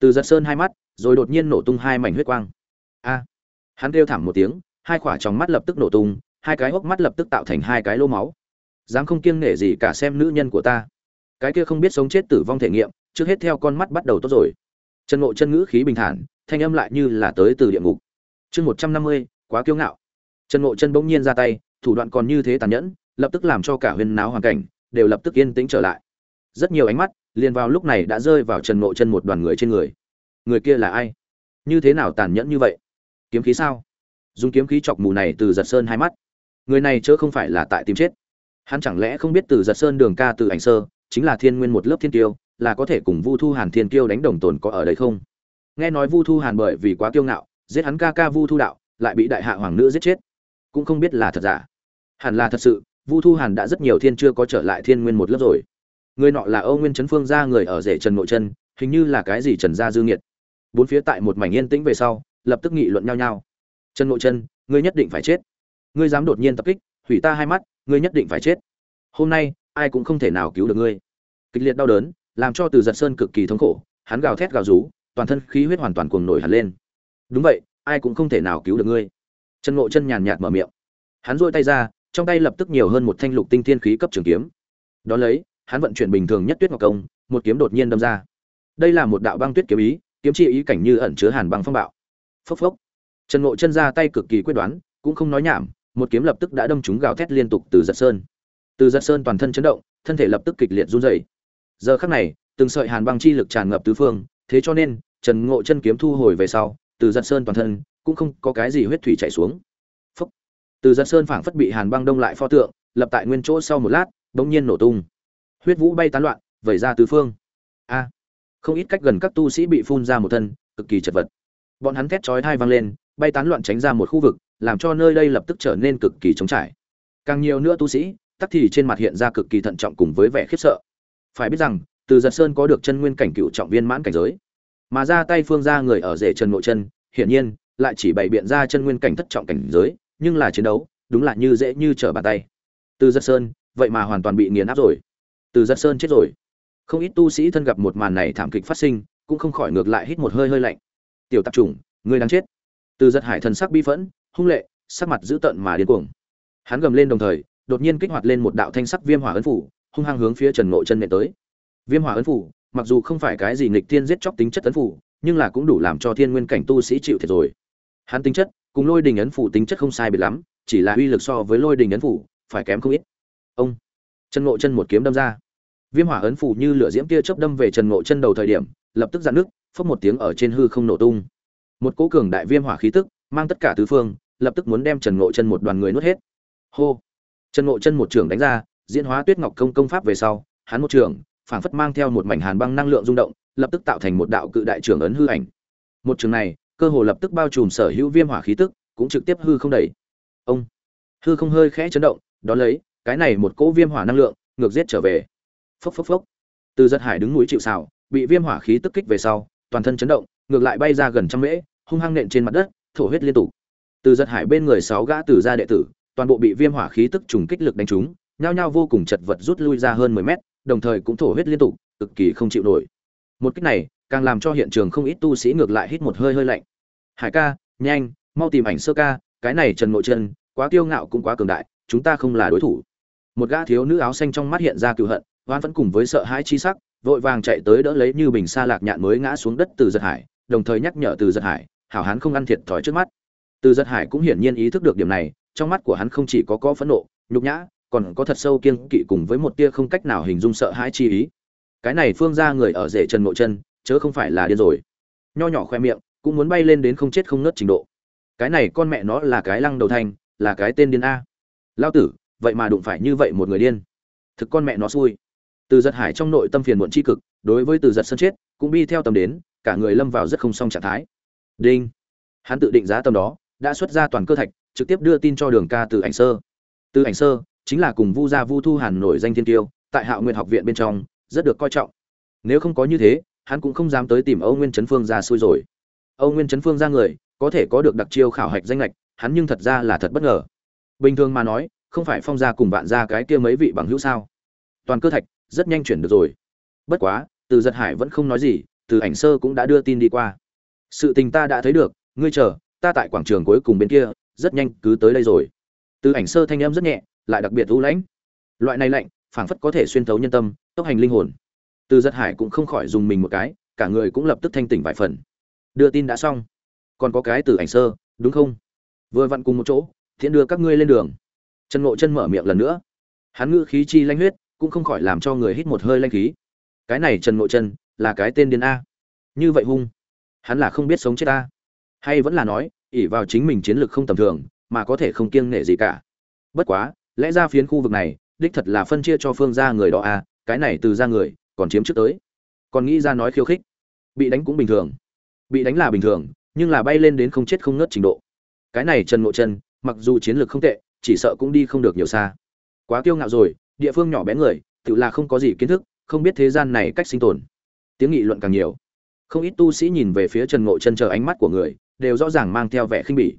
từ giật sơn hai mắt, rồi đột nhiên nổ tung hai mảnh huyết quang. A! Hắn kêu thảm một tiếng, hai khỏa trong mắt lập tức nổ tung, hai cái hốc mắt lập tức tạo thành hai cái lô máu. Dám không kiêng nể gì cả xem nữ nhân của ta. Cái kia không biết sống chết tử vong thể nghiệm, trước hết theo con mắt bắt đầu tốt rồi. Chân ngộ chân ngữ khí bình thản, thanh âm lại như là tới từ địa ngục. Chương một trăm năm mươi, quá kiêu ngạo. Chân ngộ chân bỗng nhiên ra tay, thủ đoạn còn như thế tàn nhẫn, lập tức làm cho cả huyên náo hoàn cảnh đều lập tức yên tĩnh trở lại. Rất nhiều ánh mắt liền vào lúc này đã rơi vào trần ngộ chân một đoàn người trên người. Người kia là ai? Như thế nào tàn nhẫn như vậy? Kiếm khí sao? Dùng kiếm khí chọc mù này từ giật sơn hai mắt. Người này chớ không phải là tại tìm chết. Hắn chẳng lẽ không biết từ giật sơn đường ca từ ảnh sơ, chính là thiên nguyên một lớp thiên tiêu là có thể cùng vu thu hàn thiên tiêu đánh đồng tồn có ở đây không? Nghe nói vu thu hàn bởi vì quá kiêu ngạo, giết hắn ca ca vu thu đạo, lại bị đại hạ hoàng nữ giết chết. Cũng không biết là thật giả. Hẳn là thật sự, vu thu hàn đã rất nhiều thiên chưa có trở lại thiên nguyên một lớp rồi người nọ là âu nguyên trấn phương gia người ở rể trần nội chân hình như là cái gì trần gia dư nghiệt. Bốn phía tại một mảnh yên tĩnh về sau, lập tức nghị luận nhau nhau. Trần nội chân ngươi nhất định phải chết. Ngươi dám đột nhiên tập kích, hủy ta hai mắt, ngươi nhất định phải chết. Hôm nay, ai cũng không thể nào cứu được ngươi. Kịch liệt đau đớn, làm cho từ giật sơn cực kỳ thống khổ, hắn gào thét gào rú, toàn thân khí huyết hoàn toàn cuồng nổi hẳn lên. Đúng vậy, ai cũng không thể nào cứu được ngươi. Trần ngộ chân nhàn nhạt mở miệng. Hắn duỗi tay ra, trong tay lập tức nhiều hơn một thanh lục tinh thiên khí cấp trường kiếm. Đó lấy hắn vận chuyển bình thường nhất tuyết ngọc công, một kiếm đột nhiên đâm ra. Đây là một đạo băng tuyết kiếm ý, kiếm chi ý cảnh như ẩn chứa hàn băng phong bạo. Phốc phốc. Trần ngộ chân ra tay cực kỳ quyết đoán, cũng không nói nhảm, một kiếm lập tức đã đâm trúng gào thét liên tục từ giật sơn. Từ giật sơn toàn thân chấn động, thân thể lập tức kịch liệt run rẩy. Giờ khắc này, từng sợi hàn băng chi lực tràn ngập tứ phương, thế cho nên, trần ngộ chân kiếm thu hồi về sau, từ giật sơn toàn thân, cũng không có cái gì huyết thủy chảy xuống. Phúc. từ giật sơn phảng phất bị hàn băng đông lại pho tượng, lập tại nguyên chỗ sau một lát, bỗng nhiên nổ tung huyết vũ bay tán loạn, vẩy ra tứ phương. A! Không ít cách gần các tu sĩ bị phun ra một thân, cực kỳ chật vật. Bọn hắn thét chói thai vang lên, bay tán loạn tránh ra một khu vực, làm cho nơi đây lập tức trở nên cực kỳ trống trải. Càng nhiều nữa tu sĩ, tắc thì trên mặt hiện ra cực kỳ thận trọng cùng với vẻ khiếp sợ. Phải biết rằng, từ giật sơn có được chân nguyên cảnh cựu trọng viên mãn cảnh giới. Mà ra tay phương ra người ở rể trần nội chân, hiển nhiên, lại chỉ bày biện ra chân nguyên cảnh thất trọng cảnh giới, nhưng là chiến đấu, đúng là như dễ như trở bàn tay. Từ giật sơn, vậy mà hoàn toàn bị nghiền áp rồi từ giật sơn chết rồi. Không ít tu sĩ thân gặp một màn này thảm kịch phát sinh, cũng không khỏi ngược lại hít một hơi hơi lạnh. Tiểu tạp chủng người đang chết. Từ giật hải thần sắc bi phẫn, hung lệ, sắc mặt dữ tợn mà điên cuồng. Hắn gầm lên đồng thời, đột nhiên kích hoạt lên một đạo thanh sắc viêm hỏa ấn phủ, hung hăng hướng phía trần ngộ chân nện tới. Viêm hỏa ấn phủ, mặc dù không phải cái gì nghịch thiên giết chóc tính chất ấn phủ, nhưng là cũng đủ làm cho thiên nguyên cảnh tu sĩ chịu thiệt rồi. Hắn tính chất, cùng lôi đình ấn phủ tính chất không sai biệt lắm, chỉ là uy lực so với lôi đình ấn phủ, phải kém không ít. Ông trần ngộ chân một kiếm đâm ra. Viêm hỏa ấn phủ như lửa diễm tia chớp đâm về trần ngộ chân đầu thời điểm, lập tức giận nước phốc một tiếng ở trên hư không nổ tung. Một cỗ cường đại viêm hỏa khí tức, mang tất cả tứ phương, lập tức muốn đem trần ngộ chân một đoàn người nuốt hết. Hô! Trần ngộ chân một trường đánh ra, diễn hóa tuyết ngọc công công pháp về sau, hắn một trường phảng phất mang theo một mảnh hàn băng năng lượng rung động, lập tức tạo thành một đạo cự đại trường ấn hư ảnh. Một trường này, cơ hồ lập tức bao trùm sở hữu viêm hỏa khí tức, cũng trực tiếp hư không đẩy. Ông! Hư không hơi khẽ chấn động đó lấy cái này một cỗ viêm hỏa năng lượng, ngược giết trở về. Phốc phốc phốc. Từ giật hải đứng núi chịu xào bị viêm hỏa khí tức kích về sau, toàn thân chấn động, ngược lại bay ra gần trăm mễ, hung hăng nện trên mặt đất, thổ huyết liên tục. Từ giật hải bên người sáu gã từ gia đệ tử, toàn bộ bị viêm hỏa khí tức trùng kích lực đánh trúng, nhao nhao vô cùng chật vật rút lui ra hơn mười mét, đồng thời cũng thổ huyết liên tục, cực kỳ không chịu nổi. Một kích này, càng làm cho hiện trường không ít tu sĩ ngược lại hít một hơi hơi lạnh. Hải ca, nhanh, mau tìm ảnh sơ ca, cái này trần nội chân quá kiêu ngạo cũng quá cường đại, chúng ta không là đối thủ một gã thiếu nữ áo xanh trong mắt hiện ra cựu hận hoan vẫn cùng với sợ hãi chi sắc, vội vàng chạy tới đỡ lấy như bình xa lạc nhạn mới ngã xuống đất từ giật hải, đồng thời nhắc nhở từ giật hải, hảo hán không ăn thiệt thòi trước mắt. Từ giật hải cũng hiển nhiên ý thức được điểm này, trong mắt của hắn không chỉ có có phẫn nộ, nhục nhã, còn có thật sâu kiên kỵ cùng với một tia không cách nào hình dung sợ hãi chi ý. Cái này phương ra người ở rể trần mộ chân chớ không phải là điên rồi. Nho nhỏ khoe miệng, cũng muốn bay lên đến không chết không nớt trình độ. Cái này con mẹ nó là cái lăng đầu thanh là cái tên điên a. Lao tử vậy mà đụng phải như vậy một người điên. Thực con mẹ nó xui. Từ giật hải trong nội tâm phiền muộn tri cực, đối với từ giật sân chết, cũng bi theo tầm đến, cả người lâm vào rất không xong trạng thái. Đinh. Hắn tự định giá tầm đó, đã xuất ra toàn cơ thạch, trực tiếp đưa tin cho đường ca từ ảnh sơ. Từ ảnh sơ, chính là cùng vu gia vu thu hàn nổi danh thiên tiêu tại hạo nguyện học viện bên trong, rất được coi trọng. Nếu không có như thế, hắn cũng không dám tới tìm âu nguyên trấn phương ra xui rồi. Âu nguyên trấn phương ra người, có thể có được đặc chiêu khảo hạch danh lệch hắn nhưng thật ra là thật bất ngờ. Bình thường mà nói không phải phong gia cùng bạn gia cái kia mấy vị bằng hữu sao? Toàn cơ thạch, rất nhanh chuyển được rồi. Bất quá, từ giật hải vẫn không nói gì, từ ảnh sơ cũng đã đưa tin đi qua. Sự tình ta đã thấy được, ngươi chờ, ta tại quảng trường cuối cùng bên kia, rất nhanh cứ tới đây rồi. Từ ảnh sơ thanh âm rất nhẹ, lại đặc biệt u lãnh. Loại này lạnh, phảng phất có thể xuyên thấu nhân tâm, tốc hành linh hồn. Từ giật hải cũng không khỏi dùng mình một cái, cả người cũng lập tức thanh tỉnh vài phần. Đưa tin đã xong. Còn có cái từ ảnh sơ, đúng không? Vừa vặn cùng một chỗ, thiện đưa các ngươi lên đường trần ngộ chân mở miệng lần nữa. Hắn ngữ khí chi lanh huyết, cũng không khỏi làm cho người hít một hơi lanh khí. Cái này trần ngộ chân, là cái tên điên a. Như vậy hung. Hắn là không biết sống chết ta hay vẫn là nói, ỷ vào chính mình chiến lược không tầm thường, mà có thể không kiêng nể gì cả. Bất quá, lẽ ra phiến khu vực này, đích thật là phân chia cho phương ra người đó a, cái này từ ra người, còn chiếm trước tới. Còn nghĩ ra nói khiêu khích. Bị đánh cũng bình thường. Bị đánh là bình thường, nhưng là bay lên đến không chết không ngớt trình độ. Cái này trần ngộ chân, mặc dù chiến lược không tệ chỉ sợ cũng đi không được nhiều xa. Quá kiêu ngạo rồi, địa phương nhỏ bé người, tự là không có gì kiến thức, không biết thế gian này cách sinh tồn. Tiếng nghị luận càng nhiều. Không ít tu sĩ nhìn về phía trần ngộ chân chờ ánh mắt của người, đều rõ ràng mang theo vẻ khinh bỉ.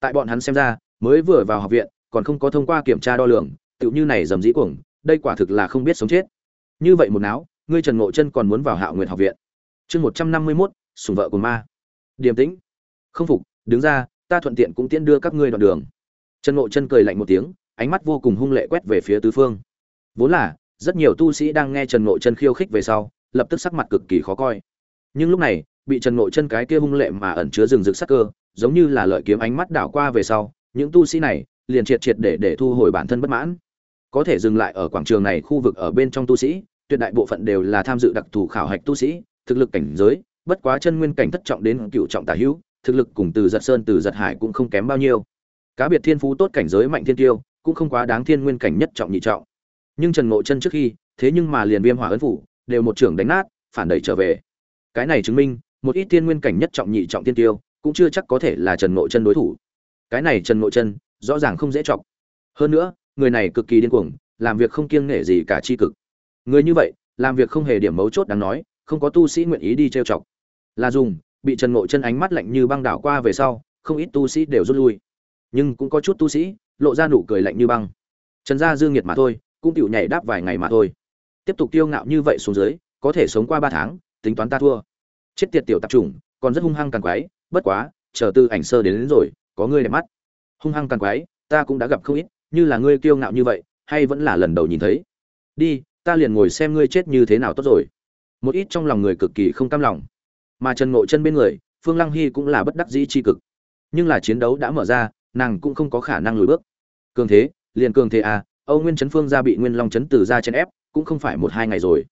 Tại bọn hắn xem ra, mới vừa vào học viện, còn không có thông qua kiểm tra đo lường tựu như này dầm dĩ cuồng, đây quả thực là không biết sống chết. Như vậy một não ngươi trần ngộ chân còn muốn vào hạo nguyện học viện. Chương một trăm năm mươi mốt sùng vợ của ma. Điềm tĩnh. Không phục, đứng ra, ta thuận tiện cũng tiễn đưa các ngươi đoạn đường trần ngộ chân cười lạnh một tiếng, ánh mắt vô cùng hung lệ quét về phía tứ phương. Vốn là, rất nhiều tu sĩ đang nghe trần ngộ chân khiêu khích về sau, lập tức sắc mặt cực kỳ khó coi. Nhưng lúc này, bị trần ngộ chân cái kia hung lệ mà ẩn chứa rừng rực sắc cơ, giống như là lợi kiếm ánh mắt đảo qua về sau, những tu sĩ này liền triệt triệt để để thu hồi bản thân bất mãn. Có thể dừng lại ở quảng trường này khu vực ở bên trong tu sĩ, tuyệt đại bộ phận đều là tham dự đặc thù khảo hạch tu sĩ, thực lực cảnh giới, bất quá chân nguyên cảnh thất trọng đến cựu trọng tả hữu, thực lực cùng từ giật sơn, từ giật hải cũng không kém bao nhiêu cá biệt thiên phú tốt cảnh giới mạnh thiên tiêu, cũng không quá đáng thiên nguyên cảnh nhất trọng nhị trọng. Nhưng trần ngộ chân trước khi, thế nhưng mà liền viêm hỏa ấn phủ, đều một trưởng đánh nát, phản đẩy trở về. Cái này chứng minh, một ít thiên nguyên cảnh nhất trọng nhị trọng tiên tiêu, cũng chưa chắc có thể là trần ngộ chân đối thủ. Cái này trần ngộ chân, rõ ràng không dễ chọc. Hơn nữa, người này cực kỳ điên cuồng, làm việc không kiêng nể gì cả chi cực. Người như vậy, làm việc không hề điểm mấu chốt đáng nói, không có tu sĩ nguyện ý đi trêu chọc. Là dùng, bị trần ngộ chân ánh mắt lạnh như băng đảo qua về sau, không ít tu sĩ đều rút lui nhưng cũng có chút tu sĩ lộ ra nụ cười lạnh như băng. Trần gia dương nhiệt mà thôi cũng tiểu nhảy đáp vài ngày mà thôi. Tiếp tục tiêu ngạo như vậy xuống dưới có thể sống qua ba tháng tính toán ta thua. Chết tiệt tiểu tạp chủng còn rất hung hăng càng quái bất quá chờ tư ảnh sơ đến, đến rồi có ngươi đẹp mắt. Hung hăng càng quái ta cũng đã gặp không ít như là ngươi kiêu ngạo như vậy hay vẫn là lần đầu nhìn thấy. Đi ta liền ngồi xem ngươi chết như thế nào tốt rồi. Một ít trong lòng người cực kỳ không cam lòng. Mà trần ngộ chân bên người phương lăng hy cũng là bất đắc dĩ c cực. Nhưng là chiến đấu đã mở ra nàng cũng không có khả năng lùi bước. Cường thế, liền cường thế à âu nguyên chấn phương gia bị nguyên long chấn từ ra chen ép, cũng không phải một hai ngày rồi.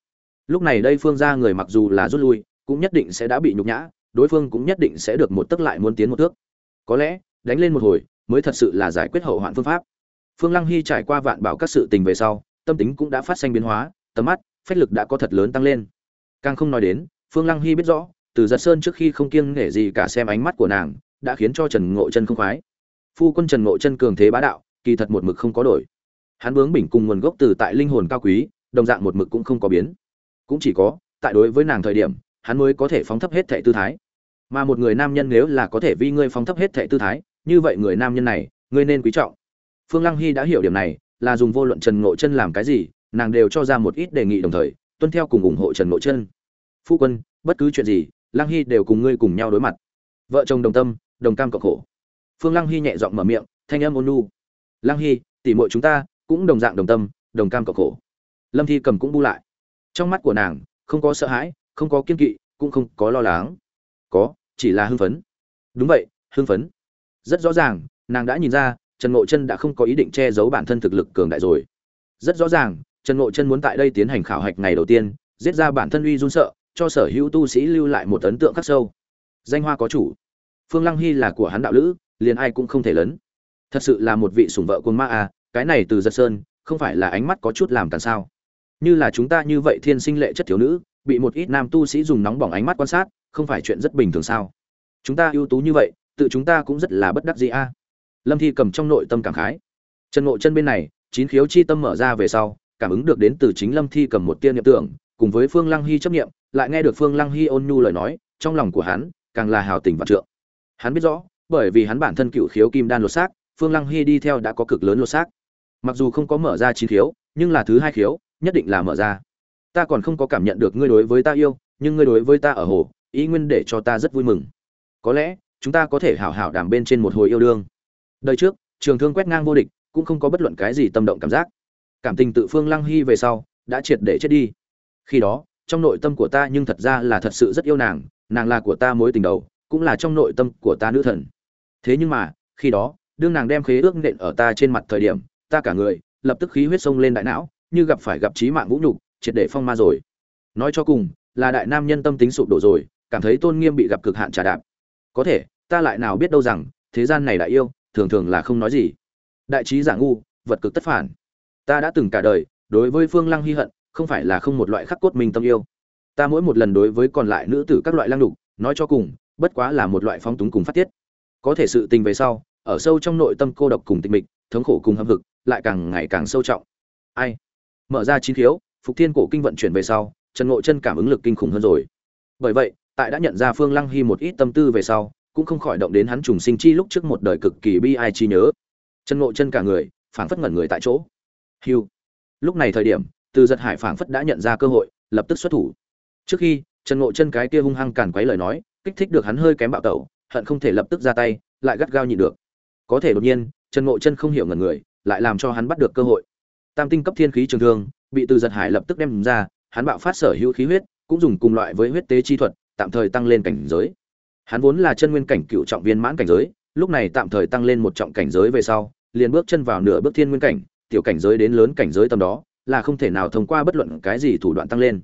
Lúc này đây phương gia người mặc dù là rút lui, cũng nhất định sẽ đã bị nhục nhã, đối phương cũng nhất định sẽ được một tức lại muốn tiến một thước. Có lẽ, đánh lên một hồi, mới thật sự là giải quyết hậu hoạn phương pháp. Phương lăng hy trải qua vạn bảo các sự tình về sau, tâm tính cũng đã phát sinh biến hóa, tầm mắt, phách lực đã có thật lớn tăng lên. Càng không nói đến, phương lăng hy biết rõ, từ giật sơn trước khi không kiêng nể gì cả xem ánh mắt của nàng, đã khiến cho trần ngộ chân không khoái phu quân trần ngộ chân cường thế bá đạo, kỳ thật một mực không có đổi. Hắn bướng bỉnh cùng nguồn gốc từ tại linh hồn cao quý, đồng dạng một mực cũng không có biến. Cũng chỉ có, tại đối với nàng thời điểm, hắn mới có thể phóng thấp hết thệ tư thái. Mà một người nam nhân nếu là có thể vi ngươi phóng thấp hết thệ tư thái, như vậy người nam nhân này, ngươi nên quý trọng. Phương lăng hy đã hiểu điểm này, là dùng vô luận trần ngộ chân làm cái gì, nàng đều cho ra một ít đề nghị đồng thời, tuân theo cùng ủng hộ trần ngộ chân. Phu quân, bất cứ chuyện gì, lăng hy đều cùng ngươi cùng nhau đối mặt. Vợ chồng đồng tâm, đồng cam cộng khổ phương lăng hy nhẹ giọng mở miệng, thanh âm ôn nu lăng hy, tỉ muội chúng ta cũng đồng dạng đồng tâm, đồng cam cộng khổ. Lâm thi cầm cũng bu lại. Trong mắt của nàng, không có sợ hãi, không có kiên kỵ, cũng không có lo lắng. Có, chỉ là hưng phấn. Đúng vậy, hưng phấn. Rất rõ ràng, nàng đã nhìn ra, trần ngộ chân đã không có ý định che giấu bản thân thực lực cường đại rồi. Rất rõ ràng, trần ngộ chân muốn tại đây tiến hành khảo hạch ngày đầu tiên, giết ra bản thân uy run sợ, cho sở hữu tu sĩ lưu lại một ấn tượng khắc sâu. Danh hoa có chủ. Phương lăng hy là của hắn đạo lữ liền ai cũng không thể lớn. Thật sự là một vị sủng vợ quân ma à cái này từ giật sơn, không phải là ánh mắt có chút làm cản sao. Như là chúng ta như vậy thiên sinh lệ chất thiếu nữ, bị một ít nam tu sĩ dùng nóng bỏng ánh mắt quan sát, không phải chuyện rất bình thường sao? Chúng ta ưu tú như vậy, tự chúng ta cũng rất là bất đắc dĩ a lâm thi cầm trong nội tâm cảm khái. Trần ngộ chân bên này, chín khiếu chi tâm mở ra về sau, cảm ứng được đến từ chính lâm thi cầm một tiên niệm tưởng, cùng với phương lăng hy chấp niệm, lại nghe được phương lăng hy ôn nhu lời nói, trong lòng của hắn, càng là hào tình và trượng. Hắn biết rõ bởi vì hắn bản thân cựu khiếu kim đan lột xác, phương lăng hy đi theo đã có cực lớn lột xác. Mặc dù không có mở ra chín khiếu, nhưng là thứ hai khiếu, nhất định là mở ra. Ta còn không có cảm nhận được ngươi đối với ta yêu, nhưng ngươi đối với ta ở hồ, ý nguyên để cho ta rất vui mừng. Có lẽ, chúng ta có thể hảo hảo đàm bên trên một hồi yêu đương. Đời trước, trường thương quét ngang vô địch, cũng không có bất luận cái gì tâm động cảm giác. Cảm tình tự phương lăng hy về sau, đã triệt để chết đi. Khi đó, trong nội tâm của ta nhưng thật ra là thật sự rất yêu nàng nàng là của ta mối tình đầu, cũng là trong nội tâm của ta nữ thần thế nhưng mà, khi đó, đương nàng đem khế ước nện ở ta trên mặt thời điểm, ta cả người, lập tức khí huyết sông lên đại não, như gặp phải gặp trí mạng vũ nhục, triệt để phong ma rồi. Nói cho cùng, là đại nam nhân tâm tính sụp đổ rồi, cảm thấy tôn nghiêm bị gặp cực hạn trà đạp. Có thể, ta lại nào biết đâu rằng, thế gian này đại yêu, thường thường là không nói gì. Đại trí giả ngu, vật cực tất phản. Ta đã từng cả đời, đối với phương lăng hy hận, không phải là không một loại khắc cốt mình tâm yêu. Ta mỗi một lần đối với còn lại nữ tử các loại lăng đục nói cho cùng, bất quá là một loại phong túng cùng phát tiết có thể sự tình về sau, ở sâu trong nội tâm cô độc cùng tịch mịch, thống khổ cùng hâm hực, lại càng ngày càng sâu trọng. Ai? Mở ra chín khiếu, phục thiên cổ kinh vận chuyển về sau, trần ngộ chân cảm ứng lực kinh khủng hơn rồi. Bởi vậy, tại đã nhận ra phương lăng hy một ít tâm tư về sau, cũng không khỏi động đến hắn trùng sinh chi lúc trước một đời cực kỳ bi ai chi nhớ. Trần ngộ chân cả người, phảng phất ngẩn người tại chỗ. Hiu lúc này thời điểm, từ giật hải phảng phất đã nhận ra cơ hội, lập tức xuất thủ. Trước khi, trần ngộ chân cái kia hung hăng càn quấy lời nói, kích thích được hắn hơi kém bạo tẩu hận không thể lập tức ra tay, lại gắt gao nhịn được. Có thể đột nhiên, trần ngộ chân không hiểu ngẩn người, lại làm cho hắn bắt được cơ hội. Tam tinh cấp thiên khí trường thương, bị từ giật hải lập tức đem ra, hắn bạo phát sở hữu khí huyết, cũng dùng cùng loại với huyết tế chi thuật, tạm thời tăng lên cảnh giới. Hắn vốn là chân nguyên cảnh cựu trọng viên mãn cảnh giới, lúc này tạm thời tăng lên một trọng cảnh giới về sau, liền bước chân vào nửa bước thiên nguyên cảnh, tiểu cảnh giới đến lớn cảnh giới tầm đó, là không thể nào thông qua bất luận cái gì thủ đoạn tăng lên.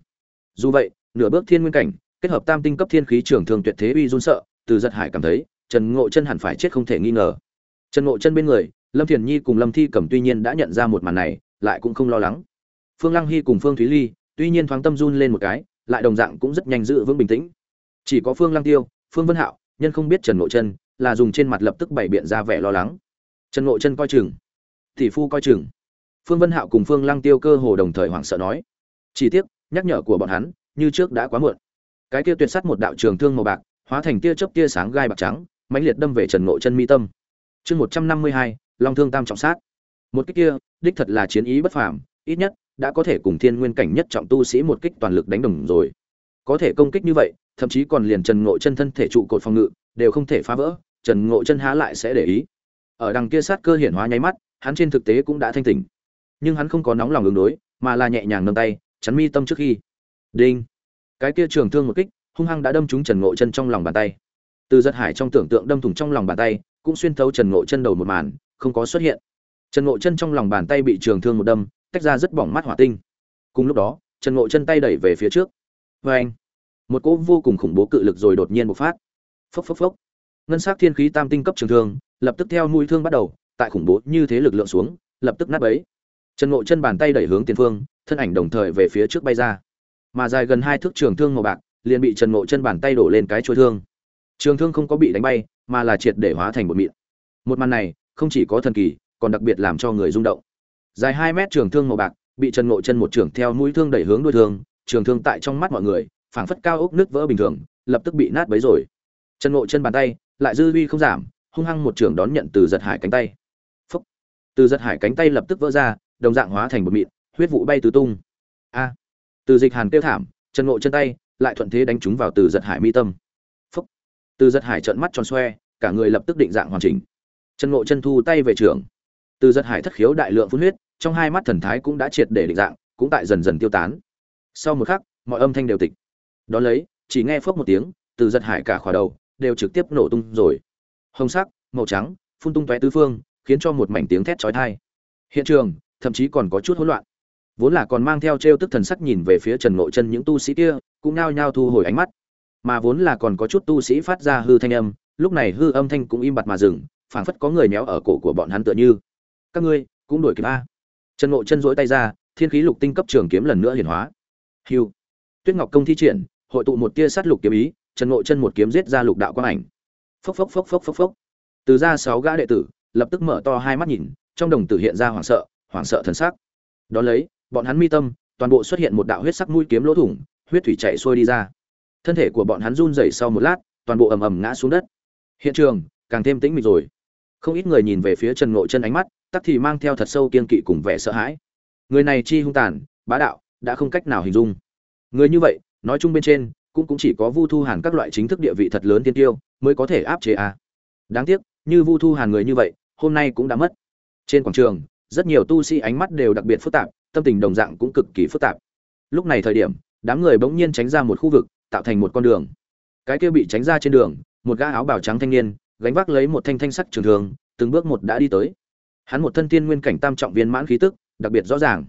Dù vậy, nửa bước thiên nguyên cảnh, kết hợp tam tinh cấp thiên khí trường thương tuyệt thế uy run sợ từ giật hải cảm thấy, trần ngộ chân hẳn phải chết không thể nghi ngờ. Trần ngộ chân bên người, lâm thiền nhi cùng lâm thi cẩm tuy nhiên đã nhận ra một màn này, lại cũng không lo lắng. Phương lăng hy cùng phương thúy ly, tuy nhiên thoáng tâm run lên một cái, lại đồng dạng cũng rất nhanh giữ vững bình tĩnh. Chỉ có phương lăng tiêu, phương vân hạo, nhân không biết trần ngộ chân, là dùng trên mặt lập tức bày biện ra vẻ lo lắng. Trần ngộ chân coi chừng. Tỷ phu coi chừng. Phương vân hạo cùng phương lăng tiêu cơ hồ đồng thời hoảng sợ nói. Chỉ tiếc, nhắc nhở của bọn hắn, như trước đã quá muộn. Cái kia tuyệt sắt một đạo trường thương màu bạc hóa thành tia chớp tia sáng gai bạc trắng, mãnh liệt đâm về trần ngộ chân mi tâm. Chương một trăm năm mươi hai, long thương tam trọng sát. Một kích kia, đích thật là chiến ý bất phàm, ít nhất đã có thể cùng thiên nguyên cảnh nhất trọng tu sĩ một kích toàn lực đánh đồng rồi. Có thể công kích như vậy, thậm chí còn liền trần ngộ chân thân thể trụ cột phòng ngự, đều không thể phá vỡ, trần ngộ chân há lại sẽ để ý. Ở đằng kia sát cơ hiển hóa nháy mắt, hắn trên thực tế cũng đã thanh tỉnh. Nhưng hắn không có nóng lòng ứng đối, mà là nhẹ nhàng nâng tay, chắn mi tâm trước khi. Đinh. Cái kia trường thương một kích hung hăng đã đâm trúng trần ngộ chân trong lòng bàn tay. Từ giật hải trong tưởng tượng đâm thủng trong lòng bàn tay, cũng xuyên thấu trần ngộ chân đầu một màn, không có xuất hiện. Trần ngộ chân trong lòng bàn tay bị trường thương một đâm, tách ra rất bỏng mắt hỏa tinh. Cùng lúc đó, trần ngộ chân tay đẩy về phía trước. Oeng! một cỗ vô cùng khủng bố cự lực rồi đột nhiên bộc phát. Phốc phốc phốc. Ngân sắc thiên khí tam tinh cấp trường thương, lập tức theo mũi thương bắt đầu, tại khủng bố như thế lực lượng xuống, lập tức nát bấy. Trần ngộ chân bàn tay đẩy hướng tiền phương, thân ảnh đồng thời về phía trước bay ra. Mà dài gần hai thước trường thương màu bạc liền bị trần ngộ chân bàn tay đổ lên cái chuôi thương. Trường thương không có bị đánh bay, mà là triệt để hóa thành một mịn. Một màn này, không chỉ có thần kỳ, còn đặc biệt làm cho người rung động. Dài hai mét trường thương màu bạc, bị trần ngộ chân một trường theo mũi thương đẩy hướng đuôi thương, trường thương tại trong mắt mọi người, phảng phất cao ốc nước vỡ bình thường, lập tức bị nát bấy rồi. Trần ngộ chân bàn tay, lại dư uy không giảm, hung hăng một trường đón nhận từ giật hải cánh tay. Phúc! Từ giật hải cánh tay lập tức vỡ ra, đồng dạng hóa thành một mịn, huyết vụ bay tứ tung. A! Từ dịch hàn tiêu thảm, trần ngộ chân tay lại thuận thế đánh trúng vào từ giật hải mi tâm. Phúc. Từ giật hải trợn mắt tròn xoe, cả người lập tức định dạng hoàn chỉnh. Trần ngộ chân thu tay về trường. Từ giật hải thất khiếu đại lượng phun huyết, trong hai mắt thần thái cũng đã triệt để định dạng, cũng tại dần dần tiêu tán. Sau một khắc, mọi âm thanh đều tịch. Đón lấy, chỉ nghe phốc một tiếng, từ giật hải cả khỏa đầu đều trực tiếp nổ tung rồi. Hồng sắc, màu trắng, phun tung tóe tứ phương, khiến cho một mảnh tiếng thét chói tai. Hiện trường, thậm chí còn có chút hỗn loạn. Vốn là còn mang theo trêu tức thần sắc nhìn về phía trần ngộ chân những tu sĩ kia cũng nao nhao thu hồi ánh mắt. Mà vốn là còn có chút tu sĩ phát ra hư thanh âm, lúc này hư âm thanh cũng im bặt mà dừng, phảng phất có người méo ở cổ của bọn hắn tựa như. Các ngươi, cũng đuổi kịp a. Trần ngộ chân rỗi tay ra, thiên khí lục tinh cấp trường kiếm lần nữa hiển hóa. Hiu tuyết ngọc công thi triển, hội tụ một tia sát lục kiếm ý, trần ngộ chân một kiếm giết ra lục đạo quang ảnh. Phốc phốc phốc phốc phốc phốc. Từ ra sáu gã đệ tử, lập tức mở to hai mắt nhìn, trong đồng tử hiện ra hoảng sợ hoảng sợ thần sắc. Đó lấy, bọn hắn mi tâm, toàn bộ xuất hiện một đạo huyết sắc mũi kiếm lỗ thủng huyết thủy chạy xuôi đi ra. Thân thể của bọn hắn run rẩy sau một lát, toàn bộ ầm ầm ngã xuống đất. Hiện trường, càng thêm tĩnh mịch rồi. Không ít người nhìn về phía trần ngộ chân ánh mắt, tắc thì mang theo thật sâu kiên kỵ cùng vẻ sợ hãi. Người này chi hung tàn, bá đạo, đã không cách nào hình dung. Người như vậy, nói chung bên trên, cũng cũng chỉ có vu thu hàn các loại chính thức địa vị thật lớn tiên tiêu, mới có thể áp chế a. Đáng tiếc, như vu thu hàn người như vậy, hôm nay cũng đã mất. Trên quảng trường, rất nhiều tu sĩ ánh mắt đều đặc biệt phức tạp, tâm tình đồng dạng cũng cực kỳ phức tạp. Lúc này thời điểm đám người bỗng nhiên tránh ra một khu vực, tạo thành một con đường. Cái kia bị tránh ra trên đường, một gã áo bào trắng thanh niên, gánh vác lấy một thanh thanh sắc trường thường từng bước một đã đi tới. Hắn một thân tiên nguyên cảnh tam trọng viên mãn khí tức, đặc biệt rõ ràng.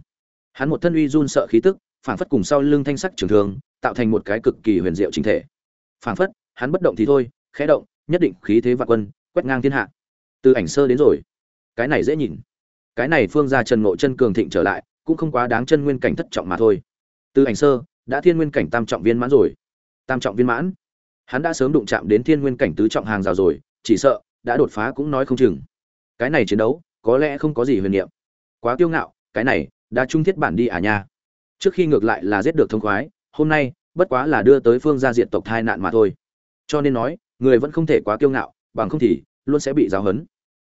Hắn một thân uy run sợ khí tức, phảng phất cùng sau lưng thanh sắc trường thường tạo thành một cái cực kỳ huyền diệu chính thể. Phảng phất, hắn bất động thì thôi, khẽ động, nhất định khí thế vạn quân, quét ngang thiên hạ. Từ ảnh sơ đến rồi. Cái này dễ nhìn. Cái này phương ra trần ngộ chân cường thịnh trở lại, cũng không quá đáng chân nguyên cảnh thất trọng mà thôi. Từ ảnh sơ đã thiên nguyên cảnh tam trọng viên mãn rồi. Tam trọng viên mãn? Hắn đã sớm đụng chạm đến thiên nguyên cảnh tứ trọng hàng rào rồi, chỉ sợ đã đột phá cũng nói không chừng. Cái này chiến đấu, có lẽ không có gì huyền niệm. Quá kiêu ngạo, cái này, đã trung thiết bản đi à nha. Trước khi ngược lại là giết được thông khoái, hôm nay, bất quá là đưa tới phương gia diện tộc thai nạn mà thôi. Cho nên nói, người vẫn không thể quá kiêu ngạo, bằng không thì, luôn sẽ bị giáo hấn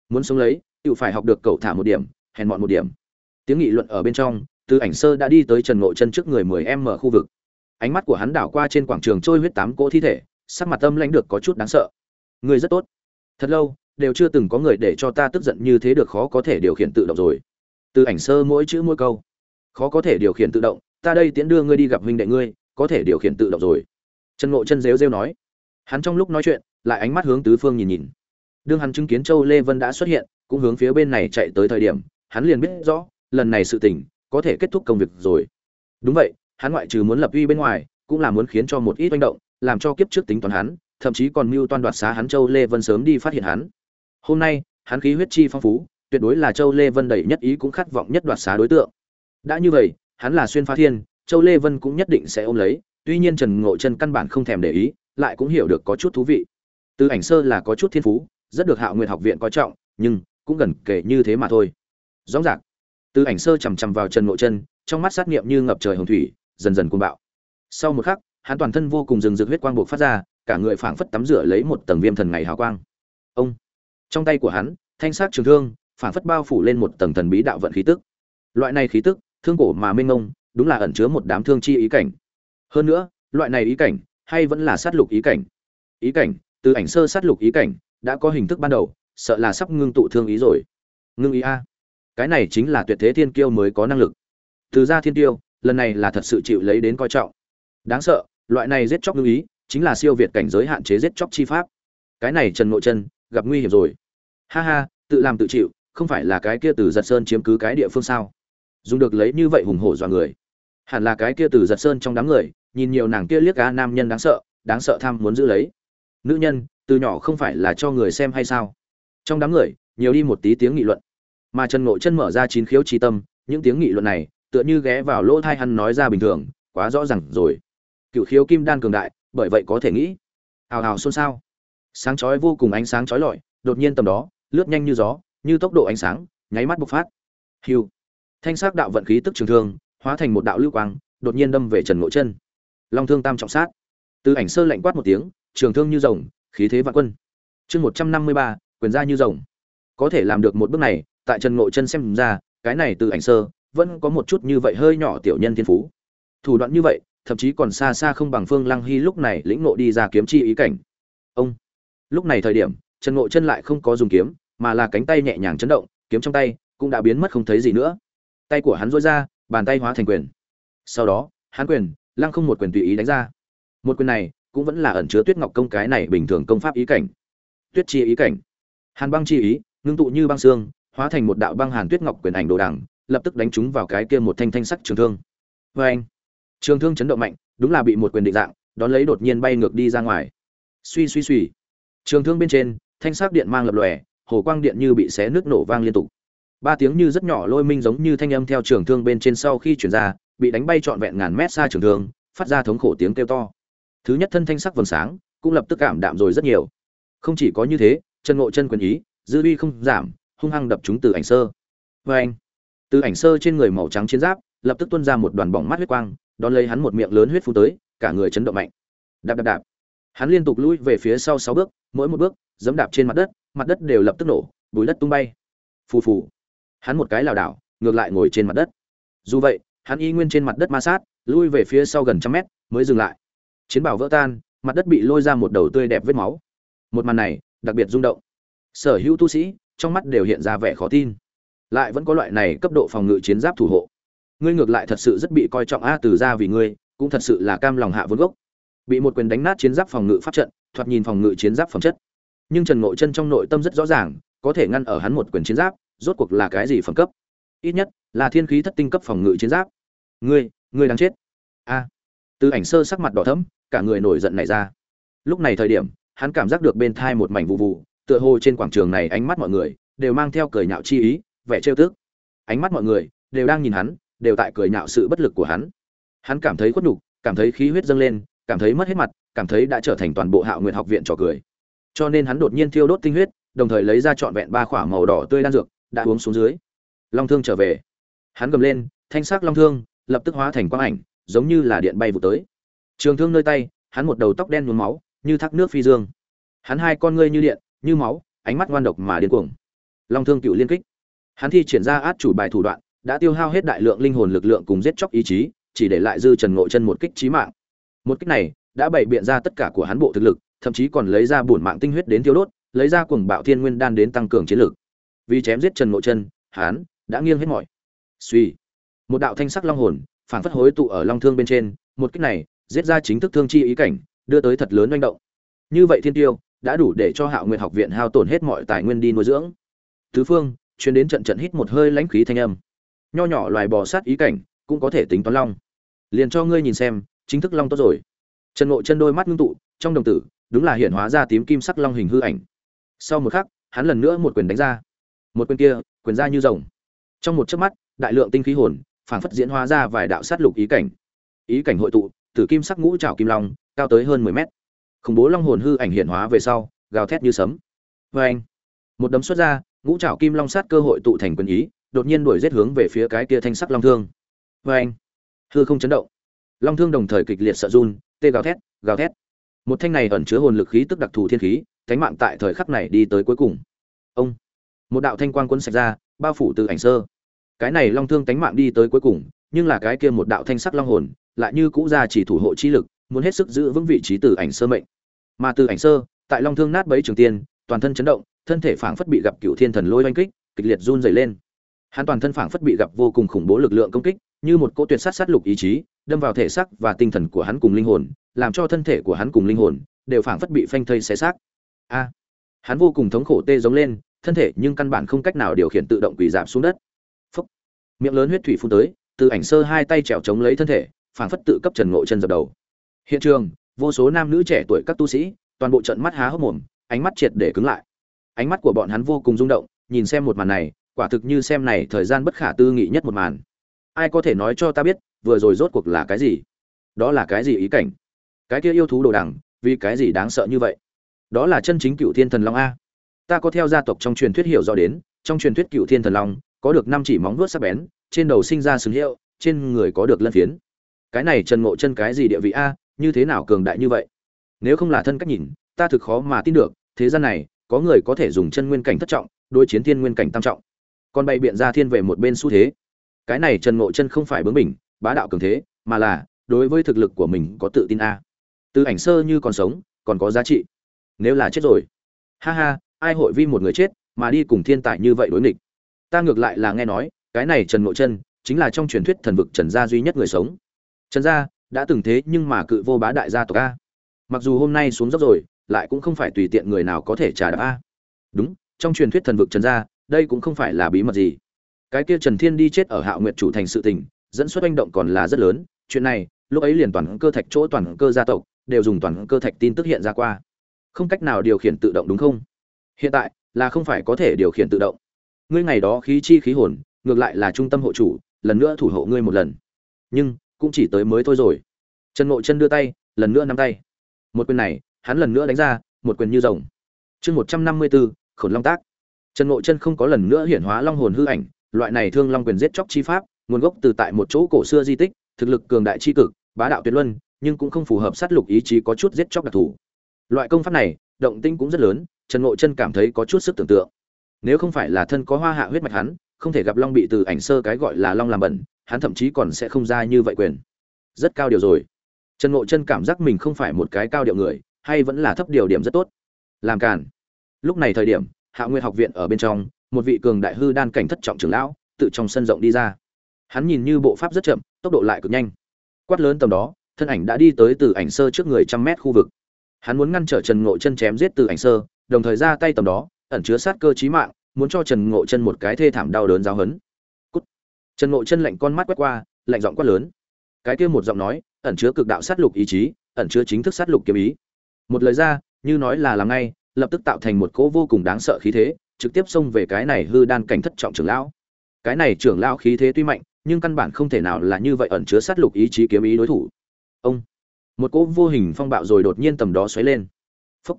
muốn sống lấy, tự phải học được cậu thả một điểm, hèn mọn một điểm. Tiếng nghị luận ở bên trong từ ảnh sơ đã đi tới trần ngộ chân trước người mười em mở khu vực. Ánh mắt của hắn đảo qua trên quảng trường trôi huyết tám cỗ thi thể, sắc mặt tâm lãnh được có chút đáng sợ. Người rất tốt. Thật lâu, đều chưa từng có người để cho ta tức giận như thế được khó có thể điều khiển tự động rồi. Từ ảnh sơ mỗi chữ mỗi câu. Khó có thể điều khiển tự động, ta đây tiễn đưa ngươi đi gặp huynh đệ ngươi, có thể điều khiển tự động rồi. Trần ngộ chân rêu rêu nói. Hắn trong lúc nói chuyện, lại ánh mắt hướng tứ phương nhìn nhìn. Đương hắn chứng kiến châu lê vân đã xuất hiện, cũng hướng phía bên này chạy tới thời điểm, hắn liền biết rõ, lần này sự tình có thể kết thúc công việc rồi. Đúng vậy, hắn ngoại trừ muốn lập uy bên ngoài, cũng là muốn khiến cho một ít manh động, làm cho kiếp trước tính toán hắn, thậm chí còn mưu toan đoạt xá hắn châu lê vân sớm đi phát hiện hắn. Hôm nay, hắn khí huyết chi phong phú, tuyệt đối là châu lê vân đầy nhất ý cũng khát vọng nhất đoạt xá đối tượng. Đã như vậy, hắn là xuyên phá thiên, châu lê vân cũng nhất định sẽ ôm lấy, tuy nhiên trần ngộ chân căn bản không thèm để ý, lại cũng hiểu được có chút thú vị. Từ ảnh sơ là có chút thiên phú, rất được hạo nguyện học viện coi trọng, nhưng cũng gần kể như thế mà thôi. Rõ ràng từ ảnh sơ chằm chằm vào trần ngộ chân trong mắt sát nghiệm như ngập trời hồng thủy, dần dần cuồng bạo. Sau một khắc, hắn toàn thân vô cùng rừng rực huyết quang buộc phát ra, cả người phảng phất tắm rửa lấy một tầng viêm thần ngày hào quang. Ông! Trong tay của hắn, thanh sắc trường thương, phảng phất bao phủ lên một tầng thần bí đạo vận khí tức. Loại này khí tức, thương cổ mà mênh mông, đúng là ẩn chứa một đám thương chi ý cảnh. Hơn nữa, loại này ý cảnh, hay vẫn là sát lục ý cảnh. Ý cảnh, từ ảnh sơ sát lục ý cảnh, đã có hình thức ban đầu, sợ là sắp ngưng tụ thương ý rồi. Ngưng ý a cái này chính là tuyệt thế thiên kiêu mới có năng lực. Từ gia thiên kiêu, lần này là thật sự chịu lấy đến coi trọng. Đáng sợ, loại này giết chóc lưu ý, chính là siêu việt cảnh giới hạn chế giết chóc chi pháp. Cái này trần nội chân, gặp nguy hiểm rồi. Ha ha, tự làm tự chịu, không phải là cái kia từ giật sơn chiếm cứ cái địa phương sao? Dùng được lấy như vậy hùng hổ dọa người. Hẳn là cái kia từ giật sơn trong đám người, nhìn nhiều nàng kia liếc cá nam nhân đáng sợ đáng sợ tham muốn giữ lấy. Nữ nhân, từ nhỏ không phải là cho người xem hay sao? Trong đám người, nhiều đi một tí tiếng nghị luận mà trần ngộ chân mở ra chín khiếu tri tâm, những tiếng nghị luận này, tựa như ghé vào lỗ thai hắn nói ra bình thường, quá rõ ràng rồi. Cựu khiếu kim đan cường đại, bởi vậy có thể nghĩ, hào hào xôn xao. Sáng chói vô cùng ánh sáng chói lọi, đột nhiên tầm đó, lướt nhanh như gió, như tốc độ ánh sáng, nháy mắt bộc phát. Hiu. Thanh sắc đạo vận khí tức trường thương, hóa thành một đạo lưu quang, đột nhiên đâm về trần ngộ chân. Long thương tam trọng sát. Từ ảnh sơ lạnh quát một tiếng, trường thương như rồng, khí thế vạn quân. Chương một trăm năm mươi ba, quyền ra như rồng. Có thể làm được một bước này tại trần ngộ chân xem ra, cái này từ ảnh sơ, vẫn có một chút như vậy hơi nhỏ tiểu nhân thiên phú. Thủ đoạn như vậy, thậm chí còn xa xa không bằng phương lăng hy lúc này lĩnh ngộ đi ra kiếm chi ý cảnh. Ông! Lúc này thời điểm, trần ngộ chân lại không có dùng kiếm, mà là cánh tay nhẹ nhàng chấn động, kiếm trong tay cũng đã biến mất không thấy gì nữa. Tay của hắn dối ra, bàn tay hóa thành quyền. Sau đó, hắn quyền, lăng không một quyền tùy ý đánh ra. Một quyền này cũng vẫn là ẩn chứa tuyết ngọc công cái này bình thường công pháp ý cảnh. Tuyết chi ý cảnh. Hàn băng chi ý, ngưng tụ như băng xương hóa thành một đạo băng hàn tuyết ngọc quyền ảnh đồ đằng, lập tức đánh trúng vào cái kia một thanh thanh sắc trường thương. Vê anh, trường thương chấn động mạnh, đúng là bị một quyền định dạng, đón lấy đột nhiên bay ngược đi ra ngoài. Suy suy suy. Trường thương bên trên, thanh sắc điện mang lập lòe, hồ quang điện như bị xé nước nổ vang liên tục. Ba tiếng như rất nhỏ lôi minh giống như thanh âm theo trường thương bên trên sau khi chuyển ra, bị đánh bay trọn vẹn ngàn mét xa trường thương, phát ra thống khổ tiếng kêu to. Thứ nhất thân thanh sắc vầng sáng, cũng lập tức cảm đạm rồi rất nhiều. Không chỉ có như thế, chân ngộ chân quyền ý, dư uy không giảm hung hăng đập chúng từ ảnh sơ. Vê anh, từ ảnh sơ trên người màu trắng chiến giáp, lập tức tuôn ra một đoàn bỏng mắt huyết quang, đón lấy hắn một miệng lớn huyết phun tới, cả người chấn động mạnh. Đạp đạp đạp. Hắn liên tục lui về phía sau sáu bước, mỗi một bước, giẫm đạp trên mặt đất mặt đất đều lập tức nổ, bùi đất tung bay. Phù phù. Hắn một cái lảo đảo, ngược lại ngồi trên mặt đất. Dù vậy, hắn y nguyên trên mặt đất ma sát, lui về phía sau gần trăm mét, mới dừng lại. Chiến bảo vỡ tan, mặt đất bị lôi ra một đầu tươi đẹp vết máu. Một màn này, đặc biệt rung động. Sở hữu tu sĩ trong mắt đều hiện ra vẻ khó tin. Lại vẫn có loại này cấp độ phòng ngự chiến giáp thủ hộ. Ngươi ngược lại thật sự rất bị coi trọng a từ ra vì ngươi, cũng thật sự là cam lòng hạ vốn gốc. Bị một quyền đánh nát chiến giáp phòng ngự pháp trận, thoạt nhìn phòng ngự chiến giáp phẩm chất. Nhưng trần ngộ chân trong nội tâm rất rõ ràng, có thể ngăn ở hắn một quyền chiến giáp, rốt cuộc là cái gì phẩm cấp? Ít nhất, là thiên khí thất tinh cấp phòng ngự chiến giáp. Ngươi ngươi đang chết. A. Từ ảnh sơ sắc mặt đỏ thẫm, cả người nổi giận này ra. Lúc này thời điểm, hắn cảm giác được bên thai một mảnh vụ vụ tựa hồ trên quảng trường này ánh mắt mọi người đều mang theo cười nhạo chi ý, vẻ trêu tức. Ánh mắt mọi người đều đang nhìn hắn, đều tại cười nhạo sự bất lực của hắn. Hắn cảm thấy khuất nhục, cảm thấy khí huyết dâng lên, cảm thấy mất hết mặt, cảm thấy đã trở thành toàn bộ hạo Nguyệt học viện trò cười. Cho nên hắn đột nhiên thiêu đốt tinh huyết, đồng thời lấy ra trọn vẹn ba khỏa màu đỏ tươi đan dược, đã uống xuống dưới. Long thương trở về. Hắn gầm lên, thanh sắc long thương, lập tức hóa thành quang ảnh, giống như là điện bay vụ tới. Trường thương nơi tay, hắn một đầu tóc đen nhuốm máu, như thác nước phi dương. Hắn hai con ngươi như điện như máu, ánh mắt ngoan độc mà điên cuồng. Long thương cựu liên kích. Hắn thi triển ra át chủ bài thủ đoạn, đã tiêu hao hết đại lượng linh hồn lực lượng cùng giết chóc ý chí, chỉ để lại dư trần ngộ chân một kích chí mạng. Một kích này đã bày biện ra tất cả của hắn bộ thực lực, thậm chí còn lấy ra bổn mạng tinh huyết đến tiêu đốt, lấy ra cuồng bạo thiên nguyên đan đến tăng cường chiến lực. Vì chém giết trần ngộ chân, hắn đã nghiêng hết mọi. Suy. Một đạo thanh sắc long hồn phản phất hối tụ ở long thương bên trên, một kích này giết ra chính thức thương chi ý cảnh, đưa tới thật lớn manh động. Như vậy thiên tiêu đã đủ để cho hạo Nguyên học viện hao tổn hết mọi tài nguyên đi nuôi dưỡng. Tứ phương, chuyến đến trận trận hít một hơi lãnh khí thanh âm. Nho nhỏ loài bò sát ý cảnh, cũng có thể tính toán long. Liền cho ngươi nhìn xem, chính thức long tốt rồi. Trần ngộ chân đôi mắt ngưng tụ, trong đồng tử, đúng là hiện hóa ra tím kim sắc long hình hư ảnh. Sau một khắc, hắn lần nữa một quyền đánh ra. Một quyền kia, quyền ra như rồng. Trong một chớp mắt, đại lượng tinh khí hồn, phảng phất diễn hóa ra vài đạo sát lục ý cảnh. Ý cảnh hội tụ, từ kim sắc ngũ trảo kim long, cao tới hơn mười mét khủng bố long hồn hư ảnh hiện hóa về sau, gào thét như sấm. Vê anh, một đấm xuất ra, ngũ trảo kim long sát cơ hội tụ thành quân ý, đột nhiên đuổi giết hướng về phía cái kia thanh sắc long thương. Vê anh, hư không chấn động. Long thương đồng thời kịch liệt sợ run, tê gào thét gào thét. Một thanh này ẩn chứa hồn lực khí tức đặc thù thiên khí, thánh mạng tại thời khắc này đi tới cuối cùng. Ông, một đạo thanh quang quân sạch ra, bao phủ từ ảnh sơ. Cái này long thương tánh mạng đi tới cuối cùng, nhưng là cái kia một đạo thanh sắc long hồn, lại như cũ ra chỉ thủ hộ chi lực, muốn hết sức giữ vững vị trí từ ảnh sơ mệnh mà từ ảnh sơ, tại long thương nát bấy trường tiên, toàn thân chấn động, thân thể phảng phất bị gặp cựu thiên thần lôi oanh kích, kịch liệt run dày lên. Hắn toàn thân phảng phất bị gặp vô cùng khủng bố lực lượng công kích, như một cỗ tuyệt sát sát lục ý chí, đâm vào thể xác và tinh thần của hắn cùng linh hồn, làm cho thân thể của hắn cùng linh hồn đều phảng phất bị phanh thây xé xác. A! Hắn vô cùng thống khổ tê giống lên, thân thể nhưng căn bản không cách nào điều khiển tự động quỳ giảm xuống đất. Phúc. miệng lớn huyết thủy phun tới, từ ảnh sơ hai tay trèo chống lấy thân thể, phảng phất tự cấp trần ngộ chân dập đầu. Hiện trường vô số nam nữ trẻ tuổi các tu sĩ, toàn bộ trận mắt há hốc mồm, ánh mắt triệt để cứng lại. Ánh mắt của bọn hắn vô cùng rung động, nhìn xem một màn này, quả thực như xem này thời gian bất khả tư nghị nhất một màn. Ai có thể nói cho ta biết, vừa rồi rốt cuộc là cái gì? Đó là cái gì ý cảnh? Cái kia yêu thú đồ đằng, vì cái gì đáng sợ như vậy? Đó là chân chính cựu thiên thần long a. Ta có theo gia tộc trong truyền thuyết hiểu rõ đến, trong truyền thuyết cựu thiên thần long, có được năm chỉ móng vuốt sắc bén, trên đầu sinh ra sừng hiệu, trên người có được lân phiến. Cái này trần ngộ chân cái gì địa vị a? Như thế nào cường đại như vậy? Nếu không là thân cách nhìn, ta thực khó mà tin được, thế gian này, có người có thể dùng chân nguyên cảnh thất trọng, đối chiến thiên nguyên cảnh tam trọng. Còn bày biện ra thiên về một bên xu thế. Cái này trần ngộ chân không phải bướng bỉnh, bá đạo cường thế, mà là, đối với thực lực của mình có tự tin a. Từ ảnh sơ như còn sống, còn có giá trị. Nếu là chết rồi. Ha ha, ai hội vi một người chết, mà đi cùng thiên tài như vậy đối nghịch? Ta ngược lại là nghe nói, cái này trần ngộ chân, chính là trong truyền thuyết thần vực trần gia duy nhất người sống. Trần gia đã từng thế nhưng mà cự vô bá đại gia tộc a. Mặc dù hôm nay xuống dốc rồi, lại cũng không phải tùy tiện người nào có thể trả đạp a. Đúng, trong truyền thuyết thần vực trần gia, đây cũng không phải là bí mật gì. Cái kia trần thiên đi chết ở hạo nguyện chủ thành sự tình, dẫn xuất manh động còn là rất lớn. Chuyện này, lúc ấy liền toàn cơ thạch chỗ toàn cơ gia tộc, đều dùng toàn cơ thạch tin tức hiện ra qua. Không cách nào điều khiển tự động đúng không? Hiện tại, là không phải có thể điều khiển tự động. Ngươi ngày đó khí chi khí hồn, ngược lại là trung tâm hộ chủ, lần nữa thủ hộ ngươi một lần. Nhưng cũng chỉ tới mới thôi rồi. Trần ngộ chân đưa tay, lần nữa nắm tay. Một quyền này, hắn lần nữa đánh ra, một quyền như rồng. Chương một trăm năm mươi bốn khổn long tác. Trần ngộ chân không có lần nữa hiển hóa long hồn hư ảnh, loại này thương long quyền giết chóc chi pháp, nguồn gốc từ tại một chỗ cổ xưa di tích, thực lực cường đại chi cực, bá đạo tuyệt luân, nhưng cũng không phù hợp sát lục ý chí có chút giết chóc đặc thù. Loại công pháp này, động tinh cũng rất lớn, trần ngộ chân cảm thấy có chút sức tưởng tượng. Nếu không phải là thân có hoa hạ huyết mạch hắn, không thể gặp long bị từ ảnh sơ cái gọi là long làm bẩn hắn thậm chí còn sẽ không ra như vậy quyền. Rất cao điều rồi. Trần ngộ chân cảm giác mình không phải một cái cao điệu người, hay vẫn là thấp điều điểm rất tốt. Làm cản lúc này thời điểm, hạ nguyên học viện ở bên trong, một vị cường đại hư đan cảnh thất trọng trưởng lão tự trong sân rộng đi ra. Hắn nhìn như bộ pháp rất chậm, tốc độ lại cực nhanh. Quát lớn tầm đó, thân ảnh đã đi tới từ ảnh sơ trước người trăm mét khu vực. Hắn muốn ngăn trở trần ngộ chân chém giết từ ảnh sơ, đồng thời ra tay tầm đó, ẩn chứa sát cơ chí mạng, muốn cho trần ngộ chân một cái thê thảm đau đớn giáo hấn trần ngộ chân lạnh con mắt quét qua, lạnh giọng quát lớn. Cái kia một giọng nói, ẩn chứa cực đạo sát lục ý chí, ẩn chứa chính thức sát lục kiếm ý. Một lời ra, như nói là làm ngay, lập tức tạo thành một cỗ vô cùng đáng sợ khí thế, trực tiếp xông về cái này hư đan cảnh thất trọng trưởng lão. Cái này trưởng lão khí thế tuy mạnh, nhưng căn bản không thể nào là như vậy ẩn chứa sát lục ý chí kiếm ý đối thủ. Ông. Một cỗ vô hình phong bạo rồi đột nhiên tầm đó xoáy lên. Phúc.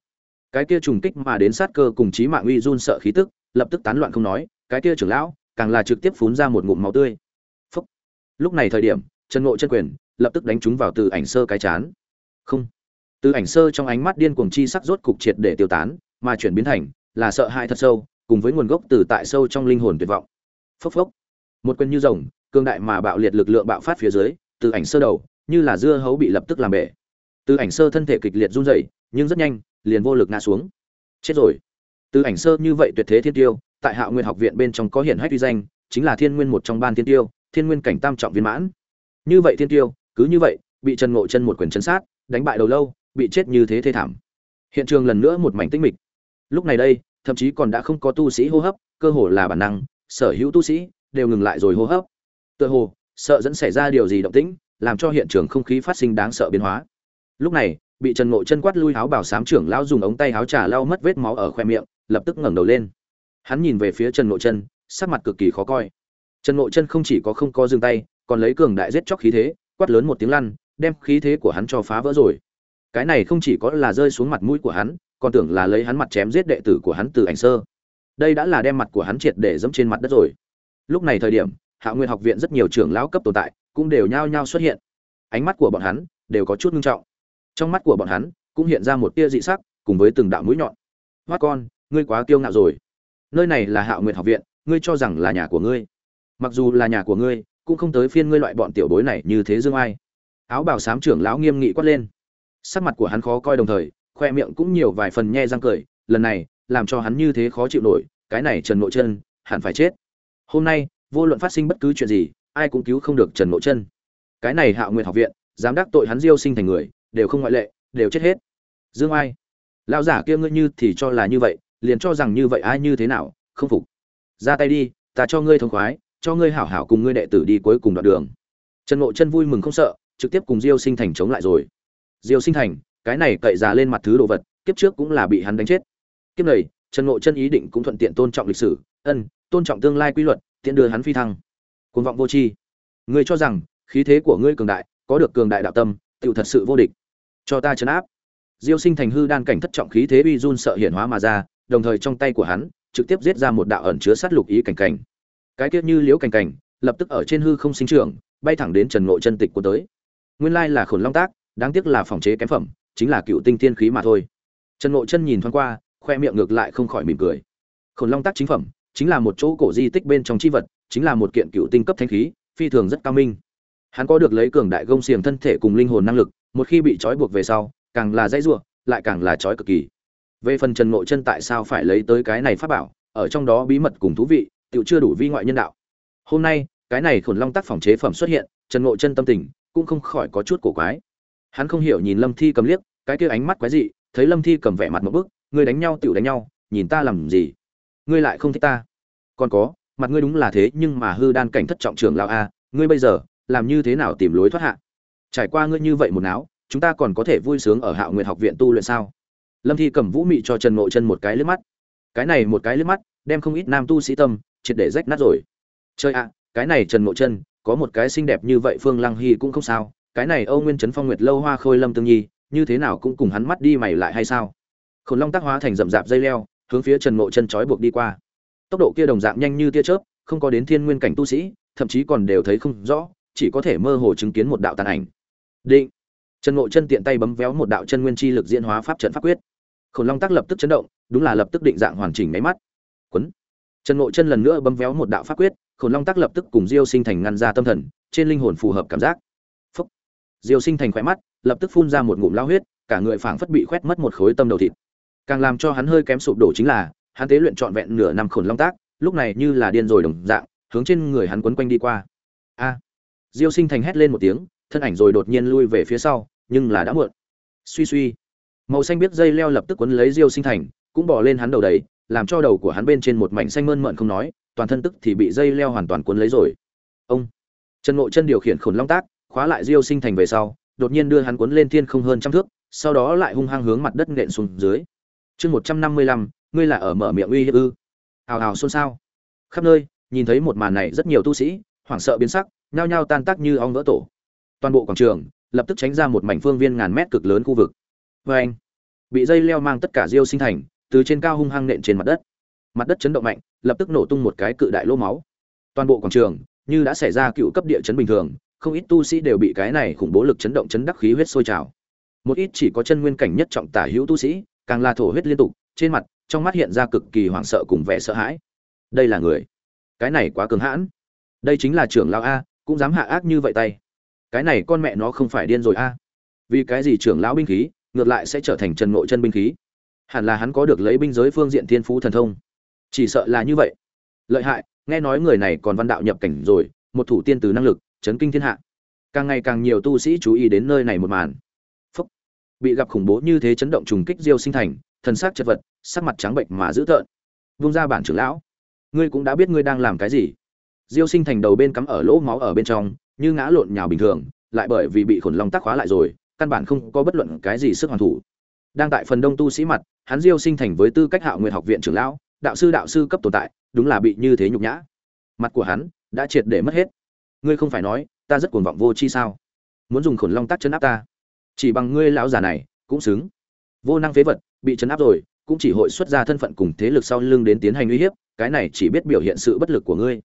cái kia trùng kích mà đến sát cơ cùng chí mạng uy run sợ khí tức, lập tức tán loạn không nói, cái kia trưởng lão càng là trực tiếp phun ra một ngụm máu tươi. Phúc. lúc này thời điểm chân ngộ chân quyền lập tức đánh trúng vào từ ảnh sơ cái chán. Không. Từ ảnh sơ trong ánh mắt điên cuồng chi sắc rốt cục triệt để tiêu tán, mà chuyển biến thành là sợ hãi thật sâu, cùng với nguồn gốc từ tại sâu trong linh hồn tuyệt vọng. Phốc phốc. Một quyền như rồng cương đại mà bạo liệt lực lượng bạo phát phía dưới, từ ảnh sơ đầu, như là dưa hấu bị lập tức làm bể. Từ ảnh sơ thân thể kịch liệt run rẩy, nhưng rất nhanh, liền vô lực ngã xuống. Chết rồi. Từ ảnh sơ như vậy tuyệt thế thiên tiêu tại Hạo nguyên học viện bên trong có hiển hách uy danh, chính là thiên nguyên một trong ban thiên tiêu, thiên nguyên cảnh tam trọng viên mãn. Như vậy thiên tiêu, cứ như vậy, bị trần ngộ chân một quyền chấn sát, đánh bại đầu lâu, bị chết như thế thê thảm. Hiện trường lần nữa một mảnh tĩnh mịch. Lúc này đây, thậm chí còn đã không có tu sĩ hô hấp, cơ hồ là bản năng, sở hữu tu sĩ đều ngừng lại rồi hô hấp. Tựa hồ, sợ dẫn xảy ra điều gì động tĩnh, làm cho hiện trường không khí phát sinh đáng sợ biến hóa. Lúc này, bị trần ngộ chân quát lui áo bảo sám trưởng lão dùng ống tay áo trà lau mất vết máu ở khoe miệng, lập tức ngẩng đầu lên hắn nhìn về phía trần nội chân sắc mặt cực kỳ khó coi. Trần nội chân không chỉ có không có dừng tay, còn lấy cường đại giết chóc khí thế, quát lớn một tiếng lăn, đem khí thế của hắn cho phá vỡ rồi. Cái này không chỉ có là rơi xuống mặt mũi của hắn, còn tưởng là lấy hắn mặt chém giết đệ tử của hắn từ ảnh sơ. Đây đã là đem mặt của hắn triệt để dẫm trên mặt đất rồi. Lúc này thời điểm, hạ nguyên học viện rất nhiều trưởng lão cấp tồn tại, cũng đều nhao nhao xuất hiện. Ánh mắt của bọn hắn đều có chút nghiêm trọng. Trong mắt của bọn hắn cũng hiện ra một tia dị sắc, cùng với từng đạo mũi nhọn. Hoát con, ngươi quá kiêu ngạo rồi nơi này là Hạo Nguyệt học viện, ngươi cho rằng là nhà của ngươi. Mặc dù là nhà của ngươi, cũng không tới phiên ngươi loại bọn tiểu bối này như thế dương ai. Áo bào xám trưởng lão nghiêm nghị quát lên. Sắc mặt của hắn khó coi đồng thời, khoe miệng cũng nhiều vài phần nhe răng cười, lần này, làm cho hắn như thế khó chịu nổi, cái này trần nội chân, hẳn phải chết. Hôm nay, vô luận phát sinh bất cứ chuyện gì, ai cũng cứu không được trần nội chân. Cái này Hạo Nguyệt học viện, dám đắc tội hắn diêu sinh thành người, đều không ngoại lệ, đều chết hết. Dương ai? Lão giả kia ngươi như thì cho là như vậy liền cho rằng như vậy ai như thế nào, không phục. Ra tay đi, ta cho ngươi thông khoái, cho ngươi hảo hảo cùng ngươi đệ tử đi cuối cùng đoạn đường. Trần ngộ chân vui mừng không sợ, trực tiếp cùng diêu sinh thành chống lại rồi. Diêu sinh thành, cái này cậy ra lên mặt thứ đồ vật, kiếp trước cũng là bị hắn đánh chết. Kiếp này, trần ngộ chân ý định cũng thuận tiện tôn trọng lịch sử, ân, tôn trọng tương lai quy luật, tiện đưa hắn phi thăng. Côn vọng vô tri. Ngươi cho rằng, khí thế của ngươi cường đại, có được cường đại đạo tâm tự thật sự vô địch. Cho ta chấn áp. Diêu sinh thành hư đan cảnh thất trọng khí thế uy run sợ hiển hóa mà ra đồng thời trong tay của hắn, trực tiếp giết ra một đạo ẩn chứa sát lục ý cảnh cảnh. Cái kiết như liễu cảnh cảnh, lập tức ở trên hư không sinh trưởng, bay thẳng đến trần ngộ chân tịch của tới. Nguyên lai là khổn long tác, đáng tiếc là phòng chế kém phẩm, chính là cựu tinh tiên khí mà thôi. Trần ngộ chân nhìn thoáng qua, khoe miệng ngược lại không khỏi mỉm cười. Khổn long tác chính phẩm, chính là một chỗ cổ di tích bên trong chi vật, chính là một kiện cựu tinh cấp thanh khí, phi thường rất cao minh. Hắn có được lấy cường đại gông xiềng thân thể cùng linh hồn năng lực, một khi bị trói buộc về sau, càng là dãy ruộng lại càng là trói cực kỳ về phần trần ngộ chân tại sao phải lấy tới cái này pháp bảo, ở trong đó bí mật cùng thú vị tự chưa đủ vi ngoại nhân đạo. Hôm nay, cái này khổn long tác phòng chế phẩm xuất hiện, trần ngộ chân tâm tình cũng không khỏi có chút cổ quái. Hắn không hiểu nhìn lâm thi cầm liếc, cái kia ánh mắt quái dị, thấy lâm thi cầm vẻ mặt một bức, ngươi đánh nhau tự đánh nhau, nhìn ta làm gì? Ngươi lại không thích ta. Còn có, mặt ngươi đúng là thế, nhưng mà hư đan cảnh thất trọng trường lão a, ngươi bây giờ làm như thế nào tìm lối thoát hạ? Trải qua ngươi như vậy một não, chúng ta còn có thể vui sướng ở hạo nguyện học viện tu luyện sao? Lâm thi cầm vũ mị cho trần ngộ chân một cái liếc mắt. Cái này một cái liếc mắt, đem không ít nam tu sĩ tâm, triệt để rách nát rồi. Chơi ạ, cái này trần ngộ chân có một cái xinh đẹp như vậy phương lăng hy cũng không sao. Cái này âu nguyên trấn phong nguyệt lâu hoa khôi lâm tương nhi, như thế nào cũng cùng hắn mắt đi mày lại hay sao? Khổn long tác hóa thành rậm rạp dây leo, hướng phía trần ngộ chân trói buộc đi qua. Tốc độ kia đồng dạng nhanh như tia chớp, không có đến thiên nguyên cảnh tu sĩ, thậm chí còn đều thấy không rõ, chỉ có thể mơ hồ chứng kiến một đạo tàn ảnh. Định trần ngộ chân tiện tay bấm véo một đạo chân nguyên chi lực diễn hóa pháp trận pháp quyết. Khổn long tác lập tức chấn động, đúng là lập tức định dạng hoàn chỉnh máy mắt. Quấn trần ngộ chân lần nữa bấm véo một đạo pháp quyết, khổn long tác lập tức cùng diêu sinh thành ngăn ra tâm thần, trên linh hồn phù hợp cảm giác. Phúc. Diêu sinh thành khỏe mắt, lập tức phun ra một ngụm lao huyết, cả người phảng phất bị khoét mất một khối tâm đầu thịt. Càng làm cho hắn hơi kém sụp đổ chính là, hắn tế luyện trọn vẹn nửa năm khổn long tác lúc này như là điên rồi đồng dạng, hướng trên người hắn quấn quanh đi qua. A. Diêu sinh thành hét lên một tiếng, thân ảnh rồi đột nhiên lui về phía sau nhưng là đã muộn. Suy suy. Màu xanh biết dây leo lập tức quấn lấy diêu sinh thành, cũng bỏ lên hắn đầu đấy làm cho đầu của hắn bên trên một mảnh xanh mơn mận không nói, toàn thân tức thì bị dây leo hoàn toàn quấn lấy rồi. Ông. Trần ngộ chân điều khiển khổn long tác, khóa lại diêu sinh thành về sau, đột nhiên đưa hắn quấn lên thiên không hơn trăm thước, sau đó lại hung hăng hướng mặt đất nện xuống dưới. Chương một trăm năm mươi lăm, ngươi là ở mở miệng uy hiếp ư? Hào hào xôn xao. Khắp nơi, nhìn thấy một màn này rất nhiều tu sĩ, hoảng sợ biến sắc, nhao nhao tan tác như ong vỡ tổ. Toàn bộ quảng trường lập tức tránh ra một mảnh phương viên ngàn mét cực lớn khu vực. Vê anh, bị dây leo mang tất cả diêu sinh thành, từ trên cao hung hăng nện trên mặt đất. Mặt đất chấn động mạnh, lập tức nổ tung một cái cự đại lỗ máu. Toàn bộ quảng trường, như đã xảy ra cựu cấp địa chấn bình thường, không ít tu sĩ đều bị cái này khủng bố lực chấn động chấn đắc khí huyết sôi trào. Một ít chỉ có chân nguyên cảnh nhất trọng tả hữu tu sĩ, càng là thổ huyết liên tục, trên mặt, trong mắt hiện ra cực kỳ hoảng sợ cùng vẻ sợ hãi. Đây là người. Cái này quá cường hãn. Đây chính là trưởng lão a, cũng dám hạ ác như vậy tay cái này con mẹ nó không phải điên rồi a. Vì cái gì trưởng lão binh khí, ngược lại sẽ trở thành trần nội chân binh khí? Hẳn là hắn có được lấy binh giới phương diện thiên phú thần thông. Chỉ sợ là như vậy. Lợi hại, nghe nói người này còn văn đạo nhập cảnh rồi, một thủ tiên từ năng lực, chấn kinh thiên hạ. Càng ngày càng nhiều tu sĩ chú ý đến nơi này một màn. Phúc. bị gặp khủng bố như thế chấn động trùng kích diêu sinh thành, thần sắc chật vật, sắc mặt trắng bệnh mà dữ tợn. Vung ra bản trưởng lão. Ngươi cũng đã biết ngươi đang làm cái gì. Diêu sinh thành đầu bên cắm ở lỗ máu ở bên trong như ngã lộn nhào bình thường, lại bởi vì bị khổn long tắc khóa lại rồi, căn bản không có bất luận cái gì sức hoàn thủ. Đang tại phần đông tu sĩ mặt, hắn diêu sinh thành với tư cách hạo nguyên học viện trưởng lão, đạo sư đạo sư cấp tồn tại, đúng là bị như thế nhục nhã. Mặt của hắn đã triệt để mất hết. Ngươi không phải nói, ta rất cuồng vọng vô chi sao? Muốn dùng khổn long tắc chấn áp ta? Chỉ bằng ngươi lão già này, cũng xứng. Vô năng phế vật, bị chấn áp rồi, cũng chỉ hội xuất ra thân phận cùng thế lực sau lưng đến tiến hành uy hiếp, cái này chỉ biết biểu hiện sự bất lực của ngươi.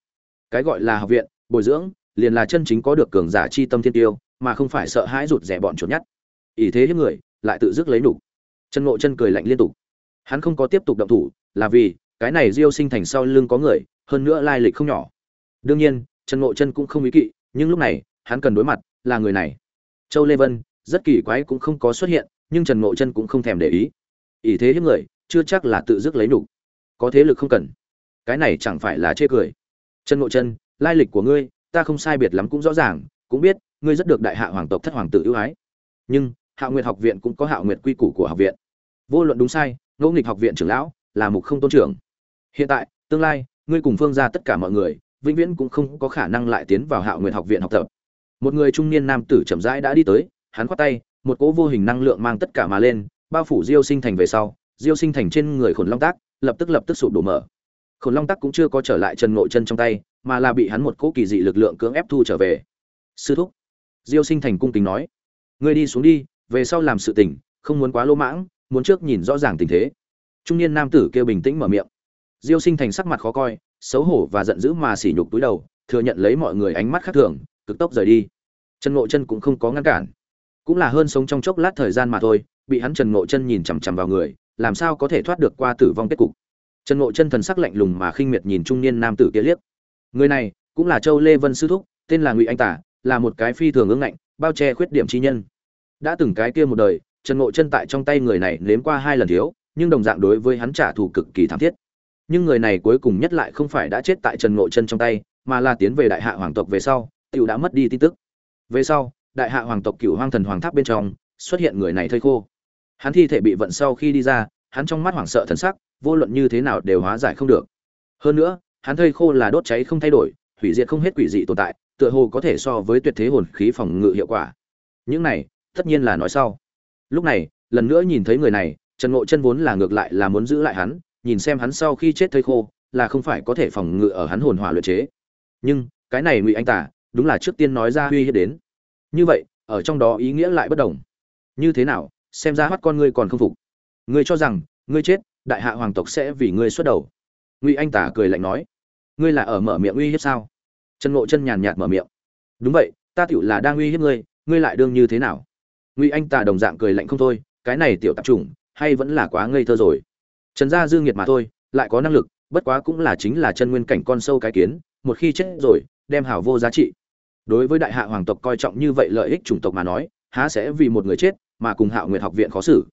Cái gọi là học viện, bồi dưỡng liền là chân chính có được cường giả chi tâm thiên tiêu, mà không phải sợ hãi rụt rẻ bọn chuột nhắt. Ỷ thế hiếp người, lại tự dứt lấy đủ. chân ngộ chân cười lạnh liên tục. Hắn không có tiếp tục động thủ, là vì, cái này diêu sinh thành sau lưng có người, hơn nữa lai lịch không nhỏ. Đương nhiên, chân ngộ chân cũng không ý kỵ, nhưng lúc này, hắn cần đối mặt, là người này. Châu lê vân, rất kỳ quái cũng không có xuất hiện, nhưng trần ngộ chân cũng không thèm để ý. Ỷ thế hiếp người, chưa chắc là tự dứt lấy đủ. có thế lực không cần. Cái này chẳng phải là chê cười. Trần ngộ chân, lai lịch của ngươi ta không sai biệt lắm cũng rõ ràng, cũng biết, ngươi rất được đại hạ hoàng tộc thất hoàng tử ưu ái. Nhưng, hạ nguyệt học viện cũng có hạ nguyệt quy củ của học viện. Vô luận đúng sai ngô nghịch học viện trưởng lão, là mục không tôn trưởng. Hiện tại, tương lai, ngươi cùng phương gia tất cả mọi người, vĩnh viễn cũng không có khả năng lại tiến vào hạ nguyệt học viện học tập. Một người trung niên nam tử chậm rãi đã đi tới, hắn khoát tay, một cỗ vô hình năng lượng mang tất cả mà lên, bao phủ diêu sinh thành về sau, diêu sinh thành trên người khổn long tác lập tức lập tức sụp đổ mở. Khổn long tác cũng chưa có trở lại trần ngộ chân trong tay mà là bị hắn một cỗ kỳ dị lực lượng cưỡng ép thu trở về. Sư thúc, diêu sinh thành cung kính nói, ngươi đi xuống đi, về sau làm sự tình, không muốn quá lỗ mãng, muốn trước nhìn rõ ràng tình thế. Trung niên nam tử kêu bình tĩnh mở miệng. Diêu sinh thành sắc mặt khó coi, xấu hổ và giận dữ mà sỉ nhục túi đầu, thừa nhận lấy mọi người ánh mắt khác thường, cực tốc rời đi. Trần ngộ chân cũng không có ngăn cản. Cũng là hơn sống trong chốc lát thời gian mà thôi, bị hắn trần ngộ chân nhìn chằm chằm vào người, làm sao có thể thoát được qua tử vong kết cục? Trần ngộ chân thần sắc lạnh lùng mà khinh miệt nhìn trung niên nam tử kia liếc người này cũng là châu lê vân sư thúc, tên là ngụy anh tả, là một cái phi thường ưng ngạnh, bao che khuyết điểm chi nhân. Đã từng cái kia một đời, trần ngộ chân tại trong tay người này nếm qua hai lần thiếu, nhưng đồng dạng đối với hắn trả thù cực kỳ thảm thiết. Nhưng người này cuối cùng nhất lại không phải đã chết tại trần ngộ chân trong tay, mà là tiến về đại hạ hoàng tộc về sau, tiểu đã mất đi tin tức. Về sau, đại hạ hoàng tộc cửu hoang thần hoàng tháp bên trong, xuất hiện người này thây khô. Hắn thi thể bị vận sau khi đi ra, hắn trong mắt hoảng sợ thần sắc, vô luận như thế nào đều hóa giải không được. Hơn nữa hắn thây khô là đốt cháy không thay đổi, hủy diệt không hết quỷ dị tồn tại, tựa hồ có thể so với tuyệt thế hồn khí phòng ngự hiệu quả. Những này, tất nhiên là nói sau. Lúc này, lần nữa nhìn thấy người này, trần ngộ chân vốn là ngược lại là muốn giữ lại hắn, nhìn xem hắn sau khi chết thây khô, là không phải có thể phòng ngự ở hắn hồn hỏa luyện chế. Nhưng, cái này ngụy anh tả, đúng là trước tiên nói ra uy hiếp đến. Như vậy, ở trong đó ý nghĩa lại bất đồng. Như thế nào, xem ra mắt con ngươi còn không phục. Ngươi cho rằng, ngươi chết, đại hạ hoàng tộc sẽ vì ngươi xuất đầu. Ngụy anh tả cười lạnh nói ngươi là ở mở miệng uy hiếp sao? Trần ngộ chân nhàn nhạt mở miệng. Đúng vậy, ta tựu là đang uy hiếp ngươi ngươi lại đương như thế nào? Ngụy anh tà đồng dạng cười lạnh không thôi, cái này tiểu tạp chủng, hay vẫn là quá ngây thơ rồi. Trần gia dương nhiệt mà thôi, lại có năng lực, bất quá cũng là chính là chân nguyên cảnh con sâu cái kiến, một khi chết rồi, đem hảo vô giá trị. Đối với đại hạ hoàng tộc coi trọng như vậy lợi ích chủng tộc mà nói, há sẽ vì một người chết, mà cùng hạo nguyệt học viện khó xử.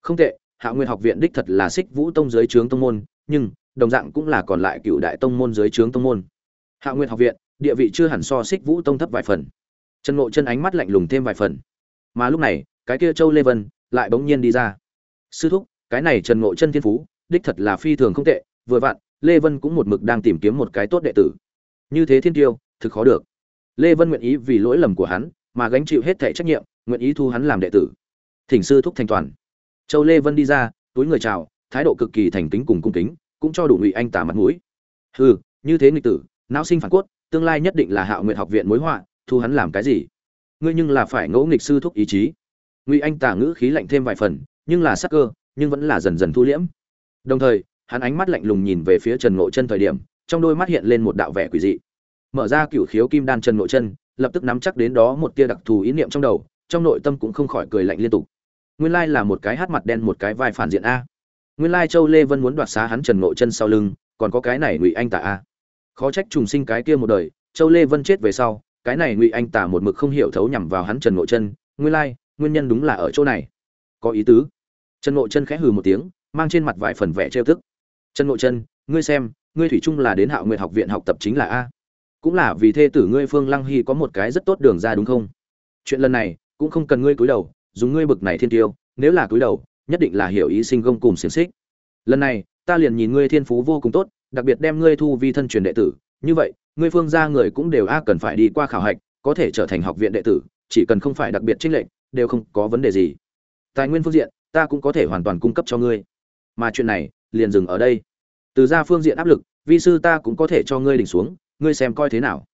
Không tệ hạo nguyệt học viện đích thật là xích vũ tông dưới trướng tông môn, nhưng đồng dạng cũng là còn lại cựu đại tông môn dưới trướng tông môn. Hạ nguyệt học viện, địa vị chưa hẳn so xích vũ tông thấp vài phần. Trần ngộ chân ánh mắt lạnh lùng thêm vài phần. Mà lúc này, cái kia châu lê vân lại bỗng nhiên đi ra. Sư thúc, cái này trần ngộ chân thiên phú, đích thật là phi thường không tệ, vừa vặn, lê vân cũng một mực đang tìm kiếm một cái tốt đệ tử. Như thế thiên tiêu, thực khó được. Lê vân nguyện ý vì lỗi lầm của hắn mà gánh chịu hết thẻ trách nhiệm, nguyện ý thu hắn làm đệ tử. Thỉnh sư thúc thanh toàn. Châu lê vân đi ra, túi người chào, thái độ cực kỳ thành kính cùng cung kính cũng cho đủ ngụy anh tả mặt mũi. Hừ, như thế nghịch tử, não sinh phản cốt, tương lai nhất định là hạo nguyện học viện mối họa, thu hắn làm cái gì? Ngươi nhưng là phải ngẫu nghịch sư thúc ý chí. Ngụy anh tả ngữ khí lạnh thêm vài phần, nhưng là sắc cơ, nhưng vẫn là dần dần thu liễm. Đồng thời, hắn ánh mắt lạnh lùng nhìn về phía trần ngộ chân thời điểm, trong đôi mắt hiện lên một đạo vẻ quỷ dị. Mở ra cửu khiếu kim đan trần ngộ chân, lập tức nắm chắc đến đó một tia đặc thù ý niệm trong đầu, trong nội tâm cũng không khỏi cười lạnh liên tục. Nguyên lai là một cái hát mặt đen, một cái vai phản diện a nguyên lai châu lê vân muốn đoạt xá hắn trần ngộ chân sau lưng, còn có cái này ngụy anh tả a. Khó trách trùng sinh cái kia một đời, châu lê vân chết về sau, cái này ngụy anh tả một mực không hiểu thấu nhằm vào hắn trần ngộ chân, nguyên lai, nguyên nhân đúng là ở chỗ này. Có ý tứ. Trần ngộ chân khẽ hừ một tiếng, mang trên mặt vài phần vẻ trêu tức. Trần ngộ chân, ngươi xem, ngươi thủy chung là đến hạo nguyệt học viện học tập chính là a. Cũng là vì thê tử ngươi phương lăng hy có một cái rất tốt đường ra đúng không? Chuyện lần này, cũng không cần ngươi cúi đầu, dùng ngươi bực này thiên tiêu, nếu là cúi đầu nhất định là hiểu ý sinh gông cùng xiềng xích. Lần này, ta liền nhìn ngươi thiên phú vô cùng tốt, đặc biệt đem ngươi thu vi thân truyền đệ tử. Như vậy, ngươi phương gia người cũng đều a cần phải đi qua khảo hạch, có thể trở thành học viện đệ tử, chỉ cần không phải đặc biệt trinh lệnh đều không có vấn đề gì. Tài nguyên phương diện, ta cũng có thể hoàn toàn cung cấp cho ngươi. Mà chuyện này, liền dừng ở đây. Từ ra phương diện áp lực, vi sư ta cũng có thể cho ngươi đỉnh xuống, ngươi xem coi thế nào.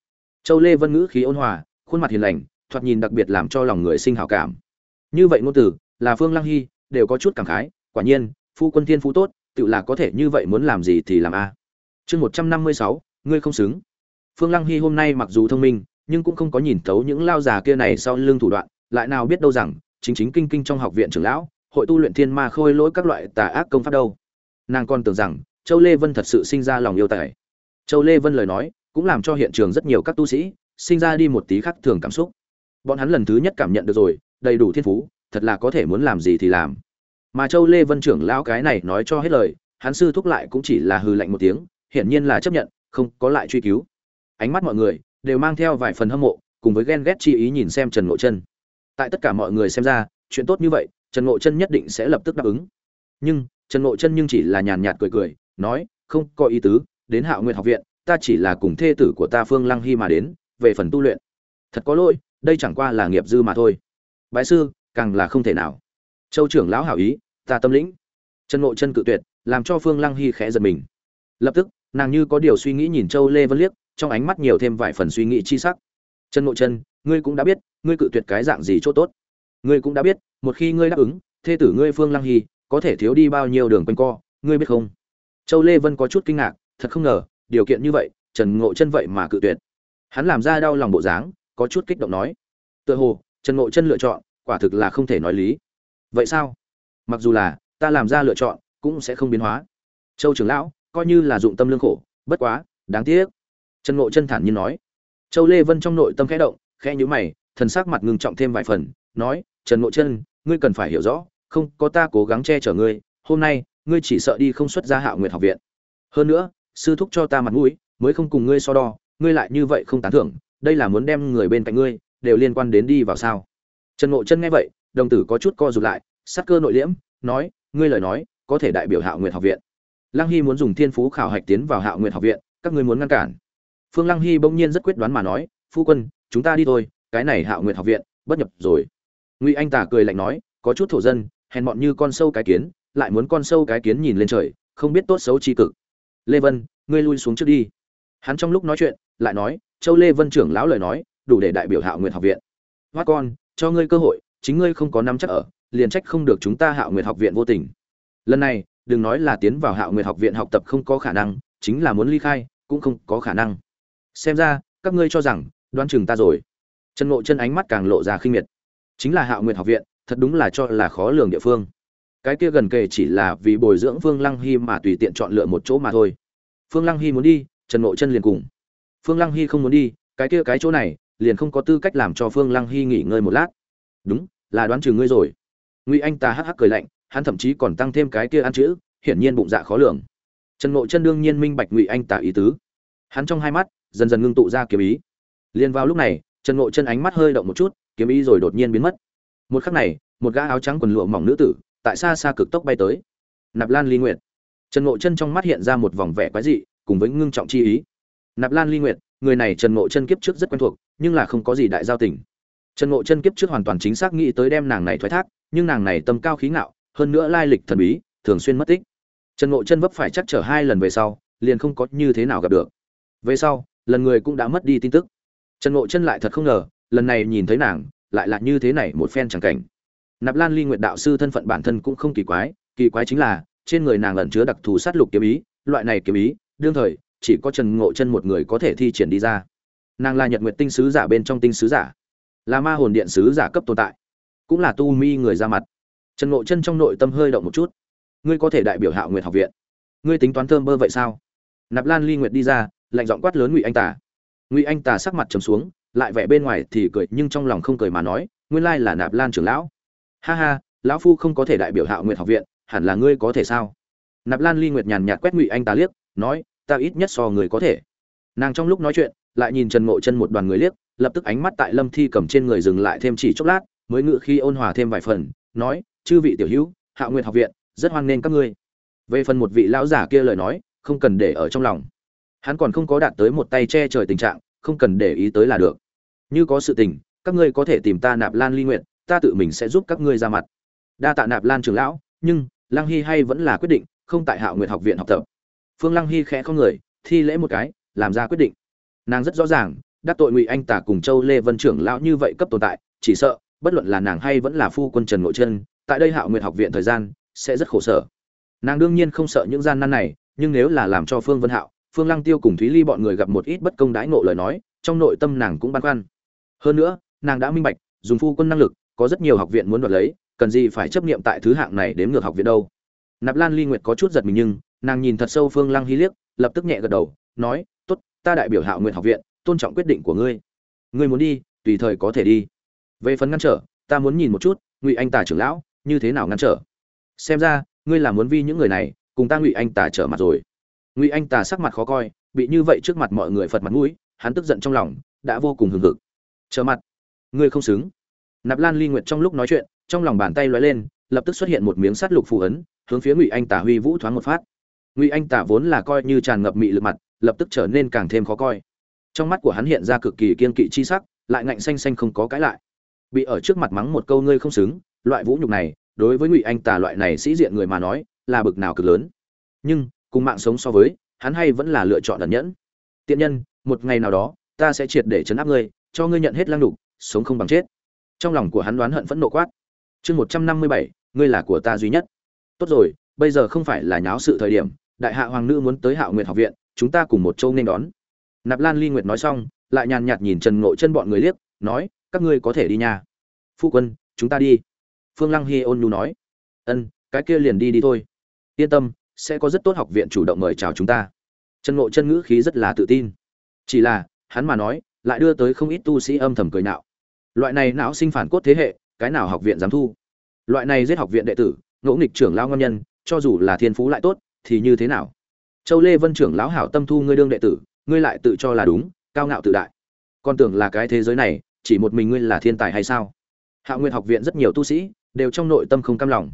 Châu lê vân ngữ khí ôn hòa, khuôn mặt hiền lành, thoạt nhìn đặc biệt làm cho lòng người sinh hảo cảm. Như vậy ngôn từ, là phương lăng hy đều có chút cảm khái, quả nhiên, phu quân thiên phú tốt tự là có thể như vậy muốn làm gì thì làm a. Chương một trăm năm mươi sáu, ngươi không xứng. Phương lăng hy hôm nay mặc dù thông minh, nhưng cũng không có nhìn thấu những lao già kia này sau lưng thủ đoạn, lại nào biết đâu rằng, chính chính kinh kinh trong học viện trưởng lão, hội tu luyện thiên ma khôi lỗi các loại tà ác công pháp đâu. Nàng còn tưởng rằng, châu lê vân thật sự sinh ra lòng yêu tài. Châu lê vân lời nói, cũng làm cho hiện trường rất nhiều các tu sĩ, sinh ra đi một tí khác thường cảm xúc. Bọn hắn lần thứ nhất cảm nhận được rồi, đầy đủ thiên phú thật là có thể muốn làm gì thì làm. Mà châu lê vân trưởng lão cái này nói cho hết lời, hắn sư thúc lại cũng chỉ là hư lạnh một tiếng, hiển nhiên là chấp nhận, không có lại truy cứu. Ánh mắt mọi người đều mang theo vài phần hâm mộ, cùng với ghen ghét chi ý nhìn xem trần ngộ chân. Tại tất cả mọi người xem ra, chuyện tốt như vậy, trần ngộ chân nhất định sẽ lập tức đáp ứng. Nhưng, trần ngộ chân nhưng chỉ là nhàn nhạt cười cười, nói, không có ý tứ, đến hạo nguyện học viện, ta chỉ là cùng thê tử của ta phương lăng hy mà đến, về phần tu luyện. Thật có lỗi, đây chẳng qua là nghiệp dư mà thôi. Bái sư càng là không thể nào. Châu trưởng lão hảo ý, ta tâm lĩnh. Trần ngộ chân cự tuyệt, làm cho phương lăng hy khẽ giật mình. Lập tức, nàng như có điều suy nghĩ nhìn châu lê vân liếc, trong ánh mắt nhiều thêm vài phần suy nghĩ chi sắc. Trần ngộ chân, ngươi cũng đã biết, ngươi cự tuyệt cái dạng gì chỗ tốt. Ngươi cũng đã biết, một khi ngươi đáp ứng, thê tử ngươi phương lăng hy có thể thiếu đi bao nhiêu đường quanh co, ngươi biết không? Châu lê vân có chút kinh ngạc, thật không ngờ, điều kiện như vậy, trần ngộ chân vậy mà cự tuyệt. Hắn làm ra đau lòng bộ dáng, có chút kích động nói. Tựa hồ, trần ngộ chân lựa chọn quả thực là không thể nói lý. Vậy sao? Mặc dù là, ta làm ra lựa chọn, cũng sẽ không biến hóa. Châu trưởng lão, coi như là dụng tâm lương khổ, bất quá, đáng tiếc. Trần ngộ chân thản nhiên nói. Châu lê vân trong nội tâm khẽ động, khẽ nhíu mày, thần sắc mặt ngưng trọng thêm vài phần, nói, trần ngộ chân, ngươi cần phải hiểu rõ, không có ta cố gắng che chở ngươi, hôm nay, ngươi chỉ sợ đi không xuất ra hạo nguyệt học viện. Hơn nữa, sư thúc cho ta mặt mũi, mới không cùng ngươi so đo, ngươi lại như vậy không tán thưởng, đây là muốn đem người bên cạnh ngươi, đều liên quan đến đi vào sao? Trần ngộ chân nghe vậy, đồng tử có chút co rụt lại, sắc cơ nội liễm, nói, ngươi lời nói, có thể đại biểu hạo nguyệt học viện. Lăng hy muốn dùng thiên phú khảo hạch tiến vào hạo nguyệt học viện, các ngươi muốn ngăn cản. Phương lăng hy bỗng nhiên rất quyết đoán mà nói, phu quân, chúng ta đi thôi, cái này hạo nguyệt học viện, bất nhập rồi. Ngụy anh tả cười lạnh nói, có chút thổ dân, hèn mọn như con sâu cái kiến, lại muốn con sâu cái kiến nhìn lên trời, không biết tốt xấu chi cực. Lê vân, ngươi lui xuống trước đi. Hắn trong lúc nói chuyện, lại nói, châu lê vân trưởng lão lời nói, đủ để đại biểu hạo nguyệt học viện. Hoa con cho ngươi cơ hội, chính ngươi không có nắm chắc ở, liền trách không được chúng ta hạo nguyệt học viện vô tình. Lần này, đừng nói là tiến vào hạo nguyệt học viện học tập không có khả năng, chính là muốn ly khai, cũng không có khả năng. Xem ra, các ngươi cho rằng, đoán chừng ta rồi. Trần ngộ chân ánh mắt càng lộ ra khinh miệt. Chính là hạo nguyệt học viện, thật đúng là cho là khó lường địa phương. Cái kia gần kề chỉ là vì bồi dưỡng phương lăng hy mà tùy tiện chọn lựa một chỗ mà thôi. Phương lăng hy muốn đi, trần ngộ chân liền cùng. Phương lăng hy không muốn đi, cái kia cái chỗ này liền không có tư cách làm cho phương lăng hy nghỉ ngơi một lát. Đúng, là đoán chừng ngươi rồi. Ngụy anh ta hắc hắc cười lạnh, hắn thậm chí còn tăng thêm cái kia ăn chữ, hiển nhiên bụng dạ khó lường. Trần ngộ chân đương nhiên minh bạch ngụy anh ta ý tứ. Hắn trong hai mắt, dần dần ngưng tụ ra kiếm ý. Liền vào lúc này, trần ngộ chân ánh mắt hơi động một chút, kiếm ý rồi đột nhiên biến mất. Một khắc này, một gã áo trắng quần lụa mỏng nữ tử, tại xa xa cực tốc bay tới. Nạp lan ly nguyệt. Trần ngộ chân trong mắt hiện ra một vòng vẻ quái dị, cùng với ngưng trọng chi ý. Nạp lan ly nguyệt, người này trần ngộ chân kiếp trước rất quen thuộc nhưng là không có gì đại giao tình. Trần ngộ chân kiếp trước hoàn toàn chính xác nghĩ tới đem nàng này thoái thác, nhưng nàng này tâm cao khí ngạo, hơn nữa lai lịch thần bí, thường xuyên mất tích. Trần ngộ chân vấp phải chắc trở hai lần về sau, liền không có như thế nào gặp được. Về sau, lần người cũng đã mất đi tin tức. Trần ngộ chân lại thật không ngờ, lần này nhìn thấy nàng, lại là như thế này một phen chẳng cảnh. Nạp lan ly nguyệt đạo sư thân phận bản thân cũng không kỳ quái kỳ quái chính là, trên người nàng ẩn chứa đặc thù sát lục kiếm ý, loại này kiếm ý, đương thời, chỉ có trần ngộ chân một người có thể thi triển đi ra nàng là nhật nguyệt tinh sứ giả bên trong tinh sứ giả, là ma hồn điện sứ giả cấp tồn tại, cũng là tu mi người ra mặt. Trần ngộ chân trong nội tâm hơi động một chút. Ngươi có thể đại biểu hạo nguyệt học viện. Ngươi tính toán thơm bơ vậy sao? Nạp lan ly nguyệt đi ra, lạnh giọng quát lớn ngụy anh tả ngụy anh tả sắc mặt trầm xuống, lại vẻ bên ngoài thì cười, nhưng trong lòng không cười mà nói, nguyên lai là nạp lan trưởng lão. Ha ha, lão phu không có thể đại biểu hạo nguyệt học viện, hẳn là ngươi có thể sao? Nạp lan ly nguyệt nhàn nhạt quét ngụy anh ta liếc, nói, ta ít nhất so người có thể. Nàng trong lúc nói chuyện lại nhìn trần ngộ chân một đoàn người liếc, lập tức ánh mắt tại lâm thi cầm trên người dừng lại thêm chỉ chốc lát, mới ngự khi ôn hòa thêm vài phần, nói, chư vị tiểu hữu, hạ nguyệt học viện, rất hoan nghênh các ngươi. Về phần một vị lão giả kia lời nói, không cần để ở trong lòng. Hắn còn không có đạt tới một tay che trời tình trạng, không cần để ý tới là được. Như có sự tình, các ngươi có thể tìm ta nạp lan ly nguyện ta tự mình sẽ giúp các ngươi ra mặt. Đa tạ nạp lan trưởng lão, nhưng lăng hy hay vẫn là quyết định không tại hạ nguyệt học viện học tập. Phương lăng hy khẽ không người, thi lễ một cái, làm ra quyết định nàng rất rõ ràng, đắc tội ngụy anh tả cùng châu lê vân trưởng lão như vậy cấp tồn tại, chỉ sợ, bất luận là nàng hay vẫn là phu quân trần nội chân, tại đây hạo nguyệt học viện thời gian, sẽ rất khổ sở. Nàng đương nhiên không sợ những gian nan này, nhưng nếu là làm cho phương vân hạo, phương lăng tiêu cùng thúy ly bọn người gặp một ít bất công đãi ngộ lời nói, trong nội tâm nàng cũng băn khoăn. Hơn nữa, nàng đã minh bạch, dùng phu quân năng lực, có rất nhiều học viện muốn đoạt lấy, cần gì phải chấp niệm tại thứ hạng này đếm ngược học viện đâu. Nạp lan ly nguyệt có chút giật mình nhưng, nàng nhìn thật sâu phương lăng hy liếc, lập tức nhẹ gật đầu, nói, tốt ta đại biểu hạo nguyện học viện, tôn trọng quyết định của ngươi. Ngươi muốn đi, tùy thời có thể đi. Về phần ngăn trở, ta muốn nhìn một chút, ngụy anh tả trưởng lão, như thế nào ngăn trở? Xem ra, ngươi là muốn vi những người này, cùng ta ngụy anh tả trở mặt rồi. Ngụy anh tả sắc mặt khó coi, bị như vậy trước mặt mọi người phật mặt mũi, hắn tức giận trong lòng, đã vô cùng hừng hực. Trở mặt. Ngươi không xứng. Nạp lan ly nguyệt trong lúc nói chuyện, trong lòng bàn tay lóe lên, lập tức xuất hiện một miếng sắt lục phù ấn, hướng phía ngụy anh tả huy vũ thoáng một phát. Ngụy anh tả vốn là coi như tràn ngập mị lực mặt lập tức trở nên càng thêm khó coi. Trong mắt của hắn hiện ra cực kỳ kiên kỵ chi sắc, lại ngạnh xanh xanh không có cãi lại. Bị ở trước mặt mắng một câu ngươi không xứng, loại vũ nhục này, đối với ngụy anh tà loại này sĩ diện người mà nói, là bực nào cực lớn. Nhưng, cùng mạng sống so với, hắn hay vẫn là lựa chọn ẩn nhẫn. Tiện nhân, một ngày nào đó, ta sẽ triệt để chấn áp ngươi, cho ngươi nhận hết lăng đục sống không bằng chết. Trong lòng của hắn đoán hận phẫn nộ quát. Chương một trăm năm mươi bảy, ngươi là của ta duy nhất. Tốt rồi, bây giờ không phải là nháo sự thời điểm, đại hạ hoàng nữ muốn tới hạo nguyệt học viện chúng ta cùng một châu nên đón. Nạp lan ly nguyệt nói xong, lại nhàn nhạt nhìn trần ngộ chân bọn người liếc, nói, các ngươi có thể đi nha. Phu quân, chúng ta đi. Phương lăng hi ôn nhu nói. Ân, cái kia liền đi đi thôi. Yên tâm, sẽ có rất tốt học viện chủ động mời chào chúng ta. Trần ngộ chân ngữ khí rất là tự tin. Chỉ là, hắn mà nói, lại đưa tới không ít tu sĩ âm thầm cười nạo. Loại này não sinh phản cốt thế hệ, cái nào học viện dám thu? Loại này giết học viện đệ tử, ngỗ nghịch trưởng lao ngâm nhân, cho dù là thiên phú lại tốt, thì như thế nào? Châu lê vân trưởng lão hảo tâm thu ngươi đương đệ tử, ngươi lại tự cho là đúng, cao ngạo tự đại. Con tưởng là cái thế giới này, chỉ một mình ngươi là thiên tài hay sao? Hạ nguyên học viện rất nhiều tu sĩ, đều trong nội tâm không cam lòng.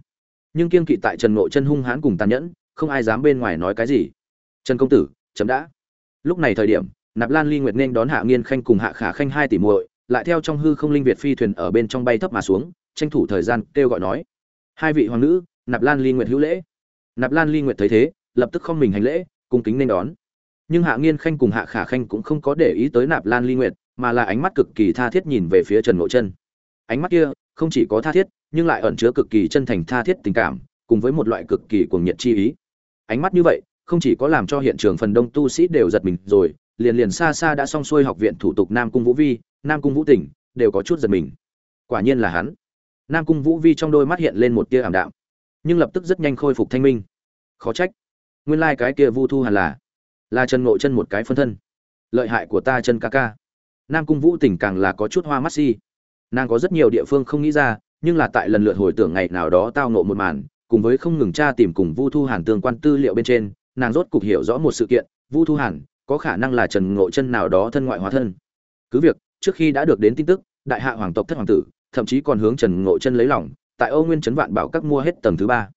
Nhưng kiên kỵ tại trần nội chân hung hãn cùng tàn nhẫn, không ai dám bên ngoài nói cái gì. Trần công tử, chấm đã. Lúc này thời điểm, nạp lan ly nguyệt nên đón hạ nghiên khanh cùng hạ khả khanh hai tỷ muội, lại theo trong hư không linh việt phi thuyền ở bên trong bay thấp mà xuống, tranh thủ thời gian kêu gọi nói. Hai vị hoàng nữ, nạp lan ly nguyệt hữu lễ. Nạp lan ly nguyệt thấy thế lập tức không mình hành lễ, cung kính nên đón. Nhưng hạ nghiên khanh cùng hạ khả khanh cũng không có để ý tới nạp lan ly nguyệt, mà là ánh mắt cực kỳ tha thiết nhìn về phía trần ngộ chân. Ánh mắt kia không chỉ có tha thiết, nhưng lại ẩn chứa cực kỳ chân thành tha thiết tình cảm, cùng với một loại cực kỳ cuồng nhiệt chi ý. Ánh mắt như vậy, không chỉ có làm cho hiện trường phần đông tu sĩ đều giật mình rồi, liền liền xa xa đã xong xuôi học viện thủ tục nam cung vũ vi, nam cung vũ tỉnh, đều có chút giật mình. Quả nhiên là hắn. Nam cung vũ vi trong đôi mắt hiện lên một tia ảm đạm, nhưng lập tức rất nhanh khôi phục thanh minh. Khó trách nguyên lai cái kia vu thu hẳn là là chân ngộ chân một cái phân thân. Lợi hại của ta chân ca ca. Nam cung vũ tỉnh càng là có chút hoa mắt si. Nàng có rất nhiều địa phương không nghĩ ra, nhưng là tại lần lượt hồi tưởng ngày nào đó tao nộ một màn, cùng với không ngừng tra tìm cùng vu thu hàn tương quan tư liệu bên trên, nàng rốt cục hiểu rõ một sự kiện, vu thu hàn có khả năng là trần ngộ chân nào đó thân ngoại hóa thân. Cứ việc, trước khi đã được đến tin tức, đại hạ hoàng tộc thất hoàng tử, thậm chí còn hướng trần ngộ chân lấy lòng, tại âu nguyên trấn vạn bảo các mua hết tầng thứ ba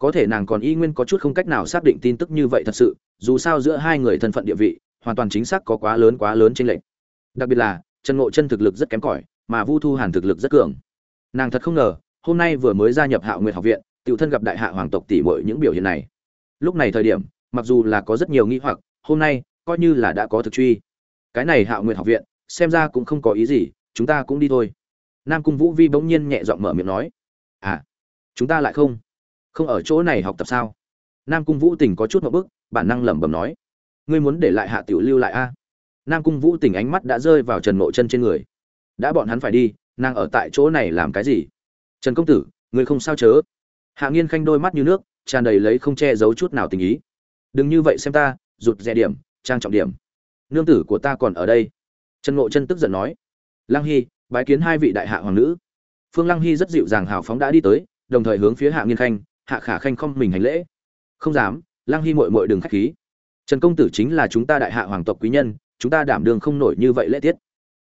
có thể nàng còn y nguyên có chút không cách nào xác định tin tức như vậy thật sự, dù sao giữa hai người thân phận địa vị, hoàn toàn chính xác có quá lớn quá lớn trên lệnh đặc biệt là, trần ngộ chân thực lực rất kém cỏi, mà vu thu hàn thực lực rất cường. Nàng thật không ngờ, hôm nay vừa mới gia nhập hạo nguyệt học viện tự thân gặp đại hạ hoàng tộc tỷ bội những biểu hiện này. Lúc này thời điểm, mặc dù là có rất nhiều nghi hoặc, hôm nay, coi như là đã có thực truy. Cái này hạo nguyệt học viện, xem ra cũng không có ý gì, chúng ta cũng đi thôi. Nam cung vũ vi bỗng nhiên nhẹ giọng mở miệng nói à chúng ta lại không? Không ở chỗ này học tập sao? Nam cung vũ tình có chút một bức, bản năng lẩm bẩm nói. Ngươi muốn để lại hạ tiểu lưu lại a nam cung vũ tình ánh mắt đã rơi vào trần mộ chân trên người. Đã bọn hắn phải đi, nàng ở tại chỗ này làm cái gì? Trần công tử, ngươi không sao chớ? Hạ nghiên khanh đôi mắt như nước, tràn đầy lấy không che giấu chút nào tình ý. Đừng như vậy xem ta, rụt rè điểm, trang trọng điểm. Nương tử của ta còn ở đây. Trần ngộ chân tức giận nói. Lăng hy, bái kiến hai vị đại hạ hoàng nữ. Phương lăng hy rất dịu dàng hào phóng đã đi tới, đồng thời hướng phía hạ nghiên khanh hạ khả khanh không mình hành lễ. Không dám, lăng hy mội mội đừng khách khí. Trần công tử chính là chúng ta đại hạ hoàng tộc quý nhân, chúng ta đảm đường không nổi như vậy lễ tiết.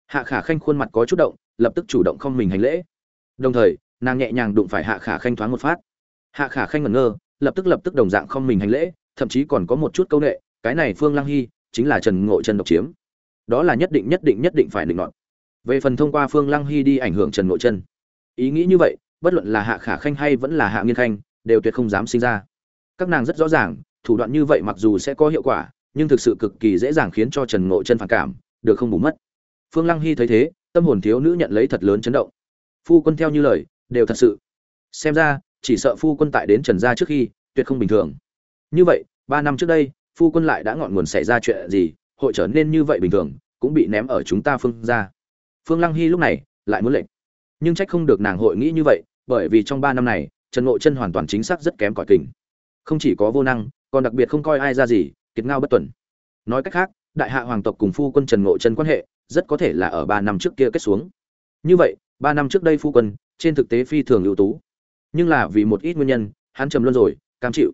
Hạ khả khanh khuôn mặt có chút động, lập tức chủ động không mình hành lễ. Đồng thời, nàng nhẹ nhàng đụng phải hạ khả khanh thoáng một phát. Hạ khả khanh ngẩn ngơ, lập tức lập tức đồng dạng không mình hành lễ, thậm chí còn có một chút câu nệ, cái này phương lăng hy chính là trần ngộ trần độc chiếm. Đó là nhất định nhất định nhất định phải định nọt về phần thông qua phương lăng hy đi ảnh hưởng trần ngộ chân ý nghĩ như vậy, bất luận là hạ khả khanh hay vẫn là hạ nghiên khanh đều tuyệt không dám sinh ra. Các nàng rất rõ ràng, thủ đoạn như vậy mặc dù sẽ có hiệu quả, nhưng thực sự cực kỳ dễ dàng khiến cho trần ngộ chân phản cảm, được không bù mất. Phương lăng hy thấy thế, tâm hồn thiếu nữ nhận lấy thật lớn chấn động. Phu quân theo như lời, đều thật sự. Xem ra, chỉ sợ phu quân tại đến trần gia trước khi, tuyệt không bình thường. Như vậy, ba năm trước đây, phu quân lại đã ngọn nguồn xảy ra chuyện gì, hội trở nên như vậy bình thường, cũng bị ném ở chúng ta phương ra phương lăng hy lúc này, lại muốn lệnh. Nhưng trách không được nàng hội nghĩ như vậy, bởi vì trong ba năm này trần ngộ chân hoàn toàn chính xác rất kém cỏi kình. Không chỉ có vô năng, còn đặc biệt không coi ai ra gì, kiệt ngao bất tuần. Nói cách khác, đại hạ hoàng tộc cùng phu quân trần ngộ chân quan hệ, rất có thể là ở ba năm trước kia kết xuống. Như vậy, ba năm trước đây phu quân, trên thực tế phi thường ưu tú. Nhưng là vì một ít nguyên nhân, hắn trầm luân rồi, cam chịu.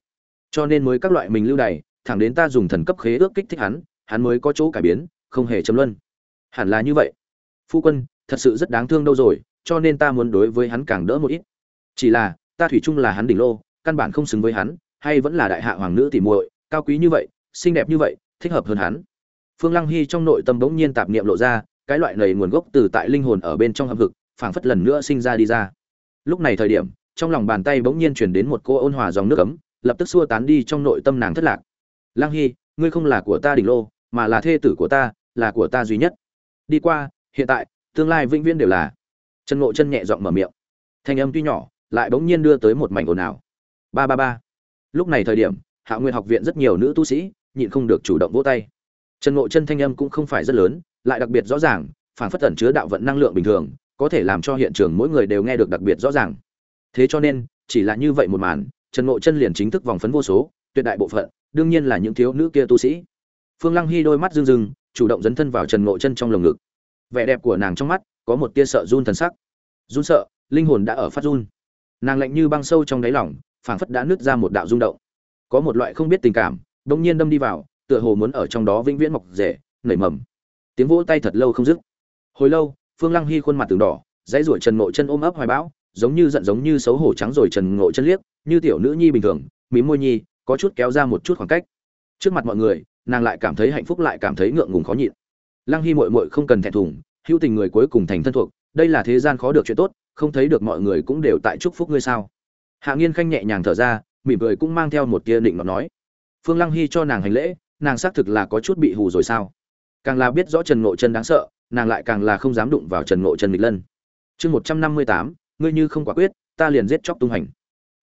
Cho nên mới các loại mình lưu đày, thẳng đến ta dùng thần cấp khế ước kích thích hắn hắn mới có chỗ cải biến, không hề trầm luân. Hẳn là như vậy. Phu quân, thật sự rất đáng thương đâu rồi, cho nên ta muốn đối với hắn càng đỡ một ít. Chỉ là ta thủy chung là hắn đỉnh lô, căn bản không xứng với hắn, hay vẫn là đại hạ hoàng nữ tỉ muội, cao quý như vậy, xinh đẹp như vậy, thích hợp hơn hắn. Phương lăng hy trong nội tâm bỗng nhiên tạp niệm lộ ra, cái loại này nguồn gốc từ tại linh hồn ở bên trong hầm vực phảng phất lần nữa sinh ra đi ra. Lúc này thời điểm, trong lòng bàn tay bỗng nhiên chuyển đến một cô ôn hòa dòng nước ấm, lập tức xua tán đi trong nội tâm nàng thất lạc. Lăng hy, ngươi không là của ta đỉnh lô, mà là thê tử của ta, là của ta duy nhất. Đi qua, hiện tại, tương lai vĩnh viễn đều là. Trần ngộ chân nhẹ giọng mở miệng. Thanh âm tuy nhỏ lại bỗng nhiên đưa tới một mảnh ồn ào. Ba ba ba. Lúc này thời điểm, hạ nguyên học viện rất nhiều nữ tu sĩ nhịn không được chủ động vỗ tay. Trần ngộ chân thanh âm cũng không phải rất lớn, lại đặc biệt rõ ràng, phản phất tẩn chứa đạo vận năng lượng bình thường, có thể làm cho hiện trường mỗi người đều nghe được đặc biệt rõ ràng. Thế cho nên, chỉ là như vậy một màn, trần ngộ chân liền chính thức vòng phấn vô số, tuyệt đại bộ phận, đương nhiên là những thiếu nữ kia tu sĩ. Phương lăng hy đôi mắt rưng rưng, chủ động dấn thân vào trần ngộ chân trong lồng ngực. Vẻ đẹp của nàng trong mắt có một tia sợ run thần sắc. Run sợ, linh hồn đã ở phát run nàng lạnh như băng sâu trong đáy lòng, phảng phất đã nứt ra một đạo rung động. Có một loại không biết tình cảm đông nhiên đâm đi vào tựa hồ muốn ở trong đó vĩnh viễn mọc rể nảy mầm. Tiếng vỗ tay thật lâu không dứt. Hồi lâu phương lăng hy khuôn mặt từng đỏ dãy ruổi trần ngộ chân ôm ấp hoài bão giống như giận giống như xấu hổ trắng rồi trần ngộ chân liếc như tiểu nữ nhi bình thường mí môi nhi có chút kéo ra một chút khoảng cách. Trước mặt mọi người nàng lại cảm thấy hạnh phúc lại cảm thấy ngượng ngùng khó nhịn. Lăng hy mội mội không cần thẹn thùng hữu tình người cuối cùng thành thân thuộc đây là thế gian khó được chuyện tốt không thấy được mọi người cũng đều tại chúc phúc ngươi sao? Hạ nghiên khanh nhẹ nhàng thở ra, mỉm cười cũng mang theo một tia định ngọt nói. Phương lăng hy cho nàng hành lễ, nàng xác thực là có chút bị hù rồi sao? Càng là biết rõ trần ngộ chân đáng sợ, nàng lại càng là không dám đụng vào trần ngộ chân nghịch lân. Chương một trăm năm mươi tám, ngươi như không quả quyết, ta liền giết chóc tung hành.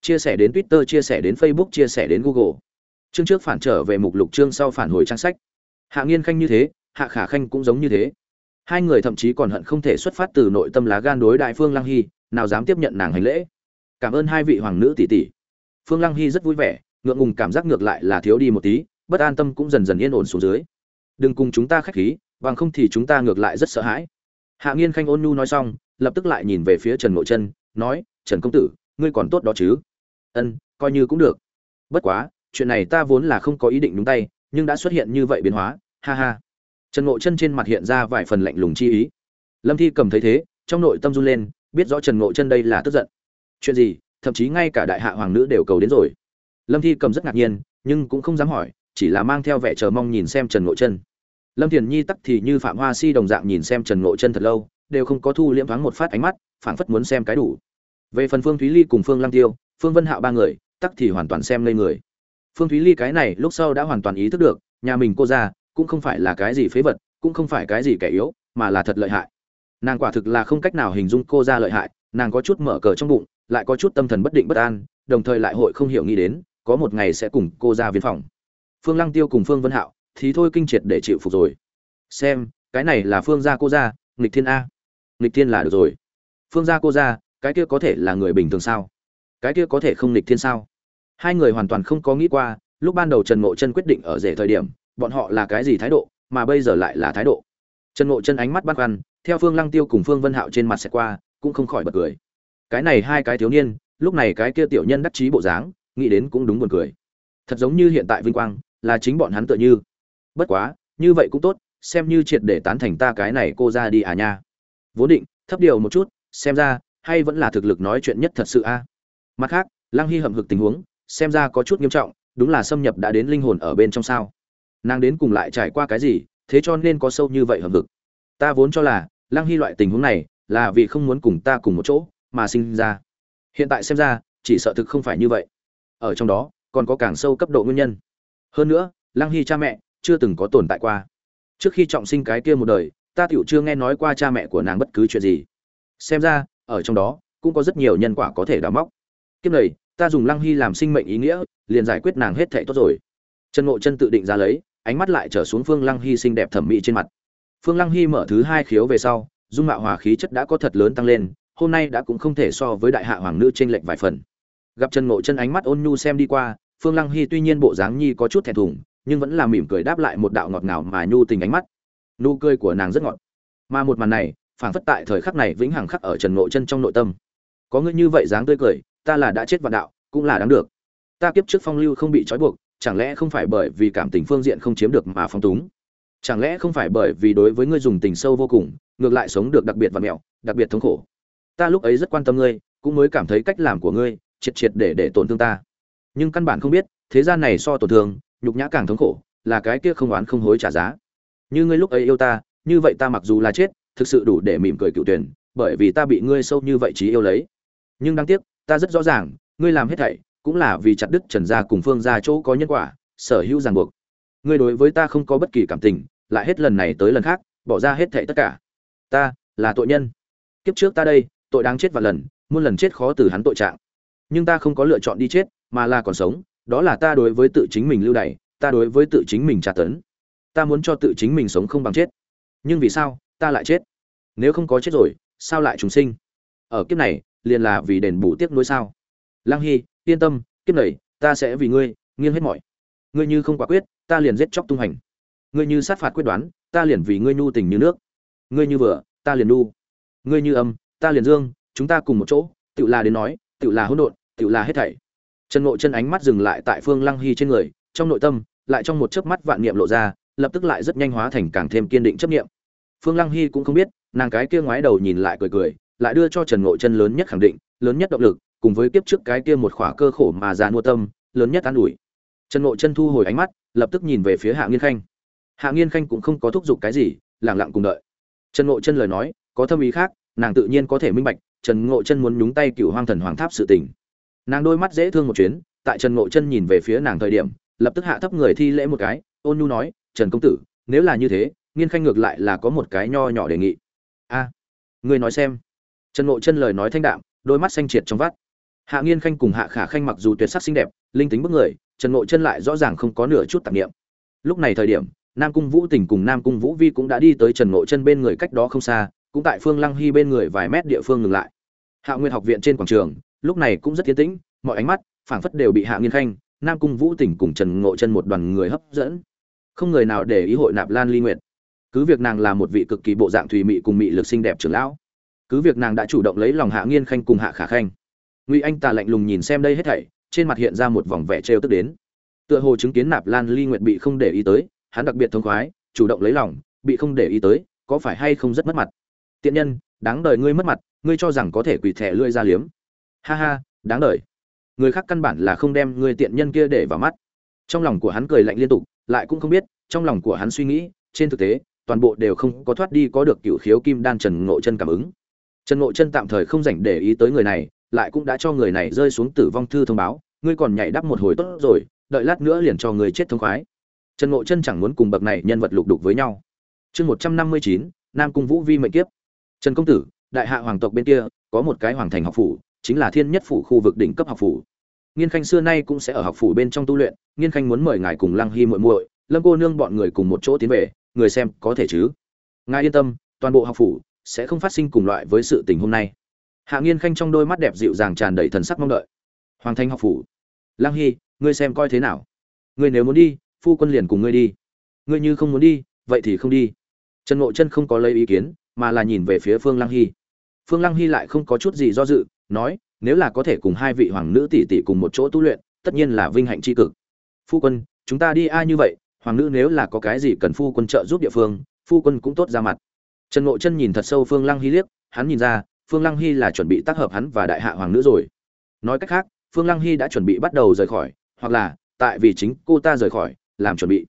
Chia sẻ đến twitter, chia sẻ đến facebook, chia sẻ đến google. Chương trước phản trở về mục lục chương sau phản hồi trang sách. Hạ nghiên khanh như thế, hạ khả khanh cũng giống như thế hai người thậm chí còn hận không thể xuất phát từ nội tâm lá gan đối đại phương lăng hy, nào dám tiếp nhận nàng hành lễ. Cảm ơn hai vị hoàng nữ tỷ tỷ. Phương lăng hy rất vui vẻ, ngượng ngùng cảm giác ngược lại là thiếu đi một tí, bất an tâm cũng dần dần yên ổn xuống dưới. Đừng cùng chúng ta khách khí, bằng không thì chúng ta ngược lại rất sợ hãi. Hạ nghiên khanh ôn nhu nói xong, lập tức lại nhìn về phía trần ngộ chân, nói, trần công tử, ngươi còn tốt đó chứ? Ân, coi như cũng được. Bất quá, chuyện này ta vốn là không có ý định đúng tay, nhưng đã xuất hiện như vậy biến hóa, ha ha trần ngộ chân trên mặt hiện ra vài phần lạnh lùng chi ý. Lâm thi cầm thấy thế, trong nội tâm run lên, biết rõ trần ngộ chân đây là tức giận. Chuyện gì, thậm chí ngay cả đại hạ hoàng nữ đều cầu đến rồi. Lâm thi cầm rất ngạc nhiên, nhưng cũng không dám hỏi, chỉ là mang theo vẻ chờ mong nhìn xem trần ngộ chân. Lâm thiền nhi tắc thì như phạm hoa si đồng dạng nhìn xem trần ngộ chân thật lâu, đều không có thu liễm thoáng một phát ánh mắt, phảng phất muốn xem cái đủ. Về phần phương thúy ly cùng phương lăng tiêu, phương vân hạo ba người, tắc thì hoàn toàn xem lên người. Phương thúy ly cái này lúc sau đã hoàn toàn ý thức được, nhà mình cô ra cũng không phải là cái gì phế vật, cũng không phải cái gì kẻ yếu, mà là thật lợi hại. Nàng quả thực là không cách nào hình dung cô ra lợi hại, nàng có chút mở cờ trong bụng, lại có chút tâm thần bất định bất an, đồng thời lại hội không hiểu nghĩ đến, có một ngày sẽ cùng cô ra viên phòng. Phương lăng tiêu cùng phương vân hạo thì thôi kinh triệt để chịu phục rồi. Xem, cái này là phương gia cô gia, nghịch thiên a. Nghịch thiên là được rồi. Phương gia cô gia, cái kia có thể là người bình thường sao? Cái kia có thể không nghịch thiên sao? Hai người hoàn toàn không có nghĩ qua, lúc ban đầu trần ngộ chân quyết định ở rể thời điểm bọn họ là cái gì thái độ, mà bây giờ lại là thái độ. Trần ngộ chân ánh mắt băn khoăn, theo phương lăng tiêu cùng phương vân hạo trên mặt sẽ qua, cũng không khỏi bật cười. Cái này hai cái thiếu niên, lúc này cái kia tiểu nhân đắc chí bộ dáng, nghĩ đến cũng đúng buồn cười. Thật giống như hiện tại vinh quang, là chính bọn hắn tựa như. Bất quá, như vậy cũng tốt, xem như triệt để tán thành ta cái này cô ra đi à nha. Vốn định, thấp điều một chút, xem ra, hay vẫn là thực lực nói chuyện nhất thật sự a. Mặt khác, lăng hy hậm hực tình huống, xem ra có chút nghiêm trọng, đúng là xâm nhập đã đến linh hồn ở bên trong sao nàng đến cùng lại trải qua cái gì, thế cho nên có sâu như vậy hợp lực. ta vốn cho là, lăng hy loại tình huống này, là vì không muốn cùng ta cùng một chỗ, mà sinh ra. Hiện tại xem ra, chỉ sợ thực không phải như vậy. Ở trong đó, còn có càng sâu cấp độ nguyên nhân. Hơn nữa, lăng hy cha mẹ, chưa từng có tồn tại qua. Trước khi trọng sinh cái kia một đời, ta tiểu chưa nghe nói qua cha mẹ của nàng bất cứ chuyện gì. Xem ra, ở trong đó, cũng có rất nhiều nhân quả có thể đào móc. Kiếp này, ta dùng lăng hy làm sinh mệnh ý nghĩa, liền giải quyết nàng hết thệ tốt rồi. Trần ngộ chân tự định ra lấy ánh mắt lại trở xuống phương lăng hy xinh đẹp thẩm mỹ trên mặt. Phương lăng hy mở thứ hai khiếu về sau, dung mạo hòa khí chất đã có thật lớn tăng lên, hôm nay đã cũng không thể so với đại hạ hoàng nữ trên lệnh vài phần. Gặp trần ngộ chân ánh mắt ôn nhu xem đi qua, phương lăng hy tuy nhiên bộ dáng nhi có chút thẹn thùng, nhưng vẫn là mỉm cười đáp lại một đạo ngọt ngào mà nhu tình ánh mắt. Nụ cười của nàng rất ngọt. Mà một màn này phản phất tại thời khắc này vĩnh hằng khắc ở trần ngộ chân trong nội tâm. Có ngươi như vậy dáng tươi cười, ta là đã chết vạn đạo, cũng là đáng được. Ta kiếp trước phong lưu không bị trói buộc chẳng lẽ không phải bởi vì cảm tình phương diện không chiếm được mà phong túng? Chẳng lẽ không phải bởi vì đối với ngươi dùng tình sâu vô cùng, ngược lại sống được đặc biệt và mẹo, đặc biệt thống khổ? Ta lúc ấy rất quan tâm ngươi, cũng mới cảm thấy cách làm của ngươi, triệt triệt để để tổn thương ta. Nhưng căn bản không biết, thế gian này so tổn thương, nhục nhã càng thống khổ, là cái kia không oán không hối trả giá. Như ngươi lúc ấy yêu ta, như vậy ta mặc dù là chết, thực sự đủ để mỉm cười cựu tuyển, bởi vì ta bị ngươi sâu như vậy trí yêu lấy. Nhưng đáng tiếc, ta rất rõ ràng, ngươi làm hết thảy cũng là vì chặt đứt trần gia cùng phương gia chỗ có nhân quả, sở hữu ràng buộc. Ngươi đối với ta không có bất kỳ cảm tình, lại hết lần này tới lần khác, bỏ ra hết thảy tất cả. Ta là tội nhân. Kiếp trước ta đây, tội đáng chết và lần, muôn lần chết khó từ hắn tội trạng. Nhưng ta không có lựa chọn đi chết, mà là còn sống, đó là ta đối với tự chính mình lưu đày, ta đối với tự chính mình tra tấn. Ta muốn cho tự chính mình sống không bằng chết. Nhưng vì sao, ta lại chết? Nếu không có chết rồi, sao lại trùng sinh? Ở kiếp này, liền là vì đền bù tiếc nuối sao? Lang hy yên tâm, kiếp này, ta sẽ vì ngươi, nghiêng hết mọi. Ngươi như không quả quyết, ta liền giết chóc tung hành. Ngươi như sát phạt quyết đoán, ta liền vì ngươi nhu tình như nước. Ngươi như vừa, ta liền nu ngươi như âm, ta liền dương, chúng ta cùng một chỗ tự là đến nói tự là hỗn độn tự là hết thảy. Trần ngộ chân ánh mắt dừng lại tại phương lăng hy trên người, trong nội tâm, lại trong một chớp mắt vạn niệm lộ ra, lập tức lại rất nhanh hóa thành càng thêm kiên định chấp niệm. Phương lăng hy cũng không biết, nàng cái kia ngoái đầu nhìn lại cười cười, lại đưa cho trần ngộ chân lớn nhất khẳng định, lớn nhất động lực cùng với kiếp trước cái kia một khỏa cơ khổ mà già mua tâm lớn nhất an ủi. Trần ngộ chân thu hồi ánh mắt lập tức nhìn về phía hạ nghiên khanh. Hạ nghiên khanh cũng không có thúc giục cái gì lẳng lặng cùng đợi. Trần ngộ chân lời nói có thâm ý khác nàng tự nhiên có thể minh bạch trần ngộ chân muốn nhúng tay cựu hoang thần hoàng tháp sự tình. Nàng đôi mắt dễ thương một chuyến tại trần ngộ chân nhìn về phía nàng thời điểm lập tức hạ thấp người thi lễ một cái ôn nhu nói trần công tử nếu là như thế nghiên khanh ngược lại là có một cái nho nhỏ đề nghị. A à, người nói xem. Trần ngộ chân lời nói thanh đạm đôi mắt xanh triệt trong vắt hạ nghiên khanh cùng hạ khả khanh mặc dù tuyệt sắc xinh đẹp, linh tính bức người, trần ngộ chân lại rõ ràng không có nửa chút tạp nghiệm lúc này thời điểm, nam cung vũ tình cùng nam cung vũ vi cũng đã đi tới trần ngộ chân bên người cách đó không xa, cũng tại phương lăng hy bên người vài mét địa phương ngừng lại. Hạ nguyên học viện trên quảng trường, lúc này cũng rất tiến tĩnh, mọi ánh mắt, phảng phất đều bị hạ nghiên khanh, nam cung vũ tỉnh cùng trần ngộ chân một đoàn người hấp dẫn. Không người nào để ý hội nạp lan ly nguyệt. Cứ việc nàng là một vị cực kỳ bộ dạng thùy mị cùng mị lực xinh đẹp trưởng lão, cứ việc nàng đã chủ động lấy lòng hạ nghiên khanh cùng hạ khả khanh ngụy anh ta lạnh lùng nhìn xem đây hết thảy, trên mặt hiện ra một vòng vẻ trêu tức đến. Tựa hồ chứng kiến nạp lan ly nguyệt bị không để ý tới, hắn đặc biệt thông khoái, chủ động lấy lòng, bị không để ý tới, có phải hay không rất mất mặt? Tiện nhân, đáng đời ngươi mất mặt, ngươi cho rằng có thể quỳ thẻ lưỡi ra liếm. Ha ha, đáng đời. Người khác căn bản là không đem ngươi tiện nhân kia để vào mắt. Trong lòng của hắn cười lạnh liên tục, lại cũng không biết, trong lòng của hắn suy nghĩ, trên thực tế, toàn bộ đều không có thoát đi có được cựu khiếu kim đan trần ngộ chân cảm ứng. Trần ngộ chân tạm thời không dành để ý tới người này lại cũng đã cho người này rơi xuống tử vong thư thông báo, ngươi còn nhảy đắp một hồi tốt rồi, đợi lát nữa liền cho người chết thông khoái. Trần ngộ chân chẳng muốn cùng bậc này nhân vật lục đục với nhau. Chương một trăm năm mươi chín, nam cung vũ vi mệnh kiếp. Trần công tử, đại hạ hoàng tộc bên kia, có một cái hoàng thành học phủ, chính là thiên nhất phủ khu vực đỉnh cấp học phủ. Nghiên khanh xưa nay cũng sẽ ở học phủ bên trong tu luyện, nghiên khanh muốn mời ngài cùng lăng hy muội muội, lâm cô nương bọn người cùng một chỗ tiến về, người xem có thể chứ? Ngài yên tâm, toàn bộ học phủ sẽ không phát sinh cùng loại với sự tình hôm nay hạ nghiên khanh trong đôi mắt đẹp dịu dàng tràn đầy thần sắc mong đợi. Hoàng thanh học phủ Lang hy, ngươi xem coi thế nào? Ngươi nếu muốn đi, phu quân liền cùng ngươi đi. Ngươi như không muốn đi, vậy thì không đi. Trần ngộ chân không có lấy ý kiến, mà là nhìn về phía phương Lang hy. Phương Lang hy lại không có chút gì do dự, nói, nếu là có thể cùng hai vị hoàng nữ tỷ tỷ cùng một chỗ tu luyện, tất nhiên là vinh hạnh tri cực. Phu quân, chúng ta đi ai như vậy, hoàng nữ nếu là có cái gì cần phu quân trợ giúp địa phương, phu quân cũng tốt ra mặt. Trần ngộ chân nhìn thật sâu phương lăng hy liếc, hắn nhìn ra phương lăng hy là chuẩn bị tác hợp hắn và đại hạ hoàng nữ rồi. Nói cách khác, phương lăng hy đã chuẩn bị bắt đầu rời khỏi, hoặc là, tại vì chính cô ta rời khỏi, làm chuẩn bị.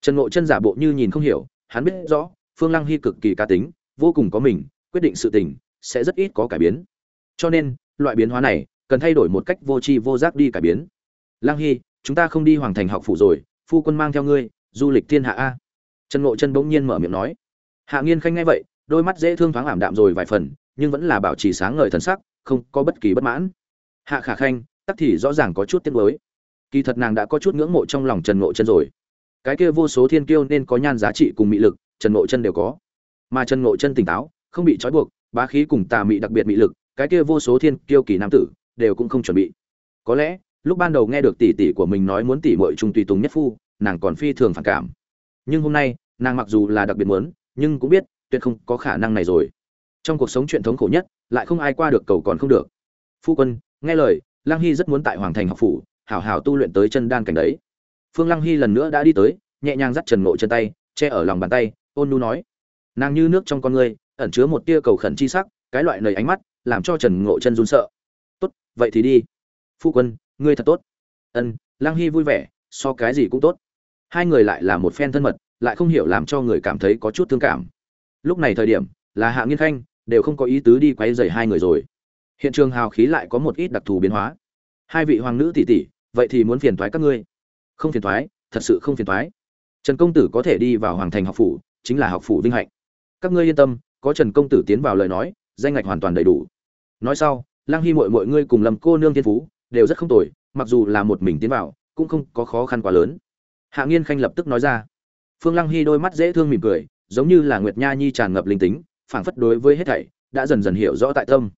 Trần ngộ chân giả bộ như nhìn không hiểu, hắn biết rõ, phương lăng hy cực kỳ cá tính, vô cùng có mình, quyết định sự tình, sẽ rất ít có cải biến. Cho nên, loại biến hóa này, cần thay đổi một cách vô tri vô giác đi cải biến. Lăng hy, chúng ta không đi hoàng thành học phủ rồi, phu quân mang theo ngươi, du lịch thiên hạ a. Trần ngộ chân bỗng nhiên mở miệng nói. Hạ nghiên khanh nghe vậy, đôi mắt dễ thương thoáng ảm đạm rồi vài phần nhưng vẫn là bảo trì sáng ngời thần sắc, không có bất kỳ bất mãn. Hạ khả khanh, tắc thì rõ ràng có chút tiếc nuối. Kỳ thật nàng đã có chút ngưỡng mộ trong lòng trần ngộ chân rồi. Cái kia vô số thiên kiêu nên có nhan giá trị cùng mị lực, trần ngộ chân đều có. Mà trần ngộ chân tỉnh táo, không bị trói buộc, bá khí cùng tà mị đặc biệt mị lực, cái kia vô số thiên kiêu kỳ nam tử đều cũng không chuẩn bị. Có lẽ, lúc ban đầu nghe được tỷ tỷ của mình nói muốn tỷ muội trung tùy tùng nhất phu, nàng còn phi thường phản cảm. Nhưng hôm nay, nàng mặc dù là đặc biệt muốn, nhưng cũng biết tuyệt không có khả năng này rồi trong cuộc sống truyền thống khổ nhất, lại không ai qua được cầu còn không được. Phu quân, nghe lời, lăng hy rất muốn tại hoàng thành học phủ, hảo hảo tu luyện tới chân đan cảnh đấy. Phương lăng hy lần nữa đã đi tới, nhẹ nhàng dắt trần ngộ chân tay, che ở lòng bàn tay, ôn nu nói, nàng như nước trong con ngươi, ẩn chứa một tia cầu khẩn chi sắc, cái loại lời ánh mắt, làm cho trần ngộ chân run sợ. Tốt, vậy thì đi. Phu quân, ngươi thật tốt. Ân. Lăng hy vui vẻ, so cái gì cũng tốt. Hai người lại là một phen thân mật, lại không hiểu làm cho người cảm thấy có chút thương cảm. Lúc này thời điểm, là hạ nghiên khanh đều không có ý tứ đi quay dày hai người rồi. Hiện trường hào khí lại có một ít đặc thù biến hóa. Hai vị hoàng nữ tỷ tỷ, vậy thì muốn phiền thoái các ngươi. Không phiền thoái thật sự không phiền thoái trần công tử có thể đi vào hoàng thành học phủ, chính là học phủ vinh hạnh. Các ngươi yên tâm, có trần công tử tiến vào lời nói, danh ngạch hoàn toàn đầy đủ. Nói sau lang hy mội mọi ngươi cùng lầm cô nương thiên phú, đều rất không tồi, mặc dù là một mình tiến vào, cũng không có khó khăn quá lớn. Hạ nghiên khanh lập tức nói ra. Phương lăng hy đôi mắt dễ thương mỉm cười, giống như là nguyệt nha nhi tràn ngập linh tính phảng phất đối với hết thảy, đã dần dần hiểu rõ tại tâm.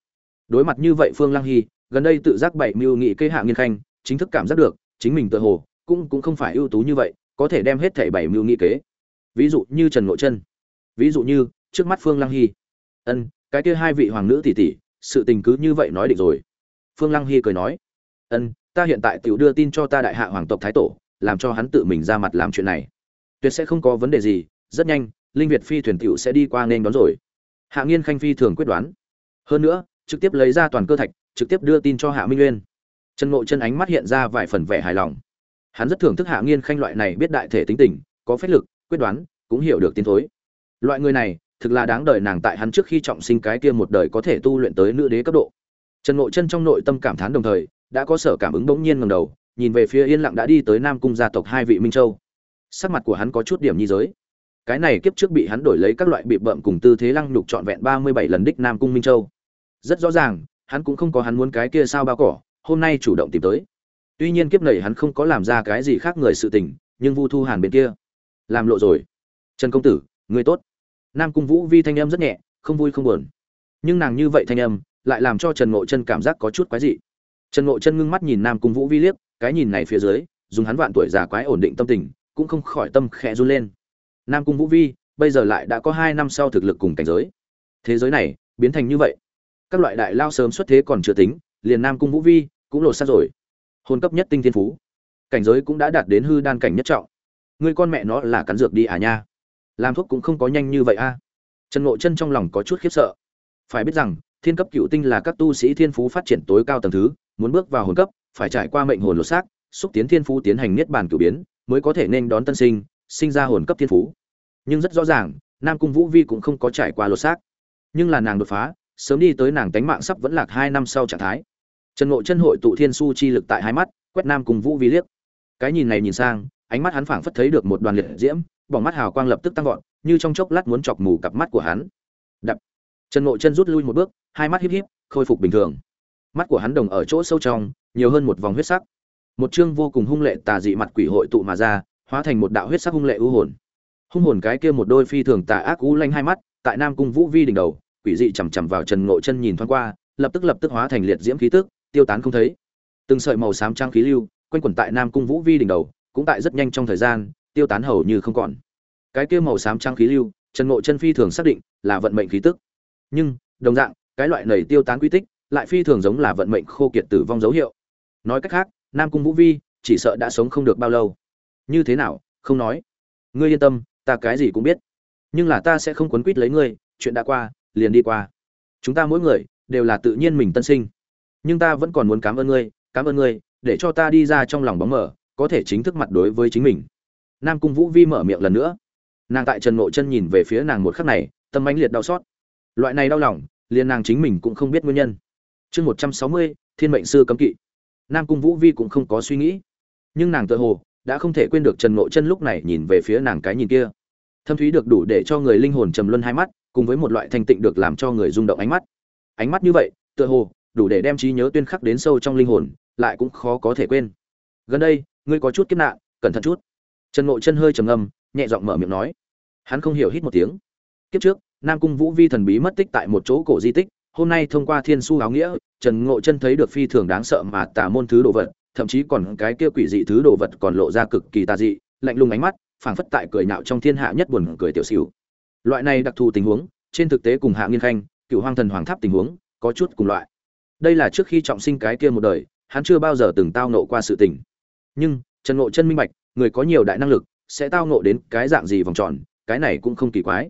Đối mặt như vậy phương lăng hy, gần đây tự giác bảy mưu nghị kế hạ nghiên khanh, chính thức cảm giác được, chính mình tự hồ, cũng cũng không phải ưu tú như vậy, có thể đem hết thảy bảy mưu nghị kế. Ví dụ như trần ngộ chân ví dụ như, trước mắt phương lăng hy. Ân, cái kia hai vị hoàng nữ tỷ tỷ, sự tình cứ như vậy nói định rồi. Phương lăng hy cười nói. Ân, ta hiện tại tiểu đưa tin cho ta đại hạ hoàng tộc thái tổ, làm cho hắn tự mình ra mặt làm chuyện này. Tuyệt sẽ không có vấn đề gì, rất nhanh, linh việt phi thuyền tiểu sẽ đi qua nên đón rồi hạ nghiên khanh phi thường quyết đoán. Hơn nữa, trực tiếp lấy ra toàn cơ thạch, trực tiếp đưa tin cho hạ minh nguyên trần ngộ chân ánh mắt hiện ra vài phần vẻ hài lòng. Hắn rất thưởng thức hạ nghiên khanh loại này biết đại thể tính tình, có phép lực, quyết đoán, cũng hiểu được tiến thối. Loại người này, thực là đáng đời nàng tại hắn trước khi trọng sinh cái kia một đời có thể tu luyện tới nữ đế cấp độ. Trần ngộ chân trong nội tâm cảm thán đồng thời, đã có sở cảm ứng bỗng nhiên ngầm đầu, nhìn về phía yên lặng đã đi tới nam cung gia tộc hai vị minh châu. Sắc mặt của hắn có chút điểm nhi giới cái này kiếp trước bị hắn đổi lấy các loại bị bợm cùng tư thế lăng nhục trọn vẹn ba mươi bảy lần đích nam cung minh châu. Rất rõ ràng, hắn cũng không có hắn muốn cái kia sao bao cỏ, hôm nay chủ động tìm tới. Tuy nhiên kiếp này hắn không có làm ra cái gì khác người sự tình, nhưng vu thu hàn bên kia. Làm lộ rồi. Trần công tử, người tốt. Nam cung vũ vi thanh âm rất nhẹ, không vui không buồn. Nhưng nàng như vậy thanh âm, lại làm cho trần ngộ chân cảm giác có chút quái dị. Trần ngộ chân ngưng mắt nhìn nam cung vũ vi liếc, cái nhìn này phía dưới, dùng hắn vạn tuổi già quái ổn định tâm tình, cũng không khỏi tâm khẽ run lên nam cung vũ vi, bây giờ lại đã có hai năm sau thực lực cùng cảnh giới. Thế giới này biến thành như vậy, các loại đại lao sớm xuất thế còn chưa tính, liền nam cung vũ vi cũng lột xác rồi. Hôn cấp nhất tinh thiên phú, cảnh giới cũng đã đạt đến hư đan cảnh nhất trọng. Người con mẹ nó là cắn dược đi à nha. Làm thuốc cũng không có nhanh như vậy a. Trần ngộ chân trong lòng có chút khiếp sợ. Phải biết rằng, thiên cấp cựu tinh là các tu sĩ thiên phú phát triển tối cao tầng thứ, muốn bước vào hồn cấp, phải trải qua mệnh hồn lột xác, xúc tiến thiên phú tiến hành niết bàn cửu biến, mới có thể nên đón tân sinh sinh ra hồn cấp thiên phú. Nhưng rất rõ ràng, nam cung vũ vi cũng không có trải qua lột xác. Nhưng là nàng đột phá, sớm đi tới nàng tánh mạng sắp vẫn lạc hai năm sau trạng thái. Trần ngộ chân hội tụ thiên su chi lực tại hai mắt, quét nam cung vũ vi liếc. Cái nhìn này nhìn sang, ánh mắt hắn phảng phất thấy được một đoàn liệt diễm, bỏng mắt hào quang lập tức tăng vọt, như trong chốc lát muốn chọc mù cặp mắt của hắn. Đập. Trần ngộ chân rút lui một bước, hai mắt híp híp, khôi phục bình thường. Mắt của hắn đồng ở chỗ sâu trong, nhiều hơn một vòng huyết sắc. Một chương vô cùng hung lệ tà dị mặt quỷ hội tụ mà ra hóa thành một đạo huyết sắc hung lệ ưu hồn. Hung hồn cái kia một đôi phi thường tà ác u lanh hai mắt, tại nam cung vũ vi đỉnh đầu, quỷ dị chằm chằm vào trần ngộ chân nhìn thoáng qua, lập tức lập tức hóa thành liệt diễm khí tức, tiêu tán không thấy. Từng sợi màu xám trắng khí lưu, quanh quẩn tại nam cung vũ vi đỉnh đầu, cũng tại rất nhanh trong thời gian, tiêu tán hầu như không còn. Cái kia màu xám trắng khí lưu, trần ngộ chân phi thường xác định là vận mệnh khí tức. Nhưng, đồng dạng, cái loại nầy tiêu tán quy tích, lại phi thường giống là vận mệnh khô kiệt tử vong dấu hiệu. Nói cách khác, nam cung vũ vi chỉ sợ đã sống không được bao lâu như thế nào? Không nói. Ngươi yên tâm, ta cái gì cũng biết. Nhưng là ta sẽ không quấn quýt lấy ngươi, chuyện đã qua, liền đi qua. Chúng ta mỗi người, đều là tự nhiên mình tân sinh. Nhưng ta vẫn còn muốn cảm ơn ngươi, cảm ơn ngươi, để cho ta đi ra trong lòng bóng mở có thể chính thức mặt đối với chính mình. Nam cung vũ vi mở miệng lần nữa. Nàng tại trần ngộ chân nhìn về phía nàng một khắc này, tâm ánh liệt đau xót. Loại này đau lòng, liền nàng chính mình cũng không biết nguyên nhân. Chương một trăm sáu mươi, thiên mệnh sư cấm kỵ. Nam cung vũ vi cũng không có suy nghĩ. Nhưng nàng tự hồ đã không thể quên được trần ngộ chân lúc này nhìn về phía nàng cái nhìn kia. Thâm thúy được đủ để cho người linh hồn trầm luân hai mắt, cùng với một loại thanh tịnh được làm cho người rung động ánh mắt. Ánh mắt như vậy, tựa hồ, đủ để đem trí nhớ tuyên khắc đến sâu trong linh hồn, lại cũng khó có thể quên. Gần đây, ngươi có chút kiếp nạn, cẩn thận chút. Trần ngộ chân hơi trầm ngâm, nhẹ giọng mở miệng nói. Hắn không hiểu hít một tiếng. Kiếp trước, nam cung vũ vi thần bí mất tích tại một chỗ cổ di tích, hôm nay thông qua thiên su áo nghĩa, trần ngộ chân thấy được phi thường đáng sợ mà tà môn thứ đồ vật thậm chí còn cái kia quỷ dị thứ đồ vật còn lộ ra cực kỳ tà dị, lạnh lùng ánh mắt, phảng phất tại cười nhạo trong thiên hạ nhất buồn cười tiểu xỉu. Loại này đặc thù tình huống, trên thực tế cùng hạ nghiên khanh, cựu hoang thần hoàng tháp tình huống, có chút cùng loại. Đây là trước khi trọng sinh cái kia một đời, hắn chưa bao giờ từng tao nộ qua sự tình. Nhưng, trần ngộ chân minh bạch, người có nhiều đại năng lực, sẽ tao nộ đến cái dạng gì vòng tròn, cái này cũng không kỳ quái.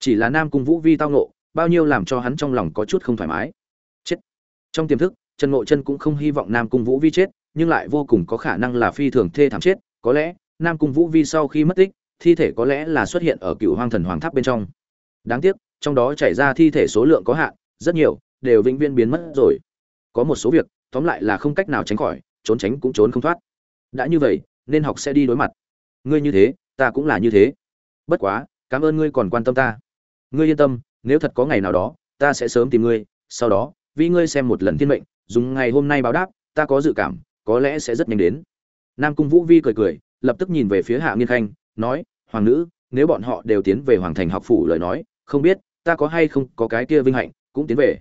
Chỉ là nam cung vũ vi tao nộ bao nhiêu làm cho hắn trong lòng có chút không thoải mái. Chết. Trong tiềm thức, trần ngộ chân cũng không hy vọng nam cung vũ vi chết nhưng lại vô cùng có khả năng là phi thường thê thảm chết, có lẽ, nam cung vũ vi sau khi mất tích, thi thể có lẽ là xuất hiện ở cựu hoang thần hoàng tháp bên trong. Đáng tiếc, trong đó chảy ra thi thể số lượng có hạn, rất nhiều, đều vĩnh viễn biến mất rồi. Có một số việc, tóm lại là không cách nào tránh khỏi, trốn tránh cũng trốn không thoát. Đã như vậy, nên học sẽ đi đối mặt. Ngươi như thế, ta cũng là như thế. Bất quá, cảm ơn ngươi còn quan tâm ta. Ngươi yên tâm, nếu thật có ngày nào đó, ta sẽ sớm tìm ngươi, sau đó, vì ngươi xem một lần thiên mệnh, dùng ngày hôm nay báo đáp, ta có dự cảm có lẽ sẽ rất nhanh đến. Nam cung vũ vi cười cười, lập tức nhìn về phía hạ nghiên khanh, nói, hoàng nữ, nếu bọn họ đều tiến về hoàng thành học phủ lời nói, không biết ta có hay không có cái kia vinh hạnh, cũng tiến về.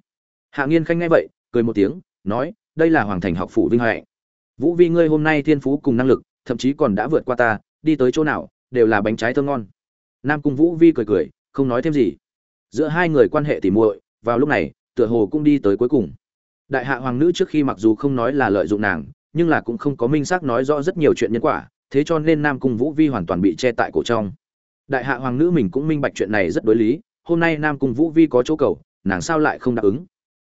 Hạ nghiên khanh nghe vậy, cười một tiếng, nói, đây là hoàng thành học phủ vinh hạnh. Vũ vi ngươi hôm nay thiên phú cùng năng lực, thậm chí còn đã vượt qua ta, đi tới chỗ nào, đều là bánh trái thơm ngon. Nam cung vũ vi cười cười, không nói thêm gì. Giữa hai người quan hệ tỉ muội, vào lúc này, tựa hồ cũng đi tới cuối cùng. Đại hạ hoàng nữ trước khi mặc dù không nói là lợi dụng nàng nhưng là cũng không có minh xác nói rõ rất nhiều chuyện nhân quả, thế cho nên nam cung vũ vi hoàn toàn bị che tại cổ trong. Đại hạ hoàng nữ mình cũng minh bạch chuyện này rất đối lý, hôm nay nam cung vũ vi có chỗ cầu, nàng sao lại không đáp ứng?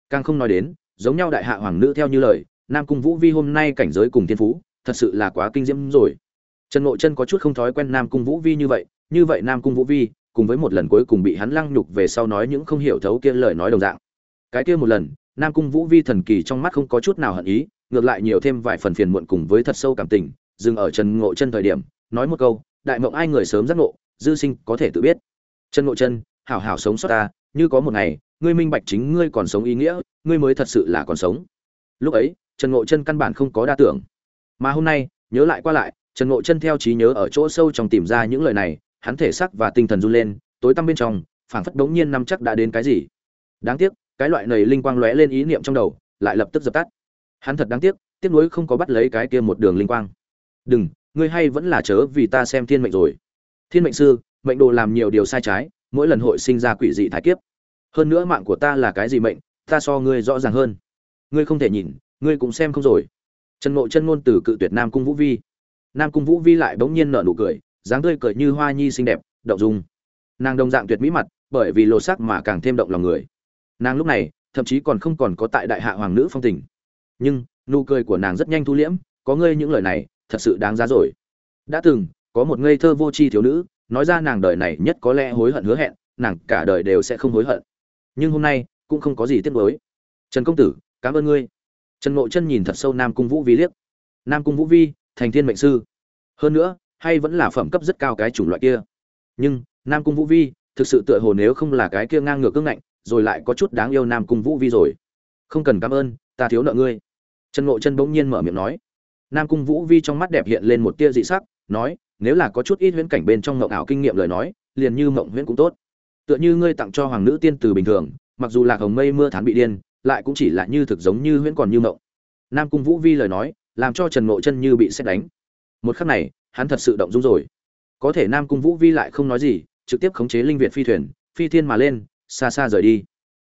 Càng không nói đến, giống nhau đại hạ hoàng nữ theo như lời, nam cung vũ vi hôm nay cảnh giới cùng thiên phú, thật sự là quá kinh diễm rồi. Trần ngộ chân có chút không thói quen nam cung vũ vi như vậy như vậy nam cung vũ vi, cùng với một lần cuối cùng bị hắn lăng nhục về sau nói những không hiểu thấu kia lời nói đồng dạng. Cái kia một lần, nam cung vũ vi thần kỳ trong mắt không có chút nào hận ý ngược lại nhiều thêm vài phần phiền muộn cùng với thật sâu cảm tình, dừng ở trần ngộ chân thời điểm, nói một câu, đại mộng ai người sớm giác ngộ, dư sinh có thể tự biết. Trần ngộ chân, hảo hảo sống sót ta, như có một ngày, ngươi minh bạch chính ngươi còn sống ý nghĩa, ngươi mới thật sự là còn sống. Lúc ấy, trần ngộ chân căn bản không có đa tưởng. Mà hôm nay, nhớ lại qua lại, trần ngộ chân theo trí nhớ ở chỗ sâu trong tìm ra những lời này, hắn thể xác và tinh thần run lên, tối tăm bên trong, phảng phất đống nhiên năm chắc đã đến cái gì. Đáng tiếc, cái loại này linh quang lóe lên ý niệm trong đầu, lại lập tức dập tắt hắn thật đáng tiếc tiếc nuối không có bắt lấy cái kia một đường linh quang. Đừng, ngươi hay vẫn là chớ vì ta xem thiên mệnh rồi. Thiên mệnh sư, mệnh đồ làm nhiều điều sai trái, mỗi lần hội sinh ra quỷ dị thái kiếp. Hơn nữa mạng của ta là cái gì mệnh, ta so ngươi rõ ràng hơn. Ngươi không thể nhìn, ngươi cũng xem không rồi. Trần ngộ chân ngôn từ cự tuyệt nam cung vũ vi. Nam cung vũ vi lại bỗng nhiên nở nụ cười, dáng tươi cười như hoa nhi xinh đẹp, động dung. Nàng đồng dạng tuyệt mỹ mặt, bởi vì lột sắc mà càng thêm động lòng người. Nàng lúc này, thậm chí còn không còn có tại đại hạ hoàng nữ phong tình nhưng nụ cười của nàng rất nhanh thu liễm, có ngươi những lời này, thật sự đáng giá rồi. Đã từng, có một ngây thơ vô tri thiếu nữ, nói ra nàng đời này nhất có lẽ hối hận hứa hẹn, nàng cả đời đều sẽ không hối hận. Nhưng hôm nay, cũng không có gì tiếc nuối. Trần công tử, cảm ơn ngươi. Trần ngộ chân nhìn thật sâu nam cung vũ vi liếc. Nam cung vũ vi, thành thiên mệnh sư. Hơn nữa, hay vẫn là phẩm cấp rất cao cái chủng loại kia. Nhưng, nam cung vũ vi, thực sự tựa hồ nếu không là cái kia ngang ngược cương ngạnh, rồi lại có chút đáng yêu nam cung vũ vi rồi. Không cần cảm ơn, ta thiếu nợ ngươi trần ngộ chân bỗng nhiên mở miệng nói. Nam cung vũ vi trong mắt đẹp hiện lên một tia dị sắc, nói, nếu là có chút ít huyễn cảnh bên trong ngộng ảo kinh nghiệm lời nói, liền như mộng huyễn cũng tốt. Tựa như ngươi tặng cho hoàng nữ tiên từ bình thường, mặc dù lạc hồng mây mưa thán bị điên, lại cũng chỉ là như thực giống như huyễn còn như mộng. Nam cung vũ vi lời nói, làm cho trần ngộ chân như bị xét đánh. Một khắc này, hắn thật sự động dung rồi. Có thể nam cung vũ vi lại không nói gì, trực tiếp khống chế linh việt phi thuyền, phi thiên mà lên, xa xa rời đi.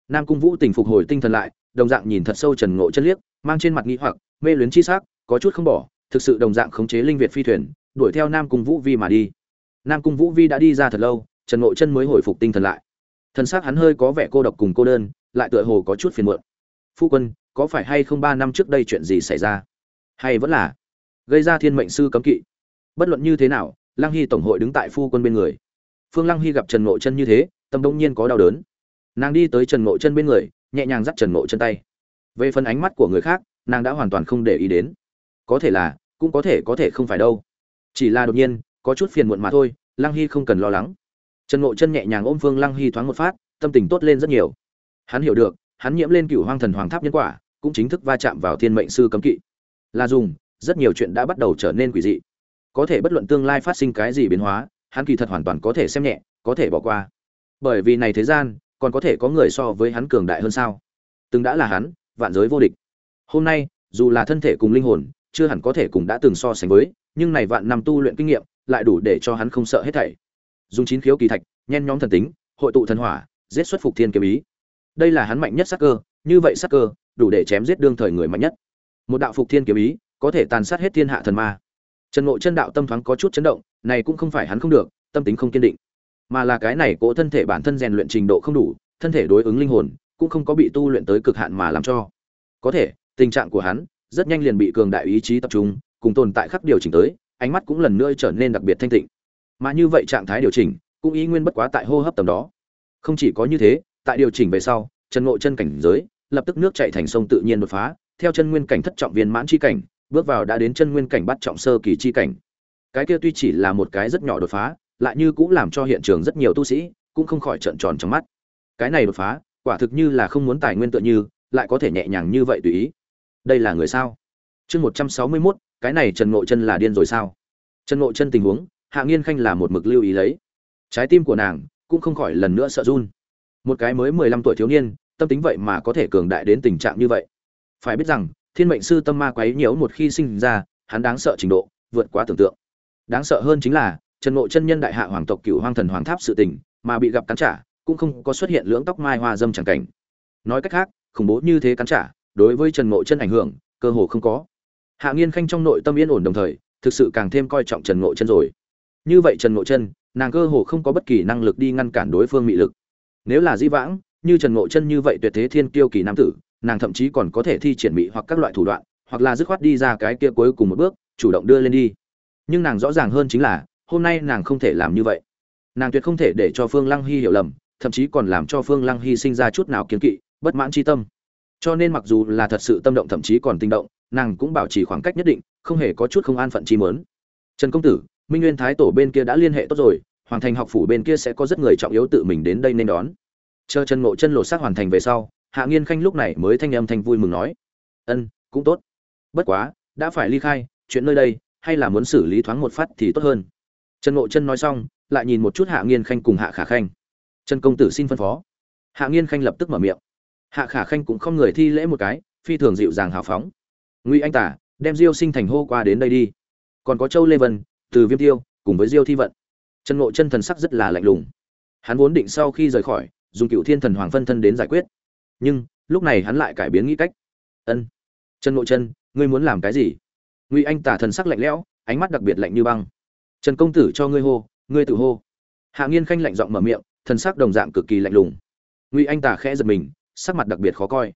Nam cung vũ tình phục hồi tinh thần lại, đồng dạng nhìn thật sâu trần ngộ chân liếc mang trên mặt nghi hoặc, mê luyến chi sắc, có chút không bỏ, thực sự đồng dạng khống chế linh việt phi thuyền, đuổi theo nam cung vũ vi mà đi. Nam cung vũ vi đã đi ra thật lâu, trần ngộ chân mới hồi phục tinh thần lại. Thân xác hắn hơi có vẻ cô độc cùng cô đơn, lại tựa hồ có chút phiền muộn. Phu quân, có phải hay không ba năm trước đây chuyện gì xảy ra? Hay vẫn là gây ra thiên mệnh sư cấm kỵ? Bất luận như thế nào, lăng hy tổng hội đứng tại phu quân bên người. Phương lăng hy gặp trần ngộ chân như thế, tâm đông nhiên có đau đớn. Nàng đi tới trần ngộ chân bên người, nhẹ nhàng dắt trần ngộ chân tay về phần ánh mắt của người khác, nàng đã hoàn toàn không để ý đến. Có thể là, cũng có thể có thể không phải đâu. Chỉ là đột nhiên, có chút phiền muộn mà thôi, lăng hy không cần lo lắng. Trần ngộ chân nhẹ nhàng ôm phương lăng hy thoáng một phát, tâm tình tốt lên rất nhiều. Hắn hiểu được, hắn nhiễm lên cựu hoang thần hoàng tháp nhân quả, cũng chính thức va chạm vào thiên mệnh sư cấm kỵ. Là dùng, rất nhiều chuyện đã bắt đầu trở nên quỷ dị. Có thể bất luận tương lai phát sinh cái gì biến hóa, hắn kỳ thật hoàn toàn có thể xem nhẹ, có thể bỏ qua. Bởi vì này thế gian, còn có thể có người so với hắn cường đại hơn sao? Từng đã là hắn vạn giới vô địch. Hôm nay, dù là thân thể cùng linh hồn, chưa hẳn có thể cùng đã từng so sánh với, nhưng này vạn năm tu luyện kinh nghiệm lại đủ để cho hắn không sợ hết thảy. Dùng chín khiếu kỳ thạch, nhen nhóm thần tính, hội tụ thần hỏa, giết xuất phục thiên kiếm ý. Đây là hắn mạnh nhất sắc cơ, như vậy sắc cơ đủ để chém giết đương thời người mạnh nhất. Một đạo phục thiên kiếm ý có thể tàn sát hết thiên hạ thần ma. Trần ngộ chân đạo tâm thoáng có chút chấn động, này cũng không phải hắn không được, tâm tính không kiên định, mà là cái này cỗ thân thể bản thân rèn luyện trình độ không đủ, thân thể đối ứng linh hồn cũng không có bị tu luyện tới cực hạn mà làm cho. Có thể, tình trạng của hắn rất nhanh liền bị cường đại ý chí tập trung, cùng tồn tại khắc điều chỉnh tới, ánh mắt cũng lần nữa trở nên đặc biệt thanh tịnh. Mà như vậy trạng thái điều chỉnh, cũng ý nguyên bất quá tại hô hấp tầm đó. Không chỉ có như thế, tại điều chỉnh về sau, chân ngộ chân cảnh giới, lập tức nước chảy thành sông tự nhiên đột phá, theo chân nguyên cảnh thất trọng viên mãn chi cảnh, bước vào đã đến chân nguyên cảnh bắt trọng sơ kỳ chi cảnh. Cái kia tuy chỉ là một cái rất nhỏ đột phá, lại như cũng làm cho hiện trường rất nhiều tu sĩ cũng không khỏi trợn tròn trong mắt. Cái này đột phá quả thực như là không muốn tài nguyên tựa như, lại có thể nhẹ nhàng như vậy tùy ý. Đây là người sao? Chương một trăm sáu mươi mốt, cái này trần ngộ chân là điên rồi sao? Trần ngộ chân tình huống, hạ nghiên khanh là một mực lưu ý lấy. Trái tim của nàng cũng không khỏi lần nữa sợ run. Một cái mới mười lăm tuổi thiếu niên, tâm tính vậy mà có thể cường đại đến tình trạng như vậy. Phải biết rằng, thiên mệnh sư tâm ma quấy nhiễu một khi sinh ra, hắn đáng sợ trình độ, vượt quá tưởng tượng. Đáng sợ hơn chính là, trần ngộ chân nhân đại hạ hoàng tộc cựu hoang thần hoàng tháp sự tình, mà bị gặp cắn trả cũng không có xuất hiện lưỡng tóc mai hoa dâm chẳng cảnh. Nói cách khác, khủng bố như thế cắn trả, đối với trần ngộ chân ảnh hưởng, cơ hồ không có. Hạ nghiên khanh trong nội tâm yên ổn đồng thời, thực sự càng thêm coi trọng trần ngộ chân rồi. Như vậy trần ngộ chân, nàng cơ hồ không có bất kỳ năng lực đi ngăn cản đối phương mị lực. Nếu là di vãng, như trần ngộ chân như vậy tuyệt thế thiên kiêu kỳ nam tử, nàng thậm chí còn có thể thi triển mị hoặc các loại thủ đoạn, hoặc là dứt khoát đi ra cái kia cuối cùng một bước, chủ động đưa lên đi. Nhưng nàng rõ ràng hơn chính là, hôm nay nàng không thể làm như vậy. Nàng tuyệt không thể để cho phương lăng hy hiểu lầm thậm chí còn làm cho phương lăng hy sinh ra chút nào kiến kỵ, bất mãn chi tâm. Cho nên mặc dù là thật sự tâm động thậm chí còn tinh động, nàng cũng bảo trì khoảng cách nhất định, không hề có chút không an phận chi muốn. trần công tử, minh nguyên thái tổ bên kia đã liên hệ tốt rồi, hoàng thành học phủ bên kia sẽ có rất người trọng yếu tự mình đến đây nên đón. Chờ chân ngộ chân lộ xác hoàn thành về sau, hạ nghiên khanh lúc này mới thanh âm thanh vui mừng nói, ân, cũng tốt. Bất quá, đã phải ly khai, chuyện nơi đây, hay là muốn xử lý thoáng một phát thì tốt hơn. Trần ngộ chân nói xong, lại nhìn một chút hạ nghiên khanh cùng hạ khả khanh trần công tử xin phân phó. Hạ nghiên khanh lập tức mở miệng. Hạ khả khanh cũng không người thi lễ một cái, phi thường dịu dàng hào phóng. Ngụy anh tả, đem diêu sinh thành hô qua đến đây đi. Còn có châu lê vân, từ viêm tiêu, cùng với diêu thi vận. Trần ngộ chân thần sắc rất là lạnh lùng. Hắn vốn định sau khi rời khỏi, dùng cựu thiên thần hoàng phân thân đến giải quyết. Nhưng, lúc này hắn lại cải biến nghĩ cách. Ân. Trần ngộ chân, ngươi muốn làm cái gì? Ngụy anh tả thần sắc lạnh lẽo, ánh mắt đặc biệt lạnh như băng. Trần công tử cho ngươi hô, ngươi tự hô. Hạ nghiên khanh lạnh giọng mở miệng thần sắc đồng dạng cực kỳ lạnh lùng. Ngụy anh tả khẽ giật mình, sắc mặt đặc biệt khó coi.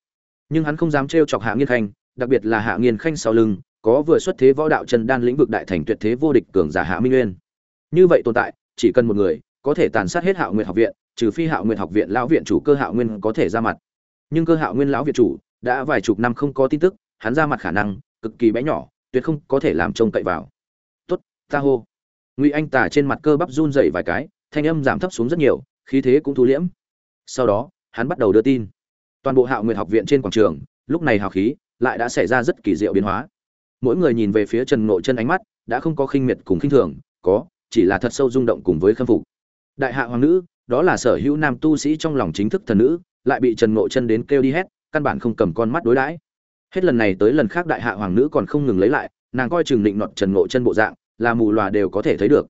Nhưng hắn không dám trêu chọc hạ nghiên khanh, đặc biệt là hạ nghiên khanh sau lưng, có vừa xuất thế võ đạo chân đan lĩnh vực đại thành tuyệt thế vô địch cường giả hạ minh nguyên. Như vậy tồn tại, chỉ cần một người, có thể tàn sát hết hạo nguyệt học viện, trừ phi hạo nguyệt học viện lão viện chủ cơ hạo nguyên có thể ra mặt. Nhưng cơ hạo nguyên lão viện chủ đã vài chục năm không có tin tức, hắn ra mặt khả năng cực kỳ bé nhỏ, tuyệt không có thể làm trông cậy vào. Tốt, ta hô. Ngụy anh tả trên mặt cơ bắp run dậy vài cái, thanh âm giảm thấp xuống rất nhiều khí thế cũng thu liễm. Sau đó, hắn bắt đầu đưa tin. Toàn bộ hạo nguyệt học viện trên quảng trường, lúc này hào khí lại đã xảy ra rất kỳ diệu biến hóa. Mỗi người nhìn về phía trần ngộ chân ánh mắt đã không có khinh miệt cùng khinh thường, có, chỉ là thật sâu rung động cùng với khâm phục. Đại hạ hoàng nữ, đó là sở hữu nam tu sĩ trong lòng chính thức thần nữ, lại bị trần ngộ chân đến kêu đi hết, căn bản không cầm con mắt đối đãi. Hết lần này tới lần khác đại hạ hoàng nữ còn không ngừng lấy lại, nàng coi chừng định nọt trần ngộ chân bộ dạng, là mù lòa đều có thể thấy được.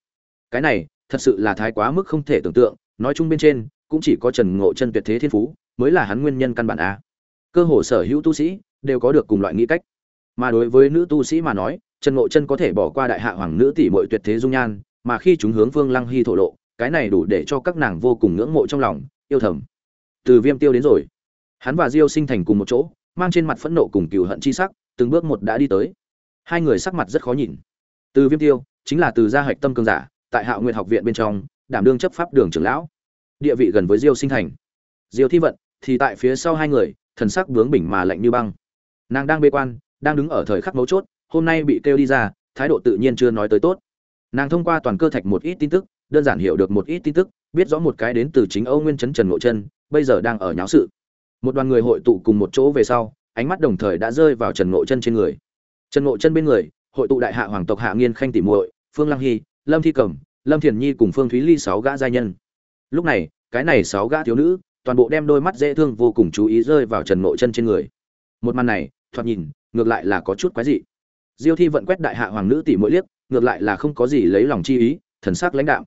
Cái này, thật sự là thái quá mức không thể tưởng tượng nói chung bên trên, cũng chỉ có trần ngộ chân tuyệt thế thiên phú, mới là hắn nguyên nhân căn bản a. Cơ hồ sở hữu tu sĩ, đều có được cùng loại nghĩ cách. Mà đối với nữ tu sĩ mà nói, trần ngộ chân có thể bỏ qua đại hạ hoàng nữ tỷ muội tuyệt thế dung nhan, mà khi chúng hướng vương lăng hy thổ lộ, cái này đủ để cho các nàng vô cùng ngưỡng mộ trong lòng, yêu thầm. Từ viêm tiêu đến rồi. Hắn và diêu sinh thành cùng một chỗ, mang trên mặt phẫn nộ cùng cừu hận chi sắc, từng bước một đã đi tới. Hai người sắc mặt rất khó nhìn. Từ viêm tiêu, chính là từ gia hạch tâm cường giả, tại hạ nguyện học viện bên trong đảm đương chấp pháp đường trưởng lão. Địa vị gần với diêu sinh thành. Diêu thi vận thì tại phía sau hai người, thần sắc bướng bỉnh mà lạnh như băng. Nàng đang bê quan, đang đứng ở thời khắc mấu chốt, hôm nay bị kêu đi ra, thái độ tự nhiên chưa nói tới tốt. Nàng thông qua toàn cơ thạch một ít tin tức, đơn giản hiểu được một ít tin tức, biết rõ một cái đến từ chính âu nguyên chấn trần ngộ chân, bây giờ đang ở nháo sự. Một đoàn người hội tụ cùng một chỗ về sau, ánh mắt đồng thời đã rơi vào trần ngộ chân trên người. Trần ngộ chân bên người, hội tụ đại hạ hoàng tộc hạ nghiên khanh tỉ muội, phương lăng hy, lâm thi cẩm lâm thiền nhi cùng phương thúy ly sáu gã giai nhân. Lúc này, cái này sáu gã thiếu nữ, toàn bộ đem đôi mắt dễ thương vô cùng chú ý rơi vào trần ngộ chân trên người. Một màn này, thoạt nhìn, ngược lại là có chút quái dị. Diêu thi vận quét đại hạ hoàng nữ tỷ mỗi liếc, ngược lại là không có gì lấy lòng chi ý, thần sắc lãnh đạo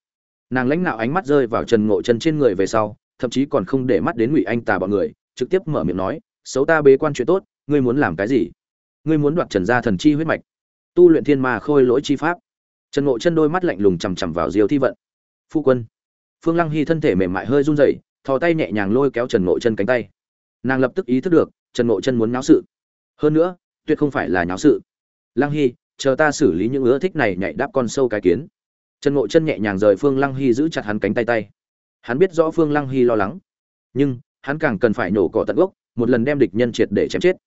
nàng lãnh đạo ánh mắt rơi vào trần ngộ chân trên người về sau, thậm chí còn không để mắt đến ngụy anh tà bọn người, trực tiếp mở miệng nói, xấu ta bế quan chuyện tốt, ngươi muốn làm cái gì? Ngươi muốn đoạt trần gia thần chi huyết mạch, tu luyện thiên ma khôi lỗi chi pháp trần ngộ chân đôi mắt lạnh lùng chằm chằm vào diêu thi vận. Phu quân. Phương lăng hy thân thể mềm mại hơi run rẩy, thò tay nhẹ nhàng lôi kéo trần ngộ chân cánh tay. Nàng lập tức ý thức được, trần ngộ chân muốn nháo sự. Hơn nữa, tuyệt không phải là nháo sự. Lăng hy, chờ ta xử lý những ưa thích này nhảy đáp con sâu cái kiến. Trần ngộ chân nhẹ nhàng rời phương lăng hy giữ chặt hắn cánh tay tay. Hắn biết rõ phương lăng hy lo lắng. Nhưng, hắn càng cần phải nổ cỏ tận gốc, một lần đem địch nhân triệt để chém chết.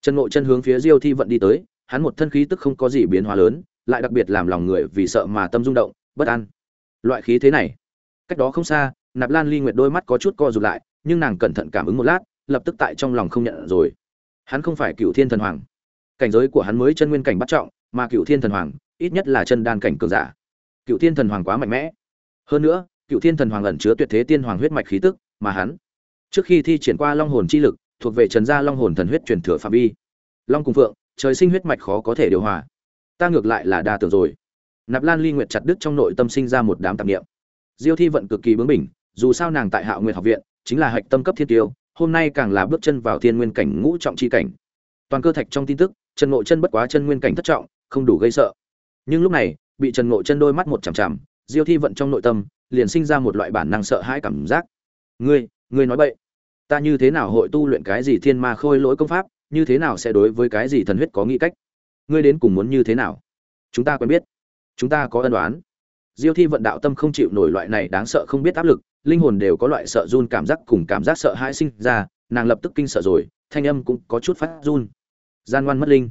Trần ngộ chân hướng phía diêu thi vận đi tới, hắn một thân khí tức không có gì biến hóa lớn lại đặc biệt làm lòng người vì sợ mà tâm rung động, bất an. Loại khí thế này, cách đó không xa, nạp lan ly nguyệt đôi mắt có chút co rụt lại, nhưng nàng cẩn thận cảm ứng một lát, lập tức tại trong lòng không nhận rồi. Hắn không phải cựu thiên thần hoàng. Cảnh giới của hắn mới chân nguyên cảnh bắt trọng, mà cựu thiên thần hoàng, ít nhất là chân đan cảnh cường giả. Cựu thiên thần hoàng quá mạnh mẽ. Hơn nữa cựu thiên thần hoàng ẩn chứa tuyệt thế tiên hoàng huyết mạch khí tức, mà hắn, trước khi thi triển qua long hồn chi lực, thuộc về trần gia long hồn thần huyết truyền thừa phạm vi. Long cùng phượng, trời sinh huyết mạch khó có thể điều hòa ta ngược lại là đa tưởng rồi. Nạp lan ly nguyệt chặt đứt trong nội tâm sinh ra một đám tạp nghiệm diêu thi vận cực kỳ bướng bỉnh, dù sao nàng tại hạo nguyệt học viện, chính là hạch tâm cấp thiên tiêu, hôm nay càng là bước chân vào thiên nguyên cảnh ngũ trọng chi cảnh. Toàn cơ thạch trong tin tức, trần ngộ chân bất quá chân nguyên cảnh thất trọng, không đủ gây sợ. Nhưng lúc này, bị trần ngộ chân đôi mắt một chằm chằm, diêu thi vận trong nội tâm, liền sinh ra một loại bản năng sợ hãi cảm giác. Ngươi ngươi nói bậy. Ta như thế nào hội tu luyện cái gì thiên ma khôi lỗi công pháp, như thế nào sẽ đối với cái gì thần huyết có nghĩ cách? Ngươi đến cùng muốn như thế nào? Chúng ta quen biết. Chúng ta có ân đoán diêu thi vận đạo tâm không chịu nổi loại này đáng sợ không biết áp lực, linh hồn đều có loại sợ run cảm giác cùng cảm giác sợ hãi sinh ra, nàng lập tức kinh sợ rồi, thanh âm cũng có chút phát run. Gian ngoan mất linh.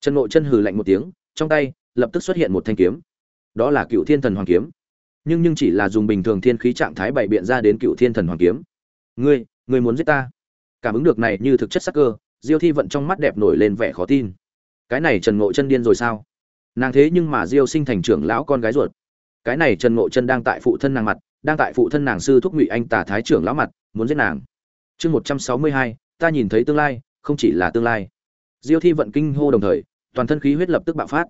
Chân ngộ chân hừ lạnh một tiếng, trong tay lập tức xuất hiện một thanh kiếm. Đó là cựu thiên thần hoàng kiếm. Nhưng nhưng chỉ là dùng bình thường thiên khí trạng thái bày biện ra đến cựu thiên thần hoàng kiếm. Ngươi ngươi muốn giết ta? Cảm ứng được này như thực chất sắc cơ, diêu thi vận trong mắt đẹp nổi lên vẻ khó tin cái này trần ngộ chân điên rồi sao? Nàng thế nhưng mà diêu sinh thành trưởng lão con gái ruột. Cái này trần ngộ chân đang tại phụ thân nàng mặt, đang tại phụ thân nàng sư thúc ngụy anh tả thái trưởng lão mặt, muốn giết nàng. Chương một trăm sáu mươi hai, ta nhìn thấy tương lai, không chỉ là tương lai. Diêu thi vận kinh hô đồng thời, toàn thân khí huyết lập tức bạo phát.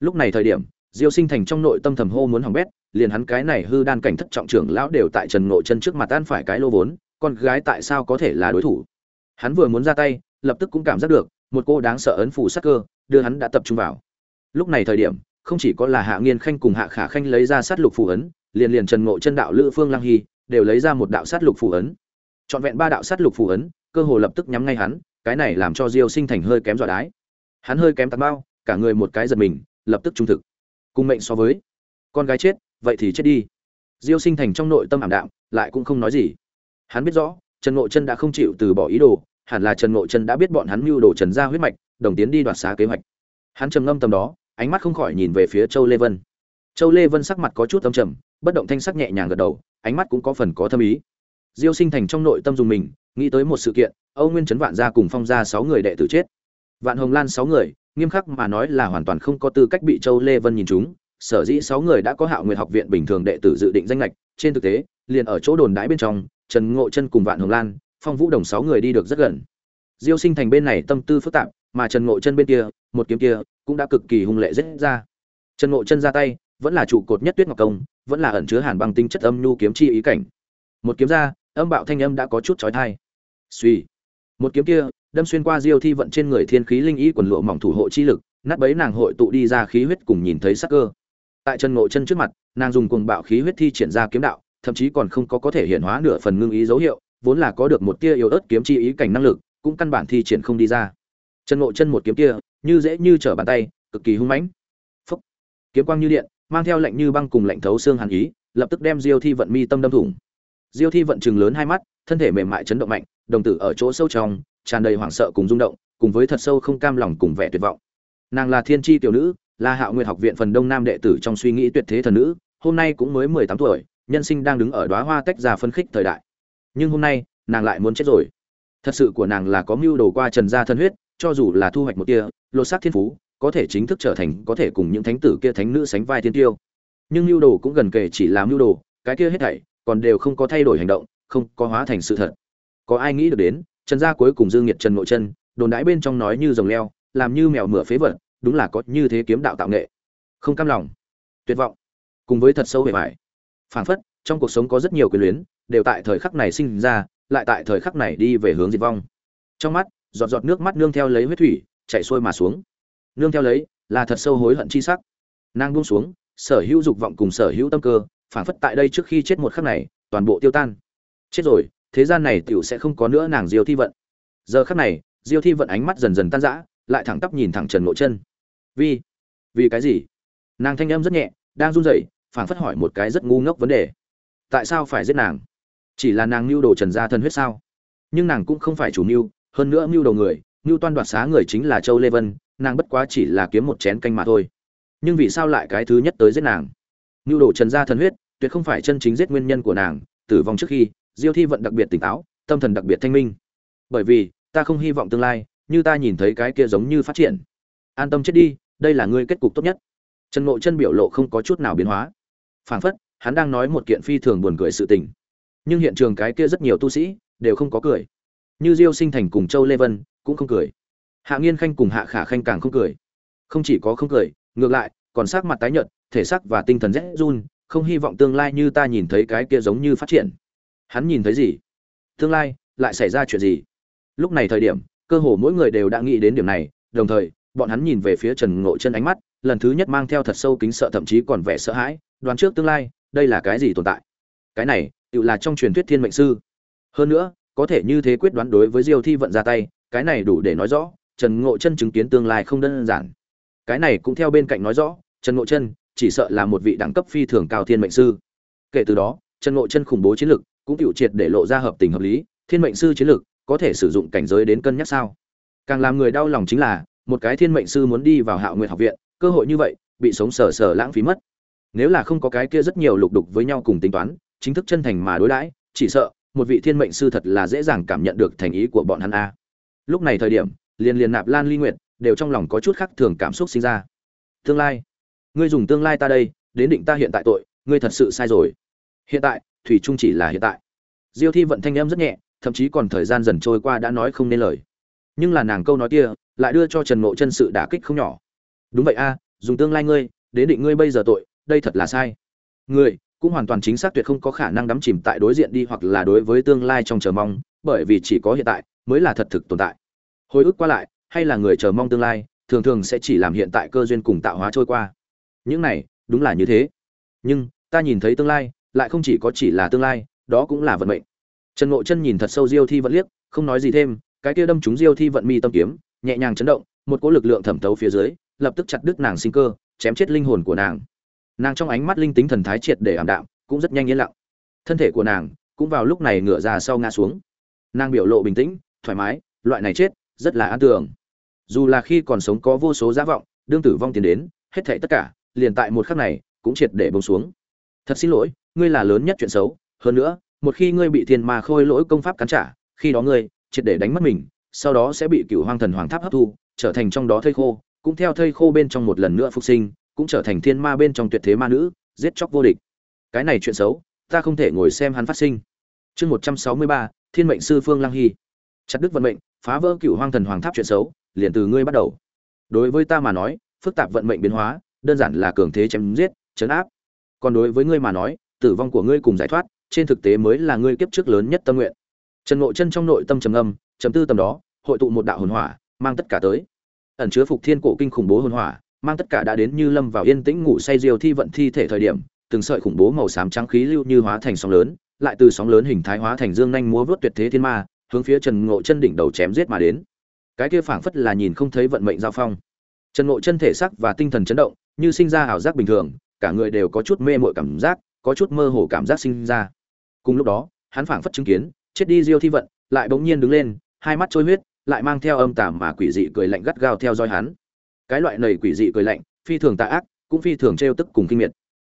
Lúc này thời điểm, diêu sinh thành trong nội tâm thầm hô muốn hỏng bét, liền hắn cái này hư đan cảnh thất trọng trưởng lão đều tại trần ngộ chân trước mặt tan phải cái lô vốn, con gái tại sao có thể là đối thủ? Hắn vừa muốn ra tay, lập tức cũng cảm giác được, một cô đáng sợ ấn phủ sắc cơ đưa hắn đã tập trung vào. Lúc này thời điểm, không chỉ có là hạ nghiên khanh cùng hạ khả khanh lấy ra sát lục phù ấn, liền liền trần ngộ chân đạo lữ phương lăng hy đều lấy ra một đạo sát lục phù ấn. Trọn vẹn ba đạo sát lục phù ấn, cơ hồ lập tức nhắm ngay hắn, cái này làm cho diêu sinh thành hơi kém dọa đái. Hắn hơi kém tạt bao, cả người một cái giật mình, lập tức trung thực. Cùng mệnh so với, con gái chết, vậy thì chết đi. Diêu sinh thành trong nội tâm ảm đạm, lại cũng không nói gì. Hắn biết rõ, trần ngộ chân đã không chịu từ bỏ ý đồ hẳn là trần ngộ chân đã biết bọn hắn mưu đồ trần ra huyết mạch, đồng tiến đi đoạt xá kế hoạch. Hắn trầm ngâm tầm đó, ánh mắt không khỏi nhìn về phía châu lê vân. Châu lê vân sắc mặt có chút âm trầm, bất động thanh sắc nhẹ nhàng gật đầu, ánh mắt cũng có phần có thâm ý. Diêu sinh thành trong nội tâm dùng mình, nghĩ tới một sự kiện, âu nguyên trấn vạn gia cùng phong gia sáu người đệ tử chết. Vạn hồng lan sáu người, nghiêm khắc mà nói là hoàn toàn không có tư cách bị châu lê vân nhìn chúng. Sở dĩ sáu người đã có hạo nguyện học viện bình thường đệ tử dự định danh lệch trên thực tế, liền ở chỗ đồn đãi bên trong, trần ngộ chân cùng vạn hồng lan phong vũ đồng sáu người đi được rất gần. Diêu sinh thành bên này tâm tư phức tạp, mà trần ngộ chân bên kia, một kiếm kia, cũng đã cực kỳ hung lệ rết ra. Trần ngộ chân ra tay, vẫn là trụ cột nhất tuyết ngọc công, vẫn là ẩn chứa hàn băng tinh chất âm nhu kiếm chi ý cảnh. Một kiếm ra, âm bạo thanh âm đã có chút chói tai. Suy một kiếm kia, đâm xuyên qua diêu thi vận trên người thiên khí linh ý quần lụa mỏng thủ hộ chi lực, nát bấy nàng hội tụ đi ra khí huyết cùng nhìn thấy sắc cơ. Tại chân ngộ chân trước mặt, nàng dùng cuồng bạo khí huyết thi triển ra kiếm đạo, thậm chí còn không có có thể hiện hóa nửa phần ngưng ý dấu hiệu vốn là có được một tia yếu ớt kiếm chi ý cảnh năng lực, cũng căn bản thi triển không đi ra. Chân ngộ chân một kiếm kia, như dễ như trở bàn tay, cực kỳ hung mãnh. Phốc. kiếm quang như điện, mang theo lệnh như băng cùng lệnh thấu xương hàn ý, lập tức đem diêu thi vận mi tâm đâm thủng. Diêu thi vận trừng lớn hai mắt, thân thể mềm mại chấn động mạnh, đồng tử ở chỗ sâu trong, tràn đầy hoảng sợ cùng rung động, cùng với thật sâu không cam lòng cùng vẻ tuyệt vọng. Nàng là thiên chi tiểu nữ, là hạo nguyệt học viện phần đông nam đệ tử trong suy nghĩ tuyệt thế thần nữ, hôm nay cũng mới mười tám tuổi, nhân sinh đang đứng ở đóa hoa tách ra phân khích thời đại nhưng hôm nay, nàng lại muốn chết rồi. Thật sự của nàng là có mưu đồ qua trần gia thân huyết, cho dù là thu hoạch một tia, lột xác thiên phú, có thể chính thức trở thành, có thể cùng những thánh tử kia thánh nữ sánh vai thiên tiêu. Nhưng mưu đồ cũng gần kể chỉ là mưu đồ, cái kia hết thảy, còn đều không có thay đổi hành động, không có hóa thành sự thật. Có ai nghĩ được đến, trần gia cuối cùng dương nhiệt trần nội chân, đồn đãi bên trong nói như rồng leo, làm như mèo mửa phế vật, đúng là có như thế kiếm đạo tạo nghệ. Không cam lòng, tuyệt vọng, cùng với thật sâu bề bài phảng phất trong cuộc sống có rất nhiều quyền luyến, đều tại thời khắc này sinh ra, lại tại thời khắc này đi về hướng diệt vong. Trong mắt, giọt giọt nước mắt nương theo lấy huyết thủy, chạy xuôi mà xuống. Nương theo lấy, là thật sâu hối hận chi sắc. Nàng buông xuống, sở hữu dục vọng cùng sở hữu tâm cơ, phảng phất tại đây trước khi chết một khắc này, toàn bộ tiêu tan. Chết rồi, thế gian này tiểu sẽ không có nữa nàng diêu thi vận. Giờ khắc này, diêu thi vận ánh mắt dần dần tan rã, lại thẳng tắp nhìn thẳng trần ngộ chân. Vì vì cái gì? Nàng thanh âm rất nhẹ, đang run rẩy, phảng phất hỏi một cái rất ngu ngốc vấn đề tại sao phải giết nàng? Chỉ là nàng mưu đồ trần gia thân huyết sao? Nhưng nàng cũng không phải chủ mưu, hơn nữa mưu đồ người, mưu toan đoạt xá người chính là châu lê vân, nàng bất quá chỉ là kiếm một chén canh mà thôi. Nhưng vì sao lại cái thứ nhất tới giết nàng? Mưu đồ trần gia thân huyết, tuyệt không phải chân chính giết nguyên nhân của nàng, tử vong trước khi, diêu thi vận đặc biệt tỉnh táo, tâm thần đặc biệt thanh minh. Bởi vì, ta không hy vọng tương lai, như ta nhìn thấy cái kia giống như phát triển. An tâm chết đi, đây là ngươi kết cục tốt nhất. Trần ngộ chân biểu lộ không có chút nào biến hóa. Phảng phất hắn đang nói một kiện phi thường buồn cười sự tình. Nhưng hiện trường cái kia rất nhiều tu sĩ đều không có cười. Như diêu sinh thành cùng châu lê vân cũng không cười. Hạ nghiên khanh cùng hạ khả khanh càng không cười. Không chỉ có không cười, ngược lại, còn sắc mặt tái nhợt, thể xác và tinh thần rét run, không hy vọng tương lai như ta nhìn thấy cái kia giống như phát triển. Hắn nhìn thấy gì? Tương lai, lại xảy ra chuyện gì? Lúc này thời điểm, cơ hồ mỗi người đều đã nghĩ đến điểm này, đồng thời, bọn hắn nhìn về phía trần ngộ chân ánh mắt, lần thứ nhất mang theo thật sâu kính sợ thậm chí còn vẻ sợ hãi, đoán trước tương lai đây là cái gì tồn tại? Cái này, tự là trong truyền thuyết thiên mệnh sư. Hơn nữa, có thể như thế quyết đoán đối với diêu thi vận ra tay, cái này đủ để nói rõ, trần ngộ chân chứng kiến tương lai không đơn giản. Cái này cũng theo bên cạnh nói rõ, trần ngộ chân chỉ sợ là một vị đẳng cấp phi thường cao thiên mệnh sư. Kể từ đó, trần ngộ chân khủng bố chiến lực cũng tiểu triệt để lộ ra hợp tình hợp lý, thiên mệnh sư chiến lực có thể sử dụng cảnh giới đến cân nhắc sao? Càng làm người đau lòng chính là, một cái thiên mệnh sư muốn đi vào hạo nguyện học viện, cơ hội như vậy, bị sống sờ sờ lãng phí mất nếu là không có cái kia rất nhiều lục đục với nhau cùng tính toán, chính thức chân thành mà đối đãi, chỉ sợ, một vị thiên mệnh sư thật là dễ dàng cảm nhận được thành ý của bọn hắn a. Lúc này thời điểm, liền liền nạp lan ly nguyệt, đều trong lòng có chút khác thường cảm xúc sinh ra. Tương lai, ngươi dùng tương lai ta đây, đến định ta hiện tại tội, ngươi thật sự sai rồi. Hiện tại, thủy trung chỉ là hiện tại. Diêu thi vận thanh em rất nhẹ, thậm chí còn thời gian dần trôi qua đã nói không nên lời. Nhưng là nàng câu nói kia, lại đưa cho trần ngộ chân sự đả kích không nhỏ. Đúng vậy a, dùng tương lai ngươi, đến định ngươi bây giờ tội đây thật là sai. Người, cũng hoàn toàn chính xác tuyệt không có khả năng đắm chìm tại đối diện đi hoặc là đối với tương lai trong chờ mong, bởi vì chỉ có hiện tại mới là thật thực tồn tại. Hồi ức qua lại, hay là người chờ mong tương lai, thường thường sẽ chỉ làm hiện tại cơ duyên cùng tạo hóa trôi qua. Những này, đúng là như thế. Nhưng, ta nhìn thấy tương lai, lại không chỉ có chỉ là tương lai, đó cũng là vận mệnh. Trần ngộ chân nhìn thật sâu diêu thi vận liếc, không nói gì thêm, cái kia đâm trúng diêu thi vận mi tâm kiếm, nhẹ nhàng chấn động, một cỗ lực lượng thẩm thấu phía dưới, lập tức chặt đứt nàng sinh cơ, chém chết linh hồn của nàng nàng trong ánh mắt linh tính thần thái triệt để ảm đạm, cũng rất nhanh yên lặng. Thân thể của nàng cũng vào lúc này ngửa ra sau ngã xuống. Nàng biểu lộ bình tĩnh, thoải mái, loại này chết, rất là an tưởng dù là khi còn sống có vô số giá vọng, đương tử vong tiến đến, hết thảy tất cả, liền tại một khắc này, cũng triệt để bông xuống. Thật xin lỗi, ngươi là lớn nhất chuyện xấu. Hơn nữa, một khi ngươi bị thiên ma khôi lỗi công pháp cắn trả, khi đó ngươi triệt để đánh mất mình, sau đó sẽ bị cựu hoang thần hoàng tháp hấp thu, trở thành trong đó thây khô, cũng theo thây khô bên trong một lần nữa phục sinh cũng trở thành thiên ma bên trong tuyệt thế ma nữ, giết chóc vô địch. Cái này chuyện xấu, ta không thể ngồi xem hắn phát sinh. Chương một trăm sáu mươi ba, thiên mệnh sư phương lăng hy. Chặt đức vận mệnh, phá vỡ cựu hoang thần hoàng tháp chuyện xấu, liền từ ngươi bắt đầu. Đối với ta mà nói, phức tạp vận mệnh biến hóa, đơn giản là cường thế chém giết, chấn áp. Còn đối với ngươi mà nói, tử vong của ngươi cùng giải thoát, trên thực tế mới là ngươi kiếp trước lớn nhất tâm nguyện. Trần ngộ chân trong nội tâm trầm âm trầm tư tầm đó, hội tụ một đạo hồn hỏa, mang tất cả tới. Ẩn chứa phục thiên cổ kinh khủng bố hồn hỏa mang tất cả đã đến như lâm vào yên tĩnh ngủ say diều thi vận thi thể thời điểm, từng sợi khủng bố màu xám trắng khí lưu như hóa thành sóng lớn, lại từ sóng lớn hình thái hóa thành dương nhanh múa vớt tuyệt thế thiên ma, hướng phía trần ngộ chân đỉnh đầu chém giết mà đến. Cái kia phảng phất là nhìn không thấy vận mệnh giao phong. Trần ngộ chân thể sắc và tinh thần chấn động, như sinh ra ảo giác bình thường, cả người đều có chút mê mội cảm giác, có chút mơ hồ cảm giác sinh ra. Cùng lúc đó, hắn phảng phất chứng kiến, chết đi diêu thi vận, lại bỗng nhiên đứng lên, hai mắt trôi huyết, lại mang theo âm tàm mà quỷ dị cười lạnh gắt gao theo dõi hắn cái loại nầy quỷ dị cười lạnh, phi thường tà ác, cũng phi thường trêu tức cùng kinh miệt.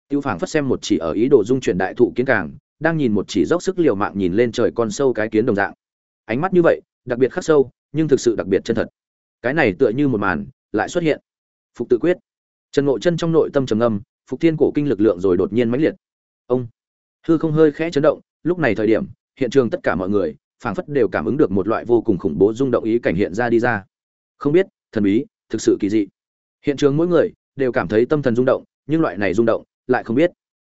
Tiêu phảng phất xem một chỉ ở ý đồ dung chuyển đại thụ kiến càng, đang nhìn một chỉ dốc sức liều mạng nhìn lên trời con sâu cái kiến đồng dạng. Ánh mắt như vậy, đặc biệt khắc sâu, nhưng thực sự đặc biệt chân thật. Cái này tựa như một màn, lại xuất hiện. Phục tự quyết. Trần ngộ chân trong nội tâm trầm ngâm, phục thiên cổ kinh lực lượng rồi đột nhiên mãnh liệt. Ông. Hư không hơi khẽ chấn động, lúc này thời điểm, hiện trường tất cả mọi người, phảng phất đều cảm ứng được một loại vô cùng khủng bố rung động ý cảnh hiện ra đi ra. Không biết, thần bí thực sự kỳ dị. Hiện trường mỗi người đều cảm thấy tâm thần rung động, nhưng loại này rung động lại không biết.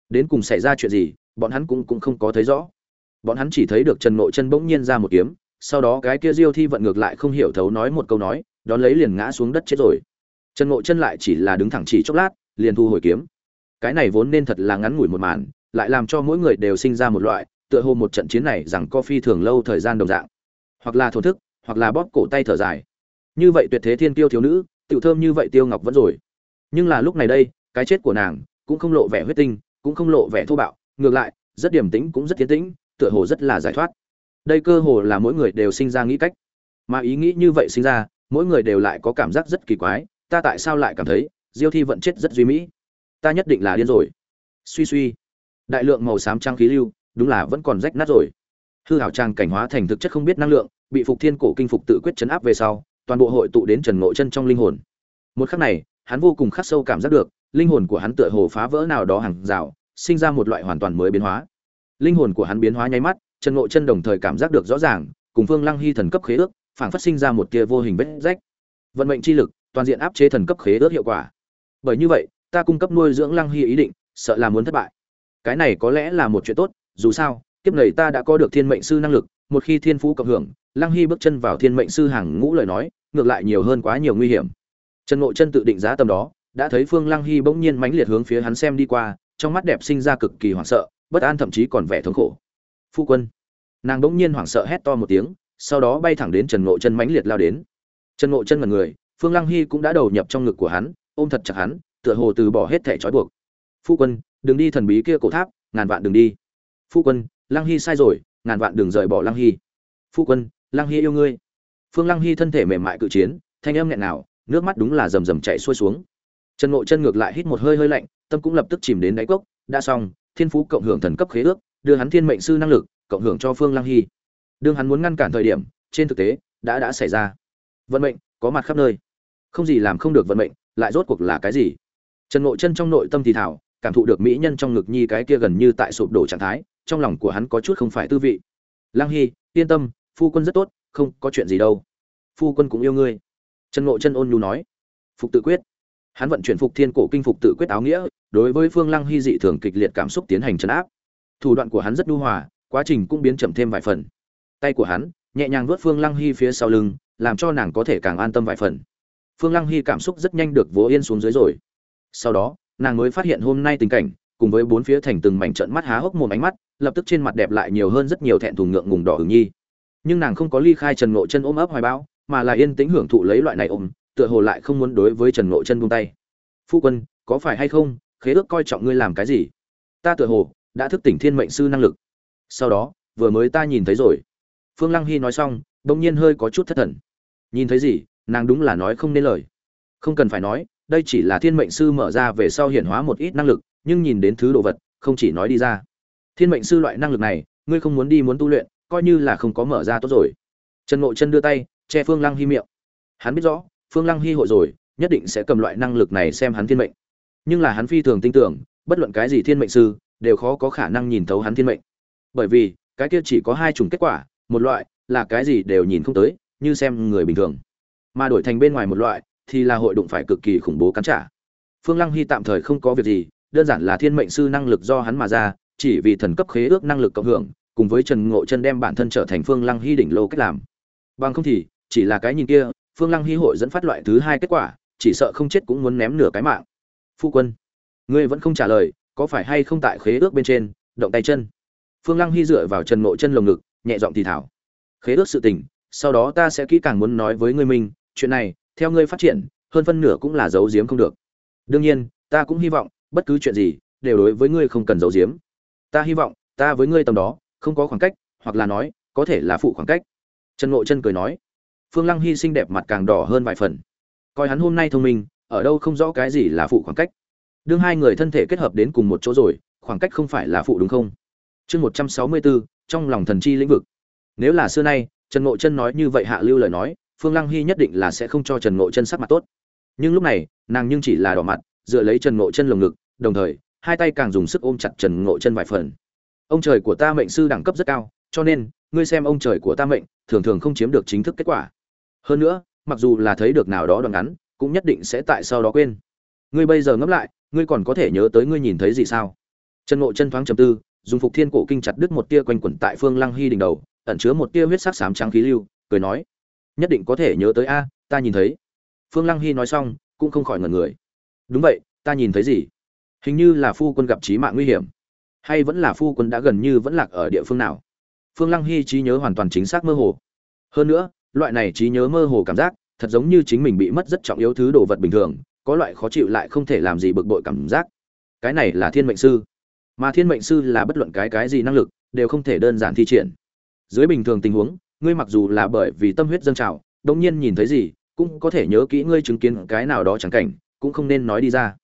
Đến cùng xảy ra chuyện gì, bọn hắn cũng cũng không có thấy rõ. Bọn hắn chỉ thấy được trần nội chân bỗng nhiên ra một kiếm, sau đó cái kia diêu thi vận ngược lại không hiểu thấu nói một câu nói, đón lấy liền ngã xuống đất chết rồi. Trần nội chân lại chỉ là đứng thẳng chỉ chốc lát, liền thu hồi kiếm. Cái này vốn nên thật là ngắn ngủi một màn, lại làm cho mỗi người đều sinh ra một loại, tựa hồ một trận chiến này rằng co phi thường lâu thời gian đồng dạng. Hoặc là thổ thức, hoặc là bóp cổ tay thở dài như vậy tuyệt thế thiên tiêu thiếu nữ, tiểu thơm như vậy tiêu ngọc vẫn rồi. Nhưng là lúc này đây, cái chết của nàng cũng không lộ vẻ huyết tinh, cũng không lộ vẻ thô bạo, ngược lại, rất điềm tĩnh cũng rất tiến tĩnh, tựa hồ rất là giải thoát. Đây cơ hồ là mỗi người đều sinh ra nghĩ cách. Mà ý nghĩ như vậy sinh ra, mỗi người đều lại có cảm giác rất kỳ quái, ta tại sao lại cảm thấy diêu thi vẫn chết rất duy mỹ? Ta nhất định là điên rồi. Suy suy. Đại lượng màu xám trang khí lưu, đúng là vẫn còn rách nát rồi. Hư hảo trang cảnh hóa thành thực chất không biết năng lượng, bị phục thiên cổ kinh phục tự quyết chấn áp về sau toàn bộ hội tụ đến trần ngộ chân trong linh hồn. Một khắc này, hắn vô cùng khắc sâu cảm giác được, linh hồn của hắn tựa hồ phá vỡ nào đó hàng rào, sinh ra một loại hoàn toàn mới biến hóa. Linh hồn của hắn biến hóa nháy mắt, trần ngộ chân đồng thời cảm giác được rõ ràng, cùng vương lăng hy thần cấp khế ước, phảng phát sinh ra một tia vô hình vết rách. Vận mệnh chi lực, toàn diện áp chế thần cấp khế ước hiệu quả. Bởi như vậy, ta cung cấp nuôi dưỡng lăng hy ý định, sợ là muốn thất bại. Cái này có lẽ là một chuyện tốt, dù sao, kiếp này ta đã có được thiên mệnh sư năng lực một khi thiên phú cộng hưởng, lăng hy bước chân vào thiên mệnh sư hàng ngũ lời nói, ngược lại nhiều hơn quá nhiều nguy hiểm. Trần ngộ chân tự định giá tầm đó, đã thấy phương lăng hy bỗng nhiên mãnh liệt hướng phía hắn xem đi qua, trong mắt đẹp sinh ra cực kỳ hoảng sợ, bất an thậm chí còn vẻ thống khổ. Phu quân. Nàng bỗng nhiên hoảng sợ hét to một tiếng, sau đó bay thẳng đến trần ngộ chân mãnh liệt lao đến. Trần ngộ chân mật người, phương lăng hy cũng đã đầu nhập trong ngực của hắn, ôm thật chặt hắn, tựa hồ từ bỏ hết thẻ trói buộc. Phu quân, đừng đi thần bí kia cổ tháp, ngàn vạn đừng đi. Phu quân, lăng hy sai rồi ngàn vạn đường rời bỏ lăng hy. Phu quân, lăng hy yêu ngươi. Phương lăng hy thân thể mềm mại cự chiến, thanh âm nghẹn nào nước mắt đúng là rầm rầm chảy xuôi xuống. Trần ngộ chân ngược lại hít một hơi hơi lạnh, tâm cũng lập tức chìm đến đáy cốc. Đã xong, thiên phú cộng hưởng thần cấp khế ước, đưa hắn thiên mệnh sư năng lực, cộng hưởng cho phương lăng hy. Đương hắn muốn ngăn cản thời điểm, trên thực tế, đã đã xảy ra. Vận mệnh, có mặt khắp nơi. Không gì làm không được vận mệnh, lại rốt cuộc là cái gì? Trần ngộ chân trong nội tâm thì thảo cảm thụ được mỹ nhân trong ngực nhi cái kia gần như tại sụp đổ trạng thái trong lòng của hắn có chút không phải tư vị. Lăng hy, yên tâm, phu quân rất tốt, không có chuyện gì đâu. Phu quân cũng yêu ngươi. Trần ngộ chân ôn nhu nói. Phục tự quyết. Hắn vận chuyển phục thiên cổ kinh phục tự quyết áo nghĩa, đối với phương lăng hy dị thường kịch liệt cảm xúc tiến hành chấn áp. Thủ đoạn của hắn rất nhu hòa, quá trình cũng biến chậm thêm vài phần. Tay của hắn, nhẹ nhàng vuốt phương lăng hy phía sau lưng, làm cho nàng có thể càng an tâm vài phần. Phương lăng hy cảm xúc rất nhanh được vỗ yên xuống dưới rồi. Sau đó, nàng mới phát hiện hôm nay tình cảnh cùng với bốn phía thành từng mảnh trận mắt há hốc mồm ánh mắt, lập tức trên mặt đẹp lại nhiều hơn rất nhiều thẹn thùng ngượng ngùng đỏ hứng nhi. Nhưng nàng không có ly khai trần ngộ chân ôm ấp hoài bão, mà là yên tĩnh hưởng thụ lấy loại này ôm, tựa hồ lại không muốn đối với trần ngộ chân buông tay. Phu quân, có phải hay không, khế ước coi trọng ngươi làm cái gì? Ta tựa hồ đã thức tỉnh thiên mệnh sư năng lực. Sau đó, vừa mới ta nhìn thấy rồi. Phương lăng hy nói xong, bỗng nhiên hơi có chút thất thần. Nhìn thấy gì, nàng đúng là nói không nên lời. Không cần phải nói, đây chỉ là thiên mệnh sư mở ra về sau hiển hóa một ít năng lực nhưng nhìn đến thứ đồ vật, không chỉ nói đi ra. Thiên mệnh sư loại năng lực này, ngươi không muốn đi muốn tu luyện, coi như là không có mở ra tốt rồi. Trần ngộ chân đưa tay, che phương lăng hi miệng. Hắn biết rõ, phương lăng hi hội rồi, nhất định sẽ cầm loại năng lực này xem hắn thiên mệnh. Nhưng là hắn phi thường tin tưởng, bất luận cái gì thiên mệnh sư, đều khó có khả năng nhìn thấu hắn thiên mệnh. Bởi vì, cái kia chỉ có hai chủng kết quả, một loại là cái gì đều nhìn không tới, như xem người bình thường. Mà đổi thành bên ngoài một loại thì là hội đụng phải cực kỳ khủng bố cắn trả. Phương lăng hy tạm thời không có việc gì đơn giản là thiên mệnh sư năng lực do hắn mà ra, chỉ vì thần cấp khế ước năng lực cộng hưởng, cùng với trần ngộ chân đem bản thân trở thành phương lăng hy đỉnh lô cách làm. Bằng không thì, chỉ là cái nhìn kia, phương lăng hy hội dẫn phát loại thứ hai kết quả, chỉ sợ không chết cũng muốn ném nửa cái mạng. Phu quân, ngươi vẫn không trả lời, có phải hay không tại khế ước bên trên, động tay chân? Phương lăng hy dựa vào trần ngộ chân lồng ngực, nhẹ giọng thì thảo khế ước sự tình, sau đó ta sẽ kỹ càng muốn nói với ngươi mình, chuyện này, theo ngươi phát triển, hơn phân nửa cũng là giấu giếm không được. Đương nhiên, ta cũng hy vọng bất cứ chuyện gì, đều đối với ngươi không cần giấu giếm. Ta hy vọng, ta với ngươi tầm đó, không có khoảng cách, hoặc là nói, có thể là phụ khoảng cách. Trần ngộ chân cười nói. Phương lăng hy sinh đẹp mặt càng đỏ hơn vài phần. Coi hắn hôm nay thông minh, ở đâu không rõ cái gì là phụ khoảng cách. Đương hai người thân thể kết hợp đến cùng một chỗ rồi, khoảng cách không phải là phụ đúng không? Chương một trăm sáu mươi bốn trong lòng thần chi lĩnh vực. Nếu là xưa nay, trần ngộ chân nói như vậy hạ lưu lời nói, phương lăng hy nhất định là sẽ không cho trần ngộ chân sắc mặt tốt. Nhưng lúc này, nàng nhưng chỉ là đỏ mặt, dựa lấy trần ngộ chân lồng ngực đồng thời, hai tay càng dùng sức ôm chặt trần ngộ chân vài phần. Ông trời của ta mệnh sư đẳng cấp rất cao, cho nên, ngươi xem ông trời của ta mệnh, thường thường không chiếm được chính thức kết quả. Hơn nữa, mặc dù là thấy được nào đó đoạn ngắn, cũng nhất định sẽ tại sau đó quên. Ngươi bây giờ ngẫm lại, ngươi còn có thể nhớ tới ngươi nhìn thấy gì sao? Trần ngộ chân thoáng trầm tư, dùng phục thiên cổ kinh chặt đứt một tia quanh quẩn tại phương lăng hy đỉnh đầu, ẩn chứa một tia huyết sắc xám trắng khí lưu, cười nói, nhất định có thể nhớ tới a, ta nhìn thấy. Phương lăng hy nói xong, cũng không khỏi ngẩn người. Đúng vậy, ta nhìn thấy gì? Hình như là phu quân gặp trí mạng nguy hiểm. Hay vẫn là phu quân đã gần như vẫn lạc ở địa phương nào? Phương lăng hy trí nhớ hoàn toàn chính xác mơ hồ. Hơn nữa, loại này trí nhớ mơ hồ cảm giác, thật giống như chính mình bị mất rất trọng yếu thứ đồ vật bình thường, có loại khó chịu lại không thể làm gì bực bội cảm giác. Cái này là thiên mệnh sư. Mà thiên mệnh sư là bất luận cái cái gì năng lực, đều không thể đơn giản thi triển. Dưới bình thường tình huống, ngươi mặc dù là bởi vì tâm huyết dâng trào, đống nhiên nhìn thấy gì, cũng có thể nhớ kỹ ngươi chứng kiến cái nào đó chẳng cảnh, cũng không nên nói đi ra.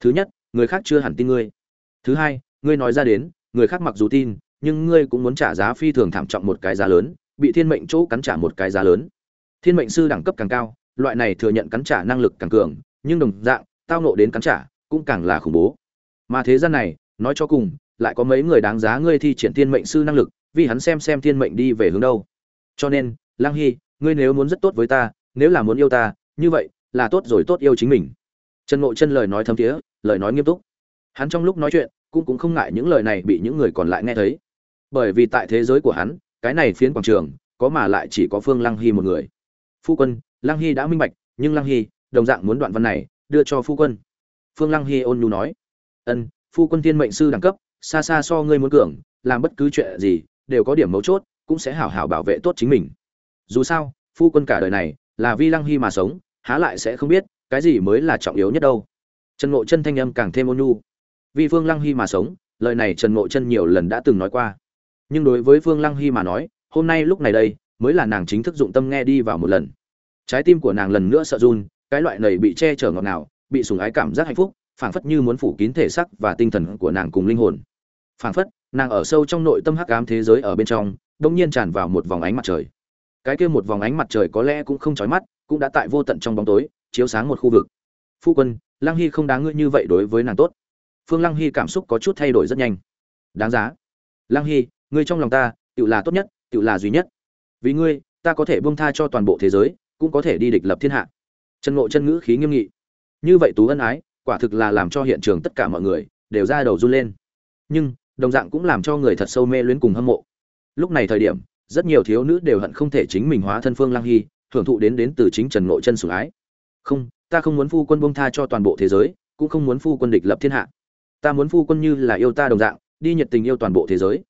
Thứ nhất người khác chưa hẳn tin ngươi. Thứ hai, ngươi nói ra đến, người khác mặc dù tin, nhưng ngươi cũng muốn trả giá phi thường thảm trọng một cái giá lớn, bị thiên mệnh chỗ cắn trả một cái giá lớn. Thiên mệnh sư đẳng cấp càng cao, loại này thừa nhận cắn trả năng lực càng cường, nhưng đồng dạng, tao nộ đến cắn trả cũng càng là khủng bố. Mà thế gian này, nói cho cùng, lại có mấy người đáng giá ngươi thi triển thiên mệnh sư năng lực, vì hắn xem xem thiên mệnh đi về hướng đâu. Cho nên, lang hy, ngươi nếu muốn rất tốt với ta, nếu là muốn yêu ta, như vậy là tốt rồi tốt yêu chính mình. Trần ngộ chân lời nói thấm thiế lời nói nghiêm túc. Hắn trong lúc nói chuyện, cũng cũng không ngại những lời này bị những người còn lại nghe thấy. Bởi vì tại thế giới của hắn, cái này phiến quảng trường, có mà lại chỉ có phương lăng hy một người. Phu quân, lăng hy đã minh bạch, nhưng lăng hy, đồng dạng muốn đoạn văn này, đưa cho phu quân. Phương lăng hy ôn nhu nói. Ân, phu quân thiên mệnh sư đẳng cấp, xa xa so ngươi muốn cường, làm bất cứ chuyện gì, đều có điểm mấu chốt, cũng sẽ hảo hảo bảo vệ tốt chính mình. Dù sao, phu quân cả đời này, là vi lăng hy mà sống, há lại sẽ không biết, cái gì mới là trọng yếu nhất đâu trần ngộ chân thanh âm càng thêm ôn nhu. Vì phương lăng hy mà sống, lời này trần ngộ chân nhiều lần đã từng nói qua. Nhưng đối với phương lăng hy mà nói, hôm nay lúc này đây, mới là nàng chính thức dụng tâm nghe đi vào một lần. Trái tim của nàng lần nữa sợ run, cái loại này bị che chở ngọt ngào, bị sùng ái cảm giác hạnh phúc, phảng phất như muốn phủ kín thể xác và tinh thần của nàng cùng linh hồn. Phảng phất, nàng ở sâu trong nội tâm hắc ám thế giới ở bên trong đông nhiên tràn vào một vòng ánh mặt trời. Cái kia một vòng ánh mặt trời có lẽ cũng không chói mắt, cũng đã tại vô tận trong bóng tối, chiếu sáng một khu vực. Phu quân lăng hy không đáng ngươi như vậy đối với nàng tốt. Phương lăng hy cảm xúc có chút thay đổi rất nhanh. Đáng giá. Lăng hy, ngươi trong lòng ta, tự là tốt nhất, tự là duy nhất. Vì ngươi, ta có thể buông tha cho toàn bộ thế giới, cũng có thể đi địch lập thiên hạ. Trần ngộ chân ngữ khí nghiêm nghị. Như vậy tú ân ái, quả thực là làm cho hiện trường tất cả mọi người đều ra đầu run lên. Nhưng, đồng dạng cũng làm cho người thật sâu mê luyến cùng hâm mộ. Lúc này thời điểm, rất nhiều thiếu nữ đều hận không thể chính mình hóa thân phương lăng hy, hưởng thụ đến đến từ chính trần ngộ chân sủng ái. Không ta không muốn phu quân bông tha cho toàn bộ thế giới, cũng không muốn phu quân địch lập thiên hạ. Ta muốn phu quân như là yêu ta đồng dạng, đi nhiệt tình yêu toàn bộ thế giới.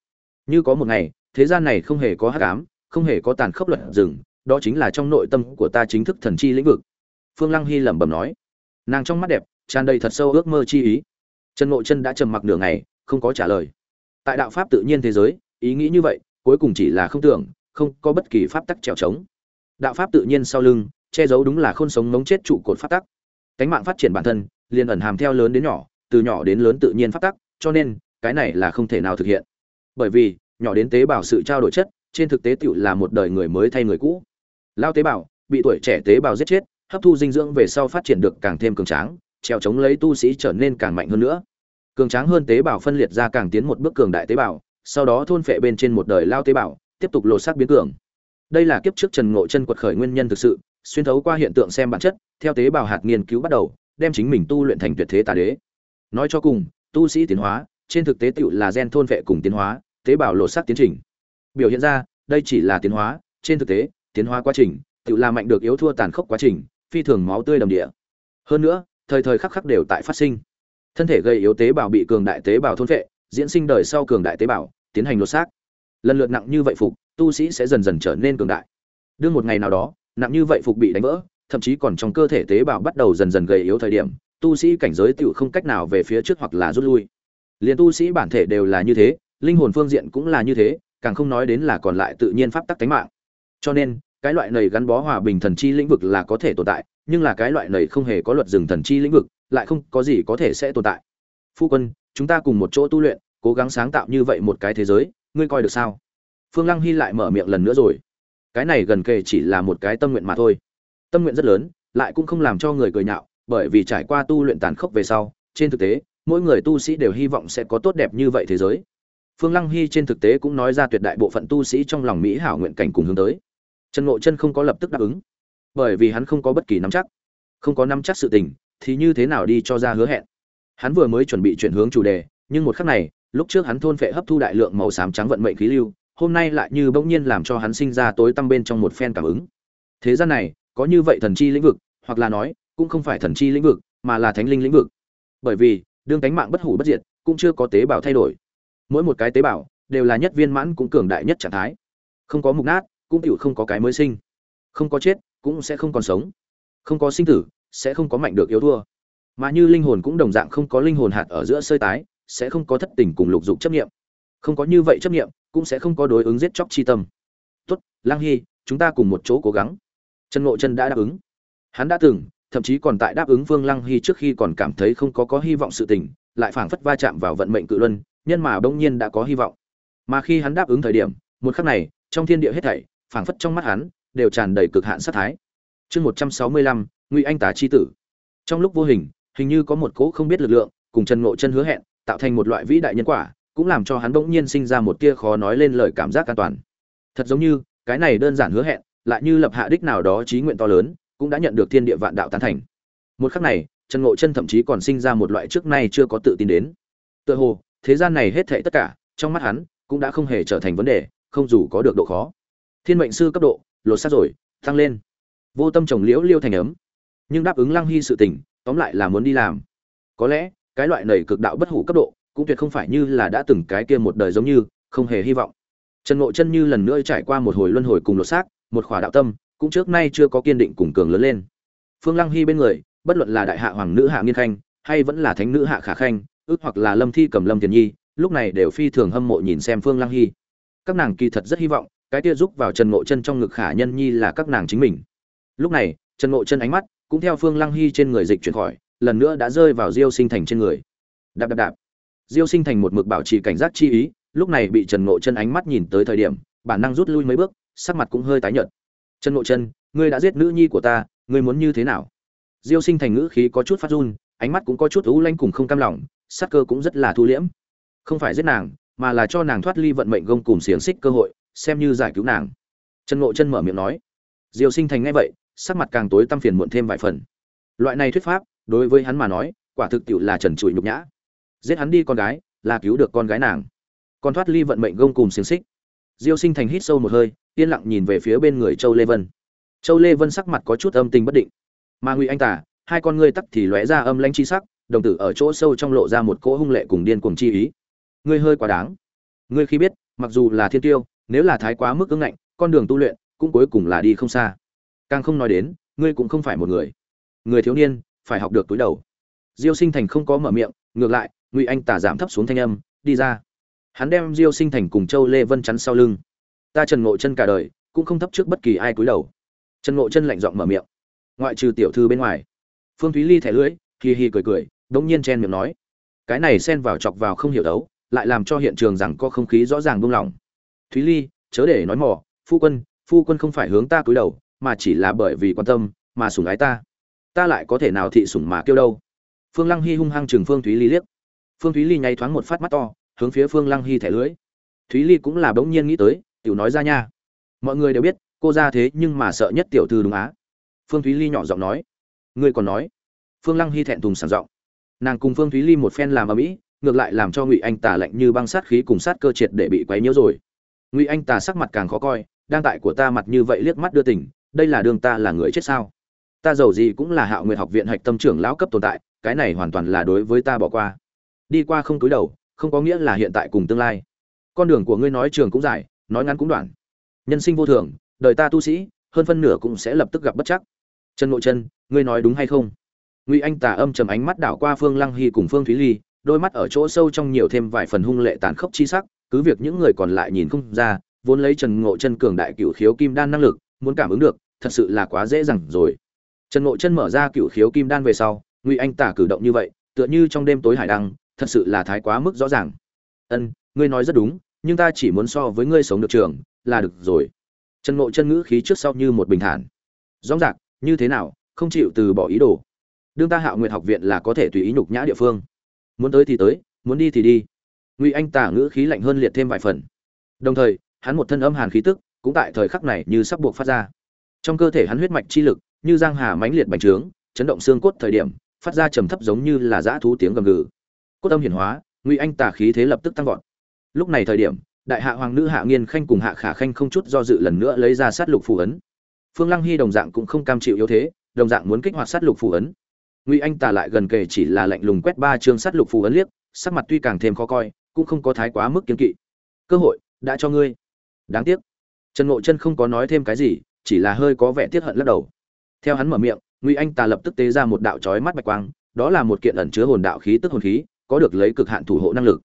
Như có một ngày, thế gian này không hề có hắc ám, không hề có tàn khốc luật rừng, đó chính là trong nội tâm của ta chính thức thần chi lĩnh vực. Phương lăng hy lẩm bẩm nói. Nàng trong mắt đẹp, tràn đầy thật sâu ước mơ chi ý. Trần ngộ chân đã trầm mặc nửa ngày, không có trả lời. Tại đạo pháp tự nhiên thế giới, ý nghĩ như vậy, cuối cùng chỉ là không tưởng, không có bất kỳ pháp tắc trèo trống. Đạo pháp tự nhiên sau lưng che giấu đúng là khôn sống mống chết trụ cột phát tắc. Cánh mạng phát triển bản thân, liền ẩn hàm theo lớn đến nhỏ, từ nhỏ đến lớn tự nhiên phát tắc, cho nên, cái này là không thể nào thực hiện. Bởi vì, nhỏ đến tế bào sự trao đổi chất, trên thực tế tựu là một đời người mới thay người cũ. Lao tế bào, bị tuổi trẻ tế bào giết chết, hấp thu dinh dưỡng về sau phát triển được càng thêm cường tráng treo chống lấy tu sĩ trở nên càng mạnh hơn nữa. Cường tráng hơn tế bào phân liệt ra càng tiến một bước cường đại tế bào, sau đó thôn phệ bên trên một đời lao tế bào, tiếp tục lột xác biến cường. Đây là kiếp trước trần ngộ chân quật khởi nguyên nhân thực sự xuyên thấu qua hiện tượng xem bản chất, theo tế bào hạt nghiên cứu bắt đầu, đem chính mình tu luyện thành tuyệt thế tà đế. Nói cho cùng, tu sĩ tiến hóa, trên thực tế tựu là gen thôn vệ cùng tiến hóa, tế bào lột xác tiến trình. Biểu hiện ra, đây chỉ là tiến hóa, trên thực tế, tiến hóa quá trình tựu là mạnh được yếu thua tàn khốc quá trình, phi thường máu tươi đầm địa. Hơn nữa, thời thời khắc khắc đều tại phát sinh. Thân thể gây yếu tế bào bị cường đại tế bào thôn vệ, diễn sinh đời sau cường đại tế bào, tiến hành lột xác. Lần lượt nặng như vậy phục, tu sĩ sẽ dần dần trở nên cường đại. Đương một ngày nào đó nặng như vậy phục bị đánh vỡ, thậm chí còn trong cơ thể tế bào bắt đầu dần dần gầy yếu thời điểm, tu sĩ cảnh giới tựu không cách nào về phía trước hoặc là rút lui. Liền tu sĩ bản thể đều là như thế, linh hồn phương diện cũng là như thế, càng không nói đến là còn lại tự nhiên pháp tắc tánh mạng. Cho nên, cái loại này gắn bó hòa bình thần chi lĩnh vực là có thể tồn tại, nhưng là cái loại này không hề có luật dừng thần chi lĩnh vực, lại không có gì có thể sẽ tồn tại. Phu quân, chúng ta cùng một chỗ tu luyện, cố gắng sáng tạo như vậy một cái thế giới, ngươi coi được sao? Phương lăng hy lại mở miệng lần nữa rồi cái này gần kề chỉ là một cái tâm nguyện mà thôi. Tâm nguyện rất lớn, lại cũng không làm cho người cười nhạo, bởi vì trải qua tu luyện tàn khốc về sau, trên thực tế, mỗi người tu sĩ đều hy vọng sẽ có tốt đẹp như vậy thế giới. Phương lăng hy trên thực tế cũng nói ra tuyệt đại bộ phận tu sĩ trong lòng mỹ hảo nguyện cảnh cùng hướng tới. Trần ngộ chân không có lập tức đáp ứng, bởi vì hắn không có bất kỳ nắm chắc. Không có nắm chắc sự tình, thì như thế nào đi cho ra hứa hẹn. Hắn vừa mới chuẩn bị chuyển hướng chủ đề, nhưng một khắc này, lúc trước hắn thôn phệ hấp thu đại lượng màu xám trắng vận mệnh khí lưu hôm nay lại như bỗng nhiên làm cho hắn sinh ra tối tăm bên trong một phen cảm ứng. Thế gian này có như vậy thần chi lĩnh vực hoặc là nói cũng không phải thần chi lĩnh vực mà là thánh linh lĩnh vực. Bởi vì đương cánh mạng bất hủ bất diệt cũng chưa có tế bào thay đổi. Mỗi một cái tế bào đều là nhất viên mãn cũng cường đại nhất trạng thái. Không có mục nát cũng tiểu không có cái mới sinh. Không có chết cũng sẽ không còn sống. Không có sinh tử sẽ không có mạnh được yếu thua. Mà như linh hồn cũng đồng dạng không có linh hồn hạt ở giữa sơi tái sẽ không có thất tình cùng lục dục chấp niệm, không có như vậy chấp niệm cũng sẽ không có đối ứng giết chóc chi tâm. Tốt, lang hy, chúng ta cùng một chỗ cố gắng. Trần ngộ chân đã đáp ứng. Hắn đã từng, thậm chí còn tại đáp ứng vương lăng hy trước khi còn cảm thấy không có có hy vọng sự tình, lại phảng phất va chạm vào vận mệnh cự luân, nhân mà bỗng nhiên đã có hy vọng. Mà khi hắn đáp ứng thời điểm, một khắc này, trong thiên địa hết thảy, phảng phất trong mắt hắn, đều tràn đầy cực hạn sát thái. Chương một trăm sáu mươi lăm, ngụy anh tá chi tử. Trong lúc vô hình hình như có một cỗ không biết lực lượng, cùng trần ngộ chân hứa hẹn, tạo thành một loại vĩ đại nhân quả cũng làm cho hắn bỗng nhiên sinh ra một tia khó nói lên lời cảm giác an toàn. Thật giống như, cái này đơn giản hứa hẹn, lại như lập hạ đích nào đó trí nguyện to lớn, cũng đã nhận được thiên địa vạn đạo tán thành. Một khắc này, trần ngộ chân thậm chí còn sinh ra một loại trước nay chưa có tự tin đến. Tựa hồ, thế gian này hết thảy tất cả, trong mắt hắn, cũng đã không hề trở thành vấn đề, không dù có được độ khó. Thiên mệnh sư cấp độ, lột xác rồi, tăng lên. Vô tâm trồng liễu liêu thành ấm. Nhưng đáp ứng lăng hy sự tình, tóm lại là muốn đi làm. Có lẽ, cái loại nầy cực đạo bất hủ cấp độ cũng tuyệt không phải như là đã từng cái kia một đời giống như, không hề hy vọng. Trần ngộ chân như lần nữa trải qua một hồi luân hồi cùng lột xác, một khỏa đạo tâm, cũng trước nay chưa có kiên định cùng cường lớn lên. Phương lăng hy bên người, bất luận là đại hạ hoàng nữ hạ nghiên khanh, hay vẫn là thánh nữ hạ khả khanh, ước hoặc là lâm thi cầm lâm tiền nhi, lúc này đều phi thường hâm mộ nhìn xem phương lăng hy. Các nàng kỳ thật rất hy vọng, cái kia giúp vào trần ngộ chân trong ngực khả nhân nhi là các nàng chính mình. Lúc này, trần ngộ chân ánh mắt cũng theo phương lăng hy trên người dịch chuyển khỏi, lần nữa đã rơi vào diêu sinh thành trên người. Đạp đạp đạp diêu sinh thành một mực bảo trì cảnh giác chi ý, lúc này bị trần ngộ chân ánh mắt nhìn tới thời điểm, bản năng rút lui mấy bước, sắc mặt cũng hơi tái nhợt. Trần ngộ chân, ngươi đã giết nữ nhi của ta, ngươi muốn như thế nào? Diêu sinh thành ngữ khí có chút phát run, ánh mắt cũng có chút ú lanh cùng không cam lòng, sắc cơ cũng rất là thu liễm. Không phải giết nàng, mà là cho nàng thoát ly vận mệnh gông cùng xiềng xích cơ hội, xem như giải cứu nàng. Trần ngộ chân mở miệng nói. Diêu sinh thành nghe vậy, sắc mặt càng tối tăm phiền muộn thêm vài phần. Loại này thuyết pháp, đối với hắn mà nói, quả thực tiệu là trần trụi nhục nhã giết hắn đi con gái, là cứu được con gái nàng. Còn thoát ly vận mệnh gông cùng xiềng xích. Diêu sinh thành hít sâu một hơi, yên lặng nhìn về phía bên người châu lê vân. Châu lê vân sắc mặt có chút âm tình bất định. Mà ngụy anh tả, hai con ngươi tắc thì lóe ra âm lãnh chi sắc, đồng tử ở chỗ sâu trong lộ ra một cỗ hung lệ cùng điên cuồng chi ý. Ngươi hơi quá đáng. Ngươi khi biết, mặc dù là thiên tiêu, nếu là thái quá mức ứng ngạnh, con đường tu luyện cũng cuối cùng là đi không xa. Càng không nói đến, ngươi cũng không phải một người. Người thiếu niên, phải học được túi đầu. Diêu sinh thành không có mở miệng, ngược lại ngụy anh tả giảm thấp xuống thanh âm, đi ra. Hắn đem diêu sinh thành cùng châu lê vân chắn sau lưng. Ta trần ngộ chân cả đời, cũng không thấp trước bất kỳ ai cúi đầu. Trần ngộ chân lạnh giọng mở miệng. Ngoại trừ tiểu thư bên ngoài. Phương thúy ly thẻ lưỡi, hì hì cười cười, đống nhiên chen miệng nói. Cái này xen vào chọc vào không hiểu đấu, lại làm cho hiện trường rằng có không khí rõ ràng buông lỏng. Thúy ly, chớ để nói mỏ phu quân phu quân không phải hướng ta cúi đầu, mà chỉ là bởi vì quan tâm, mà sủng ái ta. Ta lại có thể nào thị sủng mà kêu đâu? Phương lăng hy hung hăng chừng phương thúy ly liếc phương thúy ly nháy thoáng một phát mắt to, hướng phía phương lăng hy thẻ lưỡi thúy ly cũng là bỗng nhiên nghĩ tới, tiểu nói ra nha. Mọi người đều biết, cô ra thế nhưng mà sợ nhất tiểu thư đúng á. Phương thúy ly nhỏ giọng nói. Ngươi còn nói? Phương lăng hy thẹn thùng sảng giọng. Nàng cùng phương thúy ly một phen làm ở mỹ ngược lại làm cho ngụy anh tà lạnh như băng sát khí cùng sát cơ triệt để bị quấy nhiễu rồi. Ngụy anh tà sắc mặt càng khó coi, đang tại của ta mặt như vậy liếc mắt đưa tình, đây là đường ta là người chết sao? Ta giàu gì cũng là hạo nguyệt học viện hạch tâm trưởng lão cấp tồn tại, cái này hoàn toàn là đối với ta bỏ qua đi qua không túi đầu, không có nghĩa là hiện tại cùng tương lai. Con đường của ngươi nói trường cũng dài, nói ngắn cũng đoạn. Nhân sinh vô thường, đời ta tu sĩ, hơn phân nửa cũng sẽ lập tức gặp bất chắc. Trần nội chân ngươi nói đúng hay không? Ngụy anh tà âm trầm ánh mắt đảo qua phương lăng hy cùng phương thúy ly, đôi mắt ở chỗ sâu trong nhiều thêm vài phần hung lệ tàn khốc chi sắc, cứ việc những người còn lại nhìn không ra, vốn lấy trần ngộ chân cường đại cựu khiếu kim đan năng lực, muốn cảm ứng được, thật sự là quá dễ dàng rồi. Trần ngộ chân mở ra cựu khiếu kim đan về sau, ngụy anh tả cử động như vậy, tựa như trong đêm tối hải đăng thật sự là thái quá mức rõ ràng. Ân, ngươi nói rất đúng, nhưng ta chỉ muốn so với ngươi sống được trường, là được rồi. Trần ngộ chân ngữ khí trước sau như một bình thản. Rõ ràng, như thế nào, không chịu từ bỏ ý đồ. Đương ta hạo nguyệt học viện là có thể tùy ý nhục nhã địa phương. Muốn tới thì tới, muốn đi thì đi. Ngụy anh tả ngữ khí lạnh hơn liệt thêm vài phần. Đồng thời, hắn một thân âm hàn khí tức, cũng tại thời khắc này như sắp buộc phát ra. Trong cơ thể hắn huyết mạch chi lực, như giang hà mãnh liệt bành trướng, chấn động xương cốt thời điểm, phát ra trầm thấp giống như là dã thú tiếng gầm gừ cốt âm hiển hóa, ngụy anh tả khí thế lập tức tăng vọt. Lúc này thời điểm, đại hạ hoàng nữ hạ nghiên khanh cùng hạ khả khanh không chút do dự lần nữa lấy ra sát lục phù ấn. Phương lăng hy đồng dạng cũng không cam chịu yếu thế, đồng dạng muốn kích hoạt sát lục phù ấn. Ngụy anh tả lại gần kề chỉ là lạnh lùng quét ba chương sát lục phù ấn liếc, sắc mặt tuy càng thêm khó coi, cũng không có thái quá mức kiên kỵ. Cơ hội đã cho ngươi. Đáng tiếc. Trần ngộ chân không có nói thêm cái gì, chỉ là hơi có vẻ tiếc hận lắc đầu. Theo hắn mở miệng, ngụy anh tà lập tức tế ra một đạo chói mắt bạch quang, đó là một kiện ẩn chứa hồn đạo khí tức hồn khí có được lấy cực hạn thủ hộ năng lực.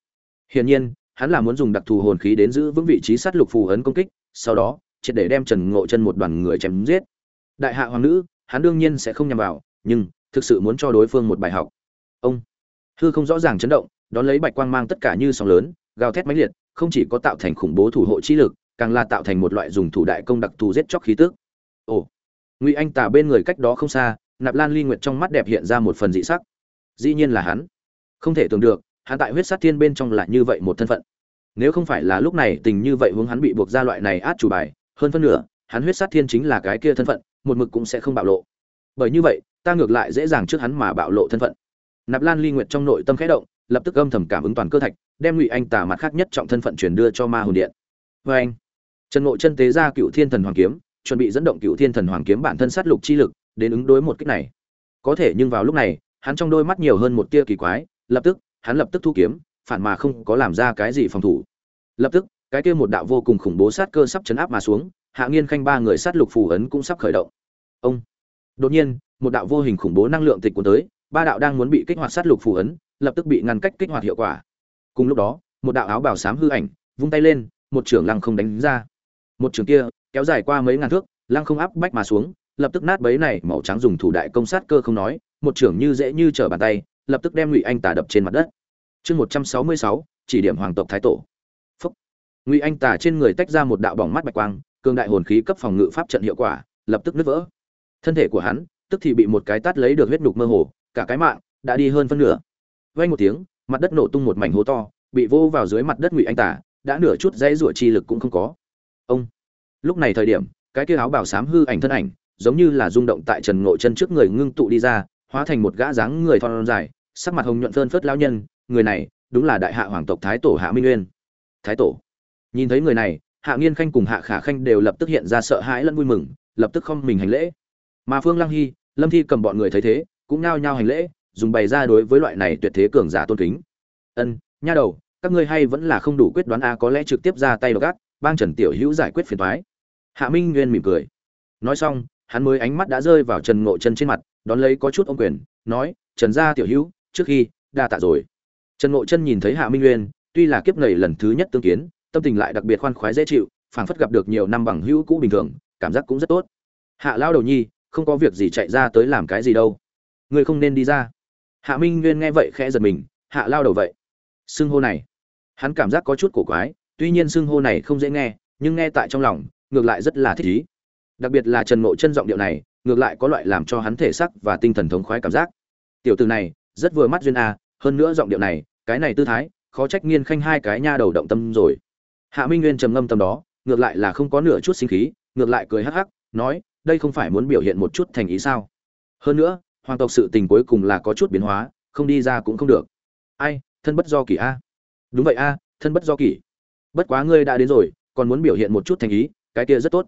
Hiển nhiên, hắn là muốn dùng đặc thù hồn khí đến giữ vững vị trí sát lục phù ấn công kích, sau đó, triệt để đem trần ngộ chân một đoàn người chém giết. Đại hạ hoàng nữ, hắn đương nhiên sẽ không nhằm vào, nhưng, thực sự muốn cho đối phương một bài học. Ông, hư không rõ ràng chấn động, đón lấy bạch quang mang tất cả như sóng lớn, gào thét mãnh liệt, không chỉ có tạo thành khủng bố thủ hộ chi lực, càng là tạo thành một loại dùng thủ đại công đặc thù giết chóc khí tức. Ồ, ngụy anh tả bên người cách đó không xa, nạp lan ly nguyệt trong mắt đẹp hiện ra một phần dị sắc. Dĩ nhiên là hắn không thể tưởng được, hắn tại huyết sát thiên bên trong lại như vậy một thân phận. Nếu không phải là lúc này tình như vậy hướng hắn bị buộc ra loại này át chủ bài, hơn phân nửa, hắn huyết sát thiên chính là cái kia thân phận, một mực cũng sẽ không bạo lộ. Bởi như vậy, ta ngược lại dễ dàng trước hắn mà bạo lộ thân phận. Nạp lan ly nguyệt trong nội tâm khẽ động, lập tức âm thầm cảm ứng toàn cơ thạch, đem ngụy anh tả mặt khác nhất trọng thân phận truyền đưa cho ma hồn điện. Vê anh, trần ngộ chân tế ra cựu thiên thần hoàng kiếm, chuẩn bị dẫn động cựu thiên thần hoàng kiếm bản thân sát lục chi lực, đến ứng đối một kích này. Có thể nhưng vào lúc này, hắn trong đôi mắt nhiều hơn một tia kỳ quái lập tức, hắn lập tức thu kiếm, phản mà không có làm ra cái gì phòng thủ. Lập tức, cái kia một đạo vô cùng khủng bố sát cơ sắp chấn áp mà xuống, hạ nghiên khanh ba người sát lục phù ấn cũng sắp khởi động. Ông! Đột nhiên, một đạo vô hình khủng bố năng lượng tịch cuốn tới, ba đạo đang muốn bị kích hoạt sát lục phù ấn, lập tức bị ngăn cách kích hoạt hiệu quả. Cùng lúc đó, một đạo áo bào xám hư ảnh vung tay lên, một trưởng lăng không đánh ra. Một trường kia, kéo dài qua mấy ngàn thước, lăng không áp bách mà xuống, lập tức nát bấy này màu trắng dùng thủ đại công sát cơ không nói, một trưởng như dễ như trở bàn tay lập tức đem ngụy anh Tả đập trên mặt đất. Chương một trăm sáu mươi sáu, chỉ điểm hoàng tộc thái tổ. Phúc. Ngụy anh Tả trên người tách ra một đạo bỏng mắt bạch quang, cường đại hồn khí cấp phòng ngự pháp trận hiệu quả, lập tức nứt vỡ. Thân thể của hắn, tức thì bị một cái tát lấy được huyết nhục mơ hồ, cả cái mạng đã đi hơn phân nửa. Vay một tiếng, mặt đất nổ tung một mảnh hố to, bị vô vào dưới mặt đất ngụy anh tả đã nửa chút dãy rủa chi lực cũng không có. Ông. Lúc này thời điểm, cái kia áo bảo sám hư ảnh thân ảnh, giống như là rung động tại trần ngộ chân trước người ngưng tụ đi ra, hóa thành một gã dáng người thon dài sắc mặt hồng nhuận phơn phớt lão nhân, người này đúng là đại hạ hoàng tộc thái tổ hạ minh nguyên thái tổ. Nhìn thấy người này, hạ nghiên khanh cùng hạ khả khanh đều lập tức hiện ra sợ hãi lẫn vui mừng, lập tức không mình hành lễ. Mà phương lăng hy, lâm thi cầm bọn người thấy thế, cũng nao nhao hành lễ, dùng bày ra đối với loại này tuyệt thế cường giả tôn kính. Ân, nha đầu, các ngươi hay vẫn là không đủ quyết đoán a, có lẽ trực tiếp ra tay gác bang trần tiểu hữu giải quyết phiền toái. Hạ minh nguyên mỉm cười. Nói xong, hắn mới ánh mắt đã rơi vào trần ngộ chân trên mặt, đón lấy có chút ô quyền, nói, trần gia tiểu hữu trước khi đa tạ rồi. Trần ngộ chân nhìn thấy hạ minh nguyên tuy là kiếp này lần thứ nhất tương kiến, tâm tình lại đặc biệt khoan khoái dễ chịu, phảng phất gặp được nhiều năm bằng hữu cũ bình thường, cảm giác cũng rất tốt. Hạ lao đầu nhi, không có việc gì chạy ra tới làm cái gì đâu. Ngươi không nên đi ra. Hạ minh nguyên nghe vậy khẽ giật mình, hạ lao đầu vậy. Xưng hô này. Hắn cảm giác có chút cổ quái, tuy nhiên xưng hô này không dễ nghe, nhưng nghe tại trong lòng, ngược lại rất là thích ý. Đặc biệt là trần ngộ chân giọng điệu này, ngược lại có loại làm cho hắn thể sắc và tinh thần thống khoái cảm giác. Tiểu từ này rất vừa mắt duyên a, hơn nữa giọng điệu này, cái này tư thái, khó trách nghiên khanh hai cái nha đầu động tâm rồi. Hạ minh nguyên trầm ngâm tâm đó, ngược lại là không có nửa chút sinh khí, ngược lại cười hắc hắc, nói, đây không phải muốn biểu hiện một chút thành ý sao? Hơn nữa, hoàng tộc sự tình cuối cùng là có chút biến hóa, không đi ra cũng không được. Ai, thân bất do kỷ a? Đúng vậy a, thân bất do kỷ. Bất quá ngươi đã đến rồi, còn muốn biểu hiện một chút thành ý, cái kia rất tốt.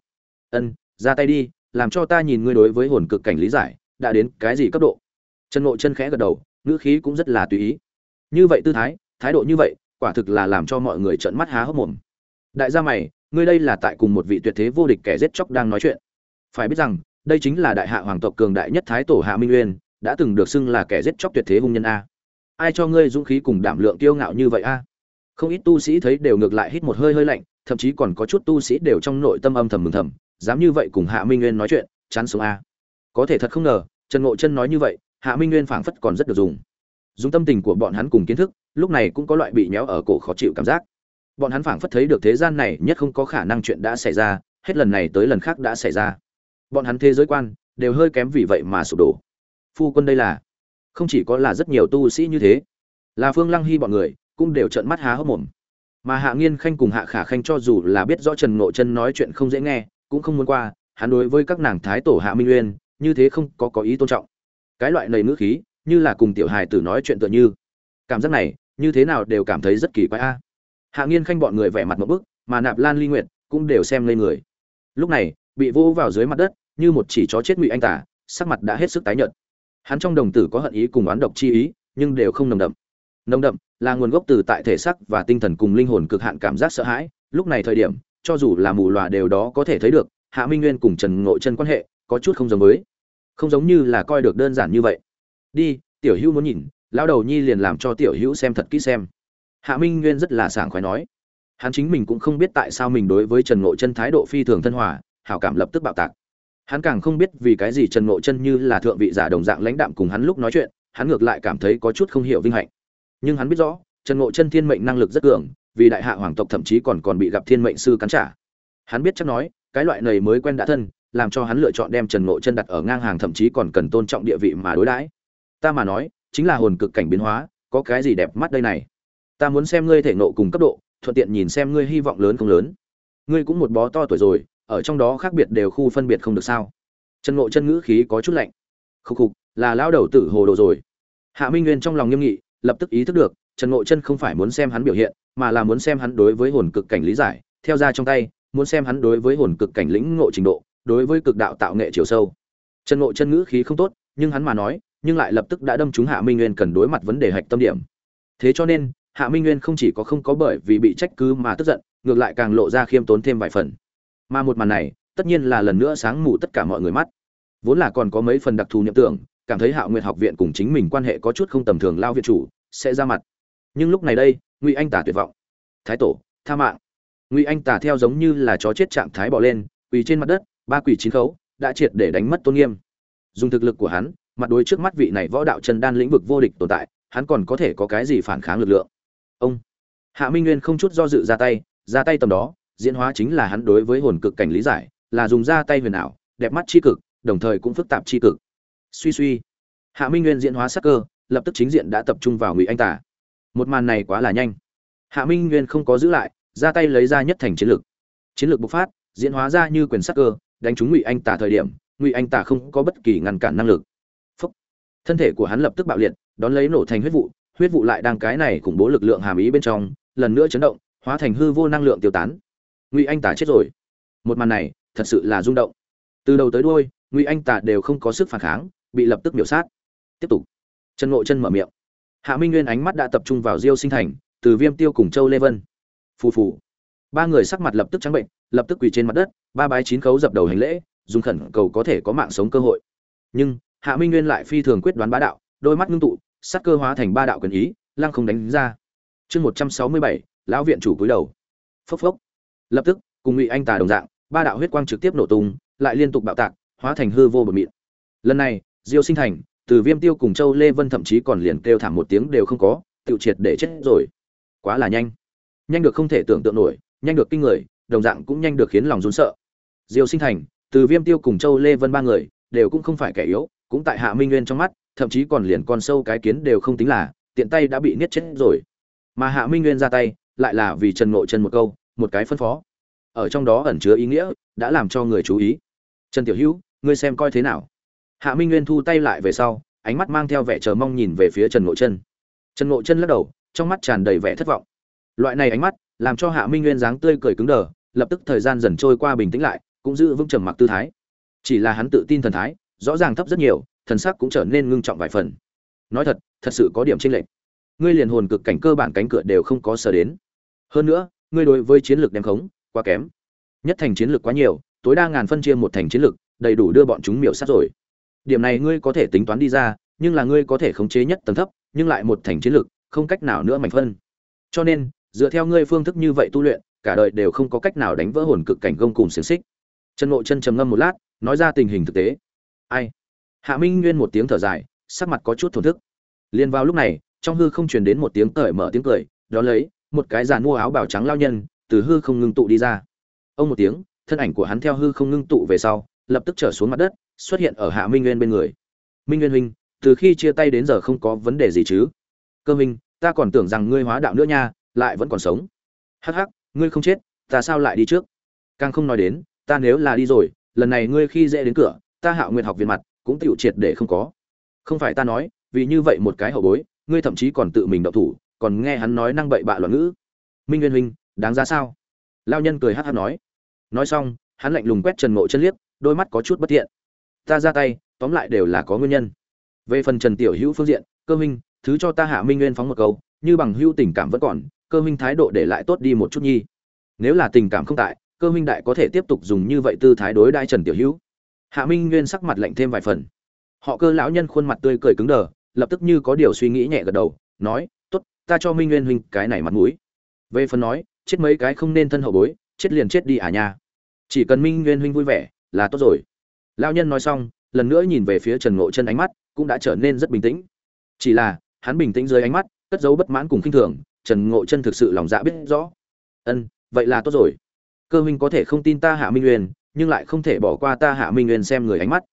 Ân, ra tay đi, làm cho ta nhìn ngươi đối với hồn cực cảnh lý giải, đã đến cái gì cấp độ? Chân ngộ chân khẽ gật đầu ngữ khí cũng rất là tùy ý. Như vậy tư thái thái độ như vậy, quả thực là làm cho mọi người trợn mắt há hốc mồm. Đại gia mày, ngươi đây là tại cùng một vị tuyệt thế vô địch kẻ giết chóc đang nói chuyện. Phải biết rằng, đây chính là đại hạ hoàng tộc cường đại nhất thái tổ hạ minh uyên, đã từng được xưng là kẻ giết chóc tuyệt thế hung nhân a. Ai cho ngươi dũng khí cùng đảm lượng kiêu ngạo như vậy a? Không ít tu sĩ thấy đều ngược lại hít một hơi hơi lạnh, thậm chí còn có chút tu sĩ đều trong nội tâm âm thầm mừng thầm, dám như vậy cùng hạ minh nguyên nói chuyện, chán sống a. Có thể thật không ngờ, trần ngộ chân nói như vậy hạ minh nguyên phảng phất còn rất được dùng. Dùng tâm tình của bọn hắn cùng kiến thức, lúc này cũng có loại bị méo ở cổ khó chịu cảm giác. Bọn hắn phảng phất thấy được thế gian này nhất không có khả năng chuyện đã xảy ra, hết lần này tới lần khác đã xảy ra. Bọn hắn thế giới quan, đều hơi kém vì vậy mà sụp đổ. Phu quân đây là, không chỉ có là rất nhiều tu sĩ như thế, là phương lăng hy bọn người, cũng đều trợn mắt há hốc mồm. Mà hạ nghiên khanh cùng hạ khả khanh cho dù là biết rõ trần ngộ chân nói chuyện không dễ nghe, cũng không muốn qua, hắn đối với các nàng thái tổ hạ minh uyên như thế không có có ý tôn trọng cái loại nầy ngữ khí, như là cùng tiểu hài tử nói chuyện tựa như. Cảm giác này, như thế nào đều cảm thấy rất kỳ quái a. Hạ nghiên khanh bọn người vẻ mặt một bức, mà nạp lan ly nguyện cũng đều xem lên người. Lúc này, bị vô vào dưới mặt đất, như một chỉ chó chết ngụy anh tả, sắc mặt đã hết sức tái nhợt. Hắn trong đồng tử có hận ý cùng oán độc chi ý, nhưng đều không nồng đậm. Nồng đậm là nguồn gốc từ tại thể sắc và tinh thần cùng linh hồn cực hạn cảm giác sợ hãi. Lúc này thời điểm, cho dù là mù lòa đều đó có thể thấy được, hạ minh nguyên cùng trần ngộ chân quan hệ có chút không giống với không giống như là coi được đơn giản như vậy. Đi, tiểu hữu muốn nhìn, lão đầu nhi liền làm cho tiểu hữu xem thật kỹ xem. Hạ minh nguyên rất là sảng khoái nói. Hắn chính mình cũng không biết tại sao mình đối với trần ngộ chân thái độ phi thường thân hòa, hảo cảm lập tức bạo tạc. Hắn càng không biết vì cái gì trần ngộ chân như là thượng vị giả đồng dạng lãnh đạm cùng hắn lúc nói chuyện, hắn ngược lại cảm thấy có chút không hiểu vinh hạnh. Nhưng hắn biết rõ, trần ngộ chân thiên mệnh năng lực rất cường, vì đại hạ hoàng tộc thậm chí còn còn bị gặp thiên mệnh sư cắn trả. Hắn biết chắc nói, cái loại này mới quen đã thân làm cho hắn lựa chọn đem trần ngộ chân đặt ở ngang hàng thậm chí còn cần tôn trọng địa vị mà đối đãi. Ta mà nói, chính là hồn cực cảnh biến hóa, có cái gì đẹp mắt đây này? Ta muốn xem ngươi thể nộ cùng cấp độ, thuận tiện nhìn xem ngươi hy vọng lớn không lớn. Ngươi cũng một bó to tuổi rồi, ở trong đó khác biệt đều khu phân biệt không được sao? Trần ngộ chân ngữ khí có chút lạnh. Khúc khục, là lao đầu tử hồ đồ rồi. Hạ minh nguyên trong lòng nghiêm nghị, lập tức ý thức được, trần ngộ chân không phải muốn xem hắn biểu hiện, mà là muốn xem hắn đối với hồn cực cảnh lý giải. Theo ra trong tay, muốn xem hắn đối với hồn cực cảnh lĩnh ngộ trình độ đối với cực đạo tạo nghệ chiều sâu. Trần ngộ chân ngữ khí không tốt, nhưng hắn mà nói, nhưng lại lập tức đã đâm trúng hạ minh nguyên cần đối mặt vấn đề hạch tâm điểm. Thế cho nên, hạ minh nguyên không chỉ có không có bởi vì bị trách cứ mà tức giận, ngược lại càng lộ ra khiêm tốn thêm vài phần. Mà một màn này, tất nhiên là lần nữa sáng mù tất cả mọi người mắt. Vốn là còn có mấy phần đặc thù nhậm tưởng, cảm thấy hạ nguyện học viện cùng chính mình quan hệ có chút không tầm thường lao viện chủ, sẽ ra mặt. Nhưng lúc này đây, ngụy anh tả tuyệt vọng. Thái tổ, tha mạng. Ngụy anh tả theo giống như là chó chết trạng thái bỏ lên, quỳ trên mặt đất ba quỷ chín khấu, đã triệt để đánh mất tôn nghiêm. Dùng thực lực của hắn, mặt đối trước mắt vị này võ đạo chân đan lĩnh vực vô địch tồn tại, hắn còn có thể có cái gì phản kháng lực lượng? Ông. Hạ minh nguyên không chút do dự ra tay ra tay tầm đó, diễn hóa chính là hắn đối với hồn cực cảnh lý giải, là dùng ra tay huyền ảo, đẹp mắt chi cực, đồng thời cũng phức tạp chi cực. Suy suy. Hạ minh nguyên diễn hóa sắc cơ, lập tức chính diện đã tập trung vào ngụy anh tả một màn này quá là nhanh. Hạ minh nguyên không có giữ lại, ra tay lấy ra nhất thành chiến lược chiến lược bộc phát, diễn hóa ra như quyền sắc cơ đánh trúng ngụy anh tả thời điểm, ngụy anh tả không có bất kỳ ngăn cản năng lực. Phúc. thân thể của hắn lập tức bạo liệt, đón lấy nổ thành huyết vụ huyết vụ lại đang cái này khủng bố lực lượng hàm ý bên trong, lần nữa chấn động, hóa thành hư vô năng lượng tiêu tán. Ngụy anh tả chết rồi. Một màn này, thật sự là rung động. Từ đầu tới đuôi, ngụy anh tả đều không có sức phản kháng, bị lập tức biểu sát. Tiếp tục. Trần ngộ chân mở miệng. Hạ minh nguyên ánh mắt đã tập trung vào diêu sinh thành, từ viêm tiêu cùng châu lê vân. Phù phù. Ba người sắc mặt lập tức trắng bệnh lập tức quỳ trên mặt đất, ba bái chín khấu dập đầu hành lễ, dùng khẩn cầu có thể có mạng sống cơ hội. Nhưng, hạ minh nguyên lại phi thường quyết đoán bá đạo, đôi mắt ngưng tụ sắc cơ hóa thành ba đạo quyền ý, lăng không đánh ra. Chương một trăm sáu mươi bảy, lão viện chủ cúi đầu. Phốc phốc. Lập tức, cùng ngụy anh tà đồng dạng, ba đạo huyết quang trực tiếp nổ tung, lại liên tục bạo tạc, hóa thành hư vô bột mịn. Lần này, diêu sinh thành, từ viêm tiêu cùng châu lê vân thậm chí còn liền kêu thảm một tiếng đều không có, tự triệt để chết rồi. Quá là nhanh. Nhanh được không thể tưởng tượng nổi, nhanh được kinh người đồng dạng cũng nhanh được khiến lòng run sợ. Diêu sinh thành, từ viêm tiêu cùng châu lê vân ba người, đều cũng không phải kẻ yếu, cũng tại hạ minh nguyên trong mắt, thậm chí còn liền con sâu cái kiến đều không tính là, tiện tay đã bị niết chết rồi. Mà hạ minh nguyên ra tay, lại là vì trần ngộ chân một câu, một cái phân phó. Ở trong đó ẩn chứa ý nghĩa, đã làm cho người chú ý. Trần tiểu hữu, ngươi xem coi thế nào? Hạ minh nguyên thu tay lại về sau, ánh mắt mang theo vẻ chờ mong nhìn về phía trần ngộ chân trần ngộ chân lắc đầu, trong mắt tràn đầy vẻ thất vọng. Loại này ánh mắt, làm cho hạ minh nguyên dáng tươi cười cứng đờ lập tức thời gian dần trôi qua bình tĩnh lại, cũng giữ vững trầm mặc tư thái. Chỉ là hắn tự tin thần thái, rõ ràng thấp rất nhiều, thần sắc cũng trở nên ngưng trọng vài phần. Nói thật thật sự có điểm chênh lệch. Ngươi liền hồn cực cảnh cơ bản cánh cửa đều không có sở đến. Hơn nữa, ngươi đối với chiến lược đem khống, quá kém. Nhất thành chiến lược quá nhiều, tối đa ngàn phân chia một thành chiến lược, đầy đủ đưa bọn chúng miểu sát rồi. Điểm này ngươi có thể tính toán đi ra, nhưng là ngươi có thể khống chế nhất tầng thấp, nhưng lại một thành chiến lược, không cách nào nữa mạnh phân. Cho nên, dựa theo ngươi phương thức như vậy tu luyện cả đời đều không có cách nào đánh vỡ hồn cực cảnh gông cùng xiềng xích. Trần ngộ chân trầm ngâm một lát, nói ra tình hình thực tế. Ai? Hạ minh nguyên một tiếng thở dài, sắc mặt có chút thổn thức. Liền vào lúc này, trong hư không truyền đến một tiếng cởi mở tiếng cười, đó lấy, một cái giàn mua áo bào trắng lao nhân, từ hư không ngưng tụ đi ra. Ông một tiếng, thân ảnh của hắn theo hư không ngưng tụ về sau, lập tức trở xuống mặt đất, xuất hiện ở hạ minh nguyên bên người. Minh nguyên huynh, từ khi chia tay đến giờ không có vấn đề gì chứ? Cơ minh ta còn tưởng rằng ngươi hóa đạo nữa nha, lại vẫn còn sống. Hắc hắc ngươi không chết, ta sao lại đi trước? Càng không nói đến, ta nếu là đi rồi, lần này ngươi khi dễ đến cửa, ta hạo nguyện học viện mặt, cũng tựu triệt để không có. Không phải ta nói, vì như vậy một cái hậu bối, ngươi thậm chí còn tự mình động thủ, còn nghe hắn nói năng bậy bạ loạn ngữ. Minh nguyên huynh, đáng ra sao? Lao nhân cười hát hát nói. Nói xong, hắn lạnh lùng quét trần ngộ chân liếc, đôi mắt có chút bất thiện. Ta ra tay, tóm lại đều là có nguyên nhân. Về phần trần tiểu hữu phương diện, cơ minh thứ cho ta hạ minh nguyên phóng một câu, như bằng hữu tình cảm vẫn còn cơ minh thái độ để lại tốt đi một chút nhi. Nếu là tình cảm không tại, cơ minh đại có thể tiếp tục dùng như vậy tư thái đối đai trần tiểu hữu. Hạ minh nguyên sắc mặt lạnh thêm vài phần. Họ cơ lão nhân khuôn mặt tươi cười cứng đờ, lập tức như có điều suy nghĩ nhẹ gật đầu, nói, tốt, ta cho minh nguyên huynh cái này mặt mũi. Về phần nói, chết mấy cái không nên thân hậu bối, chết liền chết đi à nha. Chỉ cần minh nguyên huynh vui vẻ, là tốt rồi. Lão nhân nói xong, lần nữa nhìn về phía trần ngộ chân ánh mắt cũng đã trở nên rất bình tĩnh. Chỉ là, hắn bình tĩnh dưới ánh mắt, cất giấu bất mãn cùng khinh thường trần ngộ chân thực sự lòng dạ biết rõ. Ân, vậy là tốt rồi. Cơ huynh có thể không tin ta hạ minh nguyên, nhưng lại không thể bỏ qua ta hạ minh nguyên xem người ánh mắt.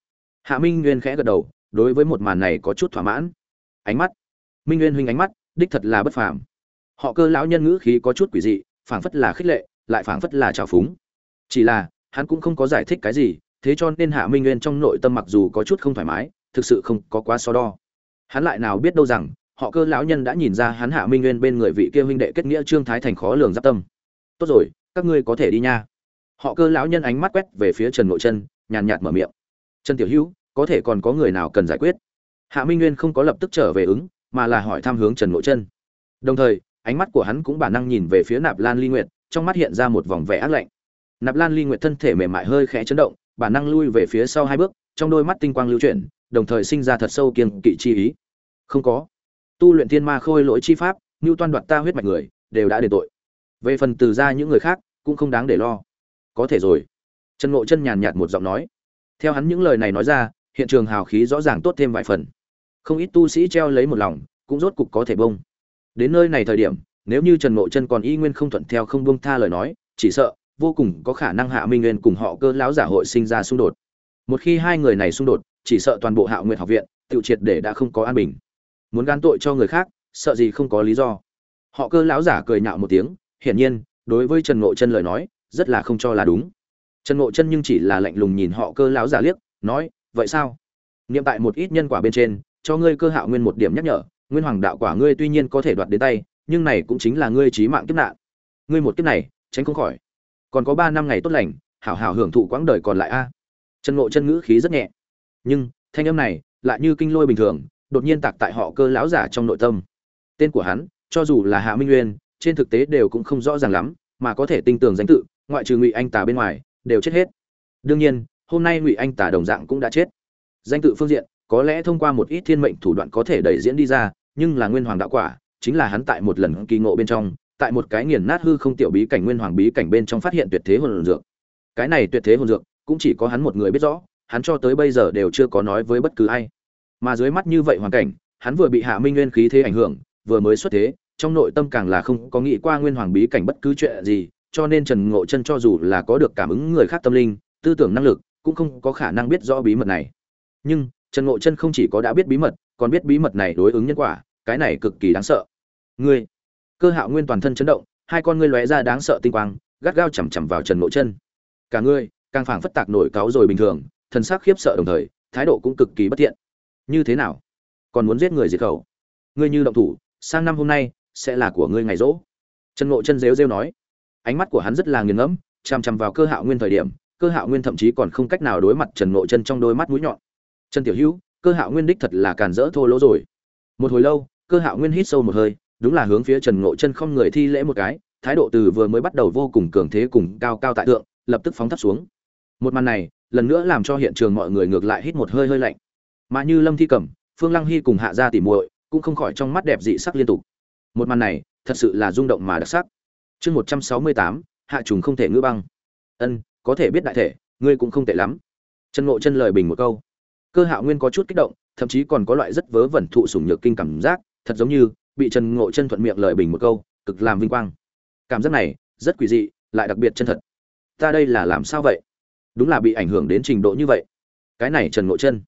Hạ minh nguyên khẽ gật đầu, đối với một màn này có chút thỏa mãn. Ánh mắt. Minh nguyên huynh ánh mắt, đích thật là bất phàm. Họ cơ lão nhân ngữ khí có chút quỷ dị, phảng phất là khích lệ, lại phảng phất là trào phúng. Chỉ là, hắn cũng không có giải thích cái gì, thế cho nên hạ minh nguyên trong nội tâm mặc dù có chút không thoải mái, thực sự không có quá so đo. Hắn lại nào biết đâu rằng họ cơ lão nhân đã nhìn ra hắn hạ minh nguyên bên người vị kia huynh đệ kết nghĩa trương thái thành khó lường giáp tâm. Tốt rồi, các ngươi có thể đi nha. Họ cơ lão nhân ánh mắt quét về phía trần nội chân, nhàn nhạt mở miệng. Trần tiểu hữu, có thể còn có người nào cần giải quyết? Hạ minh nguyên không có lập tức trở về ứng, mà là hỏi thăm hướng trần nội chân. Đồng thời, ánh mắt của hắn cũng bản năng nhìn về phía nạp lan ly nguyệt, trong mắt hiện ra một vòng vẻ ác lạnh. Nạp lan ly nguyệt thân thể mềm mại hơi khẽ chấn động, bản năng lui về phía sau hai bước, trong đôi mắt tinh quang lưu chuyển, đồng thời sinh ra thật sâu kiên kỵ chi ý. Không có tu luyện thiên ma khôi lỗi chi pháp, như toan đoạt ta huyết mạch người, đều đã đền tội. Về phần từ ra những người khác, cũng không đáng để lo. Có thể rồi. Trần ngộ chân nhàn nhạt một giọng nói. Theo hắn những lời này nói ra, hiện trường hào khí rõ ràng tốt thêm vài phần. Không ít tu sĩ treo lấy một lòng, cũng rốt cục có thể bông. Đến nơi này thời điểm, nếu như trần ngộ chân còn y nguyên không thuận theo không bông tha lời nói, chỉ sợ, vô cùng có khả năng hạ minh nguyên cùng họ cơ lão giả hội sinh ra xung đột. Một khi hai người này xung đột, chỉ sợ toàn bộ hạ nguyện học viện tự triệt để đã không có an bình muốn gan tội cho người khác, sợ gì không có lý do. Họ cơ lão giả cười nhạo một tiếng, hiển nhiên, đối với trần ngộ chân lời nói, rất là không cho là đúng. Trần ngộ chân nhưng chỉ là lạnh lùng nhìn họ cơ lão giả liếc, nói, vậy sao? Niệm tại một ít nhân quả bên trên, cho ngươi cơ hạo nguyên một điểm nhắc nhở, nguyên hoàng đạo quả ngươi tuy nhiên có thể đoạt đến tay, nhưng này cũng chính là ngươi trí mạng kiếp nạn. Ngươi một kiếp này, tránh không khỏi. Còn có ba năm ngày tốt lành, hảo hảo hưởng thụ quãng đời còn lại a. Trần ngộ chân ngữ khí rất nhẹ. Nhưng, thanh âm này lại như kinh lôi bình thường đột nhiên tạc tại họ cơ lão giả trong nội tâm. Tên của hắn, cho dù là hạ minh nguyên trên thực tế đều cũng không rõ ràng lắm, mà có thể tinh tường danh tự, ngoại trừ ngụy anh Tả bên ngoài, đều chết hết. Đương nhiên, hôm nay ngụy anh Tả đồng dạng cũng đã chết. Danh tự phương diện, có lẽ thông qua một ít thiên mệnh thủ đoạn có thể đẩy diễn đi ra, nhưng là nguyên hoàng đạo quả, chính là hắn tại một lần kỳ ngộ bên trong, tại một cái nghiền nát hư không tiểu bí cảnh nguyên hoàng bí cảnh bên trong phát hiện tuyệt thế hồn dược. Cái này tuyệt thế hồn dược, cũng chỉ có hắn một người biết rõ, hắn cho tới bây giờ đều chưa có nói với bất cứ ai mà dưới mắt như vậy hoàn cảnh, hắn vừa bị hạ minh nguyên khí thế ảnh hưởng, vừa mới xuất thế, trong nội tâm càng là không có nghĩ qua nguyên hoàng bí cảnh bất cứ chuyện gì, cho nên trần ngộ chân cho dù là có được cảm ứng người khác tâm linh, tư tưởng năng lực, cũng không có khả năng biết rõ bí mật này. Nhưng, trần ngộ chân không chỉ có đã biết bí mật, còn biết bí mật này đối ứng nhân quả, cái này cực kỳ đáng sợ. Ngươi, cơ hạo nguyên toàn thân chấn động, hai con ngươi lóe ra đáng sợ tinh quang, gắt gao chằm chằm vào trần ngộ chân. Cả ngươi càng phảng phất tạc nổi cáo rồi bình thường, thần sắc khiếp sợ đồng thời, thái độ cũng cực kỳ bất thiện như thế nào? Còn muốn giết người diệt khẩu? Ngươi như động thủ, sang năm hôm nay sẽ là của ngươi ngày rỗ. Trần ngộ chân rêu rêu nói. Ánh mắt của hắn rất là nghiền ngẫm, chằm chằm vào cơ hạo nguyên thời điểm, cơ hạo nguyên thậm chí còn không cách nào đối mặt trần ngộ chân trong đôi mắt mũi nhọn. Trần tiểu hữu, cơ hạo nguyên đích thật là càn rỡ thô lỗ rồi. Một hồi lâu, cơ hạo nguyên hít sâu một hơi, đúng là hướng phía trần ngộ chân không người thi lễ một cái, thái độ từ vừa mới bắt đầu vô cùng cường thế cùng cao cao tại thượng, lập tức phóng thấp xuống. Một màn này, lần nữa làm cho hiện trường mọi người ngược lại hít một hơi hơi lạnh mà như lâm thi cẩm, phương lăng hy cùng hạ gia tỉ muội cũng không khỏi trong mắt đẹp dị sắc liên tục. Một màn này, thật sự là rung động mà đặc sắc. Chương một trăm sáu mươi tám, hạ trùng không thể ngữ băng. Ân, có thể biết đại thể, ngươi cũng không tệ lắm. Trần ngộ chân lời bình một câu. Cơ hạo nguyên có chút kích động, thậm chí còn có loại rất vớ vẩn thụ sủng nhược kinh cảm giác, thật giống như bị trần ngộ chân thuận miệng lời bình một câu, cực làm vinh quang. Cảm giác này, rất quỷ dị, lại đặc biệt chân thật. Ta đây là làm sao vậy? Đúng là bị ảnh hưởng đến trình độ như vậy. Cái này trần ngộ chân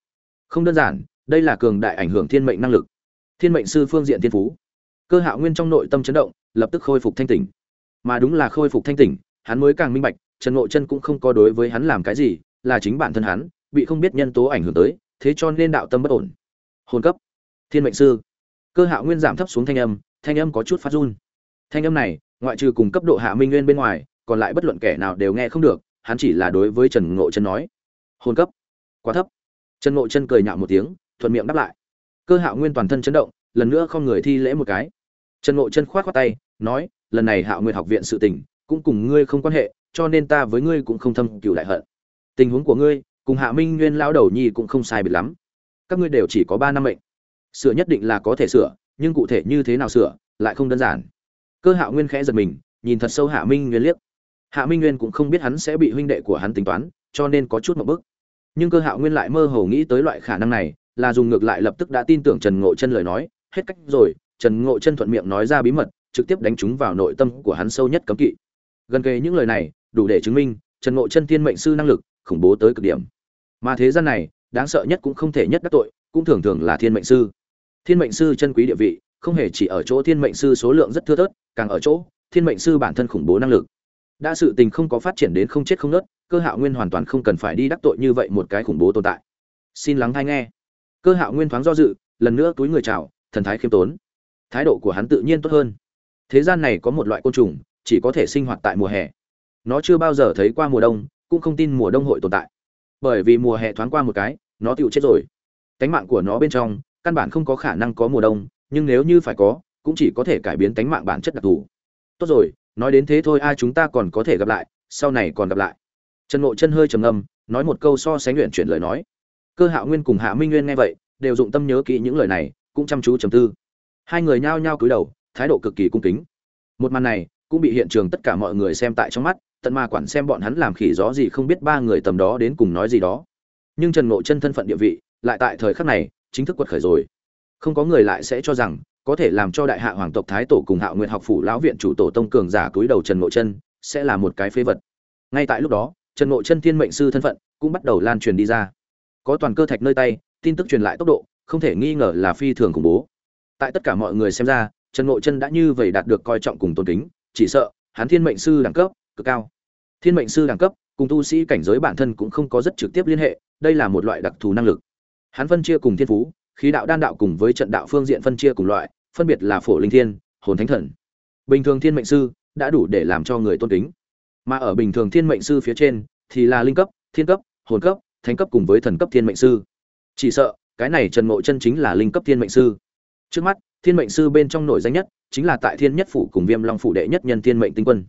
không đơn giản, đây là cường đại ảnh hưởng thiên mệnh năng lực. Thiên mệnh sư phương diện thiên phú. Cơ hạo nguyên trong nội tâm chấn động, lập tức khôi phục thanh tỉnh. Mà đúng là khôi phục thanh tỉnh, hắn mới càng minh bạch, trần ngộ chân cũng không có đối với hắn làm cái gì, là chính bản thân hắn, bị không biết nhân tố ảnh hưởng tới, thế cho nên đạo tâm bất ổn. Hồn cấp. Thiên mệnh sư. Cơ hạo nguyên giảm thấp xuống thanh âm thanh âm có chút phát run. Thanh âm này, ngoại trừ cùng cấp độ hạ minh nguyên bên ngoài, còn lại bất luận kẻ nào đều nghe không được, hắn chỉ là đối với trần ngộ chân nói. Hồn cấp. Quá thấp trần ngộ chân cười nhạo một tiếng, thuận miệng đáp lại. Cơ hạo nguyên toàn thân chấn động, lần nữa không người thi lễ một cái. Trần ngộ chân khoát khoát tay, nói, lần này hạo nguyên học viện sự tình, cũng cùng ngươi không quan hệ, cho nên ta với ngươi cũng không thâm cựu đại hận. Tình huống của ngươi, cùng hạ minh nguyên lão đầu nhi cũng không sai biệt lắm. Các ngươi đều chỉ có ba năm mệnh. Sửa nhất định là có thể sửa, nhưng cụ thể như thế nào sửa, lại không đơn giản. Cơ hạo nguyên khẽ giật mình, nhìn thật sâu hạ minh nguyên liếc. Hạ minh nguyên cũng không biết hắn sẽ bị huynh đệ của hắn tính toán, cho nên có chút một bức nhưng cơ hạo nguyên lại mơ hồ nghĩ tới loại khả năng này, là dùng ngược lại lập tức đã tin tưởng trần ngộ chân lời nói, hết cách rồi, trần ngộ chân thuận miệng nói ra bí mật, trực tiếp đánh trúng vào nội tâm của hắn sâu nhất cấm kỵ. Gần kề những lời này, đủ để chứng minh, trần ngộ chân thiên mệnh sư năng lực, khủng bố tới cực điểm. Mà thế gian này, đáng sợ nhất cũng không thể nhất đắc tội, cũng thường thường là thiên mệnh sư. Thiên mệnh sư chân quý địa vị, không hề chỉ ở chỗ thiên mệnh sư số lượng rất thưa thớt, càng ở chỗ, thiên mệnh sư bản thân khủng bố năng lực đã sự tình không có phát triển đến không chết không nớt, cơ hạo nguyên hoàn toàn không cần phải đi đắc tội như vậy một cái khủng bố tồn tại. Xin lắng hay nghe. Cơ hạo nguyên thoáng do dự, lần nữa túi người chào, thần thái khiêm tốn. Thái độ của hắn tự nhiên tốt hơn. Thế gian này có một loại côn trùng, chỉ có thể sinh hoạt tại mùa hè. Nó chưa bao giờ thấy qua mùa đông, cũng không tin mùa đông hội tồn tại. Bởi vì mùa hè thoáng qua một cái, nó tựu chết rồi. Tánh mạng của nó bên trong, căn bản không có khả năng có mùa đông, nhưng nếu như phải có, cũng chỉ có thể cải biến tánh mạng bản chất đặc thù. Tốt rồi nói đến thế thôi ai chúng ta còn có thể gặp lại, sau này còn gặp lại. Trần ngộ chân hơi trầm ngâm, nói một câu so sánh luyện chuyển lời nói. Cơ hạo nguyên cùng hạ minh nguyên nghe vậy, đều dụng tâm nhớ kỹ những lời này, cũng chăm chú trầm tư. Hai người nhao nhao cúi đầu, thái độ cực kỳ cung kính. Một màn này, cũng bị hiện trường tất cả mọi người xem tại trong mắt, tận mà quản xem bọn hắn làm khỉ gió gì không biết ba người tầm đó đến cùng nói gì đó. Nhưng trần ngộ chân thân phận địa vị, lại tại thời khắc này, chính thức quật khởi rồi. Không có người lại sẽ cho rằng có thể làm cho đại hạ hoàng tộc thái tổ cùng hạo nguyện học phủ lão viện chủ tổ tông cường giả cúi đầu trần ngộ chân, sẽ là một cái phế vật. Ngay tại lúc đó, trần ngộ chân thiên mệnh sư thân phận cũng bắt đầu lan truyền đi ra. Có toàn cơ thạch nơi tay, tin tức truyền lại tốc độ, không thể nghi ngờ là phi thường khủng bố. Tại tất cả mọi người xem ra, trần ngộ chân đã như vậy đạt được coi trọng cùng tôn kính, chỉ sợ, hắn thiên mệnh sư đẳng cấp, cực cao. Thiên mệnh sư đẳng cấp, cùng tu sĩ cảnh giới bản thân cũng không có rất trực tiếp liên hệ, đây là một loại đặc thù năng lực. Hắn phân chia cùng thiên phú khí đạo đan đạo cùng với trận đạo phương diện phân chia cùng loại, phân biệt là phổ linh thiên, hồn thánh thần. Bình thường thiên mệnh sư đã đủ để làm cho người tôn kính. Mà ở bình thường thiên mệnh sư phía trên thì là linh cấp, thiên cấp, hồn cấp, thánh cấp cùng với thần cấp thiên mệnh sư. Chỉ sợ, cái này trần Mộ chân chính là linh cấp thiên mệnh sư. Trước mắt, thiên mệnh sư bên trong nổi danh nhất chính là tại thiên nhất phủ cùng viêm long phủ đệ nhất nhân thiên mệnh tinh quân.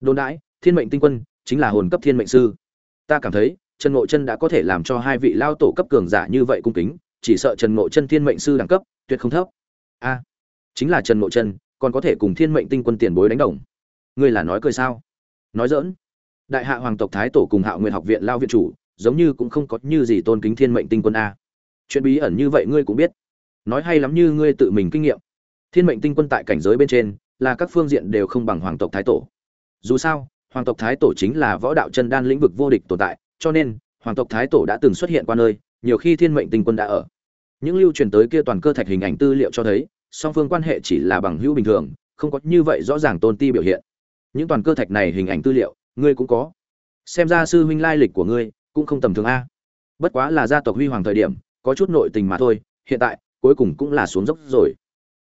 Đồn đãi, thiên mệnh tinh quân chính là hồn cấp thiên mệnh sư. Ta cảm thấy, trần ngộ chân đã có thể làm cho hai vị lao tổ cấp cường giả như vậy cung kính chỉ sợ trần ngộ chân thiên mệnh sư đẳng cấp, tuyệt không thấp. A, chính là trần ngộ chân, còn có thể cùng thiên mệnh tinh quân tiền bối đánh đồng. Ngươi là nói cười sao? Nói dỡn đại hạ hoàng tộc thái tổ cùng hạo nguyên học viện lao viện chủ, giống như cũng không có như gì tôn kính thiên mệnh tinh quân a. Chuyện bí ẩn như vậy ngươi cũng biết. Nói hay lắm như ngươi tự mình kinh nghiệm. Thiên mệnh tinh quân tại cảnh giới bên trên, là các phương diện đều không bằng hoàng tộc thái tổ. Dù sao, hoàng tộc thái tổ chính là võ đạo chân đan lĩnh vực vô địch tồn tại, cho nên, hoàng tộc thái tổ đã từng xuất hiện qua nơi nhiều khi thiên mệnh tinh quân đã ở. Những lưu truyền tới kia toàn cơ thạch hình ảnh tư liệu cho thấy, song phương quan hệ chỉ là bằng hữu bình thường, không có như vậy rõ ràng tôn ti biểu hiện. Những toàn cơ thạch này hình ảnh tư liệu, ngươi cũng có. Xem ra sư huynh lai lịch của ngươi cũng không tầm thường a. Bất quá là gia tộc huy hoàng thời điểm, có chút nội tình mà thôi, hiện tại, cuối cùng cũng là xuống dốc rồi.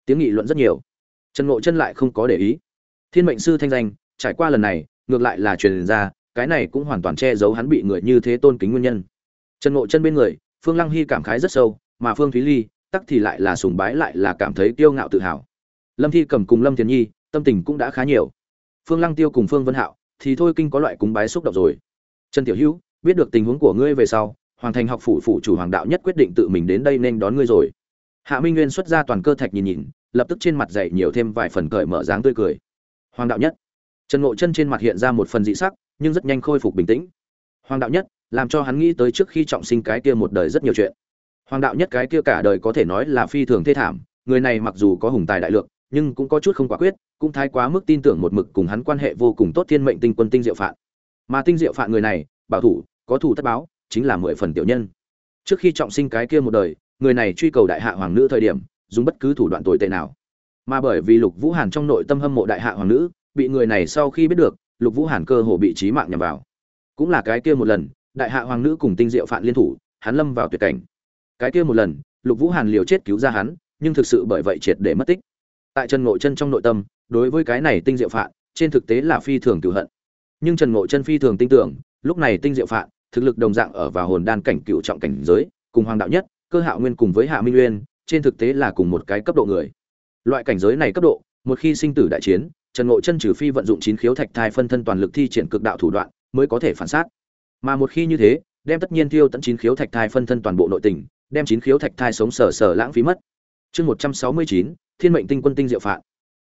Tiếng nghị luận rất nhiều. Trần ngộ chân lại không có để ý. Thiên mệnh sư thanh danh, trải qua lần này, ngược lại là truyền ra, cái này cũng hoàn toàn che giấu hắn bị người như thế tôn kính nguyên nhân. Trần ngộ chân bên người phương lăng hy cảm khái rất sâu, mà phương thúy ly, tắc thì lại là sùng bái lại là cảm thấy kiêu ngạo tự hào. Lâm thi cầm cùng lâm thiền nhi, tâm tình cũng đã khá nhiều. Phương lăng tiêu cùng phương vân hạo, thì thôi kinh có loại cúng bái xúc động rồi. Trần tiểu hữu, biết được tình huống của ngươi về sau, hoàng thành học phủ phủ chủ hoàng đạo nhất quyết định tự mình đến đây nên đón ngươi rồi. Hạ minh nguyên xuất ra toàn cơ thạch nhìn nhìn, lập tức trên mặt dậy nhiều thêm vài phần cởi mở dáng tươi cười. Hoàng đạo nhất. Trần ngộ chân trên mặt hiện ra một phần dị sắc, nhưng rất nhanh khôi phục bình tĩnh. Hoàng đạo nhất làm cho hắn nghĩ tới trước khi trọng sinh cái kia một đời rất nhiều chuyện. Hoàng đạo nhất cái kia cả đời có thể nói là phi thường thê thảm, người này mặc dù có hùng tài đại lượng, nhưng cũng có chút không quả quyết, cũng thái quá mức tin tưởng một mực cùng hắn quan hệ vô cùng tốt thiên mệnh tinh quân tinh diệu phạn. Mà tinh diệu phạn người này, bảo thủ, có thủ tất báo, chính là mười phần tiểu nhân. Trước khi trọng sinh cái kia một đời, người này truy cầu đại hạ hoàng nữ thời điểm, dùng bất cứ thủ đoạn tồi tệ nào. Mà bởi vì lục vũ hàn trong nội tâm hâm mộ đại hạ hoàng nữ, bị người này sau khi biết được, lục vũ hàn cơ hồ bị trí mạng nhằm vào. Cũng là cái kia một lần đại hạ hoàng nữ cùng tinh diệu phạn liên thủ, hắn lâm vào tuyệt cảnh. Cái kia một lần, lục vũ hàn liều chết cứu ra hắn, nhưng thực sự bởi vậy triệt để mất tích. Tại trần ngộ chân trong nội tâm, đối với cái này tinh diệu phạn, trên thực tế là phi thường cửu hận. Nhưng trần ngộ chân phi thường tin tưởng, lúc này tinh diệu phạn, thực lực đồng dạng ở vào hồn đan cảnh cựu trọng cảnh giới, cùng hoàng đạo nhất, cơ hạo nguyên cùng với hạ minh nguyên trên thực tế là cùng một cái cấp độ người. Loại cảnh giới này cấp độ, một khi sinh tử đại chiến, trần ngộ chân trừ phi vận dụng chín khiếu thạch thai phân thân toàn lực thi triển cực đạo thủ đoạn, mới có thể phản sát mà một khi như thế, đem tất nhiên thiêu tận chín khiếu thạch thai phân thân toàn bộ nội tình, đem chín khiếu thạch thai sống sờ sờ lãng phí mất. Chương một trăm sáu mươi chín, thiên mệnh tinh quân tinh diệu phạn.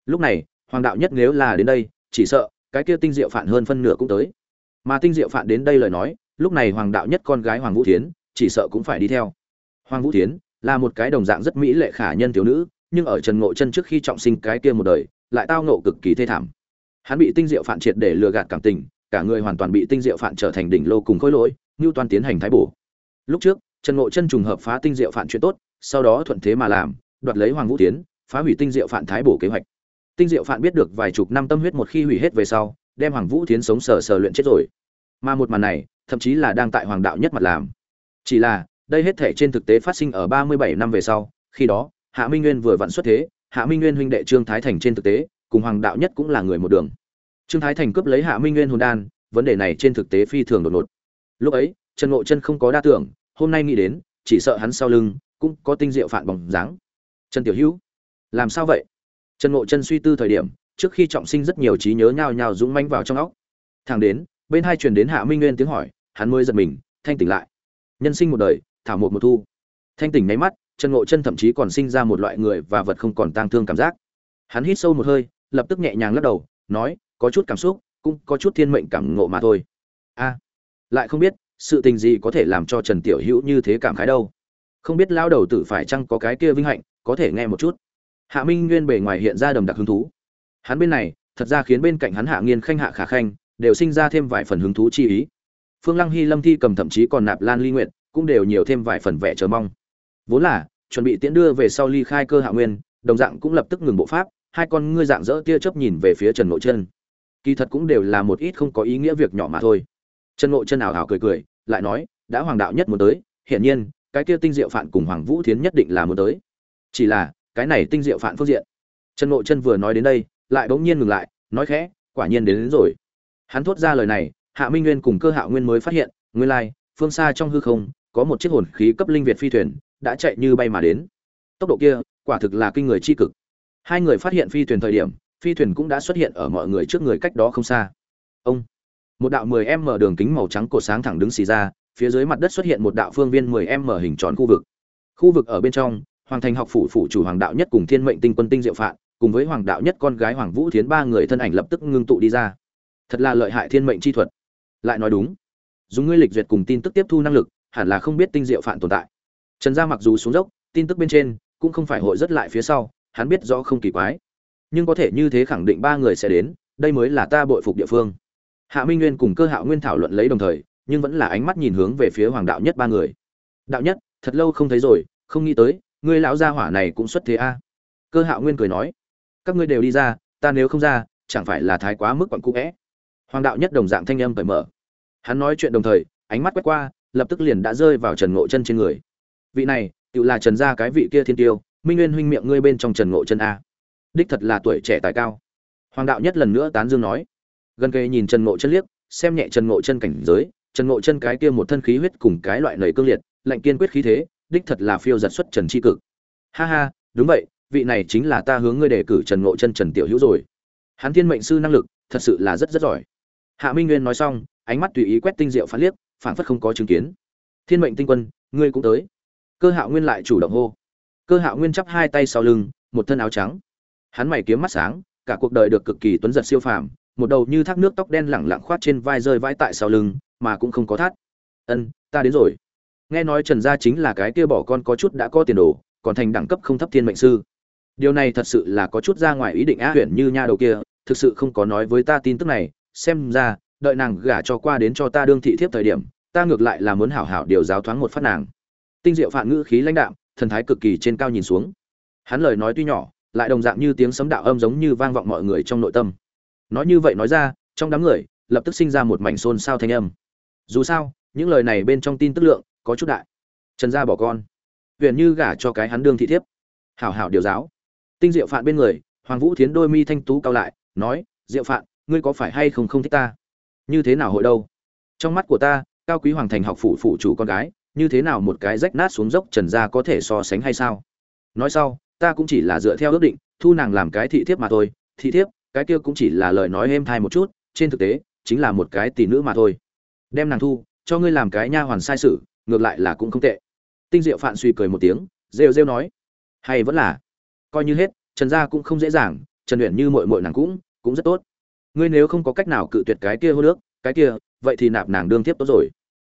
Lúc này, hoàng đạo nhất nếu là đến đây, chỉ sợ cái kia tinh diệu phạn hơn phân nửa cũng tới. Mà tinh diệu phạn đến đây lời nói, lúc này hoàng đạo nhất con gái hoàng vũ thiến, chỉ sợ cũng phải đi theo. Hoàng vũ thiến là một cái đồng dạng rất mỹ lệ khả nhân thiếu nữ, nhưng ở trần ngộ chân trước khi trọng sinh cái kia một đời, lại tao nộ cực kỳ thê thảm. Hắn bị tinh diệu phạn triệt để lừa gạt cảm tình cả người hoàn toàn bị tinh diệu phạn trở thành đỉnh lô cùng khối lỗi như toàn tiến hành thái bổ. Lúc trước, trần ngộ chân trùng hợp phá tinh diệu phạn chuyện tốt, sau đó thuận thế mà làm, đoạt lấy hoàng vũ tiến, phá hủy tinh diệu phạn thái bổ kế hoạch. Tinh diệu phạn biết được vài chục năm tâm huyết một khi hủy hết về sau, đem hoàng vũ tiến sống sờ sờ luyện chết rồi. Mà một màn này, thậm chí là đang tại hoàng đạo nhất mặt làm. Chỉ là, đây hết thể trên thực tế phát sinh ở ba mươi bảy năm về sau, khi đó, hạ minh nguyên vừa vặn xuất thế, hạ minh nguyên huynh đệ trương thái thành trên thực tế, cùng hoàng đạo nhất cũng là người một đường trương thái thành cướp lấy hạ minh nguyên hồn đan, vấn đề này trên thực tế phi thường đột ngột. Lúc ấy, trần ngộ chân không có đa tưởng, hôm nay nghĩ đến, chỉ sợ hắn sau lưng cũng có tinh diệu phản bóng dáng. Trần tiểu hữu, làm sao vậy? Trần ngộ chân suy tư thời điểm, trước khi trọng sinh rất nhiều trí nhớ nhào nhào dũng manh vào trong óc. Thẳng đến, bên hai truyền đến hạ minh nguyên tiếng hỏi, hắn mới giật mình, thanh tỉnh lại. Nhân sinh một đời, thảo một một thu. Thanh tỉnh nháy mắt, trần ngộ chân thậm chí còn sinh ra một loại người và vật không còn tang thương cảm giác. Hắn hít sâu một hơi, lập tức nhẹ nhàng lắc đầu, nói có chút cảm xúc, cũng có chút thiên mệnh cảm ngộ mà thôi. A, lại không biết sự tình gì có thể làm cho trần tiểu hữu như thế cảm khái đâu. Không biết lao đầu tử phải chăng có cái kia vinh hạnh, có thể nghe một chút. Hạ minh nguyên bề ngoài hiện ra đầm đặc hứng thú. Hắn bên này, thật ra khiến bên cạnh hắn hạ nghiên khanh, hạ khả khanh, đều sinh ra thêm vài phần hứng thú chi ý. Phương lăng hy, lâm thi cầm thậm chí còn nạp lan ly nguyện cũng đều nhiều thêm vài phần vẻ chờ mong. Vốn là, chuẩn bị tiễn đưa về sau ly khai cơ hạ nguyên, đồng dạng cũng lập tức ngừng bộ pháp, hai con ngươi dạng dỡ tia chớp nhìn về phía trần ngộ chân kỳ thật cũng đều là một ít không có ý nghĩa việc nhỏ mà thôi. Trần ngộ chân ảo ảo cười cười lại nói đã hoàng đạo nhất muốn tới hiển nhiên cái kia tinh diệu phạn cùng hoàng vũ thiến nhất định là muốn tới. Chỉ là cái này tinh diệu phạn phương diện. Trần ngộ chân vừa nói đến đây lại bỗng nhiên ngừng lại nói khẽ quả nhiên đến, đến rồi. Hắn thốt ra lời này hạ minh nguyên cùng cơ hạo nguyên mới phát hiện nguyên lai phương xa trong hư không có một chiếc hồn khí cấp linh việt phi thuyền đã chạy như bay mà đến. Tốc độ kia quả thực là kinh người chi cực. Hai người phát hiện phi thuyền thời điểm phi thuyền cũng đã xuất hiện ở mọi người trước người cách đó không xa. Ông, một đạo 10 m đường kính màu trắng cột sáng thẳng đứng xì ra, phía dưới mặt đất xuất hiện một đạo phương viên 10 m hình tròn khu vực. Khu vực ở bên trong, hoàng thành học phủ phủ chủ hoàng đạo nhất cùng thiên mệnh tinh quân tinh diệu phạn, cùng với hoàng đạo nhất con gái hoàng vũ thiến ba người thân ảnh lập tức ngưng tụ đi ra. Thật là lợi hại thiên mệnh chi thuật. Lại nói đúng, dùng ngươi lịch duyệt cùng tin tức tiếp thu năng lực, hẳn là không biết tinh diệu phạn tồn tại. Trần gia mặc dù xuống dốc, tin tức bên trên cũng không phải hội rất lại phía sau, hắn biết rõ không kỳ quái nhưng có thể như thế khẳng định ba người sẽ đến, đây mới là ta bội phục địa phương. Hạ minh nguyên cùng cơ hạo nguyên thảo luận lấy đồng thời, nhưng vẫn là ánh mắt nhìn hướng về phía hoàng đạo nhất ba người. Đạo nhất, thật lâu không thấy rồi, không nghĩ tới, ngươi lão gia hỏa này cũng xuất thế a. Cơ hạo nguyên cười nói, các ngươi đều đi ra, ta nếu không ra, chẳng phải là thái quá mức quặn cũ vẽ hoàng đạo nhất đồng dạng thanh âm cởi mở. Hắn nói chuyện đồng thời, ánh mắt quét qua, lập tức liền đã rơi vào trần ngộ chân trên người. Vị này, tự là trần gia cái vị kia thiên tiêu, minh nguyên huynh miệng ngươi bên trong trần ngộ chân a đích thật là tuổi trẻ tài cao. Hoàng đạo nhất lần nữa tán dương nói. Gần kề nhìn trần ngộ chân liếc, xem nhẹ trần ngộ chân cảnh giới, trần ngộ chân cái kia một thân khí huyết cùng cái loại lầy cương liệt, lạnh kiên quyết khí thế, đích thật là phiêu giật xuất trần chi cực. Ha ha, đúng vậy, vị này chính là ta hướng ngươi đề cử trần ngộ chân trần tiểu hữu rồi. Hắn thiên mệnh sư năng lực, thật sự là rất rất giỏi. Hạ minh nguyên nói xong, ánh mắt tùy ý quét tinh diệu phán liếc, phản phất không có chứng kiến. Thiên mệnh tinh quân, ngươi cũng tới. Cơ hạo nguyên lại chủ động hô. Cơ hạo nguyên chắp hai tay sau lưng, một thân áo trắng hắn mày kiếm mắt sáng, cả cuộc đời được cực kỳ tuấn giật siêu phàm, một đầu như thác nước tóc đen lẳng lặng khoát trên vai rơi vãi tại sau lưng, mà cũng không có thắt. Ân, ta đến rồi. Nghe nói trần gia chính là cái kia bỏ con có chút đã có tiền đồ, còn thành đẳng cấp không thấp thiên mệnh sư. Điều này thật sự là có chút ra ngoài ý định á huyện như nha đầu kia, thực sự không có nói với ta tin tức này, xem ra, đợi nàng gả cho qua đến cho ta đương thị thiếp thời điểm, ta ngược lại là muốn hảo hảo điều giáo thoáng một phát nàng. Tinh diệu phản ngữ khí lãnh đạm, thần thái cực kỳ trên cao nhìn xuống. Hắn lời nói tuy nhỏ lại đồng dạng như tiếng sấm đạo âm giống như vang vọng mọi người trong nội tâm. Nói như vậy nói ra, trong đám người, lập tức sinh ra một mảnh xôn xao thanh âm. Dù sao, những lời này bên trong tin tức lượng, có chút đại. Trần gia bỏ con. Huyền như gả cho cái hắn đương thị thiếp. Hảo hảo điều giáo. Tinh diệu phạn bên người, hoàng vũ thiến đôi mi thanh tú cao lại, nói, diệu phạn, ngươi có phải hay không không thích ta? Như thế nào hội đâu? Trong mắt của ta, cao quý hoàng thành học phủ phụ chủ con gái, như thế nào một cái rách nát xuống dốc trần gia có thể so sánh hay sao? Nói sau ta cũng chỉ là dựa theo ước định, thu nàng làm cái thị thiếp mà thôi, thị thiếp, cái kia cũng chỉ là lời nói êm thai một chút, trên thực tế, chính là một cái tỷ nữ mà thôi. Đem nàng thu, cho ngươi làm cái nha hoàn sai sự, ngược lại là cũng không tệ. Tinh diệu phạn suy cười một tiếng, rêu rêu nói, hay vẫn là, coi như hết, trần gia cũng không dễ dàng, trần luyện như mội mội nàng cũng cũng rất tốt. Ngươi nếu không có cách nào cự tuyệt cái kia hô nước, cái kia, vậy thì nạp nàng đương tiếp tốt rồi.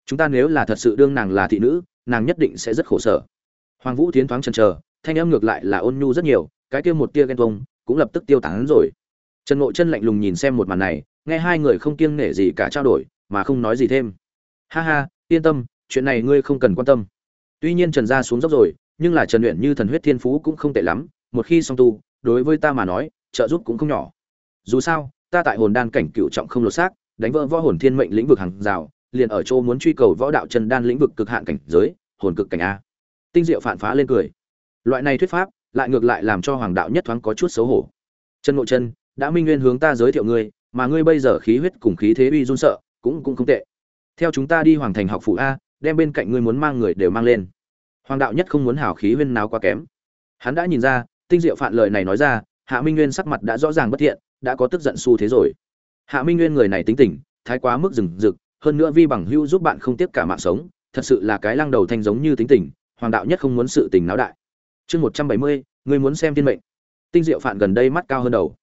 Chúng ta nếu là thật sự đương nàng là thị nữ, nàng nhất định sẽ rất khổ sở. Hoàng vũ tiến thoáng chần chờ thanh âm ngược lại là ôn nhu rất nhiều, cái kia một tia ghen tuông cũng lập tức tiêu tán rồi. Trần ngộ chân lạnh lùng nhìn xem một màn này, nghe hai người không kiêng nể gì cả trao đổi, mà không nói gì thêm. Ha ha, yên tâm, chuyện này ngươi không cần quan tâm. Tuy nhiên trần gia xuống dốc rồi, nhưng là trần luyện như thần huyết thiên phú cũng không tệ lắm, một khi song tu, đối với ta mà nói, trợ giúp cũng không nhỏ. Dù sao, ta tại hồn đan cảnh cựu trọng không lột xác, đánh vỡ võ hồn thiên mệnh lĩnh vực hàng rào, liền ở chỗ muốn truy cầu võ đạo chân đan lĩnh vực cực hạn cảnh giới, hồn cực cảnh a. Tinh diệu phản phá lên cười loại này thuyết pháp, lại ngược lại làm cho hoàng đạo nhất thoáng có chút xấu hổ. Chân ngộ chân, đã minh nguyên hướng ta giới thiệu ngươi, mà ngươi bây giờ khí huyết cùng khí thế uy run sợ, cũng cũng không tệ. Theo chúng ta đi hoàng thành học Phụ a, đem bên cạnh ngươi muốn mang người đều mang lên. Hoàng đạo nhất không muốn hảo khí huyên nào quá kém. Hắn đã nhìn ra, tinh diệu phản lời này nói ra, hạ minh nguyên sắc mặt đã rõ ràng bất thiện, đã có tức giận xu thế rồi. Hạ minh nguyên người này tính tình, thái quá mức rừng rực, hơn nữa vi bằng hưu giúp bạn không tiếp cả mạng sống, thật sự là cái lăng đầu thanh giống như tính tình, hoàng đạo nhất không muốn sự tình náo đại chương một trăm bảy mươi người muốn xem thiên mệnh. Tinh diệu phạn gần đây mắt cao hơn đầu.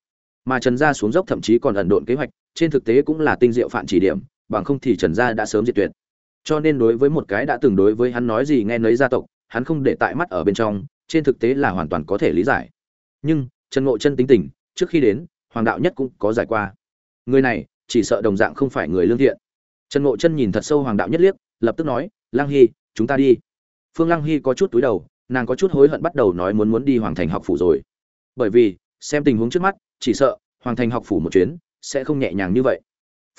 Mà trần gia xuống dốc thậm chí còn ẩn độn kế hoạch, trên thực tế cũng là tinh diệu phạn chỉ điểm, bằng không thì trần gia đã sớm diệt tuyệt. Cho nên đối với một cái đã từng đối với hắn nói gì nghe nấy gia tộc, hắn không để tại mắt ở bên trong, trên thực tế là hoàn toàn có thể lý giải. Nhưng, trần ngộ chân tính tình, trước khi đến, hoàng đạo nhất cũng có giải qua. Người này, chỉ sợ đồng dạng không phải người lương thiện. Trần ngộ chân nhìn thật sâu hoàng đạo nhất liếc, lập tức nói lang hy, chúng ta đi. Phương lang hy có chút túi đầu nàng có chút hối hận bắt đầu nói muốn muốn đi hoàng thành học phủ rồi. Bởi vì, xem tình huống trước mắt, chỉ sợ, hoàng thành học phủ một chuyến, sẽ không nhẹ nhàng như vậy.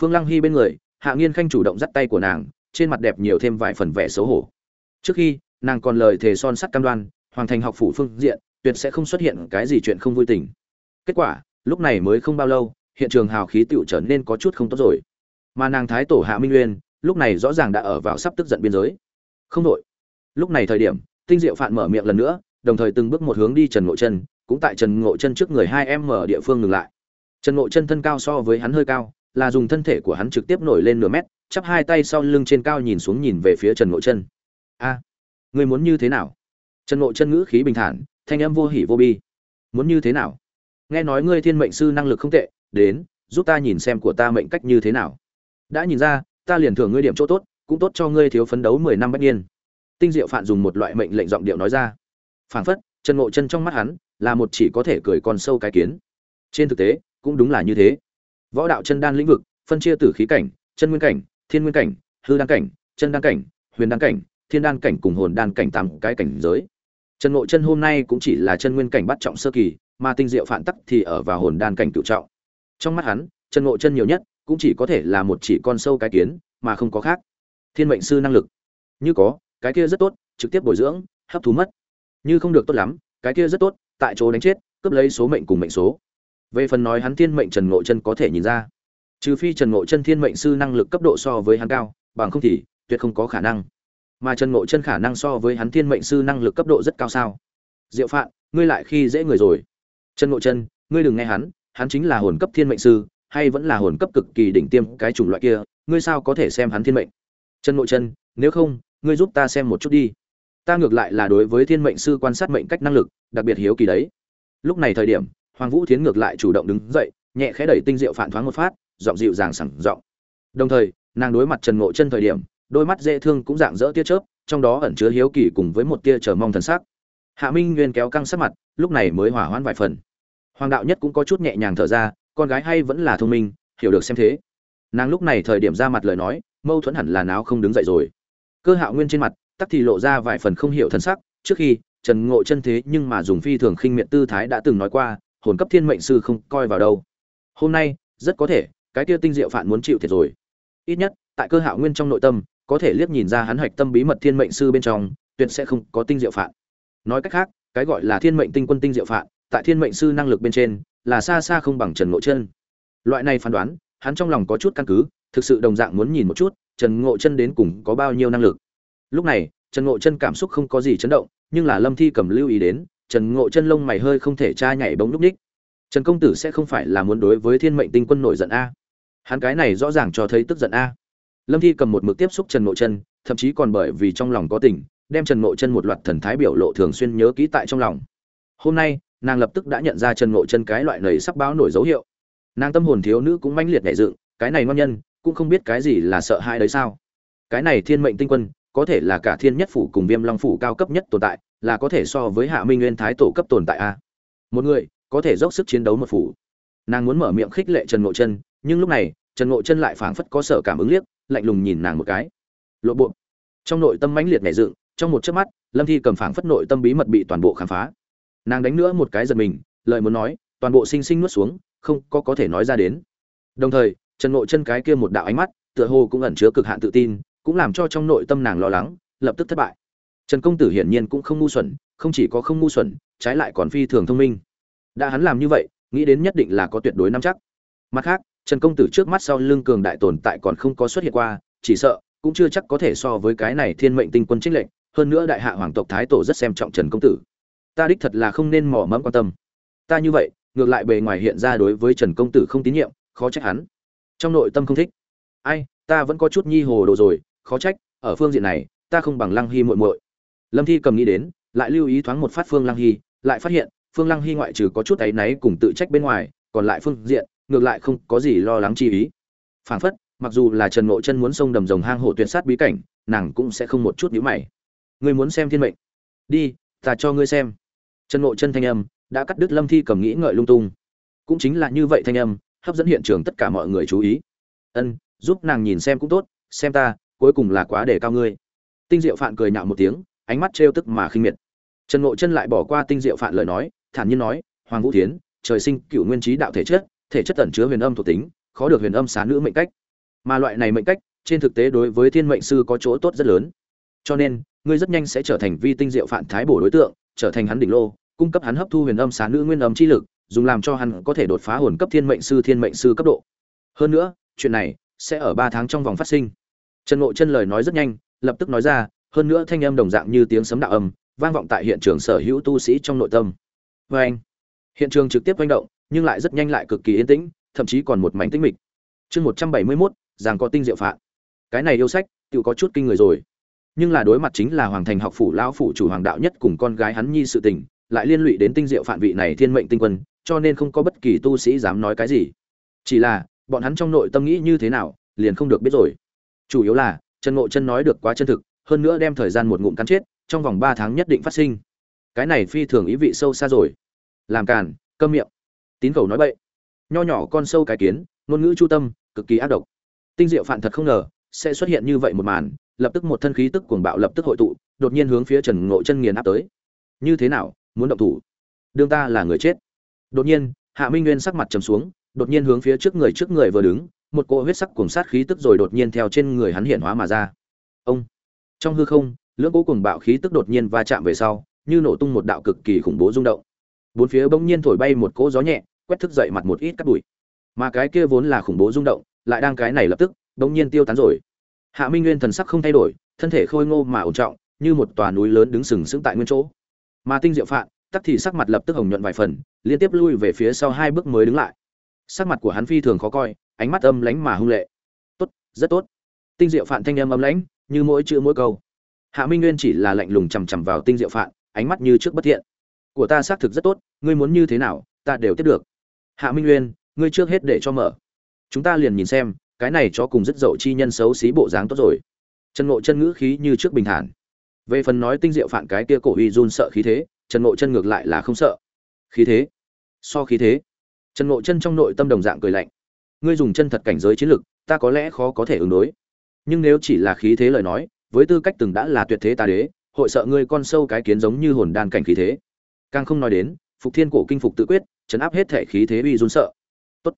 Phương lăng hy bên người, hạ nghiên khanh chủ động dắt tay của nàng, trên mặt đẹp nhiều thêm vài phần vẻ xấu hổ. Trước khi, nàng còn lời thề son sắt cam đoan, hoàng thành học phủ phương diện, tuyệt sẽ không xuất hiện cái gì chuyện không vui tình. Kết quả, lúc này mới không bao lâu, hiện trường hào khí tựu trở nên có chút không tốt rồi. Mà nàng thái tổ hạ minh nguyên lúc này rõ ràng đã ở vào sắp tức giận biên giới. Không đội lúc này thời điểm tinh diệu phạn mở miệng lần nữa, đồng thời từng bước một hướng đi trần ngộ chân, cũng tại trần ngộ chân trước người hai em mở địa phương ngừng lại. Trần ngộ chân thân cao so với hắn hơi cao, là dùng thân thể của hắn trực tiếp nổi lên nửa mét, chắp hai tay sau lưng trên cao nhìn xuống nhìn về phía trần ngộ chân. A người muốn như thế nào? Trần ngộ chân ngữ khí bình thản, thanh âm vô hỉ vô bi. Muốn như thế nào? Nghe nói ngươi thiên mệnh sư năng lực không tệ, đến, giúp ta nhìn xem của ta mệnh cách như thế nào. Đã nhìn ra, ta liền thưởng ngươi điểm chỗ tốt, cũng tốt cho ngươi thiếu phấn đấu mười năm bất nhiên tinh diệu phạn dùng một loại mệnh lệnh giọng điệu nói ra. Phảng phất, trần ngộ chân trong mắt hắn là một chỉ có thể cười con sâu cái kiến. Trên thực tế, cũng đúng là như thế. Võ đạo chân đan lĩnh vực, phân chia từ khí cảnh, chân nguyên cảnh, thiên nguyên cảnh, hư đan cảnh, chân đan cảnh, huyền đan cảnh, thiên đan cảnh cùng hồn đan cảnh tám cái cảnh giới. Trần ngộ chân hôm nay cũng chỉ là chân nguyên cảnh bắt trọng sơ kỳ, mà tinh diệu phản tắc thì ở vào hồn đan cảnh cựu trọng. Trong mắt hắn, trần ngộ chân nhiều nhất cũng chỉ có thể là một chỉ con sâu cái kiến, mà không có khác. Thiên mệnh sư năng lực. Như có cái kia rất tốt, trực tiếp bồi dưỡng, hấp thu mất. Như không được tốt lắm, cái kia rất tốt, tại chỗ đánh chết, cướp lấy số mệnh cùng mệnh số. Về phần nói hắn thiên mệnh trần ngộ chân có thể nhìn ra, trừ phi trần ngộ chân thiên mệnh sư năng lực cấp độ so với hắn cao, bằng không thì tuyệt không có khả năng. Mà trần ngộ chân khả năng so với hắn thiên mệnh sư năng lực cấp độ rất cao sao? Diệu phạn, ngươi lại khi dễ người rồi. Trần ngộ chân, ngươi đừng nghe hắn hắn chính là hồn cấp thiên mệnh sư, hay vẫn là hồn cấp cực kỳ đỉnh tiêm, cái chủng loại kia, ngươi sao có thể xem hắn thiên mệnh? Trần ngộ chân, nếu không ngươi giúp ta xem một chút đi. Ta ngược lại là đối với thiên mệnh sư quan sát mệnh cách năng lực, đặc biệt hiếu kỳ đấy. Lúc này thời điểm, hoàng vũ thiến ngược lại chủ động đứng dậy, nhẹ khẽ đẩy tinh diệu phản thoáng một phát, giọng dịu dàng sẳng giọng. Đồng thời, nàng đối mặt trần ngộ chân thời điểm, đôi mắt dễ thương cũng dạng dỡ tia chớp, trong đó ẩn chứa hiếu kỳ cùng với một tia chờ mong thần sắc. Hạ minh nguyên kéo căng sắc mặt, lúc này mới hỏa hoãn vài phần. Hoàng đạo nhất cũng có chút nhẹ nhàng thở ra, con gái hay vẫn là thông minh, hiểu được xem thế. Nàng lúc này thời điểm ra mặt lời nói, mâu thuẫn hẳn là náo không đứng dậy rồi cơ hạo nguyên trên mặt, tắc thì lộ ra vài phần không hiểu thân sắc, trước khi, trần ngộ chân thế nhưng mà dùng phi thường khinh miệng tư thái đã từng nói qua, hồn cấp thiên mệnh sư không coi vào đâu. Hôm nay, rất có thể, cái kia tinh diệu phản muốn chịu thiệt rồi. Ít nhất, tại cơ hạo nguyên trong nội tâm, có thể liếc nhìn ra hắn hoạch tâm bí mật thiên mệnh sư bên trong, tuyệt sẽ không có tinh diệu phản. Nói cách khác, cái gọi là thiên mệnh tinh quân tinh diệu phản, tại thiên mệnh sư năng lực bên trên, là xa xa không bằng trần ngộ chân. Loại này phán đoán, hắn trong lòng có chút căn cứ, thực sự đồng dạng muốn nhìn một chút trần ngộ chân đến cùng có bao nhiêu năng lực. Lúc này, trần ngộ chân cảm xúc không có gì chấn động, nhưng là lâm thi cầm lưu ý đến, trần ngộ chân lông mày hơi không thể tra nhảy bóng núp ních. Trần công tử sẽ không phải là muốn đối với thiên mệnh tinh quân nổi giận a? Hắn cái này rõ ràng cho thấy tức giận a. Lâm thi cầm một mực tiếp xúc trần ngộ chân, thậm chí còn bởi vì trong lòng có tình, đem trần ngộ chân một loạt thần thái biểu lộ thường xuyên nhớ kỹ tại trong lòng. Hôm nay, nàng lập tức đã nhận ra trần ngộ chân cái loại nầy sắp báo nổi dấu hiệu. Nàng tâm hồn thiếu nữ cũng mãnh liệt nhẹ dựng, cái này ngon nhân cũng không biết cái gì là sợ hãi đấy sao. Cái này thiên mệnh tinh quân, có thể là cả thiên nhất phủ cùng viêm long phủ cao cấp nhất tồn tại, là có thể so với hạ minh nguyên thái tổ cấp tồn tại a. Một người, có thể dốc sức chiến đấu một phủ. Nàng muốn mở miệng khích lệ trần ngộ chân, nhưng lúc này, trần ngộ chân lại phảng phất có sở cảm ứng liếc, lạnh lùng nhìn nàng một cái. Lộ bộ. Trong nội tâm mãnh liệt nảy dựng, trong một chớp mắt, lâm thi cầm phảng phất nội tâm bí mật bị toàn bộ khám phá. Nàng đánh nữa một cái giật mình, lời muốn nói, toàn bộ sinh sinh nuốt xuống, không có có thể nói ra đến. Đồng thời trần ngộ chân cái kia một đạo ánh mắt, tựa hồ cũng ẩn chứa cực hạn tự tin, cũng làm cho trong nội tâm nàng lo lắng, lập tức thất bại. Trần công tử hiển nhiên cũng không ngu xuẩn, không chỉ có không ngu xuẩn, trái lại còn phi thường thông minh. Đã hắn làm như vậy, nghĩ đến nhất định là có tuyệt đối nắm chắc. Mặt khác, trần công tử trước mắt sau lưng cường đại tồn tại còn không có xuất hiện qua, chỉ sợ cũng chưa chắc có thể so với cái này thiên mệnh tinh quân trích lệnh hơn nữa đại hạ hoàng tộc thái tổ rất xem trọng trần công tử. Ta đích thật là không nên mỏ mẫm quan tâm. Ta như vậy, ngược lại bề ngoài hiện ra đối với trần công tử không tín nhiệm, khó trách hắn trong nội tâm không thích. Ai, ta vẫn có chút nhi hồ đồ rồi, khó trách, ở phương diện này, ta không bằng lăng hy muội muội. Lâm thi cầm nghĩ đến, lại lưu ý thoáng một phát phương lăng hy, lại phát hiện, phương lăng hy ngoại trừ có chút áy náy cùng tự trách bên ngoài, còn lại phương diện, ngược lại không có gì lo lắng chi ý. Phảng phất, mặc dù là trần ngộ chân muốn sông đầm rồng hang hổ tuyệt sát bí cảnh, nàng cũng sẽ không một chút nhíu mày. Ngươi muốn xem thiên mệnh? Đi, ta cho ngươi xem. Trần ngộ chân thanh âm, đã cắt đứt lâm thi cầm nghĩ ngợi lung tung. Cũng chính là như vậy thanh âm hấp dẫn hiện trường tất cả mọi người chú ý. Ân, giúp nàng nhìn xem cũng tốt, xem ta, cuối cùng là quá để cao ngươi. Tinh diệu phạn cười nhạo một tiếng, ánh mắt trêu tức mà khinh miệt. Trần ngộ chân lại bỏ qua tinh diệu phạn lời nói, thản nhiên nói, hoàng vũ tiến trời sinh cựu nguyên trí đạo thể chất thể chất tẩn chứa huyền âm thuộc tính, khó được huyền âm xá nữ mệnh cách. Mà loại này mệnh cách, trên thực tế đối với thiên mệnh sư có chỗ tốt rất lớn. Cho nên, ngươi rất nhanh sẽ trở thành vi tinh diệu phạn thái bổ đối tượng, trở thành hắn đỉnh lô, cung cấp hắn hấp thu huyền âm xá nữ nguyên âm chi lực dùng làm cho hắn có thể đột phá hồn cấp thiên mệnh sư, thiên mệnh sư cấp độ. Hơn nữa, chuyện này sẽ ở ba tháng trong vòng phát sinh. Trần ngộ chân lời nói rất nhanh, lập tức nói ra, hơn nữa thanh âm đồng dạng như tiếng sấm đạo âm, vang vọng tại hiện trường sở hữu tu sĩ trong nội tâm. Vê anh, hiện trường trực tiếp manh động, nhưng lại rất nhanh lại cực kỳ yên tĩnh, thậm chí còn một mảnh tĩnh mịch. Chương một trăm bảy mươi mốt giảng có tinh diệu phạn cái này yêu sách tự có chút kinh người rồi. Nhưng là đối mặt chính là hoàng thành học phủ, lão phủ chủ hoàng đạo nhất cùng con gái hắn nhi sự tình lại liên lụy đến tinh diệu phản vị này thiên mệnh tinh quân, cho nên không có bất kỳ tu sĩ dám nói cái gì. Chỉ là, bọn hắn trong nội tâm nghĩ như thế nào, liền không được biết rồi. Chủ yếu là, trần ngộ chân nói được quá chân thực, hơn nữa đem thời gian một ngụm cắn chết, trong vòng ba tháng nhất định phát sinh. Cái này phi thường ý vị sâu xa rồi. Làm càn, câm miệng. Tín cầu nói bậy. Nho nhỏ con sâu cái kiến, ngôn ngữ chu tâm, cực kỳ ác độc. Tinh diệu phạn thật không ngờ, sẽ xuất hiện như vậy một màn, lập tức một thân khí tức cuồng bạo lập tức hội tụ, đột nhiên hướng phía trần ngộ chân nghiền áp tới. Như thế nào? Muốn động thủ. Đương ta là người chết. Đột nhiên, hạ minh nguyên sắc mặt trầm xuống, đột nhiên hướng phía trước người trước người vừa đứng, một cỗ huyết sắc cuồng sát khí tức rồi đột nhiên theo trên người hắn hiện hóa mà ra. Ông! Trong hư không, lưỡng cỗ cuồng bạo khí tức đột nhiên va chạm về sau, như nổ tung một đạo cực kỳ khủng bố rung động. Bốn phía bỗng nhiên thổi bay một cỗ gió nhẹ, quét thức dậy mặt một ít cát bụi. Mà cái kia vốn là khủng bố rung động, lại đang cái này lập tức, bỗng nhiên tiêu tán rồi. Hạ minh nguyên thần sắc không thay đổi, thân thể khôi ngô mà ổn trọng, như một tòa núi lớn đứng sừng sững tại nguyên chỗ mà tinh diệu phạn, tắc thì sắc mặt lập tức hồng nhuận vài phần, liên tiếp lui về phía sau hai bước mới đứng lại. Sắc mặt của hắn phi thường khó coi, ánh mắt âm lánh mà hung lệ. Tốt, rất tốt. Tinh diệu phạn thanh âm âm lãnh, như mỗi chữ mỗi câu. Hạ minh nguyên chỉ là lạnh lùng chằm chằm vào tinh diệu phạn, ánh mắt như trước bất thiện. Của ta xác thực rất tốt, ngươi muốn như thế nào, ta đều tiếp được. Hạ minh nguyên, ngươi trước hết để cho mở. Chúng ta liền nhìn xem, cái này cho cùng rất dậu chi nhân xấu xí bộ dáng tốt rồi. Chân ngộ chân ngữ khí như trước bình thản về phần nói tinh diệu phản cái kia cổ uy run sợ khí thế, trần ngộ chân ngược lại là không sợ. Khí thế? So khí thế? Trần ngộ chân trong nội tâm đồng dạng cười lạnh. Ngươi dùng chân thật cảnh giới chiến lực, ta có lẽ khó có thể ứng đối. Nhưng nếu chỉ là khí thế lời nói, với tư cách từng đã là tuyệt thế ta đế, hội sợ ngươi con sâu cái kiến giống như hồn đan cảnh khí thế. Càng không nói đến, phục thiên cổ kinh phục tự quyết, chấn áp hết thể khí thế uy run sợ. Tốt.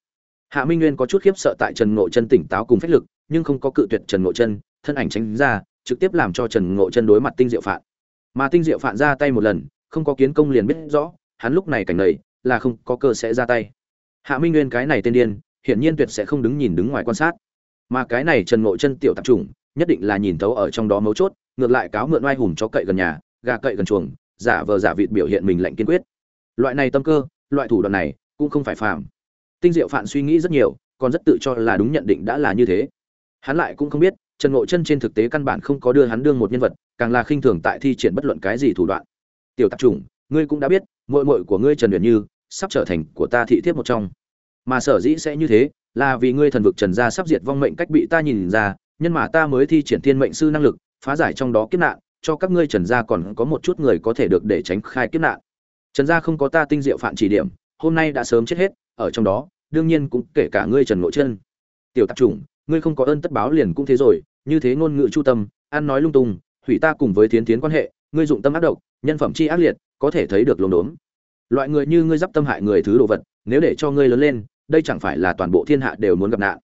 hạ minh nguyên có chút khiếp sợ tại trần ngộ chân tỉnh táo cùng phách lực, nhưng không có cự tuyệt trần ngộ chân, thân ảnh tránh ra trực tiếp làm cho trần ngộ chân đối mặt tinh diệu phạn. Mà tinh diệu phạn ra tay một lần không có kiến công liền biết rõ hắn lúc này cảnh này là không có cơ sẽ ra tay. Hạ minh nguyên cái này tên điên hiển nhiên tuyệt sẽ không đứng nhìn đứng ngoài quan sát. Mà cái này trần ngộ chân tiểu tạp chủng, nhất định là nhìn thấu ở trong đó mấu chốt ngược lại cáo mượn oai hùng cho cậy gần nhà gà cậy gần chuồng giả vờ giả vịt biểu hiện mình lạnh kiên quyết. Loại này tâm cơ loại thủ đoạn này cũng không phải phàm. Tinh diệu phạn suy nghĩ rất nhiều còn rất tự cho là đúng nhận định đã là như thế. Hắn lại cũng không biết trần ngộ chân trên thực tế căn bản không có đưa hắn đương một nhân vật, càng là khinh thường tại thi triển bất luận cái gì thủ đoạn. Tiểu tạp chủng, ngươi cũng đã biết, muội muội của ngươi trần Uyển như sắp trở thành của ta thị thiếp một trong. Mà sở dĩ sẽ như thế, là vì ngươi thần vực trần gia sắp diệt vong mệnh cách bị ta nhìn ra, nhân mà ta mới thi triển thiên mệnh sư năng lực, phá giải trong đó kiếp nạn, cho các ngươi trần gia còn có một chút người có thể được để tránh khai kiếp nạn. Trần gia không có ta tinh diệu phản chỉ điểm, hôm nay đã sớm chết hết, ở trong đó, đương nhiên cũng kể cả ngươi trần ngộ chân. Tiểu tạp chủng, ngươi không có ơn tất báo liền cũng thế rồi như thế ngôn ngữ chu tâm, ăn nói lung tung, hủy ta cùng với tiến tiến quan hệ, ngươi dụng tâm ác độc, nhân phẩm chi ác liệt, có thể thấy được lồn đốn. Loại người như ngươi d tâm hại người thứ đồ vật, nếu để cho ngươi lớn lên, đây chẳng phải là toàn bộ thiên hạ đều muốn gặp nạn.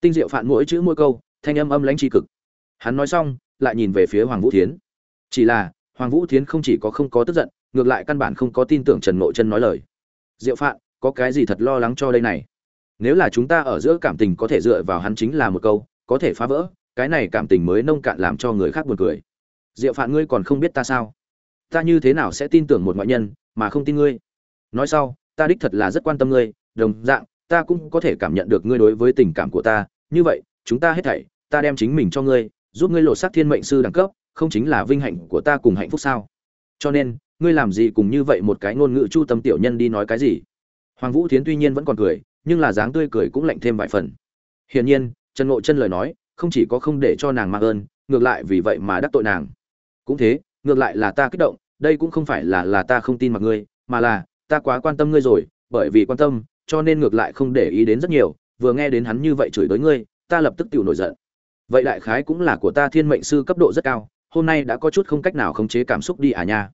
Tinh diệu phản mỗi chữ mỗi câu, thanh âm âm lãnh tri cực. Hắn nói xong, lại nhìn về phía hoàng vũ thiến. Chỉ là, hoàng vũ thiến không chỉ có không có tức giận, ngược lại căn bản không có tin tưởng trần nội chân nói lời. Diệu phạn, có cái gì thật lo lắng cho đây này? Nếu là chúng ta ở giữa cảm tình có thể dựa vào hắn chính là một câu, có thể phá vỡ cái này cảm tình mới nông cạn làm cho người khác buồn cười. Diệu phạn ngươi còn không biết ta sao? Ta như thế nào sẽ tin tưởng một ngoại nhân mà không tin ngươi? Nói sau, ta đích thật là rất quan tâm ngươi, đồng dạng, ta cũng có thể cảm nhận được ngươi đối với tình cảm của ta. Như vậy, chúng ta hết thảy, ta đem chính mình cho ngươi, giúp ngươi lột xác thiên mệnh sư đẳng cấp, không chính là vinh hạnh của ta cùng hạnh phúc sao? Cho nên, ngươi làm gì cùng như vậy một cái ngôn ngữ chu tâm tiểu nhân đi nói cái gì? Hoàng vũ thiến tuy nhiên vẫn còn cười, nhưng là dáng tươi cười cũng lạnh thêm vài phần. Hiển nhiên, trần ngộ chân lời nói không chỉ có không để cho nàng mang ơn, ngược lại vì vậy mà đắc tội nàng. Cũng thế, ngược lại là ta kích động, đây cũng không phải là là ta không tin mặc ngươi, mà là, ta quá quan tâm ngươi rồi, bởi vì quan tâm, cho nên ngược lại không để ý đến rất nhiều, vừa nghe đến hắn như vậy chửi tới ngươi, ta lập tức tự nổi giận. Vậy đại khái cũng là của ta thiên mệnh sư cấp độ rất cao, hôm nay đã có chút không cách nào khống chế cảm xúc đi à nha.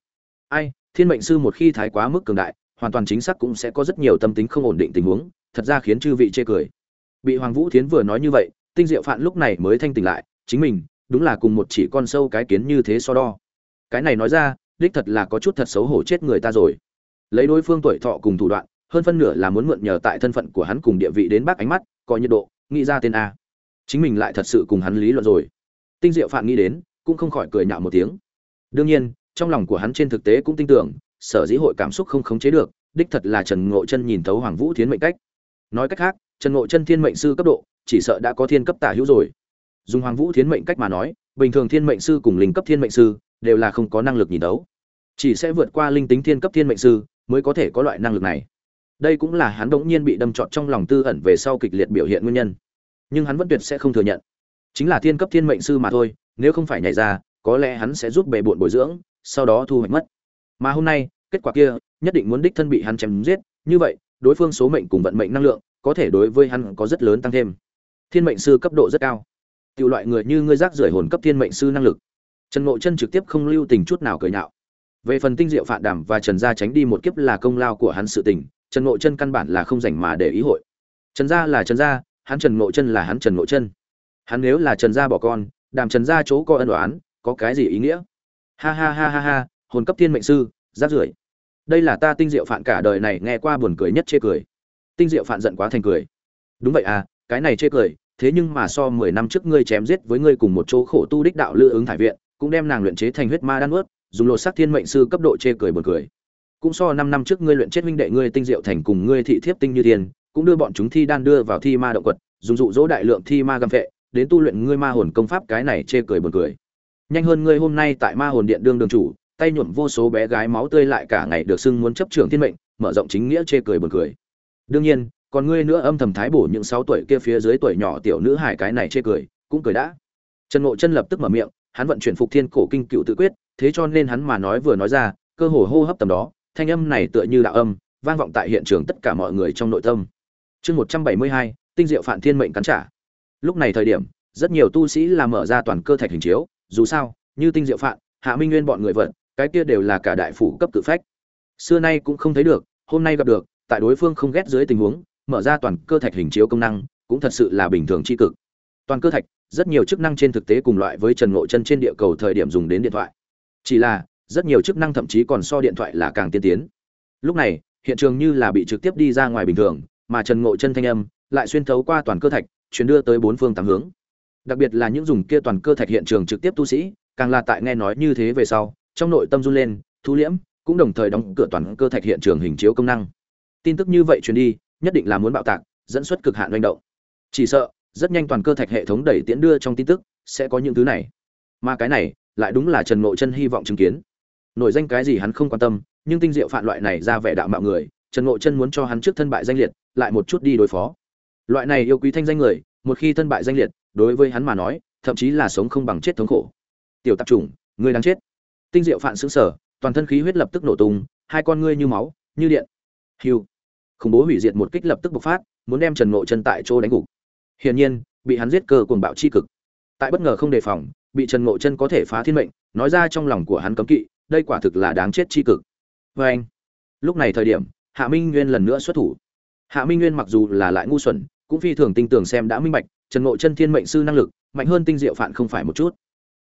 Ai, thiên mệnh sư một khi thái quá mức cường đại, hoàn toàn chính xác cũng sẽ có rất nhiều tâm tính không ổn định tình huống, thật ra khiến chư vị chê cười. Bị hoàng vũ thiến vừa nói như vậy tinh diệu phạn lúc này mới thanh tỉnh lại, chính mình, đúng là cùng một chỉ con sâu cái kiến như thế so đo. Cái này nói ra, đích thật là có chút thật xấu hổ chết người ta rồi. Lấy đối phương tuổi thọ cùng thủ đoạn, hơn phân nửa là muốn mượn nhờ tại thân phận của hắn cùng địa vị đến bác ánh mắt, có nhiệt độ, nghĩ ra tên a. Chính mình lại thật sự cùng hắn lý luận rồi. Tinh diệu phạn nghĩ đến, cũng không khỏi cười nhạo một tiếng. Đương nhiên, trong lòng của hắn trên thực tế cũng tin tưởng, sở dĩ hội cảm xúc không khống chế được, đích thật là trần ngộ chân nhìn thấu hoàng vũ thiến mệnh cách. Nói cách khác, trần ngộ chân thiên mệnh sư cấp độ chỉ sợ đã có thiên cấp tả hữu rồi. Dùng hoàng vũ Thiên mệnh cách mà nói bình thường thiên mệnh sư cùng linh cấp thiên mệnh sư đều là không có năng lực nhìn đấu, chỉ sẽ vượt qua linh tính thiên cấp thiên mệnh sư mới có thể có loại năng lực này. Đây cũng là hắn đống nhiên bị đâm trọt trong lòng tư ẩn về sau kịch liệt biểu hiện nguyên nhân. Nhưng hắn vẫn tuyệt sẽ không thừa nhận. Chính là thiên cấp thiên mệnh sư mà thôi nếu không phải nhảy ra có lẽ hắn sẽ giúp bề bộn bồi dưỡng sau đó thu hoạch mất. Mà hôm nay kết quả kia nhất định muốn đích thân bị hắn chém giết như vậy đối phương số mệnh cùng vận mệnh năng lượng có thể đối với hắn có rất lớn tăng thêm thiên mệnh sư cấp độ rất cao. Tiểu loại người như ngươi rác rưởi hồn cấp thiên mệnh sư năng lực. Trần ngộ chân trực tiếp không lưu tình chút nào cười nhạo. Về phần tinh diệu phạn đàm và trần gia tránh đi một kiếp là công lao của hắn sự tình, trần ngộ chân căn bản là không dành mà để ý hội. Trần gia là trần gia, hắn trần ngộ chân là hắn trần ngộ chân. Hắn nếu là trần gia bỏ con, đàm trần gia chỗ có ân đoán có cái gì ý nghĩa? Ha ha ha ha ha, hồn cấp thiên mệnh sư, rác rưởi. Đây là ta tinh diệu phạn cả đời này nghe qua buồn cười nhất chê cười. Tinh diệu phạn giận quá thành cười. Đúng vậy à cái này chê cười, thế nhưng mà so mười năm trước ngươi chém giết với ngươi cùng một chỗ khổ tu đích đạo lữ ứng thải viện, cũng đem nàng luyện chế thành huyết ma đan ướt, dùng lột sắc thiên mệnh sư cấp độ chê cười buồn cười. Cũng so năm năm trước ngươi luyện chết huynh đệ ngươi tinh diệu thành cùng ngươi thị thiếp tinh như tiền cũng đưa bọn chúng thi đan đưa vào thi ma động quật, dùng dụ dỗ đại lượng thi ma găm vệ đến tu luyện ngươi ma hồn công pháp cái này chê cười buồn cười. Nhanh hơn ngươi hôm nay tại ma hồn điện đương đường chủ, tay nhuộm vô số bé gái máu tươi lại cả ngày được xưng muốn chấp trưởng thiên mệnh, mở rộng chính nghĩa chê cười buồn cười. Đương nhiên còn ngươi nữa âm thầm thái bổ những sáu tuổi kia phía dưới tuổi nhỏ tiểu nữ hải cái này chê cười, cũng cười đã. Trần ngộ chân lập tức mở miệng, hắn vận chuyển phục thiên cổ kinh cựu tự quyết, thế cho nên hắn mà nói vừa nói ra, cơ hồ hô hấp tầm đó, thanh âm này tựa như đạo âm, vang vọng tại hiện trường tất cả mọi người trong nội tâm. Chương một trăm bảy mươi hai, tinh diệu phản thiên mệnh cắn trả. Lúc này thời điểm, rất nhiều tu sĩ làm mở ra toàn cơ thạch hình chiếu, dù sao, như tinh diệu phạn, hạ minh nguyên bọn người vận, cái kia đều là cả đại phủ cấp tự phách. Xưa nay cũng không thấy được, hôm nay gặp được, tại đối phương không ghét dưới tình huống mở ra toàn cơ thạch hình chiếu công năng, cũng thật sự là bình thường tri cực. Toàn cơ thạch, rất nhiều chức năng trên thực tế cùng loại với trần ngộ chân trên địa cầu thời điểm dùng đến điện thoại. Chỉ là, rất nhiều chức năng thậm chí còn so điện thoại là càng tiên tiến. Lúc này, hiện trường như là bị trực tiếp đi ra ngoài bình thường, mà trần ngộ chân thanh âm lại xuyên thấu qua toàn cơ thạch chuyến đưa tới bốn phương tám hướng. Đặc biệt là những dùng kia toàn cơ thạch hiện trường trực tiếp tu sĩ, càng là tại nghe nói như thế về sau, trong nội tâm run lên, thu liễm, cũng đồng thời đóng cửa toàn cơ thạch hiện trường hình chiếu công năng. Tin tức như vậy truyền đi nhất định là muốn bạo tạc, dẫn xuất cực hạn manh động. Chỉ sợ, rất nhanh toàn cơ thạch hệ thống đẩy tiễn đưa trong tin tức, sẽ có những thứ này. Mà cái này, lại đúng là trần ngộ chân hy vọng chứng kiến. Nổi danh cái gì hắn không quan tâm, nhưng tinh diệu phản loại này ra vẻ đạo mạo người, trần ngộ chân muốn cho hắn trước thân bại danh liệt, lại một chút đi đối phó. Loại này yêu quý thanh danh người, một khi thân bại danh liệt, đối với hắn mà nói, thậm chí là sống không bằng chết thống khổ. Tiểu tạp chủng, người đang chết. Tinh diệu phản xứng sở, toàn thân khí huyết lập tức nổ tung, hai con ngươi như máu, như điện. Hiu khủng bố hủy diệt một kích lập tức bộc phát, muốn đem trần ngộ chân tại chỗ đánh gục. Hiển nhiên, bị hắn giết cơ cuồng bạo chi cực. Tại bất ngờ không đề phòng, bị trần ngộ chân có thể phá thiên mệnh, nói ra trong lòng của hắn cấm kỵ, đây quả thực là đáng chết chi cực. Vê anh, lúc này thời điểm, hạ minh nguyên lần nữa xuất thủ. Hạ minh nguyên mặc dù là lại ngu xuẩn, cũng phi thường tinh tường xem đã minh bạch, trần ngộ chân thiên mệnh sư năng lực, mạnh hơn tinh diệu phản không phải một chút.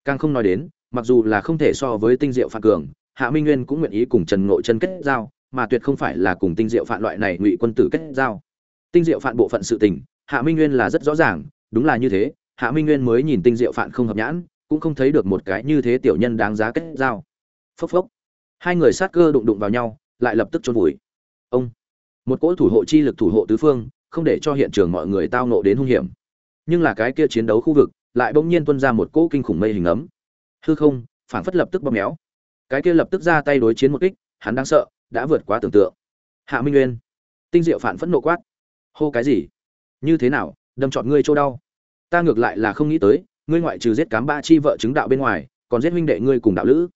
Càng không nói đến, mặc dù là không thể so với tinh diệu phản cường, hạ minh nguyên cũng nguyện ý cùng trần ngộ chân kết giao mà tuyệt không phải là cùng tinh diệu phạn loại này ngụy quân tử kết giao. Tinh diệu phạn bộ phận sự tình, hạ minh nguyên là rất rõ ràng, đúng là như thế, hạ minh nguyên mới nhìn tinh diệu phạn không hợp nhãn, cũng không thấy được một cái như thế tiểu nhân đáng giá kết giao. Phốc phốc. Hai người sát cơ đụng đụng vào nhau, lại lập tức trôn vùi. Ông. Một cỗ thủ hộ chi lực thủ hộ tứ phương, không để cho hiện trường mọi người tao nộ đến hung hiểm. Nhưng là cái kia chiến đấu khu vực, lại bỗng nhiên tuôn ra một cỗ kinh khủng mây hình ấm. Hư không phản phất lập tức bóp méo. Cái kia lập tức ra tay đối chiến một kích, hắn đang sợ đã vượt quá tưởng tượng. Hạ minh nguyên tinh diệu phản phẫn nộ quát. Hô cái gì? Như thế nào? Đâm chọn ngươi chỗ đau. Ta ngược lại là không nghĩ tới, ngươi ngoại trừ giết cám ba chi vợ chứng đạo bên ngoài, còn giết huynh đệ ngươi cùng đạo lữ.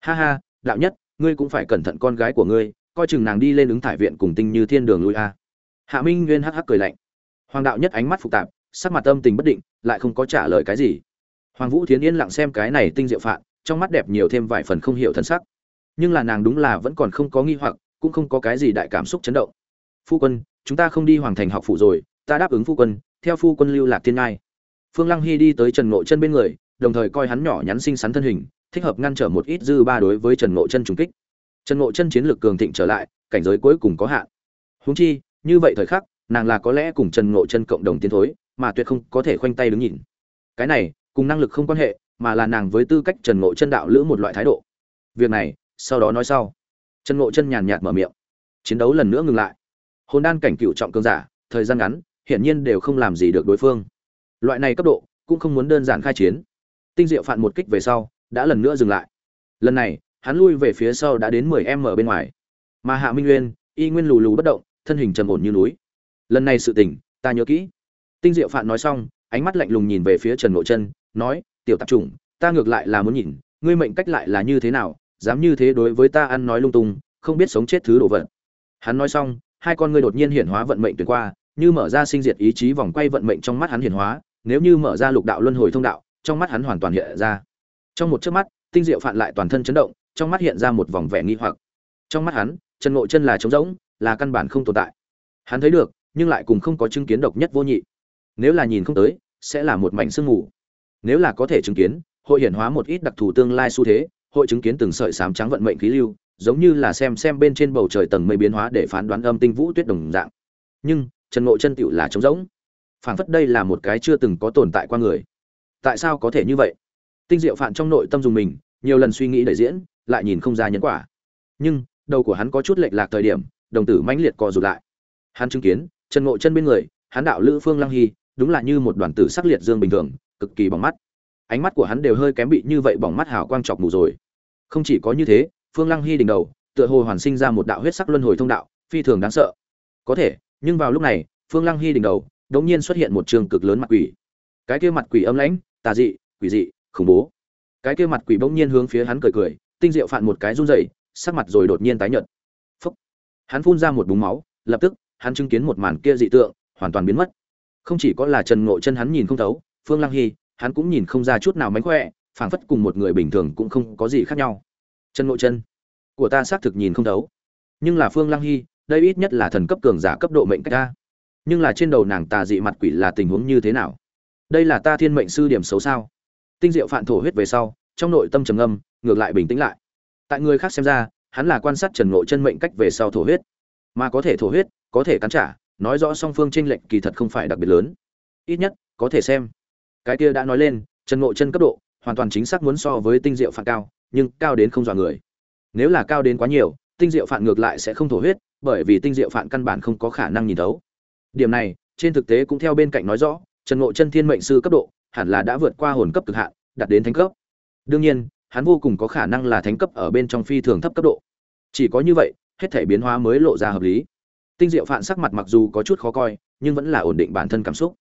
Ha ha, đạo nhất, ngươi cũng phải cẩn thận con gái của ngươi, coi chừng nàng đi lên ứng thải viện cùng tinh như thiên đường lui a. Hạ minh nguyên hắc hắc cười lạnh. Hoàng đạo nhất ánh mắt phức tạp, sắc mặt âm tình bất định, lại không có trả lời cái gì. Hoàng vũ thiến yên lặng xem cái này tinh diệu phạn trong mắt đẹp nhiều thêm vài phần không hiểu thân sắc nhưng là nàng đúng là vẫn còn không có nghi hoặc, cũng không có cái gì đại cảm xúc chấn động. Phu quân, chúng ta không đi hoàng thành học phủ rồi, ta đáp ứng phu quân, theo phu quân lưu lạc thiên ngai. Phương lăng hy đi tới trần ngộ chân bên người, đồng thời coi hắn nhỏ nhắn xinh xắn thân hình, thích hợp ngăn trở một ít dư ba đối với trần ngộ chân trùng kích. Trần ngộ chân chiến lược cường thịnh trở lại, cảnh giới cuối cùng có hạn. Huống chi, như vậy thời khắc, nàng là có lẽ cùng trần ngộ chân cộng đồng tiến thối, mà tuyệt không có thể khoanh tay đứng nhìn. Cái này, cùng năng lực không quan hệ, mà là nàng với tư cách trần ngộ chân đạo lữ một loại thái độ. Việc này sau đó nói sau. Trần ngộ chân nhàn nhạt mở miệng. Chiến đấu lần nữa ngừng lại. Hồn đan cảnh cựu trọng cương giả, thời gian ngắn, hiển nhiên đều không làm gì được đối phương. Loại này cấp độ, cũng không muốn đơn giản khai chiến. Tinh diệu phản một kích về sau, đã lần nữa dừng lại. Lần này, hắn lui về phía sau đã đến mười m bên ngoài. Mà hạ minh nguyên, y nguyên lù lù bất động, thân hình trầm ổn như núi. Lần này sự tình, ta nhớ kỹ. Tinh diệu phạn nói xong, ánh mắt lạnh lùng nhìn về phía trần ngộ chân, nói, tiểu tạp chủng, ta ngược lại là muốn nhìn, ngươi mệnh cách lại là như thế nào dám như thế đối với ta ăn nói lung tung, không biết sống chết thứ đồ vật. Hắn nói xong, hai con ngươi đột nhiên hiển hóa vận mệnh tuyệt qua, như mở ra sinh diệt ý chí vòng quay vận mệnh trong mắt hắn hiển hóa, nếu như mở ra lục đạo luân hồi thông đạo, trong mắt hắn hoàn toàn hiện ra. Trong một chớp mắt, tinh diệu phản lại toàn thân chấn động, trong mắt hiện ra một vòng vẻ nghi hoặc. Trong mắt hắn, chân ngộ chân là trống rỗng, là căn bản không tồn tại. Hắn thấy được, nhưng lại cùng không có chứng kiến độc nhất vô nhị. Nếu là nhìn không tới, sẽ là một mảnh sương mù. Nếu là có thể chứng kiến, hội hiển hóa một ít đặc thù tương lai xu thế hội chứng kiến từng sợi sám trắng vận mệnh khí lưu, giống như là xem xem bên trên bầu trời tầng mây biến hóa để phán đoán âm tinh vũ tuyết đồng dạng. Nhưng, trần ngộ chân tựu là trống rỗng. Phảng phất đây là một cái chưa từng có tồn tại qua người. Tại sao có thể như vậy? Tinh diệu phạn trong nội tâm dùng mình, nhiều lần suy nghĩ để diễn, lại nhìn không ra nhân quả. Nhưng, đầu của hắn có chút lệch lạc thời điểm, đồng tử mãnh liệt co rụt lại. Hắn chứng kiến, trần ngộ chân bên người, hắn đạo lữ phương lăng hy, đúng là như một đoàn tử sắc liệt dương bình thường, cực kỳ bỏng mắt. Ánh mắt của hắn đều hơi kém bị như vậy bỏng mắt hào quang chọc mù rồi không chỉ có như thế, phương lăng hy đỉnh đầu, tựa hồ hoàn sinh ra một đạo huyết sắc luân hồi thông đạo, phi thường đáng sợ. Có thể, nhưng vào lúc này, phương lăng hy đỉnh đầu, đột nhiên xuất hiện một trường cực lớn mặt quỷ. Cái kia mặt quỷ âm lãnh, tà dị, quỷ dị, khủng bố. Cái kia mặt quỷ bỗng nhiên hướng phía hắn cười cười, tinh diệu phạn một cái run rẩy, sắc mặt rồi đột nhiên tái nhợt. Phúc. Hắn phun ra một búng máu, lập tức, hắn chứng kiến một màn kia dị tượng, hoàn toàn biến mất. Không chỉ có là trần ngộ chân hắn nhìn không thấu, phương lăng hy, hắn cũng nhìn không ra chút nào mánh khỏe phảng phất cùng một người bình thường cũng không có gì khác nhau. Chân ngộ chân. Của ta xác thực nhìn không thấu. Nhưng là phương lăng hy, đây ít nhất là thần cấp cường giả cấp độ mệnh cách ta. Nhưng là trên đầu nàng tà dị mặt quỷ là tình huống như thế nào? Đây là ta thiên mệnh sư điểm xấu sao? Tinh diệu phản thổ huyết về sau, trong nội tâm trầm âm ngược lại bình tĩnh lại. Tại người khác xem ra, hắn là quan sát trần ngộ chân mệnh cách về sau thổ huyết. Mà có thể thổ huyết, có thể cắn trả, nói rõ song phương tranh lệch kỳ thật không phải đặc biệt lớn. Ít nhất, có thể xem. Cái kia đã nói lên, trần ngộ chân cấp độ hoàn toàn chính xác muốn so với tinh diệu phản cao, nhưng cao đến không dọa người. Nếu là cao đến quá nhiều, tinh diệu phản ngược lại sẽ không thổ huyết, bởi vì tinh diệu phản căn bản không có khả năng nhìn thấu. Điểm này, trên thực tế cũng theo bên cạnh nói rõ, trần ngộ chân thiên mệnh sư cấp độ, hẳn là đã vượt qua hồn cấp cực hạn, đạt đến thánh cấp. Đương nhiên, hắn vô cùng có khả năng là thánh cấp ở bên trong phi thường thấp cấp độ. Chỉ có như vậy, hết thể biến hóa mới lộ ra hợp lý. Tinh diệu phản sắc mặt mặc dù có chút khó coi, nhưng vẫn là ổn định bản thân cảm xúc.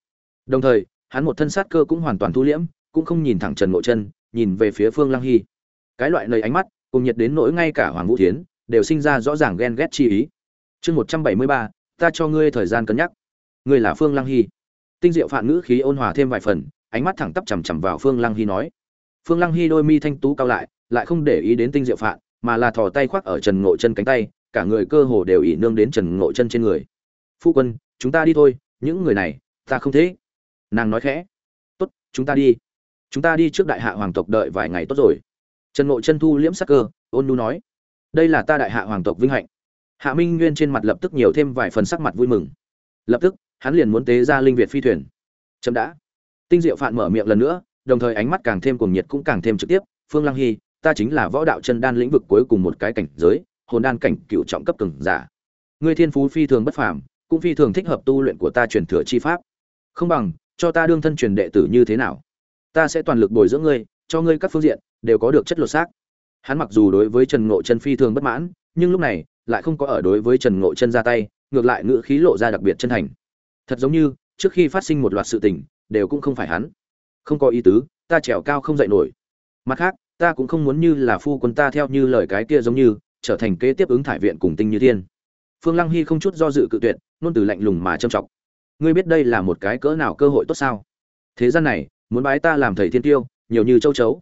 Đồng thời, hắn một thân sát cơ cũng hoàn toàn thu liễm cũng không nhìn thẳng trần ngộ chân nhìn về phía phương lăng hy. Cái loại lời ánh mắt, cùng nhiệt đến nỗi ngay cả hoàng vũ thiến, đều sinh ra rõ ràng ghen ghét chi ý. Chương một trăm bảy mươi ba, ta cho ngươi thời gian cân nhắc. Ngươi là phương lăng hy. Tinh diệu phản ngữ khí ôn hòa thêm vài phần, ánh mắt thẳng tắp chằm chằm vào phương lăng hy nói. Phương lăng hy đôi mi thanh tú cao lại lại không để ý đến tinh diệu phạn mà là thò tay khoác ở trần ngộ chân cánh tay, cả người cơ hồ đều ỉ nương đến trần ngộ chân trên người. Phu quân, chúng ta đi thôi, những người này, ta không thế. Nàng nói khẽ. Tốt, chúng ta đi chúng ta đi trước đại hạ hoàng tộc đợi vài ngày tốt rồi. Trần ngộ chân thu liễm sắc cơ, ôn nu nói, đây là ta đại hạ hoàng tộc vinh hạnh. Hạ minh nguyên trên mặt lập tức nhiều thêm vài phần sắc mặt vui mừng. Lập tức, hắn liền muốn tế ra linh việt phi thuyền. Chậm đã. Tinh diệu phạn mở miệng lần nữa, đồng thời ánh mắt càng thêm cuồng nhiệt cũng càng thêm trực tiếp, phương lăng hy, ta chính là võ đạo chân đan lĩnh vực cuối cùng một cái cảnh giới, hồn đan cảnh cựu trọng cấp cường giả. Ngươi thiên phú phi thường bất phàm, cũng phi thường thích hợp tu luyện của ta truyền thừa chi pháp. Không bằng, cho ta đương thân truyền đệ tử như thế nào? Ta sẽ toàn lực bồi dưỡng ngươi, cho ngươi các phương diện, đều có được chất lột xác. Hắn mặc dù đối với trần ngộ chân phi thường bất mãn, nhưng lúc này, lại không có ở đối với trần ngộ chân ra tay, ngược lại ngữ khí lộ ra đặc biệt chân thành. Thật giống như, trước khi phát sinh một loạt sự tình, đều cũng không phải hắn. Không có ý tứ, ta trèo cao không dậy nổi. Mặt khác, ta cũng không muốn như là phu quân ta theo như lời cái kia giống như, trở thành kế tiếp ứng thải viện cùng tinh như thiên. Phương lăng hy không chút do dự cự tuyệt nôn từ lạnh lùng mà trầm trọng. Ngươi biết đây là một cái cỡ nào cơ hội tốt sao? Thế gian này muốn bái ta làm thầy thiên tiêu, nhiều như châu chấu.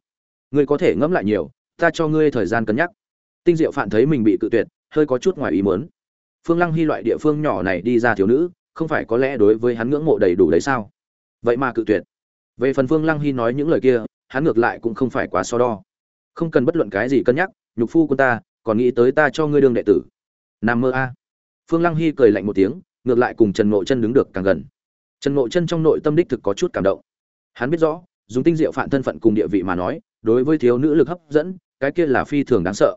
Ngươi có thể ngẫm lại nhiều, ta cho ngươi thời gian cân nhắc. Tinh diệu phản thấy mình bị cự tuyệt, hơi có chút ngoài ý muốn. Phương lăng hy loại địa phương nhỏ này đi ra thiếu nữ, không phải có lẽ đối với hắn ngưỡng mộ đầy đủ đấy sao? Vậy mà cự tuyệt. Về phần phương lăng hy nói những lời kia, hắn ngược lại cũng không phải quá so đo. Không cần bất luận cái gì cân nhắc, nhục phu của ta, còn nghĩ tới ta cho ngươi đương đệ tử. Nam mơ a. Phương lăng hy cười lạnh một tiếng, ngược lại cùng trần ngộ chân đứng được càng gần. Trần ngộ chân trong nội tâm đích thực có chút cảm động hắn biết rõ, dùng tinh diệu phản thân phận cùng địa vị mà nói, đối với thiếu nữ lực hấp dẫn, cái kia là phi thường đáng sợ.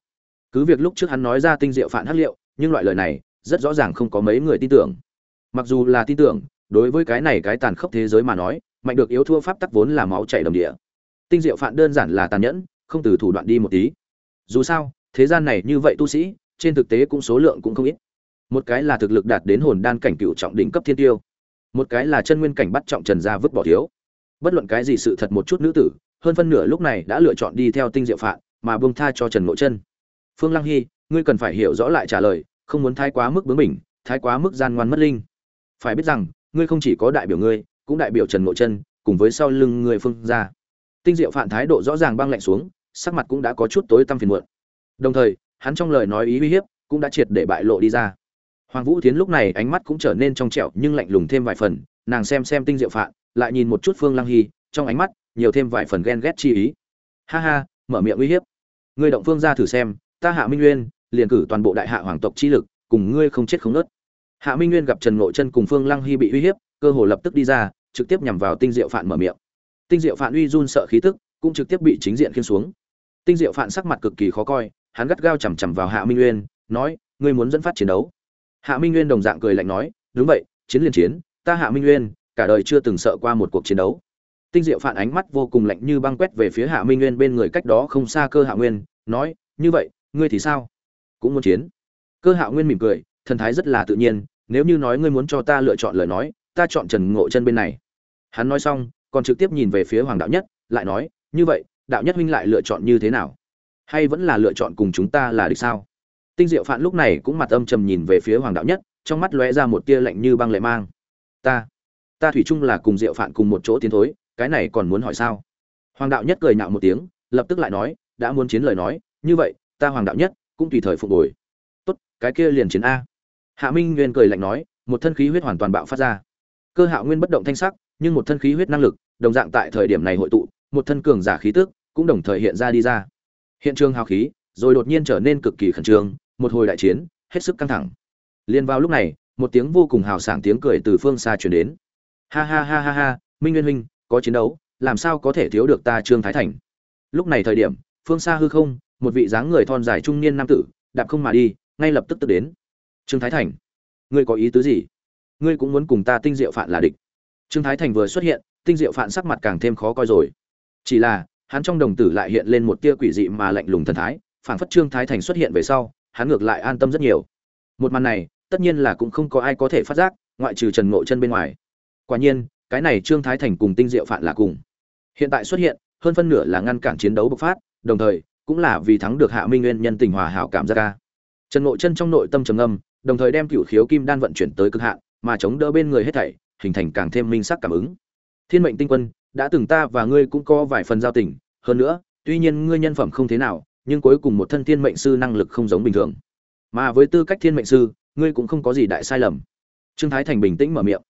Cứ việc lúc trước hắn nói ra tinh diệu phản hắc liệu, nhưng loại lời này, rất rõ ràng không có mấy người tin tưởng. Mặc dù là tin tưởng, đối với cái này cái tàn khốc thế giới mà nói, mạnh được yếu thua pháp tắc vốn là máu chảy đồng địa. Tinh diệu phản đơn giản là tàn nhẫn, không từ thủ đoạn đi một tí. Dù sao, thế gian này như vậy tu sĩ, trên thực tế cũng số lượng cũng không ít. Một cái là thực lực đạt đến hồn đan cảnh cựu trọng đỉnh cấp thiên tiêu, một cái là chân nguyên cảnh bắt trọng trần gia vứt bỏ thiếu bất luận cái gì sự thật một chút nữ tử, hơn phân nửa lúc này đã lựa chọn đi theo tinh diệu phạn, mà buông tha cho trần ngộ chân. Phương lăng hy, ngươi cần phải hiểu rõ lại trả lời, không muốn thái quá mức bướng bỉnh, thái quá mức gian ngoan mất linh. Phải biết rằng, ngươi không chỉ có đại biểu ngươi, cũng đại biểu trần ngộ chân, cùng với sau lưng người phương gia. Tinh diệu phạn thái độ rõ ràng băng lạnh xuống, sắc mặt cũng đã có chút tối tăm phiền muộn. Đồng thời, hắn trong lời nói ý uy hiếp cũng đã triệt để bại lộ đi ra. Hoàng vũ tiến lúc này ánh mắt cũng trở nên trong trẻo nhưng lạnh lùng thêm vài phần, nàng xem xem tinh diệu phạn lại nhìn một chút phương lăng hy, trong ánh mắt nhiều thêm vài phần ghen ghét chi ý. Ha ha, mở miệng uy hiếp. Ngươi động phương ra thử xem, ta hạ minh nguyên, liền cử toàn bộ đại hạ hoàng tộc chi lực, cùng ngươi không chết không nớt hạ minh nguyên gặp trần ngộ chân cùng phương lăng hy bị uy hiếp, cơ hồ lập tức đi ra, trực tiếp nhằm vào tinh diệu phạn mở miệng. Tinh diệu phạn uy run sợ khí tức, cũng trực tiếp bị chính diện khiên xuống. Tinh diệu phạn sắc mặt cực kỳ khó coi, hắn gắt gao chằm chằm vào hạ minh nguyên, nói, ngươi muốn dẫn phát chiến đấu? Hạ minh nguyên đồng dạng cười lạnh nói, đúng vậy, chiến liền chiến, ta hạ minh nguyên cả đời chưa từng sợ qua một cuộc chiến đấu. Tinh diệu phản ánh mắt vô cùng lạnh như băng quét về phía hạ minh nguyên bên người cách đó không xa cơ hạ nguyên, nói, như vậy, ngươi thì sao? Cũng muốn chiến? Cơ hạ nguyên mỉm cười, thần thái rất là tự nhiên, nếu như nói ngươi muốn cho ta lựa chọn lời nói, ta chọn trần ngộ chân bên này. Hắn nói xong, còn trực tiếp nhìn về phía hoàng đạo nhất, lại nói, như vậy, đạo nhất huynh lại lựa chọn như thế nào? Hay vẫn là lựa chọn cùng chúng ta là địch sao? Tinh diệu phạn lúc này cũng mặt âm trầm nhìn về phía hoàng đạo nhất, trong mắt lóe ra một tia lạnh như băng lệ mang. Ta ta thủy chung là cùng diệu phạn cùng một chỗ tiến thối, cái này còn muốn hỏi sao? Hoàng đạo nhất cười nhạo một tiếng, lập tức lại nói, đã muốn chiến lời nói, như vậy, ta hoàng đạo nhất, cũng tùy thời phục hồi. Tốt, cái kia liền chiến a. Hạ minh nguyên cười lạnh nói, một thân khí huyết hoàn toàn bạo phát ra. Cơ hạo nguyên bất động thanh sắc, nhưng một thân khí huyết năng lực, đồng dạng tại thời điểm này hội tụ, một thân cường giả khí tức, cũng đồng thời hiện ra đi ra. Hiện trường hào khí, rồi đột nhiên trở nên cực kỳ khẩn trương, một hồi đại chiến, hết sức căng thẳng. Liền vào lúc này, một tiếng vô cùng hào sảng tiếng cười từ phương xa truyền đến ha ha ha ha ha, minh nguyên huynh, có chiến đấu, làm sao có thể thiếu được ta trương thái thành? Lúc này thời điểm, phương xa hư không, một vị dáng người thon dài trung niên nam tử, đạp không mà đi, ngay lập tức tức đến. Trương thái thành, ngươi có ý tứ gì? Ngươi cũng muốn cùng ta tinh diệu phạn là địch. Trương thái thành vừa xuất hiện, tinh diệu phạn sắc mặt càng thêm khó coi rồi. Chỉ là, hắn trong đồng tử lại hiện lên một tia quỷ dị mà lạnh lùng thần thái, phảng phất trương thái thành xuất hiện về sau, hắn ngược lại an tâm rất nhiều. Một màn này, tất nhiên là cũng không có ai có thể phát giác, ngoại trừ trần ngộ chân bên ngoài quả nhiên, cái này trương thái thành cùng tinh diệu phạn là cùng. Hiện tại xuất hiện, hơn phân nửa là ngăn cản chiến đấu bộc phát, đồng thời, cũng là vì thắng được hạ minh nguyên nhân tình hòa hảo cảm ra ca. Trần ngộ chân trong nội tâm trầm âm đồng thời đem cựu khiếu kim đan vận chuyển tới cực hạn, mà chống đỡ bên người hết thảy, hình thành càng thêm minh sắc cảm ứng. Thiên mệnh tinh quân, đã từng ta và ngươi cũng có vài phần giao tình, hơn nữa, tuy nhiên ngươi nhân phẩm không thế nào, nhưng cuối cùng một thân thiên mệnh sư năng lực không giống bình thường. Mà với tư cách thiên mệnh sư, ngươi cũng không có gì đại sai lầm. Trương thái thành bình tĩnh mở miệng.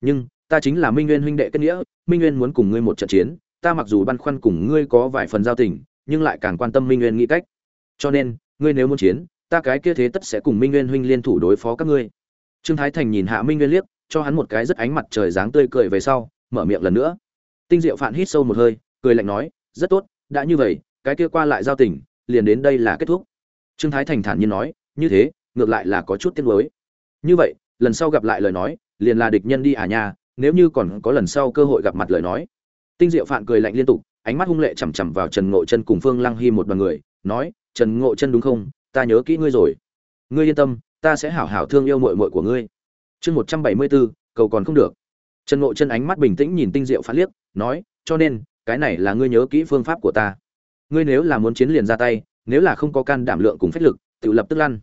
Nhưng ta chính là minh nguyên huynh đệ kết nghĩa, minh nguyên muốn cùng ngươi một trận chiến, ta mặc dù băn khoăn cùng ngươi có vài phần giao tình, nhưng lại càng quan tâm minh nguyên nghĩ cách. Cho nên, ngươi nếu muốn chiến, ta cái kia thế tất sẽ cùng minh nguyên huynh liên thủ đối phó các ngươi. Trương thái thành nhìn hạ minh nguyên liếc, cho hắn một cái rất ánh mặt trời dáng tươi cười về sau, mở miệng lần nữa. Tinh diệu phạn hít sâu một hơi, cười lạnh nói, rất tốt, đã như vậy, cái kia qua lại giao tình, liền đến đây là kết thúc. Trương thái thành thản nhiên nói, như thế, ngược lại là có chút tiếc nuối. Như vậy, lần sau gặp lại lời nói, liền là địch nhân đi à nhà nếu như còn có lần sau cơ hội gặp mặt lời nói. Tinh diệu phạn cười lạnh liên tục, ánh mắt hung lệ chằm chằm vào trần ngộ chân cùng phương lăng hy một đoàn người, nói, trần ngộ chân đúng không? Ta nhớ kỹ ngươi rồi. Ngươi yên tâm, ta sẽ hảo hảo thương yêu muội muội của ngươi. Chương một trăm bảy mươi bốn, cầu còn không được. Trần ngộ chân ánh mắt bình tĩnh nhìn tinh diệu phán liếc, nói, cho nên, cái này là ngươi nhớ kỹ phương pháp của ta. Ngươi nếu là muốn chiến liền ra tay, nếu là không có can đảm lượng cùng phách lực, tự lập tức lăn.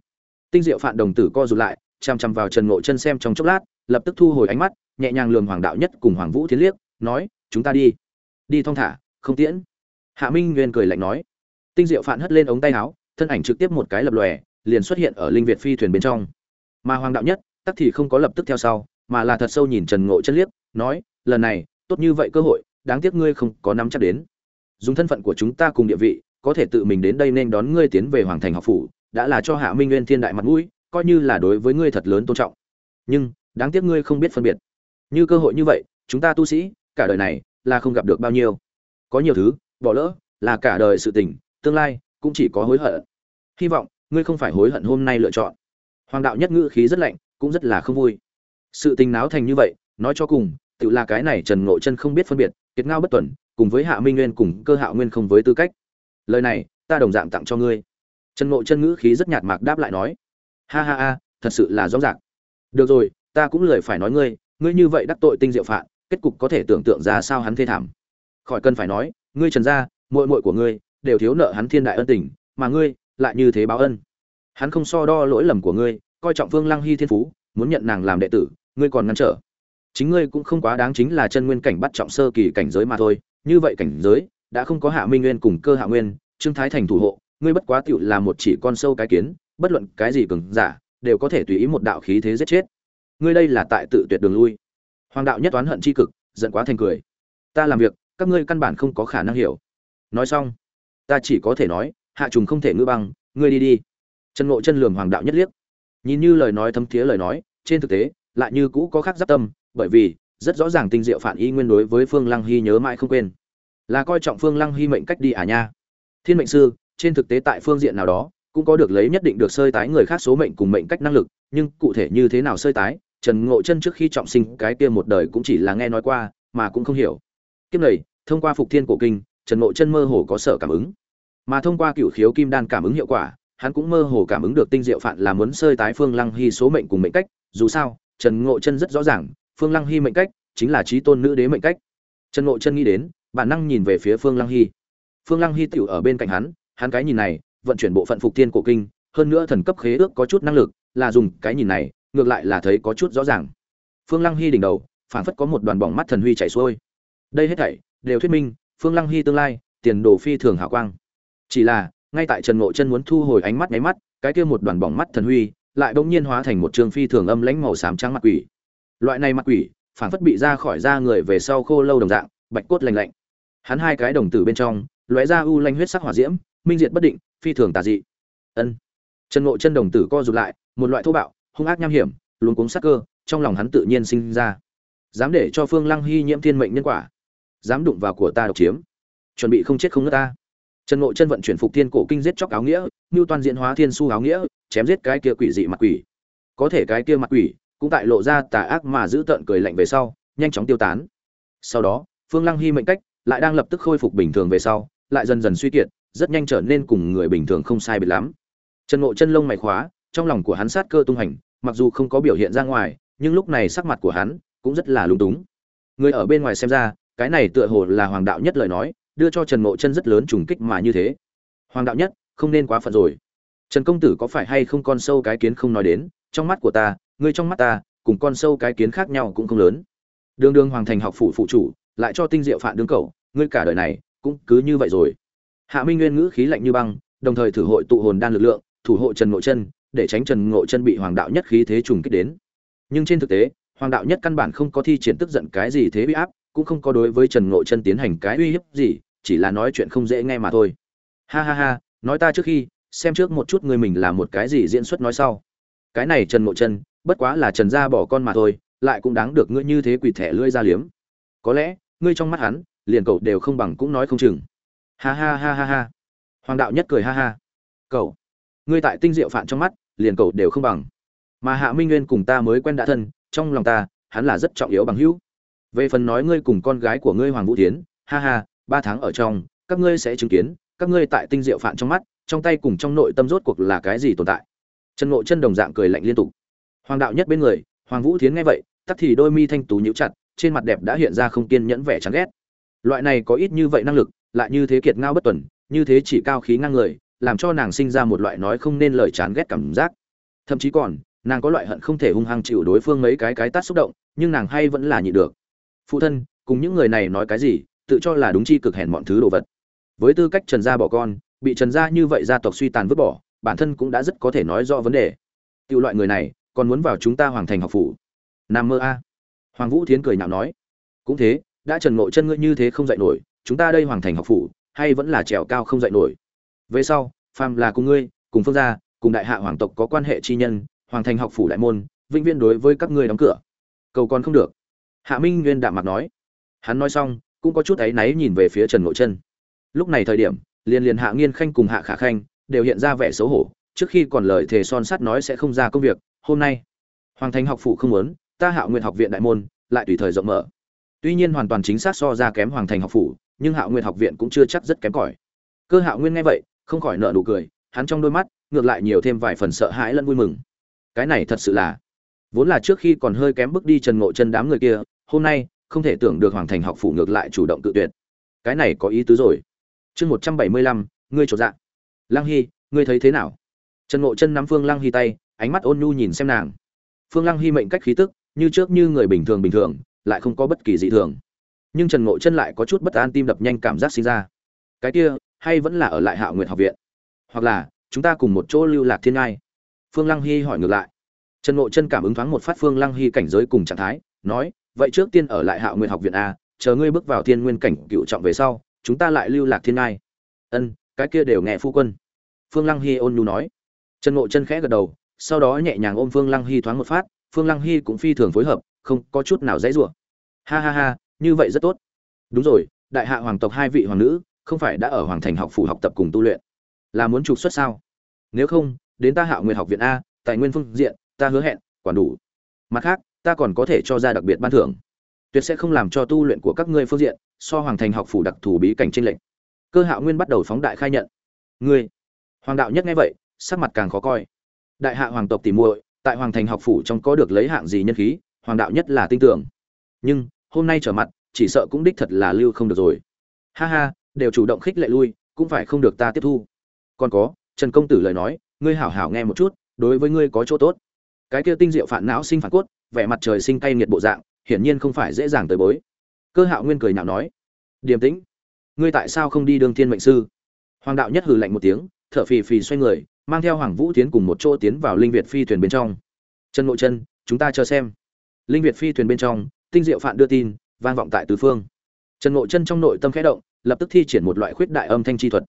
Tinh diệu phạn đồng tử co rụt lại, chằm chằm vào trần ngộ chân xem trong chốc lát, lập tức thu hồi ánh mắt nhẹ nhàng lườm hoàng đạo nhất cùng hoàng vũ tiến liếc, nói, chúng ta đi. Đi thong thả, không tiễn. Hạ minh nguyên cười lạnh nói. Tinh diệu phạn hất lên ống tay áo, thân ảnh trực tiếp một cái lập lòe, liền xuất hiện ở linh việt phi thuyền bên trong. Mà hoàng đạo nhất, tắc thì không có lập tức theo sau, mà là thật sâu nhìn trần ngộ chân liếc, nói, lần này, tốt như vậy cơ hội, đáng tiếc ngươi không có nắm chắc đến. Dùng thân phận của chúng ta cùng địa vị, có thể tự mình đến đây nên đón ngươi tiến về hoàng thành học phủ, đã là cho hạ minh nguyên thiên đại mặt mũi, coi như là đối với ngươi thật lớn tôn trọng. Nhưng, đáng tiếc ngươi không biết phân biệt như cơ hội như vậy, chúng ta tu sĩ, cả đời này là không gặp được bao nhiêu. Có nhiều thứ, bỏ lỡ, là cả đời sự tình, tương lai cũng chỉ có hối hận. Hy vọng, ngươi không phải hối hận hôm nay lựa chọn. Hoàng đạo nhất ngữ khí rất lạnh, cũng rất là không vui. Sự tình náo thành như vậy, nói cho cùng, tự là cái này trần ngộ chân không biết phân biệt, kiệt ngao bất tuần, cùng với hạ minh nguyên cùng cơ hạo nguyên không với tư cách. Lời này, ta đồng dạng tặng cho ngươi. Trần ngộ chân ngữ khí rất nhạt mạc đáp lại nói. Ha ha ha, thật sự là rõ ràng. Được rồi, ta cũng lười phải nói ngươi ngươi như vậy đắc tội tinh diệu phạn, kết cục có thể tưởng tượng ra sao hắn thê thảm. Khỏi cần phải nói, ngươi trần gia, muội muội của ngươi, đều thiếu nợ hắn thiên đại ân tình, mà ngươi lại như thế báo ân. Hắn không so đo lỗi lầm của ngươi, coi trọng vương lăng hy thiên phú, muốn nhận nàng làm đệ tử, ngươi còn ngăn trở. Chính ngươi cũng không quá đáng chính là chân nguyên cảnh bắt trọng sơ kỳ cảnh giới mà thôi, như vậy cảnh giới, đã không có hạ minh nguyên cùng cơ hạ nguyên, trương thái thành thủ hộ, ngươi bất quá tựu là một chỉ con sâu cái kiến, bất luận cái gì cường giả, đều có thể tùy ý một đạo khí thế giết chết ngươi đây là tại tự tuyệt đường lui. Hoàng đạo nhất toán hận chi cực, giận quá thành cười. Ta làm việc, các ngươi căn bản không có khả năng hiểu. Nói xong, ta chỉ có thể nói, hạ trùng không thể ngư băng, ngươi đi đi. Chân ngộ chân lường hoàng đạo nhất liếc. Nhìn như lời nói thấm thiế lời nói, trên thực tế, lại như cũ có khác giáp tâm, bởi vì, rất rõ ràng tinh diệu phản y nguyên đối với phương lăng hy nhớ mãi không quên. Là coi trọng phương lăng hy mệnh cách đi à nha. Thiên mệnh sư, trên thực tế tại phương diện nào đó, cũng có được lấy nhất định được sơi tái người khác số mệnh cùng mệnh cách năng lực, nhưng cụ thể như thế nào sơi tái trần ngộ chân trước khi trọng sinh, cái kia một đời cũng chỉ là nghe nói qua, mà cũng không hiểu. Kiếp này, thông qua phục thiên cổ kinh, trần ngộ chân mơ hồ có sở cảm ứng. Mà thông qua Cửu khiếu kim đan cảm ứng hiệu quả, hắn cũng mơ hồ cảm ứng được tinh diệu phản là muốn sơi tái phương lăng hy số mệnh cùng mệnh cách. Dù sao, trần ngộ chân rất rõ ràng, phương lăng hy mệnh cách chính là trí tôn nữ đế mệnh cách. Trần ngộ chân nghĩ đến, bản năng nhìn về phía phương lăng hy. Phương lăng hy tựu ở bên cạnh hắn hắn cái nhìn này, vận chuyển bộ phận phục tiên cổ kinh, hơn nữa thần cấp khế ước có chút năng lực, là dùng cái nhìn này ngược lại là thấy có chút rõ ràng. Phương lăng hy đỉnh đầu, phảng phất có một đoàn bỏng mắt thần huy chảy xuôi. Đây hết thảy đều thuyết minh, phương lăng hy tương lai, tiền đồ phi thường hào quang. Chỉ là, ngay tại trần ngộ chân muốn thu hồi ánh mắt nháy mắt, cái kia một đoàn bỏng mắt thần huy lại bỗng nhiên hóa thành một trường phi thường âm lãnh màu xám trắng mặt quỷ. Loại này mặt quỷ, phảng phất bị ra khỏi da người về sau khô lâu đồng dạng, bạch cốt lạnh lạnh. Hắn hai cái đồng tử bên trong, lóe ra u lanh huyết sắc hỏa diễm, minh diệt bất định, phi thường tà dị. Ân. Trần ngộ chân đồng tử co rụt lại, một loại thô bạo hung ác nham hiểm luôn cuống sắc cơ, trong lòng hắn tự nhiên sinh ra. Dám để cho phương lăng hy nhiễm thiên mệnh nhân quả. Dám đụng vào của ta độc chiếm. Chuẩn bị không chết không nước ta. Trần ngộ chân vận chuyển phục thiên cổ kinh giết chóc áo nghĩa như toàn diện hóa thiên su áo nghĩa, chém giết cái kia quỷ dị mặt quỷ. Có thể cái kia mặt quỷ cũng tại lộ ra tà ác mà giữ tợn cười lạnh về sau, nhanh chóng tiêu tán. Sau đó, phương lăng hy mệnh cách lại đang lập tức khôi phục bình thường về sau, lại dần dần suy kiệt, rất nhanh trở nên cùng người bình thường không sai biệt lắm. Trần ngộ chân lông mày khóa, trong lòng của hắn sát cơ tung hành mặc dù không có biểu hiện ra ngoài, nhưng lúc này sắc mặt của hắn cũng rất là lúng túng. Người ở bên ngoài xem ra, cái này tựa hồ là hoàng đạo nhất lời nói, đưa cho trần Mộ chân rất lớn trùng kích mà như thế. Hoàng đạo nhất, không nên quá phận rồi. Trần công tử có phải hay không con sâu cái kiến không nói đến, trong mắt của ta, ngươi trong mắt ta, cùng con sâu cái kiến khác nhau cũng không lớn. Đường đường hoàng thành học phủ phụ chủ, lại cho tinh diệu phản đương cầu, ngươi cả đời này cũng cứ như vậy rồi. Hạ minh nguyên ngữ khí lạnh như băng, đồng thời thử hội tụ hồn đan lực lượng, thủ hộ trần Mộ chân để tránh trần ngộ chân bị hoàng đạo nhất khí thế trùng kích đến. Nhưng trên thực tế, hoàng đạo nhất căn bản không có thi triển tức giận cái gì thế uy áp, cũng không có đối với trần ngộ chân tiến hành cái uy hiếp gì, chỉ là nói chuyện không dễ nghe mà thôi. Ha ha ha, nói ta trước khi, xem trước một chút người mình là một cái gì diễn xuất nói sau. Cái này trần ngộ chân, bất quá là trần gia bỏ con mà thôi, lại cũng đáng được ngươi như thế quỳ thẻ lưỡi ra liếm. Có lẽ, ngươi trong mắt hắn, liền cậu đều không bằng cũng nói không chừng. Ha ha ha ha ha. Hoàng đạo nhất cười ha ha. Cậu ngươi tại tinh diệu phạn trong mắt, liền cậu đều không bằng. Mà hạ minh nguyên cùng ta mới quen đã thân, trong lòng ta, hắn là rất trọng yếu bằng hữu. Về phần nói ngươi cùng con gái của ngươi hoàng vũ tiến ha ha, ba tháng ở trong, các ngươi sẽ chứng kiến, các ngươi tại tinh diệu phạn trong mắt, trong tay cùng trong nội tâm rốt cuộc là cái gì tồn tại? Trần ngộ chân đồng dạng cười lạnh liên tục. Hoàng đạo nhất bên người, hoàng vũ thiến nghe vậy, tắt thì đôi mi thanh tú nhíu chặt, trên mặt đẹp đã hiện ra không kiên nhẫn vẻ chán ghét. Loại này có ít như vậy năng lực, lại như thế kiệt ngao bất tuần, như thế chỉ cao khí ngang người làm cho nàng sinh ra một loại nói không nên lời chán ghét cảm giác. Thậm chí còn, nàng có loại hận không thể hung hăng chịu đối phương mấy cái cái tát xúc động, nhưng nàng hay vẫn là nhịn được. Phụ thân, cùng những người này nói cái gì, tự cho là đúng chi cực hèn mọn thứ đồ vật. Với tư cách trần gia bỏ con, bị trần gia như vậy gia tộc suy tàn vứt bỏ, bản thân cũng đã rất có thể nói rõ vấn đề. Tự loại người này, còn muốn vào chúng ta hoàng thành học phủ. Nam mơ a. Hoàng vũ thiến cười nhạo nói. Cũng thế, đã trần ngộ chân ngươi như thế không dạy nổi, chúng ta đây hoàng thành học phủ, hay vẫn là trèo cao không dạy nổi về sau phàm là cùng ngươi, cùng phương gia, cùng đại hạ hoàng tộc có quan hệ chi nhân, hoàng thành học phủ đại môn, vĩnh viễn đối với các ngươi đóng cửa. Cầu còn không được. Hạ minh nguyên đạm mặt nói. Hắn nói xong, cũng có chút áy náy nhìn về phía trần ngộ chân. Lúc này thời điểm, liền liền hạ nghiên khanh cùng hạ khả khanh đều hiện ra vẻ xấu hổ, trước khi còn lời thề son sắt nói sẽ không ra công việc, hôm nay, hoàng thành học phủ không muốn, ta hạ nguyện học viện đại môn, lại tùy thời rộng mở. Tuy nhiên hoàn toàn chính xác so ra kém hoàng thành học phủ, nhưng hạ nguyện học viện cũng chưa chắc rất kém cỏi. Cơ hạ nguyên nghe vậy không khỏi nợ nụ cười, hắn trong đôi mắt, ngược lại nhiều thêm vài phần sợ hãi lẫn vui mừng. Cái này thật sự là, vốn là trước khi còn hơi kém bước đi trần ngộ chân đám người kia, hôm nay, không thể tưởng được hoàng thành học phủ ngược lại chủ động tự tuyệt. Cái này có ý tứ rồi. Chương một trăm bảy mươi lăm, ngươi trột dạ. Lăng hy, ngươi thấy thế nào? Trần ngộ chân nắm phương lăng hy tay, ánh mắt ôn nhu nhìn xem nàng. Phương lăng hy mệnh cách khí tức, như trước như người bình thường bình thường, lại không có bất kỳ dị thường. Nhưng trần ngộ chân lại có chút bất an tim đập nhanh cảm giác sinh ra. Cái kia hay vẫn là ở lại Hạo Nguyệt học viện? Hoặc là, chúng ta cùng một chỗ lưu lạc thiên ngai? Phương lăng hy hỏi ngược lại. Trần ngộ chân cảm ứng thoáng một phát phương lăng hy cảnh giới cùng trạng thái, nói, vậy trước tiên ở lại Hạo Nguyệt học viện a, chờ ngươi bước vào thiên nguyên cảnh cựu trọng về sau, chúng ta lại lưu lạc thiên ngai. Ân, cái kia đều nghe phu quân. Phương lăng hy ôn nhu nói. Trần ngộ chân khẽ gật đầu, sau đó nhẹ nhàng ôm phương lăng hy thoáng một phát, phương lăng hy cũng phi thường phối hợp, không có chút nào dãy rủa. Ha ha ha, như vậy rất tốt. Đúng rồi, đại hạ hoàng tộc hai vị hoàng nữ không phải đã ở hoàng thành học phủ học tập cùng tu luyện? Là muốn trục xuất sao? Nếu không, đến ta Hạo nguyện học viện a, tài nguyên phương diện, ta hứa hẹn, quản đủ. Mặt khác, ta còn có thể cho ra đặc biệt ban thưởng. Tuyệt sẽ không làm cho tu luyện của các ngươi phương diện, so hoàng thành học phủ đặc thù bí cảnh tranh lệch. Cơ hạo nguyên bắt đầu phóng đại khai nhận. Ngươi. Hoàng đạo nhất nghe vậy, sắc mặt càng khó coi. Đại hạ hoàng tộc tìm muội, tại hoàng thành học phủ trong có được lấy hạng gì nhân khí, hoàng đạo nhất là tin tưởng. Nhưng, hôm nay trở mặt, chỉ sợ cũng đích thật là lưu không được rồi. Ha ha đều chủ động khích lệ lui, cũng phải không được ta tiếp thu. Còn có, trần công tử lời nói, ngươi hảo hảo nghe một chút, đối với ngươi có chỗ tốt. Cái kia tinh diệu phản não sinh phản cốt, vẻ mặt trời sinh cay nghiệt bộ dạng, hiển nhiên không phải dễ dàng tới bối. Cơ hạo nguyên cười nhạo nói, điềm tĩnh, ngươi tại sao không đi đương thiên mệnh sư? Hoàng đạo nhất hừ lạnh một tiếng, thở phì phì xoay người, mang theo hoàng vũ tiến cùng một chỗ tiến vào linh việt phi thuyền bên trong. Chân nội chân chúng ta chờ xem. Linh việt phi thuyền bên trong, tinh diệu phạn đưa tin, vang vọng tại tứ phương. Trần ngộ chân trong nội tâm khẽ động lập tức thi triển một loại khuyết đại âm thanh chi thuật.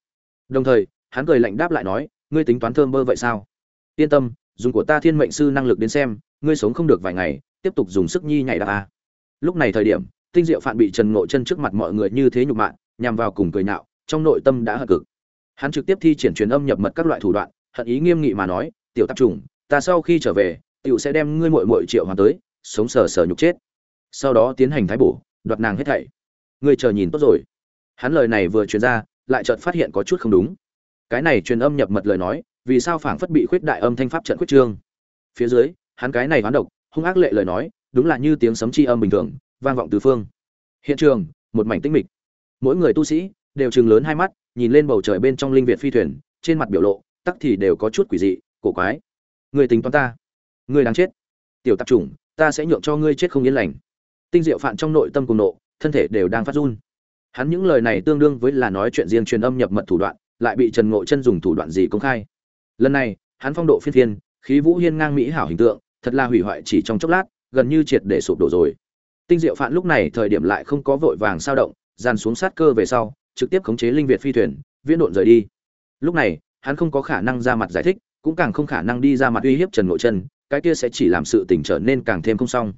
Đồng thời, hắn cười lạnh đáp lại nói, ngươi tính toán thơm bơ vậy sao? Yên tâm, dùng của ta thiên mệnh sư năng lực đến xem, ngươi sống không được vài ngày, tiếp tục dùng sức nhi nhảy đạp a. Lúc này thời điểm, tinh diệu phạn bị trần ngộ chân trước mặt mọi người như thế nhục mạ, nhằm vào cùng cười nạo trong nội tâm đã hận cực. Hắn trực tiếp thi triển truyền âm nhập mật các loại thủ đoạn, hận ý nghiêm nghị mà nói, tiểu tạp trùng, ta sau khi trở về, tiểu sẽ đem ngươi muội muội triệu hoàn tới, sống sờ sờ nhục chết. Sau đó tiến hành thái bổ, đoạt nàng hết thảy. Ngươi chờ nhìn tốt rồi hắn lời này vừa truyền ra, lại chợt phát hiện có chút không đúng. Cái này truyền âm nhập mật lời nói, vì sao phảng phất bị khuyết đại âm thanh pháp trận khuyết trương. Phía dưới, hắn cái này hoán độc, hung ác lệ lời nói, đúng là như tiếng sấm chi âm bình thường, vang vọng tứ phương. Hiện trường, một mảnh tĩnh mịch. Mỗi người tu sĩ, đều chừng lớn hai mắt, nhìn lên bầu trời bên trong linh việt phi thuyền, trên mặt biểu lộ, tắc thì đều có chút quỷ dị, cổ quái. Người tính toán ta. Người đang chết. Tiểu tạp chủng, ta sẽ nhượng cho ngươi chết không yên lành. Tinh diệu phạn trong nội tâm cùng nộ, thân thể đều đang phát run hắn những lời này tương đương với là nói chuyện riêng truyền âm nhập mật thủ đoạn, lại bị trần ngộ chân dùng thủ đoạn gì công khai. Lần này, hắn phong độ phiên thiên khí vũ hiên ngang mỹ hảo hình tượng, thật là hủy hoại chỉ trong chốc lát, gần như triệt để sụp đổ rồi. Tinh diệu phạn lúc này thời điểm lại không có vội vàng sao động, dàn xuống sát cơ về sau, trực tiếp khống chế linh việt phi thuyền, viễn độn rời đi. Lúc này, hắn không có khả năng ra mặt giải thích, cũng càng không khả năng đi ra mặt uy hiếp trần ngộ chân, cái kia sẽ chỉ làm sự tình trở nên càng thêm không xong.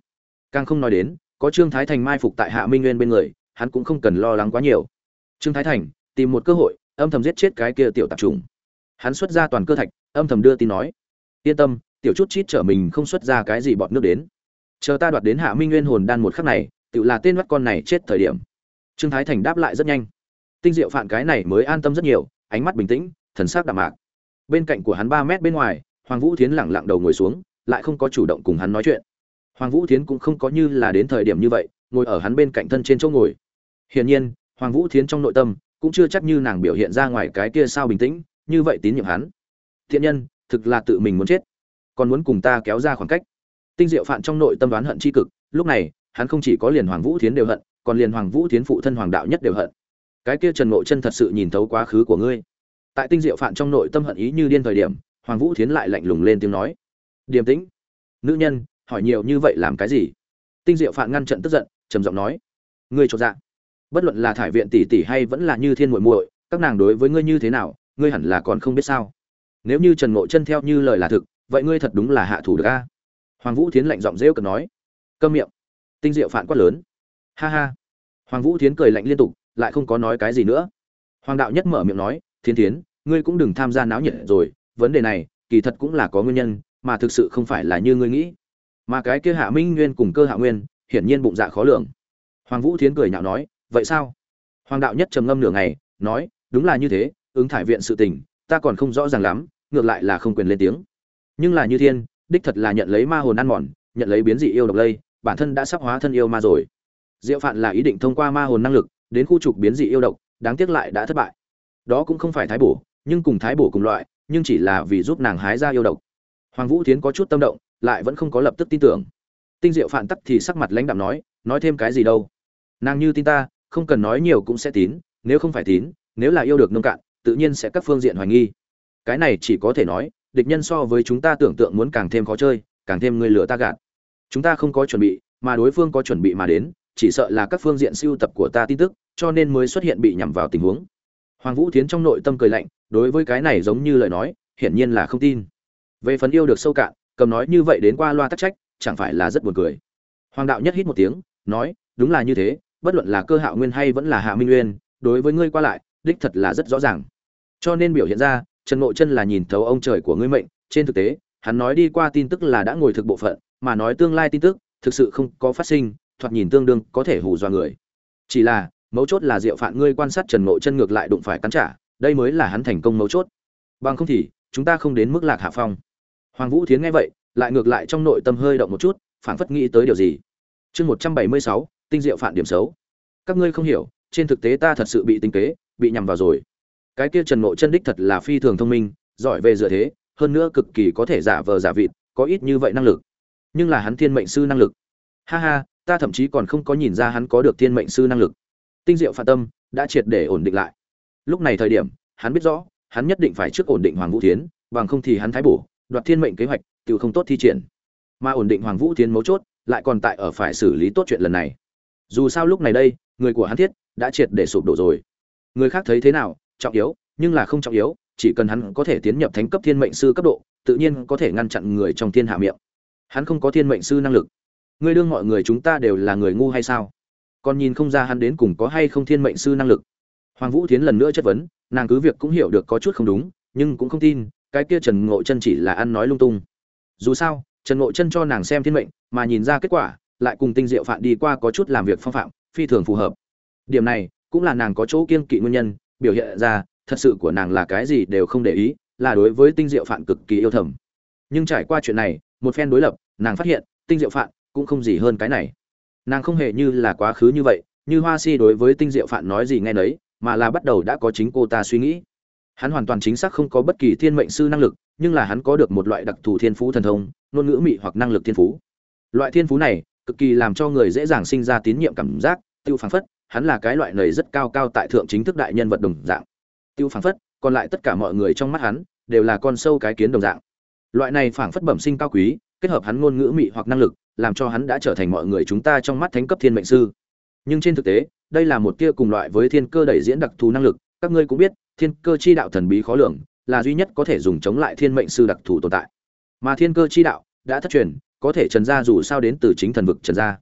Càng không nói đến, có trương thái thành mai phục tại hạ minh nguyên bên người hắn cũng không cần lo lắng quá nhiều. Trương thái thành tìm một cơ hội, âm thầm giết chết cái kia tiểu tạp trùng. Hắn xuất ra toàn cơ thạch, âm thầm đưa tin nói, yên tâm, tiểu chút chít trở mình không xuất ra cái gì bọt nước đến. Chờ ta đoạt đến hạ minh nguyên hồn đan một khắc này, tự là tên mắt con này chết thời điểm. Trương thái thành đáp lại rất nhanh. Tinh diệu phản cái này mới an tâm rất nhiều, ánh mắt bình tĩnh, thần sắc đạm mạc. Bên cạnh của hắn ba mét bên ngoài, hoàng vũ thiến lẳng lặng đầu ngồi xuống, lại không có chủ động cùng hắn nói chuyện. Hoàng vũ thiến cũng không có như là đến thời điểm như vậy, ngồi ở hắn bên cạnh thân trên chỗ ngồi hiển nhiên, hoàng vũ thiến trong nội tâm cũng chưa chắc như nàng biểu hiện ra ngoài cái kia sao bình tĩnh, như vậy tín nhiệm hắn. Thiện nhân, thực là tự mình muốn chết, còn muốn cùng ta kéo ra khoảng cách. Tinh diệu phạn trong nội tâm đoán hận chi cực, lúc này, hắn không chỉ có liền hoàng vũ thiến đều hận, còn liền hoàng vũ thiến phụ thân hoàng đạo nhất đều hận. Cái kia trần ngộ chân thật sự nhìn thấu quá khứ của ngươi. Tại tinh diệu phạn trong nội tâm hận ý như điên thời điểm, hoàng vũ thiến lại lạnh lùng lên tiếng nói, điềm tĩnh, nữ nhân, hỏi nhiều như vậy làm cái gì? Tinh diệu phạn ngăn trận tức giận, trầm giọng nói, ngươi cho dạ bất luận là thải viện tỷ tỷ hay vẫn là như thiên muội muội, các nàng đối với ngươi như thế nào, ngươi hẳn là còn không biết sao. Nếu như trần ngộ chân theo như lời là thực, vậy ngươi thật đúng là hạ thủ được a. Hoàng vũ thiến lạnh giọng rêu cần nói. Câm miệng. Tinh diệu phản quát lớn. Ha ha. Hoàng vũ thiến cười lạnh liên tục, lại không có nói cái gì nữa. Hoàng đạo nhất mở miệng nói thiên thiến, ngươi cũng đừng tham gia náo nhiệt rồi, vấn đề này, kỳ thật cũng là có nguyên nhân, mà thực sự không phải là như ngươi nghĩ. Mà cái kia hạ minh nguyên cùng cơ hạ nguyên, hiển nhiên bụng dạ khó lường. Hoàng vũ thiến cười nhạo nói vậy sao? Hoàng đạo nhất trầm ngâm nửa ngày, nói, đúng là như thế, ứng thải viện sự tình, ta còn không rõ ràng lắm, ngược lại là không quyền lên tiếng. Nhưng là như thiên, đích thật là nhận lấy ma hồn ăn mòn, nhận lấy biến dị yêu độc lây, bản thân đã sắp hóa thân yêu ma rồi. Diệu phạn là ý định thông qua ma hồn năng lực, đến khu trục biến dị yêu độc, đáng tiếc lại đã thất bại. Đó cũng không phải thái bổ, nhưng cùng thái bổ cùng loại, nhưng chỉ là vì giúp nàng hái ra yêu độc. Hoàng vũ thiến có chút tâm động, lại vẫn không có lập tức tin tưởng. Tinh diệu phạn tắc thì sắc mặt lãnh đạm nói nói thêm cái gì đâu? Nàng như tin ta không cần nói nhiều cũng sẽ tín, nếu không phải tín, nếu là yêu được nông cạn, tự nhiên sẽ các phương diện hoài nghi. Cái này chỉ có thể nói, địch nhân so với chúng ta tưởng tượng muốn càng thêm khó chơi, càng thêm người lửa ta gạt. Chúng ta không có chuẩn bị, mà đối phương có chuẩn bị mà đến, chỉ sợ là các phương diện siêu tập của ta tin tức, cho nên mới xuất hiện bị nhằm vào tình huống. Hoàng vũ tiến trong nội tâm cười lạnh, đối với cái này giống như lời nói, hiển nhiên là không tin. Về phần yêu được sâu cạn, cầm nói như vậy đến qua loa tắc trách, chẳng phải là rất buồn cười. Hoàng đạo nhất hít một tiếng, nói, đúng là như thế bất luận là cơ hạo nguyên hay vẫn là hạ minh nguyên, đối với ngươi qua lại, đích thật là rất rõ ràng. Cho nên biểu hiện ra, trần ngộ chân là nhìn thấu ông trời của ngươi mệnh, trên thực tế, hắn nói đi qua tin tức là đã ngồi thực bộ phận, mà nói tương lai tin tức, thực sự không có phát sinh, thoạt nhìn tương đương có thể hù dọa người. Chỉ là, mấu chốt là diệu phạn ngươi quan sát trần ngộ chân ngược lại đụng phải cắn trả, đây mới là hắn thành công mấu chốt. Bằng không thì, chúng ta không đến mức lạc hạ phong. Hoàng vũ thiến nghe vậy, lại ngược lại trong nội tâm hơi động một chút, phảng phất nghĩ tới điều gì. Chương một trăm bảy mươi sáu tinh diệu phản điểm xấu. Các ngươi không hiểu, trên thực tế ta thật sự bị tính kế, bị nhầm vào rồi. Cái kia trần ngộ chân đích thật là phi thường thông minh, giỏi về dựa thế, hơn nữa cực kỳ có thể giả vờ giả vịt, có ít như vậy năng lực. Nhưng là hắn thiên mệnh sư năng lực. Ha ha, ta thậm chí còn không có nhìn ra hắn có được thiên mệnh sư năng lực. Tinh diệu phản tâm, đã triệt để ổn định lại. Lúc này thời điểm, hắn biết rõ, hắn nhất định phải trước ổn định hoàng vũ thiến, bằng không thì hắn thái bổ, đoạt thiên mệnh kế hoạch tự không tốt thi triển. Mà ổn định hoàng vũ thiến mấu chốt, lại còn tại ở phải xử lý tốt chuyện lần này dù sao lúc này đây, người của hắn thiết đã triệt để sụp đổ rồi. Người khác thấy thế nào? Trọng yếu, nhưng là không trọng yếu, chỉ cần hắn có thể tiến nhập thánh cấp thiên mệnh sư cấp độ, tự nhiên có thể ngăn chặn người trong thiên hạ miệng. Hắn không có thiên mệnh sư năng lực. Ngươi đương mọi người chúng ta đều là người ngu hay sao? Còn nhìn không ra hắn đến cùng có hay không thiên mệnh sư năng lực. Hoàng vũ tiến lần nữa chất vấn, nàng cứ việc cũng hiểu được có chút không đúng, nhưng cũng không tin, cái kia trần ngộ chân chỉ là ăn nói lung tung. Dù sao, trần ngộ chân cho nàng xem thiên mệnh, mà nhìn ra kết quả lại cùng tinh diệu phạn đi qua có chút làm việc phong phạm, phi thường phù hợp. Điểm này cũng là nàng có chỗ kiên kỵ nguyên nhân, biểu hiện ra, thật sự của nàng là cái gì đều không để ý, là đối với tinh diệu phạn cực kỳ yêu thầm. Nhưng trải qua chuyện này, một phen đối lập, nàng phát hiện, tinh diệu phạn cũng không gì hơn cái này. Nàng không hề như là quá khứ như vậy, như hoa si đối với tinh diệu phạn nói gì nghe nấy, mà là bắt đầu đã có chính cô ta suy nghĩ. Hắn hoàn toàn chính xác không có bất kỳ thiên mệnh sư năng lực, nhưng là hắn có được một loại đặc thù thiên phú thần thông, ngôn ngữ mị hoặc năng lực thiên phú. Loại thiên phú này cực kỳ làm cho người dễ dàng sinh ra tín nhiệm cảm giác. Tiêu phảng phất, hắn là cái loại lời rất cao cao tại thượng chính thức đại nhân vật đồng dạng. Tiêu phảng phất, còn lại tất cả mọi người trong mắt hắn, đều là con sâu cái kiến đồng dạng. Loại này phảng phất bẩm sinh cao quý, kết hợp hắn ngôn ngữ mị hoặc năng lực, làm cho hắn đã trở thành mọi người chúng ta trong mắt thánh cấp thiên mệnh sư. Nhưng trên thực tế, đây là một tia cùng loại với thiên cơ đẩy diễn đặc thù năng lực. Các ngươi cũng biết, thiên cơ chi đạo thần bí khó lường, là duy nhất có thể dùng chống lại thiên mệnh sư đặc thù tồn tại. Mà thiên cơ chi đạo đã thất truyền, có thể trần gia dù sao đến từ chính thần vực trần gia.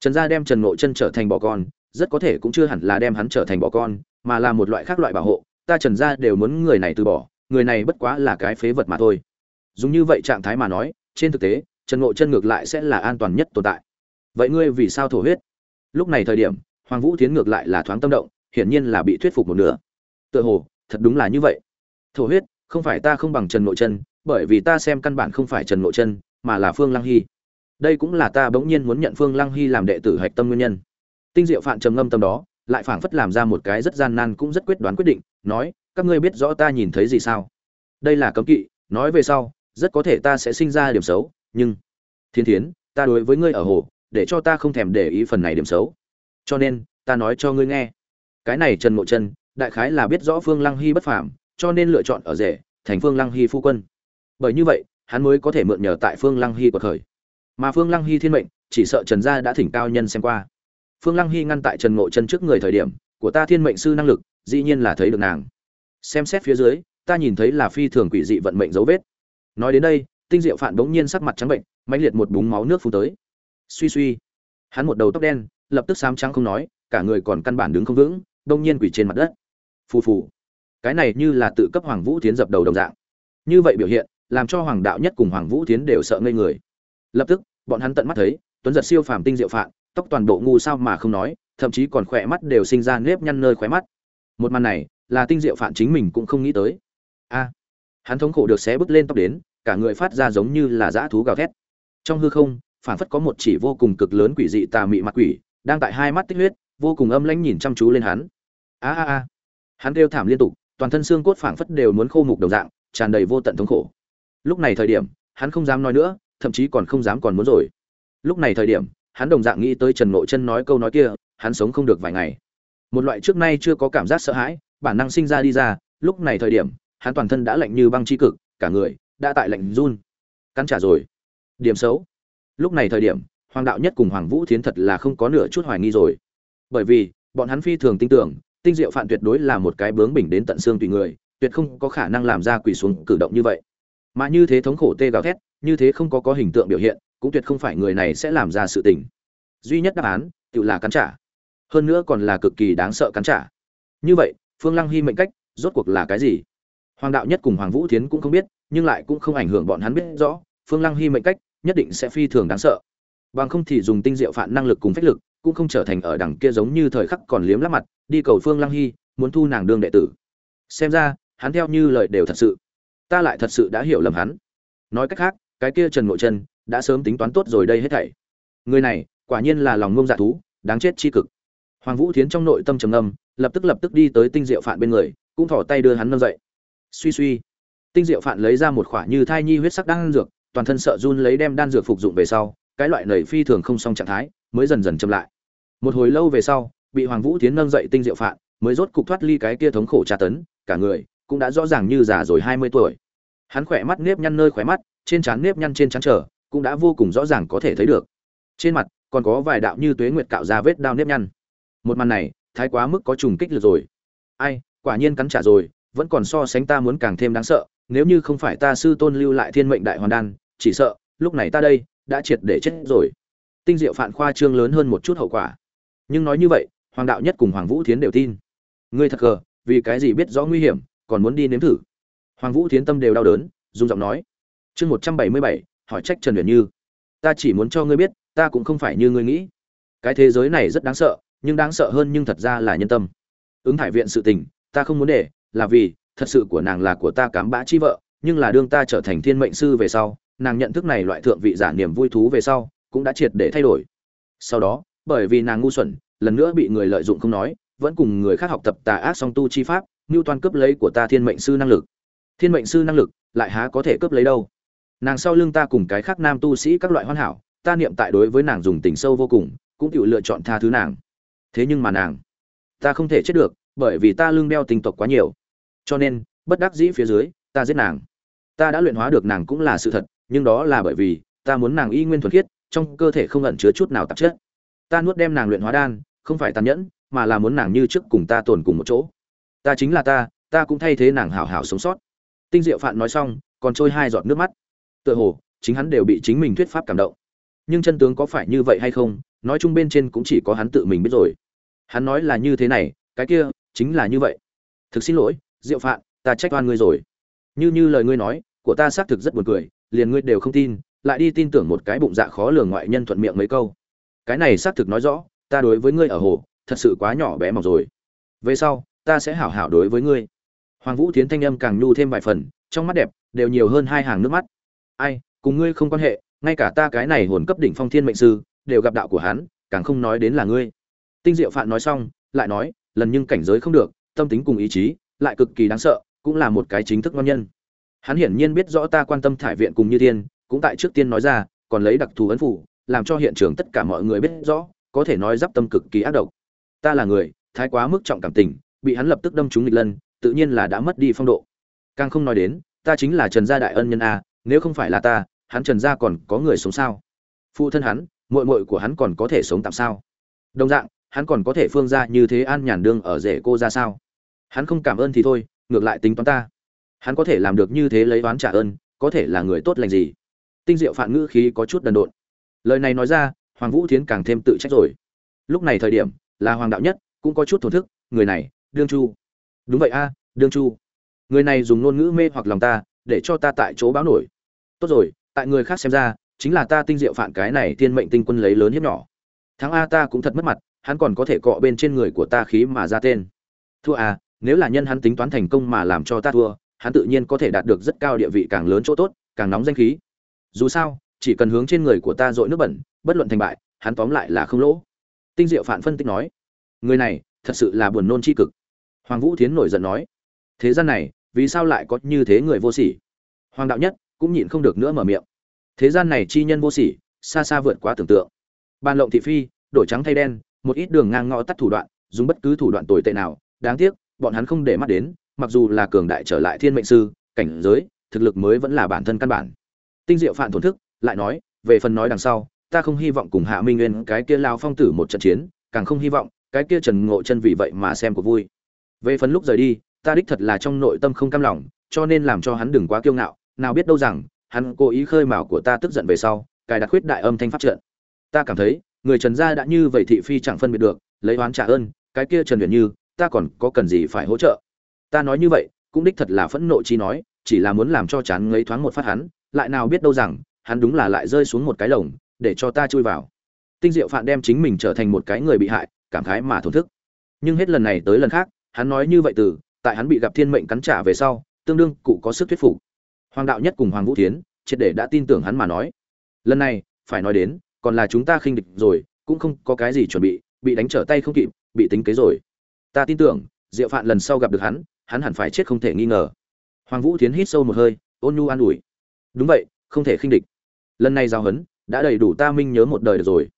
Trần gia đem trần nội chân trở thành bọ con, rất có thể cũng chưa hẳn là đem hắn trở thành bọ con, mà là một loại khác loại bảo hộ, ta trần gia đều muốn người này từ bỏ, người này bất quá là cái phế vật mà thôi. Dùng như vậy trạng thái mà nói, trên thực tế, trần nội chân ngược lại sẽ là an toàn nhất tồn tại. Vậy ngươi vì sao thổ huyết? Lúc này thời điểm, hoàng vũ tiến ngược lại là thoáng tâm động, hiển nhiên là bị thuyết phục một nửa. Tựa hồ, thật đúng là như vậy. Thổ huyết, không phải ta không bằng trần nội chân, bởi vì ta xem căn bản không phải trần nội chân mà là phương lăng hy. Đây cũng là ta bỗng nhiên muốn nhận phương lăng hy làm đệ tử hạch tâm nguyên nhân. Tinh diệu phạn trầm ngâm tâm đó, lại phảng phất làm ra một cái rất gian nan cũng rất quyết đoán quyết định, nói, các ngươi biết rõ ta nhìn thấy gì sao? Đây là cấm kỵ, nói về sau, rất có thể ta sẽ sinh ra điểm xấu, nhưng, thiên thiến, ta đối với ngươi ở hồ, để cho ta không thèm để ý phần này điểm xấu. Cho nên, ta nói cho ngươi nghe. Cái này trần ngộ chân đại khái là biết rõ phương lăng hy bất phàm, cho nên lựa chọn ở rể, thành phương lăng hy phu quân. Bởi như vậy hắn mới có thể mượn nhờ tại phương lăng hy của khởi. Mà phương lăng hy thiên mệnh, chỉ sợ trần gia đã thỉnh cao nhân xem qua. Phương lăng hy ngăn tại trần ngộ chân trước người thời điểm, của ta thiên mệnh sư năng lực, dĩ nhiên là thấy được nàng. Xem xét phía dưới, ta nhìn thấy là phi thường quỷ dị vận mệnh dấu vết. Nói đến đây, tinh diệu phản bỗng nhiên sắc mặt trắng bệnh, mãnh liệt một búng máu nước phun tới. Suy suy, hắn một đầu tóc đen, lập tức xám trắng không nói, cả người còn căn bản đứng không vững, đông nhiên quỳ trên mặt đất. Phù phù. Cái này như là tự cấp hoàng vũ tiến dập đầu đồng dạng. Như vậy biểu hiện làm cho hoàng đạo nhất cùng hoàng vũ tiến đều sợ ngây người. Lập tức, bọn hắn tận mắt thấy, tuấn giật siêu phàm tinh diệu phạn, tóc toàn bộ ngu sao mà không nói, thậm chí còn khỏe mắt đều sinh ra nếp nhăn nơi khóe mắt. Một màn này, là tinh diệu phạn chính mình cũng không nghĩ tới. A, hắn thống khổ được xé bứt lên tóc đến, cả người phát ra giống như là dã thú gào thét. Trong hư không, phản phất có một chỉ vô cùng cực lớn quỷ dị tà mị mặt quỷ, đang tại hai mắt tích huyết, vô cùng âm lãnh nhìn chăm chú lên hắn. A a a. Hắn kêu thảm liên tục, toàn thân xương cốt phảng phất đều muốn khô mục đồng dạng, tràn đầy vô tận thống khổ lúc này thời điểm, hắn không dám nói nữa, thậm chí còn không dám còn muốn rồi. Lúc này thời điểm, hắn đồng dạng nghĩ tới trần nội chân nói câu nói kia, hắn sống không được vài ngày. Một loại trước nay chưa có cảm giác sợ hãi, bản năng sinh ra đi ra, lúc này thời điểm, hắn toàn thân đã lạnh như băng chi cực, cả người đã tại lạnh run. Cắn trả rồi. Điểm xấu. Lúc này thời điểm, hoàng đạo nhất cùng hoàng vũ thiến thật là không có nửa chút hoài nghi rồi. Bởi vì, bọn hắn phi thường tin tưởng, tinh diệu phạn tuyệt đối là một cái bướng bỉnh đến tận xương tùy người, tuyệt không có khả năng làm ra quỳ xuống cử động như vậy mà như thế thống khổ tê gào thét, như thế không có có hình tượng biểu hiện, cũng tuyệt không phải người này sẽ làm ra sự tình. Duy nhất đáp án, tự là cắn trả. Hơn nữa còn là cực kỳ đáng sợ cắn trả. Như vậy, phương lăng hy mệnh cách, rốt cuộc là cái gì? Hoàng đạo nhất cùng hoàng vũ thiến cũng không biết, nhưng lại cũng không ảnh hưởng bọn hắn biết rõ, phương lăng hy mệnh cách, nhất định sẽ phi thường đáng sợ. Bằng không thì dùng tinh diệu phản năng lực cùng phách lực, cũng không trở thành ở đằng kia giống như thời khắc còn liếm lắp mặt, đi cầu phương lăng hy, muốn thu nàng đương đệ tử. Xem ra, hắn theo như lời đều thật sự ta lại thật sự đã hiểu lầm hắn. Nói cách khác, cái kia trần ngộ chân đã sớm tính toán tốt rồi đây hết thảy. Người này, quả nhiên là lòng ngông dạ thú, đáng chết chi cực. Hoàng vũ thiến trong nội tâm trầm âm lập tức lập tức đi tới tinh diệu phạn bên người, cũng thỏ tay đưa hắn nâng dậy. Suy suy. Tinh diệu phạn lấy ra một khỏa như thai nhi huyết sắc đan dược, toàn thân sợ run lấy đem đan dược phục dụng về sau, cái loại nầy phi thường không xong trạng thái, mới dần dần chậm lại. Một hồi lâu về sau, bị hoàng vũ tiến nâng dậy tinh diệu phạn, mới rốt cục thoát ly cái kia thống khổ tra tấn, cả người cũng đã rõ ràng như già rồi hai mươi tuổi. Hắn khỏe mắt nếp nhăn nơi khỏe mắt, trên trán nếp nhăn trên trán trở cũng đã vô cùng rõ ràng có thể thấy được. Trên mặt, còn có vài đạo như tuế nguyệt cạo ra vết đao nếp nhăn. Một màn này, thái quá mức có trùng kích lực rồi. Ai, quả nhiên cắn trả rồi, vẫn còn so sánh ta muốn càng thêm đáng sợ, nếu như không phải ta sư tôn lưu lại thiên mệnh đại hoàn đan, chỉ sợ, lúc này ta đây, đã triệt để chết rồi. Tinh diệu phản khoa trương lớn hơn một chút hậu quả. Nhưng nói như vậy, hoàng đạo nhất cùng hoàng vũ thiến đều tin. Ngươi thật cờ vì cái gì biết rõ nguy hiểm? Còn muốn đi nếm thử. Hoàng vũ thiến tâm đều đau đớn dung giọng nói. Chương một trăm bảy mươi bảy, hỏi trách trần huyền như. Ta chỉ muốn cho ngươi biết, ta cũng không phải như ngươi nghĩ. Cái thế giới này rất đáng sợ, nhưng đáng sợ hơn nhưng thật ra là nhân tâm. Ứng thải viện sự tình, ta không muốn để, là vì, thật sự của nàng là của ta cám bã chi vợ, nhưng là đương ta trở thành thiên mệnh sư về sau, nàng nhận thức này loại thượng vị giả niềm vui thú về sau, cũng đã triệt để thay đổi. Sau đó, bởi vì nàng ngu xuẩn, lần nữa bị người lợi dụng không nói, vẫn cùng người khác học tập tà ác song tu chi pháp ngưu toàn cướp lấy của ta thiên mệnh sư năng lực. Thiên mệnh sư năng lực lại há có thể cướp lấy đâu? Nàng sau lưng ta cùng cái khác nam tu sĩ các loại hoàn hảo, ta niệm tại đối với nàng dùng tình sâu vô cùng, cũng tự lựa chọn tha thứ nàng. Thế nhưng mà nàng, ta không thể chết được, bởi vì ta lương đeo tình tộc quá nhiều. Cho nên, bất đắc dĩ phía dưới, ta giết nàng. Ta đã luyện hóa được nàng cũng là sự thật, nhưng đó là bởi vì, ta muốn nàng y nguyên thuần khiết, trong cơ thể không ẩn chứa chút nào tạp chất. Ta nuốt đem nàng luyện hóa đan, không phải tàn nhẫn, mà là muốn nàng như trước cùng ta tồn cùng một chỗ ta chính là ta ta cũng thay thế nàng hảo hảo sống sót. Tinh diệu phạn nói xong, còn trôi hai giọt nước mắt. Tựa hồ, chính hắn đều bị chính mình thuyết pháp cảm động. Nhưng chân tướng có phải như vậy hay không, nói chung bên trên cũng chỉ có hắn tự mình biết rồi. Hắn nói là như thế này, cái kia, chính là như vậy. Thực xin lỗi, diệu phạn, ta trách oan ngươi rồi. Như như lời ngươi nói, của ta xác thực rất buồn cười, liền ngươi đều không tin, lại đi tin tưởng một cái bụng dạ khó lường ngoại nhân thuận miệng mấy câu. Cái này xác thực nói rõ, ta đối với ngươi ở hồ, thật sự quá nhỏ bé mọc rồi. Về sau ta sẽ hảo hảo đối với ngươi. Hoàng vũ tiến thanh âm càng nhu thêm vài phần, trong mắt đẹp đều nhiều hơn hai hàng nước mắt. Ai, cùng ngươi không quan hệ, ngay cả ta cái này hồn cấp đỉnh phong thiên mệnh sư, đều gặp đạo của hắn, càng không nói đến là ngươi. Tinh diệu phạn nói xong, lại nói, lần nhưng cảnh giới không được, tâm tính cùng ý chí, lại cực kỳ đáng sợ, cũng là một cái chính thức ngon nhân. Hắn hiển nhiên biết rõ ta quan tâm thải viện cùng như tiên cũng tại trước tiên nói ra, còn lấy đặc thù ấn phủ, làm cho hiện trường tất cả mọi người biết rõ, có thể nói giáp tâm cực kỳ ác độc. Ta là người, thái quá mức trọng cảm tình bị hắn lập tức đâm trúng nghịch lân, tự nhiên là đã mất đi phong độ. Càng không nói đến, ta chính là trần gia đại ân nhân a, nếu không phải là ta, hắn trần gia còn có người sống sao? Phụ thân hắn, muội muội của hắn còn có thể sống tạm sao? Đồng dạng, hắn còn có thể phương ra như thế an nhàn đương ở rể cô ra sao? Hắn không cảm ơn thì thôi, ngược lại tính toán ta. Hắn có thể làm được như thế lấy oán trả ơn, có thể là người tốt lành gì? Tinh diệu phản ngữ khí có chút đần độn. Lời này nói ra, hoàng vũ thiến càng thêm tự trách rồi. Lúc này thời điểm, là hoàng đạo nhất, cũng có chút thổn thức, người này đương chu. Đúng vậy a, đương chu. Người này dùng ngôn ngữ mê hoặc lòng ta, để cho ta tại chỗ báo nổi. Tốt rồi, tại người khác xem ra, chính là ta tinh diệu phản cái này thiên mệnh tinh quân lấy lớn hiếp nhỏ. Thắng a ta cũng thật mất mặt, hắn còn có thể cọ bên trên người của ta khí mà ra tên. Thua a nếu là nhân hắn tính toán thành công mà làm cho ta thua, hắn tự nhiên có thể đạt được rất cao địa vị càng lớn chỗ tốt, càng nóng danh khí. Dù sao, chỉ cần hướng trên người của ta dội nước bẩn, bất luận thành bại, hắn tóm lại là không lỗ. Tinh diệu phản phân tích nói, người này thật sự là buồn nôn c h i cực hoàng vũ thiến nổi giận nói, thế gian này, vì sao lại có như thế người vô sỉ? Hoàng đạo nhất cũng nhịn không được nữa mở miệng, thế gian này chi nhân vô sỉ, xa xa vượt quá tưởng tượng. Ban lộng thị phi, đổi trắng thay đen, một ít đường ngang ngõ tắt thủ đoạn, dùng bất cứ thủ đoạn tồi tệ nào, đáng tiếc, bọn hắn không để mắt đến, mặc dù là cường đại trở lại thiên mệnh sư, cảnh giới, thực lực mới vẫn là bản thân căn bản. Tinh diệu phản thổn thức, lại nói, về phần nói đằng sau, ta không hy vọng cùng hạ minh nguyên, cái kia lao phong tử một trận chiến, càng không hy vọng, cái kia trần ngộ chân vì vậy mà xem có vui về phần lúc rời đi, ta đích thật là trong nội tâm không cam lòng, cho nên làm cho hắn đừng quá kiêu ngạo, nào biết đâu rằng, hắn cố ý khơi mào của ta tức giận về sau, cài đặt khuyết đại âm thanh pháp trận. Ta cảm thấy, người trần gia đã như vậy thị phi chẳng phân biệt được, lấy oán trả ơn, cái kia trần huyền như, ta còn có cần gì phải hỗ trợ? Ta nói như vậy, cũng đích thật là phẫn nộ chi nói, chỉ là muốn làm cho chán ngấy thoáng một phát hắn, lại nào biết đâu rằng, hắn đúng là lại rơi xuống một cái lồng, để cho ta chui vào. Tinh diệu phạn đem chính mình trở thành một cái người bị hại, cảm khái mà thổn thức. Nhưng hết lần này tới lần khác hắn nói như vậy từ, tại hắn bị gặp thiên mệnh cắn trả về sau, tương đương cụ có sức thuyết phục. Hoàng đạo nhất cùng hoàng vũ tiến triệt để đã tin tưởng hắn mà nói. Lần này, phải nói đến, còn là chúng ta khinh địch rồi, cũng không có cái gì chuẩn bị bị đánh trở tay không kịp, bị tính kế rồi. Ta tin tưởng, diệu phạn lần sau gặp được hắn hắn hẳn phải chết không thể nghi ngờ. Hoàng vũ tiến hít sâu một hơi, ôn nhu an ủi. Đúng vậy, không thể khinh địch. Lần này giao hấn, đã đầy đủ ta minh nhớ một đời được rồi.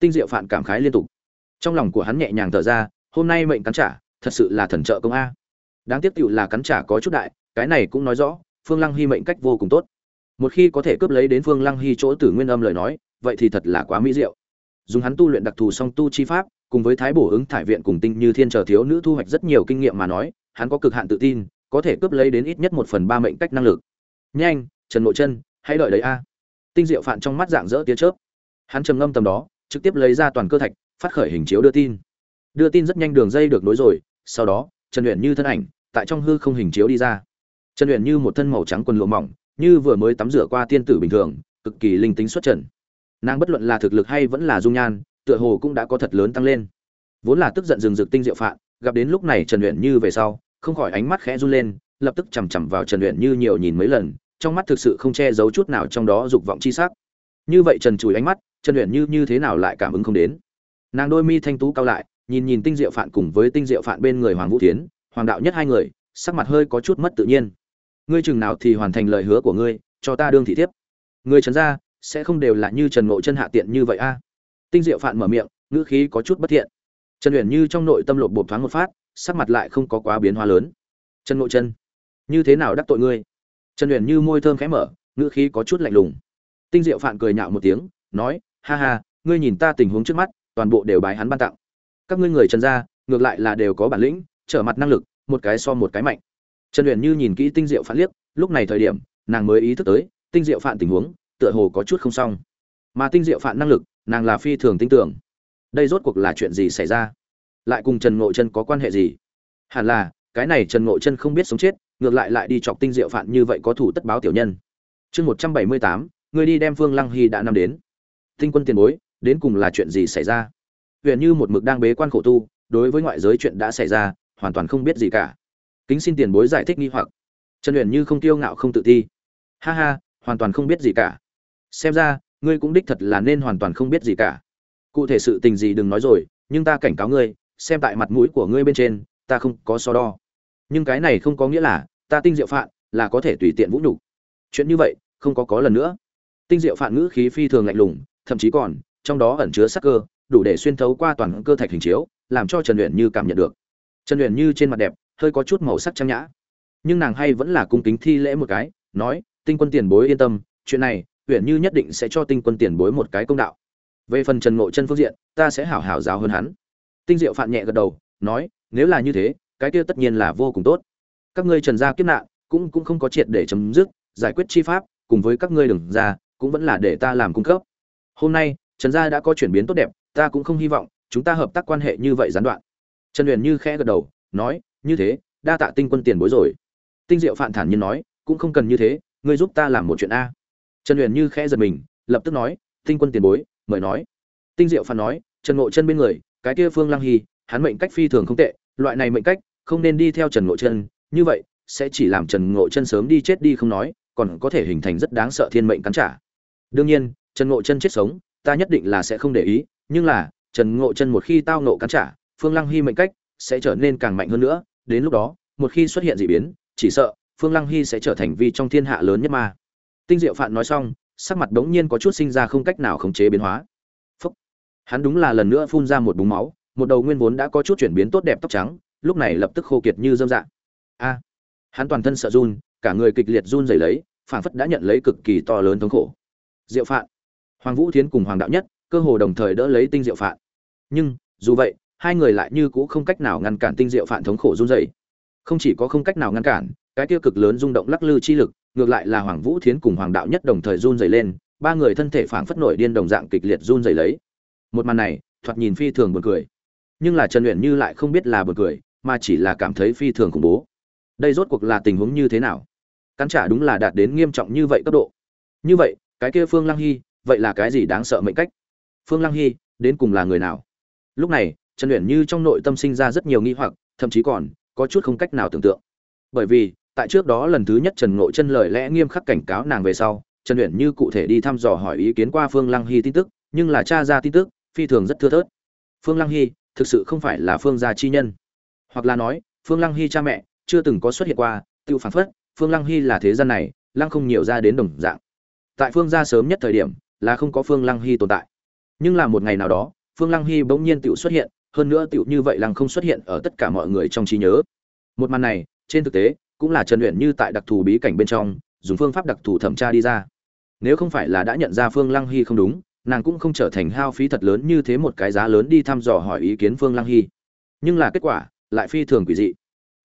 Tinh diệu phạn cảm khái liên tục. Trong lòng của hắn nhẹ nhàng thở ra, hôm nay mệnh cắn trả thật sự là thần trợ công a. Đáng tiếc tựu là cắn trả có chút đại, cái này cũng nói rõ, phương lăng hy mệnh cách vô cùng tốt. Một khi có thể cướp lấy đến phương lăng hy chỗ tử nguyên âm lời nói, vậy thì thật là quá mỹ diệu. Dùng hắn tu luyện đặc thù song tu chi pháp, cùng với thái bổ ứng thải viện cùng tinh như thiên chờ thiếu nữ thu hoạch rất nhiều kinh nghiệm mà nói, hắn có cực hạn tự tin, có thể cướp lấy đến ít nhất một phần ba mệnh cách năng lực. Nhanh, trần nội chân, hãy đợi đấy a. Tinh diệu phạn trong mắt dạng dỡ tia chớp. Hắn trầm ngâm tầm đó, trực tiếp lấy ra toàn cơ thạch, phát khởi hình chiếu đưa tin đưa tin rất nhanh đường dây được nối rồi, sau đó, trần luyện như thân ảnh, tại trong hư không hình chiếu đi ra. Trần luyện như một thân màu trắng quần lụa mỏng, như vừa mới tắm rửa qua tiên tử bình thường, cực kỳ linh tính xuất trần. Nàng bất luận là thực lực hay vẫn là dung nhan, tựa hồ cũng đã có thật lớn tăng lên. Vốn là tức giận rừng rực tinh diệu phạn, gặp đến lúc này trần luyện như về sau, không khỏi ánh mắt khẽ run lên, lập tức chằm chằm vào trần luyện như nhiều nhìn mấy lần, trong mắt thực sự không che giấu chút nào trong đó dục vọng chi sắc. Như vậy trần chùi ánh mắt, trần luyện như như thế nào lại cảm ứng không đến. Nàng đôi mi thanh tú cao lại nhìn nhìn tinh diệu phạn cùng với tinh diệu phạn bên người hoàng vũ tiến hoàng đạo nhất hai người, sắc mặt hơi có chút mất tự nhiên. Ngươi chừng nào thì hoàn thành lời hứa của ngươi, cho ta đương thị thiếp. Ngươi trần gia sẽ không đều là như trần ngộ chân hạ tiện như vậy a. Tinh diệu phạn mở miệng, ngữ khí có chút bất thiện. Trần uyển như trong nội tâm lột bột thoáng một phát, sắc mặt lại không có quá biến hóa lớn. Trần ngộ chân, như thế nào đắc tội ngươi? Trần uyển như môi thơm khẽ mở, ngữ khí có chút lạnh lùng. Tinh diệu phạn cười nhạo một tiếng, nói, ha ha, ngươi nhìn ta tình huống trước mắt, toàn bộ đều bái hắn ban tặng các ngươi người trần gia, ngược lại là đều có bản lĩnh, trở mặt năng lực, một cái so một cái mạnh. Trần uyển như nhìn kỹ tinh diệu phản liếc, lúc này thời điểm, nàng mới ý thức tới, tinh diệu phản tình huống, tựa hồ có chút không xong. Mà tinh diệu phản năng lực, nàng là phi thường tin tưởng. Đây rốt cuộc là chuyện gì xảy ra? Lại cùng trần ngộ chân có quan hệ gì? Hẳn là, cái này trần ngộ chân không biết sống chết, ngược lại lại đi chọc tinh diệu phản như vậy có thủ tất báo tiểu nhân. Chương một trăm bảy mươi tám, người đi đem phương lăng hy đã năm đến. Tinh quân tiền bối, đến cùng là chuyện gì xảy ra? Huyện như một mực đang bế quan khổ tu, đối với ngoại giới chuyện đã xảy ra, hoàn toàn không biết gì cả. Kính xin tiền bối giải thích nghi hoặc. Trần huyền như không kiêu ngạo, không tự ti. Ha ha, hoàn toàn không biết gì cả. Xem ra, ngươi cũng đích thật là nên hoàn toàn không biết gì cả. Cụ thể sự tình gì đừng nói rồi, nhưng ta cảnh cáo ngươi, xem tại mặt mũi của ngươi bên trên, ta không có so đo. Nhưng cái này không có nghĩa là, ta tinh diệu phạn, là có thể tùy tiện vũ nhục. Chuyện như vậy, không có có lần nữa. Tinh diệu phạn ngữ khí phi thường lạnh lùng, thậm chí còn, trong đó ẩn chứa sắc cơ đủ để xuyên thấu qua toàn cơ thạch hình chiếu, làm cho trần luyện như cảm nhận được. Trần luyện như trên mặt đẹp, hơi có chút màu sắc trang nhã. Nhưng nàng hay vẫn là cung kính thi lễ một cái, nói, tinh quân tiền bối yên tâm, chuyện này huyện như nhất định sẽ cho tinh quân tiền bối một cái công đạo. Về phần trần ngộ chân phương diện, ta sẽ hảo hảo giáo hơn hắn. Tinh diệu phạn nhẹ gật đầu, nói, nếu là như thế, cái kia tất nhiên là vô cùng tốt. Các ngươi trần gia kiếp nạn, cũng cũng không có triệt để chấm dứt, giải quyết chi pháp, cùng với các ngươi đừng ra, cũng vẫn là để ta làm cung cấp. Hôm nay, trần gia đã có chuyển biến tốt đẹp ta cũng không hy vọng chúng ta hợp tác quan hệ như vậy gián đoạn. Trần huyền như khẽ gật đầu, nói, như thế, đa tạ tinh quân tiền bối rồi. Tinh diệu phản thản nhiên nói, cũng không cần như thế, ngươi giúp ta làm một chuyện a. Trần huyền như khẽ giật mình, lập tức nói, tinh quân tiền bối, mời nói. Tinh diệu phản nói, trần ngộ chân bên người, cái kia phương lăng hy, hắn mệnh cách phi thường không tệ, loại này mệnh cách, không nên đi theo trần ngộ chân, như vậy, sẽ chỉ làm trần ngộ chân sớm đi chết đi không nói, còn có thể hình thành rất đáng sợ thiên mệnh cắn trả. Đương nhiên, trần ngộ chân chết sống, ta nhất định là sẽ không để ý nhưng là, trần ngộ chân một khi tao nộ cắn trả, phương lăng hy mệnh cách sẽ trở nên càng mạnh hơn nữa. Đến lúc đó, một khi xuất hiện d ị biến, chỉ sợ phương lăng hy sẽ trở thành vi trong thiên hạ lớn nhất ma. Tinh diệu phạn nói xong, sắc mặt đống nhiên có chút sinh ra không cách nào khống chế biến hóa. Phúc. hắn đúng là lần nữa phun ra một búng máu, một đầu nguyên vốn đã có chút chuyển biến tốt đẹp tóc trắng, lúc này lập tức khô kiệt như dâm dạng a. Hắn toàn thân sợ run, cả người kịch liệt run rẩy lấy, phảng phất đã nhận lấy cực kỳ to lớn thống khổ. Diệu phạn. Hoàng vũ thiến cùng hoàng đạo nhất cơ hồ đồng thời đỡ lấy tinh diệu phạn. Nhưng, dù vậy, hai người lại như cũ không cách nào ngăn cản tinh diệu phạn thống khổ run rẩy. Không chỉ có không cách nào ngăn cản, cái tiêu cực lớn rung động lắc lư chi lực, ngược lại là hoàng vũ thiến cùng hoàng đạo nhất đồng thời run rẩy lên, ba người thân thể phảng phất nổi điên đồng dạng kịch liệt run rẩy lấy. Một màn này, thoạt nhìn phi thường buồn cười. Nhưng là trần luyện như lại không biết là buồn cười, mà chỉ là cảm thấy phi thường khủng bố. Đây rốt cuộc là tình huống như thế nào? Cắn trả đúng là đạt đến nghiêm trọng như vậy cấp độ. Như vậy, cái kia phương lăng hy, vậy là cái gì đáng sợ mệnh cách? Phương lăng hy, đến cùng là người nào? Lúc này, trần luyện như trong nội tâm sinh ra rất nhiều nghi hoặc, thậm chí còn có chút không cách nào tưởng tượng. Bởi vì, tại trước đó lần thứ nhất trần ngộ chân lời lẽ nghiêm khắc cảnh cáo nàng về sau, trần luyện như cụ thể đi thăm dò hỏi ý kiến qua phương lăng hy tin tức, nhưng là cha ra tin tức, phi thường rất thưa thớt. Phương lăng hy, thực sự không phải là phương gia chi nhân. Hoặc là nói, phương lăng hy cha mẹ, chưa từng có xuất hiện qua, tự phản phất, phương lăng hy là thế gian này, lăng không nhiều ra đến đồng dạng. Tại phương gia sớm nhất thời điểm, là không có phương lăng hy tồn tại nhưng là một ngày nào đó, phương lăng hy bỗng nhiên tự xuất hiện, hơn nữa tự như vậy lăng không xuất hiện ở tất cả mọi người trong trí nhớ. Một màn này, trên thực tế, cũng là trần luyện như tại đặc thù bí cảnh bên trong, dùng phương pháp đặc thù thẩm tra đi ra. Nếu không phải là đã nhận ra phương lăng hy không đúng, nàng cũng không trở thành hao phí thật lớn như thế một cái giá lớn đi thăm dò hỏi ý kiến phương lăng hy. Nhưng là kết quả, lại phi thường quỷ dị.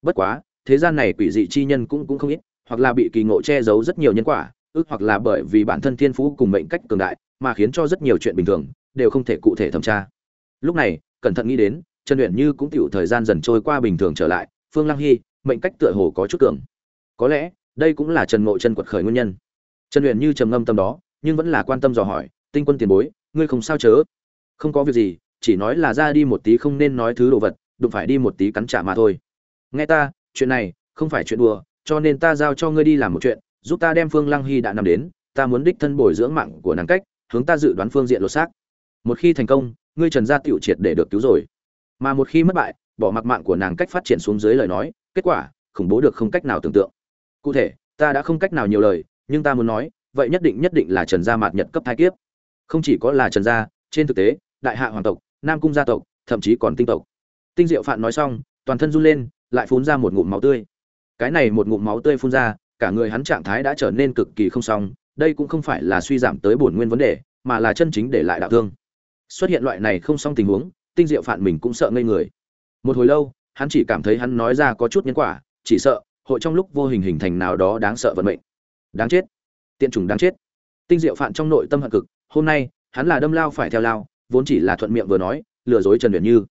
Bất quá, thế gian này quỷ dị chi nhân cũng cũng không ít, hoặc là bị kỳ ngộ che giấu rất nhiều nhân quả, ước hoặc là bởi vì bản thân thiên phú cùng mệnh cách cường đại, mà khiến cho rất nhiều chuyện bình thường đều không thể cụ thể thẩm tra. Lúc này, cẩn thận nghĩ đến, trần luyện như cũng tiểu thời gian dần trôi qua bình thường trở lại, phương lăng hy, mệnh cách tựa hồ có chút cường. Có lẽ, đây cũng là trần ngộ chân quật khởi nguyên nhân. Trần luyện như trầm ngâm tâm đó, nhưng vẫn là quan tâm dò hỏi, tinh quân tiền bối, ngươi không sao chớ? Không có việc gì, chỉ nói là ra đi một tí không nên nói thứ đồ vật, đụng phải đi một tí cắn trả mà thôi. Nghe ta, chuyện này không phải chuyện đùa, cho nên ta giao cho ngươi đi làm một chuyện, giúp ta đem phương lăng hy đã nằm đến, ta muốn đích thân bồi dưỡng mạng của nàng cách, hướng ta dự đoán phương diện lột xác một khi thành công, ngươi trần gia tiểu triệt để được cứu rồi. Mà một khi mất bại, bỏ mặc mạng của nàng cách phát triển xuống dưới lời nói, kết quả, khủng bố được không cách nào tưởng tượng. Cụ thể, ta đã không cách nào nhiều lời, nhưng ta muốn nói, vậy nhất định nhất định là trần gia mạt nhật cấp thai kiếp. Không chỉ có là trần gia, trên thực tế, đại hạ hoàng tộc, nam cung gia tộc, thậm chí còn tinh tộc. Tinh diệu phạn nói xong, toàn thân run lên, lại phun ra một ngụm máu tươi. Cái này một ngụm máu tươi phun ra, cả người hắn trạng thái đã trở nên cực kỳ không xong, đây cũng không phải là suy giảm tới bổn nguyên vấn đề, mà là chân chính để lại đạo thương xuất hiện loại này không xong tình huống, tinh diệu phản mình cũng sợ ngây người. Một hồi lâu, hắn chỉ cảm thấy hắn nói ra có chút nhân quả, chỉ sợ, hội trong lúc vô hình hình thành nào đó đáng sợ vận mệnh. Đáng chết. Tiện chủng đáng chết. Tinh diệu phản trong nội tâm hận cực, hôm nay, hắn là đâm lao phải theo lao, vốn chỉ là thuận miệng vừa nói, lừa dối trần luyện như.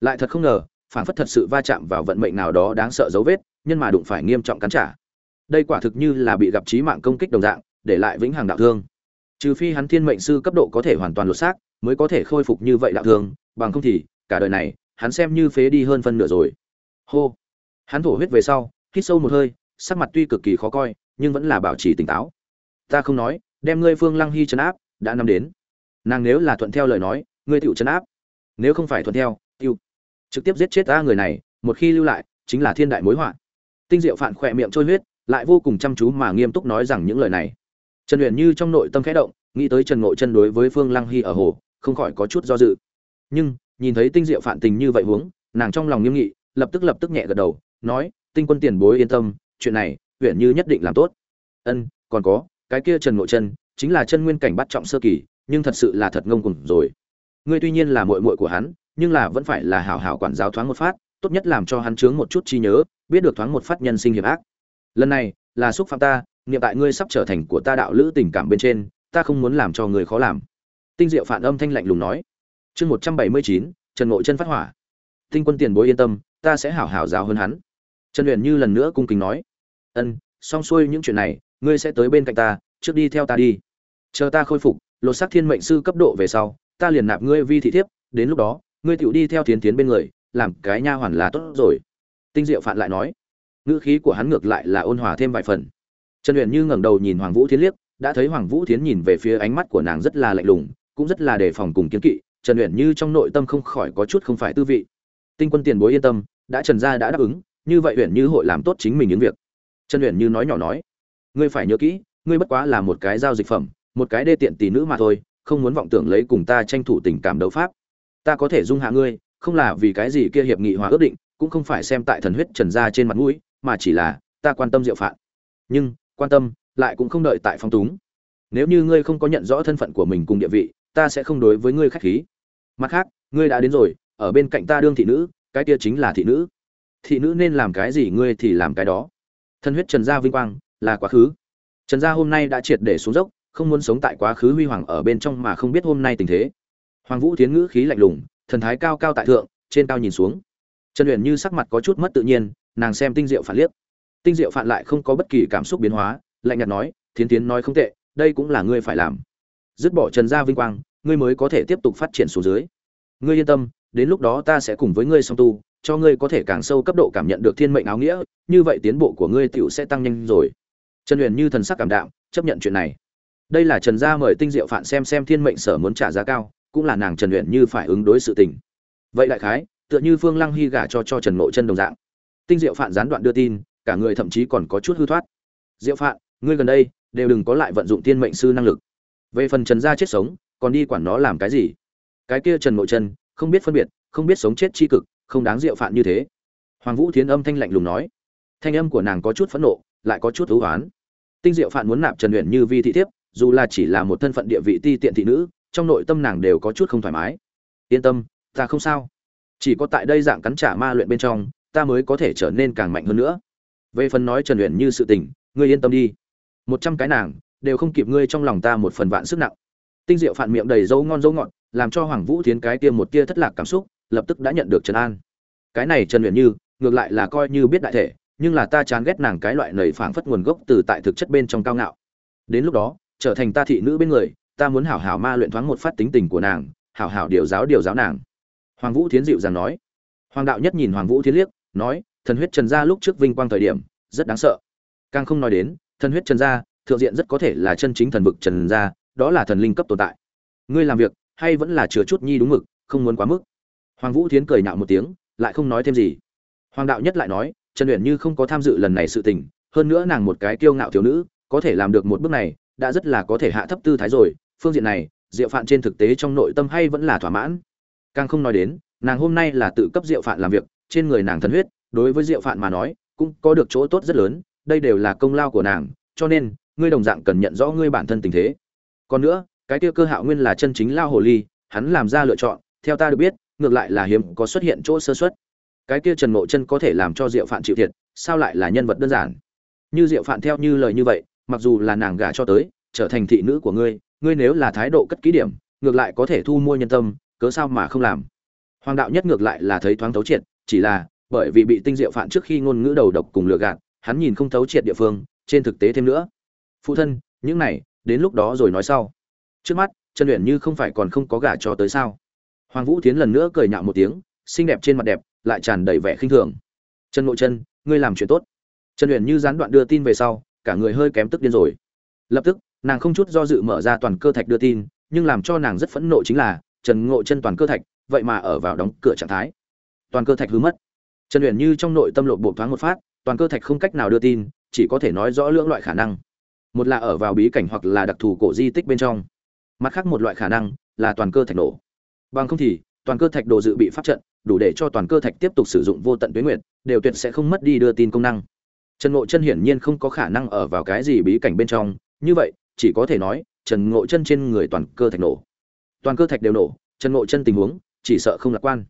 Lại thật không ngờ, phản phất thật sự va chạm vào vận mệnh nào đó đáng sợ dấu vết, nhân mà đụng phải nghiêm trọng cắn trả. Đây quả thực như là bị gặp trí mạng công kích đồng dạng, để lại vĩnh hằng đạo thương. Trừ phi hắn thiên mệnh sư cấp độ có thể hoàn toàn lột xác mới có thể khôi phục như vậy đạo thường. bằng không thì, cả đời này, hắn xem như phế đi hơn phân nửa rồi. Hô. Hắn thổ huyết về sau, hít sâu một hơi, sắc mặt tuy cực kỳ khó coi, nhưng vẫn là bảo trì tỉnh táo. Ta không nói, đem ngươi phương lăng hy chấn áp, đã năm đến. Nàng nếu là thuận theo lời nói, ngươi tựu chấn áp. Nếu không phải thuận theo tiêu trực tiếp giết chết ta người này, một khi lưu lại, chính là thiên đại mối họa. Tinh diệu phản khỏe miệng trôi huyết, lại vô cùng chăm chú mà nghiêm túc nói rằng những lời này. Trần luyện như trong nội tâm khẽ động, nghĩ tới trần ngộ chân đối với phương lăng hy ở hồ không khỏi có chút do dự. Nhưng, nhìn thấy tinh diệu phản tình như vậy huống, nàng trong lòng nghiêm nghị, lập tức lập tức nhẹ gật đầu, nói, tinh quân tiền bối yên tâm, chuyện này, huyện như nhất định làm tốt. Ân, còn có, cái kia trần ngộ chân chính là chân nguyên cảnh bắt trọng sơ kỳ, nhưng thật sự là thật ngông cuồng rồi. Ngươi tuy nhiên là muội muội của hắn, nhưng là vẫn phải là hảo hảo quản giáo thoáng một phát, tốt nhất làm cho hắn chướng một chút chi nhớ, biết được thoáng một phát nhân sinh hiểm ác. Lần này, là xúc phạm ta, niệm tại ngươi sắp trở thành của ta đạo lữ tình cảm bên trên, ta không muốn làm cho người khó làm tinh diệu phản âm thanh lạnh lùng nói. Chương một trăm bảy mươi chín, trần ngộ chân phát hỏa. Tinh quân tiền bối yên tâm, ta sẽ hảo hảo giáo hơn hắn. Trần luyện như lần nữa cung kính nói. Ân, xong xuôi những chuyện này, ngươi sẽ tới bên cạnh ta, trước đi theo ta đi. Chờ ta khôi phục, lột xác thiên mệnh sư cấp độ về sau, ta liền nạp ngươi vi thị thiếp, đến lúc đó, ngươi tựu đi theo Thiến tiến bên người, làm cái nha hoàn là tốt rồi. Tinh diệu phạn lại nói. Ngữ khí của hắn ngược lại là ôn hòa thêm vài phần. Trần luyện như ngẩng đầu nhìn hoàng vũ thiến liếc, đã thấy hoàng vũ thiến nhìn về phía ánh mắt của nàng rất là lạnh lùng cũng rất là đề phòng cùng kiến kỵ, trần luyện như trong nội tâm không khỏi có chút không phải tư vị. Tinh quân tiền bối yên tâm, đã trần gia đã đáp ứng, như vậy luyện như hội làm tốt chính mình những việc. Trần luyện như nói nhỏ nói, ngươi phải nhớ kỹ, ngươi bất quá là một cái giao dịch phẩm, một cái đê tiện tỷ nữ mà thôi, không muốn vọng tưởng lấy cùng ta tranh thủ tình cảm đấu pháp. Ta có thể dung hạ ngươi, không là vì cái gì kia hiệp nghị hòa ước định, cũng không phải xem tại thần huyết trần gia trên mặt mũi, mà chỉ là ta quan tâm diệu phạn. Nhưng, quan tâm, lại cũng không đợi tại phong túng. Nếu như ngươi không có nhận rõ thân phận của mình cùng địa vị ta sẽ không đối với ngươi khách khí. Mặt khác, ngươi đã đến rồi, ở bên cạnh ta đương thị nữ, cái kia chính là thị nữ. Thị nữ nên làm cái gì ngươi thì làm cái đó. Thân huyết trần gia vinh quang, là quá khứ. Trần gia hôm nay đã triệt để xuống dốc, không muốn sống tại quá khứ huy hoàng ở bên trong mà không biết hôm nay tình thế. Hoàng vũ tiến ngữ khí lạnh lùng, thần thái cao cao tại thượng, trên cao nhìn xuống. Trần luyện như sắc mặt có chút mất tự nhiên, nàng xem tinh diệu phản liếc. Tinh diệu phản lại không có bất kỳ cảm xúc biến hóa, lạnh nhạt nói, thiến thiến nói không tệ, đây cũng là ngươi phải làm dứt bỏ trần gia vinh quang, ngươi mới có thể tiếp tục phát triển xuống dưới. Ngươi yên tâm, đến lúc đó ta sẽ cùng với ngươi song tu, cho ngươi có thể càng sâu cấp độ cảm nhận được thiên mệnh áo nghĩa, như vậy tiến bộ của ngươi tựu sẽ tăng nhanh rồi. Trần huyền như thần sắc cảm đạm, chấp nhận chuyện này. Đây là trần gia mời tinh diệu phản xem xem thiên mệnh sở muốn trả giá cao, cũng là nàng trần huyền như phải ứng đối sự tình. Vậy đại khái, tựa như phương lăng hy gả cho cho trần nội chân đồng dạng. Tinh diệu phản gián đoạn đưa tin, cả người thậm chí còn có chút hư thoát. Diệu phạn, ngươi gần đây đều đừng có lại vận dụng thiên mệnh sư năng lực về phần trần gia chết sống, còn đi quản nó làm cái gì? Cái kia trần nội chân không biết phân biệt, không biết sống chết tri cực, không đáng diệu phạn như thế. Hoàng vũ thiến âm thanh lạnh lùng nói. Thanh âm của nàng có chút phẫn nộ, lại có chút thú oán. Tinh diệu phạn muốn nạp trần luyện như vi thị thiếp, dù là chỉ là một thân phận địa vị ti tiện thị nữ, trong nội tâm nàng đều có chút không thoải mái. Yên tâm, ta không sao. Chỉ có tại đây dạng cắn trả ma luyện bên trong, ta mới có thể trở nên càng mạnh hơn nữa. Về phần nói trần luyện như sự tình, ngươi yên tâm đi. Một trăm cái nàng đều không kịp ngươi trong lòng ta một phần vạn sức nặng. Tinh diệu phản miệng đầy dấu ngon dấu ngọt, làm cho hoàng vũ thiến cái kia một tia thất lạc cảm xúc, lập tức đã nhận được trần an. Cái này trần luyện như, ngược lại là coi như biết đại thể, nhưng là ta chán ghét nàng cái loại nầy phảng phất nguồn gốc từ tại thực chất bên trong cao ngạo. Đến lúc đó, trở thành ta thị nữ bên người, ta muốn hảo hảo ma luyện thoáng một phát tính tình của nàng, hảo hảo điều giáo điều giáo nàng. Hoàng vũ thiến dịu dàng nói. Hoàng đạo nhất nhìn hoàng vũ thiến liếc, nói, thần huyết trần gia lúc trước vinh quang thời điểm, rất đáng sợ. Càng không nói đến, thần huyết trần gia thượng diện rất có thể là chân chính thần vực trần gia, đó là thần linh cấp tồn tại. Ngươi làm việc, hay vẫn là chứa chút nhi đúng mực, không muốn quá mức. Hoàng vũ thiến cười nhạo một tiếng, lại không nói thêm gì. Hoàng đạo nhất lại nói, trần luyện như không có tham dự lần này sự tình, hơn nữa nàng một cái kiêu ngạo thiếu nữ, có thể làm được một bước này, đã rất là có thể hạ thấp tư thái rồi, phương diện này, diệu phạn trên thực tế trong nội tâm hay vẫn là thỏa mãn. Càng không nói đến, nàng hôm nay là tự cấp diệu phạn làm việc, trên người nàng thần huyết, đối với diệu phạn mà nói, cũng có được chỗ tốt rất lớn, đây đều là công lao của nàng, cho nên ngươi đồng dạng cần nhận rõ ngươi bản thân tình thế. Còn nữa, cái kia cơ hạo nguyên là chân chính lao hồ ly, hắn làm ra lựa chọn, theo ta được biết, ngược lại là hiếm có xuất hiện chỗ sơ xuất cái kia trần ngộ chân có thể làm cho diệu phạn chịu thiệt, sao lại là nhân vật đơn giản? Như diệu phạn theo như lời như vậy, mặc dù là nàng gả cho tới, trở thành thị nữ của ngươi ngươi nếu là thái độ cất kỹ điểm, ngược lại có thể thu mua nhân tâm, cớ sao mà không làm? Hoàng đạo nhất ngược lại là thấy thoáng thấu triệt, chỉ là, bởi vì bị tinh diệu phạn trước khi ngôn ngữ đầu độc cùng lừa gạt, hắn nhìn không thấu triệt địa phương, trên thực tế thêm nữa phụ thân, những này, đến lúc đó rồi nói sau. Trước mắt, trần luyện như không phải còn không có gả cho tới sao? Hoàng vũ tiến lần nữa cười nhạo một tiếng, xinh đẹp trên mặt đẹp, lại tràn đầy vẻ khinh thường. Trần ngộ chân ngươi làm chuyện tốt. Trần luyện như gián đoạn đưa tin về sau, cả người hơi kém tức điên rồi. Lập tức, nàng không chút do dự mở ra toàn cơ thạch đưa tin, nhưng làm cho nàng rất phẫn nộ chính là, trần ngộ chân toàn cơ thạch, vậy mà ở vào đóng cửa trạng thái. Toàn cơ thạch hư mất. Trần luyện như trong nội tâm lộ bộ thoáng một phát, toàn cơ thạch không cách nào đưa tin, chỉ có thể nói rõ lưỡng loại khả năng một là ở vào bí cảnh hoặc là đặc thù cổ di tích bên trong. Mặt khác một loại khả năng là toàn cơ thạch nổ. Bằng không thì, toàn cơ thạch đồ dự bị pháp trận, đủ để cho toàn cơ thạch tiếp tục sử dụng vô tận tuyến nguyện đều tuyệt sẽ không mất đi đưa tin công năng. Trần ngộ chân hiển nhiên không có khả năng ở vào cái gì bí cảnh bên trong, như vậy, chỉ có thể nói, trần ngộ chân trên người toàn cơ thạch nổ. Toàn cơ thạch đều nổ, trần ngộ chân tình huống, chỉ sợ không lạc quan.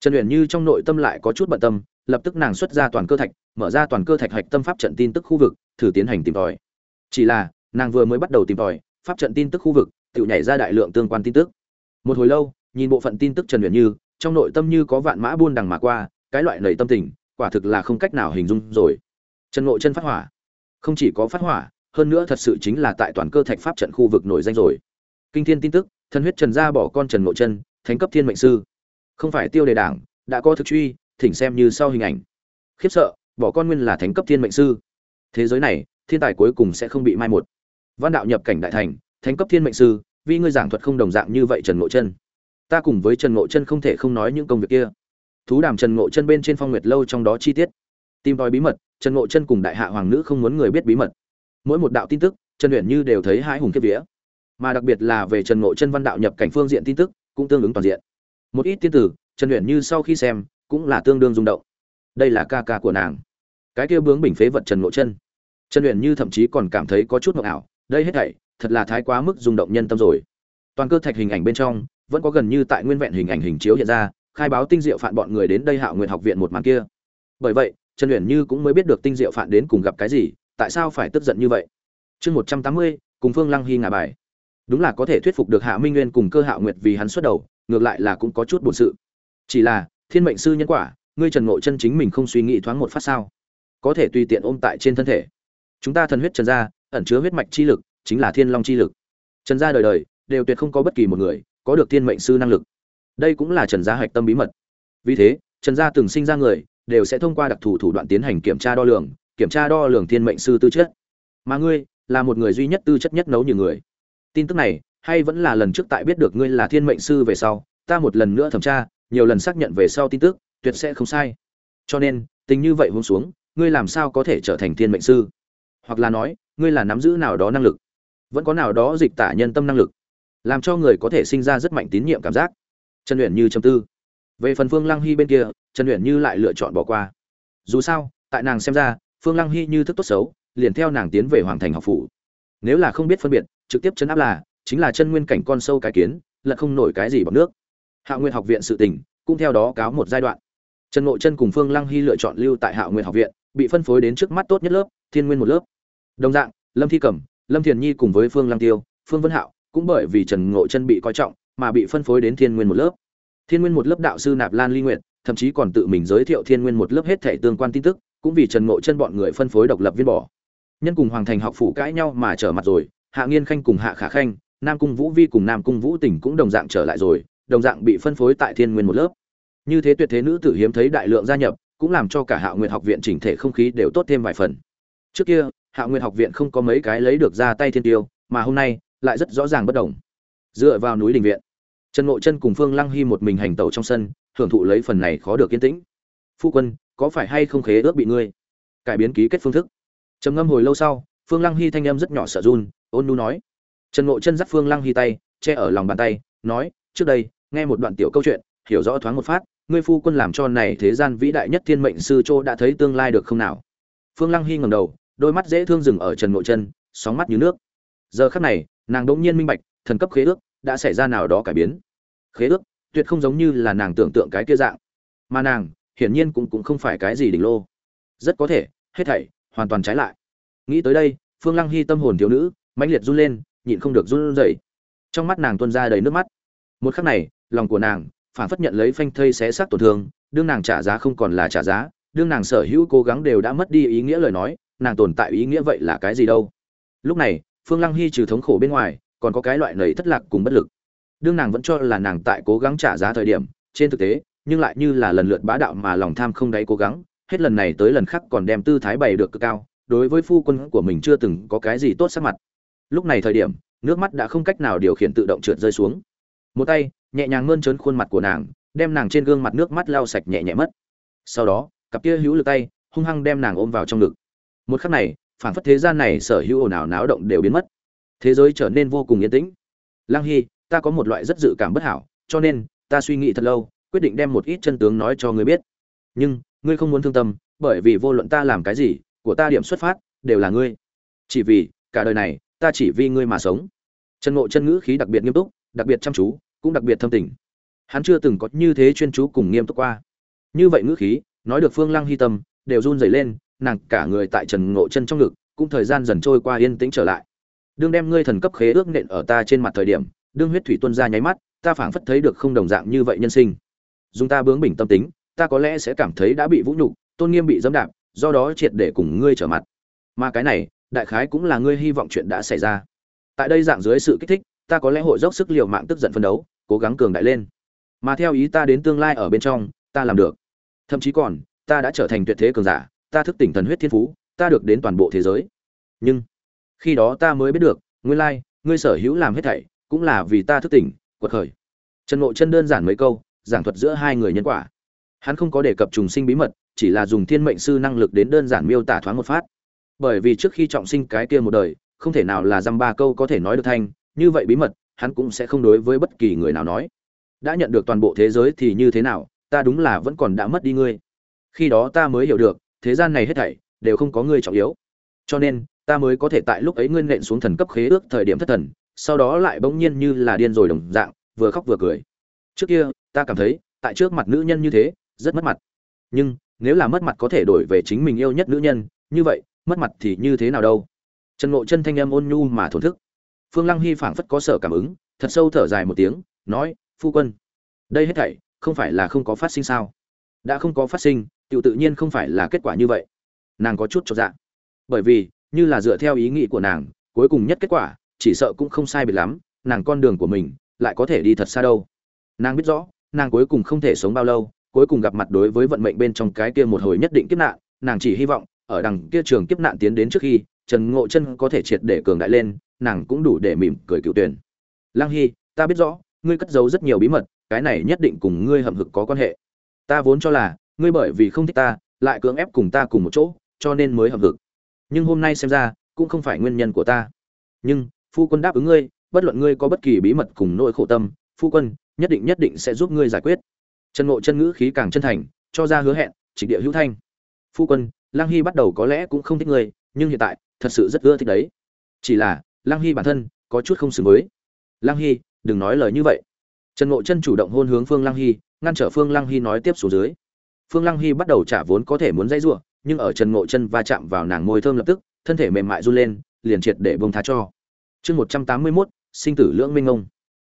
Trần uyển như trong nội tâm lại có chút bận tâm, lập tức nàng xuất ra toàn cơ thạch, mở ra toàn cơ thạch hạch tâm pháp trận tin tức khu vực, thử tiến hành tìm tòi chỉ là, nàng vừa mới bắt đầu tìm tòi, pháp trận tin tức khu vực, tự nhảy ra đại lượng tương quan tin tức. Một hồi lâu, nhìn bộ phận tin tức trần luyện như, trong nội tâm như có vạn mã buôn đằng mà qua, cái loại lầy tâm tình, quả thực là không cách nào hình dung rồi. Trần ngộ chân phát hỏa. Không chỉ có phát hỏa, hơn nữa thật sự chính là tại toàn cơ thạch pháp trận khu vực nổi danh rồi. Kinh thiên tin tức thân huyết trần gia bỏ con trần ngộ chân, thánh cấp thiên mệnh sư. Không phải tiêu đề đảng, đã có thực truy, thỉnh xem như sau hình ảnh. Khiếp sợ, bỏ con nguyên là thánh cấp thiên mệnh sư. Thế giới này thiên tài cuối cùng sẽ không bị mai một. Văn đạo nhập cảnh đại thành, thánh cấp thiên mệnh sư, vì ngươi giảng thuật không đồng dạng như vậy trần ngộ chân. Ta cùng với trần ngộ chân không thể không nói những công việc kia. Thú đàm trần ngộ chân bên trên phong nguyệt lâu trong đó chi tiết. Tìm tòi bí mật, trần ngộ chân cùng đại hạ hoàng nữ không muốn người biết bí mật. Mỗi một đạo tin tức, trần luyện như đều thấy hai hùng kiếp vía. Mà đặc biệt là về trần ngộ chân văn đạo nhập cảnh phương diện tin tức, cũng tương ứng toàn diện. Một ít tiên tử, trần luyện như sau khi xem, cũng là tương đương rung động. Đây là ca ca của nàng. Cái kia bướng bình phế vật trần ngộ chân trần luyện như thậm chí còn cảm thấy có chút mộng ảo, đây hết thảy, thật là thái quá mức rung động nhân tâm rồi. Toàn cơ thạch hình ảnh bên trong, vẫn có gần như tại nguyên vẹn hình ảnh hình chiếu hiện ra, khai báo tinh diệu phạn bọn người đến đây hạo nguyện học viện một màn kia. Bởi vậy, trần luyện như cũng mới biết được tinh diệu phạn đến cùng gặp cái gì, tại sao phải tức giận như vậy. Chương một trăm tám mươi, cùng phương lăng hy ngả bài. Đúng là có thể thuyết phục được hạ minh nguyên cùng cơ hạo nguyệt vì hắn xuất đầu, ngược lại là cũng có chút bổn sự. Chỉ là, thiên mệnh sư nhân quả, ngươi trần ngộ chân chính mình không suy nghĩ thoáng một phát sao? Có thể tùy tiện ôm tại trên thân thể chúng ta thần huyết trần gia, ẩn chứa huyết mạch chi lực, chính là thiên long chi lực. Trần gia đời đời, đều tuyệt không có bất kỳ một người có được thiên mệnh sư năng lực. Đây cũng là trần gia hạch tâm bí mật. Vì thế, trần gia từng sinh ra người, đều sẽ thông qua đặc thù thủ đoạn tiến hành kiểm tra đo lường, kiểm tra đo lường thiên mệnh sư tư chất. Mà ngươi, là một người duy nhất tư chất nhất nấu như người. Tin tức này, hay vẫn là lần trước tại biết được ngươi là thiên mệnh sư về sau, ta một lần nữa thẩm tra, nhiều lần xác nhận về sau tin tức, tuyệt sẽ không sai. Cho nên, tình như vậy hôm xuống, ngươi làm sao có thể trở thành thiên mệnh sư? Hoặc là nói, ngươi là nắm giữ nào đó năng lực, vẫn có nào đó dịch tả nhân tâm năng lực, làm cho người có thể sinh ra rất mạnh tín nhiệm cảm giác. Trần luyện như châm tư. Về phần phương lăng hy bên kia, trần luyện như lại lựa chọn bỏ qua. Dù sao, tại nàng xem ra, phương lăng hy như thức tốt xấu, liền theo nàng tiến về hoàng thành học phủ. Nếu là không biết phân biệt, trực tiếp chấn áp là, chính là chân nguyên cảnh con sâu cái kiến lận không nổi cái gì bằng nước. Hạ nguyên học viện sự tình, cũng theo đó cáo một giai đoạn trần ngộ chân cùng phương lăng hy lựa chọn lưu tại hạ nguyên học viện, bị phân phối đến trước mắt tốt nhất lớp, thiên nguyên một lớp. Đồng dạng, lâm thi cẩm, lâm thiền nhi cùng với phương lăng tiêu, phương vân hạo cũng bởi vì trần ngộ chân bị coi trọng mà bị phân phối đến thiên nguyên một lớp. Thiên nguyên một lớp đạo sư nạp lan ly nguyện thậm chí còn tự mình giới thiệu thiên nguyên một lớp hết thể tương quan tin tức, cũng vì trần ngộ chân bọn người phân phối độc lập viên bỏ nhân cùng hoàng thành học phủ cãi nhau mà trở mặt rồi, hạ nghiên khanh cùng hạ khả khanh, nam cung vũ vi cùng nam cung vũ tỉnh cũng đồng dạng trở lại rồi, đồng dạng bị phân phối tại thiên nguyên một lớp như thế tuyệt thế nữ tử hiếm thấy đại lượng gia nhập, cũng làm cho cả hạ nguyện học viện chỉnh thể không khí đều tốt thêm vài phần. Trước kia hạ nguyện học viện không có mấy cái lấy được ra tay thiên tiêu, mà hôm nay, lại rất rõ ràng bất đồng. Dựa vào núi đình viện, trần ngộ chân cùng phương lăng hy một mình hành tẩu trong sân, hưởng thụ lấy phần này khó được yên tĩnh. Phu quân, có phải hay không khế ước bị ngươi? Cải biến ký kết phương thức. Trầm ngâm hồi lâu sau, phương lăng hy thanh âm rất nhỏ sợ run, ôn nu nói. Trần ngộ chân dắt phương lăng hy tay, che ở lòng bàn tay, nói, trước đây, nghe một đoạn tiểu câu chuyện, hiểu rõ thoáng một phát ngươi phu quân làm cho này thế gian vĩ đại nhất thiên mệnh sư châu đã thấy tương lai được không nào? Phương lăng hy ngẩng đầu, đôi mắt dễ thương dừng ở trần ngộ chân sóng mắt như nước. Giờ khắc này, nàng đỗng nhiên minh bạch, thần cấp khế ước đã xảy ra nào đó cải biến. Khế ước tuyệt không giống như là nàng tưởng tượng cái kia dạng. Mà nàng, hiển nhiên cũng cũng không phải cái gì đỉnh lô. Rất có thể, hết thảy hoàn toàn trái lại. Nghĩ tới đây, phương lăng hy tâm hồn thiếu nữ, mãnh liệt run lên, nhịn không được run rẩy. Trong mắt nàng tuôn ra đầy nước mắt. Một khắc này, lòng của nàng phản phất nhận lấy phanh thây xé xác tổn thương, đương nàng trả giá không còn là trả giá, đương nàng sở hữu cố gắng đều đã mất đi ý nghĩa lời nói, nàng tồn tại ý nghĩa vậy là cái gì đâu? Lúc này, phương lăng hy trừ thống khổ bên ngoài, còn có cái loại nầy thất lạc cùng bất lực. Đương nàng vẫn cho là nàng tại cố gắng trả giá thời điểm, trên thực tế, nhưng lại như là lần lượt bá đạo mà lòng tham không đáy cố gắng, hết lần này tới lần khác còn đem tư thái bày được cực cao, đối với phu quân của mình chưa từng có cái gì tốt sắc mặt. Lúc này thời điểm, nước mắt đã không cách nào điều khiển tự động trượt rơi xuống. Một tay nhẹ nhàng mơn trớn khuôn mặt của nàng, đem nàng trên gương mặt nước mắt lau sạch nhẹ nhẹ mất. Sau đó, cặp kia hữu lực tay, hung hăng đem nàng ôm vào trong ngực. Một khắc này phản phất thế gian này sở hữu ồn ào náo động đều biến mất. Thế giới trở nên vô cùng yên tĩnh. Lang hy, ta có một loại rất dự cảm bất hảo, cho nên, ta suy nghĩ thật lâu, quyết định đem một ít chân tướng nói cho ngươi biết. Nhưng, ngươi không muốn thương tâm, bởi vì vô luận ta làm cái gì, của ta điểm xuất phát, đều là ngươi. Chỉ vì, cả đời này, ta chỉ vì ngươi mà sống. Trần ngộ chân ngữ khí đặc biệt nghiêm túc, đặc biệt chăm chú cũng đặc biệt thâm tình. Hắn chưa từng có như thế chuyên chú cùng nghiêm túc qua. Như vậy ngữ khí, nói được phương lăng hy tâm, đều run rẩy lên, nàng cả người tại trần ngộ chân trong ngực, cũng thời gian dần trôi qua yên tĩnh trở lại. Đương đem ngươi thần cấp khế ước nện ở ta trên mặt thời điểm, đương huyết thủy tuân ra nháy mắt, ta phảng phất thấy được không đồng dạng như vậy nhân sinh. Dùng ta bướng bỉnh tâm tính, ta có lẽ sẽ cảm thấy đã bị vũ nhục, tôn nghiêm bị dẫm đạp, do đó triệt để cùng ngươi trở mặt. Mà cái này, đại khái cũng là ngươi hy vọng chuyện đã xảy ra. Tại đây dạng dưới sự kích thích, ta có lẽ hội dốc sức liều mạng tức giận phân đấu cố gắng cường đại lên. Mà theo ý ta đến tương lai ở bên trong, ta làm được. Thậm chí còn, ta đã trở thành tuyệt thế cường giả, ta thức tỉnh thần huyết thiên phú, ta được đến toàn bộ thế giới. Nhưng, khi đó ta mới biết được, nguyên lai, ngươi sở hữu làm hết thảy, cũng là vì ta thức tỉnh, quật khởi. Trần ngộ chân đơn giản mấy câu, giảng thuật giữa hai người nhân quả. Hắn không có đề cập trùng sinh bí mật, chỉ là dùng thiên mệnh sư năng lực đến đơn giản miêu tả thoáng một phát. Bởi vì trước khi trọng sinh cái kia một đời, không thể nào là dăm ba câu có thể nói được thanh như vậy bí mật hắn cũng sẽ không đối với bất kỳ người nào nói. Đã nhận được toàn bộ thế giới thì như thế nào, ta đúng là vẫn còn đã mất đi ngươi. Khi đó ta mới hiểu được, thế gian này hết thảy đều không có ngươi trọng yếu. Cho nên, ta mới có thể tại lúc ấy ngươi nện xuống thần cấp khế ước thời điểm thất thần, sau đó lại bỗng nhiên như là điên rồi đồng dạng, vừa khóc vừa cười. Trước kia, ta cảm thấy, tại trước mặt nữ nhân như thế, rất mất mặt. Nhưng, nếu là mất mặt có thể đổi về chính mình yêu nhất nữ nhân, như vậy, mất mặt thì như thế nào đâu? Trần ngộ chân thanh âm ôn nhu mà thổn thức phương lăng hy phảng phất có sở cảm ứng, thật sâu thở dài một tiếng, nói, phu quân, đây hết thảy không phải là không có phát sinh sao? Đã không có phát sinh tự tự nhiên không phải là kết quả như vậy. Nàng có chút cho dạ. Bởi vì, như là dựa theo ý nghĩ của nàng, cuối cùng nhất kết quả, chỉ sợ cũng không sai biệt lắm, nàng con đường của mình lại có thể đi thật xa đâu. Nàng biết rõ, nàng cuối cùng không thể sống bao lâu, cuối cùng gặp mặt đối với vận mệnh bên trong cái kia một hồi nhất định kiếp nạn, nàng chỉ hy vọng, ở đằng kia trường kiếp nạn tiến đến trước khi, trần ngộ chân có thể triệt để cường đại lên nàng cũng đủ để mỉm cười cựu tuyển. Lang hy, ta biết rõ, ngươi cất giấu rất nhiều bí mật, cái này nhất định cùng ngươi hậm hực có quan hệ. Ta vốn cho là, ngươi bởi vì không thích ta, lại cưỡng ép cùng ta cùng một chỗ, cho nên mới hậm hực. Nhưng hôm nay xem ra, cũng không phải nguyên nhân của ta. Nhưng, phu quân đáp ứng ngươi, bất luận ngươi có bất kỳ bí mật cùng nỗi khổ tâm, phu quân, nhất định nhất định sẽ giúp ngươi giải quyết. Trần ngộ chân ngữ khí càng chân thành, cho ra hứa hẹn trịch địa hữu thanh. Phu quân lang hy bắt đầu có lẽ cũng không thích ngươi, nhưng hiện tại, thật sự rất ưa thích đấy. Chỉ là lang hy bản thân có chút không xứng với. Lang hy đừng nói lời như vậy. Trần ngộ chân chủ động hôn hướng phương lang hy ngăn trở phương lang hy nói tiếp xuống dưới. Phương lang hy bắt đầu trả vốn có thể muốn dãy rủa, nhưng ở trần ngộ chân va chạm vào nàng môi thơm lập tức thân thể mềm mại run lên liền triệt để buông tha cho. Chương một trăm tám mươi mốt sinh tử lưỡng minh ông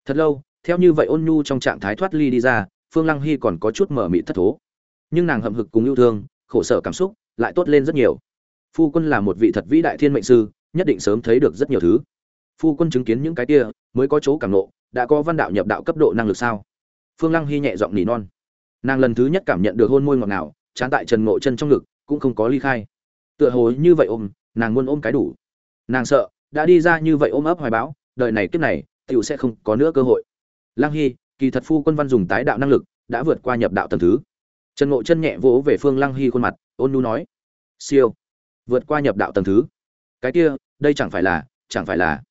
thật lâu theo như vậy ôn nhu trong trạng thái thoát ly đi ra phương lăng hy còn có chút mở mị thất thố. Nhưng nàng hậm hực cùng yêu thương khổ sở cảm xúc lại tốt lên rất nhiều. Phu quân là một vị thật vĩ đại thiên mệnh sư nhất định sớm thấy được rất nhiều thứ. Phu quân chứng kiến những cái kia, mới có chỗ cảm nộ, đã có văn đạo nhập đạo cấp độ năng lực sao? Phương lăng hy nhẹ giọng nỉ non. Nàng lần thứ nhất cảm nhận được hôn môi ngọt ngào, chán tại trần ngộ chân trong ngực, cũng không có ly khai. Tựa hồ như vậy ôm, nàng muốn ôm cái đủ. Nàng sợ, đã đi ra như vậy ôm ấp hoài bão đời này kiếp này, tiểu sẽ không có nữa cơ hội. Lăng hy, kỳ thật phu quân văn dùng tái đạo năng lực, đã vượt qua nhập đạo tầng thứ. Trần ngộ chân nhẹ vỗ về phương lăng hy khuôn mặt, ôn nu nói, siêu, vượt qua nhập đạo tầng thứ cái kia, đây chẳng phải là, chẳng phải là,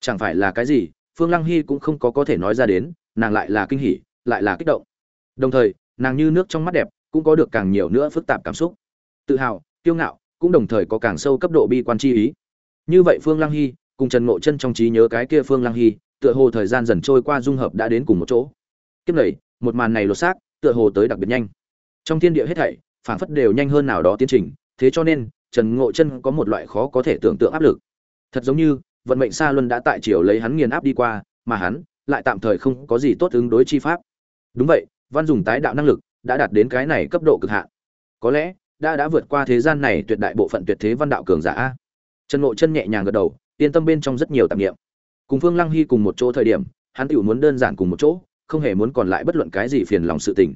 chẳng phải là cái gì, phương lăng hy cũng không có có thể nói ra đến, nàng lại là kinh hỉ, lại là kích động. Đồng thời, nàng như nước trong mắt đẹp, cũng có được càng nhiều nữa phức tạp cảm xúc. Tự hào, kiêu ngạo, cũng đồng thời có càng sâu cấp độ bi quan chi ý. Như vậy phương lăng hy, cùng trần ngộ chân trong trí nhớ cái kia phương lăng hy, tựa hồ thời gian dần trôi qua dung hợp đã đến cùng một chỗ. Kiếp này, một màn này lột xác, tựa hồ tới đặc biệt nhanh. Trong thiên địa hết thảy, phảng phất đều nhanh hơn nào đó tiến trình, thế cho nên trần ngộ chân có một loại khó có thể tưởng tượng áp lực. Thật giống như, vận mệnh xa luân đã tại chiều lấy hắn nghiền áp đi qua, mà hắn lại tạm thời không có gì tốt ứng đối chi pháp. Đúng vậy, văn dùng tái đạo năng lực đã đạt đến cái này cấp độ cực hạn. Có lẽ, đã đã vượt qua thế gian này tuyệt đại bộ phận tuyệt thế văn đạo cường giả. Trần ngộ chân nhẹ nhàng gật đầu, yên tâm bên trong rất nhiều tạp nghiệm cùng phương lăng hy cùng một chỗ thời điểm, hắn tự muốn đơn giản cùng một chỗ, không hề muốn còn lại bất luận cái gì phiền lòng sự tình.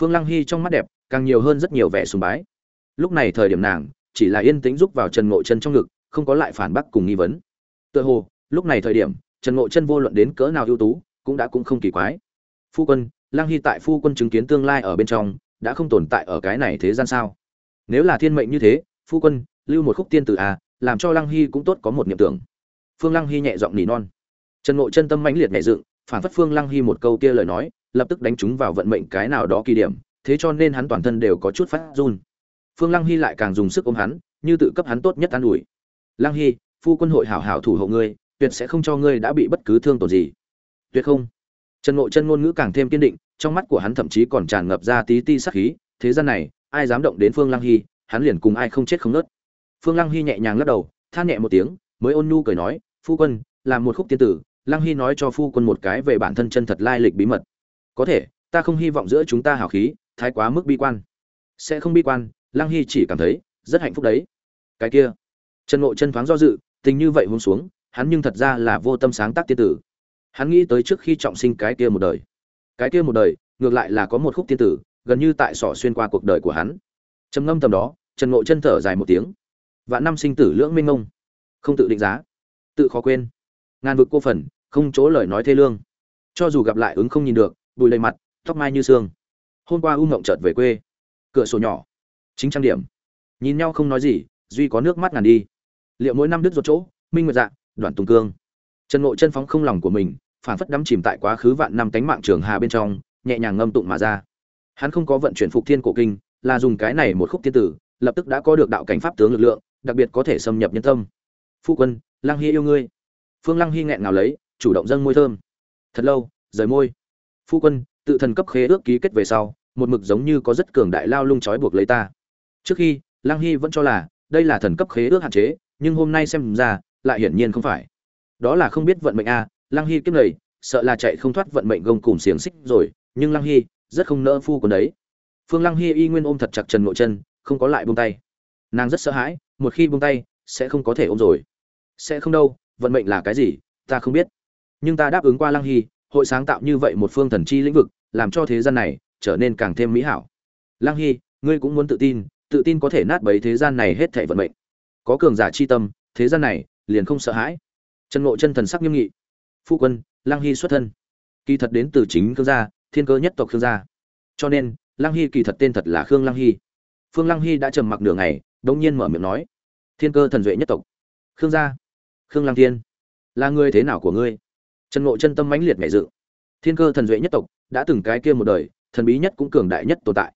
Phương lăng hy trong mắt đẹp, càng nhiều hơn rất nhiều vẻ sùng bái. Lúc này thời điểm nàng chỉ là yên tĩnh rúc vào trần ngộ chân trong ngực, không có lại phản bác cùng nghi vấn. Tựa hồ, lúc này thời điểm, trần ngộ chân vô luận đến cỡ nào ưu tú, cũng đã cũng không kỳ quái. Phu quân lăng hy tại phu quân chứng kiến tương lai ở bên trong, đã không tồn tại ở cái này thế gian sao? Nếu là thiên mệnh như thế, phu quân, lưu một khúc tiên tử à làm cho lăng hy cũng tốt có một niệm tưởng. Phương lăng hy nhẹ giọng nỉ non. Trần ngộ chân tâm mãnh liệt nhẹ dựng, phản phất phương lăng hy một câu kia lời nói, lập tức đánh trúng vào vận mệnh cái nào đó kỳ điểm, thế cho nên hắn toàn thân đều có chút phát run phương lăng hy lại càng dùng sức ôm hắn, như tự cấp hắn tốt nhất an ủi. Lăng hy, phu quân hội hảo hảo thủ hộ ngươi, tuyệt sẽ không cho ngươi đã bị bất cứ thương tổn gì. Tuyệt không. Trần ngộ chân ngôn ngữ càng thêm kiên định, trong mắt của hắn thậm chí còn tràn ngập ra tí ti sắc khí, thế gian này, ai dám động đến phương lăng hy, hắn liền cùng ai không chết không nớt. Phương lăng hy nhẹ nhàng lắc đầu, than nhẹ một tiếng, mới ôn nhu cười nói, phu quân làm một khúc tiên tử, lăng hy nói cho phu quân một cái về bản thân chân thật lai lịch bí mật. Có thể, ta không hy vọng giữa chúng ta hào khí, thái quá mức bi quan. Sẽ không bi quan lăng hy chỉ cảm thấy rất hạnh phúc đấy. Cái kia. Trần ngộ chân thoáng do dự, tình như vậy hôn xuống, hắn nhưng thật ra là vô tâm sáng tác tiên tử. Hắn nghĩ tới trước khi trọng sinh cái kia một đời. Cái kia một đời, ngược lại là có một khúc tiên tử, gần như tại sỏ xuyên qua cuộc đời của hắn. Trầm ngâm tầm đó, trần ngộ chân thở dài một tiếng. Vạn năm sinh tử lưỡng minh ngông. Không tự định giá. Tự khó quên. Ngàn vực cô phần, không chỗ lời nói thê lương. Cho dù gặp lại ứng không nhìn được, bùi lầy mặt, tóc mai như sương hôm qua u ngộng chợt về quê. Cửa sổ nhỏ chính trang điểm. Nhìn nhau không nói gì, duy có nước mắt ngàn đi. Liệu mỗi năm đứt ruột chỗ, minh nguyệt dạ đoạn tùng cương. Trần ngộ chân phóng không lòng của mình phản phất đắm chìm tại quá khứ vạn năm cánh mạng trường hà bên trong, nhẹ nhàng ngâm tụng mà ra. Hắn không có vận chuyển phục thiên cổ kinh, là dùng cái này một khúc tiên tử, lập tức đã có được đạo cảnh pháp tướng lực lượng, đặc biệt có thể xâm nhập nhân tâm. Phu quân, lăng hy yêu ngươi. Phương lăng hy nghẹn ngào lấy, chủ động dâng môi thơm. Thật lâu, rời môi. Phu quân, tự thần cấp khế ước ký kết về sau, một mực giống như có rất cường đại lao lung trói buộc lấy ta trước khi lăng hy vẫn cho là đây là thần cấp khế ước hạn chế nhưng hôm nay xem ra lại hiển nhiên không phải. Đó là không biết vận mệnh a à, lăng hy kiếp này sợ là chạy không thoát vận mệnh gông cùng xiềng xích rồi nhưng lăng hy rất không nỡ phu còn đấy. Phương lăng hy y nguyên ôm thật chặt trần nội chân không có lại buông tay. Nàng rất sợ hãi một khi buông tay sẽ không có thể ôm rồi. Sẽ không đâu vận mệnh là cái gì ta không biết. Nhưng ta đáp ứng qua lăng hy hội sáng tạo như vậy một phương thần chi lĩnh vực làm cho thế gian này trở nên càng thêm mỹ hảo. Lăng hy ngươi cũng muốn tự tin tự tin có thể nát bấy thế gian này hết thảy vận mệnh. Có cường giả chi tâm, thế gian này liền không sợ hãi. Trần ngộ chân thần sắc nghiêm nghị. Phu quân, lăng hy xuất thân. Kỳ thật đến từ chính khương gia, thiên cơ nhất tộc khương gia. Cho nên, lăng hy kỳ thật tên thật là khương lăng hy. Phương lăng hy đã trầm mặc nửa ngày đột nhiên mở miệng nói, thiên cơ thần duệ nhất tộc, khương gia, khương lăng thiên, là người thế nào của ngươi? Trần ngộ chân tâm mãnh liệt nhảy dự thiên cơ thần duệ nhất tộc đã từng cái kia một đời, thần bí nhất cũng cường đại nhất tồn tại.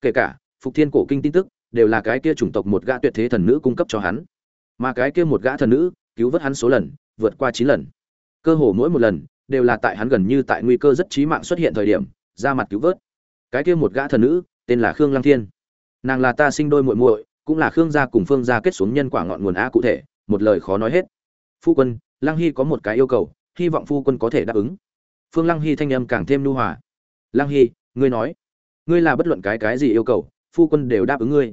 Kể cả, phục thiên cổ kinh tin tức đều là cái kia chủng tộc một gã tuyệt thế thần nữ cung cấp cho hắn. Mà cái kia một gã thần nữ, cứu vớt hắn số lần, vượt qua chín lần. Cơ hồ mỗi một lần, đều là tại hắn gần như tại nguy cơ rất chí mạng xuất hiện thời điểm, ra mặt cứu vớt. Cái kia một gã thần nữ, tên là khương lăng thiên. Nàng là ta sinh đôi muội muội, cũng là khương gia cùng phương gia kết xuống nhân quả ngọn nguồn a cụ thể, một lời khó nói hết. Phu quân, lăng hy có một cái yêu cầu, hy vọng phu quân có thể đáp ứng. Phương lăng hy thanh âm càng thêm nhu hòa. Lăng hy, ngươi nói, ngươi là bất luận cái cái gì yêu cầu, phu quân đều đáp ứng ngươi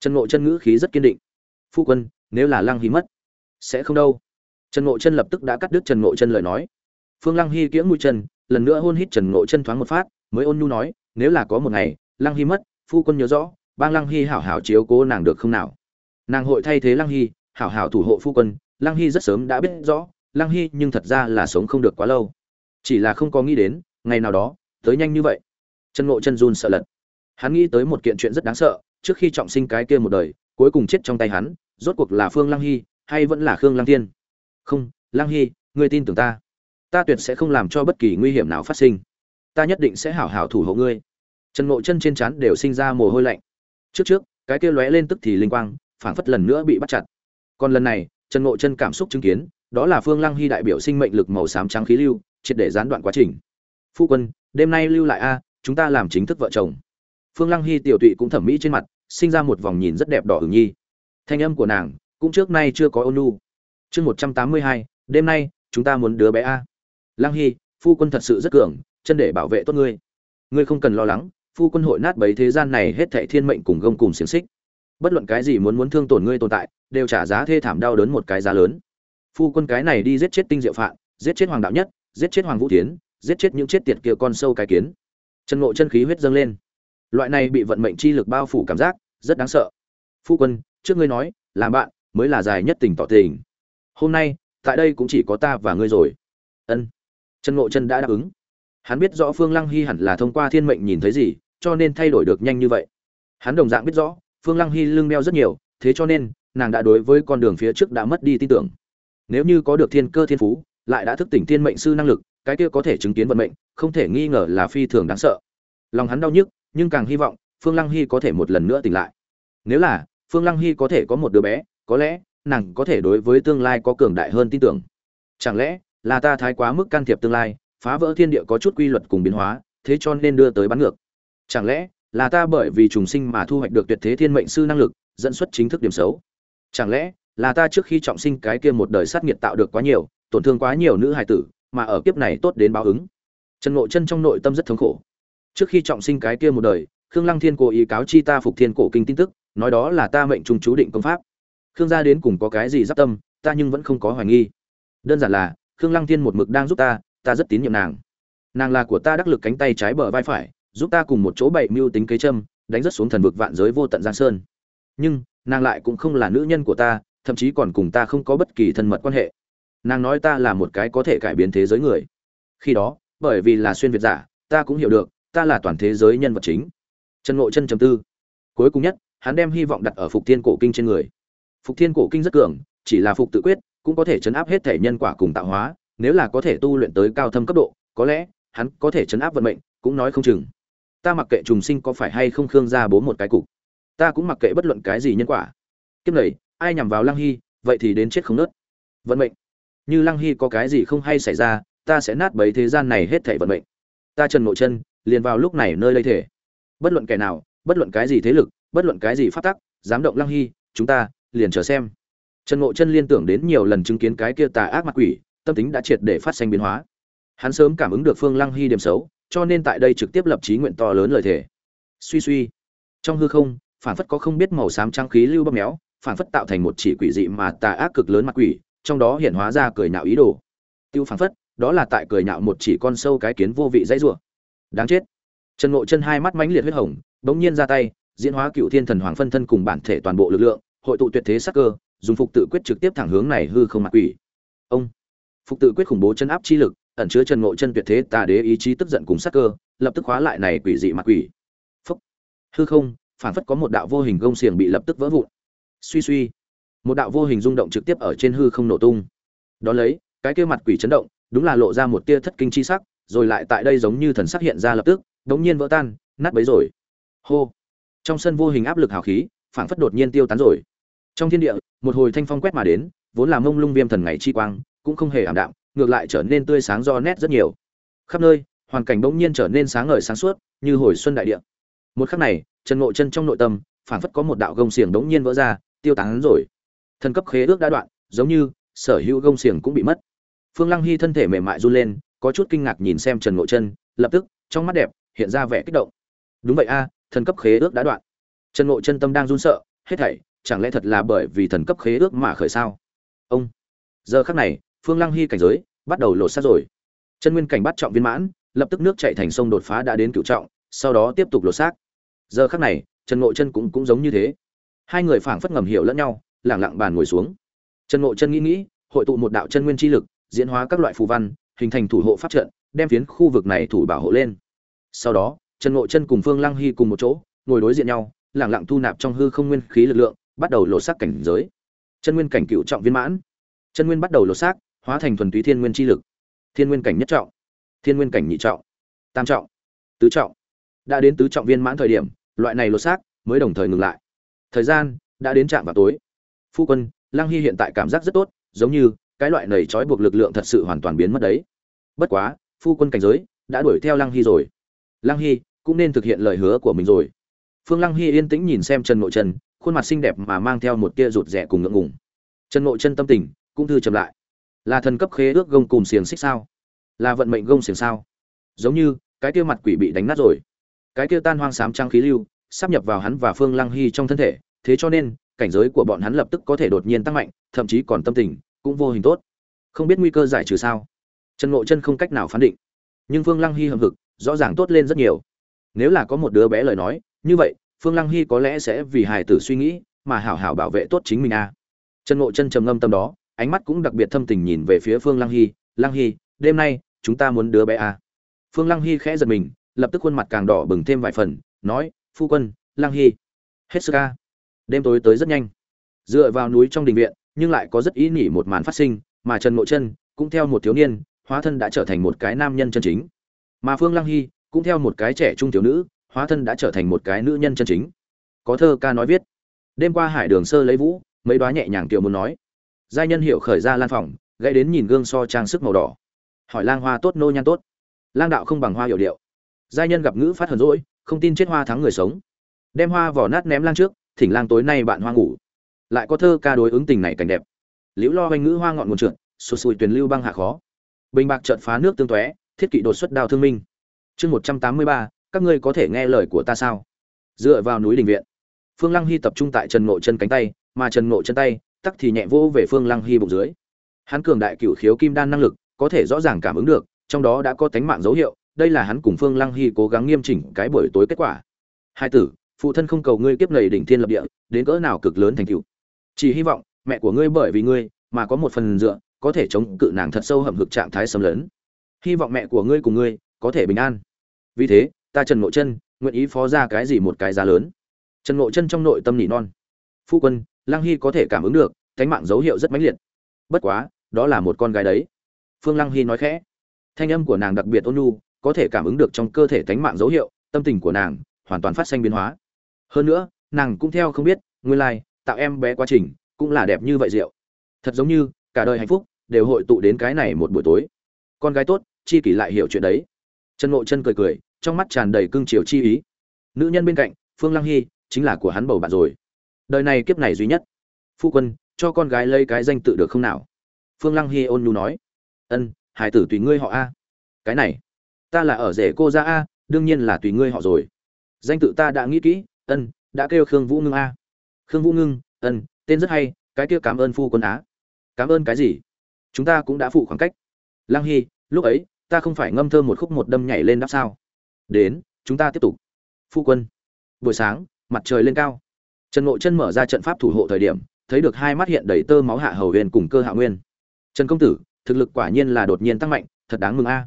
trần ngộ chân ngữ khí rất kiên định. Phu quân, nếu là lăng hy mất, sẽ không đâu. Trần ngộ chân lập tức đã cắt đứt trần ngộ chân lời nói. Phương lăng hy kiễng mũi chân, lần nữa hôn hít trần ngộ chân thoáng một phát, mới ôn nhu nói, nếu là có một ngày, lăng hy mất, phu quân nhớ rõ, bang lăng hy hảo hảo chiếu cố nàng được không nào? Nàng hội thay thế lăng hy, hảo hảo thủ hộ phu quân, lăng hy rất sớm đã biết rõ, lăng hy nhưng thật ra là sống không được quá lâu. Chỉ là không có nghĩ đến, ngày nào đó, tới nhanh như vậy. Chân ngộ chân run sợ lật. Hắn nghĩ tới một kiện chuyện rất đáng sợ trước khi trọng sinh cái kia một đời, cuối cùng chết trong tay hắn, rốt cuộc là phương lăng hy, hay vẫn là khương lăng tiên không, lăng hy, ngươi tin tưởng ta. Ta tuyệt sẽ không làm cho bất kỳ nguy hiểm nào phát sinh. Ta nhất định sẽ hảo hảo thủ hộ ngươi. Trần ngộ chân trên trán đều sinh ra mồ hôi lạnh. Trước trước, cái kia lóe lên tức thì linh quang, phảng phất lần nữa bị bắt chặt. Còn lần này, trần ngộ chân cảm xúc chứng kiến, đó là phương lăng hy đại biểu sinh mệnh lực màu xám trắng khí lưu, triệt để gián đoạn quá trình. Phu quân, đêm nay lưu lại a, chúng ta làm chính thức vợ chồng. Phương lăng hy tiểu tụy cũng thẩm mỹ trên mặt sinh ra một vòng nhìn rất đẹp đỏ ửng nhi. Thanh âm của nàng cũng trước nay chưa có ôn nhu. chương một trăm tám mươi hai, đêm nay chúng ta muốn đứa bé a. Lăng hy, phu quân thật sự rất cường, chân để bảo vệ tốt ngươi. Ngươi không cần lo lắng, phu quân hội nát bấy thế gian này hết thảy thiên mệnh cùng gông cùng xiềng xích. Bất luận cái gì muốn muốn thương tổn ngươi tồn tại, đều trả giá thê thảm đau đớn một cái giá lớn. Phu quân cái này đi giết chết tinh diệu phạn, giết chết hoàng đạo nhất, giết chết hoàng vũ tiến giết chết những chết tiệt kia con sâu cái kiến. Chân ngộ chân khí huyết dâng lên. Loại này bị vận mệnh chi lực bao phủ cảm giác rất đáng sợ. Phu quân, trước ngươi nói, làm bạn mới là dài nhất tình tỏ tình. Hôm nay, tại đây cũng chỉ có ta và ngươi rồi. Ân. Chân ngộ chân đã đáp ứng. Hắn biết rõ phương lăng hy hẳn là thông qua thiên mệnh nhìn thấy gì, cho nên thay đổi được nhanh như vậy. Hắn đồng dạng biết rõ, phương lăng hy lưng đeo rất nhiều, thế cho nên, nàng đã đối với con đường phía trước đã mất đi tin tưởng. Nếu như có được thiên cơ thiên phú, lại đã thức tỉnh thiên mệnh sư năng lực, cái kia có thể chứng kiến vận mệnh, không thể nghi ngờ là phi thường đáng sợ. Lòng hắn đau nhức, nhưng càng hy vọng, phương lăng hy có thể một lần nữa tỉnh lại nếu là, phương lăng hy có thể có một đứa bé, có lẽ, nàng có thể đối với tương lai có cường đại hơn tin tưởng. Chẳng lẽ, là ta thái quá mức can thiệp tương lai, phá vỡ thiên địa có chút quy luật cùng biến hóa, thế cho nên đưa tới bắn ngược. Chẳng lẽ, là ta bởi vì trùng sinh mà thu hoạch được tuyệt thế thiên mệnh sư năng lực, dẫn xuất chính thức điểm xấu? Chẳng lẽ, là ta trước khi trọng sinh cái kia một đời sát nghiệt tạo được quá nhiều, tổn thương quá nhiều nữ hài tử, mà ở kiếp này tốt đến báo ứng? Trần ngộ chân trong nội tâm rất thống khổ. Trước khi trọng sinh cái kia một đời, khương lăng thiên cố ý cáo chi ta phục thiên cổ kinh tin tức nói đó là ta mệnh trung chú định công pháp. Khương gia đến cùng có cái gì giáp tâm, ta nhưng vẫn không có hoài nghi. Đơn giản là, khương lăng thiên một mực đang giúp ta ta rất tín nhiệm nàng. Nàng là của ta đắc lực cánh tay trái bờ vai phải, giúp ta cùng một chỗ bậy mưu tính kế châm, đánh rất xuống thần vực vạn giới vô tận giang sơn. Nhưng, nàng lại cũng không là nữ nhân của ta, thậm chí còn cùng ta không có bất kỳ thân mật quan hệ. Nàng nói ta là một cái có thể cải biến thế giới người. Khi đó, bởi vì là xuyên việt giả, ta cũng hiểu được, ta là toàn thế giới nhân vật chính. Trần ngộ chân chấm tư. Cuối cùng nhất hắn đem hy vọng đặt ở phục thiên cổ kinh trên người. Phục thiên cổ kinh rất cường, chỉ là phục tự quyết cũng có thể chấn áp hết thể nhân quả cùng tạo hóa, nếu là có thể tu luyện tới cao thâm cấp độ, có lẽ hắn có thể chấn áp vận mệnh, cũng nói không chừng. Ta mặc kệ trùng sinh có phải hay không khương ra bố một cái cục, ta cũng mặc kệ bất luận cái gì nhân quả. Kiếp này, ai nhằm vào lăng hy, vậy thì đến chết không nớt. Vận mệnh. Như lăng hy có cái gì không hay xảy ra, ta sẽ nát bấy thế gian này hết thảy vận mệnh. Ta trần ngộ chân, liền vào lúc này nơi đây thể. Bất luận kẻ nào, bất luận cái gì thế lực bất luận cái gì phát tắc dám động lăng hy, chúng ta liền chờ xem. Trần ngộ chân liên tưởng đến nhiều lần chứng kiến cái kia tà ác mặt quỷ, tâm tính đã triệt để phát sinh biến hóa. Hắn sớm cảm ứng được phương lăng hy điểm xấu, cho nên tại đây trực tiếp lập chí nguyện to lớn lời thề. Suy suy. Trong hư không, phản phất có không biết màu xám trang khí lưu bơm méo, phản phất tạo thành một chỉ quỷ dị mà tà ác cực lớn mặt quỷ, trong đó hiện hóa ra cười nhạo ý đồ. Tiêu phản phất, đó là tại cười nhạo một chỉ con sâu cái kiến vô vị dãy rủa. Đáng chết. Trần ngộ chân hai mắt mãnh liệt huyết hồng, bỗng nhiên ra tay diễn hóa cựu thiên thần hoàng phân thân cùng bản thể toàn bộ lực lượng, hội tụ tuyệt thế sắc cơ, dùng phục tự quyết trực tiếp thẳng hướng này hư không mặt quỷ. Ông, phục tự quyết khủng bố chân áp chi lực, ẩn chứa trần ngộ chân tuyệt thế tà đế ý chí tức giận cùng sắc cơ, lập tức khóa lại này quỷ dị mặt quỷ. Phúc. Hư không, phản phất có một đạo vô hình gông xiềng bị lập tức vỡ vụn. Suy suy. Một đạo vô hình rung động trực tiếp ở trên hư không nổ tung. Đó lấy, cái kia mặt quỷ chấn động, đúng là lộ ra một tia thất kinh chi sắc, rồi lại tại đây giống như thần sắc hiện ra lập tức, đống nhiên vỡ tan, nát bấy rồi. Hô trong sân vô hình áp lực hào khí, phảng phất đột nhiên tiêu tán rồi. Trong thiên địa, một hồi thanh phong quét mà đến, vốn là mông lung viêm thần ngày chi quang, cũng không hề ảm đạm, ngược lại trở nên tươi sáng do nét rất nhiều. Khắp nơi, hoàn cảnh bỗng nhiên trở nên sáng ngời sáng suốt, như hồi xuân đại địa. Một khắc này trần ngộ chân trong nội tâm, phảng phất có một đạo gông xiềng bỗng nhiên vỡ ra, tiêu tán rồi. Thần cấp khế ước đã đoạn, giống như sở hữu gông xiềng cũng bị mất. Phương lăng hy thân thể mềm mại run lên, có chút kinh ngạc nhìn xem trần ngộ chân, lập tức, trong mắt đẹp, hiện ra vẻ kích động. Đúng vậy a thần cấp khế ước đã đoạn. Trần ngộ chân tâm đang run sợ, hết thảy, chẳng lẽ thật là bởi vì thần cấp khế ước mà khởi sao? Ông, giờ khắc này, phương lăng hy cảnh giới bắt đầu lột xác rồi. Chân nguyên cảnh bắt trọng viên mãn, lập tức nước chạy thành sông đột phá đã đến cựu trọng, sau đó tiếp tục lột xác. Giờ khắc này, trần ngộ chân cũng cũng giống như thế. Hai người phảng phất ngầm hiểu lẫn nhau lẳng lặng bàn ngồi xuống. Trần ngộ chân nghĩ nghĩ, hội tụ một đạo chân nguyên chi lực, diễn hóa các loại phù văn, hình thành thủ hộ pháp trận, đem phiến khu vực này thủ bảo hộ lên. Sau đó trần ngộ chân cùng phương lăng hy cùng một chỗ, ngồi đối diện nhau, lặng lặng thu nạp trong hư không nguyên khí lực lượng, bắt đầu lột xác cảnh giới. Chân nguyên cảnh cựu trọng viên mãn. Chân nguyên bắt đầu lột xác, hóa thành thuần túy thiên nguyên chi lực. Thiên nguyên cảnh nhất trọng, thiên nguyên cảnh nhị trọng, tam trọng, tứ trọng. Đã đến tứ trọng viên mãn thời điểm, loại này lột xác mới đồng thời ngừng lại. Thời gian đã đến trạm vào tối. Phu quân, lăng hy hiện tại cảm giác rất tốt, giống như cái loại nầy trói buộc lực lượng thật sự hoàn toàn biến mất đấy. Bất quá, phu quân cảnh giới đã đuổi theo lăng hy rồi lăng hy cũng nên thực hiện lời hứa của mình rồi. Phương lăng hy yên tĩnh nhìn xem trần nội trần khuôn mặt xinh đẹp mà mang theo một tia rụt rẻ cùng ngượng ngùng. Trần nội chân tâm tình cũng thư chậm lại. Là thần cấp khế ước gông cùng xiềng xích sao? Là vận mệnh gông xiềng sao? Giống như cái kia mặt quỷ bị đánh nát rồi. Cái kia tan hoang sám trang khí lưu sắp nhập vào hắn và phương lăng hy trong thân thể, thế cho nên cảnh giới của bọn hắn lập tức có thể đột nhiên tăng mạnh, thậm chí còn tâm tình cũng vô hình tốt. Không biết nguy cơ giải trừ sao? Trần ngộ chân không cách nào phán định. Nhưng phương lăng hy hậm hực rõ ràng tốt lên rất nhiều. Nếu là có một đứa bé lời nói, như vậy, phương lăng hy có lẽ sẽ vì hài tử suy nghĩ, mà hảo hảo bảo vệ tốt chính mình a. À. trần ngộ chân trầm ngâm tâm đó, ánh mắt cũng đặc biệt thâm tình nhìn về phía phương lăng hy lăng hy, đêm nay, chúng ta muốn đứa bé a. À. phương lăng hy khẽ giật mình, lập tức khuôn mặt càng đỏ bừng thêm vài phần, nói, phu quân, lăng hy. Hết sức a. Đêm tối tới rất nhanh. Dựa vào núi trong đình viện, nhưng lại có rất ý nghĩ một màn phát sinh, mà trần ngộ chân cũng theo một thiếu niên, hóa thân đã trở thành một cái nam nhân chân chính mà phương lăng hy cũng theo một cái trẻ trung thiếu nữ, hóa thân đã trở thành một cái nữ nhân chân chính. Có thơ ca nói viết, đêm qua hải đường sơ lấy vũ, mấy đoá nhẹ nhàng tiểu muốn nói. Giai nhân hiệu khởi ra lan phòng, gãy đến nhìn gương so trang sức màu đỏ. Hỏi lang hoa tốt nô nhan tốt. Lang đạo không bằng hoa hiệu điệu. Giai nhân gặp ngữ phát hờn rỗi không tin chết hoa thắng người sống. Đem hoa vỏ nát ném lang trước, thỉnh lang tối nay bạn hoa ngủ. Lại có thơ ca đối ứng tình này cảnh đẹp. Liễu lo hoành ngữ hoa ngọn nguồn trượt, sụt sùi tuyển lưu băng hạ khó. Bình bạc trợt phá nước tương tóe thiết kỵ đột xuất đao thương minh. Chương một trăm tám mươi ba, các ngươi có thể nghe lời của ta sao? Dựa vào núi đình viện, phương lăng hy tập trung tại trần ngộ chân cánh tay, mà trần ngộ chân tay, tắc thì nhẹ vô về phương lăng hy bụng dưới. Hắn cường đại cựu khiếu kim đan năng lực, có thể rõ ràng cảm ứng được, trong đó đã có tánh mạng dấu hiệu, đây là hắn cùng phương lăng hy cố gắng nghiêm chỉnh cái buổi tối kết quả. Hai tử, phụ thân không cầu ngươi kiếp nầy đỉnh thiên lập địa, đến cỡ nào cực lớn thành cựu chỉ hy vọng, mẹ của ngươi bởi vì ngươi, mà có một phần dựa, có thể chống cự nàng thật sâu hầm hực trạng thái xâm lấn hy vọng mẹ của ngươi cùng ngươi có thể bình an. Vì thế, ta trần ngộ chân nguyện ý phó ra cái gì một cái giá lớn. Trần ngộ chân trong nội tâm nỉ non. Phu quân, lăng hy có thể cảm ứng được cánh mạng dấu hiệu rất mãnh liệt. Bất quá, đó là một con gái đấy. Phương lăng hy nói khẽ. Thanh âm của nàng đặc biệt ôn nhu, có thể cảm ứng được trong cơ thể cánh mạng dấu hiệu, tâm tình của nàng hoàn toàn phát sinh biến hóa. Hơn nữa, nàng cũng theo không biết, nguyên lai, tạo em bé quá trình cũng là đẹp như vậy rượu thật giống như, cả đời hạnh phúc đều hội tụ đến cái này một buổi tối. Con gái tốt chi kỷ lại hiểu chuyện đấy. Trần ngộ chân cười cười, trong mắt tràn đầy cương triều chi ý. Nữ nhân bên cạnh, phương lăng hy, chính là của hắn bầu bạn rồi. Đời này kiếp này duy nhất. Phu quân, cho con gái lấy cái danh tự được không nào? Phương lăng hy ôn nhu nói. Ân, hải tử tùy ngươi họ a. Cái này, ta là ở rể cô ra a, đương nhiên là tùy ngươi họ rồi. Danh tự ta đã nghĩ kỹ, ân, đã kêu khương vũ ngưng a. Khương vũ ngưng, ân, tên rất hay, cái kia cảm ơn phu quân á. Cảm ơn cái gì? Chúng ta cũng đã phụ khoảng cách. Lăng hy, lúc ấy ta không phải ngâm thơ một khúc một đâm nhảy lên đáp sao? Đến, chúng ta tiếp tục. Phu quân. Buổi sáng, mặt trời lên cao. Trần ngộ chân mở ra trận pháp thủ hộ thời điểm, thấy được hai mắt hiện đầy tơ máu hạ hầu huyền cùng cơ hạ nguyên. Trần công tử, thực lực quả nhiên là đột nhiên tăng mạnh, thật đáng mừng a.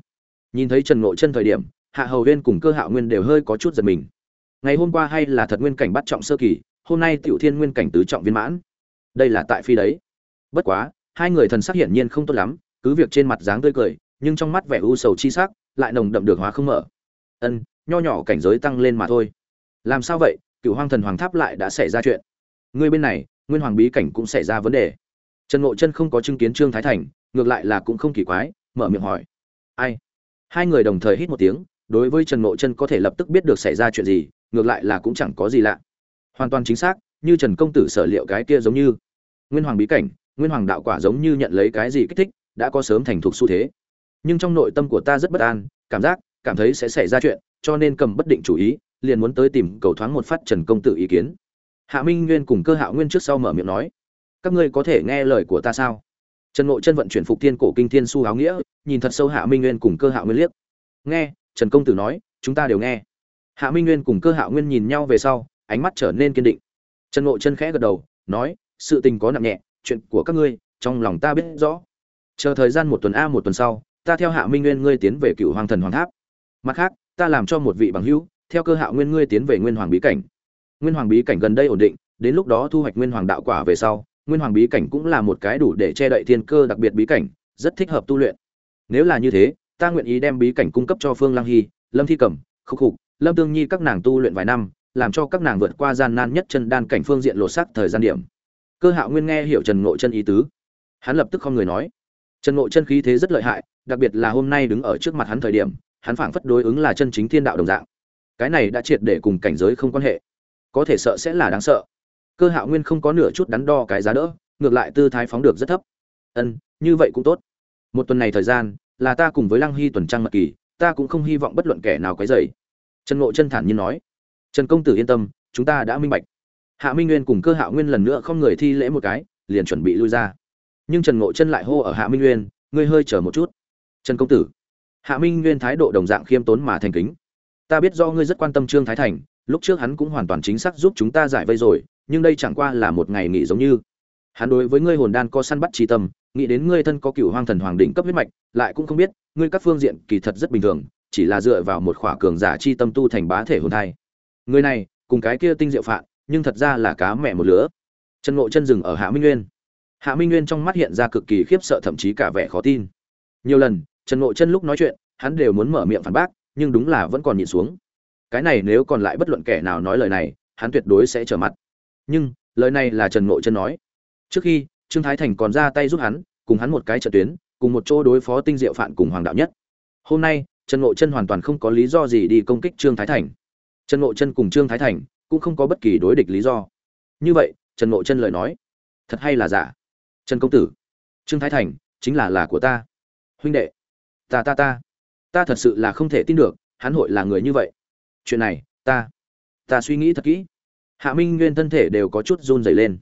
Nhìn thấy trần ngộ chân thời điểm, hạ hầu huyền cùng cơ hạ nguyên đều hơi có chút giật mình. Ngày hôm qua hay là thật nguyên cảnh bắt trọng sơ kỳ, hôm nay tiểu thiên nguyên cảnh tứ trọng viên mãn. Đây là tại phi đấy. Bất quá, hai người thần sắc hiển nhiên không tốt lắm, cứ việc trên mặt dáng tươi cười nhưng trong mắt vẻ u sầu chi sắc lại nồng đậm được hóa không mở. Ân, nho nhỏ cảnh giới tăng lên mà thôi. Làm sao vậy? Cựu hoang thần hoàng tháp lại đã xảy ra chuyện. Ngươi bên này, nguyên hoàng bí cảnh cũng xảy ra vấn đề. Trần ngộ chân không có chứng kiến trương thái thành, ngược lại là cũng không kỳ quái, mở miệng hỏi. Ai? Hai người đồng thời hít một tiếng, đối với trần ngộ chân có thể lập tức biết được xảy ra chuyện gì, ngược lại là cũng chẳng có gì lạ. Hoàn toàn chính xác, như trần công tử sở liệu cái kia giống như. Nguyên hoàng bí cảnh, nguyên hoàng đạo quả giống như nhận lấy cái gì kích thích, đã có sớm thành thục xu thế nhưng trong nội tâm của ta rất bất an, cảm giác, cảm thấy sẽ xảy ra chuyện, cho nên cầm bất định chủ ý, liền muốn tới tìm cầu thoáng một phát trần công tử ý kiến. Hạ minh nguyên cùng cơ hạo nguyên trước sau mở miệng nói, các ngươi có thể nghe lời của ta sao? Trần ngộ chân vận chuyển phục thiên cổ kinh thiên su áo nghĩa, nhìn thật sâu hạ minh nguyên cùng cơ hạo nguyên liếc. Nghe, trần công tử nói, chúng ta đều nghe. Hạ minh nguyên cùng cơ hạo nguyên nhìn nhau về sau, ánh mắt trở nên kiên định. Trần ngộ chân khẽ gật đầu, nói, sự tình có nặng nhẹ, chuyện của các ngươi, trong lòng ta biết rõ. Chờ thời gian một tuần a một tuần sau ta theo hạ minh nguyên ngươi tiến về cựu hoàng thần hoàng tháp. Mặt khác, ta làm cho một vị bằng hữu, theo cơ hạ nguyên ngươi tiến về nguyên hoàng bí cảnh. Nguyên hoàng bí cảnh gần đây ổn định, đến lúc đó thu hoạch nguyên hoàng đạo quả về sau, nguyên hoàng bí cảnh cũng là một cái đủ để che đậy thiên cơ đặc biệt bí cảnh, rất thích hợp tu luyện. Nếu là như thế, ta nguyện ý đem bí cảnh cung cấp cho phương lang hy, lâm thi cẩm, khúc khục, lâm tương nhi các nàng tu luyện vài năm, làm cho các nàng vượt qua gian nan nhất chân đan cảnh phương diện lột xác thời gian điểm. Cơ hạo nguyên nghe hiểu trần ngộ chân ý tứ. Hắn lập tức không người nói. Trần ngộ chân khí thế rất lợi hại đặc biệt là hôm nay đứng ở trước mặt hắn thời điểm, hắn phảng phất đối ứng là chân chính thiên đạo đồng dạng. Cái này đã triệt để cùng cảnh giới không quan hệ. Có thể sợ sẽ là đáng sợ. Cơ hạo nguyên không có nửa chút đắn đo cái giá đỡ, ngược lại tư thái phóng được rất thấp. Ân, như vậy cũng tốt. Một tuần này thời gian, là ta cùng với lăng hy tuần trăng mật kỳ, ta cũng không hy vọng bất luận kẻ nào quấy rầy. Trần ngộ chân thản nhiên nói. Trần công tử yên tâm, chúng ta đã minh bạch. Hạ minh nguyên cùng cơ hạo nguyên lần nữa không người thi lễ một cái, liền chuẩn bị lui ra. Nhưng trần ngộ chân lại hô ở hạ minh nguyên, ngươi hơi chờ một chút trần công tử. Hạ minh nguyên thái độ đồng dạng khiêm tốn mà thành kính. Ta biết do ngươi rất quan tâm trương thái thành, lúc trước hắn cũng hoàn toàn chính xác giúp chúng ta giải vây rồi, nhưng đây chẳng qua là một ngày nghỉ giống như. Hắn đối với ngươi hồn đan có săn bắt trí tâm, nghĩ đến ngươi thân có cựu hoang thần hoàng đỉnh cấp huyết mạch, lại cũng không biết, ngươi các phương diện kỳ thật rất bình thường, chỉ là dựa vào một khỏa cường giả chi tâm tu thành bá thể hồn thai. Người này, cùng cái kia tinh diệu phạn, nhưng thật ra là cá mẹ một lứa. Chân ngộ chân rừng ở hạ minh nguyên. Hạ minh nguyên trong mắt hiện ra cực kỳ khiếp sợ thậm chí cả vẻ khó tin. Nhiều lần trần ngộ chân lúc nói chuyện, hắn đều muốn mở miệng phản bác, nhưng đúng là vẫn còn nhịn xuống. Cái này nếu còn lại bất luận kẻ nào nói lời này, hắn tuyệt đối sẽ trở mặt. Nhưng, lời này là trần ngộ chân nói. Trước khi, trương thái thành còn ra tay giúp hắn, cùng hắn một cái trận tuyến, cùng một chỗ đối phó tinh diệu phạn cùng hoàng đạo nhất. Hôm nay, trần ngộ chân hoàn toàn không có lý do gì đi công kích trương thái thành. Trần ngộ chân cùng trương thái thành cũng không có bất kỳ đối địch lý do. Như vậy, trần ngộ chân lời nói, thật hay là giả? Trần công tử, trương thái thành chính là là của ta. Huynh đệ ta ta ta. Ta thật sự là không thể tin được, hắn hội là người như vậy. Chuyện này, ta ta suy nghĩ thật kỹ. Hạ minh nguyên thân thể đều có chút run rẩy lên.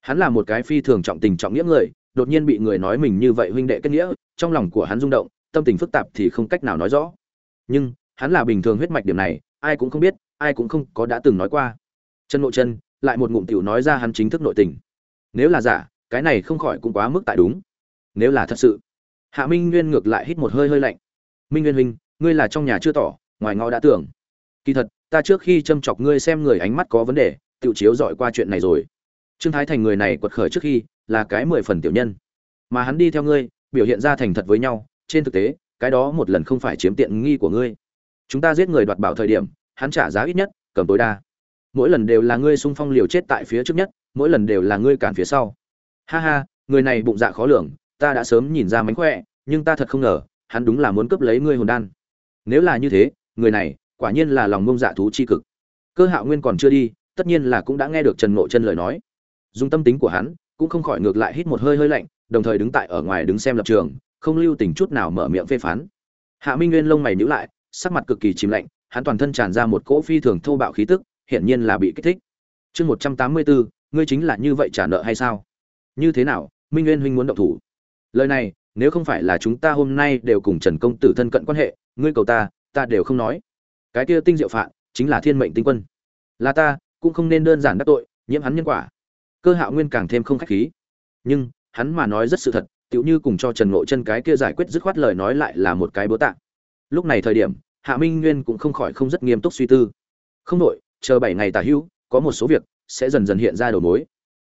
Hắn là một cái phi thường trọng tình trọng nghĩa người, đột nhiên bị người nói mình như vậy huynh đệ kết nghĩa, trong lòng của hắn rung động, tâm tình phức tạp thì không cách nào nói rõ. Nhưng, hắn là bình thường huyết mạch điểm này, ai cũng không biết, ai cũng không có đã từng nói qua. Chân nội chân, lại một ngụm tiểu nói ra hắn chính thức nội tình. Nếu là giả, cái này không khỏi cũng quá mức tại đúng. Nếu là thật sự hạ minh nguyên ngược lại hít một hơi hơi lạnh. Minh nguyên huynh, ngươi là trong nhà chưa tỏ, ngoài ngõ đã tưởng. Kỳ thật, ta trước khi châm chọc ngươi xem người ánh mắt có vấn đề tự chiếu dọi qua chuyện này rồi. Trương thái thành người này quật khởi trước khi là cái mười phần tiểu nhân. Mà hắn đi theo ngươi, biểu hiện ra thành thật với nhau, trên thực tế, cái đó một lần không phải chiếm tiện nghi của ngươi. Chúng ta giết người đoạt bảo thời điểm, hắn trả giá ít nhất, cầm tối đa. Mỗi lần đều là ngươi xung phong liều chết tại phía trước nhất, mỗi lần đều là ngươi cản phía sau. Ha ha, người này bụng dạ khó lường ta đã sớm nhìn ra mánh khỏe, nhưng ta thật không ngờ, hắn đúng là muốn cướp lấy ngươi hồn đan. Nếu là như thế, người này quả nhiên là lòng ngông dạ thú chi cực. Cơ hạo nguyên còn chưa đi, tất nhiên là cũng đã nghe được trần ngộ chân lời nói. Dùng tâm tính của hắn, cũng không khỏi ngược lại hít một hơi hơi lạnh, đồng thời đứng tại ở ngoài đứng xem lập trường, không lưu tình chút nào mở miệng phê phán. Hạ minh nguyên lông mày nhíu lại, sắc mặt cực kỳ chìm lạnh, hắn toàn thân tràn ra một cỗ phi thường thô bạo khí tức, hiển nhiên là bị kích thích. Chương một trăm tám mươi bốn ngươi chính là như vậy trả nợ hay sao? Như thế nào, minh nguyên huynh muốn động thủ? Lời này, nếu không phải là chúng ta hôm nay đều cùng trần công tử thân cận quan hệ, ngươi cầu ta ta đều không nói. Cái kia tinh diệu phạn, chính là thiên mệnh tinh quân. Là ta, cũng không nên đơn giản đắc tội, nhiễm hắn nhân quả. Cơ hạo nguyên càng thêm không khách khí. Nhưng, hắn mà nói rất sự thật, tựu như cùng cho trần ngộ chân cái kia giải quyết dứt khoát lời nói lại là một cái bố tạ. Lúc này thời điểm, hạ minh nguyên cũng không khỏi không rất nghiêm túc suy tư. Không đội chờ bảy ngày tả hữu, có một số việc sẽ dần dần hiện ra đầu mối.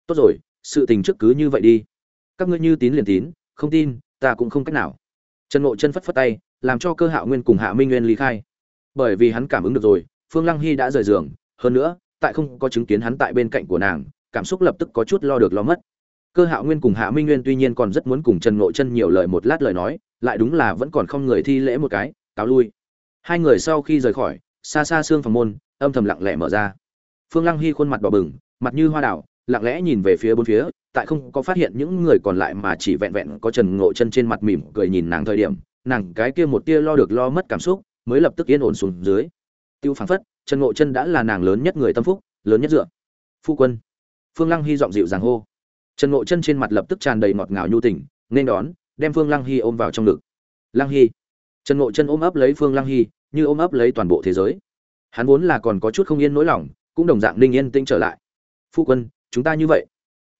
Tốt rồi, sự tình trước cứ như vậy đi. Các ngươi như tín liền tín không tin, ta cũng không cách nào. Trần ngộ chân phất phất tay, làm cho cơ hạo nguyên cùng hạ minh nguyên ly khai. Bởi vì hắn cảm ứng được rồi, phương lăng hy đã rời giường, hơn nữa, tại không có chứng kiến hắn tại bên cạnh của nàng, cảm xúc lập tức có chút lo được lo mất. Cơ hạo nguyên cùng hạ minh nguyên tuy nhiên còn rất muốn cùng trần ngộ chân nhiều lời một lát lời nói, lại đúng là vẫn còn không người thi lễ một cái, cáo lui. Hai người sau khi rời khỏi, xa xa xương phòng môn, âm thầm lặng lẽ mở ra. Phương lăng hy khuôn mặt đỏ bừng, mặt như hoa đảo lặng lẽ nhìn về phía bốn phía, tại không có phát hiện những người còn lại mà chỉ vẹn vẹn có trần ngộ chân trên mặt mỉm cười nhìn nàng thời điểm, nàng cái kia một tia lo được lo mất cảm xúc mới lập tức yên ổn xuống dưới. Tiêu phảng phất, trần ngộ chân đã là nàng lớn nhất người tâm phúc, lớn nhất dựa. Phu quân. Phương lăng hy giọng dịu dàng hô. Trần ngộ chân trên mặt lập tức tràn đầy ngọt ngào nhu tình, nên đón, đem phương lăng hy ôm vào trong ngực. Lăng hy. Trần ngộ chân ôm ấp lấy phương lăng hy, như ôm ấp lấy toàn bộ thế giới. Hắn vốn là còn có chút không yên nỗi lòng, cũng đồng dạng ninh yên tĩnh trở lại. Phu quân chúng ta như vậy.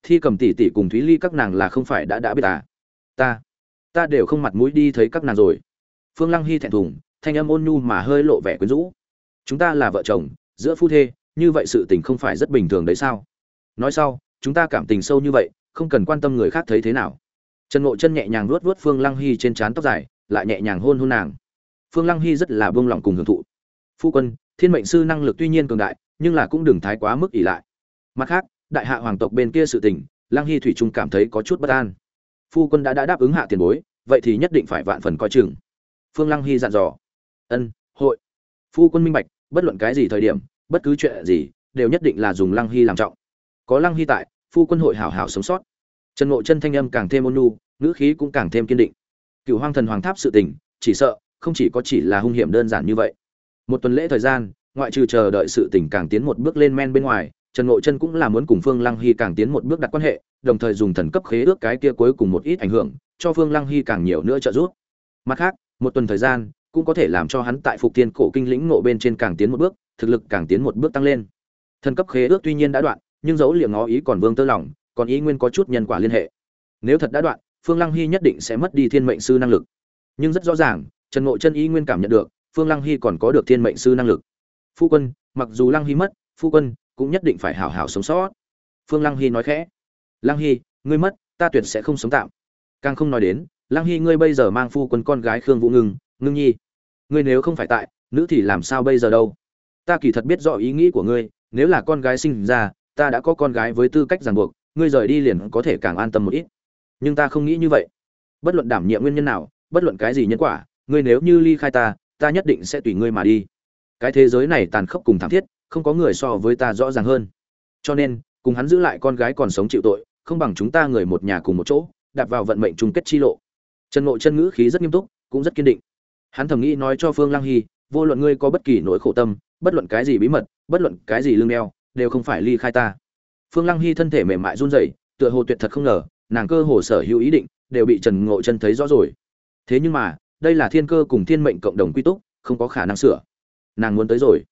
Thi cầm tỷ tỷ cùng thúy ly các nàng là không phải đã đã biết à? Ta ta đều không mặt mũi đi thấy các nàng rồi. Phương lăng hy thẹn thùng, thanh âm ôn nhu mà hơi lộ vẻ quyến rũ. Chúng ta là vợ chồng, giữa phu thê, như vậy sự tình không phải rất bình thường đấy sao? Nói sau, chúng ta cảm tình sâu như vậy, không cần quan tâm người khác thấy thế nào. Trần ngộ chân nhẹ nhàng vuốt vuốt phương lăng hy trên trán tóc dài, lại nhẹ nhàng hôn hôn nàng. Phương lăng hy rất là buông lỏng cùng hưởng thụ. Phu quân, thiên mệnh sư năng lực tuy nhiên cường đại, nhưng là cũng đừng thái quá mức ỷ lại. Mặt khác đại hạ hoàng tộc bên kia sự tình lăng hy thủy trung cảm thấy có chút bất an. Phu quân đã đã đáp ứng hạ tiền bối, vậy thì nhất định phải vạn phần coi chừng. Phương lăng hy dặn dò. Ân, hội. Phu quân minh bạch, bất luận cái gì thời điểm, bất cứ chuyện gì, đều nhất định là dùng lăng hy làm trọng. Có lăng hy tại, phu quân hội hảo hảo sống sót. Trần ngộ chân thanh âm càng thêm ôn nhu, ngữ khí cũng càng thêm kiên định. Cựu hoang thần hoàng tháp sự tình, chỉ sợ, không chỉ có chỉ là hung hiểm đơn giản như vậy. Một tuần lễ thời gian, ngoại trừ chờ đợi sự tình càng tiến một bước lên men bên ngoài trần ngộ chân cũng là muốn cùng phương lăng hy càng tiến một bước đặt quan hệ, đồng thời dùng thần cấp khế ước cái kia cuối cùng một ít ảnh hưởng, cho phương lăng hy càng nhiều nữa trợ giúp. Mặt khác, một tuần thời gian cũng có thể làm cho hắn tại phục tiên cổ kinh lĩnh ngộ bên trên càng tiến một bước, thực lực càng tiến một bước tăng lên. Thần cấp khế ước tuy nhiên đã đoạn, nhưng dấu liệm ngó ý còn vương tơ lòng, còn ý nguyên có chút nhân quả liên hệ. Nếu thật đã đoạn, phương lăng hy nhất định sẽ mất đi thiên mệnh sư năng lực. Nhưng rất rõ ràng, trần ngộ chân ý nguyên cảm nhận được, phương lăng hy còn có được thiên mệnh sư năng lực. Phu quân, mặc dù lăng hy mất, phu quân cũng nhất định phải hảo hảo sống sót. Phương lăng hy nói khẽ. Lăng hy, ngươi mất, ta tuyệt sẽ không sống tạm. Càng không nói đến, lăng hy ngươi bây giờ mang phu quân con gái khương vũ ngưng ngưng nhi. Ngươi nếu không phải tại, nữ thì làm sao bây giờ đâu? Ta kỳ thật biết rõ ý nghĩ của ngươi, nếu là con gái sinh ra, ta đã có con gái với tư cách ràng buộc, ngươi rời đi liền có thể càng an tâm một ít. Nhưng ta không nghĩ như vậy. Bất luận đảm nhiệm nguyên nhân nào, bất luận cái gì nhân quả, ngươi nếu như ly khai ta ta nhất định sẽ tùy ngươi mà đi. Cái thế giới này tàn khốc cùng thảm thiết không có người so với ta rõ ràng hơn. Cho nên, cùng hắn giữ lại con gái còn sống chịu tội, không bằng chúng ta người một nhà cùng một chỗ, đạp vào vận mệnh chung kết chi lộ. Trần ngộ chân ngữ khí rất nghiêm túc, cũng rất kiên định. Hắn thầm nghĩ nói cho phương lăng hy, vô luận ngươi có bất kỳ nỗi khổ tâm, bất luận cái gì bí mật, bất luận cái gì lương đeo, đều không phải ly khai ta. Phương lăng hy thân thể mềm mại run rẩy, tựa hồ tuyệt thật không ngờ, nàng cơ hồ sở hữu ý định, đều bị trần ngộ chân thấy rõ rồi. Thế nhưng mà, đây là thiên cơ cùng thiên mệnh cộng đồng quy túc, không có khả năng sửa. Nàng muốn tới rồi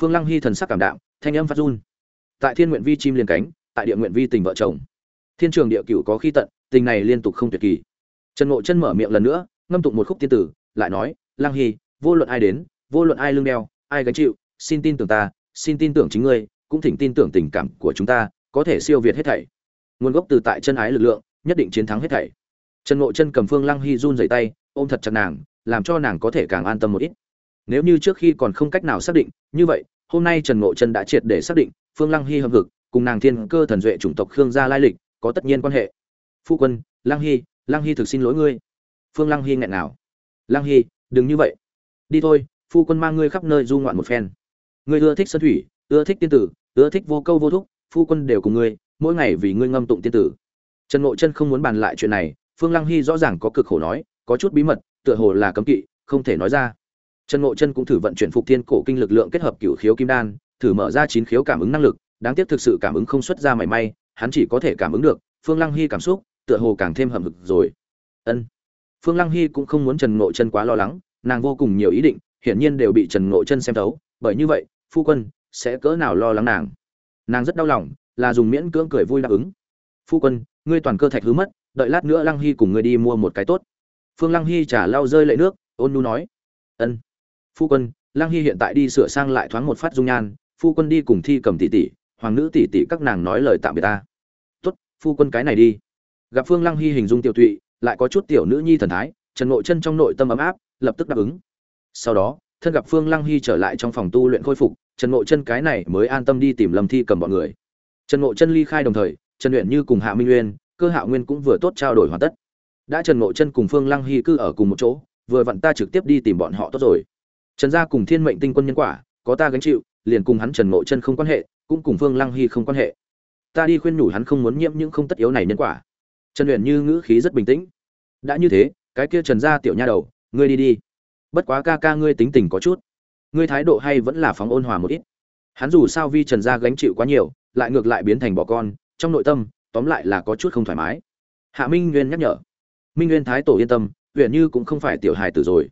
phương lăng hy thần sắc cảm đạm, thanh âm phát run. Tại thiên nguyện vi chim liền cánh, tại địa nguyện vi tình vợ chồng. Thiên trường địa cửu có khi tận, tình này liên tục không tuyệt kỳ. Trần ngộ chân mở miệng lần nữa, ngâm tụng một khúc tiên tử, lại nói, lăng hy, vô luận ai đến, vô luận ai lương đeo, ai gánh chịu, xin tin tưởng ta, xin tin tưởng chính ngươi, cũng thỉnh tin tưởng tình cảm của chúng ta, có thể siêu việt hết thảy. Nguồn gốc từ tại chân ái lực lượng, nhất định chiến thắng hết thảy. Trần ngộ chân cầm phương lăng hy run dày tay, ôm thật chặt nàng, làm cho nàng có thể càng an tâm một ít nếu như trước khi còn không cách nào xác định, như vậy, hôm nay trần ngộ chân đã triệt để xác định, phương lăng hy hâm hực cùng nàng thiên cơ thần duệ chủng tộc khương gia lai lịch, có tất nhiên quan hệ. Phu quân, lăng hy lăng hy thực xin lỗi ngươi. Phương lăng hy nghẹn nào lăng hy, đừng như vậy. Đi thôi, phu quân mang ngươi khắp nơi du ngoạn một phen. Ngươi ưa thích sơn thủy, ưa thích tiên tử, ưa thích vô câu vô thúc, phu quân đều cùng ngươi, mỗi ngày vì ngươi ngâm tụng tiên tử. Trần ngộ chân không muốn bàn lại chuyện này, phương lăng hy rõ ràng có cực khổ nói, có chút bí mật, tựa hồ là cấm kỵ, không thể nói ra trần ngộ chân cũng thử vận chuyển phục thiên cổ kinh lực lượng kết hợp cửu khiếu kim đan, thử mở ra chín khiếu cảm ứng năng lực, đáng tiếc thực sự cảm ứng không xuất ra mảy may, hắn chỉ có thể cảm ứng được phương lăng hy cảm xúc, tựa hồ càng thêm hầm hực rồi. Ân. Phương lăng hy cũng không muốn trần ngộ chân quá lo lắng, nàng vô cùng nhiều ý định, hiển nhiên đều bị trần ngộ chân xem thấu, bởi như vậy, phu quân sẽ cỡ nào lo lắng nàng? Nàng rất đau lòng, là dùng miễn cưỡng cười vui đáp ứng. Phu quân, ngươi toàn cơ thạch hứa mất, đợi lát nữa lăng hy cùng ngươi đi mua một cái tốt. Phương lăng hy trả lau rơi lệ nước, ôn nu nói. Ân phu quân, Lang hy hiện tại đi sửa sang lại thoáng một phát dung nhan, phu quân đi cùng thi cầm tỷ tỷ, hoàng nữ tỷ tỷ các nàng nói lời tạm biệt ta. Tốt, phu quân cái này đi. Gặp phương Lang hy hình dung tiểu tụy, lại có chút tiểu nữ nhi thần thái, trần nội chân trong nội tâm ấm áp, lập tức đáp ứng. Sau đó, thân gặp phương lăng hy trở lại trong phòng tu luyện khôi phục, trần nội chân cái này mới an tâm đi tìm lâm thi cầm bọn người. Trần nội chân ly khai đồng thời, trần luyện như cùng hạ minh nguyên cơ hạ nguyên cũng vừa tốt trao đổi hoàn tất. Đã trần nội chân cùng phương lăng hy cư ở cùng một chỗ, vừa vặn ta trực tiếp đi tìm bọn họ tốt rồi trần gia cùng thiên mệnh tinh quân nhân quả, có ta gánh chịu, liền cùng hắn trần nội chân không quan hệ, cũng cùng phương lăng hy không quan hệ. Ta đi khuyên nhủ hắn không muốn nhiễm những không tất yếu này nhân quả. Trần luyện như ngữ khí rất bình tĩnh. Đã như thế, cái kia trần gia tiểu nha đầu, ngươi đi đi. Bất quá ca ca ngươi tính tình có chút. Ngươi thái độ hay vẫn là phóng ôn hòa một ít. Hắn dù sao vi trần gia gánh chịu quá nhiều, lại ngược lại biến thành bỏ con, trong nội tâm, tóm lại là có chút không thoải mái. Hạ minh nguyên nhắc nhở. Minh nguyên thái tổ yên tâm huyện như cũng không phải tiểu hài tử rồi.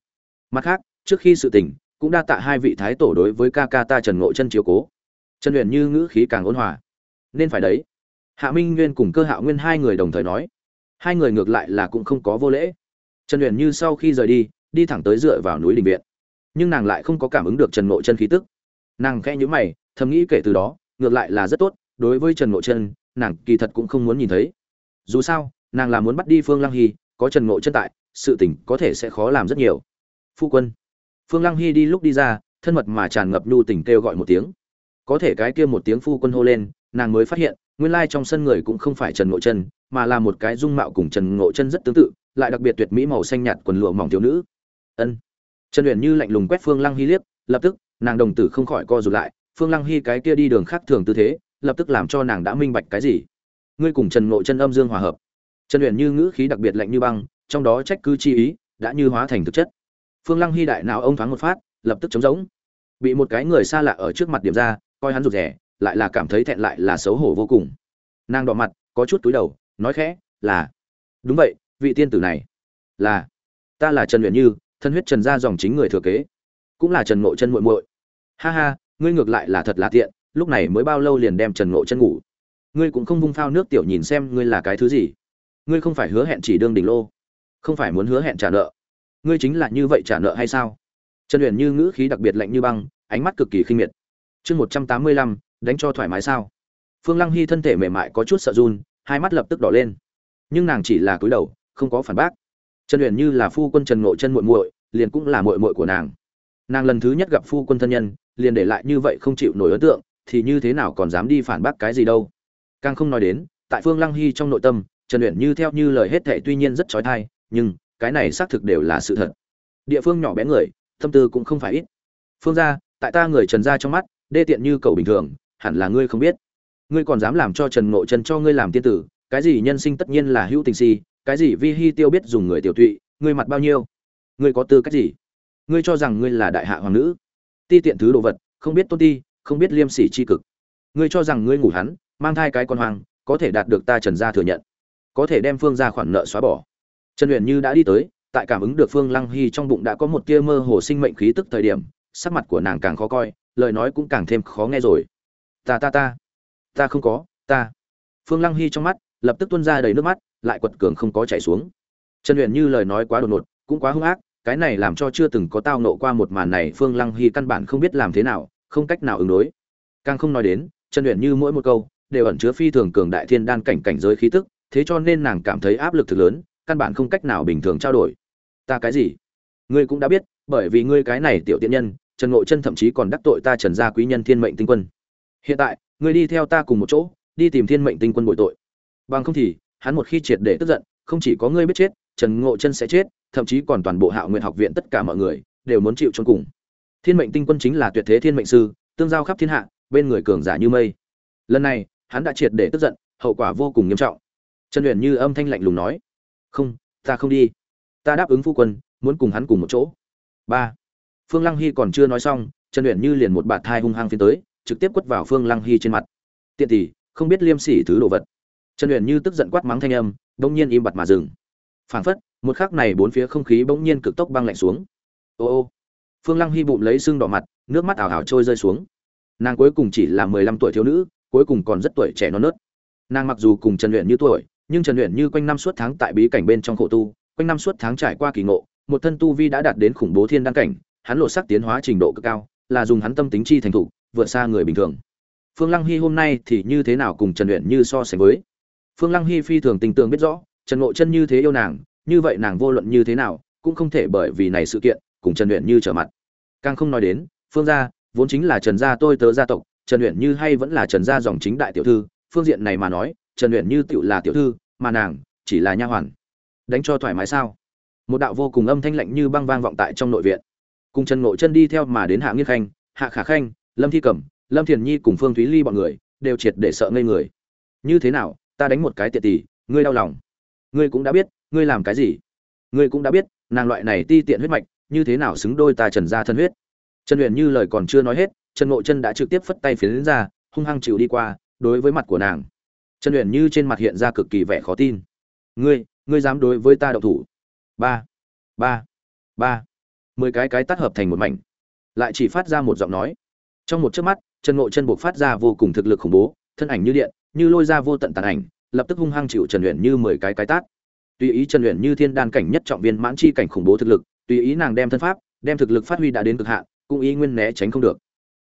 Mặt khác trước khi sự tình, cũng đa tạ hai vị thái tổ đối với ca ca ta trần ngộ chân chiếu cố. Trần huyền như ngữ khí càng ôn hòa. Nên phải đấy. Hạ minh nguyên cùng cơ hạo nguyên hai người đồng thời nói. Hai người ngược lại là cũng không có vô lễ. Trần huyền như sau khi rời đi đi thẳng tới dựa vào núi đình viện. Nhưng nàng lại không có cảm ứng được trần ngộ chân khí tức. Nàng khẽ nhữ mày, thầm nghĩ kể từ đó, ngược lại là rất tốt, đối với trần ngộ chân, nàng kỳ thật cũng không muốn nhìn thấy. Dù sao, nàng là muốn bắt đi phương lăng hy, có trần ngộ chân tại, sự tình có thể sẽ khó làm rất nhiều. Phu quân phương lăng hy đi lúc đi ra, thân mật mà tràn ngập nhu tình kêu gọi một tiếng. Có thể cái kia một tiếng phu quân hô lên, nàng mới phát hiện, nguyên lai trong sân người cũng không phải trần ngộ chân mà là một cái dung mạo cùng trần ngộ chân rất tương tự, lại đặc biệt tuyệt mỹ màu xanh nhạt quần lụa mỏng thiếu nữ. Ân. Trần uyển như lạnh lùng quét phương lăng hy liếc, lập tức, nàng đồng tử không khỏi co rụt lại, phương lăng hy cái kia đi đường khác thường tư thế, lập tức làm cho nàng đã minh bạch cái gì. Ngươi cùng trần ngộ chân âm dương hòa hợp. Trần uyển như ngữ khí đặc biệt lạnh như băng, trong đó trách cứ chi ý, đã như hóa thành thực chất phương lăng hy đại nào ông thoáng một phát, lập tức chống giống bị một cái người xa lạ ở trước mặt điểm ra, coi hắn rụt rẻ lại là cảm thấy thẹn lại là xấu hổ vô cùng. Nàng đỏ mặt, có chút túi đầu, nói khẽ, là. Đúng vậy, vị tiên tử này. Là. Ta là trần luyện như, thân huyết trần gia dòng chính người thừa kế, cũng là trần ngộ chân muội muội. Ha ha, ngươi ngược lại là thật là tiện, lúc này mới bao lâu liền đem trần ngộ chân ngủ? Ngươi cũng không vung phao nước tiểu nhìn xem ngươi là cái thứ gì. Ngươi không phải hứa hẹn chỉ đương đỉnh lô, không phải muốn hứa hẹn trả nợ ngươi chính là như vậy trả nợ hay sao? Trần luyện như ngữ khí đặc biệt lạnh như băng, ánh mắt cực kỳ khinh miệt. Chương một trăm tám mươi lăm, đánh cho thoải mái sao? Phương lăng hy thân thể mềm mại có chút sợ run, hai mắt lập tức đỏ lên. Nhưng nàng chỉ là cúi đầu, không có phản bác. Trần Uyển như là phu quân trần ngộ chân muội muội, liền cũng là muội muội của nàng. Nàng lần thứ nhất gặp phu quân thân nhân, liền để lại như vậy không chịu nổi ấn tượng, thì như thế nào còn dám đi phản bác cái gì đâu? Càng không nói đến, tại phương lăng hy trong nội tâm, trần Uyển như theo như lời hết thệ tuy nhiên rất trói thai nhưng cái này xác thực đều là sự thật. Địa phương nhỏ bé người tâm tư cũng không phải ít. Phương gia tại ta người trần gia trong mắt đê tiện như cầu bình thường hẳn là ngươi không biết. Ngươi còn dám làm cho trần ngộ trần cho ngươi làm tiên tử cái gì nhân sinh tất nhiên là hữu tình si cái gì vi hi tiêu biết dùng người tiểu tụy ngươi mặt bao nhiêu? Ngươi có tư cách gì? Ngươi cho rằng ngươi là đại hạ hoàng nữ? Ti tiện thứ đồ vật không biết tôn ti không biết liêm sỉ chi cực. Ngươi cho rằng ngươi ngủ hắn mang thai cái con hoàng, có thể đạt được ta trần gia thừa nhận. Có thể đem phương ra khoản nợ xóa bỏ trần luyện như đã đi tới, tại cảm ứng được phương lăng hy trong bụng đã có một tia mơ hồ sinh mệnh khí tức thời điểm, sắc mặt của nàng càng khó coi, lời nói cũng càng thêm khó nghe rồi. Ta ta ta ta không có, ta. Phương lăng hy trong mắt lập tức tuôn ra đầy nước mắt, lại quật cường không có chảy xuống. Trần luyện như lời nói quá đột ngột, cũng quá hung ác, cái này làm cho chưa từng có tao nộ qua một màn này phương lăng hy căn bản không biết làm thế nào, không cách nào ứng đối. Càng không nói đến, trần luyện như mỗi một câu đều ẩn chứa phi thường cường đại thiên đan cảnh cảnh giới khí tức, thế cho nên nàng cảm thấy áp lực thực lớn căn bản không cách nào bình thường trao đổi. Ta cái gì? Ngươi cũng đã biết, bởi vì ngươi cái này tiểu tiện nhân, trần ngộ chân thậm chí còn đắc tội ta trần gia quý nhân thiên mệnh tinh quân. Hiện tại, ngươi đi theo ta cùng một chỗ, đi tìm thiên mệnh tinh quân bội tội. Bằng không thì, hắn một khi triệt để tức giận, không chỉ có ngươi biết chết, trần ngộ chân sẽ chết, thậm chí còn toàn bộ hạo nguyện học viện tất cả mọi người đều muốn chịu cho cùng. Thiên mệnh tinh quân chính là tuyệt thế thiên mệnh sư, tương giao khắp thiên hạ, bên người cường giả như mây. Lần này, hắn đã triệt để tức giận, hậu quả vô cùng nghiêm trọng. Trần Uyển như âm thanh lạnh lùng nói không, ta không đi. Ta đáp ứng phu quân, muốn cùng hắn cùng một chỗ. Ba. Phương lăng hy còn chưa nói xong, trần luyện như liền một bạt thai hung hăng phiến tới, trực tiếp quất vào phương lăng hy trên mặt. Tiện tỷ, không biết liêm sỉ thứ đồ vật. Trần luyện như tức giận quát mắng thanh âm, bỗng nhiên im bặt mà dừng. Phảng phất, một khắc này bốn phía không khí bỗng nhiên cực tốc băng lạnh xuống. Ô ô. Phương lăng hy bụng lấy xương đỏ mặt, nước mắt ảo ảo trôi rơi xuống. Nàng cuối cùng chỉ là mười lăm tuổi thiếu nữ, cuối cùng còn rất tuổi trẻ non nớt. Nàng mặc dù cùng trần luyện như tuổi nhưng trần luyện như quanh năm suốt tháng tại bí cảnh bên trong khổ tu, quanh năm suốt tháng trải qua kỳ ngộ, một thân tu vi đã đạt đến khủng bố thiên đăng cảnh, hắn lộ sắc tiến hóa trình độ cực cao, là dùng hắn tâm tính chi thành thủ vượt xa người bình thường. Phương lăng hy hôm nay thì như thế nào cùng trần luyện như so sánh với? Phương lăng hy phi thường tình tường biết rõ, trần ngộ chân như thế yêu nàng, như vậy nàng vô luận như thế nào, cũng không thể bởi vì này sự kiện, cùng trần luyện như trở mặt. Càng không nói đến, phương gia, vốn chính là trần gia tôi tớ gia tộc, trần luyện như hay vẫn là trần gia dòng chính đại tiểu thư, phương diện này mà nói trần luyện như tựu là tiểu thư, mà nàng chỉ là nha hoàn. Đánh cho thoải mái sao? Một đạo vô cùng âm thanh lạnh như băng vang vọng tại trong nội viện. Cùng trần ngộ chân đi theo mà đến hạ nghiên khanh, hạ khả khanh, lâm thi cẩm, lâm thiền nhi cùng phương thúy ly bọn người đều triệt để sợ ngây người. Như thế nào, ta đánh một cái tiện tỷ, ngươi đau lòng. Ngươi cũng đã biết, ngươi làm cái gì? Ngươi cũng đã biết, nàng loại này ti tiện huyết mạch, như thế nào xứng đôi ta trần gia thân huyết? Trần luyện như lời còn chưa nói hết, trần ngộ chân đã trực tiếp phất tay phiến ra, hung hăng chịu đi qua, đối với mặt của nàng trần luyện như trên mặt hiện ra cực kỳ vẻ khó tin. Ngươi ngươi dám đối với ta động thủ? Ba ba ba. Mười cái cái tắt hợp thành một mảnh. Lại chỉ phát ra một giọng nói. Trong một chớp mắt, trần ngộ chân buộc phát ra vô cùng thực lực khủng bố, thân ảnh như điện, như lôi ra vô tận tàn ảnh, lập tức hung hăng chịu trần luyện như mười cái cái tát. Tùy ý trần luyện như thiên đan cảnh nhất trọng viên mãn chi cảnh khủng bố thực lực, tùy ý nàng đem thân pháp, đem thực lực phát huy đã đến cực hạn, cũng ý nguyên né tránh không được.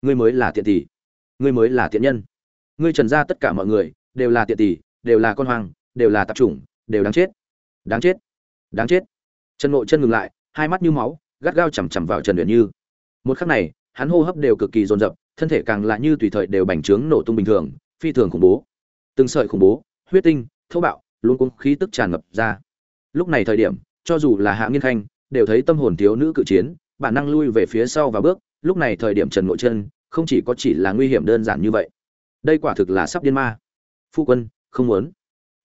Ngươi mới là tiện tỷ. Ngươi mới là tiện nhân. Ngươi trần ra tất cả mọi người đều là tiện tỷ đều là con hoàng, đều là tạp chủng đều đáng chết. Đáng chết. Đáng chết. Trần ngộ chân ngừng lại hai mắt như máu gắt gao chằm chằm vào trần luyện như. Một khắc này hắn hô hấp đều cực kỳ dồn dập thân thể càng là như tùy thời đều bành trướng nổ tung bình thường phi thường khủng bố. Từng sợi khủng bố huyết tinh thô bạo luôn cuống khí tức tràn ngập ra. Lúc này thời điểm cho dù là hạ nghiên khanh đều thấy tâm hồn thiếu nữ cự chiến bản năng lui về phía sau và bước. Lúc này thời điểm trần ngộ chân không chỉ có chỉ là nguy hiểm đơn giản như vậy đây quả thực là sắp điên ma phu quân, không muốn.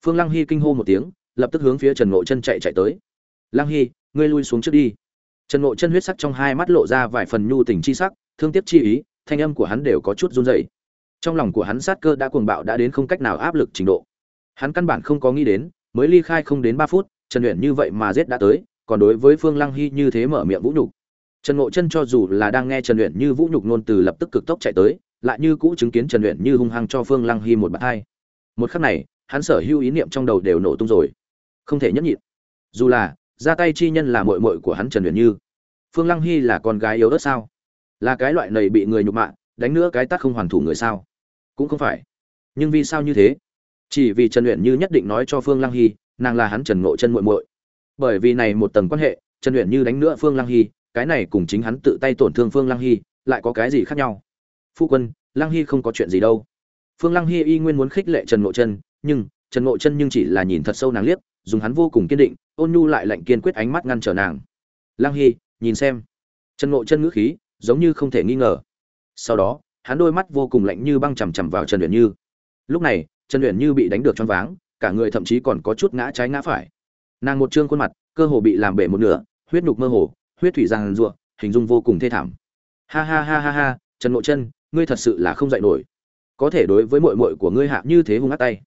Phương lăng hy kinh hô một tiếng, lập tức hướng phía trần ngộ chân chạy chạy tới. Lăng hy, ngươi lui xuống trước đi. Trần ngộ chân huyết sắc trong hai mắt lộ ra vài phần nhu tình chi sắc, thương tiếc chi ý, thanh âm của hắn đều có chút run rẩy. Trong lòng của hắn sát cơ đã cuồng bạo đã đến không cách nào áp lực trình độ. Hắn căn bản không có nghĩ đến, mới ly khai không đến ba phút, trần luyện như vậy mà giết đã tới, còn đối với phương lăng hy như thế mở miệng vũ nhục. Trần ngộ chân cho dù là đang nghe trần luyện như vũ nhục nôn từ lập tức cực tốc chạy tới, lại như cũ chứng kiến trần luyện như hung hăng cho phương lăng hy một bạt hai một khắc này, hắn sở hữu ý niệm trong đầu đều nổ tung rồi. Không thể nhẫn nhịn. Dù là, ra tay chi nhân là mội mội của hắn trần luyện như. Phương lăng hy là con gái yếu ớt sao? Là cái loại này bị người nhục mạ, đánh nữa cái tát không hoàn thủ người sao? Cũng không phải. Nhưng vì sao như thế? Chỉ vì trần luyện như nhất định nói cho phương lăng hy, nàng là hắn trần ngộ chân muội muội. Bởi vì này một tầng quan hệ, trần luyện như đánh nữa phương lăng hy, cái này cùng chính hắn tự tay tổn thương phương lăng hy, lại có cái gì khác nhau? Phu quân, lăng hy không có chuyện gì đâu phương lăng Hi y nguyên muốn khích lệ trần ngộ chân nhưng trần ngộ chân nhưng chỉ là nhìn thật sâu nàng liếc dùng hắn vô cùng kiên định ôn nhu lại lạnh kiên quyết ánh mắt ngăn trở nàng. Lăng Hi, nhìn xem. Trần ngộ chân ngữ khí giống như không thể nghi ngờ. Sau đó hắn đôi mắt vô cùng lạnh như băng chằm chằm vào trần Uyển như. Lúc này trần Uyển như bị đánh được choáng váng cả người thậm chí còn có chút ngã trái ngã phải. Nàng một trương khuôn mặt cơ hồ bị làm bể một nửa huyết nhục mơ hồ huyết thủy giang rủa, hình dung vô cùng thê thảm. Ha ha ha ha ha trần ngộ chân ngươi thật sự là không dạy nổi có thể đối với mội mội của ngươi hạ như thế hung ác tay.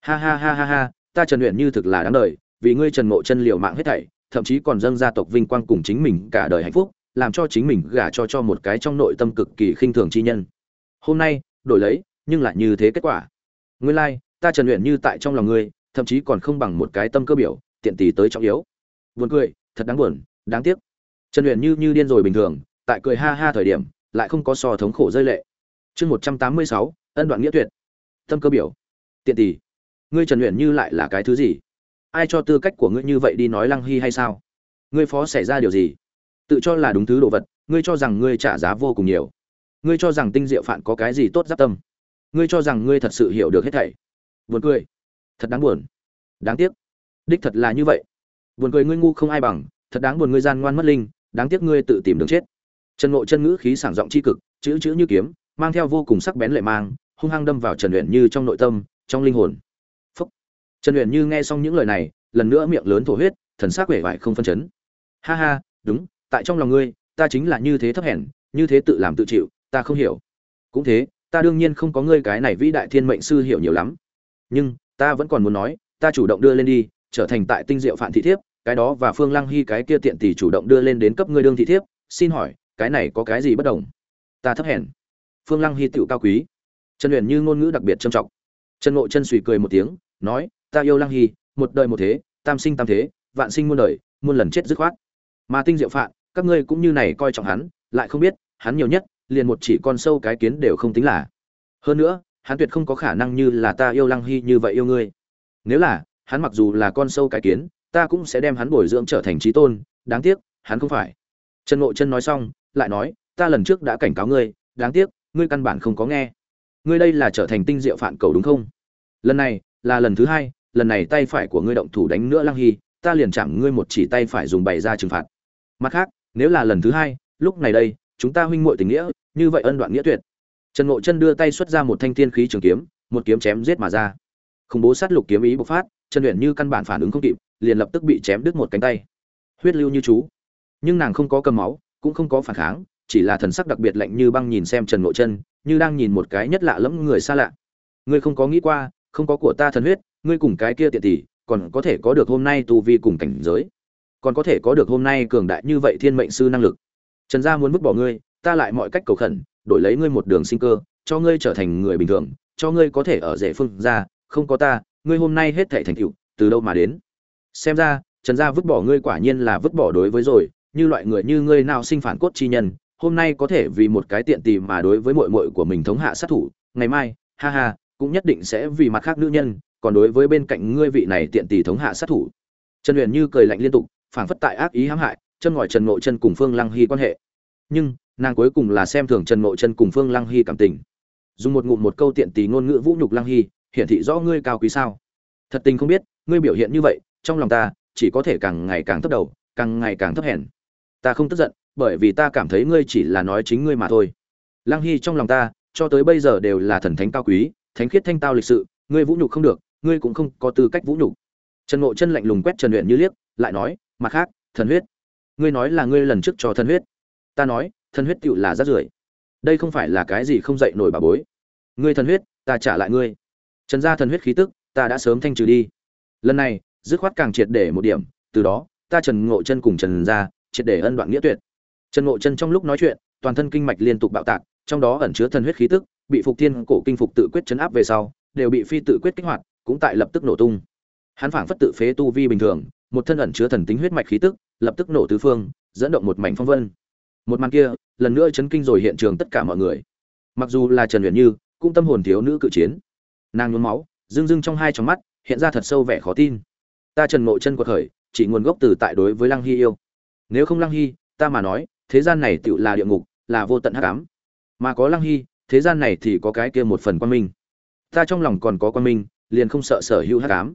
Ha ha ha ha ha ta trần luyện như thực là đáng đời vì ngươi trần Mộ chân liều mạng hết thảy thậm chí còn dâng gia tộc vinh quang cùng chính mình cả đời hạnh phúc làm cho chính mình gả cho cho một cái trong nội tâm cực kỳ khinh thường chi nhân. Hôm nay đổi lấy nhưng lại như thế kết quả. Ngươi lai、like, ta trần luyện như tại trong lòng ngươi thậm chí còn không bằng một cái tâm cơ biểu tiện tỷ tới trọng yếu. Buồn cười thật đáng buồn đáng tiếc. Trần luyện như như điên rồi bình thường tại cười ha ha thời điểm lại không có so thống khổ rơi lệ. Chương một trăm tám mươi sáu ân đoạn nghĩa tuyệt. Tâm cơ biểu. Tiện tỷ ngươi trần luyện như lại là cái thứ gì? Ai cho tư cách của ngươi như vậy đi nói lăng hy hay sao? Ngươi phó xảy ra điều gì? Tự cho là đúng thứ đồ vật, ngươi cho rằng ngươi trả giá vô cùng nhiều. Ngươi cho rằng tinh diệu phạn có cái gì tốt giáp tâm. Ngươi cho rằng ngươi thật sự hiểu được hết thảy. Buồn cười. Thật đáng buồn. Đáng tiếc. Đích thật là như vậy. Buồn cười ngươi ngu không ai bằng, thật đáng buồn ngươi gian ngoan mất linh, đáng tiếc ngươi tự tìm đường chết. Trần ngộ chân ngữ khí sảng giọng chi cực, chữ chữ như kiếm, mang theo vô cùng sắc bén lệ mang hung hăng đâm vào trần luyện như trong nội tâm, trong linh hồn. Phúc. Trần luyện như nghe xong những lời này, lần nữa miệng lớn thổ huyết, thần sắc vẻ vải không phân chấn. Ha ha, đúng, tại trong lòng ngươi, ta chính là như thế thấp hèn, như thế tự làm tự chịu, ta không hiểu. Cũng thế, ta đương nhiên không có ngươi cái này vĩ đại thiên mệnh sư hiểu nhiều lắm. Nhưng, ta vẫn còn muốn nói, ta chủ động đưa lên đi, trở thành tại tinh diệu phản thị thiếp, cái đó và phương lăng hy cái kia tiện tỷ chủ động đưa lên đến cấp ngươi đương thị thiếp, xin hỏi, cái này có cái gì bất đồng? Ta thấp hèn. Phương lăng hy tựu cao quý trần luyện như ngôn ngữ đặc biệt trầm trọng. Trần ngộ chân suy cười một tiếng, nói, ta yêu lăng hy, một đời một thế, tam sinh tam thế, vạn sinh muôn đời, muôn lần chết dứt khoát. Mà tinh diệu phạn, các ngươi cũng như này coi trọng hắn, lại không biết, hắn nhiều nhất, liền một chỉ con sâu cái kiến đều không tính là. Hơn nữa, hắn tuyệt không có khả năng như là ta yêu lăng hy như vậy yêu ngươi. Nếu là, hắn mặc dù là con sâu cái kiến, ta cũng sẽ đem hắn bồi dưỡng trở thành trí tôn, đáng tiếc, hắn không phải. Trần ngộ chân nói xong, lại nói, ta lần trước đã cảnh cáo ngươi, đáng tiếc, ngươi căn bản không có nghe ngươi đây là trở thành tinh diệu phản cầu đúng không? Lần này, là lần thứ hai, lần này tay phải của ngươi động thủ đánh nữa lăng hy, ta liền chạm ngươi một chỉ tay phải dùng bày ra trừng phạt. Mặt khác, nếu là lần thứ hai, lúc này đây, chúng ta huynh muội tình nghĩa, như vậy ân đoạn nghĩa tuyệt. Trần ngộ chân đưa tay xuất ra một thanh thiên khí trường kiếm, một kiếm chém giết mà ra. Khủng bố sát lục kiếm ý bộc phát, trần luyện như căn bản phản ứng không kịp, liền lập tức bị chém đứt một cánh tay. Huyết lưu như chú. Nhưng nàng không có cầm máu, cũng không có phản kháng chỉ là thần sắc đặc biệt lạnh như băng nhìn xem trần ngộ chân, như đang nhìn một cái nhất lạ lẫm người xa lạ. Ngươi không có nghĩ qua, không có của ta thần huyết, ngươi cùng cái kia tiện tỷ, còn có thể có được hôm nay tu vi cùng cảnh giới. Còn có thể có được hôm nay cường đại như vậy thiên mệnh sư năng lực. Trần gia muốn vứt bỏ ngươi, ta lại mọi cách cầu khẩn, đổi lấy ngươi một đường sinh cơ, cho ngươi trở thành người bình thường, cho ngươi có thể ở rể phương ra không có ta, ngươi hôm nay hết thảy thành tựu, từ đâu mà đến? Xem ra, trần gia vứt bỏ ngươi quả nhiên là vứt bỏ đối với rồi, như loại người như ngươi nào sinh phản cốt chi nhân hôm nay có thể vì một cái tiện tì mà đối với muội muội của mình thống hạ sát thủ, ngày mai, ha ha, cũng nhất định sẽ vì mặt khác nữ nhân, còn đối với bên cạnh ngươi vị này tiện tì thống hạ sát thủ. Trần huyền như cười lạnh liên tục, phảng phất tại ác ý hãm hại, chân ngòi trần ngộ chân cùng phương lăng hy quan hệ. Nhưng, nàng cuối cùng là xem thường trần ngộ chân cùng phương lăng hy cảm tình. Dùng một ngụm một câu tiện tì ngôn ngữ vũ nhục lăng hy, hiển thị rõ ngươi cao quý sao? Thật tình không biết, ngươi biểu hiện như vậy, trong lòng ta, chỉ có thể càng ngày càng thấp đầu, càng ngày càng thấp hèn. Ta không tức giận bởi vì ta cảm thấy ngươi chỉ là nói chính ngươi mà thôi. Lăng hy trong lòng ta, cho tới bây giờ đều là thần thánh cao quý, thánh khiết thanh tao lịch sự, ngươi vũ nhục không được, ngươi cũng không có tư cách vũ nhục. Trần ngộ chân lạnh lùng quét trần luyện như liếc, lại nói, mặt khác, thần huyết. Ngươi nói là ngươi lần trước cho thần huyết. Ta nói, thần huyết tựu là rác rưởi. Đây không phải là cái gì không dậy nổi bà bối. Ngươi thần huyết, ta trả lại ngươi. Trần gia thần huyết khí tức, ta đã sớm thanh trừ đi. Lần này, dứt khoát càng triệt để một điểm, từ đó, ta trần ngộ chân cùng trần gia triệt để ân đoạn nghĩa tuyệt trần ngộ chân trong lúc nói chuyện, toàn thân kinh mạch liên tục bạo tạc, trong đó ẩn chứa thần huyết khí tức, bị phục thiên cổ kinh phục tự quyết chấn áp về sau, đều bị phi tự quyết kích hoạt, cũng tại lập tức nổ tung. Hắn phảng phất tự phế tu vi bình thường, một thân ẩn chứa thần tính huyết mạch khí tức, lập tức nổ tứ phương, dẫn động một mảnh phong vân. Một màn kia, lần nữa chấn kinh rồi hiện trường tất cả mọi người. Mặc dù là trần Uyển như, cũng tâm hồn thiếu nữ cự chiến. Nàng nhuốm máu, rưng rưng trong hai tròng mắt, hiện ra thật sâu vẻ khó tin. Ta trần ngộ chân quật khởi, chỉ nguồn gốc từ tại đối với lăng hy yêu. Nếu không lăng hy, ta mà nói thế gian này tựu là địa ngục, là vô tận hắc ám. Mà có lăng hy, thế gian này thì có cái kia một phần quan minh. Ta trong lòng còn có quan minh, liền không sợ sở hữu hắc ám.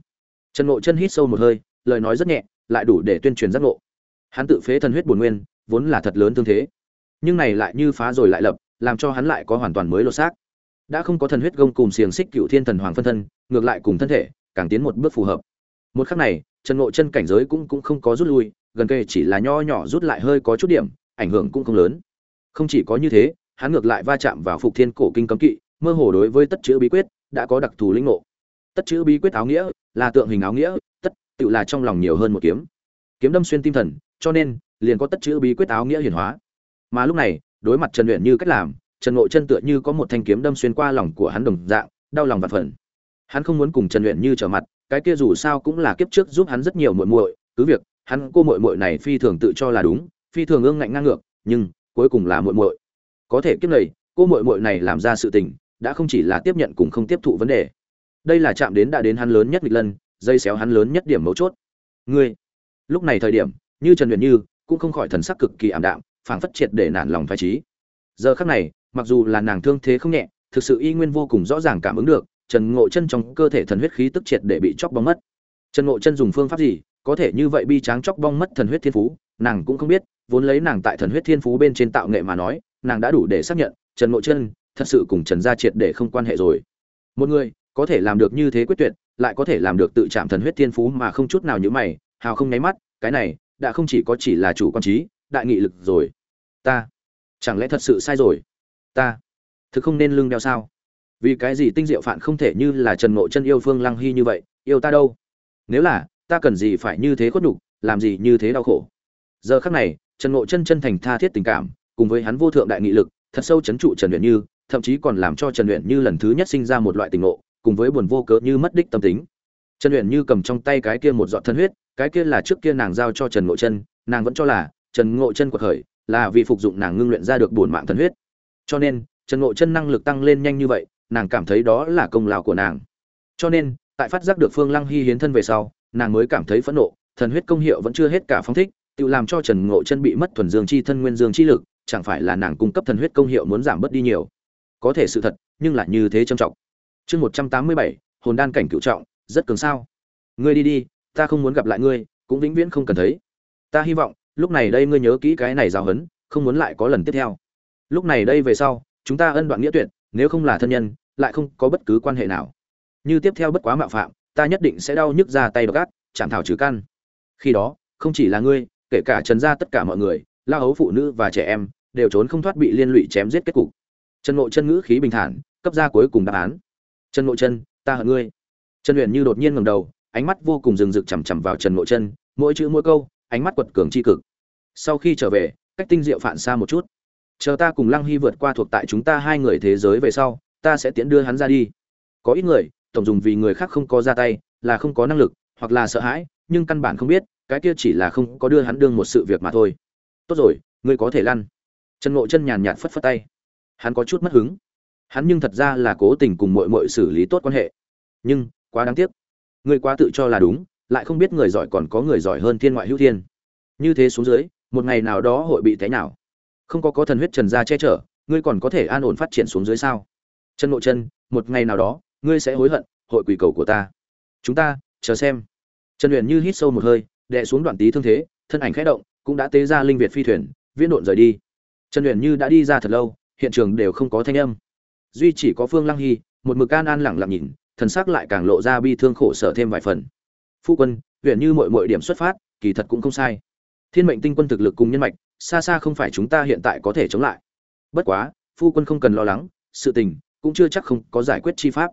Trần ngộ chân hít sâu một hơi, lời nói rất nhẹ, lại đủ để tuyên truyền giác ngộ. Hắn tự phế thần huyết bổn nguyên, vốn là thật lớn tương thế. Nhưng này lại như phá rồi lại lập, làm cho hắn lại có hoàn toàn mới lột xác. Đã không có thần huyết gông cùng xiềng xích cựu thiên thần hoàng phân thân, ngược lại cùng thân thể, càng tiến một bước phù hợp. Một khắc này, trần ngộ chân cảnh giới cũng cũng không có rút lui, gần kề chỉ là nho nhỏ rút lại hơi có chút điểm ảnh hưởng cũng không lớn. Không chỉ có như thế, hắn ngược lại va chạm vào phục thiên cổ kinh cấm kỵ, mơ hồ đối với tất chữ bí quyết đã có đặc thù linh ngộ. Tất chữ bí quyết áo nghĩa là tượng hình áo nghĩa, tất tự là trong lòng nhiều hơn một kiếm. Kiếm đâm xuyên tim thần, cho nên liền có tất chữ bí quyết áo nghĩa hiển hóa. Mà lúc này, đối mặt trần luyện như cách làm, trần ngộ chân tựa như có một thanh kiếm đâm xuyên qua lòng của hắn đồng dạng, đau lòng và phần hắn không muốn cùng trần luyện như trở mặt, cái kia dù sao cũng là kiếp trước giúp hắn rất nhiều muội muội, cứ việc hắn cô muội muội này phi thường tự cho là đúng phi thường ương ngạnh ngang ngược, nhưng cuối cùng là muội muội. Có thể kiếp này, cô muội muội này làm ra sự tình, đã không chỉ là tiếp nhận cùng không tiếp thụ vấn đề. Đây là chạm đến đã đến hắn lớn nhất nghịch lần dây xéo hắn lớn nhất điểm mấu chốt. Ngươi, lúc này thời điểm, như trần luyện như, cũng không khỏi thần sắc cực kỳ ảm đạm, phảng phất triệt để nản lòng phái trí giờ khắc này, mặc dù là nàng thương thế không nhẹ, thực sự y nguyên vô cùng rõ ràng cảm ứng được, trần ngộ chân trong cơ thể thần huyết khí tức triệt để bị chóc bong mất. Trần ngộ chân dùng phương pháp gì, có thể như vậy bi tráng chóc bong mất thần huyết thiên phú, nàng cũng không biết vốn lấy nàng tại thần huyết thiên phú bên trên tạo nghệ mà nói, nàng đã đủ để xác nhận, trần ngộ chân thật sự cùng trần gia triệt để không quan hệ rồi. Một người có thể làm được như thế quyết tuyệt, lại có thể làm được tự chạm thần huyết thiên phú mà không chút nào như mày, hào không nháy mắt, cái này đã không chỉ có chỉ là chủ quan trí, đại nghị lực rồi. Ta, chẳng lẽ thật sự sai rồi? Ta, thực không nên lưng đeo sao? Vì cái gì tinh diệu phạn không thể như là trần ngộ chân yêu phương lăng hy như vậy, yêu ta đâu? Nếu là, ta cần gì phải như thế khuất nhục, làm gì như thế đau khổ? Giờ khắc này trần ngộ chân chân thành tha thiết tình cảm, cùng với hắn vô thượng đại nghị lực, thật sâu chấn trụ trần luyện như, thậm chí còn làm cho trần luyện như lần thứ nhất sinh ra một loại tình ngộ, cùng với buồn vô cớ như mất đích tâm tính. Trần luyện như cầm trong tay cái kia một giọt thân huyết, cái kia là trước kia nàng giao cho trần ngộ chân, nàng vẫn cho là trần ngộ chân của khởi, là vì phục dụng nàng ngưng luyện ra được bổn mạng thần huyết. Cho nên, trần ngộ chân năng lực tăng lên nhanh như vậy, nàng cảm thấy đó là công lao của nàng. Cho nên, tại phát giác được phương lăng hy hiến thân về sau, nàng mới cảm thấy phẫn nộ, thần huyết công hiệu vẫn chưa hết cả phong thích tự làm cho trần ngộ chân bị mất thuần dương chi thân nguyên dương chi lực, chẳng phải là nàng cung cấp thần huyết công hiệu muốn giảm bớt đi nhiều? Có thể sự thật, nhưng lại như thế trầm trọng. Chương một trăm tám mươi bảy, hồn đan cảnh cửu trọng, rất cường sao? Ngươi đi đi, ta không muốn gặp lại ngươi, cũng vĩnh viễn không cần thấy. Ta hy vọng, lúc này đây ngươi nhớ kỹ cái này giáo hấn không muốn lại có lần tiếp theo. Lúc này đây về sau, chúng ta ân đoạn nghĩa tuyệt, nếu không là thân nhân, lại không có bất cứ quan hệ nào. Như tiếp theo bất quá mạo phạm, ta nhất định sẽ đau nhức ra tay độc ác, chạm thảo trừ căn. Khi đó, không chỉ là ngươi kể cả trần gia tất cả mọi người, la hấu phụ nữ và trẻ em, đều trốn không thoát bị liên lụy chém giết kết cục. Trần ngộ chân ngữ khí bình thản, cấp ra cuối cùng đáp án. Trần ngộ chân, ta hận ngươi. Trần luyện như đột nhiên ngầm đầu, ánh mắt vô cùng rừng rực chằm chằm vào trần ngộ chân, mỗi chữ mỗi câu, ánh mắt quật cường tri cực. Sau khi trở về, cách tinh diệu phản xa một chút. Chờ ta cùng lăng hy vượt qua thuộc tại chúng ta hai người thế giới về sau, ta sẽ tiễn đưa hắn ra đi. Có ít người, tổng dùng vì người khác không có ra tay, là không có năng lực, hoặc là sợ hãi, nhưng căn bản không biết cái kia chỉ là không có đưa hắn đương một sự việc mà thôi. Tốt rồi, ngươi có thể lăn. Trần ngộ chân nhàn nhạt phất phất tay. Hắn có chút mất hứng. Hắn nhưng thật ra là cố tình cùng mội mội xử lý tốt quan hệ. Nhưng, quá đáng tiếc. Ngươi quá tự cho là đúng, lại không biết người giỏi còn có người giỏi hơn thiên ngoại hữu thiên. Như thế xuống dưới, một ngày nào đó hội bị thế nào không có có thần huyết trần gia che chở, ngươi còn có thể an ổn phát triển xuống dưới sao? Chân nội chân, một ngày nào đó, ngươi sẽ hối hận, hội quỷ cầu của ta. Chúng ta, chờ xem. Trần luyện như hít sâu một hơi đè xuống đoạn tí thương thế, thân ảnh khẽ động, cũng đã tế ra linh việt phi thuyền viễn độn rời đi. Trần uyển như đã đi ra thật lâu, hiện trường đều không có thanh âm. Duy chỉ có phương lăng hy, một mực an an lặng lặng nhìn, thần sắc lại càng lộ ra bi thương khổ sở thêm vài phần. Phu quân, uyển như mọi mọi điểm xuất phát, kỳ thật cũng không sai. Thiên mệnh tinh quân thực lực cùng nhân mạch, xa xa không phải chúng ta hiện tại có thể chống lại. Bất quá, phu quân không cần lo lắng, sự tình cũng chưa chắc không có giải quyết chi pháp.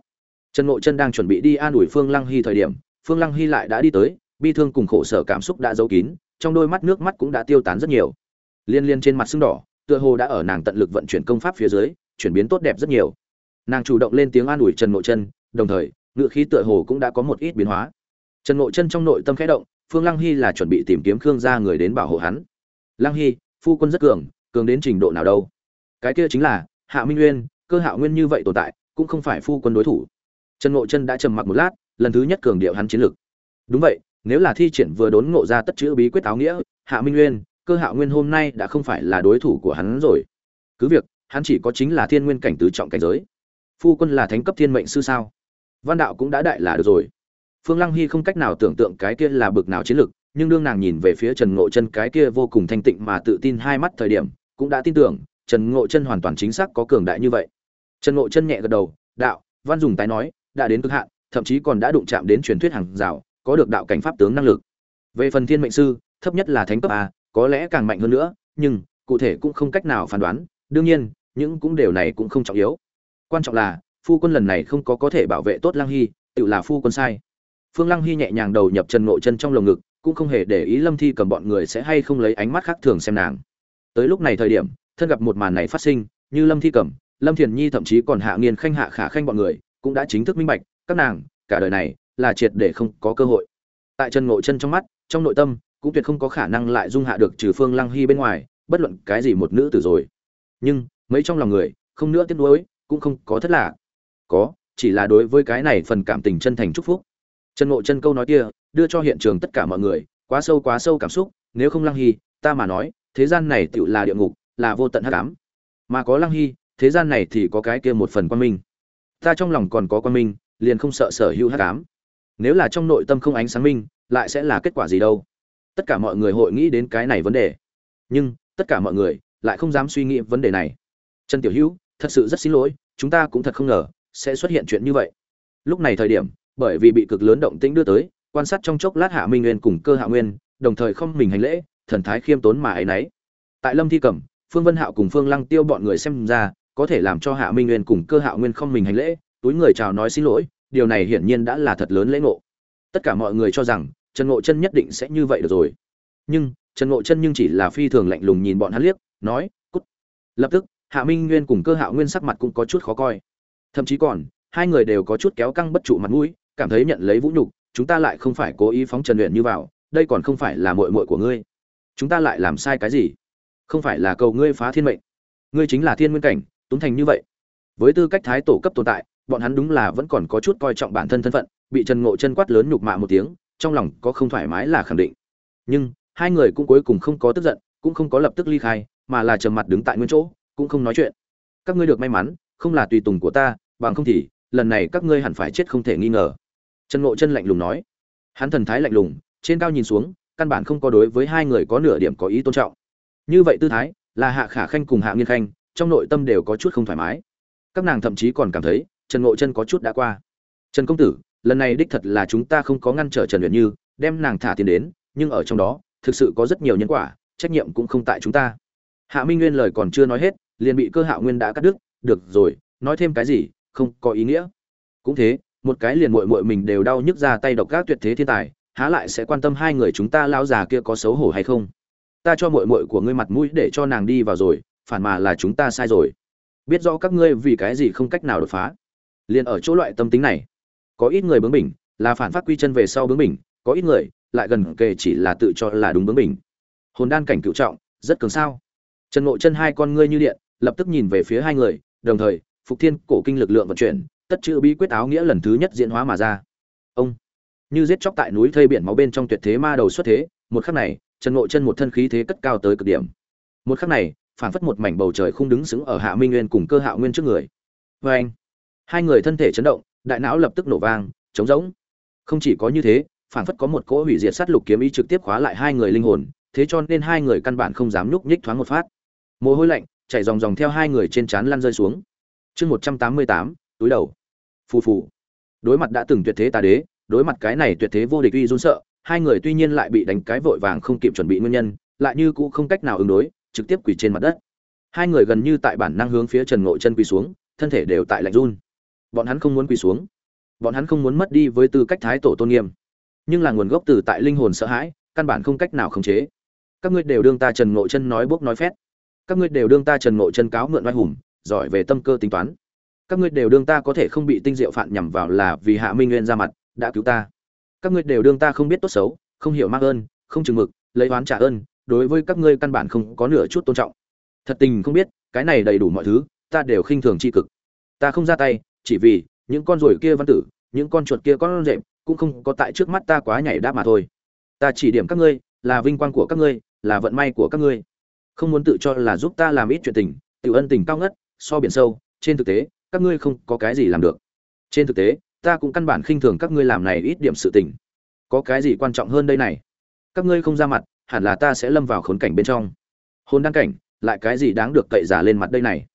Trần ngộ chân đang chuẩn bị đi an ủi phương lăng hy thời điểm, phương lăng hy lại đã đi tới bi thương cùng khổ sở cảm xúc đã giấu kín, trong đôi mắt nước mắt cũng đã tiêu tán rất nhiều. Liên liên trên mặt sưng đỏ, tựa hồ đã ở nàng tận lực vận chuyển công pháp phía dưới, chuyển biến tốt đẹp rất nhiều. Nàng chủ động lên tiếng an ủi trần nội chân, đồng thời ngự khí tựa hồ cũng đã có một ít biến hóa. Trần nội chân trong nội tâm khẽ động, phương lăng hy là chuẩn bị tìm kiếm khương gia người đến bảo hộ hắn. Lăng hy, phu quân rất cường cường đến trình độ nào đâu? Cái kia chính là, hạ minh nguyên, cơ hạ nguyên như vậy tồn tại, cũng không phải phu quân đối thủ. Trần nội chân đã trầm mặc một lát, lần thứ nhất cường điệu hắn chiến lược đúng vậy nếu là thi triển vừa đốn ngộ ra tất chữ bí quyết áo nghĩa, hạ minh nguyên, cơ hạ nguyên hôm nay đã không phải là đối thủ của hắn rồi. Cứ việc, hắn chỉ có chính là thiên nguyên cảnh tứ trọng cảnh giới. Phu quân là thánh cấp thiên mệnh sư sao? Văn đạo cũng đã đại là được rồi. Phương lăng hy không cách nào tưởng tượng cái kia là bực nào chiến lược nhưng đương nàng nhìn về phía trần ngộ chân cái kia vô cùng thanh tịnh mà tự tin hai mắt thời điểm, cũng đã tin tưởng, trần ngộ chân hoàn toàn chính xác có cường đại như vậy. Trần ngộ chân nhẹ gật đầu, đạo, văn dùng tái nói, đã đến cực hạn, thậm chí còn đã đụng chạm đến truyền thuyết hàng rào có được đạo cảnh pháp tướng năng lực. Về phần thiên mệnh sư, thấp nhất là thánh cấp a, có lẽ càng mạnh hơn nữa, nhưng cụ thể cũng không cách nào phán đoán, đương nhiên, những cũng điều này cũng không trọng yếu. Quan trọng là, phu quân lần này không có có thể bảo vệ tốt lăng hy, tự là phu quân sai. Phương lăng hy nhẹ nhàng đầu nhập trần nội chân trong lồng ngực, cũng không hề để ý lâm thi cầm bọn người sẽ hay không lấy ánh mắt khác thường xem nàng. Tới lúc này thời điểm, thân gặp một màn này phát sinh, như lâm thi cầm, lâm thiền nhi thậm chí còn hạ nghiên khanh hạ khả khanh bọn người, cũng đã chính thức minh bạch, các nàng, cả đời này là triệt để không có cơ hội. Tại trần ngộ chân trong mắt, trong nội tâm, cũng tuyệt không có khả năng lại dung hạ được trừ phương lăng hy bên ngoài, bất luận cái gì một nữ tử rồi. Nhưng, mấy trong lòng người, không nữa tiếc nuối, cũng không có thất lạ có, chỉ là đối với cái này phần cảm tình chân thành chúc phúc. Trần ngộ chân câu nói kia, đưa cho hiện trường tất cả mọi người, quá sâu quá sâu cảm xúc, nếu không lăng hy, ta mà nói, thế gian này tựu là địa ngục, là vô tận hắc ám. Mà có lăng hy, thế gian này thì có cái kia một phần quan minh. Ta trong lòng còn có quan minh, liền không sợ sở hữu hắc ám nếu là trong nội tâm không ánh sáng minh, lại sẽ là kết quả gì đâu? Tất cả mọi người hội nghĩ đến cái này vấn đề. Nhưng, tất cả mọi người lại không dám suy nghĩ vấn đề này. Trần tiểu hữu, thật sự rất xin lỗi, chúng ta cũng thật không ngờ sẽ xuất hiện chuyện như vậy. Lúc này thời điểm, bởi vì bị cực lớn động tĩnh đưa tới, quan sát trong chốc lát hạ minh nguyên cùng cơ hạ nguyên, đồng thời không mình hành lễ, thần thái khiêm tốn mà ấy y tại lâm thi cẩm, phương vân hạo cùng phương lăng tiêu bọn người xem ra, có thể làm cho hạ minh nguyên cùng cơ hạ nguyên không mình hành lễ, túi người chào nói xin lỗi điều này hiển nhiên đã là thật lớn lễ ngộ. Tất cả mọi người cho rằng, trần ngộ chân nhất định sẽ như vậy được rồi. Nhưng, trần ngộ chân nhưng chỉ là phi thường lạnh lùng nhìn bọn hắn liếc, nói, cút. Lập tức, hạ minh nguyên cùng cơ hạo nguyên sắc mặt cũng có chút khó coi. Thậm chí còn, hai người đều có chút kéo căng bất trụ mặt mũi, cảm thấy nhận lấy vũ nhục, chúng ta lại không phải cố ý phóng trần luyện như vào, đây còn không phải là muội muội của ngươi. Chúng ta lại làm sai cái gì? Không phải là cầu ngươi phá thiên mệnh. Ngươi chính là thiên nguyên cảnh tuấn thành như vậy. Với tư cách thái tổ cấp tồn tại bọn hắn đúng là vẫn còn có chút coi trọng bản thân thân phận, bị trần ngộ chân quát lớn nhục mạ một tiếng, trong lòng có không thoải mái là khẳng định. Nhưng, hai người cũng cuối cùng không có tức giận, cũng không có lập tức ly khai, mà là trầm mặt đứng tại nguyên chỗ, cũng không nói chuyện. Các ngươi được may mắn, không là tùy tùng của ta, bằng không thì, lần này các ngươi hẳn phải chết không thể nghi ngờ. Trần ngộ chân lạnh lùng nói. Hắn thần thái lạnh lùng, trên cao nhìn xuống, căn bản không có đối với hai người có nửa điểm có ý tôn trọng. Như vậy tư thái, là hạ khả khanh cùng hạ nghiên khanh, trong nội tâm đều có chút không thoải mái. Các nàng thậm chí còn cảm thấy trần ngộ chân có chút đã qua. Trần công tử, lần này đích thật là chúng ta không có ngăn trở trần luyện như, đem nàng thả tiền đến, nhưng ở trong đó, thực sự có rất nhiều nhân quả, trách nhiệm cũng không tại chúng ta. Hạ minh nguyên lời còn chưa nói hết, liền bị cơ hạ nguyên đã cắt đứt. Được rồi, nói thêm cái gì, không có ý nghĩa. Cũng thế, một cái liền muội muội mình đều đau nhức ra tay độc gác tuyệt thế thiên tài, há lại sẽ quan tâm hai người chúng ta lão già kia có xấu hổ hay không? Ta cho muội muội của ngươi mặt mũi để cho nàng đi vào rồi, phản mà là chúng ta sai rồi. Biết rõ các ngươi vì cái gì không cách nào đột phá liền ở chỗ loại tâm tính này. Có ít người bướng bỉnh, là phản phát quy chân về sau bướng bỉnh, có ít người lại gần kề chỉ là tự cho là đúng bướng bỉnh. Hồn đan cảnh cựu trọng, rất cường sao. Trần ngộ chân hai con ngươi như điện, lập tức nhìn về phía hai người, đồng thời, phục thiên cổ kinh lực lượng vận chuyển, tất chữ bí quyết áo nghĩa lần thứ nhất diễn hóa mà ra. Ông, như giết chóc tại núi thây biển máu bên trong tuyệt thế ma đầu xuất thế, một khắc này, trần ngộ chân một thân khí thế cất cao tới cực điểm. Một khắc này, phản phất một mảnh bầu trời không đứng xứng ở hạ minh nguyên cùng cơ hạo nguyên trước người. Vê anh hai người thân thể chấn động, đại não lập tức nổ vang, trống rỗng. Không chỉ có như thế phản phất có một cỗ hủy diệt sát lục kiếm ý trực tiếp khóa lại hai người linh hồn, thế cho nên hai người căn bản không dám nhúc nhích thoáng một phát. Mồ hôi lạnh chảy dòng dòng theo hai người trên trán lăn rơi xuống. Chương một trăm tám mươi tám, túi đầu. Phù phù. Đối mặt đã từng tuyệt thế tà đế, đối mặt cái này tuyệt thế vô địch uy run sợ, hai người tuy nhiên lại bị đánh cái vội vàng không kịp chuẩn bị nguyên nhân, lại như cũ không cách nào ứng đối, trực tiếp quỳ trên mặt đất. Hai người gần như tại bản năng hướng phía trần ngộ chân quỳ xuống, thân thể đều tại lạnh run bọn hắn không muốn quỳ xuống. Bọn hắn không muốn mất đi với tư cách thái tổ tôn nghiêm. Nhưng là nguồn gốc từ tại linh hồn sợ hãi, căn bản không cách nào khống chế. Các ngươi đều đương ta trần ngộ chân nói bốc nói phét. Các ngươi đều đương ta trần ngộ chân cáo mượn oai hùng, giỏi về tâm cơ tính toán. Các ngươi đều đương ta có thể không bị tinh diệu phản nhằm vào là vì hạ minh nguyên ra mặt, đã cứu ta. Các ngươi đều đương ta không biết tốt xấu, không hiểu mắc ơn, không chừng mực, lấy oán trả ơn, đối với các ngươi căn bản không có nửa chút tôn trọng. Thật tình không biết, cái này đầy đủ mọi thứ, ta đều khinh thường tri cực. Ta không ra tay chỉ vì những con ruồi kia văn tử, những con chuột kia con rệm cũng không có tại trước mắt ta quá nhảy đáp mà thôi. Ta chỉ điểm các ngươi, là vinh quang của các ngươi, là vận may của các ngươi. Không muốn tự cho là giúp ta làm ít chuyện tình, tự ân tình cao ngất, so biển sâu, trên thực tế, các ngươi không có cái gì làm được. Trên thực tế, ta cũng căn bản khinh thường các ngươi làm này ít điểm sự tình. Có cái gì quan trọng hơn đây này? Các ngươi không ra mặt, hẳn là ta sẽ lâm vào khốn cảnh bên trong. Hôn đăng cảnh, lại cái gì đáng được cậy giả lên mặt đây này?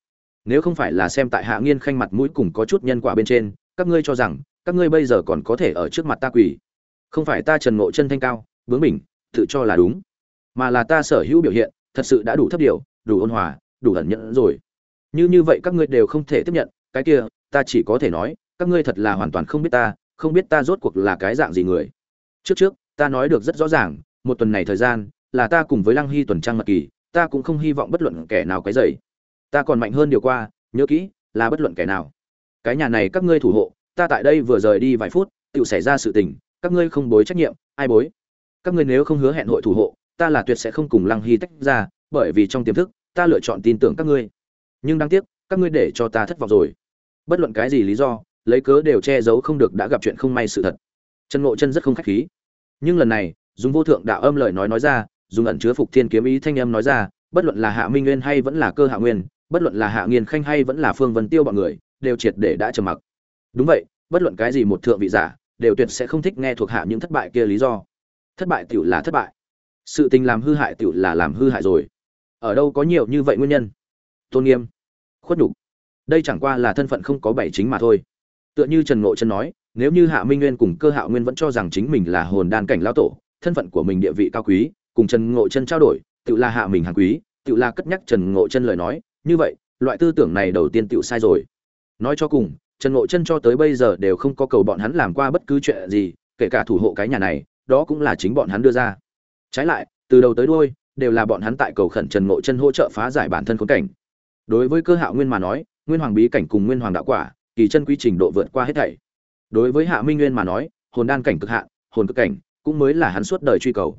Nếu không phải là xem tại hạ nghiên khanh mặt mũi cùng có chút nhân quả bên trên, các ngươi cho rằng, các ngươi bây giờ còn có thể ở trước mặt ta quỳ. Không phải ta trần ngộ chân thanh cao, bướng bỉnh, tự cho là đúng. Mà là ta sở hữu biểu hiện, thật sự đã đủ thấp điều, đủ ôn hòa, đủ ẩn nhẫn rồi. Như như vậy các ngươi đều không thể tiếp nhận, cái kia, ta chỉ có thể nói, các ngươi thật là hoàn toàn không biết ta, không biết ta rốt cuộc là cái dạng gì người. Trước trước, ta nói được rất rõ ràng, một tuần này thời gian, là ta cùng với lăng hy tuần trang mật kỳ, ta cũng không hy vọng bất luận kẻ nào cái dày ta còn mạnh hơn điều qua, nhớ kỹ, là bất luận kẻ nào. Cái nhà này các ngươi thủ hộ, ta tại đây vừa rời đi vài phút tự xảy ra sự tình, các ngươi không bối trách nhiệm, ai bối? Các ngươi nếu không hứa hẹn hội thủ hộ, ta là tuyệt sẽ không cùng lăng hy tách ra, bởi vì trong tiềm thức, ta lựa chọn tin tưởng các ngươi. Nhưng đáng tiếc, các ngươi để cho ta thất vọng rồi. Bất luận cái gì lý do, lấy cớ đều che giấu không được đã gặp chuyện không may sự thật. Trần ngộ chân rất không khách khí. Nhưng lần này, dùng vô thượng đạo âm lời nói nói ra, dùng ẩn chứa phục thiên kiếm ý thanh âm nói ra, bất luận là hạ minh nguyên hay vẫn là cơ hạ nguyên bất luận là hạ nghiên khanh hay vẫn là phương vân tiêu bọn người, đều triệt để đã trầm mặc. Đúng vậy, bất luận cái gì một thượng vị giả, đều tuyệt sẽ không thích nghe thuộc hạ những thất bại kia lý do. Thất bại tiểu là thất bại. Sự tình làm hư hại tiểu là làm hư hại rồi. Ở đâu có nhiều như vậy nguyên nhân? Tôn nghiêm. Khuất nhục. Đây chẳng qua là thân phận không có bảy chính mà thôi. Tựa như trần ngộ chân nói, nếu như hạ minh nguyên cùng cơ hạo nguyên vẫn cho rằng chính mình là hồn đan cảnh lão tổ, thân phận của mình địa vị cao quý, cùng trần ngộ chân trao đổi tự là hạ mình hàng quý tự là cất nhắc trần ngộ chân lời nói như vậy, loại tư tưởng này đầu tiên tự sai rồi. Nói cho cùng, trần ngộ chân cho tới bây giờ đều không có cầu bọn hắn làm qua bất cứ chuyện gì, kể cả thủ hộ cái nhà này, đó cũng là chính bọn hắn đưa ra. Trái lại, từ đầu tới đuôi, đều là bọn hắn tại cầu khẩn trần ngộ chân hỗ trợ phá giải bản thân khốn cảnh. Đối với cơ hạo nguyên mà nói, nguyên hoàng bí cảnh cùng nguyên hoàng đạo quả, kỳ chân quy trình độ vượt qua hết thảy. Đối với hạ minh nguyên mà nói, hồn đan cảnh cực hạn, hồn cực cảnh cũng mới là hắn suốt đời truy cầu.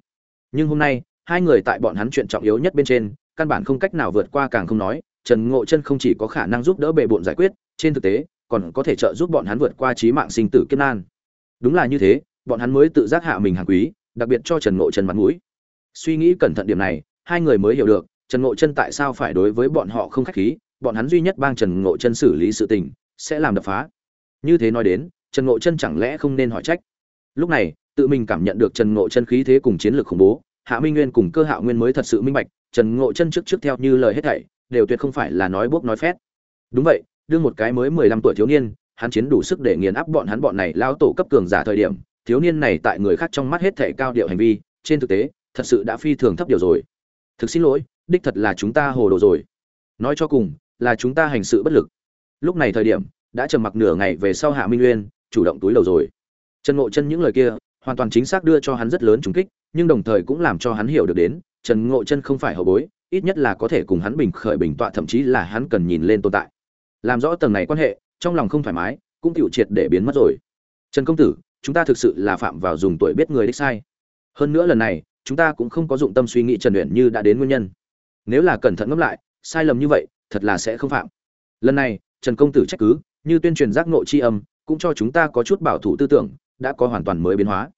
Nhưng hôm nay, hai người tại bọn hắn chuyện trọng yếu nhất bên trên, căn bản không cách nào vượt qua càng không nói trần ngộ chân không chỉ có khả năng giúp đỡ bề bộn giải quyết, trên thực tế, còn có thể trợ giúp bọn hắn vượt qua trí mạng sinh tử kiếp nan. Đúng là như thế, bọn hắn mới tự giác hạ mình hàng quý, đặc biệt cho trần ngộ chân mặt mũi. Suy nghĩ cẩn thận điểm này, hai người mới hiểu được, trần ngộ chân tại sao phải đối với bọn họ không khách khí, bọn hắn duy nhất bang trần ngộ chân xử lý sự tình, sẽ làm đập phá. Như thế nói đến, trần ngộ chân chẳng lẽ không nên hỏi trách? Lúc này, tự mình cảm nhận được trần ngộ chân khí thế cùng chiến lược khủng bố, hạ minh nguyên cùng cơ hạo nguyên mới thật sự minh bạch, trần ngộ chân trước trước theo như lời hết thảy đều tuyệt không phải là nói bốc nói phét. Đúng vậy, đương một cái mới mười lăm tuổi thiếu niên, hắn chiến đủ sức để nghiền áp bọn hắn bọn này lao tổ cấp cường giả thời điểm, thiếu niên này tại người khác trong mắt hết thảy cao điệu hành vi, trên thực tế, thật sự đã phi thường thấp điều rồi. Thực xin lỗi, đích thật là chúng ta hồ đồ rồi. Nói cho cùng, là chúng ta hành sự bất lực. Lúc này thời điểm, đã trầm mặc nửa ngày về sau hạ minh nguyên chủ động túi đầu rồi. Trần ngộ chân những lời kia, hoàn toàn chính xác đưa cho hắn rất lớn trùng kích, nhưng đồng thời cũng làm cho hắn hiểu được đến, trần ngộ chân không phải hậu bối ít nhất là có thể cùng hắn bình khởi bình tọa, thậm chí là hắn cần nhìn lên tồn tại. Làm rõ tầng này quan hệ, trong lòng không thoải mái, cũng tiểu triệt để biến mất rồi. Trần công tử, chúng ta thực sự là phạm vào dùng tuổi biết người đích sai. Hơn nữa lần này, chúng ta cũng không có dụng tâm suy nghĩ trần luyện như đã đến nguyên nhân. Nếu là cẩn thận ngẫm lại, sai lầm như vậy, thật là sẽ không phạm. Lần này, trần công tử trách cứ, như tuyên truyền giác ngộ tri âm, cũng cho chúng ta có chút bảo thủ tư tưởng, đã có hoàn toàn mới biến hóa.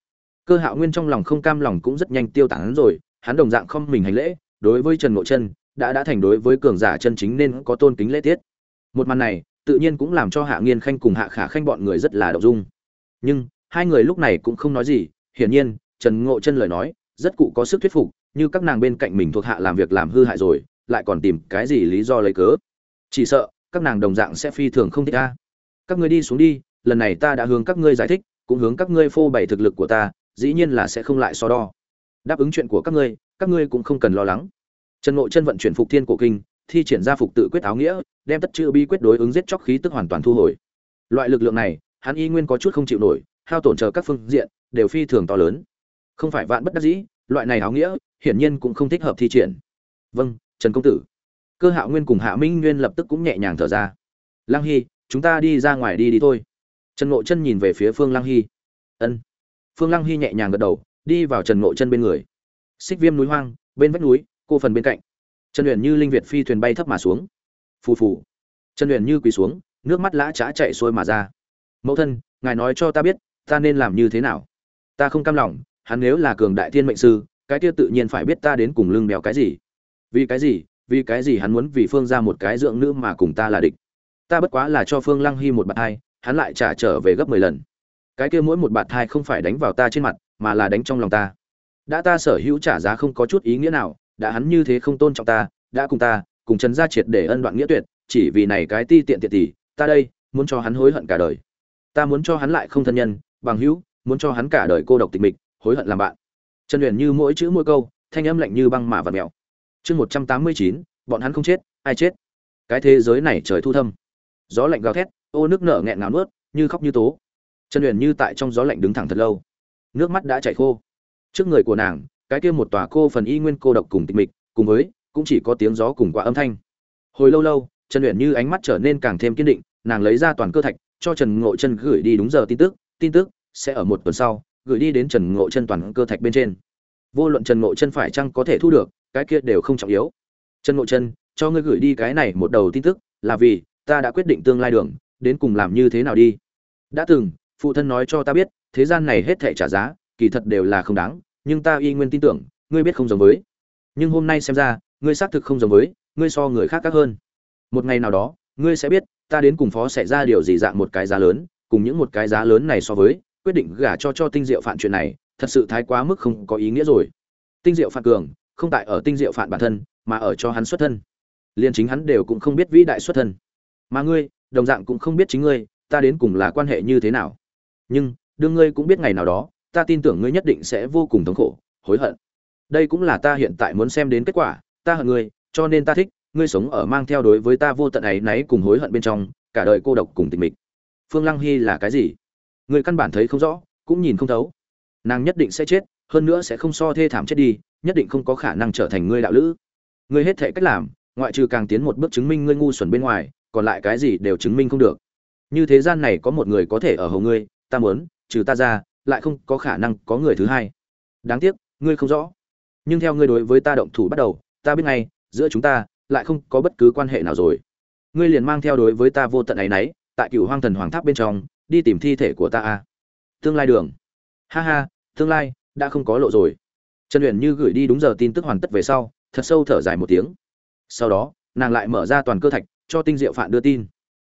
Cơ hạo nguyên trong lòng không cam lòng cũng rất nhanh tiêu tán rồi, hắn đồng dạng không mình hành lễ đối với trần ngộ chân, đã đã thành đối với cường giả chân chính nên có tôn kính lễ tiết. Một màn này, tự nhiên cũng làm cho hạ nghiên khanh cùng hạ khả khanh bọn người rất là động dung. Nhưng, hai người lúc này cũng không nói gì, hiển nhiên, trần ngộ chân lời nói, rất cụ có sức thuyết phục, như các nàng bên cạnh mình thuộc hạ làm việc làm hư hại rồi, lại còn tìm cái gì lý do lấy cớ. Chỉ sợ, các nàng đồng dạng sẽ phi thường không thích a các ngươi đi xuống đi, lần này ta đã hướng các ngươi giải thích, cũng hướng các ngươi phô bày thực lực của ta, dĩ nhiên là sẽ không lại so đo. Đáp ứng chuyện của các ngươi các ngươi cũng không cần lo lắng. Trần ngộ chân vận chuyển phục thiên cổ kinh, thi triển ra phục tự quyết áo nghĩa, đem tất chữ bi quyết đối ứng giết chóc khí tức hoàn toàn thu hồi. Loại lực lượng này, hắn y nguyên có chút không chịu nổi, hao tổn chờ các phương diện, đều phi thường to lớn. Không phải vạn bất đắc dĩ, loại này áo nghĩa, hiển nhiên cũng không thích hợp thi triển. Vâng trần công tử. Cơ hạo nguyên cùng hạ minh nguyên lập tức cũng nhẹ nhàng thở ra. Lăng hy, chúng ta đi ra ngoài đi đi thôi. Trần ngộ chân nhìn về phía phương lăng hy. Ân. Phương lăng hy nhẹ nhàng gật đầu, đi vào trần ngộ chân bên người xích viêm núi hoang, bên vách núi, cô phần bên cạnh. Trần luyện như linh việt phi thuyền bay thấp mà xuống. Phù phù. Trần luyện như quỳ xuống, nước mắt lã trá chạy xuôi mà ra. Mẫu thân, ngài nói cho ta biết, ta nên làm như thế nào? Ta không cam lòng, hắn nếu là cường đại thiên mệnh sư, cái kia tự nhiên phải biết ta đến cùng lưng mèo cái gì. Vì cái gì? Vì cái gì hắn muốn vì phương ra một cái dưỡng nữ mà cùng ta là địch? Ta bất quá là cho phương lăng hy một bạt hai hắn lại trả trở về gấp mười lần. Cái kia mỗi một bạt hai không phải đánh vào ta trên mặt, mà là đánh trong lòng ta đã ta sở hữu trả giá không có chút ý nghĩa nào, đã hắn như thế không tôn trọng ta, đã cùng ta, cùng trần gia triệt để ân đoạn nghĩa tuyệt, chỉ vì này cái ti tiện tiện tỷ, ta đây, muốn cho hắn hối hận cả đời. Ta muốn cho hắn lại không thân nhân, bằng hữu, muốn cho hắn cả đời cô độc tịch mịch, hối hận làm bạn. Trần luyện như mỗi chữ mỗi câu, thanh âm lạnh như băng mà và mèo. Chương một trăm tám mươi chín, bọn hắn không chết, ai chết? Cái thế giới này trời thu thâm. Gió lạnh gào thét, ô nước nở nghẹn ngào nuốt, như khóc như tố. Trần luyện như tại trong gió lạnh đứng thẳng thật lâu. Nước mắt đã chảy khô trước người của nàng, cái kia một tòa cô phần y nguyên cô độc cùng tịch mịch, cùng với, cũng chỉ có tiếng gió cùng quả âm thanh. Hồi lâu lâu, trần luyện như ánh mắt trở nên càng thêm kiên định, nàng lấy ra toàn cơ thạch, cho trần ngộ chân gửi đi đúng giờ tin tức tin tức sẽ ở một tuần sau, gửi đi đến trần ngộ chân toàn cơ thạch bên trên. Vô luận trần ngộ chân phải chăng có thể thu được, cái kia đều không trọng yếu. Trần ngộ chân, cho ngươi gửi đi cái này một đầu tin tức, là vì, ta đã quyết định tương lai đường, đến cùng làm như thế nào đi. Đã từng, phụ thân nói cho ta biết, thế gian này hết thảy trả giá, kỳ thật đều là không đáng nhưng ta y nguyên tin tưởng, ngươi biết không giống với. Nhưng hôm nay xem ra, ngươi xác thực không giống với, ngươi so người khác khác hơn. Một ngày nào đó, ngươi sẽ biết, ta đến cùng phó sẽ ra điều gì dạng một cái giá lớn, cùng những một cái giá lớn này so với, quyết định gả cho cho tinh diệu phản chuyện này, thật sự thái quá mức không có ý nghĩa rồi. Tinh diệu phản cường, không tại ở tinh diệu phản bản thân, mà ở cho hắn xuất thân. Liền chính hắn đều cũng không biết vĩ đại xuất thân. Mà ngươi, đồng dạng cũng không biết chính ngươi, ta đến cùng là quan hệ như thế nào. Nhưng, đương ngươi cũng biết ngày nào đó ta tin tưởng ngươi nhất định sẽ vô cùng thống khổ, hối hận. Đây cũng là ta hiện tại muốn xem đến kết quả, ta hận ngươi, cho nên ta thích, ngươi sống ở mang theo đối với ta vô tận ấy náy cùng hối hận bên trong, cả đời cô độc cùng tịch mịch. Phương lăng hy là cái gì? Ngươi căn bản thấy không rõ, cũng nhìn không thấu. Nàng nhất định sẽ chết, hơn nữa sẽ không so thê thảm chết đi, nhất định không có khả năng trở thành ngươi đạo lữ. Ngươi hết thể cách làm, ngoại trừ càng tiến một bước chứng minh ngươi ngu xuẩn bên ngoài, còn lại cái gì đều chứng minh không được. Như thế gian này có một người có thể ở hầu ngươi, ta muốn, trừ ta ra lại không có khả năng có người thứ hai. Đáng tiếc, ngươi không rõ. Nhưng theo ngươi đối với ta động thủ bắt đầu, ta biết ngay, giữa chúng ta lại không có bất cứ quan hệ nào rồi. Ngươi liền mang theo đối với ta vô tận ấy nấy tại cựu hoang thần hoàng tháp bên trong, đi tìm thi thể của ta a tương lai đường. Ha ha, tương lai, đã không có lộ rồi. Trần luyện như gửi đi đúng giờ tin tức hoàn tất về sau, thật sâu thở dài một tiếng. Sau đó, nàng lại mở ra toàn cơ thạch, cho tinh diệu phạn đưa tin.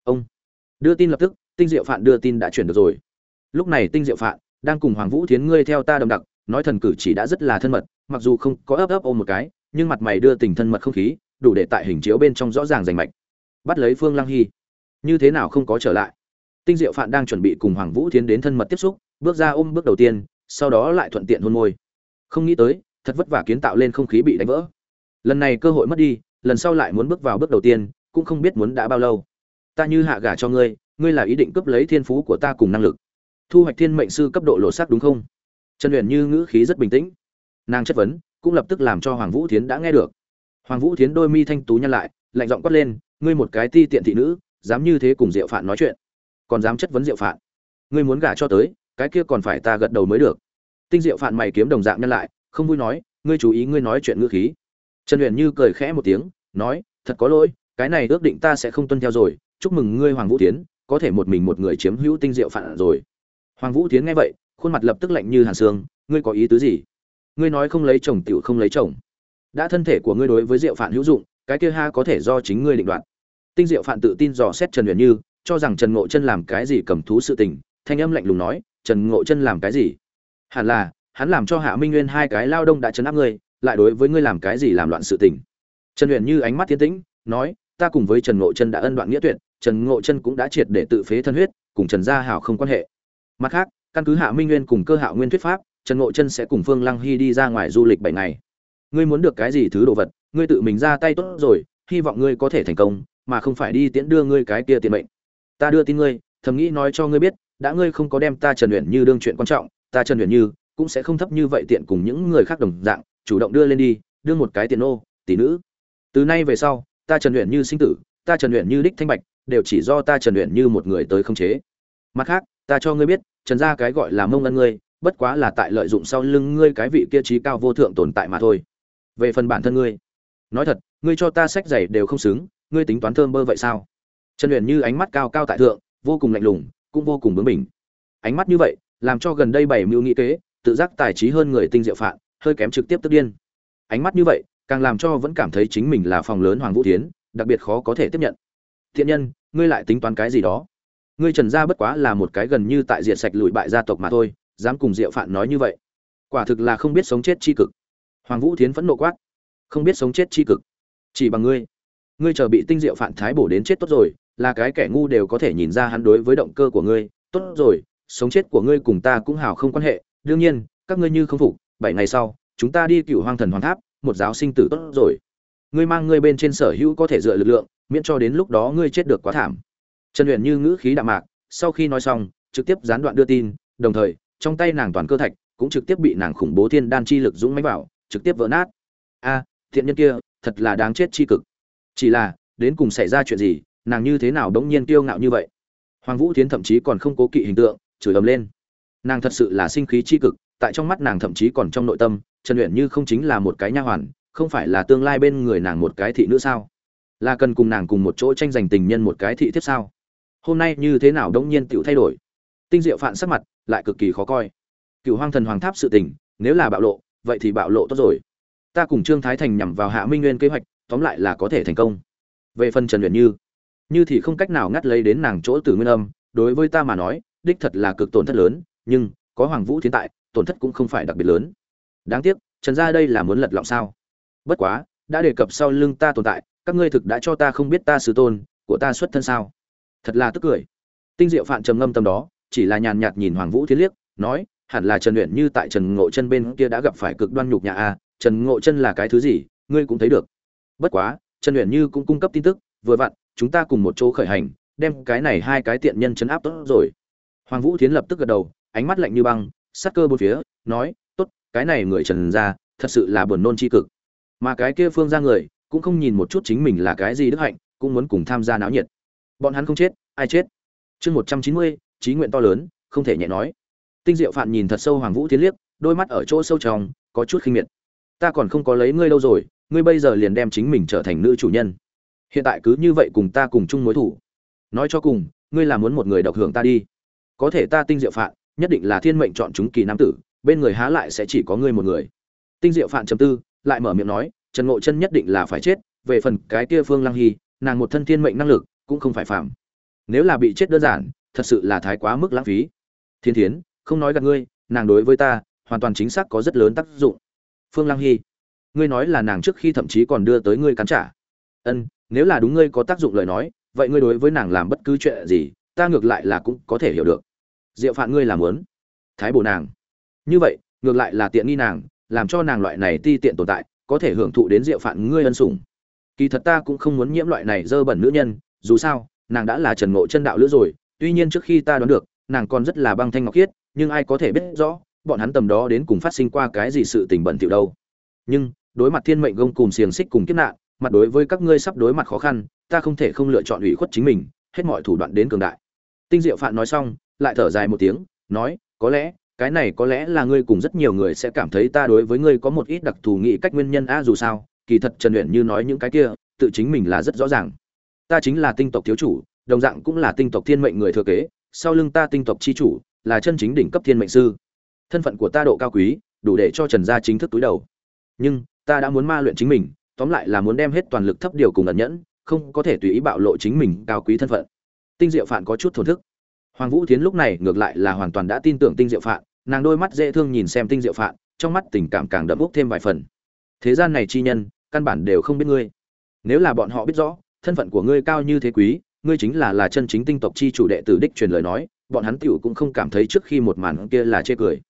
Ông. Đưa tin lập tức, tinh diệu phạn đưa tin đã chuyển được rồi. Lúc này tinh diệu phạn đang cùng hoàng vũ thiến ngươi theo ta đậm đặc, nói thần cử chỉ đã rất là thân mật, mặc dù không có ấp ấp ôm một cái, nhưng mặt mày đưa tình thân mật không khí, đủ để tại hình chiếu bên trong rõ ràng rành mạch. Bắt lấy phương lăng hy. Như thế nào không có trở lại? Tinh diệu phạn đang chuẩn bị cùng hoàng vũ thiến đến thân mật tiếp xúc, bước ra ôm bước đầu tiên, sau đó lại thuận tiện hôn môi. Không nghĩ tới, thật vất vả kiến tạo lên không khí bị đánh vỡ. Lần này cơ hội mất đi, lần sau lại muốn bước vào bước đầu tiên, cũng không biết muốn đã bao lâu. Ta như hạ gả cho ngươi ngươi là ý định cướp lấy thiên phú của ta cùng năng lực thu hoạch thiên mệnh sư cấp độ lộ sắc đúng không? Trần luyện như ngữ khí rất bình tĩnh. Nàng chất vấn, cũng lập tức làm cho hoàng vũ thiến đã nghe được. Hoàng vũ thiến đôi mi thanh tú nhăn lại, lạnh giọng quát lên, ngươi một cái ti tiện thị nữ, dám như thế cùng diệu phạn nói chuyện. Còn dám chất vấn diệu phạn? Ngươi muốn gả cho tới, cái kia còn phải ta gật đầu mới được. Tinh diệu phạn mày kiếm đồng dạng nhăn lại, không vui nói, ngươi chú ý ngươi nói chuyện ngữ khí. Trần luyện như cười khẽ một tiếng, nói, thật có lỗi, cái này ước định ta sẽ không tuân theo rồi. Chúc mừng ngươi, hoàng vũ tiến có thể một mình một người chiếm hữu tinh diệu phạn rồi hoàng vũ tiến nghe vậy, khuôn mặt lập tức lạnh như hàn xương, ngươi có ý tứ gì? Ngươi nói không lấy chồng tiểu không lấy chồng. Đã thân thể của ngươi đối với diệu phạn hữu dụng, cái kia ha có thể do chính ngươi định đoạt. Tinh diệu phạn tự tin dò xét trần huyền như, cho rằng trần ngộ chân làm cái gì cầm thú sự tình, thanh âm lạnh lùng nói, trần ngộ chân làm cái gì? Hẳn là, hắn làm cho hạ minh nguyên hai cái lao đông đã trấn áp ngươi, lại đối với ngươi làm cái gì làm loạn sự tình. Trần huyền như ánh mắt tiến tĩnh, nói, ta cùng với trần ngộ chân đã ân đoạn nghĩa tuyệt, trần ngộ chân cũng đã triệt để tự phế thân huyết, cùng trần gia hảo không quan hệ mặt khác, căn cứ hạ minh nguyên cùng cơ hạo nguyên thuyết pháp, trần ngộ chân sẽ cùng phương lăng hy đi ra ngoài du lịch bảy ngày. Ngươi muốn được cái gì thứ đồ vật, ngươi tự mình ra tay tốt rồi, hy vọng ngươi có thể thành công, mà không phải đi tiễn đưa ngươi cái kia tiền mệnh. Ta đưa tin ngươi, thầm nghĩ nói cho ngươi biết, đã ngươi không có đem ta trần luyện như đương chuyện quan trọng, ta trần luyện như cũng sẽ không thấp như vậy tiện cùng những người khác đồng dạng, chủ động đưa lên đi, đưa một cái tiền ô, tỷ nữ. Từ nay về sau, ta trần luyện như sinh tử, ta trần luyện như đích thanh bạch, đều chỉ do ta trần luyện như một người tới không chế. Mặt khác, ta cho ngươi biết trần gia cái gọi là mông ân ngươi, bất quá là tại lợi dụng sau lưng ngươi cái vị kia trí cao vô thượng tồn tại mà thôi. Về phần bản thân ngươi, nói thật, ngươi cho ta sách giày đều không xứng, ngươi tính toán thơm bơ vậy sao? Trần luyện như ánh mắt cao cao tại thượng, vô cùng lạnh lùng, cũng vô cùng bướng bỉnh. Ánh mắt như vậy, làm cho gần đây bảy mưu nghĩ kế, tự giác tài trí hơn người tinh diệu phạn, hơi kém trực tiếp tức điên. Ánh mắt như vậy, càng làm cho vẫn cảm thấy chính mình là phòng lớn hoàng vũ tiến đặc biệt khó có thể tiếp nhận. Thiện nhân, ngươi lại tính toán cái gì đó? Ngươi trần gia bất quá là một cái gần như tại diệt sạch lụi bại gia tộc mà thôi, dám cùng diệu phạn nói như vậy. Quả thực là không biết sống chết chi cực. Hoàng vũ thiến phẫn nộ quát. Không biết sống chết chi cực. Chỉ bằng ngươi. Ngươi chờ bị tinh diệu phạn thái bổ đến chết tốt rồi, là cái kẻ ngu đều có thể nhìn ra hắn đối với động cơ của ngươi. Tốt rồi, sống chết của ngươi cùng ta cũng hào không quan hệ. Đương nhiên, các ngươi như không phục, bảy ngày sau, chúng ta đi cựu hoang thần hoàng tháp, một giáo sinh tử tốt rồi. Ngươi mang ngươi bên trên sở hữu có thể dựa lực lượng, miễn cho đến lúc đó ngươi chết được quá thảm trần luyện như ngữ khí đạm mạc, sau khi nói xong, trực tiếp gián đoạn đưa tin, đồng thời, trong tay nàng toàn cơ thạch cũng trực tiếp bị nàng khủng bố thiên đan chi lực dũng mãnh vào, trực tiếp vỡ nát. A, thiện nhân kia, thật là đáng chết chi cực. Chỉ là, đến cùng xảy ra chuyện gì, nàng như thế nào đống nhiên kiêu ngạo như vậy? Hoàng vũ thiến thậm chí còn không cố kỵ hình tượng, chửi ầm lên. Nàng thật sự là sinh khí chi cực, tại trong mắt nàng thậm chí còn trong nội tâm, trần luyện như không chính là một cái nha hoàn, không phải là tương lai bên người nàng một cái thị nữ sao? Là cần cùng nàng cùng một chỗ tranh giành tình nhân một cái thị tiếp sao? Hôm nay như thế nào đống nhiên tựu thay đổi? Tinh diệu phạn sắc mặt lại cực kỳ khó coi. Cựu hoang thần hoàng tháp sự tình, nếu là bạo lộ, vậy thì bạo lộ tốt rồi. Ta cùng trương thái thành nhằm vào hạ minh nguyên kế hoạch, tóm lại là có thể thành công. Về phần trần luyện như như thì không cách nào ngắt lấy đến nàng chỗ từ nguyên âm, đối với ta mà nói, đích thật là cực tổn thất lớn, nhưng có hoàng vũ thiên tại, tổn thất cũng không phải đặc biệt lớn. Đáng tiếc, trần gia đây là muốn lật lọng sao? Bất quá, đã đề cập sau lưng ta tồn tại, các ngươi thực đã cho ta không biết ta sư tôn của ta xuất thân sao? Thật là tức cười. Tinh diệu phạn trầm ngâm tâm đó, chỉ là nhàn nhạt nhìn hoàng vũ thiên liếc, nói, hẳn là trần luyện như tại trần ngộ chân bên kia đã gặp phải cực đoan nhục nhà a trần ngộ chân là cái thứ gì, ngươi cũng thấy được. Bất quá, trần luyện như cũng cung cấp tin tức, vừa vặn, chúng ta cùng một chỗ khởi hành, đem cái này hai cái tiện nhân chấn áp tốt rồi. Hoàng vũ thiến lập tức gật đầu, ánh mắt lạnh như băng, sát cơ bốn phía, nói, tốt, cái này người trần ra thật sự là buồn nôn chi cực. Mà cái kia phương ra người, cũng không nhìn một chút chính mình là cái gì đức hạnh, cũng muốn cùng tham gia náo nhiệt bọn hắn không chết, ai chết? Chương một trăm chín mươi, trí nguyện to lớn, không thể nhẹ nói. Tinh diệu phạn nhìn thật sâu hoàng vũ tiến liếc, đôi mắt ở chỗ sâu trong, có chút khinh miệt. Ta còn không có lấy ngươi lâu rồi, ngươi bây giờ liền đem chính mình trở thành nữ chủ nhân. Hiện tại cứ như vậy cùng ta cùng chung mối thủ. Nói cho cùng, ngươi là muốn một người độc hưởng ta đi. Có thể ta tinh diệu phạn, nhất định là thiên mệnh chọn chúng kỳ nam tử, bên người há lại sẽ chỉ có ngươi một người. Tinh diệu phạn trầm tư, lại mở miệng nói, trần ngộ chân nhất định là phải chết, về phần cái kia phương lăng hy, nàng một thân thiên mệnh năng lực cũng không phải phạm nếu là bị chết đơn giản, thật sự là thái quá mức lãng phí. Thiên thiến, không nói gặp ngươi, nàng đối với ta, hoàn toàn chính xác có rất lớn tác dụng. Phương lăng hy, ngươi nói là nàng trước khi thậm chí còn đưa tới ngươi cắn trả. Ân, nếu là đúng ngươi có tác dụng lời nói, vậy ngươi đối với nàng làm bất cứ chuyện gì, ta ngược lại là cũng có thể hiểu được. Diệu phạn ngươi làm muốn thái bổ nàng. Như vậy, ngược lại là tiện nghi nàng, làm cho nàng loại này ti tiện tồn tại, có thể hưởng thụ đến diệu phạn ngươi ân sủng. Kỳ thật ta cũng không muốn nhiễm loại này dơ bẩn nữ nhân dù sao, nàng đã là trần ngộ chân đạo lữ rồi, tuy nhiên trước khi ta đoán được, nàng còn rất là băng thanh ngọc khiết, nhưng ai có thể biết rõ, bọn hắn tầm đó đến cùng phát sinh qua cái gì sự tình bẩn thỉu đâu. Nhưng, đối mặt thiên mệnh gông cùng xiềng xích cùng kiếp nạn, mặt đối với các ngươi sắp đối mặt khó khăn, ta không thể không lựa chọn ủy khuất chính mình, hết mọi thủ đoạn đến cường đại. Tinh diệu phạn nói xong, lại thở dài một tiếng, nói, có lẽ, cái này có lẽ là ngươi cùng rất nhiều người sẽ cảm thấy ta đối với ngươi có một ít đặc thù nghĩ cách nguyên nhân a dù sao, kỳ thật trần luyện như nói những cái kia, tự chính mình là rất rõ ràng ta chính là tinh tộc thiếu chủ, đồng dạng cũng là tinh tộc thiên mệnh người thừa kế, sau lưng ta tinh tộc chi chủ, là chân chính đỉnh cấp thiên mệnh sư. Thân phận của ta độ cao quý, đủ để cho trần gia chính thức túi đầu. Nhưng, ta đã muốn ma luyện chính mình, tóm lại là muốn đem hết toàn lực thấp điều cùng ẩn nhẫn, không có thể tùy ý bạo lộ chính mình cao quý thân phận. Tinh diệu phạn có chút thổn thức. Hoàng vũ tiến lúc này ngược lại là hoàn toàn đã tin tưởng tinh diệu phạn, nàng đôi mắt dễ thương nhìn xem tinh diệu phạn, trong mắt tình cảm càng đậm úc thêm vài phần. Thế gian này chi nhân, căn bản đều không biết ngươi. Nếu là bọn họ biết rõ thân phận của ngươi cao như thế quý, ngươi chính là là chân chính tinh tộc chi chủ đệ tử đích truyền lời nói, bọn hắn tiểu cũng không cảm thấy trước khi một màn kia là chê cười.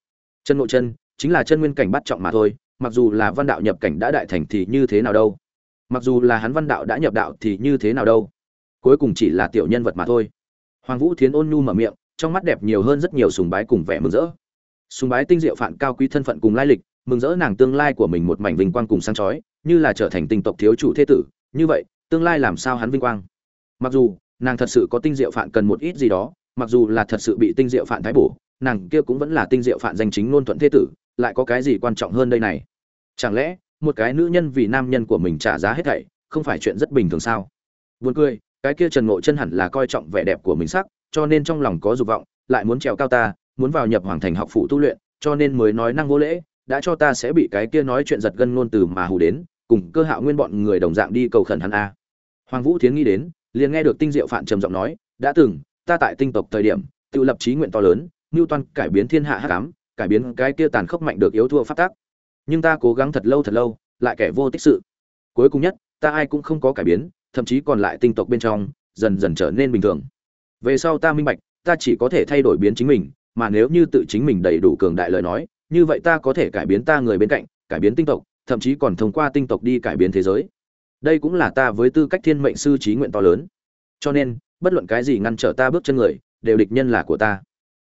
Chân nội chân, chính là chân nguyên cảnh bắt trọng mà thôi, mặc dù là văn đạo nhập cảnh đã đại thành thì như thế nào đâu. Mặc dù là hắn văn đạo đã nhập đạo thì như thế nào đâu. Cuối cùng chỉ là tiểu nhân vật mà thôi. Hoàng vũ thiến ôn nhu mở miệng, trong mắt đẹp nhiều hơn rất nhiều sùng bái cùng vẻ mừng rỡ. Sùng bái tinh diệu phản cao quý thân phận cùng lai lịch, mừng rỡ nàng tương lai của mình một mảnh vinh quang cùng sáng chói, như là trở thành tinh tộc thiếu chủ thế tử. Như vậy tương lai làm sao hắn vinh quang. Mặc dù, nàng thật sự có tinh diệu phản cần một ít gì đó, mặc dù là thật sự bị tinh diệu phản thái bổ, nàng kia cũng vẫn là tinh diệu phản danh chính ngôn thuận thế tử, lại có cái gì quan trọng hơn đây này? Chẳng lẽ, một cái nữ nhân vì nam nhân của mình trả giá hết thảy, không phải chuyện rất bình thường sao? Buồn cười, cái kia trần ngộ chân hẳn là coi trọng vẻ đẹp của mình sắc, cho nên trong lòng có dục vọng, lại muốn trèo cao ta, muốn vào nhập hoàng thành học phụ tu luyện, cho nên mới nói năng vô lễ, đã cho ta sẽ bị cái kia nói chuyện giật gân ngôn từ mà hù đến, cùng cơ hạo nguyên bọn người đồng dạng đi cầu khẩn hắn a hoàng vũ thiến nghĩ đến, liền nghe được tinh diệu phạn trầm giọng nói, đã từng, ta tại tinh tộc thời điểm, tự lập chí nguyện to lớn ngưu toan cải biến thiên hạ hắc ám, cải biến cái kia tàn khốc mạnh được yếu thua pháp tắc. nhưng ta cố gắng thật lâu thật lâu, lại kẻ vô tích sự. Cuối cùng nhất, ta ai cũng không có cải biến, thậm chí còn lại tinh tộc bên trong, dần dần trở nên bình thường. Về sau ta minh bạch, ta chỉ có thể thay đổi biến chính mình, mà nếu như tự chính mình đầy đủ cường đại lời nói, như vậy ta có thể cải biến ta người bên cạnh, cải biến tinh tộc, thậm chí còn thông qua tinh tộc đi cải biến thế giới đây cũng là ta với tư cách thiên mệnh sư trí nguyện to lớn. Cho nên, bất luận cái gì ngăn trở ta bước chân người, đều địch nhân là của ta.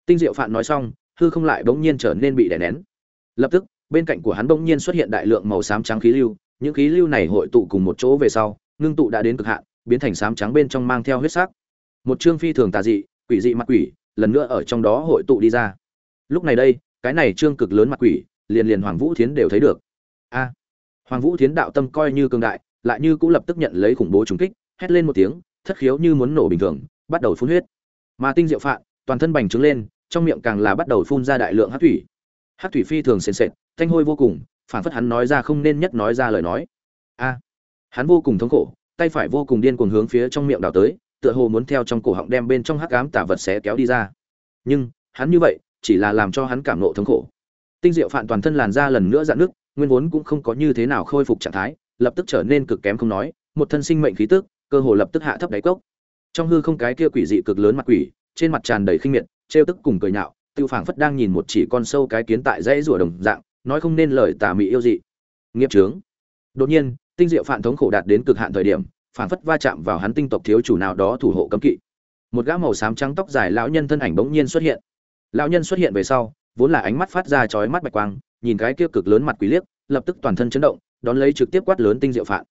Tinh diệu phạn nói xong, hư không lại bỗng nhiên trở nên bị đè nén. Lập tức, bên cạnh của hắn bỗng nhiên xuất hiện đại lượng màu xám trắng khí lưu. Những khí lưu này hội tụ cùng một chỗ về sau, ngưng tụ đã đến cực hạn, biến thành xám trắng bên trong mang theo huyết sắc. Một chương phi thường tà dị, quỷ dị mặt quỷ, lần nữa ở trong đó hội tụ đi ra. Lúc này đây, cái này trương cực lớn mặt quỷ, liền liền hoàng vũ thiến đều thấy được. A! Hoàng vũ thiến đạo tâm coi như cường đại lại như cũng lập tức nhận lấy khủng bố trùng kích, hét lên một tiếng, thất khiếu như muốn nổ bình thường, bắt đầu phun huyết. Mà tinh diệu phạn, toàn thân bành trướng lên, trong miệng càng là bắt đầu phun ra đại lượng hắc thủy. Hắc thủy phi thường sền sệt, thanh hôi vô cùng, phản phất hắn nói ra không nên nhất nói ra lời nói. A! Hắn vô cùng thống khổ, tay phải vô cùng điên cuồng hướng phía trong miệng đào tới, tựa hồ muốn theo trong cổ họng đem bên trong hắc ám tà vật xé kéo đi ra. Nhưng, hắn như vậy, chỉ là làm cho hắn cảm nộ thống khổ. Tinh diệu phạn toàn thân làn ra lần nữa rạn nước nguyên vốn cũng không có như thế nào khôi phục trạng thái lập tức trở nên cực kém không nói, một thân sinh mệnh khí tức, cơ hồ lập tức hạ thấp đáy cốc. Trong hư không cái kia quỷ dị cực lớn mặt quỷ, trên mặt tràn đầy khinh miệt, trêu tức cùng cười nhạo, tiêu phảng phất đang nhìn một chỉ con sâu cái kiến tại dãy rùa đồng dạng, nói không nên lời tà mị yêu dị. Nghiệp trướng đột nhiên, tinh diệu phản thống khổ đạt đến cực hạn thời điểm, phảng phất va chạm vào hắn tinh tộc thiếu chủ nào đó thủ hộ cấm kỵ. Một gã màu xám trắng tóc dài lão nhân thân ảnh bỗng nhiên xuất hiện. Lão nhân xuất hiện về sau, vốn là ánh mắt phát ra chói mắt bạch quang, nhìn cái kia cực lớn mặt quỷ liếc, lập tức toàn thân chấn động đón lấy trực tiếp quát lớn tinh diệu phạn.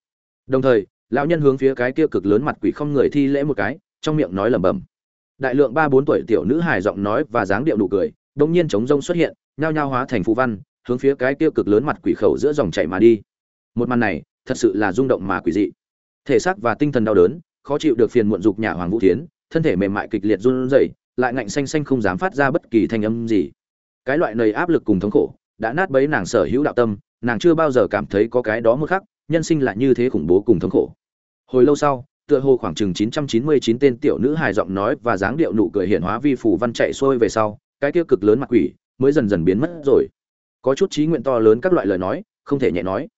Đồng thời, lão nhân hướng phía cái kia cực lớn mặt quỷ không người thi lễ một cái, trong miệng nói lẩm bẩm. Đại lượng ba bốn tuổi tiểu nữ hài giọng nói và dáng điệu nụ cười đông nhiên chống rông xuất hiện, nhao nhao hóa thành phù văn, hướng phía cái kia cực lớn mặt quỷ khẩu giữa dòng chảy mà đi. Một màn này, thật sự là rung động mà quỷ dị. Thể xác và tinh thần đau đớn, khó chịu được phiền muộn dục nhà hoàng vũ thiến, thân thể mềm mại kịch liệt run rẩy, lại ngạnh xanh xanh không dám phát ra bất kỳ thanh âm gì. Cái loại nầy áp lực cùng thống khổ, đã nát bấy nàng sở hữu đạo tâm nàng chưa bao giờ cảm thấy có cái đó một khắc nhân sinh lại như thế khủng bố cùng thống khổ hồi lâu sau tựa hồ khoảng chừng 999 tên tiểu nữ hài giọng nói và dáng điệu nụ cười hiện hóa vi phủ văn chạy xuôi về sau, cái kia cực lớn mặt quỷ mới dần dần biến mất rồi. Có chút trí nguyện to lớn các loại lời nói, không thể nhẹ nói.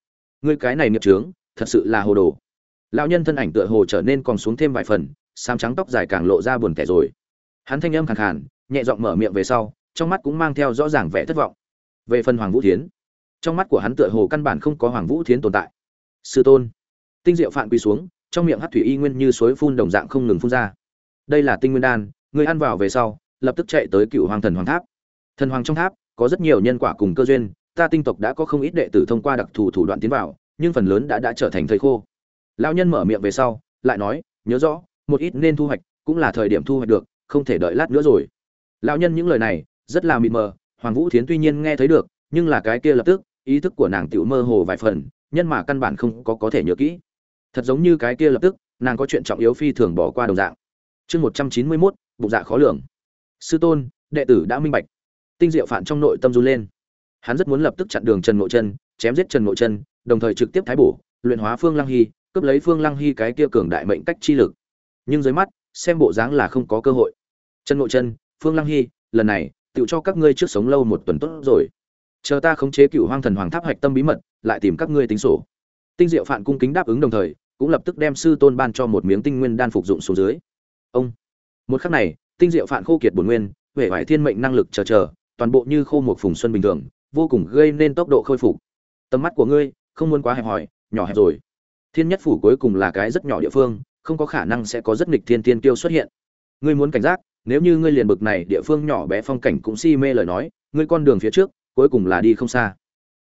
Ngươi cái này nghiệp chướng, thật sự là hồ đồ. Lão nhân thân ảnh tựa hồ trở nên còn xuống thêm vài phần, xám trắng tóc dài càng lộ ra buồn tẻ rồi. Hắn thanh âm khàn khàn, nhẹ giọng mở miệng về sau, trong mắt cũng mang theo rõ ràng vẻ thất vọng. Về phần Hoàng Vũ Thiến, trong mắt của hắn tựa hồ căn bản không có Hoàng Vũ Thiến tồn tại. Sư tôn, tinh diệu phạn quỳ xuống, trong miệng hát thủy y nguyên như suối phun đồng dạng không ngừng phun ra. Đây là tinh nguyên đan người ăn vào về sau lập tức chạy tới cựu hoàng thần hoàng tháp. Thần hoàng trong tháp có rất nhiều nhân quả cùng cơ duyên ta tinh tộc đã có không ít đệ tử thông qua đặc thù thủ đoạn tiến vào nhưng phần lớn đã đã trở thành thầy khô. Lão nhân mở miệng về sau lại nói nhớ rõ một ít nên thu hoạch cũng là thời điểm thu hoạch được không thể đợi lát nữa rồi. Lão nhân những lời này rất là mịt mờ hoàng vũ thiến tuy nhiên nghe thấy được nhưng là cái kia lập tức ý thức của nàng tiểu mơ hồ vài phần, nhân mà căn bản không có có thể nhớ kỹ. Thật giống như cái kia lập tức, nàng có chuyện trọng yếu phi thường bỏ qua đồng dạng. Chương một trăm chín mươi mốt, bụng dạ khó lường. Sư tôn, đệ tử đã minh bạch. Tinh diệu phản trong nội tâm run lên. Hắn rất muốn lập tức chặn đường trần ngộ chân chém giết trần ngộ chân đồng thời trực tiếp thái bổ, luyện hóa phương lăng hy, cướp lấy phương lăng hy cái kia cường đại mệnh cách chi lực. Nhưng dưới mắt, xem bộ dáng là không có cơ hội. Trần ngộ chân phương lăng hy, lần này tự cho các ngươi trước sống lâu một tuần tốt rồi chờ ta khống chế cựu hoang thần hoàng tháp hạch tâm bí mật, lại tìm các ngươi tính sổ. Tinh diệu phản cung kính đáp ứng đồng thời, cũng lập tức đem sư tôn ban cho một miếng tinh nguyên đan phục dụng xuống dưới. Ông. Một khắc này, tinh diệu phản khô kiệt bổn nguyên huệ vải thiên mệnh năng lực chờ chờ, toàn bộ như khô một phùng xuân bình thường, vô cùng gây nên tốc độ khôi phục. Tầm mắt của ngươi, không muốn quá hẹp hòi, nhỏ hẹp rồi. Thiên nhất phủ cuối cùng là cái rất nhỏ địa phương, không có khả năng sẽ có rất nghịch thiên tiên tiêu xuất hiện. Ngươi muốn cảnh giác, nếu như ngươi liền bực này địa phương nhỏ bé phong cảnh cũng si mê lời nói, ngươi con đường phía trước cuối cùng là đi không xa.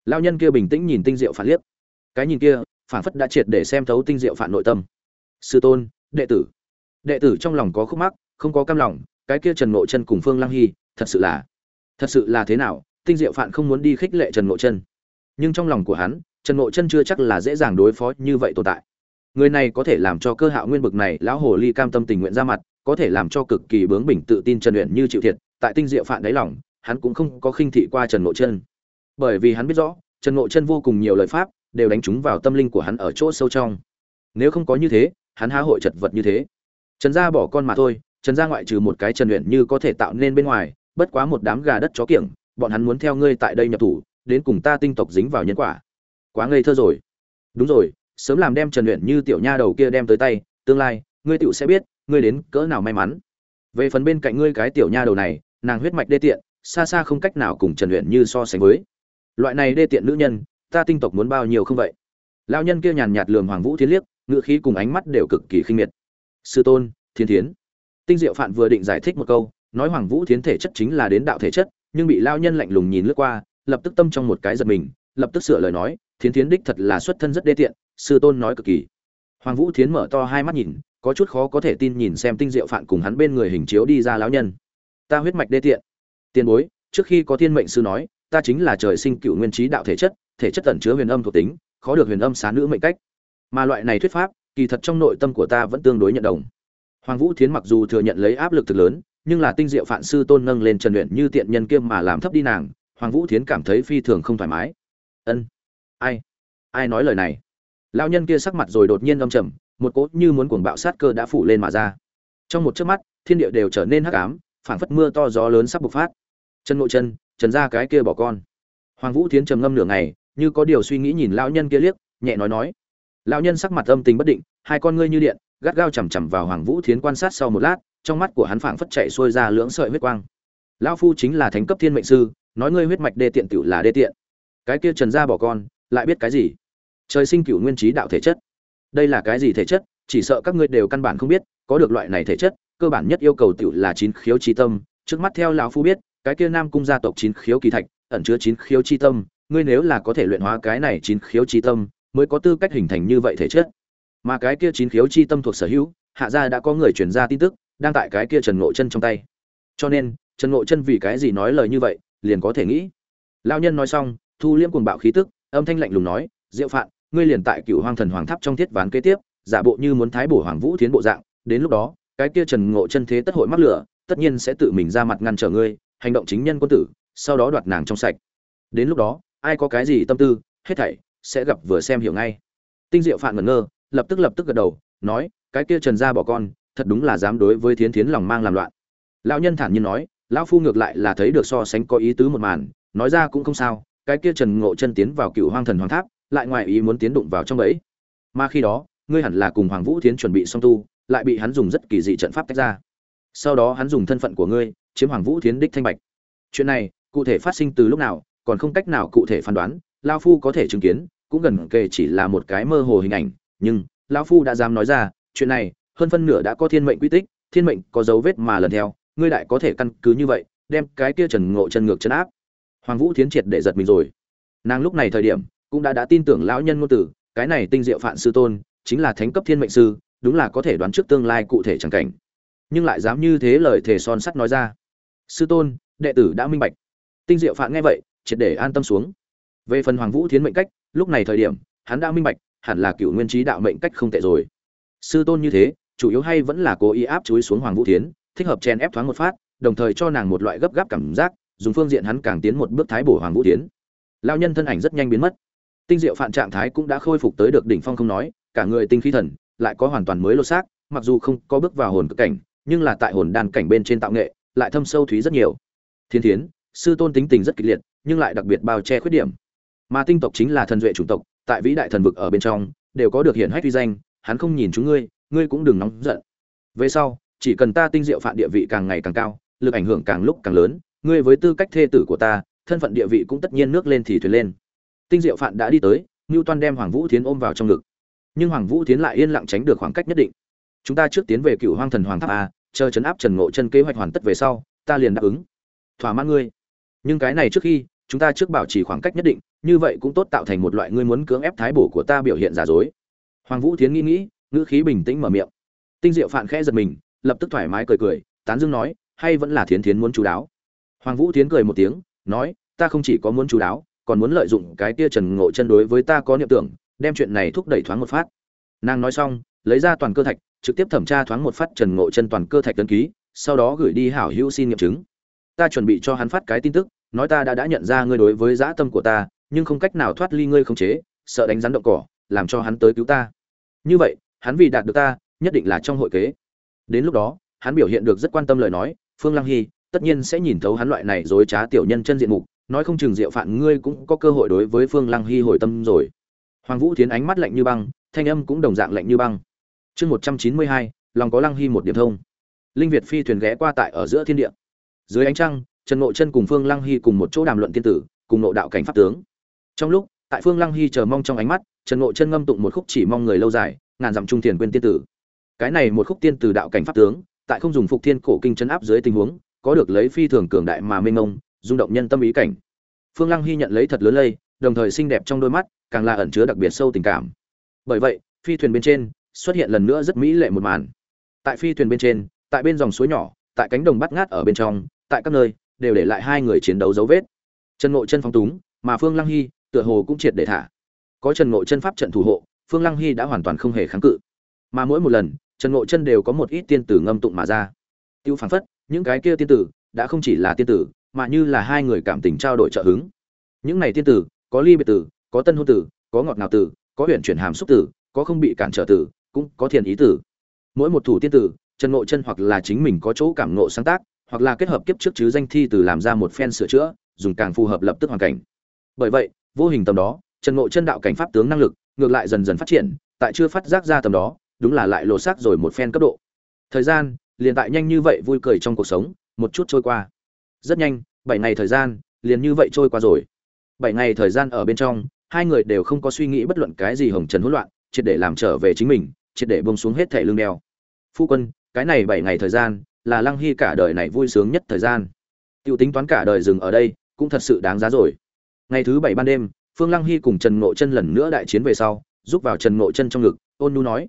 Lao nhân kia bình tĩnh nhìn tinh diệu phản liếc. Cái nhìn kia, phản phất đã triệt để xem thấu tinh diệu phản nội tâm. Sư tôn, đệ tử. Đệ tử trong lòng có khúc mắc, không có cam lòng, cái kia trần ngộ chân cùng phương lăng hy, thật sự là, thật sự là thế nào, tinh diệu phản không muốn đi khích lệ trần ngộ chân. Nhưng trong lòng của hắn, trần ngộ chân chưa chắc là dễ dàng đối phó như vậy tồn tại. Người này có thể làm cho cơ hạo nguyên bực này lão hồ ly cam tâm tình nguyện ra mặt, có thể làm cho cực kỳ bướng bỉnh tự tin trần luyện như chịu thiệt, tại tinh diệu phản đáy lòng hắn cũng không có khinh thị qua trần ngộ chân bởi vì hắn biết rõ, trần ngộ chân vô cùng nhiều lời pháp đều đánh trúng vào tâm linh của hắn ở chỗ sâu trong. Nếu không có như thế, hắn há hội chật vật như thế. Trần gia bỏ con mà thôi, trần gia ngoại trừ một cái trần luyện như có thể tạo nên bên ngoài, bất quá một đám gà đất chó kiểng, bọn hắn muốn theo ngươi tại đây nhập thủ, đến cùng ta tinh tộc dính vào nhân quả. Quá ngây thơ rồi. Đúng rồi, sớm làm đem trần luyện như tiểu nha đầu kia đem tới tay, tương lai, ngươi tiểu sẽ biết, ngươi đến cỡ nào may mắn. Về phần bên cạnh ngươi cái tiểu nha đầu này, nàng huyết mạch đê tiện xa xa không cách nào cùng trần luyện như so sánh với. Loại này đê tiện nữ nhân, ta tinh tộc muốn bao nhiêu không vậy? Lao nhân kia nhàn nhạt lườm hoàng vũ thiên liếc ngự khí cùng ánh mắt đều cực kỳ khinh miệt. Sư tôn, thiên thiến. Tinh diệu phạn vừa định giải thích một câu, nói hoàng vũ thiến thể chất chính là đến đạo thể chất, nhưng bị lao nhân lạnh lùng nhìn lướt qua, lập tức tâm trong một cái giật mình, lập tức sửa lời nói thiến thiến đích thật là xuất thân rất đê tiện, sư tôn nói cực kỳ. Hoàng vũ thiến mở to hai mắt nhìn, có chút khó có thể tin nhìn xem tinh diệu phạn cùng hắn bên người hình chiếu đi ra lão nhân. Ta huyết mạch đê tiện tiền bối, trước khi có thiên mệnh sư nói, ta chính là trời sinh cựu nguyên trí đạo thể chất thể chất tẩn chứa huyền âm thuộc tính, khó được huyền âm xá nữ mệnh cách. Mà loại này thuyết pháp, kỳ thật trong nội tâm của ta vẫn tương đối nhận đồng. Hoàng vũ thiến mặc dù thừa nhận lấy áp lực thực lớn, nhưng là tinh diệu phạn sư tôn nâng lên trần luyện như tiện nhân kiêm mà làm thấp đi nàng, hoàng vũ thiến cảm thấy phi thường không thoải mái. Ân, ai ai nói lời này? Lão nhân kia sắc mặt rồi đột nhiên âm trầm, một cốt như muốn cuồng bạo sát cơ đã phủ lên mà ra. Trong một chớp mắt, thiên địa đều trở nên hắc ám, phảng phất mưa to gió lớn sắp bộc phát trần nội chân, trần ra cái kia bỏ con. Hoàng vũ thiến trầm ngâm nửa ngày, như có điều suy nghĩ nhìn lão nhân kia liếc, nhẹ nói nói. Lão nhân sắc mặt âm tình bất định, hai con ngươi như điện, gắt gao chằm chằm vào hoàng vũ thiến quan sát sau một lát, trong mắt của hắn phảng phất chạy xuôi ra lưỡng sợi huyết quang. Lão phu chính là thánh cấp thiên mệnh sư, nói ngươi huyết mạch đê tiện tiểu là đê tiện. Cái kia trần gia bỏ con, lại biết cái gì? Trời sinh cửu nguyên trí đạo thể chất. Đây là cái gì thể chất? Chỉ sợ các ngươi đều căn bản không biết, có được loại này thể chất, cơ bản nhất yêu cầu tiểu là chín khiếu trí tâm. Trước mắt theo lão phu biết cái kia nam cung gia tộc chín khiếu kỳ thạch, ẩn chứa chín khiếu chi tâm, ngươi nếu là có thể luyện hóa cái này chín khiếu chi tâm, mới có tư cách hình thành như vậy thể chất. Mà cái kia chín khiếu chi tâm thuộc sở hữu, hạ gia đã có người truyền ra tin tức, đang tại cái kia trần ngộ chân trong tay. Cho nên, trần ngộ chân vì cái gì nói lời như vậy, liền có thể nghĩ. Lao nhân nói xong, thu liễm cuồng bạo khí tức, âm thanh lạnh lùng nói, diệu phạn, ngươi liền tại cựu hoang thần hoàng tháp trong thiết ván kế tiếp, giả bộ như muốn thái bổ hoàng vũ thiến bộ dạng, đến lúc đó, cái kia trần ngộ chân thế tất hội mắc lửa, tất nhiên sẽ tự mình ra mặt ngăn trở ngươi hành động chính nhân quân tử, sau đó đoạt nàng trong sạch. Đến lúc đó, ai có cái gì tâm tư, hết thảy sẽ gặp vừa xem hiểu ngay. Tinh diệu phạn ngẩn ngơ, lập tức lập tức gật đầu, nói, cái kia trần gia bỏ con, thật đúng là dám đối với thiến thiến lòng mang làm loạn. Lão nhân thản nhiên nói, lão phu ngược lại là thấy được so sánh có ý tứ một màn, nói ra cũng không sao, cái kia trần ngộ chân tiến vào cựu hoang thần hoàng tháp, lại ngoài ý muốn tiến đụng vào trong ấy mà khi đó, ngươi hẳn là cùng hoàng vũ thiến chuẩn bị song tu, lại bị hắn dùng rất kỳ dị trận pháp tách ra. Sau đó hắn dùng thân phận của ngươi chiếm hoàng vũ tiến đích thanh bạch. Chuyện này, cụ thể phát sinh từ lúc nào, còn không cách nào cụ thể phán đoán lao phu có thể chứng kiến, cũng gần kề chỉ là một cái mơ hồ hình ảnh, nhưng lão phu đã dám nói ra, chuyện này, hơn phân nửa đã có thiên mệnh quy tích, thiên mệnh có dấu vết mà lần theo, ngươi đại có thể căn cứ như vậy, đem cái kia trần ngộ chân ngược chân áp. Hoàng vũ thiến triệt để giật mình rồi. Nàng lúc này thời điểm, cũng đã đã tin tưởng lão nhân ngôn tử, cái này tinh diệu phạn sư tôn, chính là thánh cấp thiên mệnh sư, đúng là có thể đoán trước tương lai cụ thể chẳng cảnh. Nhưng lại dám như thế lời thề son sắt nói ra sư tôn, đệ tử đã minh bạch. Tinh diệu phạn nghe vậy, triệt để an tâm xuống. Về phần hoàng vũ thiến mệnh cách, lúc này thời điểm, hắn đã minh bạch, hẳn là cựu nguyên trí đạo mệnh cách không tệ rồi. Sư tôn như thế, chủ yếu hay vẫn là cố ý áp chuối xuống hoàng vũ thiến, thích hợp chen ép thoáng một phát, đồng thời cho nàng một loại gấp gáp cảm giác, dùng phương diện hắn càng tiến một bước thái bổ hoàng vũ thiến. Lao nhân thân ảnh rất nhanh biến mất. Tinh diệu phạn trạng thái cũng đã khôi phục tới được đỉnh phong không nói, cả người tinh khí thần lại có hoàn toàn mới lô xác, mặc dù không có bước vào hồn cực cảnh, nhưng là tại hồn đan cảnh bên trên tạo nghệ lại thâm sâu thúy rất nhiều. Thiên thiến, sư tôn tính tình rất kịch liệt, nhưng lại đặc biệt bao che khuyết điểm. Mà tinh tộc chính là thần duệ chủng tộc, tại vĩ đại thần vực ở bên trong, đều có được hiển hách uy danh, hắn không nhìn chúng ngươi ngươi cũng đừng nóng giận. Về sau, chỉ cần ta tinh diệu phạn địa vị càng ngày càng cao, lực ảnh hưởng càng lúc càng lớn, ngươi với tư cách thê tử của ta, thân phận địa vị cũng tất nhiên nước lên thì thuyền lên. Tinh diệu phạn đã đi tới, ngưu toan đem hoàng vũ thiến ôm vào trong ngực. Nhưng hoàng vũ thiến lại yên lặng tránh được khoảng cách nhất định. Chúng ta trước tiến về cựu hoang thần hoàng tháp a chờ chấn áp trần ngộ chân kế hoạch hoàn tất về sau, ta liền đáp ứng. Thỏa mãn ngươi. Nhưng cái này trước khi, chúng ta trước bảo trì khoảng cách nhất định, như vậy cũng tốt tạo thành một loại ngươi muốn cưỡng ép thái bổ của ta biểu hiện giả dối. Hoàng vũ thiến nghĩ nghĩ, ngữ khí bình tĩnh mở miệng. Tinh diệu phạn khẽ giật mình, lập tức thoải mái cười cười, tán dương nói, hay vẫn là thiến thiến muốn chú đáo? Hoàng vũ thiến cười một tiếng, nói, ta không chỉ có muốn chú đáo, còn muốn lợi dụng cái tia trần ngộ chân đối với ta có niệm tưởng, đem chuyện này thúc đẩy thoáng một phát. Nàng nói xong, lấy ra toàn cơ thạch trực tiếp thẩm tra thoáng một phát trần ngộ chân toàn cơ thạch tân ký, sau đó gửi đi hảo hữu xin nghiệm chứng. Ta chuẩn bị cho hắn phát cái tin tức, nói ta đã đã nhận ra ngươi đối với dã tâm của ta, nhưng không cách nào thoát ly ngươi không chế, sợ đánh rắn động cỏ, làm cho hắn tới cứu ta. Như vậy, hắn vì đạt được ta, nhất định là trong hội kế. Đến lúc đó, hắn biểu hiện được rất quan tâm lời nói, phương lăng hy, tất nhiên sẽ nhìn thấu hắn loại này dối trá tiểu nhân chân diện mục, nói không chừng diệu phạn ngươi cũng có cơ hội đối với phương lăng hy hồi tâm rồi. Hoàng vũ thiến ánh mắt lạnh như băng, thanh âm cũng đồng dạng lạnh như băng chương một trăm chín mươi hai, lòng có lăng hy một điểm thông. Linh việt phi thuyền ghé qua tại ở giữa thiên địa. Dưới ánh trăng, trần ngộ chân cùng phương lăng hy cùng một chỗ đàm luận tiên tử, cùng nộ đạo cảnh pháp tướng. Trong lúc, tại phương lăng hy chờ mong trong ánh mắt, trần ngộ chân ngâm tụng một khúc chỉ mong người lâu dài, ngàn dặm trung thiền quên tiên tử. Cái này một khúc tiên tử đạo cảnh pháp tướng, tại không dùng phục thiên cổ kinh chấn áp dưới tình huống, có được lấy phi thường cường đại mà mênh mông, rung động nhân tâm ý cảnh. Phương lăng hy nhận lấy thật lớn lây, đồng thời xinh đẹp trong đôi mắt, càng là ẩn chứa đặc biệt sâu tình cảm. Bởi vậy, phi thuyền bên trên xuất hiện lần nữa rất mỹ lệ một màn. Tại phi thuyền bên trên, tại bên dòng suối nhỏ, tại cánh đồng bắt ngát ở bên trong, tại các nơi, đều để lại hai người chiến đấu dấu vết. Trần ngộ chân phóng túng, mà phương lăng hy, tựa hồ cũng triệt để thả. Có trần ngộ chân pháp trận thủ hộ, phương lăng hy đã hoàn toàn không hề kháng cự. Mà mỗi một lần, trần ngộ chân đều có một ít tiên tử ngâm tụng mà ra. Tiêu phản phất, những cái kia tiên tử, đã không chỉ là tiên tử, mà như là hai người cảm tình trao đổi trợ hứng. Những này tiên tử, có ly biệt tử, có tân hôn tử, có ngọt ngào tử, có huyện chuyển hàm xúc tử, có không bị cản trở tử cũng có thiền ý tử. Mỗi một thủ tiên tử trần ngộ chân hoặc là chính mình có chỗ cảm ngộ sáng tác, hoặc là kết hợp kiếp trước chứ danh thi từ làm ra một phen sửa chữa, dùng càng phù hợp lập tức hoàn cảnh. Bởi vậy, vô hình tầm đó trần ngộ chân đạo cảnh pháp tướng năng lực ngược lại dần dần phát triển, tại chưa phát giác ra tầm đó, đúng là lại lộ xác rồi một phen cấp độ. Thời gian, liền tại nhanh như vậy vui cười trong cuộc sống, một chút trôi qua. Rất nhanh, bảy ngày thời gian, liền như vậy trôi qua rồi. Bảy ngày thời gian ở bên trong, hai người đều không có suy nghĩ bất luận cái gì hồng trần hỗn loạn, triệt để làm trở về chính mình triệt để bông xuống hết thẻ lương đeo. Phu quân, cái này bảy ngày thời gian, là lăng hy cả đời này vui sướng nhất thời gian. T i ể u tính toán cả đời dừng ở đây, cũng thật sự đáng giá rồi. Ngày thứ bảy ban đêm, phương lăng hy cùng trần ngộ chân lần nữa đại chiến về sau giúp vào trần ngộ chân trong ngực, ôn nu nói.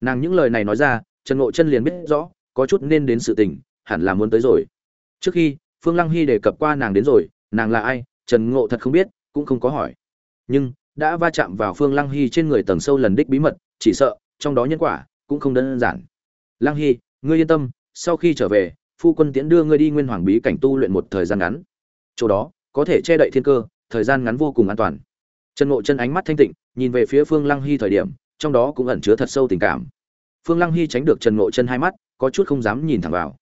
Nàng những lời này nói ra, trần ngộ chân liền biết rõ, có chút nên đến sự tình, hẳn là muốn tới rồi. Trước khi, phương lăng hy đề cập qua nàng đến rồi, nàng là ai, trần ngộ thật không biết, cũng không có hỏi. Nhưng, đã va chạm vào phương lăng hy trên người tầng sâu lần đích bí mật, chỉ sợ trong đó nhân quả cũng không đơn giản. Lăng hy, ngươi yên tâm, sau khi trở về, phu quân tiễn đưa ngươi đi nguyên hoàng bí cảnh tu luyện một thời gian ngắn. Chỗ đó, có thể che đậy thiên cơ, thời gian ngắn vô cùng an toàn. Trần ngộ chân ánh mắt thanh tịnh, nhìn về phía phương lăng hy thời điểm, trong đó cũng ẩn chứa thật sâu tình cảm. Phương lăng hy tránh được trần ngộ chân hai mắt, có chút không dám nhìn thẳng vào.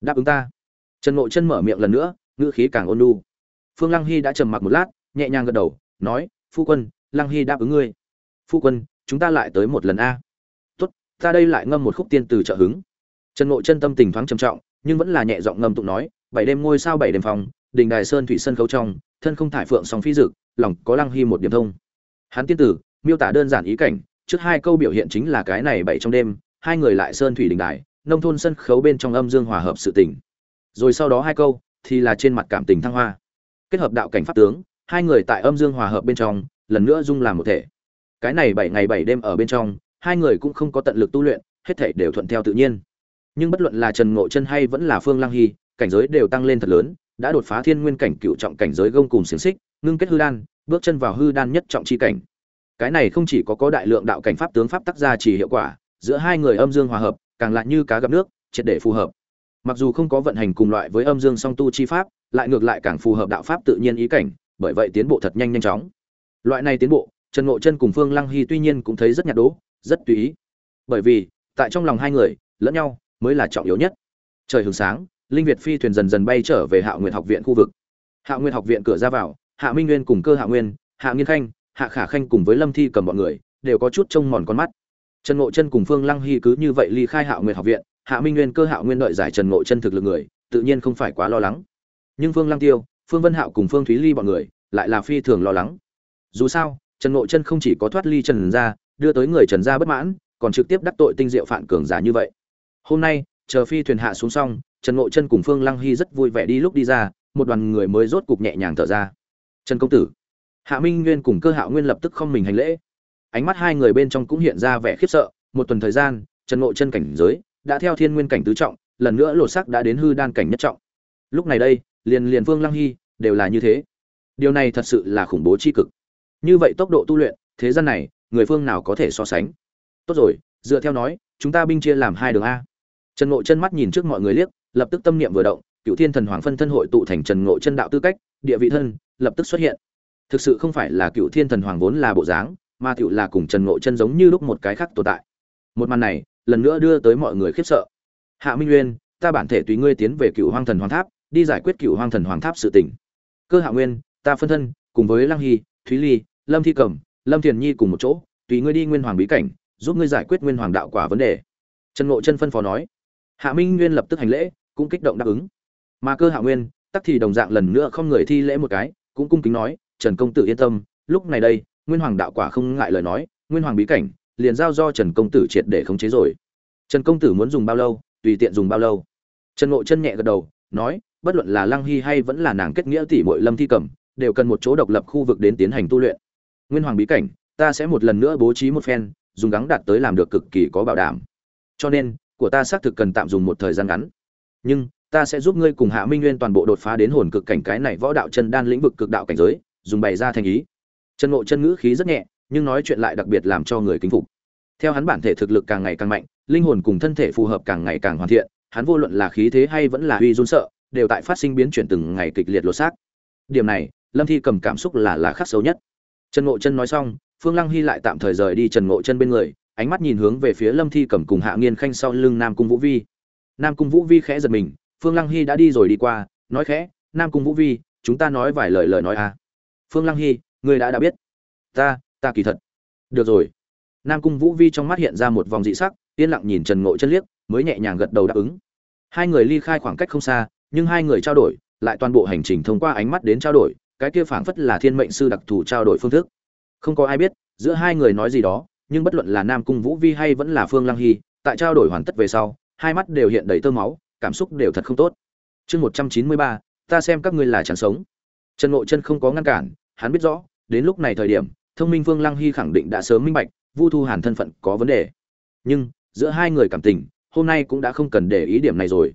Đáp ứng ta. Trần ngộ chân mở miệng lần nữa, ngữ khí càng ôn lu phương lăng hy đã trầm mặc một lát, nhẹ nhàng gật đầu, nói, phu quân lăng hy đáp ứng ngươi. Phu quân, chúng ta lại tới một lần a ta đây lại ngâm một khúc tiên từ trợ hứng. Trần ngộ chân tâm tình thoáng trầm trọng, nhưng vẫn là nhẹ giọng ngâm tụng nói, bảy đêm ngôi sao bảy đêm phòng, đình đài sơn thủy sân khấu trong, thân không thải phượng song phi dực, lòng có lăng hy một điểm thông. Hắn tiên tử, miêu tả đơn giản ý cảnh, trước hai câu biểu hiện chính là cái này bảy trong đêm, hai người lại sơn thủy đình đài, nông thôn sân khấu bên trong âm dương hòa hợp sự tình. Rồi sau đó hai câu, thì là trên mặt cảm tình thăng hoa. Kết hợp đạo cảnh pháp tướng, hai người tại âm dương hòa hợp bên trong, lần nữa dung làm một thể. Cái này bảy ngày bảy đêm ở bên trong hai người cũng không có tận lực tu luyện, hết thảy đều thuận theo tự nhiên. Nhưng bất luận là trần ngộ chân hay vẫn là phương lang hy, cảnh giới đều tăng lên thật lớn, đã đột phá thiên nguyên cảnh cựu trọng cảnh giới gông cùng xiềng xích, ngưng kết hư đan, bước chân vào hư đan nhất trọng chi cảnh. Cái này không chỉ có có đại lượng đạo cảnh pháp tướng pháp tác ra chỉ hiệu quả, giữa hai người âm dương hòa hợp, càng lại như cá gặp nước, triệt để phù hợp. Mặc dù không có vận hành cùng loại với âm dương song tu chi pháp, lại ngược lại càng phù hợp đạo pháp tự nhiên ý cảnh, bởi vậy tiến bộ thật nhanh nhanh chóng. Loại này tiến bộ, trần ngộ chân cùng phương lăng hy tuy nhiên cũng thấy rất nhạt đố rất tùy ý. Bởi vì, tại trong lòng hai người, lẫn nhau mới là trọng yếu nhất. Trời hướng sáng, linh việt phi thuyền dần dần bay trở về hạ nguyện học viện khu vực. Hạ nguyện học viện cửa ra vào, hạ minh nguyên cùng cơ hạ nguyên, hạ nghiên khanh, hạ khả khanh cùng với lâm thi cầm bọn người đều có chút trông mòn con mắt. Trần ngộ chân cùng phương lăng hy cứ như vậy ly khai hạ nguyện học viện, hạ minh nguyên, cơ hạ nguyên đợi giải trần ngộ chân thực lực người, tự nhiên không phải quá lo lắng. Nhưng phương lăng tiêu, phương vân hạo cùng phương thúy ly bọn người lại là phi thường lo lắng. Dù sao, trần ngộ chân không chỉ có thoát ly trần gia đưa tới người trần gia bất mãn, còn trực tiếp đắc tội tinh diệu phản cường giả như vậy. Hôm nay, chờ phi thuyền hạ xuống xong, trần ngộ chân cùng phương lăng hy rất vui vẻ đi lúc đi ra, một đoàn người mới rốt cục nhẹ nhàng thở ra. Trần công tử, hạ minh nguyên cùng cơ hạo nguyên lập tức không mình hành lễ. Ánh mắt hai người bên trong cũng hiện ra vẻ khiếp sợ, một tuần thời gian, trần ngộ chân cảnh giới đã theo thiên nguyên cảnh tứ trọng, lần nữa lột sắc đã đến hư đan cảnh nhất trọng. Lúc này đây, liền liền vương lăng hy đều là như thế. Điều này thật sự là khủng bố c h i cực. Như vậy tốc độ tu luyện, thế gian này người phương nào có thể so sánh. Tốt rồi, dựa theo nói, chúng ta binh chia làm hai đường a. Trần ngộ chân mắt nhìn trước mọi người liếc, lập tức tâm niệm vừa động cựu thiên thần hoàng phân thân hội tụ thành trần ngộ chân đạo tư cách, địa vị thân, lập tức xuất hiện. Thực sự không phải là cựu thiên thần hoàng vốn là bộ dáng, mà cựu là cùng trần ngộ chân giống như lúc một cái khác tồn tại. Một màn này, lần nữa đưa tới mọi người khiếp sợ. Hạ minh nguyên ta bản thể tùy ngươi tiến về cựu hoang thần hoàng tháp, đi giải quyết cựu hoang thần hoàng tháp sự tình. Cơ hạ nguyên, ta phân thân, cùng với lăng hy, thúy ly, lâm thi cẩm lâm thiền nhi cùng một chỗ, tùy ngươi đi nguyên hoàng bí cảnh, giúp ngươi giải quyết nguyên hoàng đạo quả vấn đề. Trần ngộ chân phân phó nói. Hạ minh nguyên lập tức hành lễ, cũng kích động đáp ứng. Mà cơ hạ nguyên, tắc thì đồng dạng lần nữa không người thi lễ một cái, cũng cung kính nói, trần công tử yên tâm, lúc này đây, nguyên hoàng đạo quả không ngại lời nói, nguyên hoàng bí cảnh, liền giao do trần công tử triệt để khống chế rồi. Trần công tử muốn dùng bao lâu, tùy tiện dùng bao lâu? Trần ngộ chân nhẹ gật đầu, nói, bất luận là lăng hy hay vẫn là nàng kết nghĩa tỷ muội lâm thi cẩm, đều cần một chỗ độc lập khu vực đến tiến hành tu luyện nguyên hoàng bí cảnh, ta sẽ một lần nữa bố trí một phen, dùng gắng đạt tới làm được cực kỳ có bảo đảm. Cho nên, của ta xác thực cần tạm dùng một thời gian ngắn. Nhưng, ta sẽ giúp ngươi cùng hạ minh nguyên toàn bộ đột phá đến hồn cực cảnh cái này võ đạo chân đan lĩnh vực cực đạo cảnh giới, dùng bày ra thành ý. Chân ngộ chân ngữ khí rất nhẹ, nhưng nói chuyện lại đặc biệt làm cho người kính phục. Theo hắn bản thể thực lực càng ngày càng mạnh, linh hồn cùng thân thể phù hợp càng ngày càng hoàn thiện, hắn vô luận là khí thế hay vẫn là uy run sợ, đều tại phát sinh biến chuyển từng ngày kịch liệt lột xác. Điểm này, lâm thi cầm cảm xúc là là khắc xấu nhất trần ngộ chân nói xong, phương lăng hy lại tạm thời rời đi trần ngộ chân bên người, ánh mắt nhìn hướng về phía lâm thi cẩm cùng hạ nghiên khanh sau lưng nam cung vũ vi. Nam cung vũ vi khẽ giật mình, phương lăng hy đã đi rồi đi qua, nói khẽ, nam cung vũ vi, chúng ta nói vài lời lời nói à. Phương lăng hy người đã đã biết. Ta ta kỳ thật. Được rồi. Nam cung vũ vi trong mắt hiện ra một vòng dị sắc, yên lặng nhìn trần ngộ chân liếc, mới nhẹ nhàng gật đầu đáp ứng. Hai người ly khai khoảng cách không xa, nhưng hai người trao đổi, lại toàn bộ hành trình thông qua ánh mắt đến trao đổi cái kia phảng phất là thiên mệnh sư đặc thù trao đổi phương thức. Không có ai biết, giữa hai người nói gì đó, nhưng bất luận là nam cung vũ vi hay vẫn là phương lăng hy, tại trao đổi hoàn tất về sau, hai mắt đều hiện đầy tơ máu, cảm xúc đều thật không tốt. Chương một trăm chín mươi ba, ta xem các ngươi là chẳng sống. Trần ngộ chân không có ngăn cản, hắn biết rõ, đến lúc này thời điểm, thông minh phương lăng hy khẳng định đã sớm minh bạch, vu thu hàn thân phận có vấn đề. Nhưng, giữa hai người cảm tình, hôm nay cũng đã không cần để ý điểm này rồi.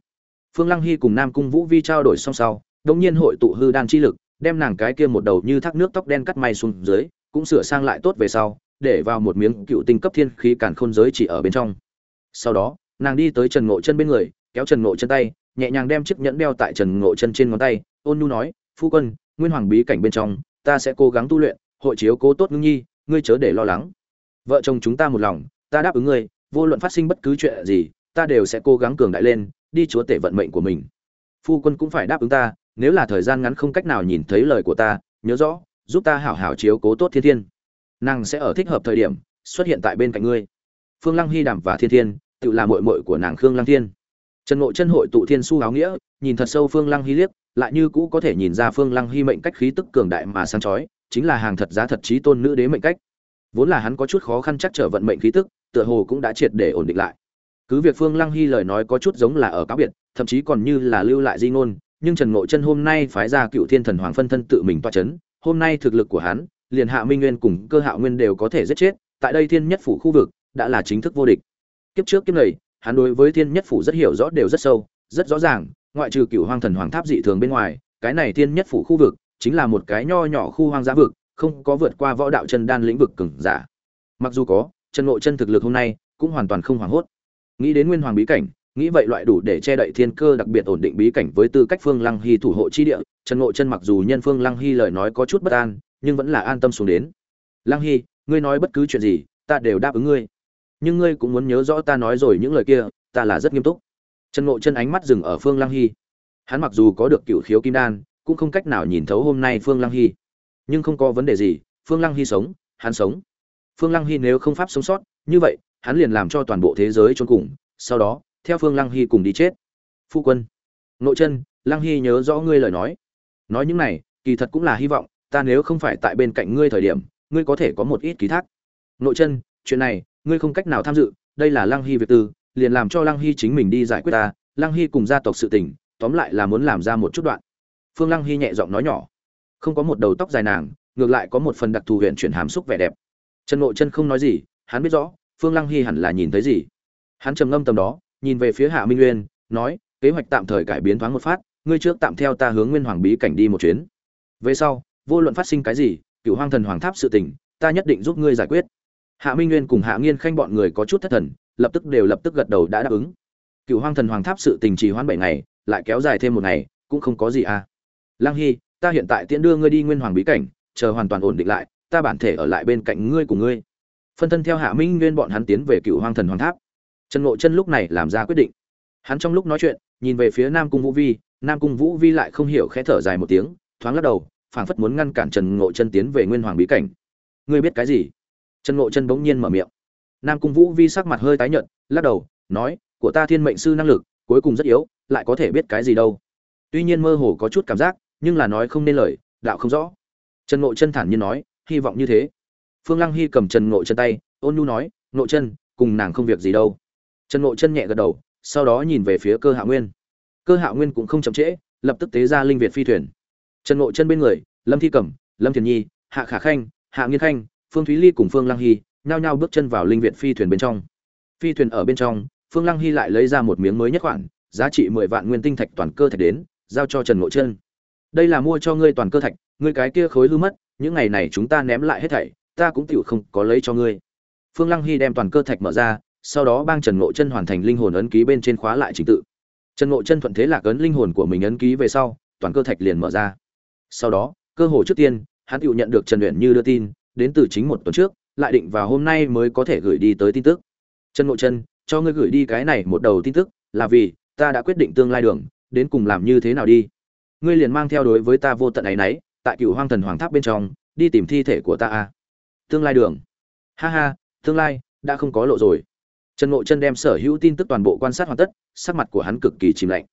Phương lăng hy cùng nam cung vũ vi trao đổi xong sau đống nhiên hội tụ hư đan chi lực đem nàng cái kia một đầu như thác nước tóc đen cắt may xuống dưới, cũng sửa sang lại tốt về sau, để vào một miếng cựu tinh cấp thiên khí càn khôn giới chỉ ở bên trong. Sau đó, nàng đi tới trần ngộ chân bên người, kéo trần ngộ chân tay, nhẹ nhàng đem chiếc nhẫn đeo tại trần ngộ chân trên ngón tay, ôn nhu nói, phu quân, nguyên hoàng bí cảnh bên trong, ta sẽ cố gắng tu luyện, hội chiếu cố tốt ngưng nhi, ngươi chớ để lo lắng. Vợ chồng chúng ta một lòng, ta đáp ứng ngươi, vô luận phát sinh bất cứ chuyện gì, ta đều sẽ cố gắng cường đại lên, đi chúa tể vận mệnh của mình. Phu quân cũng phải đáp ứng ta nếu là thời gian ngắn không cách nào nhìn thấy lời của ta, nhớ rõ, giúp ta hảo hảo chiếu cố tốt thiên thiên. Nàng sẽ ở thích hợp thời điểm, xuất hiện tại bên cạnh ngươi. Phương lăng hy đàm và thiên thiên, tự là mội mội của nàng khương lăng thiên. Trần ngộ chân hội tụ thiên su áo nghĩa, nhìn thật sâu phương lăng hy liếc, lại như cũ có thể nhìn ra phương lăng hy mệnh cách khí tức cường đại mà sáng chói, chính là hàng thật giá thật trí tôn nữ đế mệnh cách. Vốn là hắn có chút khó khăn chắc trở vận mệnh khí tức, tựa hồ cũng đã triệt để ổn định lại. Cứ việc phương lăng hy lời nói có chút giống là ở cáo biệt, thậm chí còn như là lưu lại di ngôn nhưng trần ngộ chân hôm nay phái ra cựu thiên thần hoàng phân thân tự mình tọa chấn, hôm nay thực lực của hắn liền hạ minh nguyên cùng cơ hạo nguyên đều có thể giết chết tại đây thiên nhất phủ khu vực đã là chính thức vô địch. Kiếp trước kiếp này hắn đối với thiên nhất phủ rất hiểu rõ đều rất sâu rất rõ ràng ngoại trừ cựu hoang thần hoàng tháp dị thường bên ngoài cái này thiên nhất phủ khu vực chính là một cái nho nhỏ khu hoang dã vực không có vượt qua võ đạo chân đan lĩnh vực cường giả. Mặc dù có trần ngộ chân thực lực hôm nay cũng hoàn toàn không hoảng hốt. Nghĩ đến nguyên hoàng bí cảnh nghĩ vậy loại đủ để che đậy thiên cơ đặc biệt ổn định bí cảnh với tư cách phương lăng hy thủ hộ chi địa, trần ngộ chân mặc dù nhân phương lăng hy lời nói có chút bất an, nhưng vẫn là an tâm xuống đến. Lăng hy, ngươi nói bất cứ chuyện gì, ta đều đáp ứng ngươi. Nhưng ngươi cũng muốn nhớ rõ ta nói rồi những lời kia, ta là rất nghiêm túc. Trần ngộ chân ánh mắt dừng ở phương lăng hy. Hắn mặc dù có được cựu khiếu kim đan, cũng không cách nào nhìn thấu hôm nay phương lăng hy. Nhưng không có vấn đề gì, phương lăng hy sống, hắn sống. Phương lăng hy nếu không pháp sống sót, như vậy, hắn liền làm cho toàn bộ thế giới trốn cùng, sau đó theo phương lăng hy cùng đi chết. Phu quân. Nội chân, lăng hy nhớ rõ ngươi lời nói. Nói những này, kỳ thật cũng là hy vọng, ta nếu không phải tại bên cạnh ngươi thời điểm, ngươi có thể có một ít ký thác. Nội chân, chuyện này, ngươi không cách nào tham dự, đây là lăng hy việc tư, liền làm cho lăng hy chính mình đi giải quyết ta. Lăng hy cùng gia tộc sự tình, tóm lại là muốn làm ra một chút đoạn. Phương lăng hy nhẹ giọng nói nhỏ. Không có một đầu tóc dài nàng, ngược lại có một phần đặc thù huyện chuyển hàm xúc vẻ đẹp. Trần nội chân không nói gì, hắn biết rõ, phương lăng hy hẳn là nhìn thấy gì. Hắn trầm ngâm tầm đó nhìn về phía hạ minh nguyên nói, kế hoạch tạm thời cải biến thoáng một phát, ngươi trước tạm theo ta hướng nguyên hoàng bí cảnh đi một chuyến. Về sau, vô luận phát sinh cái gì cựu hoang thần hoàng tháp sự tình, ta nhất định giúp ngươi giải quyết. Hạ minh nguyên cùng hạ nghiên khanh bọn người có chút thất thần, lập tức đều lập tức gật đầu đã đáp ứng. Cựu hoang thần hoàng tháp sự tình trì hoãn bảy ngày, lại kéo dài thêm một ngày, cũng không có gì à. Lang hy, ta hiện tại tiễn đưa ngươi đi nguyên hoàng bí cảnh, chờ hoàn toàn ổn định lại, ta bản thể ở lại bên cạnh ngươi của ngươi. Phân thân theo hạ minh nguyên bọn hắn tiến về cựu hoang thần hoàng tháp trần ngộ chân lúc này làm ra quyết định. Hắn trong lúc nói chuyện, nhìn về phía nam cung vũ vi, nam cung vũ vi lại không hiểu khẽ thở dài một tiếng, thoáng lắc đầu, phảng phất muốn ngăn cản trần ngộ chân tiến về nguyên hoàng bí cảnh. Ngươi biết cái gì? Trần ngộ chân bỗng nhiên mở miệng. Nam cung vũ vi sắc mặt hơi tái nhợt, lắc đầu, nói, của ta thiên mệnh sư năng lực, cuối cùng rất yếu, lại có thể biết cái gì đâu. Tuy nhiên mơ hồ có chút cảm giác, nhưng là nói không nên lời, đạo không rõ. Trần ngộ chân thản nhiên nói, hy vọng như thế. Phương lăng hy cầm trần ngộ chân tay, ôn nhu nói, ngộ chân, cùng nàng không việc gì đâu trần ngộ chân nhẹ gật đầu, sau đó nhìn về phía cơ hạ nguyên. Cơ hạ nguyên cũng không chậm trễ, lập tức tế ra linh việt phi thuyền. Trần ngộ chân bên người, lâm thi cẩm, lâm thiền nhi, hạ khả khanh, hạ nghiên khanh, phương thúy ly cùng phương lăng hy nhao nhao bước chân vào linh việt phi thuyền bên trong. Phi thuyền ở bên trong, phương lăng hy lại lấy ra một miếng mới nhất khoản, giá trị mười vạn nguyên tinh thạch toàn cơ thạch đến, giao cho trần ngộ chân. Đây là mua cho ngươi toàn cơ thạch, ngươi cái kia khối hư mất, những ngày này chúng ta ném lại hết thảy, ta cũng tựu không có lấy cho ngươi. Phương lăng hy đem toàn cơ thạch mở ra sau đó bang trần ngộ chân hoàn thành linh hồn ấn ký bên trên khóa lại trình tự. Trần ngộ chân thuận thế lạc ấn linh hồn của mình ấn ký về sau, toàn cơ thạch liền mở ra. Sau đó, cơ hồ trước tiên, hắn tựu nhận được trần luyện như đưa tin, đến từ chính một tuần trước, lại định vào hôm nay mới có thể gửi đi tới tin tức. Trần ngộ chân, cho ngươi gửi đi cái này một đầu tin tức, là vì, ta đã quyết định tương lai đường, đến cùng làm như thế nào đi. Ngươi liền mang theo đối với ta vô tận ấy nấy, tại cửu hoang thần hoàng tháp bên trong, đi tìm thi thể của ta a tương lai đường. Ha ha, tương lai, đã không có lộ rồi trần ngộ chân đem sở hữu tin tức toàn bộ quan sát hoàn tất, sắc mặt của hắn cực kỳ chìm lạnh.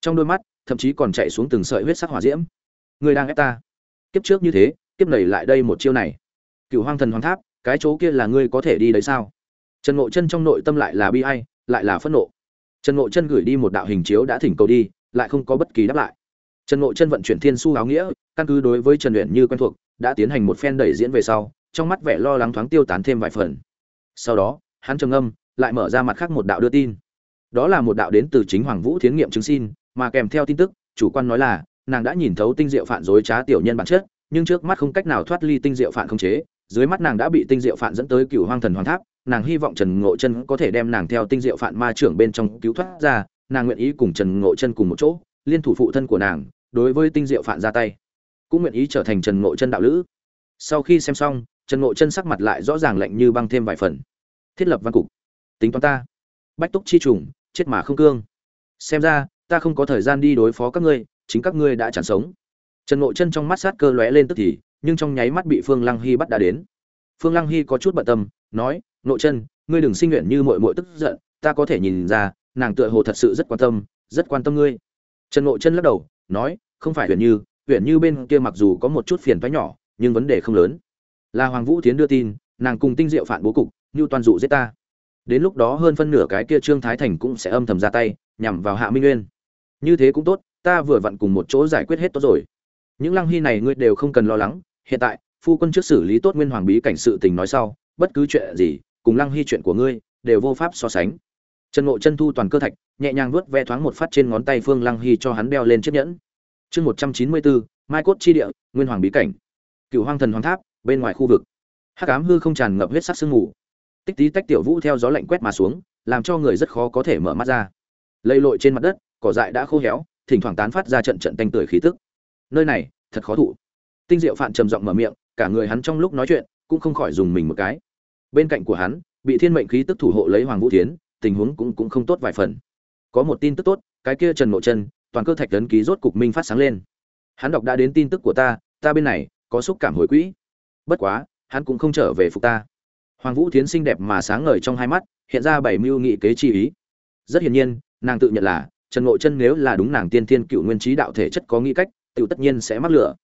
Trong đôi mắt, thậm chí còn chạy xuống từng sợi huyết sắc hỏa diễm. Ngươi đang ép ta. Kiếp trước như thế, kiếp này lại đây một chiêu này. Cựu hoang thần hoàng tháp, cái chỗ kia là ngươi có thể đi đấy sao? Trần ngộ chân trong nội tâm lại là bi ai, lại là phẫn nộ. Trần ngộ chân gửi đi một đạo hình chiếu đã thỉnh cầu đi, lại không có bất kỳ đáp lại. Trần ngộ chân vận chuyển thiên su áo nghĩa, căn cứ đối với trần luyện như quen thuộc, đã tiến hành một phen đẩy diễn về sau, trong mắt vẻ lo lắng thoáng tiêu tán thêm vài phần. Sau đó, hắn trầm ngâm lại mở ra mặt khác một đạo đưa tin. Đó là một đạo đến từ chính hoàng vũ thiến nghiệm chứng xin, mà kèm theo tin tức, chủ quan nói là, nàng đã nhìn thấu tinh diệu phản dối trá tiểu nhân bản chất, nhưng trước mắt không cách nào thoát ly tinh diệu phản không chế, dưới mắt nàng đã bị tinh diệu phản dẫn tới cựu hoang thần hoàng tháp, nàng hy vọng trần ngộ chân có thể đem nàng theo tinh diệu phản ma trưởng bên trong cứu thoát ra, nàng nguyện ý cùng trần ngộ chân cùng một chỗ, liên thủ phụ thân của nàng, đối với tinh diệu phản ra tay, cũng nguyện ý trở thành trần ngộ chân đạo lữ. Sau khi xem xong, trần ngộ chân sắc mặt lại rõ ràng lạnh như băng thêm vài phần. Thiết lập văn cục tính toán ta. Bách túc chi trùng, chết mà không cương. Xem ra, ta không có thời gian đi đối phó các ngươi, chính các ngươi đã chẳng sống. Trần ngộ chân trong mắt sát cơ lóe lên tức thì, nhưng trong nháy mắt bị phương lăng hy bắt đã đến. Phương lăng hy có chút bận tâm, nói, ngộ chân, ngươi đừng sinh nguyện như mội mội tức giận, ta có thể nhìn ra, nàng tựa hồ thật sự rất quan tâm, rất quan tâm ngươi. Trần ngộ chân lắc đầu, nói, không phải huyền như huyền như bên kia mặc dù có một chút phiền toái nhỏ, nhưng vấn đề không lớn. Là hoàng vũ tiến đưa tin, nàng cùng tinh diệu phản bố cục như toàn dụ giết ta đến lúc đó hơn phân nửa cái kia trương thái thành cũng sẽ âm thầm ra tay, nhằm vào hạ minh nguyên. Như thế cũng tốt, ta vừa vặn cùng một chỗ giải quyết hết tốt rồi. Những lăng hy này ngươi đều không cần lo lắng, hiện tại, phu quân trước xử lý tốt nguyên hoàng bí cảnh sự tình nói sau, bất cứ chuyện gì, cùng lăng hy chuyện của ngươi, đều vô pháp so sánh. Trần ngộ chân thu toàn cơ thạch, nhẹ nhàng vuốt ve thoáng một phát trên ngón tay phương lăng hy cho hắn đeo lên chiếc nhẫn. Chương một trăm chín mươi bốn, mai cốt chi địa, nguyên hoàng bí cảnh. Cựu hoang thần hoàng tháp, bên ngoài khu vực. Hắc ám hư không tràn ngập huyết sắc sương mù tích tí tách tiểu vũ theo gió lạnh quét mà xuống, làm cho người rất khó có thể mở mắt ra. Lây lội trên mặt đất, cỏ dại đã khô héo, thỉnh thoảng tán phát ra trận trận tanh tưởi khí tức. Nơi này, thật khó thụ. Tinh diệu phạn trầm giọng mở miệng, cả người hắn trong lúc nói chuyện, cũng không khỏi dùng mình một cái. Bên cạnh của hắn, bị thiên mệnh khí tức thủ hộ lấy hoàng vũ tiến tình huống cũng cũng không tốt vài phần. Có một tin tức tốt, cái kia trần ngộ chân toàn cơ thạch tấn ký rốt cục minh phát sáng lên. Hắn đọc đã đến tin tức của ta ta bên này, có xúc cảm hồi quỹ. Bất quá, hắn cũng không trở về phục ta hoàng vũ tiến xinh đẹp mà sáng ngời trong hai mắt, hiện ra bảy mưu nghị kế chi ý. Rất hiển nhiên, nàng tự nhận là, trần ngộ chân nếu là đúng nàng tiên thiên cựu nguyên trí đạo thể chất có nghĩ cách, tiểu tất nhiên sẽ mắc lửa.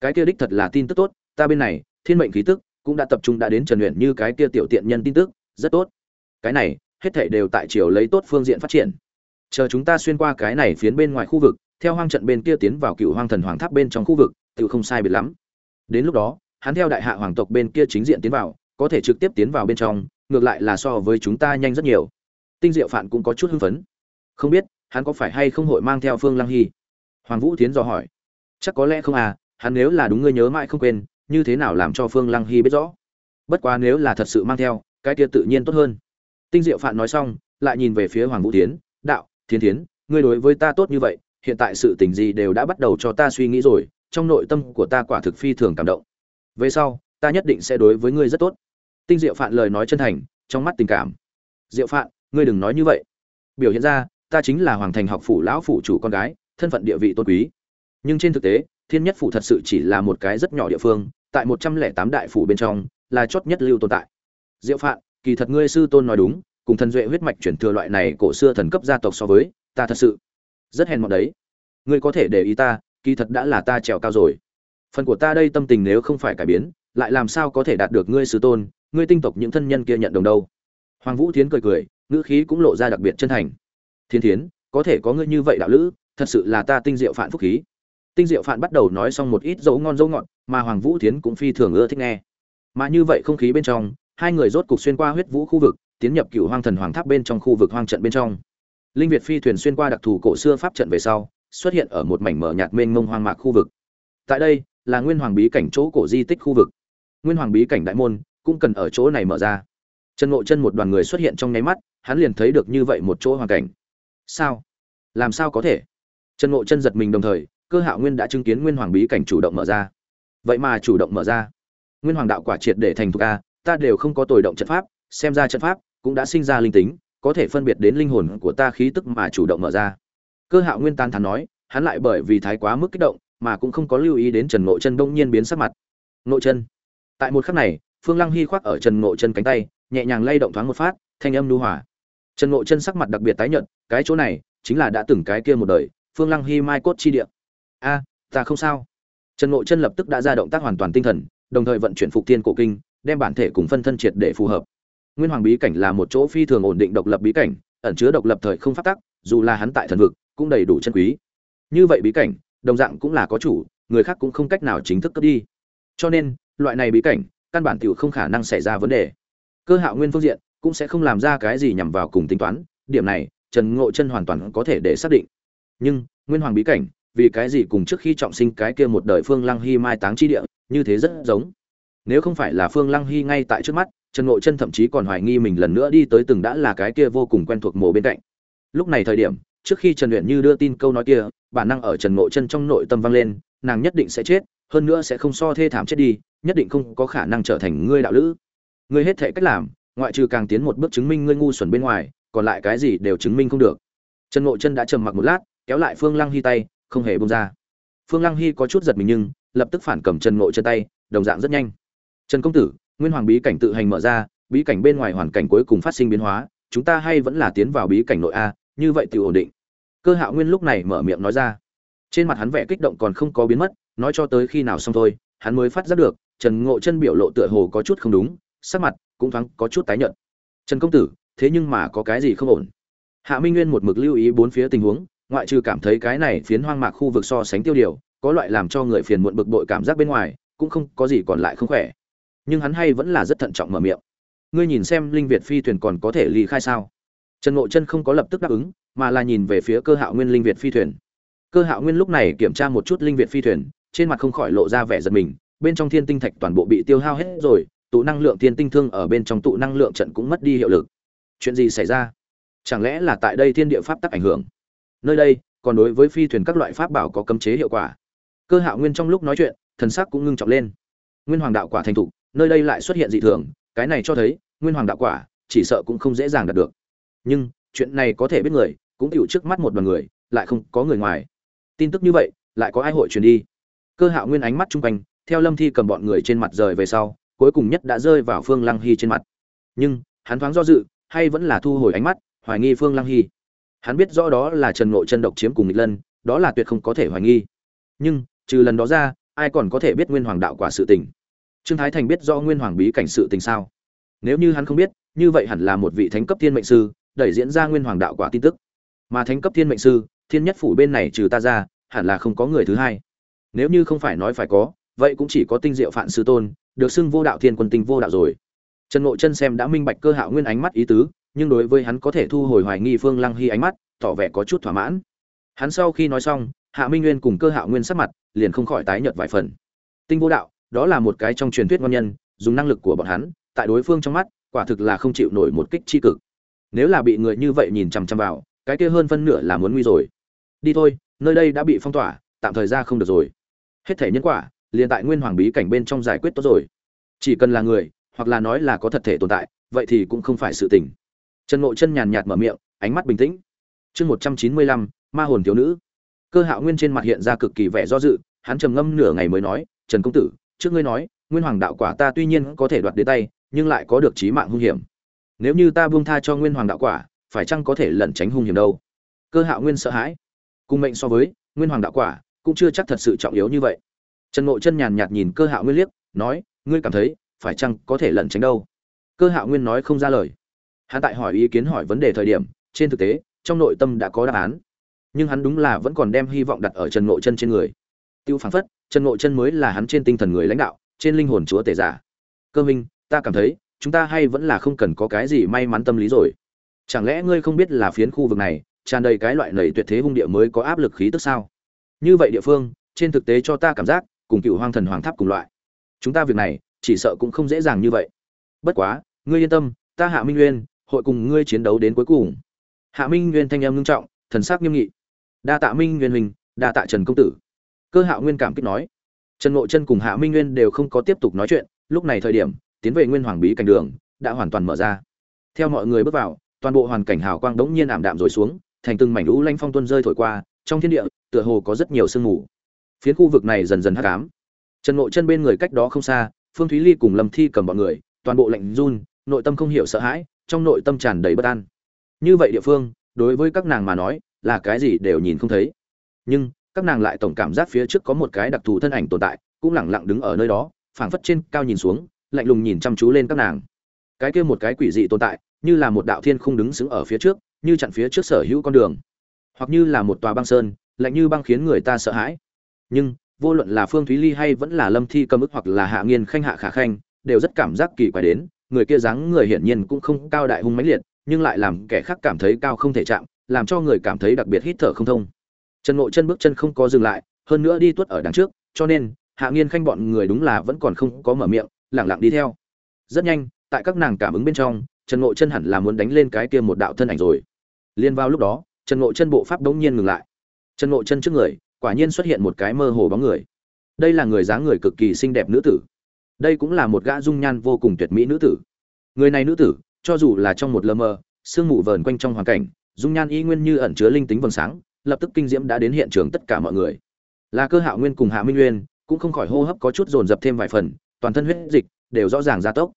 Cái kia đích thật là tin tức tốt, ta bên này, thiên mệnh khí tức cũng đã tập trung đã đến trần luyện như cái kia tiểu tiện nhân tin tức, rất tốt. Cái này, hết thảy đều tại chiều lấy tốt phương diện phát triển. Chờ chúng ta xuyên qua cái này phiến bên ngoài khu vực, theo hoang trận bên kia tiến vào cựu hoang thần hoàng tháp bên trong khu vực, tiểu không sai biệt lắm. Đến lúc đó, hắn theo đại hạ hoàng tộc bên kia chính diện tiến vào có thể trực tiếp tiến vào bên trong, ngược lại là so với chúng ta nhanh rất nhiều. Tinh diệu phạn cũng có chút hưng phấn. Không biết, hắn có phải hay không hội mang theo phương lăng hy? Hoàng vũ tiến dò hỏi. Chắc có lẽ không à hắn nếu là đúng ngươi nhớ mãi không quên, như thế nào làm cho phương lăng hy biết rõ? Bất quá nếu là thật sự mang theo, cái kia tự nhiên tốt hơn. Tinh diệu phạn nói xong, lại nhìn về phía hoàng vũ tiến đạo thiên thiến, ngươi đối với ta tốt như vậy, hiện tại sự tình gì đều đã bắt đầu cho ta suy nghĩ rồi, trong nội tâm của ta quả thực phi thường cảm động. Về sau ta nhất định sẽ đối với ngươi rất tốt. Tinh diệu phạn lời nói chân thành, trong mắt tình cảm. Diệu phạn, ngươi đừng nói như vậy. Biểu hiện ra, ta chính là hoàng thành học phủ lão phủ chủ con gái, thân phận địa vị tôn quý. Nhưng trên thực tế, thiên nhất phủ thật sự chỉ là một cái rất nhỏ địa phương, tại một trăm lẻ tám đại phủ bên trong, là chót nhất lưu tồn tại. Diệu phạn, kỳ thật ngươi sư tôn nói đúng, cùng thần duệ huyết mạch chuyển thừa loại này cổ xưa thần cấp gia tộc so với, ta thật sự rất hèn mọn đấy. Ngươi có thể để ý ta, kỳ thật đã là ta trèo cao rồi. Phần của ta đây tâm tình nếu không phải cải biến lại làm sao có thể đạt được ngươi sư tôn, ngươi tinh tộc những thân nhân kia nhận đồng đâu? Hoàng vũ thiến cười cười, ngữ khí cũng lộ ra đặc biệt chân thành. Thiên thiến, có thể có ngươi như vậy đạo lữ, thật sự là ta tinh diệu phản phúc khí. Tinh diệu phản bắt đầu nói xong một ít dấu ngon dấu ngọt, mà hoàng vũ thiến cũng phi thường ưa thích nghe. Mà như vậy không khí bên trong, hai người rốt cục xuyên qua huyết vũ khu vực, tiến nhập cựu hoang thần hoàng tháp bên trong khu vực hoang trận bên trong. Linh việt phi thuyền xuyên qua đặc thù cổ xưa pháp trận về sau, xuất hiện ở một mảnh mở nhạt mênh mông hoang mạc khu vực. Tại đây, là nguyên hoàng bí cảnh chỗ cổ di tích khu vực nguyên hoàng bí cảnh đại môn cũng cần ở chỗ này mở ra. Trần ngộ chân một đoàn người xuất hiện trong nháy mắt, hắn liền thấy được như vậy một chỗ hoàn cảnh. Sao? Làm sao có thể? Trần ngộ chân giật mình đồng thời, cơ hạo nguyên đã chứng kiến nguyên hoàng bí cảnh chủ động mở ra. Vậy mà chủ động mở ra. Nguyên hoàng đạo quả triệt để thành thục a, ta đều không có tồi động trận pháp, xem ra trận pháp cũng đã sinh ra linh tính, có thể phân biệt đến linh hồn của ta khí tức mà chủ động mở ra. Cơ hạo nguyên tan thắn nói, hắn lại bởi vì thái quá mức kích động mà cũng không có lưu ý đến trần ngộ chân đông nhiên biến sắc mặt. Ngộ chân tại một khắc này, phương lăng hy khoác ở trần ngộ chân cánh tay, nhẹ nhàng lay động thoáng một phát, thanh âm nu hòa. Trần ngộ chân sắc mặt đặc biệt tái nhợt, cái chỗ này chính là đã từng cái kia một đời, phương lăng hy mai cốt chi địa. A, ta không sao. Trần ngộ chân lập tức đã ra động tác hoàn toàn tinh thần, đồng thời vận chuyển phục tiên cổ kinh, đem bản thể cùng phân thân triệt để phù hợp. Nguyên hoàng bí cảnh là một chỗ phi thường ổn định độc lập bí cảnh, ẩn chứa độc lập thời không phát tắc, dù là hắn tại thần vực, cũng đầy đủ chân quý. Như vậy bí cảnh, đồng dạng cũng là có chủ, người khác cũng không cách nào chính thức cướp đi. Cho nên loại này bí cảnh, căn bản tiểu không khả năng xảy ra vấn đề. Cơ hạo nguyên phương diện cũng sẽ không làm ra cái gì nhằm vào cùng tính toán, điểm này, trần ngộ chân hoàn toàn có thể để xác định. Nhưng, nguyên hoàng bí cảnh, vì cái gì cùng trước khi trọng sinh cái kia một đời phương lăng hy mai táng chi địa, như thế rất giống? Nếu không phải là phương lăng hy ngay tại trước mắt, trần ngộ chân thậm chí còn hoài nghi mình lần nữa đi tới từng đã là cái kia vô cùng quen thuộc mồ bên cạnh. Lúc này thời điểm, trước khi trần luyện như đưa tin câu nói kia, bản năng ở trần ngộ chân trong nội tâm vang lên, nàng nhất định sẽ chết, hơn nữa sẽ không so thê thảm chết đi nhất định không có khả năng trở thành ngươi đạo lữ. Ngươi hết thể cách làm, ngoại trừ càng tiến một bước chứng minh ngươi ngu xuẩn bên ngoài, còn lại cái gì đều chứng minh không được. Trần ngộ chân đã trầm mặc một lát, kéo lại phương lăng hy tay, không hề bông ra. Phương lăng hy có chút giật mình nhưng, lập tức phản cầm trần ngộ chân tay, đồng dạng rất nhanh. Trần công tử, nguyên hoàng bí cảnh tự hành mở ra, bí cảnh bên ngoài hoàn cảnh cuối cùng phát sinh biến hóa, chúng ta hay vẫn là tiến vào bí cảnh nội a, như vậy tự ổn định. Cơ hạo nguyên lúc này mở miệng nói ra. Trên mặt hắn vẻ kích động còn không có biến mất, nói cho tới khi nào xong thôi, hắn mới phát giác được trần ngộ chân biểu lộ tựa hồ có chút không đúng, sắc mặt cũng thoáng có chút tái nhợt. Trần công tử, thế nhưng mà có cái gì không ổn? Hạ minh nguyên một mực lưu ý bốn phía tình huống, ngoại trừ cảm thấy cái này phiến hoang mạc khu vực so sánh tiêu điều, có loại làm cho người phiền muộn bực bội cảm giác bên ngoài, cũng không có gì còn lại không khỏe. Nhưng hắn hay vẫn là rất thận trọng mở miệng. Ngươi nhìn xem linh việt phi thuyền còn có thể ly khai sao? Trần ngộ chân không có lập tức đáp ứng, mà là nhìn về phía cơ hạo nguyên linh việt phi thuyền. Cơ hạo nguyên lúc này kiểm tra một chút linh việt phi thuyền, trên mặt không khỏi lộ ra vẻ giật mình bên trong thiên tinh thạch toàn bộ bị tiêu hao hết rồi, tụ năng lượng thiên tinh thương ở bên trong tụ năng lượng trận cũng mất đi hiệu lực. Chuyện gì xảy ra? Chẳng lẽ là tại đây thiên địa pháp tắc ảnh hưởng? Nơi đây, còn đối với phi thuyền các loại pháp bảo có cấm chế hiệu quả. Cơ hạo nguyên trong lúc nói chuyện, thần sắc cũng ngưng trọng lên. Nguyên hoàng đạo quả thành thục, nơi đây lại xuất hiện dị thường, cái này cho thấy, nguyên hoàng đạo quả, chỉ sợ cũng không dễ dàng đạt được. Nhưng, chuyện này có thể biết người, cũng chịu trước mắt một đoàn người, lại không có người ngoài. Tin tức như vậy, lại có ai hội truyền đi? Cơ hạo nguyên ánh mắt chung quanh theo lâm thi cầm bọn người trên mặt rời về sau, cuối cùng nhất đã rơi vào phương lăng hy trên mặt. Nhưng, hắn thoáng do dự, hay vẫn là thu hồi ánh mắt, hoài nghi phương lăng hy. Hắn biết rõ đó là trần ngộ chân độc chiếm cùng nghịch lân, đó là tuyệt không có thể hoài nghi. Nhưng, trừ lần đó ra, ai còn có thể biết nguyên hoàng đạo quả sự tình? Trương thái thành biết rõ nguyên hoàng bí cảnh sự tình sao? Nếu như hắn không biết, như vậy hẳn là một vị thánh cấp thiên mệnh sư, đẩy diễn ra nguyên hoàng đạo quả tin tức. Mà thánh cấp thiên mệnh sư, thiên nhất phủ bên này trừ ta ra, hẳn là không có người thứ hai. Nếu như không phải nói phải có vậy cũng chỉ có tinh diệu phạn sư tôn, được xưng vô đạo thiên quân tinh vô đạo rồi. Trần ngộ chân xem đã minh bạch cơ hạo nguyên ánh mắt ý tứ, nhưng đối với hắn có thể thu hồi hoài nghi phương lăng hy ánh mắt, tỏ vẻ có chút thỏa mãn. Hắn sau khi nói xong, hạ minh nguyên cùng cơ hạo nguyên sắc mặt liền không khỏi tái nhợt vài phần. Tinh vô đạo, đó là một cái trong truyền thuyết ngon nhân, dùng năng lực của bọn hắn, tại đối phương trong mắt, quả thực là không chịu nổi một kích chi cực. Nếu là bị người như vậy nhìn chằm chằm vào, cái kia hơn phân nửa là muốn nguy rồi. Đi thôi, nơi đây đã bị phong tỏa, tạm thời ra không được rồi. Hết thể nhân quả liền tại nguyên hoàng bí cảnh bên trong giải quyết tốt rồi. Chỉ cần là người, hoặc là nói là có thật thể tồn tại, vậy thì cũng không phải sự tình. Trần ngộ chân nhàn nhạt mở miệng, ánh mắt bình tĩnh. Chương một trăm chín mươi lăm, ma hồn thiếu nữ. Cơ hạo nguyên trên mặt hiện ra cực kỳ vẻ do dự, hắn trầm ngâm nửa ngày mới nói, trần công tử, trước ngươi nói, nguyên hoàng đạo quả ta tuy nhiên có thể đoạt đến tay, nhưng lại có được trí mạng hung hiểm. Nếu như ta buông tha cho nguyên hoàng đạo quả, phải chăng có thể lẩn tránh hung hiểm đâu? Cơ hạo nguyên sợ hãi. Cùng mệnh so với, nguyên hoàng đạo quả cũng chưa chắc thật sự trọng yếu như vậy trần ngộ chân nhàn nhạt nhìn cơ hạo nguyên liếc, nói, ngươi cảm thấy, phải chăng có thể lẩn tránh đâu? Cơ hạo nguyên nói không ra lời. Hắn tại hỏi ý kiến hỏi vấn đề thời điểm, trên thực tế, trong nội tâm đã có đáp án. Nhưng hắn đúng là vẫn còn đem hy vọng đặt ở trần ngộ chân trên người. Tiêu phán phất, trần ngộ chân mới là hắn trên tinh thần người lãnh đạo, trên linh hồn chúa tể giả. Cơ minh ta cảm thấy, chúng ta hay vẫn là không cần có cái gì may mắn tâm lý rồi. Chẳng lẽ ngươi không biết là phiến khu vực này, tràn đầy cái loại lầy tuyệt thế hung địa mới có áp lực khí tức sao? Như vậy địa phương, trên thực tế cho ta cảm giác cùng cựu hoang thần hoàng tháp cùng loại. Chúng ta việc này, chỉ sợ cũng không dễ dàng như vậy. Bất quá, ngươi yên tâm, ta hạ minh nguyên hội cùng ngươi chiến đấu đến cuối cùng. Hạ minh nguyên thanh em ngưng trọng, thần sắc nghiêm nghị. Đa tạ minh nguyên hình đa tạ trần công tử. Cơ hạo nguyên cảm kích nói. Trần ngộ chân cùng hạ minh nguyên đều không có tiếp tục nói chuyện, lúc này thời điểm, tiến về nguyên hoàng bí cảnh đường, đã hoàn toàn mở ra. Theo mọi người bước vào, toàn bộ hoàn cảnh hào quang đống nhiên ảm đạm rồi xuống, thành từng mảnh lũ lanh phong tuân rơi thổi qua, trong thiên địa, tựa hồ có rất nhiều sương mù phiến khu vực này dần dần hắc ám. Trần ngộ chân bên người cách đó không xa, phương thúy ly cùng lâm thi cầm bọn người, toàn bộ lạnh run, nội tâm không hiểu sợ hãi, trong nội tâm tràn đầy bất an. Như vậy địa phương, đối với các nàng mà nói, là cái gì đều nhìn không thấy. Nhưng, các nàng lại tổng cảm giác phía trước có một cái đặc thù thân ảnh tồn tại, cũng lẳng lặng đứng ở nơi đó, phảng phất trên cao nhìn xuống, lạnh lùng nhìn chăm chú lên các nàng. Cái kia một cái quỷ dị tồn tại, như là một đạo thiên không đứng xứng ở phía trước, như chặn phía trước sở hữu con đường. Hoặc như là một tòa băng sơn, lạnh như băng khiến người ta sợ hãi nhưng vô luận là phương thúy ly hay vẫn là lâm thi cầm ức hoặc là hạ nghiên khanh, hạ khả khanh, đều rất cảm giác kỳ quái đến, người kia dáng người hiển nhiên cũng không cao đại hung mãnh liệt, nhưng lại làm kẻ khác cảm thấy cao không thể chạm, làm cho người cảm thấy đặc biệt hít thở không thông. Trần ngộ chân bước chân không có dừng lại, hơn nữa đi tuất ở đằng trước, cho nên hạ nghiên khanh bọn người đúng là vẫn còn không có mở miệng lẳng lặng đi theo. Rất nhanh, tại các nàng cảm ứng bên trong, trần ngộ chân hẳn là muốn đánh lên cái kia một đạo thân ảnh rồi. Liên vào lúc đó, trần ngộ chân bộ pháp đống nhiên ngừng lại. Trần ngộ chân trước người quả nhiên xuất hiện một cái mơ hồ bóng người. Đây là người dáng người cực kỳ xinh đẹp nữ tử. Đây cũng là một gã dung nhan vô cùng tuyệt mỹ nữ tử. Người này nữ tử, cho dù là trong một lơ mơ, sương mù vờn quanh trong hoàn cảnh, dung nhan y nguyên như ẩn chứa linh tính vầng sáng, lập tức kinh diễm đã đến hiện trường tất cả mọi người. Là cơ hạo nguyên cùng hạ minh nguyên, cũng không khỏi hô hấp có chút dồn dập thêm vài phần, toàn thân huyết dịch đều rõ ràng gia tốc.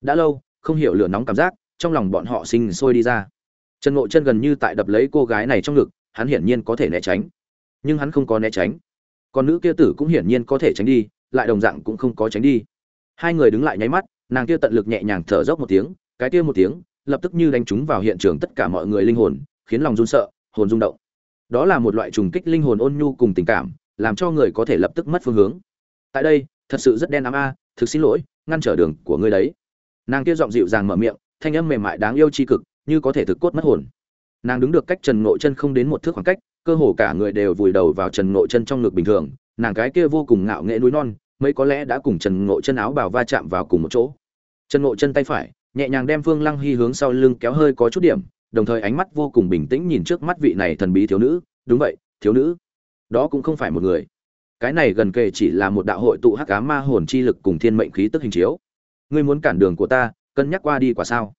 Đã lâu, không hiểu lửa nóng cảm giác, trong lòng bọn họ sinh sôi đi ra. Trần ngộ chân gần như tại đập lấy cô gái này trong ngực, hắn hiển nhiên có thể né tránh nhưng hắn không có né tránh. Còn nữ kia tử cũng hiển nhiên có thể tránh đi, lại đồng dạng cũng không có tránh đi. Hai người đứng lại nháy mắt, nàng kia tận lực nhẹ nhàng thở dốc một tiếng, cái kia một tiếng, lập tức như đánh trúng vào hiện trường tất cả mọi người linh hồn, khiến lòng run sợ, hồn rung động. Đó là một loại trùng kích linh hồn ôn nhu cùng tình cảm, làm cho người có thể lập tức mất phương hướng. Tại đây, thật sự rất đen ám a, thực xin lỗi, ngăn trở đường của ngươi đấy. Nàng kia giọng dịu dàng mở miệng, thanh âm mềm mại đáng yêu tri cực, như có thể thực cốt mất hồn. Nàng đứng được cách trần ngộ chân không đến một thước khoảng cách cơ hồ cả người đều vùi đầu vào trần ngộ chân trong ngực bình thường, nàng cái kia vô cùng ngạo nghệ núi non, mấy có lẽ đã cùng trần ngộ chân áo bào va chạm vào cùng một chỗ. Trần ngộ chân tay phải, nhẹ nhàng đem phương lăng hy hướng sau lưng kéo hơi có chút điểm, đồng thời ánh mắt vô cùng bình tĩnh nhìn trước mắt vị này thần bí thiếu nữ. Đúng vậy, thiếu nữ. Đó cũng không phải một người. Cái này gần kề chỉ là một đạo hội tụ hắc cá ma hồn chi lực cùng thiên mệnh khí tức hình chiếu. Ngươi muốn cản đường của ta, cân nhắc qua đi quả sao?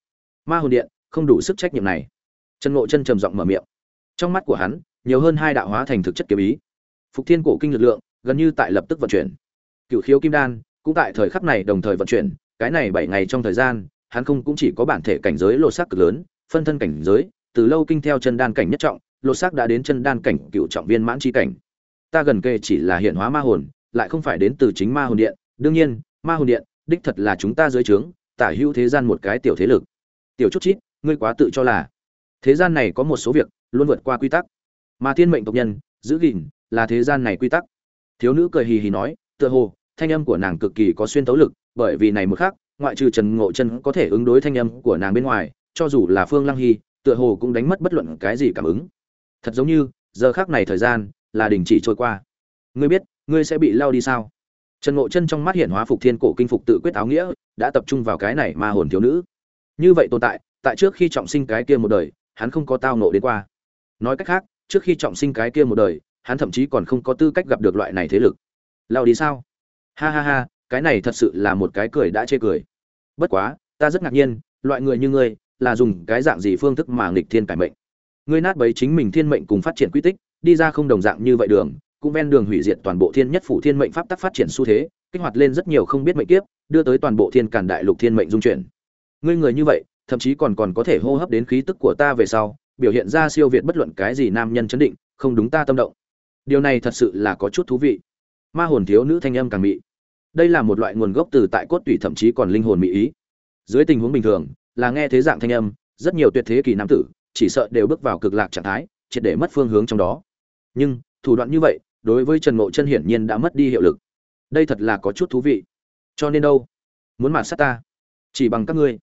Ma hồn điện, không đủ sức trách nhiệm này. Trần ngộ chân trầm giọng mở miệng. Trong mắt của hắn nhiều hơn hai đạo hóa thành thực chất kiếm ý. Phục thiên cổ kinh lực lượng, gần như tại lập tức vận chuyển. Cựu khiếu kim đan, cũng tại thời khắc này đồng thời vận chuyển, cái này bảy ngày trong thời gian, hắn không cũng chỉ có bản thể cảnh giới lột xác cực lớn, phân thân cảnh giới, từ lâu kinh theo chân đan cảnh nhất trọng, lột xác đã đến chân đan cảnh cựu trọng viên mãn chi cảnh. Ta gần kề chỉ là hiện hóa ma hồn, lại không phải đến từ chính ma hồn điện, đương nhiên, ma hồn điện, đích thật là chúng ta dưới trướng, tả hữu thế gian một cái tiểu thế lực. Tiểu chút chít, ngươi quá tự cho là. Thế gian này có một số việc, luôn vượt qua quy tắc mà thiên mệnh tộc nhân, giữ gìn là thế gian này quy tắc. Thiếu nữ cười hì hì nói, tựa hồ, thanh âm của nàng cực kỳ có xuyên tấu lực, bởi vì này một khác ngoại trừ trần ngộ chân có thể ứng đối thanh âm của nàng bên ngoài, cho dù là phương lăng hy, tựa hồ cũng đánh mất bất luận cái gì cảm ứng. Thật giống như, giờ khác này thời gian là đình chỉ trôi qua. Ngươi biết, ngươi sẽ bị lao đi sao? Trần ngộ chân trong mắt hiện hóa phục thiên cổ kinh phục tự quyết áo nghĩa, đã tập trung vào cái này ma hồn thiếu nữ. Như vậy tồn tại tại trước khi trọng sinh cái kia một đời, hắn không có tao nộ đến qua. Nói cách khác trước khi trọng sinh cái kia một đời, hắn thậm chí còn không có tư cách gặp được loại này thế lực. Lao đi sao? Ha ha ha, cái này thật sự là một cái cười đã chê cười. Bất quá, ta rất ngạc nhiên, loại người như ngươi, là dùng cái dạng gì phương thức mà nghịch thiên cải mệnh? Ngươi nát bấy chính mình thiên mệnh cùng phát triển quy tích, đi ra không đồng dạng như vậy đường, cũng ven đường hủy diệt toàn bộ thiên nhất phủ thiên mệnh pháp tắc phát triển xu thế, kích hoạt lên rất nhiều không biết mệnh kiếp, đưa tới toàn bộ thiên cản đại lục thiên mệnh dung chuyển. Ngươi người như vậy, thậm chí còn còn có thể hô hấp đến khí tức của ta về sau biểu hiện ra siêu việt bất luận cái gì nam nhân chấn định, không đúng ta tâm động. Điều này thật sự là có chút thú vị. Ma hồn thiếu nữ thanh âm càng mị. Đây là một loại nguồn gốc từ tại cốt tủy thậm chí còn linh hồn mị ý. Dưới tình huống bình thường, là nghe thế dạng thanh âm, rất nhiều tuyệt thế kỳ nam tử, chỉ sợ đều bước vào cực lạc trạng thái, triệt để mất phương hướng trong đó. Nhưng, thủ đoạn như vậy, đối với trần ngộ chân hiển nhiên đã mất đi hiệu lực. Đây thật là có chút thú vị. Cho nên đâu? Muốn mạt sát ta? Chỉ bằng các ngươi.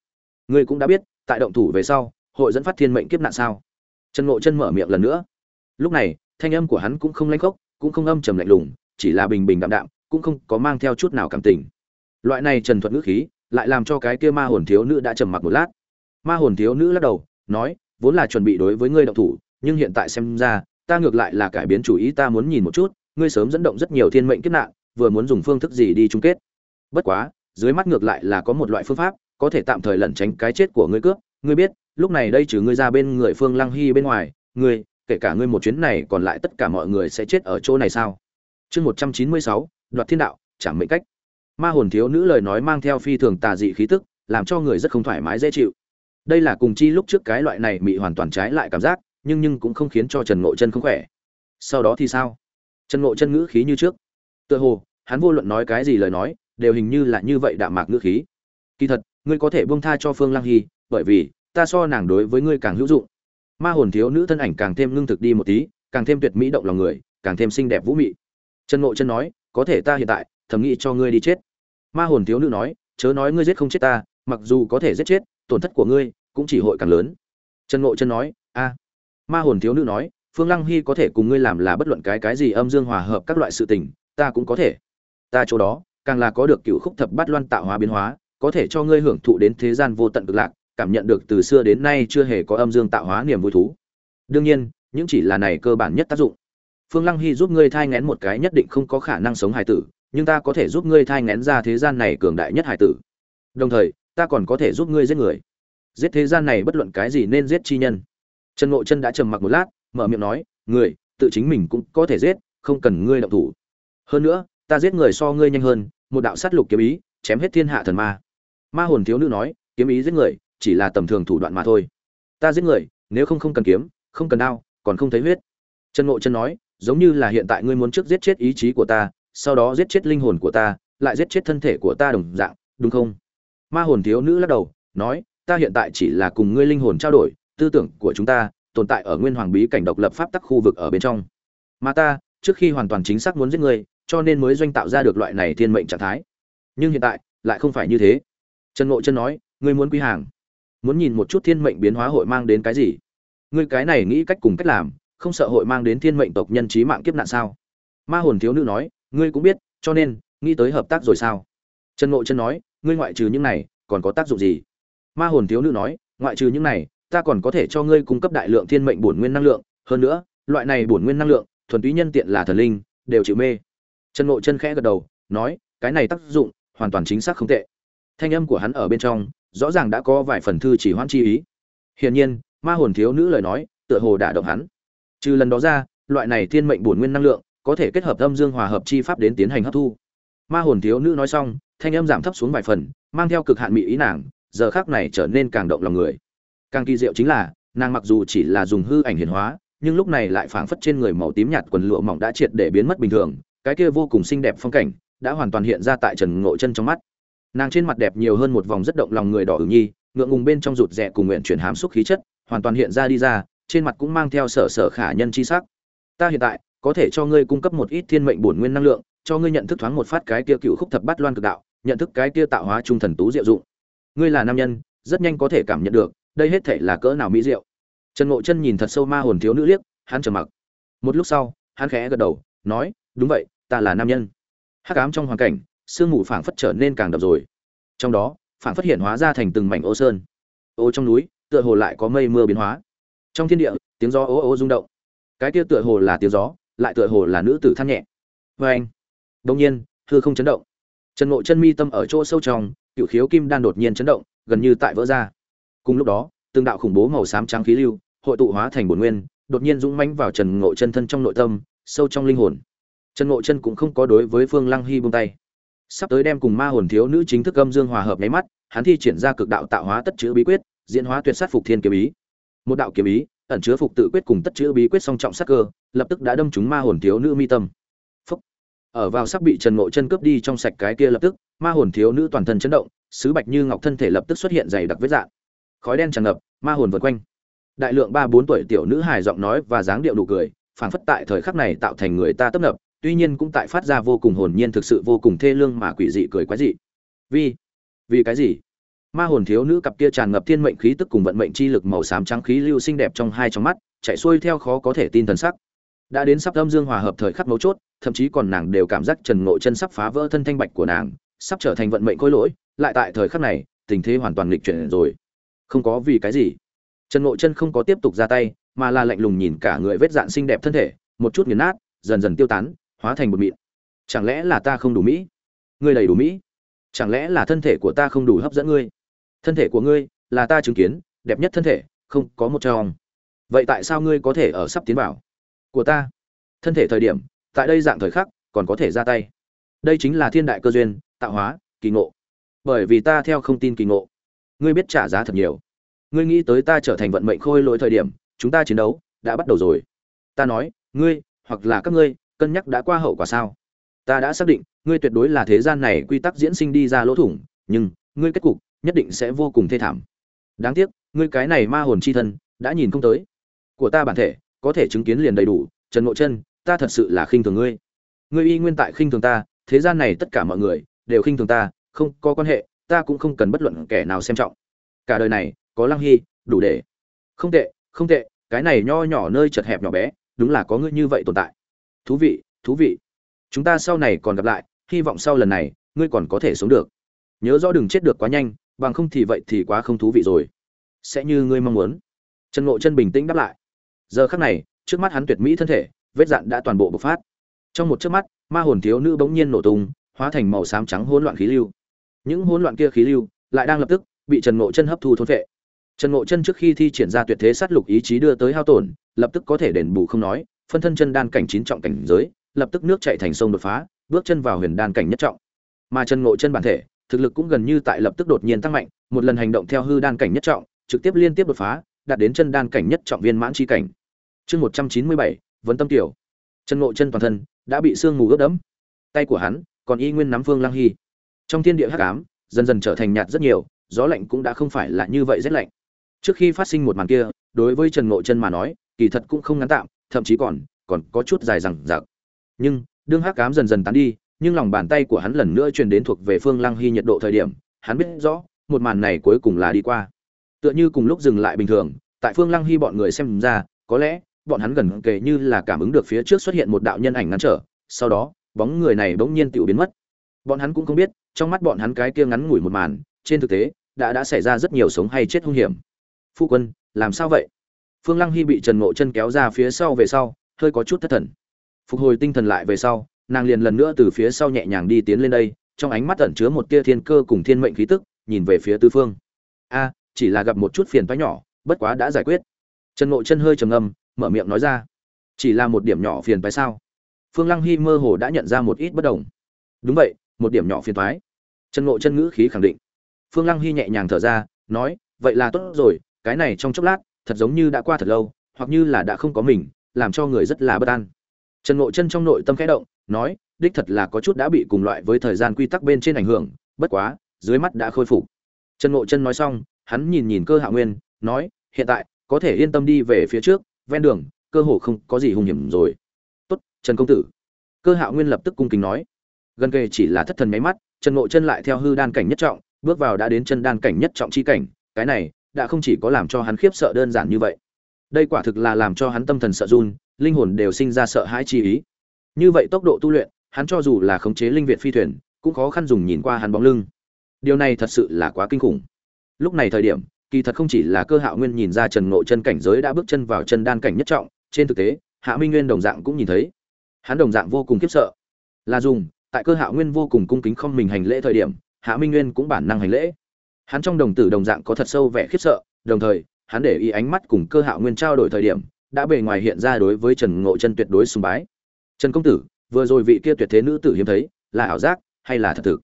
Ngươi cũng đã biết, tại động thủ về sau, hội dẫn phát thiên mệnh kiếp nạn sao? Trần ngộ chân mở miệng lần nữa. Lúc này, thanh âm của hắn cũng không lanh khốc, cũng không âm trầm lạnh lùng, chỉ là bình bình đạm đạm, cũng không có mang theo chút nào cảm tình. Loại này trần thuật ngữ khí, lại làm cho cái kia ma hồn thiếu nữ đã trầm mặc một lát. Ma hồn thiếu nữ lắc đầu, nói, vốn là chuẩn bị đối với ngươi động thủ, nhưng hiện tại xem ra, ta ngược lại là cải biến chủ ý, ta muốn nhìn một chút, ngươi sớm dẫn động rất nhiều thiên mệnh kiếp nạn, vừa muốn dùng phương thức gì đi chung kết. Bất quá, dưới mắt ngược lại là có một loại phương pháp, có thể tạm thời lẩn tránh cái chết của ngươi cướp, ngươi biết lúc này đây trừ ngươi ra bên người phương lăng hy bên ngoài, ngươi, kể cả ngươi một chuyến này còn lại tất cả mọi người sẽ chết ở chỗ này sao? Chương một trăm chín mươi sáu, đoạt thiên đạo chẳng mệnh cách. Ma hồn thiếu nữ lời nói mang theo phi thường tà dị khí tức, làm cho người rất không thoải mái, dễ chịu. Đây là cùng chi lúc trước cái loại này mị hoàn toàn trái lại cảm giác, nhưng nhưng cũng không khiến cho trần ngộ chân không khỏe. Sau đó thì sao? Trần ngộ chân ngữ khí như trước. Tựa hồ, hắn vô luận nói cái gì lời nói, đều hình như là như vậy đạm mạc ngữ khí. Kỳ thật, ngươi có thể buông tha cho phương lăng hy, bởi vì ta so nàng đối với ngươi càng hữu dụng. Ma hồn thiếu nữ thân ảnh càng thêm ngưng thực đi một tí, càng thêm tuyệt mỹ động lòng người, càng thêm xinh đẹp vũ mị. Trần ngộ chân nói, có thể ta hiện tại, thầm nghĩ cho ngươi đi chết. Ma hồn thiếu nữ nói, chớ nói ngươi giết không chết ta, mặc dù có thể giết chết, tổn thất của ngươi cũng chỉ hội càng lớn. Trần ngộ chân nói, a. Ma hồn thiếu nữ nói, phương lăng hy có thể cùng ngươi làm là bất luận cái cái gì âm dương hòa hợp các loại sự tình, ta cũng có thể. Ta chỗ đó, càng là có được cựu khúc thập bát loan tạo hóa biến hóa, có thể cho ngươi hưởng thụ đến thế gian vô tận cực lạc cảm nhận được từ xưa đến nay chưa hề có âm dương tạo hóa niềm vui thú. Đương nhiên, những chỉ là này cơ bản nhất tác dụng. Phương lăng hy giúp ngươi thai ngén một cái nhất định không có khả năng sống hài tử, nhưng ta có thể giúp ngươi thai ngén ra thế gian này cường đại nhất hài tử. Đồng thời, ta còn có thể giúp ngươi giết người. Giết thế gian này bất luận cái gì nên giết chi nhân. Trần ngộ chân đã trầm mặc một lát, mở miệng nói, người, tự chính mình cũng có thể giết, không cần ngươi động thủ. Hơn nữa, ta giết người so ngươi nhanh hơn, một đạo sát lục kiếm ý, chém hết thiên hạ thần ma. Ma hồn thiếu nữ nói, kiếm ý giết người chỉ là tầm thường thủ đoạn mà thôi. Ta giết người, nếu không không cần kiếm, không cần đao, còn không thấy huyết. Trần ngộ chân nói, giống như là hiện tại ngươi muốn trước giết chết ý chí của ta, sau đó giết chết linh hồn của ta, lại giết chết thân thể của ta đồng dạng, đúng không? Ma hồn thiếu nữ lắc đầu, nói, ta hiện tại chỉ là cùng ngươi linh hồn trao đổi, tư tưởng của chúng ta tồn tại ở nguyên hoàng bí cảnh độc lập pháp tắc khu vực ở bên trong. Mà ta, trước khi hoàn toàn chính xác muốn giết ngươi, cho nên mới doanh tạo ra được loại này thiên mệnh trạng thái. Nhưng hiện tại, lại không phải như thế. Trần ngộ chân nói, ngươi muốn quy hàng muốn nhìn một chút thiên mệnh biến hóa hội mang đến cái gì. Ngươi cái này nghĩ cách cùng cách làm, không sợ hội mang đến thiên mệnh tộc nhân trí mạng kiếp nạn sao? Ma hồn thiếu nữ nói, ngươi cũng biết, cho nên, nghĩ tới hợp tác rồi sao? Trần ngộ chân nói, ngươi ngoại trừ những này, còn có tác dụng gì? Ma hồn thiếu nữ nói, ngoại trừ những này, ta còn có thể cho ngươi cung cấp đại lượng thiên mệnh bổn nguyên năng lượng. Hơn nữa, loại này bổn nguyên năng lượng, thuần túy nhân tiện là thần linh, đều chịu mê. Trần ngộ chân khẽ gật đầu, nói, cái này tác dụng hoàn toàn chính xác không tệ. Thanh âm của hắn ở bên trong rõ ràng đã có vài phần thư chỉ hoãn chi ý. Hiển nhiên, ma hồn thiếu nữ lời nói, tựa hồ đã động hắn. Trừ lần đó ra, loại này thiên mệnh bổn nguyên năng lượng, có thể kết hợp âm dương hòa hợp chi pháp đến tiến hành hấp thu. Ma hồn thiếu nữ nói xong, thanh âm giảm thấp xuống vài phần, mang theo cực hạn mỹ ý nàng, giờ khắc này trở nên càng động lòng người. Càng kỳ diệu chính là, nàng mặc dù chỉ là dùng hư ảnh hiển hóa, nhưng lúc này lại phảng phất trên người màu tím nhạt quần lụa mỏng đã triệt để biến mất bình thường, cái kia vô cùng xinh đẹp phong cảnh, đã hoàn toàn hiện ra tại trần ngộ chân trong mắt nàng trên mặt đẹp nhiều hơn một vòng rất động lòng người đỏ ửng nhi, ngượng ngùng bên trong rụt rè cùng nguyện chuyển hám xúc khí chất, hoàn toàn hiện ra đi ra, trên mặt cũng mang theo sở sở khả nhân chi sắc. Ta hiện tại, có thể cho ngươi cung cấp một ít thiên mệnh bổn nguyên năng lượng, cho ngươi nhận thức thoáng một phát cái kia cựu khúc thập bát loan cực đạo, nhận thức cái kia tạo hóa trung thần tú diệu dụng. Ngươi là nam nhân, rất nhanh có thể cảm nhận được, đây hết thể là cỡ nào mỹ diệu. Trần ngộ chân nhìn thật sâu ma hồn thiếu nữ liếc, hắn trầm mặc. Một lúc sau, hắn khẽ gật đầu, nói, đúng vậy, ta là nam nhân. Hắc ám trong hoàn cảnh sương mù phảng phất trở nên càng đậm rồi. Trong đó, phảng phất hiện hóa ra thành từng mảnh ô sơn. Ô trong núi, tựa hồ lại có mây mưa biến hóa. Trong thiên địa, tiếng gió ô ô rung động. Cái kia tựa hồ là tiếng gió, lại tựa hồ là nữ tử than nhẹ. Vê anh đông nhiên, hư không chấn động. Trần ngộ chân mi tâm ở chỗ sâu trong, cựu khiếu kim đan đột nhiên chấn động, gần như tại vỡ ra. Cùng lúc đó, từng đạo khủng bố màu xám trắng khí lưu, hội tụ hóa thành bổn nguyên, đột nhiên dũng mãnh vào trần ngộ chân thân trong nội tâm, sâu trong linh hồn. Trần ngộ chân cũng không có đối với phương lăng hy buông tay sắp tới đem cùng ma hồn thiếu nữ chính thức âm dương hòa hợp nháy mắt, hắn thi triển ra cực đạo tạo hóa tất chữ bí quyết, diễn hóa tuyệt sát phục thiên kiếm ý. Một đạo kiếm ý, ẩn chứa phục tự quyết cùng tất chữ bí quyết song trọng sắc cơ, lập tức đã đâm trúng ma hồn thiếu nữ mi tâm. Phúc. ở vào sắp bị trần ngộ chân cướp đi trong sạch cái kia lập tức, ma hồn thiếu nữ toàn thân chấn động, sứ bạch như ngọc thân thể lập tức xuất hiện dày đặc vết dạng khói đen tràn ngập, ma hồn vượt quanh. Đại lượng ba bốn tuổi tiểu nữ hài giọng nói và dáng điệu nụ cười, phảng phất tại thời khắc này tạo thành người ta tấp nập tuy nhiên cũng tại phát ra vô cùng hồn nhiên thực sự vô cùng thê lương mà quỷ dị cười quái dị. Vì vì cái gì? Ma hồn thiếu nữ cặp kia tràn ngập thiên mệnh khí tức cùng vận mệnh chi lực màu xám trắng khí lưu xinh đẹp trong hai trong mắt, chạy xuôi theo khó có thể tin thần sắc. Đã đến sắp âm dương hòa hợp thời khắc mấu chốt, thậm chí còn nàng đều cảm giác trần ngộ chân sắp phá vỡ thân thanh bạch của nàng, sắp trở thành vận mệnh khôi lỗi, lại tại thời khắc này, tình thế hoàn toàn lịch chuyển rồi. Không có vì cái gì. Trần ngộ chân không có tiếp tục ra tay, mà là lạnh lùng nhìn cả người vết dạn xinh đẹp thân thể, một chút nghiền nát, dần dần tiêu tán hóa thành một mịn. Chẳng lẽ là ta không đủ mỹ? Ngươi đầy đủ mỹ. Chẳng lẽ là thân thể của ta không đủ hấp dẫn ngươi? Thân thể của ngươi là ta chứng kiến, đẹp nhất thân thể, không có một trong vậy tại sao ngươi có thể ở sắp tiến vào? Của ta. Thân thể thời điểm, tại đây dạng thời khắc, còn có thể ra tay. Đây chính là thiên đại cơ duyên, tạo hóa, kỳ ngộ. Bởi vì ta theo không tin kỳ ngộ. Ngươi biết trả giá thật nhiều. Ngươi nghĩ tới ta trở thành vận mệnh khôi lỗi thời điểm, chúng ta chiến đấu đã bắt đầu rồi. Ta nói, ngươi hoặc là các ngươi cân nhắc đã qua hậu quả sao? Ta đã xác định, ngươi tuyệt đối là thế gian này quy tắc diễn sinh đi ra lỗ thủng, nhưng, ngươi kết cục, nhất định sẽ vô cùng thê thảm. Đáng tiếc, ngươi cái này ma hồn chi thân, đã nhìn không tới. Của ta bản thể, có thể chứng kiến liền đầy đủ, trần ngộ chân, ta thật sự là khinh thường ngươi. Ngươi y nguyên tại khinh thường ta, thế gian này tất cả mọi người, đều khinh thường ta, không có quan hệ, ta cũng không cần bất luận kẻ nào xem trọng. Cả đời này, có lăng hy, đủ để. Không tệ không tệ, cái này nho nhỏ nơi chật hẹp nhỏ bé, đúng là có ngươi như vậy tồn tại thú vị thú vị. Chúng ta sau này còn gặp lại, hy vọng sau lần này, ngươi còn có thể sống được. Nhớ rõ đừng chết được quá nhanh, bằng không thì vậy thì quá không thú vị rồi. Sẽ như ngươi mong muốn. Trần ngộ chân bình tĩnh đáp lại. Giờ khắc này, trước mắt hắn tuyệt mỹ thân thể, vết dạn đã toàn bộ bộc phát. Trong một chớp mắt, ma hồn thiếu nữ bỗng nhiên nổ tung, hóa thành màu xám trắng hỗn loạn khí lưu. Những hỗn loạn kia khí lưu lại đang lập tức bị trần ngộ chân hấp thu thôn vệ trần ngộ chân trước khi thi triển ra tuyệt thế sát lục ý chí đưa tới hao tổn, lập tức có thể đền bù không nói phân thân chân đan cảnh chín trọng cảnh giới, lập tức nước chảy thành sông đột phá, bước chân vào huyền đan cảnh nhất trọng. Mà chân ngộ chân bản thể, thực lực cũng gần như tại lập tức đột nhiên tăng mạnh, một lần hành động theo hư đan cảnh nhất trọng, trực tiếp liên tiếp đột phá, đạt đến chân đan cảnh nhất trọng viên mãn chi cảnh. Chương một trăm chín mươi bảy, vấn tâm tiểu. Chân ngộ chân toàn thân đã bị sương mù ướt đẫm. Tay của hắn còn y nguyên nắm phương lăng hy. Trong thiên địa hắc ám, dần dần trở thành nhạt rất nhiều, gió lạnh cũng đã không phải là như vậy rét lạnh. Trước khi phát sinh một màn kia, đối với trần ngộ chân mà nói, kỳ thật cũng không ngắn tạm thậm chí còn còn có chút dài rằng rạc. Nhưng, đương hắc cám dần dần tán đi, nhưng lòng bàn tay của hắn lần nữa truyền đến thuộc về phương lăng hy nhiệt độ thời điểm, hắn biết rõ, một màn này cuối cùng là đi qua. Tựa như cùng lúc dừng lại bình thường, tại phương lăng hy bọn người xem ra, có lẽ, bọn hắn gần kề như là cảm ứng được phía trước xuất hiện một đạo nhân ảnh ngắn trở, sau đó, bóng người này bỗng nhiên tự biến mất. Bọn hắn cũng không biết, trong mắt bọn hắn cái kia ngắn ngủi một màn, trên thực tế, đã đã xảy ra rất nhiều sống hay chết hung hiểm. Phu quân, làm sao vậy? Phương lăng hy bị trần ngộ chân kéo ra phía sau về sau, hơi có chút thất thần. Phục hồi tinh thần lại về sau, nàng liền lần nữa từ phía sau nhẹ nhàng đi tiến lên đây, trong ánh mắt ẩn chứa một tia thiên cơ cùng thiên mệnh khí tức, nhìn về phía tư phương. A, chỉ là gặp một chút phiền toái nhỏ, bất quá đã giải quyết. Trần ngộ chân hơi trầm ngâm, mở miệng nói ra. Chỉ là một điểm nhỏ phiền toái sao? Phương lăng hy mơ hồ đã nhận ra một ít bất đồng. Đúng vậy, một điểm nhỏ phiền toái. Trần ngộ chân ngữ khí khẳng định. Phương lăng hy nhẹ nhàng thở ra, nói, vậy là tốt rồi, cái này trong chốc lát thật giống như đã qua thật lâu, hoặc như là đã không có mình, làm cho người rất là bất an. Trần ngộ chân trong nội tâm khẽ động, nói, đích thật là có chút đã bị cùng loại với thời gian quy tắc bên trên ảnh hưởng, bất quá, dưới mắt đã khôi phục. Trần ngộ chân nói xong, hắn nhìn nhìn cơ hạ nguyên, nói, hiện tại, có thể yên tâm đi về phía trước, ven đường, cơ hồ không có gì hung hiểm rồi. Tốt, trần công tử. Cơ hạ nguyên lập tức cung kính nói. Gần kề chỉ là thất thần máy mắt, trần ngộ chân lại theo hư đan cảnh nhất trọng, bước vào đã đến chân đan cảnh nhất trọng chi cảnh, cái này đã không chỉ có làm cho hắn khiếp sợ đơn giản như vậy. Đây quả thực là làm cho hắn tâm thần sợ run, linh hồn đều sinh ra sợ hãi chi ý. Như vậy tốc độ tu luyện, hắn cho dù là khống chế linh việt phi thuyền, cũng khó khăn dùng nhìn qua hắn bóng lưng. Điều này thật sự là quá kinh khủng. Lúc này thời điểm, kỳ thật không chỉ là cơ hạo nguyên nhìn ra trần ngộ chân cảnh giới đã bước chân vào chân đan cảnh nhất trọng, trên thực tế, hạ minh nguyên đồng dạng cũng nhìn thấy. Hắn đồng dạng vô cùng khiếp sợ. Là dùng, tại cơ hạo nguyên vô cùng cung kính không mình hành lễ thời điểm, hạ minh nguyên cũng bản năng hành lễ hắn trong đồng tử đồng dạng có thật sâu vẻ khiếp sợ, đồng thời, hắn để ý ánh mắt cùng cơ hạo nguyên trao đổi thời điểm, đã bề ngoài hiện ra đối với trần ngộ chân tuyệt đối sùng bái. Trần công tử, vừa rồi vị kia tuyệt thế nữ tử hiếm thấy, là ảo giác hay là thật thực?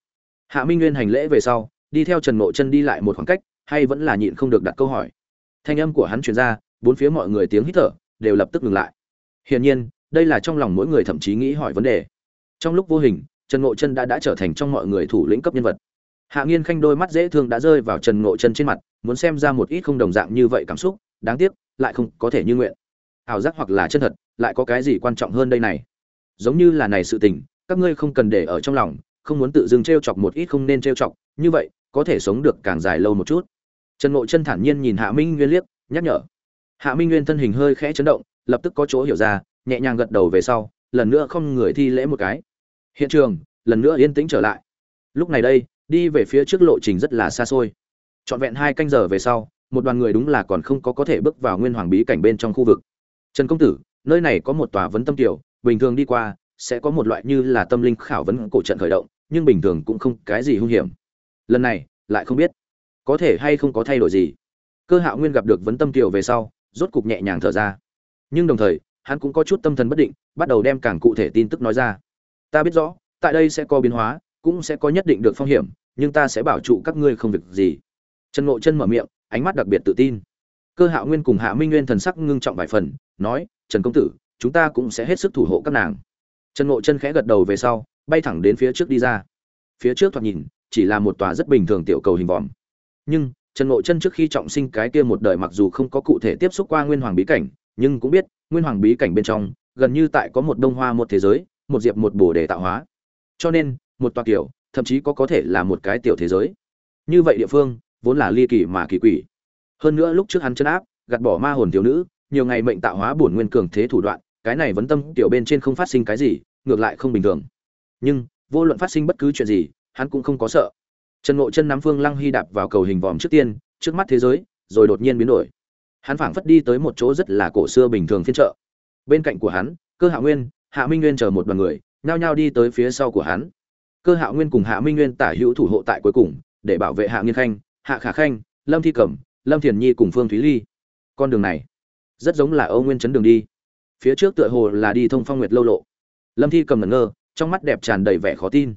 Hạ minh nguyên hành lễ về sau, đi theo trần ngộ chân đi lại một khoảng cách, hay vẫn là nhịn không được đặt câu hỏi. Thanh âm của hắn truyền ra, bốn phía mọi người tiếng hít thở đều lập tức ngừng lại. Hiển nhiên, đây là trong lòng mỗi người thậm chí nghĩ hỏi vấn đề. Trong lúc vô hình, trần ngộ chân đã đã trở thành trong mọi người thủ lĩnh cấp nhân vật hạ nghiên khanh đôi mắt dễ thương đã rơi vào trần ngộ chân trên mặt, muốn xem ra một ít không đồng dạng như vậy cảm xúc, đáng tiếc, lại không có thể như nguyện. Ảo giác hoặc là chân thật, lại có cái gì quan trọng hơn đây này? Giống như là này sự tình, các ngươi không cần để ở trong lòng, không muốn tự dưng t r e o chọc một ít không nên t r e o chọc, như vậy, có thể sống được càng dài lâu một chút. Trần ngộ chân thản nhiên nhìn hạ minh nguyên liếc, nhắc nhở. Hạ minh nguyên thân hình hơi khẽ chấn động, lập tức có chỗ hiểu ra, nhẹ nhàng gật đầu về sau, lần nữa không người thi lễ một cái. Hiện trường, lần nữa yên tĩnh trở lại. Lúc này đây đi về phía trước lộ trình rất là xa xôi. Trọn vẹn hai canh giờ về sau, một đoàn người đúng là còn không có có thể bước vào nguyên hoàng bí cảnh bên trong khu vực. Trần công tử, nơi này có một tòa vấn tâm tiểu, bình thường đi qua, sẽ có một loại như là tâm linh khảo vấn cổ trận khởi động, nhưng bình thường cũng không cái gì hung hiểm. Lần này, lại không biết, có thể hay không có thay đổi gì. Cơ hạo nguyên gặp được vấn tâm tiểu về sau, rốt cục nhẹ nhàng thở ra. Nhưng đồng thời, hắn cũng có chút tâm thần bất định, bắt đầu đem càng cụ thể tin tức nói ra. Ta biết rõ, tại đây sẽ có biến hóa cũng sẽ có nhất định được phong hiểm, nhưng ta sẽ bảo trụ các ngươi không việc gì. Trần ngộ chân mở miệng, ánh mắt đặc biệt tự tin. Cơ hạo nguyên cùng hạ minh nguyên thần sắc ngưng trọng vài phần, nói, trần công tử, chúng ta cũng sẽ hết sức thủ hộ các nàng. Trần ngộ chân khẽ gật đầu về sau, bay thẳng đến phía trước đi ra. Phía trước thoạt nhìn, chỉ là một tòa rất bình thường tiểu cầu hình vòm. Nhưng, trần ngộ chân trước khi trọng sinh cái kia một đời mặc dù không có cụ thể tiếp xúc qua nguyên hoàng bí cảnh, nhưng cũng biết, nguyên hoàng bí cảnh bên trong, gần như tại có một đông hoa một thế giới, một diệp một bồ để tạo hóa. Cho nên một tòa kiểu, thậm chí có có thể là một cái tiểu thế giới. Như vậy địa phương, vốn là ly kỳ mà kỳ quỷ. Hơn nữa lúc trước hắn chân áp, gạt bỏ ma hồn thiếu nữ, nhiều ngày mệnh tạo hóa bổn nguyên cường thế thủ đoạn, cái này vấn tâm tiểu bên trên không phát sinh cái gì, ngược lại không bình thường. Nhưng, vô luận phát sinh bất cứ chuyện gì, hắn cũng không có sợ. Trần ngộ chân nắm phương lăng hy đạp vào cầu hình vòm trước tiên, trước mắt thế giới, rồi đột nhiên biến đổi. Hắn phảng phất đi tới một chỗ rất là cổ xưa bình thường phiên chợ. Bên cạnh của hắn, cơ hạ nguyên, hạ minh nguyên chờ một đoàn người, nhao nhao đi tới phía sau của hắn cơ hạ nguyên cùng hạ minh nguyên tả hữu thủ hộ tại cuối cùng, để bảo vệ hạ nghiên khanh, hạ khả khanh, lâm thi cẩm, lâm thiền nhi cùng phương thúy ly. Con đường này, rất giống là âu nguyên chấn đường đi. Phía trước tựa hồ là đi thông phong nguyệt lâu lộ. Lâm thi cầm ngẩn ngơ, trong mắt đẹp tràn đầy vẻ khó tin.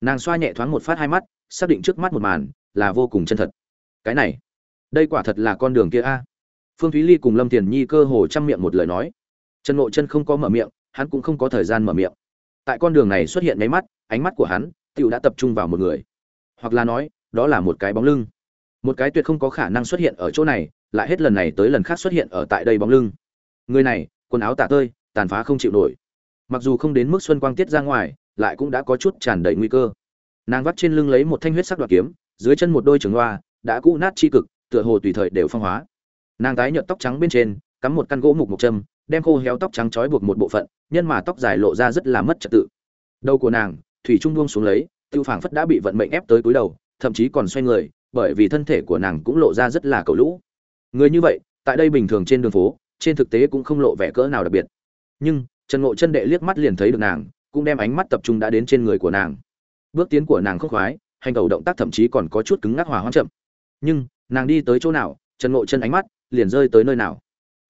Nàng xoa nhẹ thoáng một phát hai mắt, xác định trước mắt một màn, là vô cùng chân thật. Cái này, đây quả thật là con đường kia a. Phương thúy ly cùng lâm thiền nhi cơ hồ chăm miệng một lời nói. Trần ngộ chân không có mở miệng, hắn cũng không có thời gian mở miệng tại con đường này xuất hiện mấy mắt, ánh mắt của hắn, tựu đã tập trung vào một người. Hoặc là nói, đó là một cái bóng lưng. Một cái tuyệt không có khả năng xuất hiện ở chỗ này, lại hết lần này tới lần khác xuất hiện ở tại đây bóng lưng. Người này, quần áo tả tơi, tàn phá không chịu nổi. Mặc dù không đến mức xuân quang tiết ra ngoài, lại cũng đã có chút tràn đầy nguy cơ. Nàng vắt trên lưng lấy một thanh huyết sắc đoạt kiếm, dưới chân một đôi trường loa đã cũ nát chi cực, tựa hồ tùy thời đều phong hóa. Nàng tái nhợt tóc trắng bên trên, cắm một căn gỗ mục mộc châm đem khô héo tóc trắng trói buộc một bộ phận, nhân mà tóc dài lộ ra rất là mất trật tự. Đầu của nàng, thủy trung buông xuống lấy, tiêu phảng phất đã bị vận mệnh ép tới cúi đầu, thậm chí còn xoay người, bởi vì thân thể của nàng cũng lộ ra rất là cầu lũ. Người như vậy, tại đây bình thường trên đường phố, trên thực tế cũng không lộ vẻ cỡ nào đặc biệt. Nhưng, trần ngộ chân đệ liếc mắt liền thấy được nàng, cũng đem ánh mắt tập trung đã đến trên người của nàng. Bước tiến của nàng không khoái, hành đầu động tác thậm chí còn có chút cứng ngắc hòa hoang chậm. Nhưng, nàng đi tới chỗ nào, trần ngộ chân ánh mắt liền rơi tới nơi nào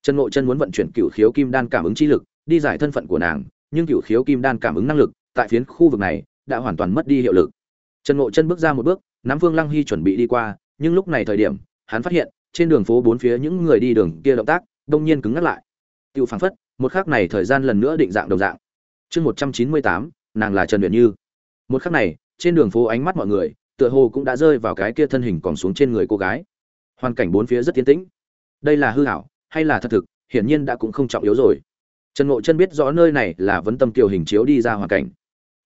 trần ngộ chân muốn vận chuyển cửu khiếu kim đan cảm ứng chi lực, đi giải thân phận của nàng, nhưng cửu khiếu kim đan cảm ứng năng lực, tại phiến khu vực này, đã hoàn toàn mất đi hiệu lực. Trần ngộ chân bước ra một bước nắm phương lăng hy chuẩn bị đi qua, nhưng lúc này thời điểm, hắn phát hiện, trên đường phố bốn phía những người đi đường kia động tác, đông nhiên cứng ngắt lại. Tiêu phảng phất, một khắc này thời gian lần nữa định dạng đồng dạng. Chương một trăm chín mươi tám, nàng là trần luyện như. Một khắc này, trên đường phố ánh mắt mọi người, tựa hồ cũng đã rơi vào cái kia thân hình còn xuống trên người cô gái. Hoàn cảnh bốn phía rất tiến tĩnh. Đây là hư hảo hay là thật thực, hiển nhiên đã cũng không trọng yếu rồi. Trần ngộ chân biết rõ nơi này là vấn tâm kiều hình chiếu đi ra hoàn cảnh.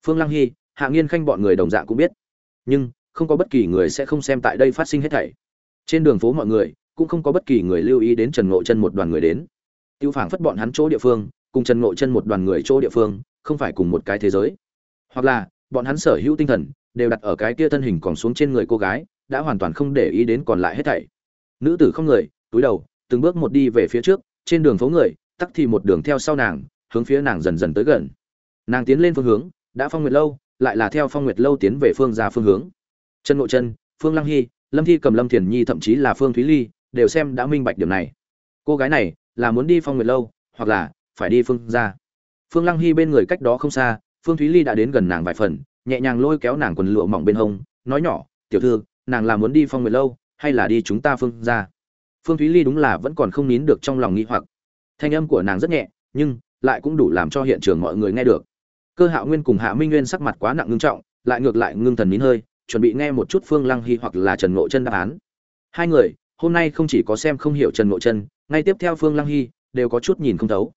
Phương lăng hy, hạ nghiên khanh bọn người đồng dạng cũng biết. Nhưng, không có bất kỳ người sẽ không xem tại đây phát sinh hết thảy. Trên đường phố mọi người, cũng không có bất kỳ người lưu ý đến trần ngộ chân một đoàn người đến. Tiêu phảng phất bọn hắn chỗ địa phương, cùng trần ngộ chân một đoàn người chỗ địa phương, không phải cùng một cái thế giới. Hoặc là, bọn hắn sở hữu tinh thần, đều đặt ở cái kia thân hình còn xuống trên người cô gái, đã hoàn toàn không để ý đến còn lại hết thảy. Nữ tử không người, túi đầu từng bước một đi về phía trước, trên đường phố người, tắc thì một đường theo sau nàng, hướng phía nàng dần dần tới gần. Nàng tiến lên phương hướng, đã phong nguyệt lâu, lại là theo phong nguyệt lâu tiến về phương ra phương hướng. Chân ngộ chân phương lăng hy, lâm thi cầm, lâm thiền nhi thậm chí là phương thúy ly, đều xem đã minh bạch điểm này. Cô gái này, là muốn đi phong nguyệt lâu, hoặc là phải đi phương ra. Phương lăng hy bên người cách đó không xa, phương thúy ly đã đến gần nàng vài phần, nhẹ nhàng lôi kéo nàng quần lụa mỏng bên hông, nói nhỏ, tiểu thư, nàng là muốn đi phong nguyệt lâu, hay là đi chúng ta phương ra? Phương thúy ly đúng là vẫn còn không nín được trong lòng nghĩ hoặc. Thanh âm của nàng rất nhẹ, nhưng lại cũng đủ làm cho hiện trường mọi người nghe được. Cơ hạo nguyên cùng hạ minh nguyên sắc mặt quá nặng ngưng trọng, lại ngược lại ngưng thần nín hơi, chuẩn bị nghe một chút phương lăng hy hoặc là trần ngộ chân đáp án. Hai người, hôm nay không chỉ có xem không hiểu trần ngộ chân, ngay tiếp theo phương lăng hy đều có chút nhìn không thấu.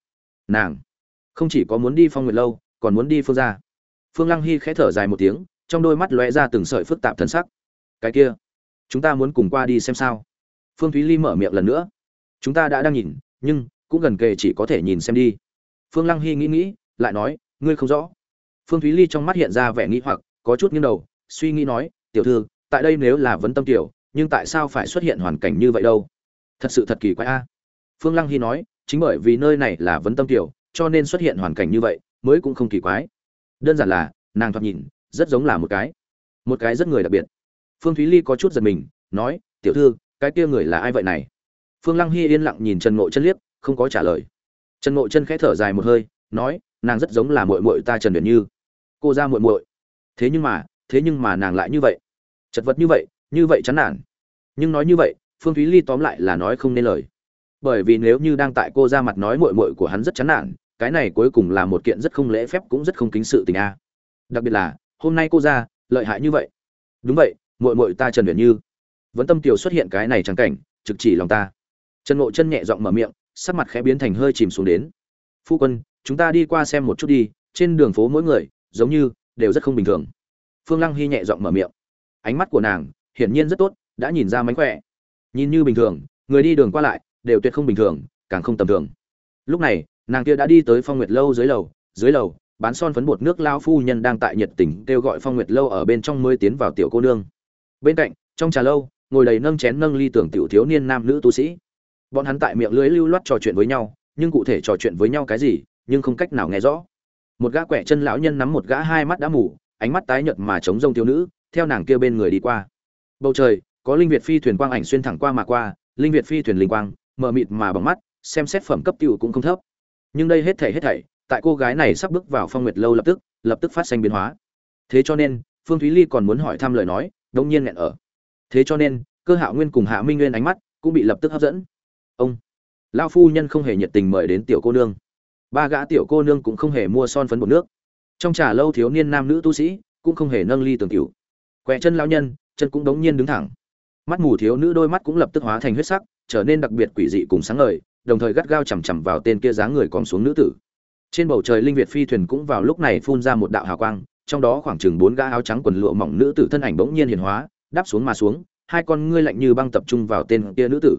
Nàng không chỉ có muốn đi phong nguyệt lâu, còn muốn đi phương ra phương lăng hy khẽ thở dài một tiếng, trong đôi mắt lóe ra từng sợi phức tạp thần sắc. Cái kia, chúng ta muốn cùng qua đi xem sao? Phương thúy ly mở miệng lần nữa. Chúng ta đã đang nhìn, nhưng cũng gần kề chỉ có thể nhìn xem đi. Phương lăng hy nghĩ nghĩ, lại nói, ngươi không rõ. Phương thúy ly trong mắt hiện ra vẻ nghĩ hoặc, có chút nghiêng đầu, suy nghĩ nói, tiểu thư, tại đây nếu là vấn tâm tiểu, nhưng tại sao phải xuất hiện hoàn cảnh như vậy đâu? Thật sự thật kỳ quái a. Phương lăng hy nói, chính bởi vì nơi này là vấn tâm tiểu, cho nên xuất hiện hoàn cảnh như vậy, mới cũng không kỳ quái. Đơn giản là, nàng thoạt nhìn, rất giống là một cái. Một cái rất người đặc biệt. Phương thúy ly có chút giật mình, nói, tiểu thư cái kia người là ai vậy này? Phương lăng hy yên lặng nhìn trần ngộ chân liếc, không có trả lời. Trần ngộ chân khẽ thở dài một hơi, nói, nàng rất giống là mội mội ta trần điển như. Cô ra mội mội thế nhưng mà, thế nhưng mà nàng lại như vậy. Chật vật như vậy như vậy chán nản. Nhưng nói như vậy, phương thúy ly tóm lại là nói không nên lời. Bởi vì nếu như đang tại cô ra mặt nói mội mội của hắn rất chán nản, cái này cuối cùng là một kiện rất không lễ phép cũng rất không kính sự tình a. Đặc biệt là, hôm nay cô ra, lợi hại như vậy. Đúng vậy mội mội ta trần huyền như vẫn tâm tiểu xuất hiện cái này trắng cảnh, trực chỉ lòng ta. Trần ngộ chân nhẹ giọng mở miệng, sắc mặt khẽ biến thành hơi chìm xuống đến. Phu quân, chúng ta đi qua xem một chút đi, trên đường phố mỗi người, giống như, đều rất không bình thường. Phương lăng hy nhẹ giọng mở miệng. Ánh mắt của nàng, hiển nhiên rất tốt, đã nhìn ra mánh khỏe. Nhìn như bình thường, người đi đường qua lại, đều tuyệt không bình thường, càng không tầm thường. Lúc này, nàng kia đã đi tới phong nguyệt lâu dưới lầu dưới lầu, bán son phấn bột nước lao phu nhân đang tại nhiệt tình kêu gọi phong nguyệt lâu ở bên trong mới tiến vào tiểu cô nương. Bên cạnh, trong trà lâu ngồi đầy nâng chén nâng ly tưởng tiểu thiếu niên nam nữ tu sĩ. Bọn hắn tại miệng lưới lưu loát trò chuyện với nhau, nhưng cụ thể trò chuyện với nhau cái gì, nhưng không cách nào nghe rõ. Một gã quẻ chân lão nhân nắm một gã hai mắt đã mù, ánh mắt tái nhợt mà chống rông thiếu nữ, theo nàng kia bên người đi qua. Bầu trời, có linh việt phi thuyền quang ảnh xuyên thẳng qua mà qua, linh việt phi thuyền linh quang, mờ mịt mà bằng mắt, xem xét phẩm cấp tiểu cũng không thấp. Nhưng đây hết thảy hết thảy, tại cô gái này sắp bước vào phong nguyệt lâu lập tức lập tức phát sinh biến hóa. Thế cho nên, phương thúy ly còn muốn hỏi thăm lời nói, đống nhiên nghẹn ở thế cho nên, cơ hạo nguyên cùng hạ minh nguyên ánh mắt cũng bị lập tức hấp dẫn. Ông lao phu nhân không hề nhiệt tình mời đến tiểu cô nương. Ba gã tiểu cô nương cũng không hề mua son phấn bột nước. Trong trà lâu thiếu niên nam nữ tu sĩ cũng không hề nâng ly tường tiểu quẹ chân lão nhân, chân cũng đống nhiên đứng thẳng. Mắt mù thiếu nữ đôi mắt cũng lập tức hóa thành huyết sắc, trở nên đặc biệt quỷ dị cùng sáng ngời, đồng thời gắt gao chằm chằm vào tên kia dáng người còn xuống nữ tử. Trên bầu trời linh việt phi thuyền cũng vào lúc này phun ra một đạo hào quang, trong đó khoảng chừng bốn gã áo trắng quần lụa mỏng nữ tử thân ảnh bỗng nhiên hiền hóa đáp xuống mà xuống, hai con ngươi lạnh như băng tập trung vào tên kia nữ tử.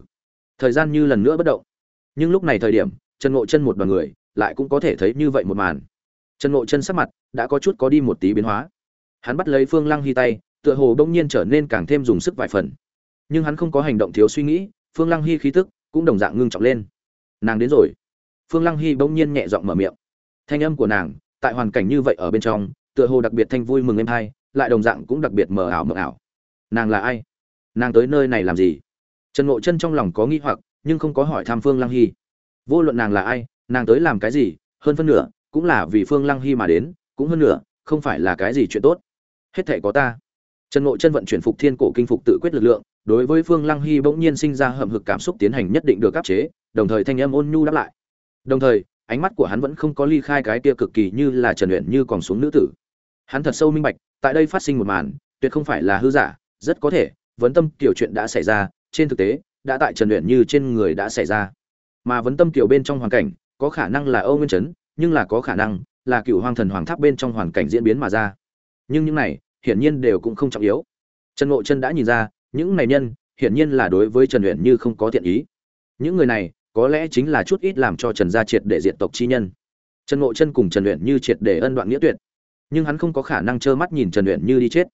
Thời gian như lần nữa bất động. Nhưng lúc này thời điểm, trần ngộ chân một đoàn người lại cũng có thể thấy như vậy một màn. Trần ngộ chân sắc mặt đã có chút có đi một tí biến hóa. Hắn bắt lấy phương lăng hy tay, tựa hồ bỗng nhiên trở nên càng thêm dùng sức vài phần. Nhưng hắn không có hành động thiếu suy nghĩ, phương lăng hy khí tức cũng đồng dạng ngưng trọng lên. Nàng đến rồi. Phương lăng hy bỗng nhiên nhẹ giọng mở miệng. Thanh âm của nàng, tại hoàn cảnh như vậy ở bên trong, tựa hồ đặc biệt thanh vui mừng em hai, lại đồng dạng cũng đặc biệt mờ ảo mờ ảo nàng là ai? Nàng tới nơi này làm gì? Trần ngộ chân trong lòng có nghi hoặc, nhưng không có hỏi thăm phương lăng hy. Vô luận nàng là ai, nàng tới làm cái gì, hơn phân nửa cũng là vì phương lăng hy mà đến, cũng hơn nửa không phải là cái gì chuyện tốt. Hết thể có ta. Trần ngộ chân vận chuyển phục thiên cổ kinh phục tự quyết lực lượng, đối với phương lăng hy bỗng nhiên sinh ra hậm hực cảm xúc tiến hành nhất định được áp chế, đồng thời thanh âm ôn nhu đáp lại. Đồng thời, ánh mắt của hắn vẫn không có ly khai cái kia cực kỳ như là trần luyện như còn xuống nữ tử. Hắn thật sâu minh bạch, tại đây phát sinh một màn, tuyệt không phải là hư giả rất có thể, vấn tâm kiểu chuyện đã xảy ra, trên thực tế, đã tại trần luyện như trên người đã xảy ra. Mà vấn tâm kiểu bên trong hoàn cảnh, có khả năng là âu nguyên chấn, nhưng là có khả năng là cựu hoang thần hoàng tháp bên trong hoàn cảnh diễn biến mà ra. Nhưng những này, hiển nhiên đều cũng không trọng yếu. Trần ngộ chân đã nhìn ra, những này nhân, hiển nhiên là đối với trần luyện như không có thiện ý. Những người này, có lẽ chính là chút ít làm cho trần gia triệt để diện tộc chi nhân. Trần ngộ chân cùng trần luyện như triệt để ân đoạn nghĩa tuyệt. Nhưng hắn không có khả năng trơ mắt nhìn trần luyện như đi chết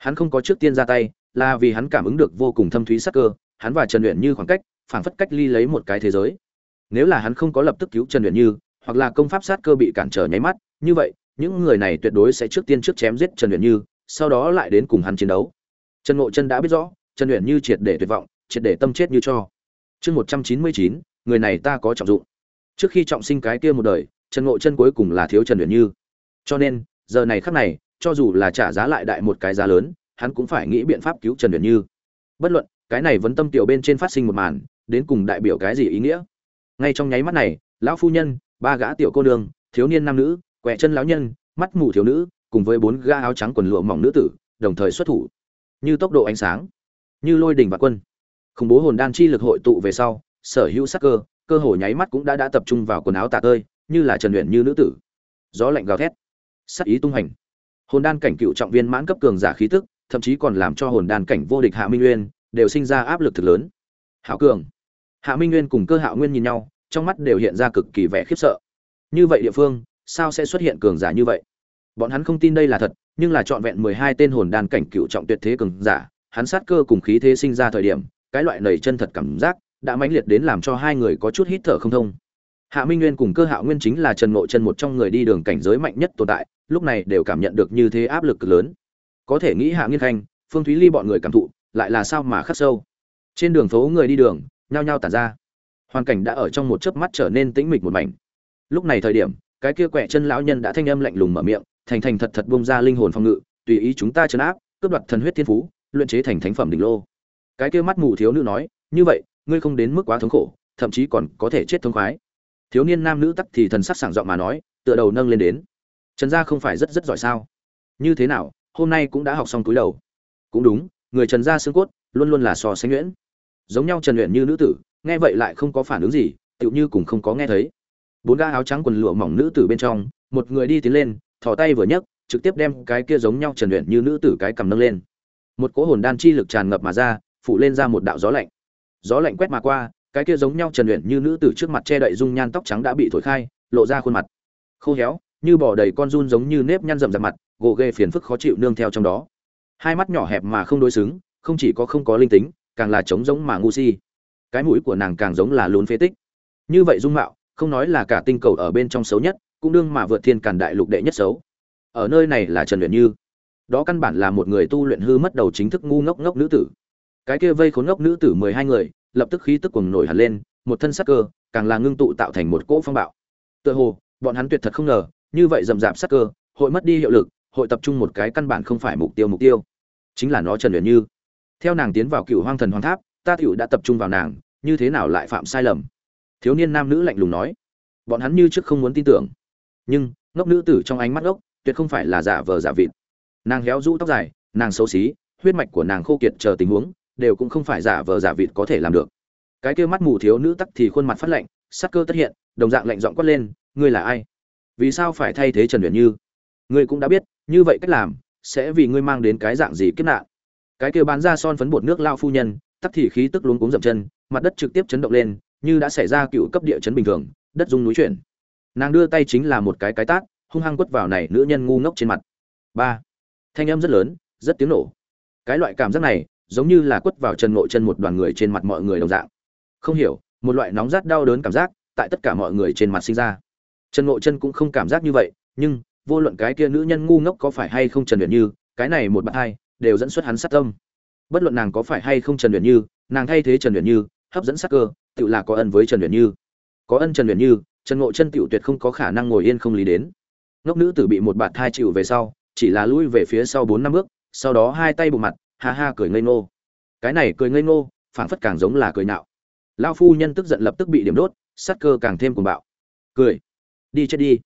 hắn không có trước tiên ra tay, là vì hắn cảm ứng được vô cùng thâm thúy sắc cơ, hắn và trần luyện như khoảng cách phảng phất cách ly lấy một cái thế giới. Nếu là hắn không có lập tức cứu trần luyện như, hoặc là công pháp sát cơ bị cản trở nháy mắt, như vậy, những người này tuyệt đối sẽ trước tiên trước chém giết trần luyện như, sau đó lại đến cùng hắn chiến đấu. Trần ngộ chân đã biết rõ, trần luyện như triệt để tuyệt vọng, triệt để tâm chết như cho. Chương một trăm chín mươi chín, người này ta có trọng dụng. Trước khi trọng sinh cái kia một đời, trần ngộ chân cuối cùng là thiếu trần luyện như. Cho nên, giờ này khắc này cho dù là trả giá lại đại một cái giá lớn, hắn cũng phải nghĩ biện pháp cứu trần Uyển như. Bất luận, cái này vấn tâm tiểu bên trên phát sinh một màn, đến cùng đại biểu cái gì ý nghĩa? Ngay trong nháy mắt này, lão phu nhân, ba gã tiểu cô nương, thiếu niên nam nữ quẹ chân lão nhân, mắt mù thiếu nữ, cùng với bốn gã áo trắng quần lụa mỏng nữ tử, đồng thời xuất thủ. Như tốc độ ánh sáng, như lôi đình và quân. Khủng bố hồn đan chi lực hội tụ về sau, sở hữu sắc cơ cơ hồ nháy mắt cũng đã đã tập trung vào quần áo tạc ơi như là trần luyện như nữ tử. Gió lạnh gào thét, sắc ý tung hành hồn đan cảnh cựu trọng viên mãn cấp cường giả khí tức, thậm chí còn làm cho hồn đan cảnh vô địch hạ minh nguyên đều sinh ra áp lực thực lớn. Hảo cường, hạ minh nguyên cùng cơ hạo nguyên nhìn nhau, trong mắt đều hiện ra cực kỳ vẻ khiếp sợ. Như vậy địa phương, sao sẽ xuất hiện cường giả như vậy? Bọn hắn không tin đây là thật, nhưng là trọn vẹn mười hai tên hồn đan cảnh cựu trọng tuyệt thế cường giả, hắn sát cơ cùng khí thế sinh ra thời điểm, cái loại nầy chân thật cảm giác đã mãnh liệt đến làm cho hai người có chút hít thở không thông. Hạ minh nguyên cùng cơ hạo nguyên chính là trần ngộ chân một trong người đi đường cảnh giới mạnh nhất tồn tại lúc này đều cảm nhận được như thế áp lực cực lớn. Có thể nghĩ hạ nghiên khanh, phương thúy ly bọn người cảm thụ, lại là sao mà khắc sâu. Trên đường phố người đi đường, nhao nhao tản ra. Hoàn cảnh đã ở trong một chớp mắt trở nên tĩnh mịch một mảnh. Lúc này thời điểm, cái kia quẹ chân lão nhân đã thanh âm lạnh lùng mở miệng, thành thành thật thật buông ra linh hồn phòng ngự, tùy ý chúng ta chấn áp, cướp đoạt thần huyết thiên phú, luyện chế thành thánh phẩm đỉnh lô. Cái kia mắt mù thiếu nữ nói, như vậy, ngươi không đến mức quá thống khổ, thậm chí còn có thể chết thống khoái. Thiếu niên nam nữ tắc thì thần sắc sảng giọng mà nói, tựa đầu nâng lên đến trần gia không phải rất rất giỏi sao? Như thế nào, hôm nay cũng đã học xong túi đầu. Cũng đúng, người trần gia xương cốt, luôn luôn là so sánh nhuyễn. Giống nhau trần luyện như nữ tử, nghe vậy lại không có phản ứng gì, tựu như cũng không có nghe thấy. Bốn ga áo trắng quần lụa mỏng nữ tử bên trong, một người đi tiến lên, thò tay vừa nhấc, trực tiếp đem cái kia giống nhau trần luyện như nữ tử cái cầm nâng lên. Một cỗ hồn đan chi lực tràn ngập mà ra phụ lên ra một đạo gió lạnh. Gió lạnh quét mà qua, cái kia giống nhau trần luyện như nữ tử trước mặt che đậy dung nhan tóc trắng đã bị thổi khai, lộ ra khuôn mặt. Khô héo như bỏ đầy con run giống như nếp nhăn rậm rạp mặt, gồ ghê phiền phức khó chịu nương theo trong đó. Hai mắt nhỏ hẹp mà không đối xứng, không chỉ có không có linh tính, càng là trống giống mà ngu si. Cái mũi của nàng càng giống là lún phế tích. Như vậy dung mạo, không nói là cả tinh cầu ở bên trong xấu nhất, cũng đương mà vượt thiên càn đại lục đệ nhất xấu. Ở nơi này là trần luyện như. Đó căn bản là một người tu luyện hư mất đầu chính thức ngu ngốc ngốc nữ tử. Cái kia vây khốn ngốc nữ tử mười hai người, lập tức khí tức cuồng nổi hẳn lên, một thân sắc cơ, càng là ngưng tụ tạo thành một cỗ phong bạo. Tựa hồ, bọn hắn tuyệt thật không ngờ như vậy rầm rạp sắc cơ, hội mất đi hiệu lực, hội tập trung một cái căn bản không phải mục tiêu mục tiêu. Chính là nó trần luyện như. Theo nàng tiến vào cựu hoang thần hoàng tháp, ta tiểu đã tập trung vào nàng, như thế nào lại phạm sai lầm? Thiếu niên nam nữ lạnh lùng nói. Bọn hắn như trước không muốn tin tưởng. Nhưng, ngốc nữ tử trong ánh mắt ngốc, tuyệt không phải là giả vờ giả vịt. Nàng héo rũ tóc dài, nàng xấu xí, huyết mạch của nàng khô kiệt chờ tình huống, đều cũng không phải giả vờ giả vịt có thể làm được. Cái kia mắt mù thiếu nữ tắc thì khuôn mặt phát lạnh, sắc cơ tất hiện, đồng dạng lạnh dọn quát lên, ngươi là ai? Vì sao phải thay thế trần luyện như? Ngươi cũng đã biết, như vậy cách làm sẽ vì ngươi mang đến cái dạng gì kiếp nạn. Cái kia bán ra son phấn bột nước lao phu nhân, tắc thì khí tức luống cuống dậm chân, mặt đất trực tiếp chấn động lên, như đã xảy ra cựu cấp địa chấn bình thường, đất rung núi chuyển. Nàng đưa tay chính là một cái cái tát, hung hăng quất vào này nữ nhân ngu ngốc trên mặt. Ba, thanh âm rất lớn, rất tiếng nổ. Cái loại cảm giác này, giống như là quất vào chân ngộ chân một đoàn người trên mặt mọi người đồng dạng. Không hiểu, một loại nóng rát đau đớn cảm giác tại tất cả mọi người trên mặt sinh ra trần ngộ chân cũng không cảm giác như vậy, nhưng, vô luận cái kia nữ nhân ngu ngốc có phải hay không trần luyện như, cái này một bạn hai, đều dẫn xuất hắn sát tâm. Bất luận nàng có phải hay không trần luyện như, nàng thay thế trần luyện như, hấp dẫn sát cơ tự là có ân với trần luyện như. Có ân trần luyện như, trần ngộ chân tiểu tuyệt không có khả năng ngồi yên không lý đến. Ngốc nữ tử bị một bạn thai chịu về sau, chỉ là lui về phía sau bốn năm bước, sau đó hai tay bụng mặt, ha ha cười ngây ngô. Cái này cười ngây ngô, phảng phất càng giống là cười nạo. Lao phu nhân tức giận lập tức bị điểm đốt sát cơ càng thêm cuồng bạo. Cười đi chết đi.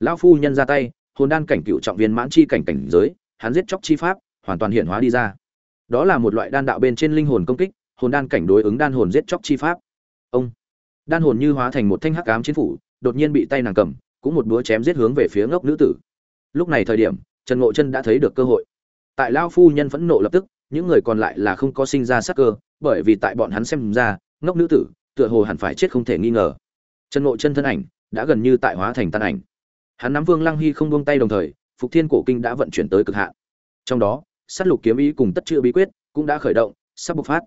Lão phu nhân ra tay, hồn đan cảnh cựu trọng viên mãn chi cảnh cảnh giới, hắn giết chóc chi pháp, hoàn toàn hiện hóa đi ra. Đó là một loại đan đạo bên trên linh hồn công kích, hồn đan cảnh đối ứng đan hồn giết chóc chi pháp. Ông. Đan hồn như hóa thành một thanh hắc ám chiến phủ, đột nhiên bị tay nàng cầm, cũng một búa chém giết hướng về phía ngốc nữ tử. Lúc này thời điểm, trần ngộ chân đã thấy được cơ hội. Tại lao phu nhân phẫn nộ lập tức, những người còn lại là không có sinh ra sắc cơ, bởi vì tại bọn hắn xem ra, ngốc nữ tử, tựa hồ hẳn phải chết không thể nghi ngờ. Trần ngộ chân thân ảnh đã gần như tại hóa thành tan ảnh. Hắn nắm vương lăng hy không buông tay đồng thời, phục thiên cổ kinh đã vận chuyển tới cực hạn. Trong đó, sát lục kiếm ý cùng tất chữ bí quyết cũng đã khởi động, sắp bộc phát.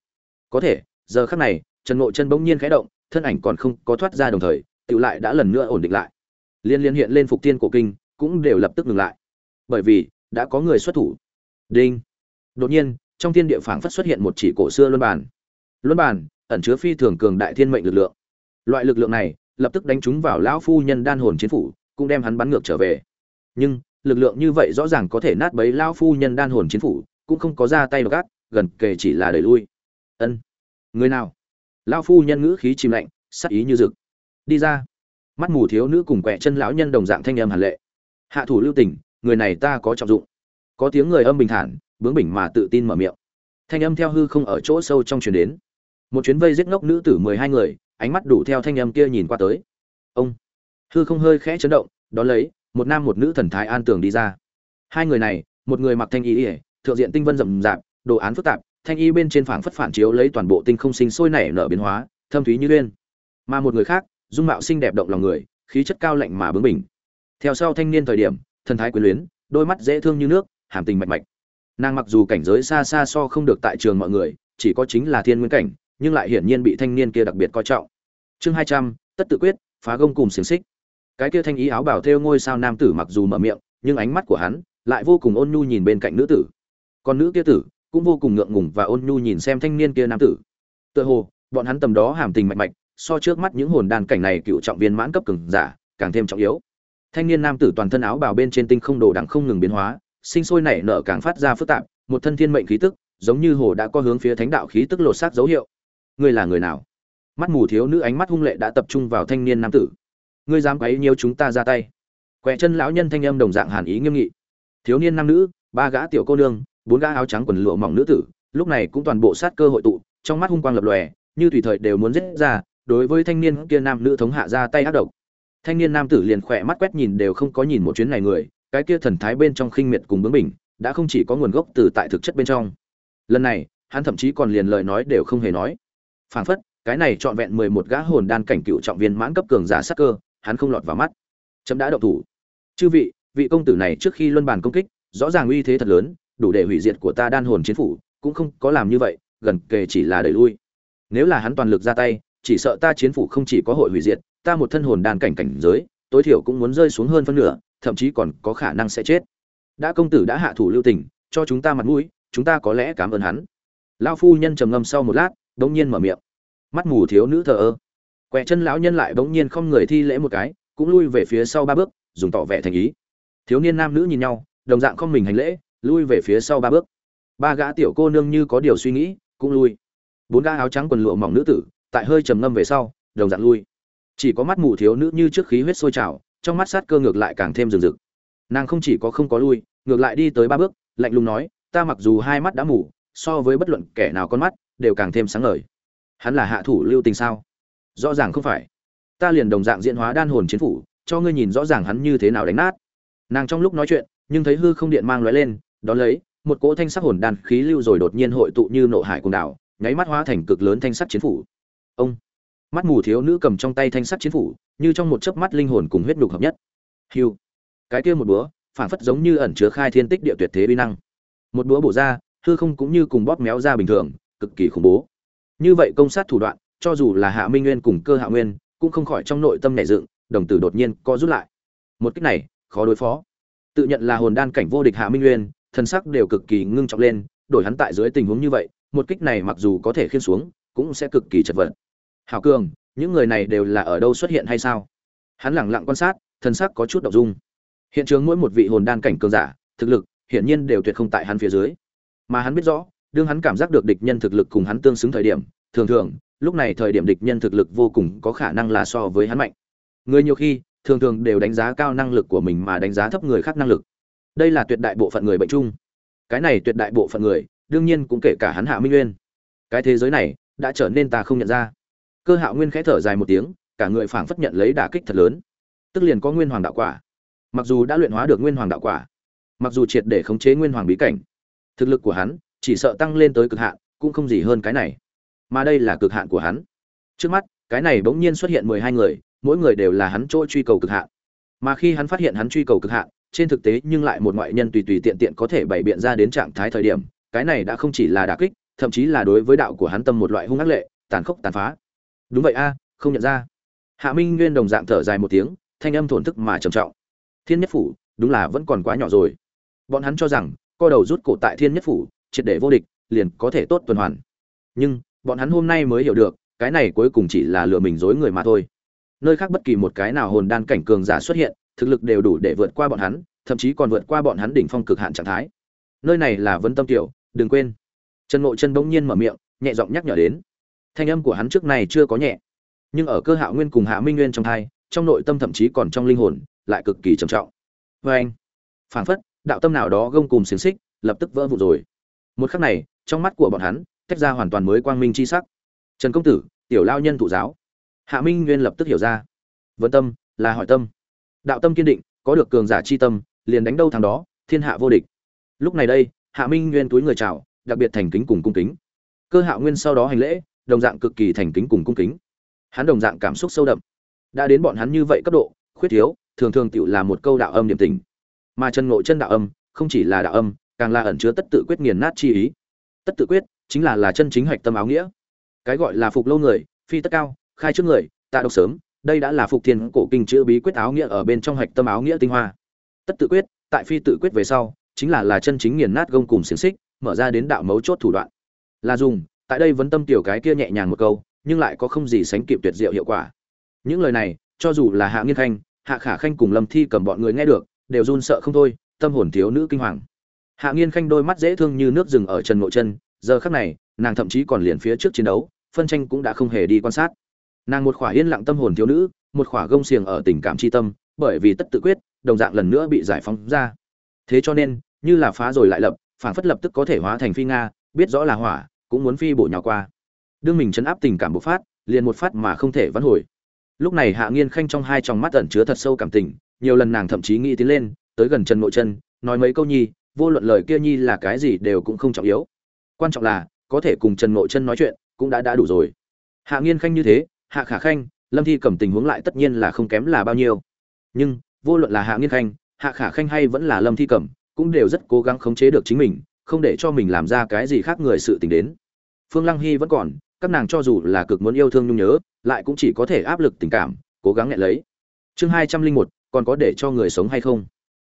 Có thể, giờ khắc này, trần ngộ chân bỗng nhiên khẽ động, thân ảnh còn không có thoát ra đồng thời tự lại đã lần nữa ổn định lại. Liên liên hiện lên phục thiên cổ kinh, cũng đều lập tức ngừng lại. Bởi vì, đã có người xuất thủ. Đinh. Đột nhiên, trong thiên địa phảng phất xuất hiện một chỉ cổ xưa luân bàn. Luân bàn, ẩn chứa phi thường cường đại thiên mệnh lực lượng. Loại lực lượng này lập tức đánh trúng vào lão phu nhân đan hồn chiến phủ, cũng đem hắn bắn ngược trở về. Nhưng, lực lượng như vậy rõ ràng có thể nát bấy lão phu nhân đan hồn chiến phủ, cũng không có ra tay gác gần kề chỉ là đẩy lui. Ân. Người nào? Lão phu nhân ngữ khí chìm lạnh, sắc ý như rực. Đi ra. Mắt mù thiếu nữ cùng quẻ chân lão nhân đồng dạng thanh âm hàn lệ. Hạ thủ lưu tình, người này ta có trọng dụng. Có tiếng người âm bình thản, bướng bỉnh mà tự tin mở miệng. Thanh âm theo hư không ở chỗ sâu trong truyền đến. Một chuyến vây giết ngốc nữ tử mười hai người ánh mắt đủ theo thanh âm kia nhìn qua tới. Ông. Hư không hơi khẽ chấn động, đón lấy, một nam một nữ thần thái an tường đi ra. Hai người này, một người mặc thanh y ỉa thượng diện tinh vân rậm rạp, đồ án phức tạp, thanh y bên trên phảng phất phản chiếu lấy toàn bộ tinh không sinh sôi nảy nở biến hóa, thâm thúy như uyên. Mà một người khác, dung mạo xinh đẹp động lòng người, khí chất cao lạnh mà bướng bỉnh. Theo sau thanh niên thời điểm, thần thái quyến luyến, đôi mắt dễ thương như nước, hàm tình mạch mạch. Nàng mặc dù cảnh giới xa xa so không được tại trường mọi người, chỉ có chính là thiên nguyên cảnh nhưng lại hiển nhiên bị thanh niên kia đặc biệt coi trọng. Chương hai trăm, tất tự quyết, phá gông cùng xiển xích. Cái kia thanh ý áo bảo thêu ngôi sao nam tử mặc dù mở miệng, nhưng ánh mắt của hắn lại vô cùng ôn nhu nhìn bên cạnh nữ tử. Còn nữ kia tử cũng vô cùng ngượng ngùng và ôn nhu nhìn xem thanh niên kia nam tử. Tựa hồ, bọn hắn tầm đó hàm tình mạch mạch, so trước mắt những hồn đàn cảnh này cựu trọng viên mãn cấp cường giả càng thêm trọng yếu. Thanh niên nam tử toàn thân áo bào bên trên tinh không đồ đẳng không ngừng biến hóa, sinh sôi nảy nở càng phát ra phức tạp, một thân thiên mệnh khí tức, giống như hồ đã có hướng phía thánh đạo khí tức lột xác dấu hiệu ngươi là người nào? Mắt mù thiếu nữ ánh mắt hung lệ đã tập trung vào thanh niên nam tử. Ngươi dám quấy nhiều chúng ta ra tay? Quẹ chân lão nhân thanh âm đồng dạng hàn ý nghiêm nghị. Thiếu niên nam nữ, ba gã tiểu cô nương, bốn gã áo trắng quần lụa mỏng nữ tử, lúc này cũng toàn bộ sát cơ hội tụ, trong mắt hung quang lập lòe, như tùy thời đều muốn giết ra, đối với thanh niên kia nam nữ thống hạ ra tay ác độc. Thanh niên nam tử liền khỏe mắt quét nhìn đều không có nhìn một chuyến này người, cái kia thần thái bên trong khinh miệt cùng bướng bỉnh, đã không chỉ có nguồn gốc từ tại thực chất bên trong. Lần này, hắn thậm chí còn liền lời nói đều không hề nói phảng phất, cái này trọn vẹn mười một gã hồn đan cảnh cựu trọng viên mãn cấp cường giả sắc cơ, hắn không lọt vào mắt. Chấm đã động thủ. Chư vị vị công tử này trước khi luân bàn công kích, rõ ràng uy thế thật lớn, đủ để hủy diệt của ta đan hồn chiến phủ, cũng không có làm như vậy, gần kề chỉ là đẩy lui. Nếu là hắn toàn lực ra tay, chỉ sợ ta chiến phủ không chỉ có hội hủy diệt, ta một thân hồn đan cảnh cảnh giới, tối thiểu cũng muốn rơi xuống hơn phân nửa, thậm chí còn có khả năng sẽ chết. Đã công tử đã hạ thủ lưu tình, cho chúng ta mặt mũi, chúng ta có lẽ cảm ơn hắn. Lão phu nhân trầm ngâm sau một lát bỗng nhiên mở miệng. Mắt mù thiếu nữ thờ ơ. Quẹ chân lão nhân lại bỗng nhiên không người thi lễ một cái, cũng lui về phía sau ba bước, dùng tỏ vẻ thành ý. Thiếu niên nam nữ nhìn nhau, đồng dạng không mình hành lễ, lui về phía sau ba bước. Ba gã tiểu cô nương như có điều suy nghĩ, cũng lui. Bốn gã áo trắng quần lụa mỏng nữ tử, tại hơi trầm ngâm về sau, đồng dạng lui. Chỉ có mắt mù thiếu nữ như trước khí huyết sôi trào, trong mắt sát cơ ngược lại càng thêm rừng rực. Nàng không chỉ có không có lui, ngược lại đi tới ba bước, lạnh lùng nói, ta mặc dù hai mắt đã mù, so với bất luận kẻ nào con mắt đều càng thêm sáng ngời. Hắn là hạ thủ lưu tình sao? Rõ ràng không phải. Ta liền đồng dạng diễn hóa đan hồn chiến phủ, cho ngươi nhìn rõ ràng hắn như thế nào đánh nát. Nàng trong lúc nói chuyện, nhưng thấy hư không điện mang lóe lên, đón lấy, một cỗ thanh sắc hồn đan khí lưu rồi đột nhiên hội tụ như nộ hải cùng đảo, nháy mắt hóa thành cực lớn thanh sắc chiến phủ. Ông! Mắt mù thiếu nữ cầm trong tay thanh sắc chiến phủ, như trong một chớp mắt linh hồn cùng huyết nhục hợp nhất. Hiu! Cái kia một búa phản phất giống như ẩn chứa khai thiên tích địa tuyệt thế bi năng. Một búa bổ ra, hư không cũng như cùng bóp méo ra bình thường cực kỳ khủng bố. Như vậy công sát thủ đoạn, cho dù là hạ minh nguyên cùng cơ hạ nguyên, cũng không khỏi trong nội tâm nảy dựng, đồng tử đột nhiên co rút lại. Một cách này, khó đối phó. Tự nhận là hồn đan cảnh vô địch hạ minh nguyên, thân sắc đều cực kỳ ngưng trọng lên, đổi hắn tại dưới tình huống như vậy, một kích này mặc dù có thể khiên xuống, cũng sẽ cực kỳ chật vật. Hảo cường, những người này đều là ở đâu xuất hiện hay sao? Hắn lẳng lặng quan sát, thân sắc có chút động dung. Hiện trường mỗi một vị hồn đan cảnh cường giả, thực lực, hiển nhiên đều tuyệt không tại hắn phía dưới. Mà hắn biết rõ đương hắn cảm giác được địch nhân thực lực cùng hắn tương xứng thời điểm, thường thường, lúc này thời điểm địch nhân thực lực vô cùng có khả năng là so với hắn mạnh. Người nhiều khi, thường thường đều đánh giá cao năng lực của mình mà đánh giá thấp người khác năng lực. Đây là tuyệt đại bộ phận người bệnh chung. Cái này tuyệt đại bộ phận người, đương nhiên cũng kể cả hắn hạ minh nguyên. Cái thế giới này, đã trở nên ta không nhận ra. Cơ hạo nguyên khẽ thở dài một tiếng, cả người phảng phất nhận lấy đả kích thật lớn. Tức liền có nguyên hoàng đạo quả. Mặc dù đã luyện hóa được nguyên hoàng đạo quả, mặc dù triệt để khống chế nguyên hoàng bí cảnh, thực lực của hắn chỉ sợ tăng lên tới cực hạn, cũng không gì hơn cái này. Mà đây là cực hạn của hắn. Trước mắt, cái này bỗng nhiên xuất hiện mười hai người, mỗi người đều là hắn chỗ truy cầu cực hạn. Mà khi hắn phát hiện hắn truy cầu cực hạn, trên thực tế nhưng lại một ngoại nhân tùy tùy tiện tiện có thể bày biện ra đến trạng thái thời điểm, cái này đã không chỉ là đả kích, thậm chí là đối với đạo của hắn tâm một loại hung ác lệ, tàn khốc tàn phá. Đúng vậy a, không nhận ra. Hạ minh nguyên đồng dạng thở dài một tiếng, thanh âm thổn thức mà trầm trọng. Thiên nhất phủ, đúng là vẫn còn quá nhỏ rồi. Bọn hắn cho rằng, co đầu rút cổ tại thiên nhất phủ triệt để vô địch, liền có thể tốt tuần hoàn. Nhưng, bọn hắn hôm nay mới hiểu được, cái này cuối cùng chỉ là lừa mình dối người mà thôi. Nơi khác bất kỳ một cái nào hồn đan cảnh cường giả xuất hiện, thực lực đều đủ để vượt qua bọn hắn, thậm chí còn vượt qua bọn hắn đỉnh phong cực hạn trạng thái. Nơi này là vấn tâm tiểu, đừng quên. Trần ngộ chân bỗng nhiên mở miệng, nhẹ giọng nhắc nhở đến. Thanh âm của hắn trước này chưa có nhẹ, nhưng ở cơ hạo nguyên cùng hạ minh nguyên trong thai trong nội tâm thậm chí còn trong linh hồn, lại cực kỳ trầm trọng. Vê anh phảng phất, đạo tâm nào đó gông cùng xiềng xích, lập tức vỡ vụn rồi một khắc này, trong mắt của bọn hắn, tách ra hoàn toàn mới quang minh chi sắc. Trần công tử, tiểu lao nhân thụ giáo. Hạ minh nguyên lập tức hiểu ra. Vấn tâm, là hỏi tâm. Đạo tâm kiên định, có được cường giả chi tâm, liền đánh đâu thằng đó, thiên hạ vô địch. Lúc này đây, hạ minh nguyên túi người chào, đặc biệt thành kính cùng cung kính. Cơ hạ nguyên sau đó hành lễ, đồng dạng cực kỳ thành kính cùng cung kính. Hắn đồng dạng cảm xúc sâu đậm. Đã đến bọn hắn như vậy cấp độ, khuyết thiếu, thường thường tựu là một câu đạo âm điểm tình. Mà Trần ngộ chân đạo âm, không chỉ là đạo âm càng là ẩn chứa tất tự quyết nghiền nát chi ý. Tất tự quyết chính là là chân chính hoạch tâm áo nghĩa. Cái gọi là phục lâu người, phi tất cao, khai trước người, tạ độc sớm, đây đã là phục thiên cổ kinh chữ bí quyết áo nghĩa ở bên trong hoạch tâm áo nghĩa tinh hoa. Tất tự quyết, tại phi tự quyết về sau, chính là là chân chính nghiền nát gông cùng xiềng xích, mở ra đến đạo mấu chốt thủ đoạn. Là dùng, tại đây vấn tâm tiểu cái kia nhẹ nhàng một câu, nhưng lại có không gì sánh kịp tuyệt diệu hiệu quả. Những lời này, cho dù là hạ nghiên khanh, hạ khả khanh cùng lâm thi cầm bọn người nghe được, đều run sợ không thôi, tâm hồn thiếu nữ kinh hoàng hạ nghiên khanh đôi mắt dễ thương như nước rừng ở trần ngộ chân giờ khắc này, nàng thậm chí còn liền phía trước chiến đấu, phân tranh cũng đã không hề đi quan sát. Nàng một khỏa yên lặng tâm hồn thiếu nữ, một khỏa gông xiềng ở tình cảm tri tâm, bởi vì tất tự quyết, đồng dạng lần nữa bị giải phóng ra. Thế cho nên, như là phá rồi lại lập, phản phất lập tức có thể hóa thành phi nga, biết rõ là hỏa, cũng muốn phi bộ nhỏ qua. Đương mình chấn áp tình cảm bộc phát, liền một phát mà không thể vãn hồi. Lúc này hạ nghiên khanh trong hai tròng mắt ẩn chứa thật sâu cảm tình, nhiều lần nàng thậm chí nghĩ tiến lên, tới gần trần nội chân nói mấy câu nhi vô luận lời kia nhi là cái gì đều cũng không trọng yếu. Quan trọng là, có thể cùng trần nội chân nói chuyện, cũng đã đã đủ rồi. Hạ nghiên khanh như thế, hạ khả khanh, lâm thi cầm tình huống lại tất nhiên là không kém là bao nhiêu. Nhưng, vô luận là hạ nghiên khanh, hạ khả khanh hay vẫn là lâm thi cầm cũng đều rất cố gắng khống chế được chính mình, không để cho mình làm ra cái gì khác người sự tình đến. Phương lăng hy vẫn còn, các nàng cho dù là cực muốn yêu thương nhung nhớ, lại cũng chỉ có thể áp lực tình cảm, cố gắng nghẹn lấy. Chương hai trăm linh một, còn có để cho người sống hay không?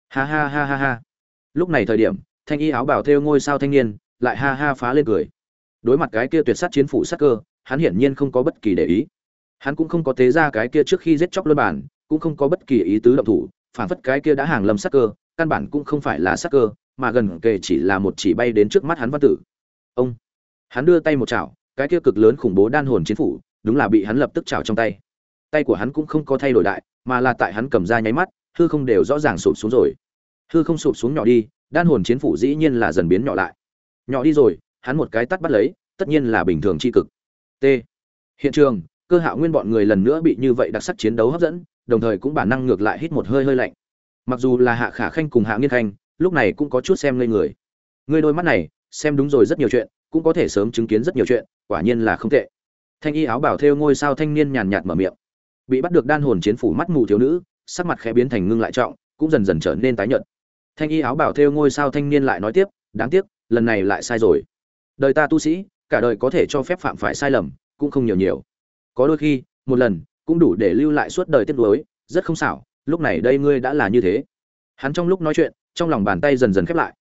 Ha ha ha ha ha lúc này thời điểm, thanh y áo bảo thêu ngôi sao thanh niên lại ha ha phá lên cười. Đối mặt cái kia tuyệt sát chiến phủ sát cơ, hắn hiển nhiên không có bất kỳ để ý. Hắn cũng không có tế ra cái kia trước khi giết chóc luân bản, cũng không có bất kỳ ý tứ động thủ, phản phất cái kia đã hàng lâm sát cơ, căn bản cũng không phải là sát cơ, mà gần kề chỉ là một chỉ bay đến trước mắt hắn văn tử. Ông! Hắn đưa tay một chảo, cái kia cực lớn khủng bố đan hồn chiến phủ, đúng là bị hắn lập tức chảo trong tay. Tay của hắn cũng không có thay đổi đại, mà là tại hắn cầm ra nháy mắt, hư không đều rõ ràng sụp xuống rồi hư không sụp xuống nhỏ đi, đan hồn chiến phủ dĩ nhiên là dần biến nhỏ lại. Nhỏ đi rồi, hắn một cái tắt bắt lấy, tất nhiên là bình thường c h i cực. T. Hiện trường, cơ hạo nguyên bọn người lần nữa bị như vậy đặc sắc chiến đấu hấp dẫn, đồng thời cũng bản năng ngược lại hít một hơi hơi lạnh. Mặc dù là hạ khả khanh cùng hạ nghiên khanh, lúc này cũng có chút xem lên người. Ngươi đôi mắt này, xem đúng rồi rất nhiều chuyện, cũng có thể sớm chứng kiến rất nhiều chuyện, quả nhiên là không tệ. Thanh y áo bảo thêu ngôi sao thanh niên nhàn nhạt mở miệng. Bị bắt được đan hồn chiến phủ mắt mù thiếu nữ, sắc mặt khẽ biến thành ngưng lại trọng, cũng dần dần trở nên tái nhợt thanh y áo bảo thêu ngôi sao thanh niên lại nói tiếp, đáng tiếc, lần này lại sai rồi. Đời ta tu sĩ, cả đời có thể cho phép phạm phải sai lầm, cũng không nhiều nhiều. Có đôi khi, một lần, cũng đủ để lưu lại suốt đời tiếc nuối, rất không xảo, lúc này đây ngươi đã là như thế. Hắn trong lúc nói chuyện, trong lòng bàn tay dần dần khép lại.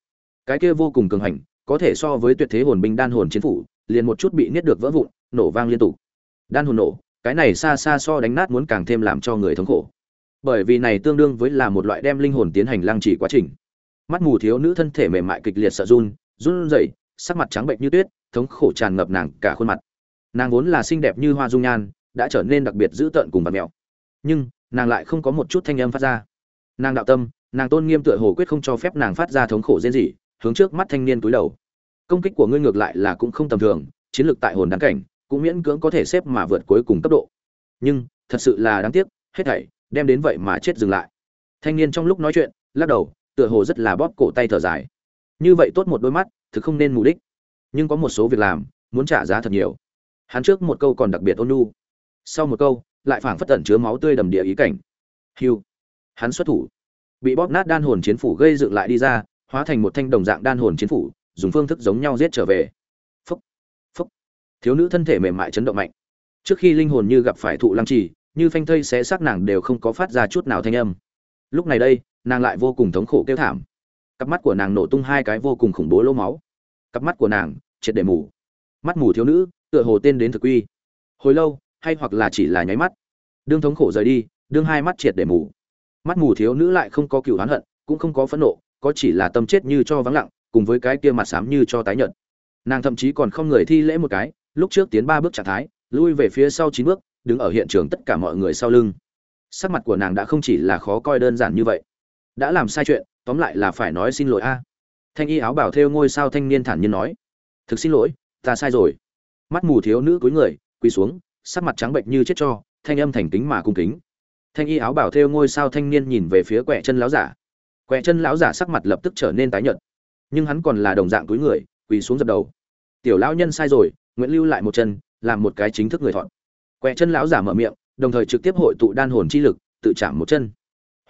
Cái kia vô cùng cường hành, có thể so với tuyệt thế hồn binh đan hồn chiến phủ, liền một chút bị niết được vỡ vụn, nổ vang liên tục. Đan hồn nổ, cái này xa xa so đánh nát muốn càng thêm làm cho người thống khổ. Bởi vì này tương đương với là một loại đem linh hồn tiến hành lăng trì quá trình mắt mù thiếu nữ thân thể mềm mại kịch liệt sợ run run rẩy, sắc mặt trắng bệnh như tuyết, thống khổ tràn ngập nàng cả khuôn mặt. Nàng vốn là xinh đẹp như hoa dung nhan, đã trở nên đặc biệt dữ tợn cùng vật mẹo. Nhưng, nàng lại không có một chút thanh âm phát ra. Nàng đạo tâm, nàng tôn nghiêm tựa hồ quyết không cho phép nàng phát ra thống khổ rên rỉ, hướng trước mắt thanh niên túi đầu. Công kích của ngươi ngược lại là cũng không tầm thường, chiến lược tại hồn đáng cảnh, cũng miễn cưỡng có thể xếp mà vượt cuối cùng cấp độ. Nhưng, thật sự là đáng tiếc, hết thảy, đem đến vậy mà chết dừng lại. Thanh niên trong lúc nói chuyện, lắc đầu tựa hồ rất là bóp cổ tay thở dài. Như vậy tốt một đôi mắt, thực không nên mù đích. Nhưng có một số việc làm, muốn trả giá thật nhiều. Hắn trước một câu còn đặc biệt ôn nhu. Sau một câu, lại phảng phất tẩn chứa máu tươi đầm địa ý cảnh. Hiu hắn xuất thủ. Bị bóp nát đan hồn chiến phủ gây dựng lại đi ra, hóa thành một thanh đồng dạng đan hồn chiến phủ, dùng phương thức giống nhau giết trở về. Phúc. Phúc. Thiếu nữ thân thể mềm mại chấn động mạnh. Trước khi linh hồn như gặp phải thụ lăng trì, như phanh thây xé xác nàng đều không có phát ra chút nào thanh âm lúc này đây, nàng lại vô cùng thống khổ kêu thảm. Cặp mắt của nàng nổ tung hai cái vô cùng khủng bố lỗ máu. Cặp mắt của nàng, triệt để mù. Mắt mù thiếu nữ, tựa hồ tên đến thực quy hồi lâu, hay hoặc là chỉ là nháy mắt. Đương thống khổ rời đi, đương hai mắt triệt để mù. Mắt mù thiếu nữ lại không có cựu oán hận, cũng không có phẫn nộ, có chỉ là tâm chết như cho vắng lặng, cùng với cái kia mặt xám như cho tái nhợt. Nàng thậm chí còn không người thi lễ một cái, lúc trước tiến ba bước trạng thái, lui về phía sau chín bước, đứng ở hiện trường tất cả mọi người sau lưng sắc mặt của nàng đã không chỉ là khó coi đơn giản như vậy. Đã làm sai chuyện, tóm lại là phải nói xin lỗi a. Thanh y áo bảo thêu ngôi sao thanh niên thản nhiên nói. Thực xin lỗi, ta sai rồi. Mắt mù thiếu nữ cúi người, quỳ xuống, sắc mặt trắng bệnh như chết cho, thanh âm thành kính mà cung kính. Thanh y áo bảo thêu ngôi sao thanh niên nhìn về phía quẹ chân lão giả. Quẹ chân lão giả sắc mặt lập tức trở nên tái nhợt. Nhưng hắn còn là đồng dạng cúi người, quỳ xuống dập đầu. Tiểu lão nhân sai rồi nguyễn lưu lại một chân, làm một cái chính thức người thọn quẹ chân lão giả mở miệng đồng thời trực tiếp hội tụ đan hồn chi lực, tự chạm một chân.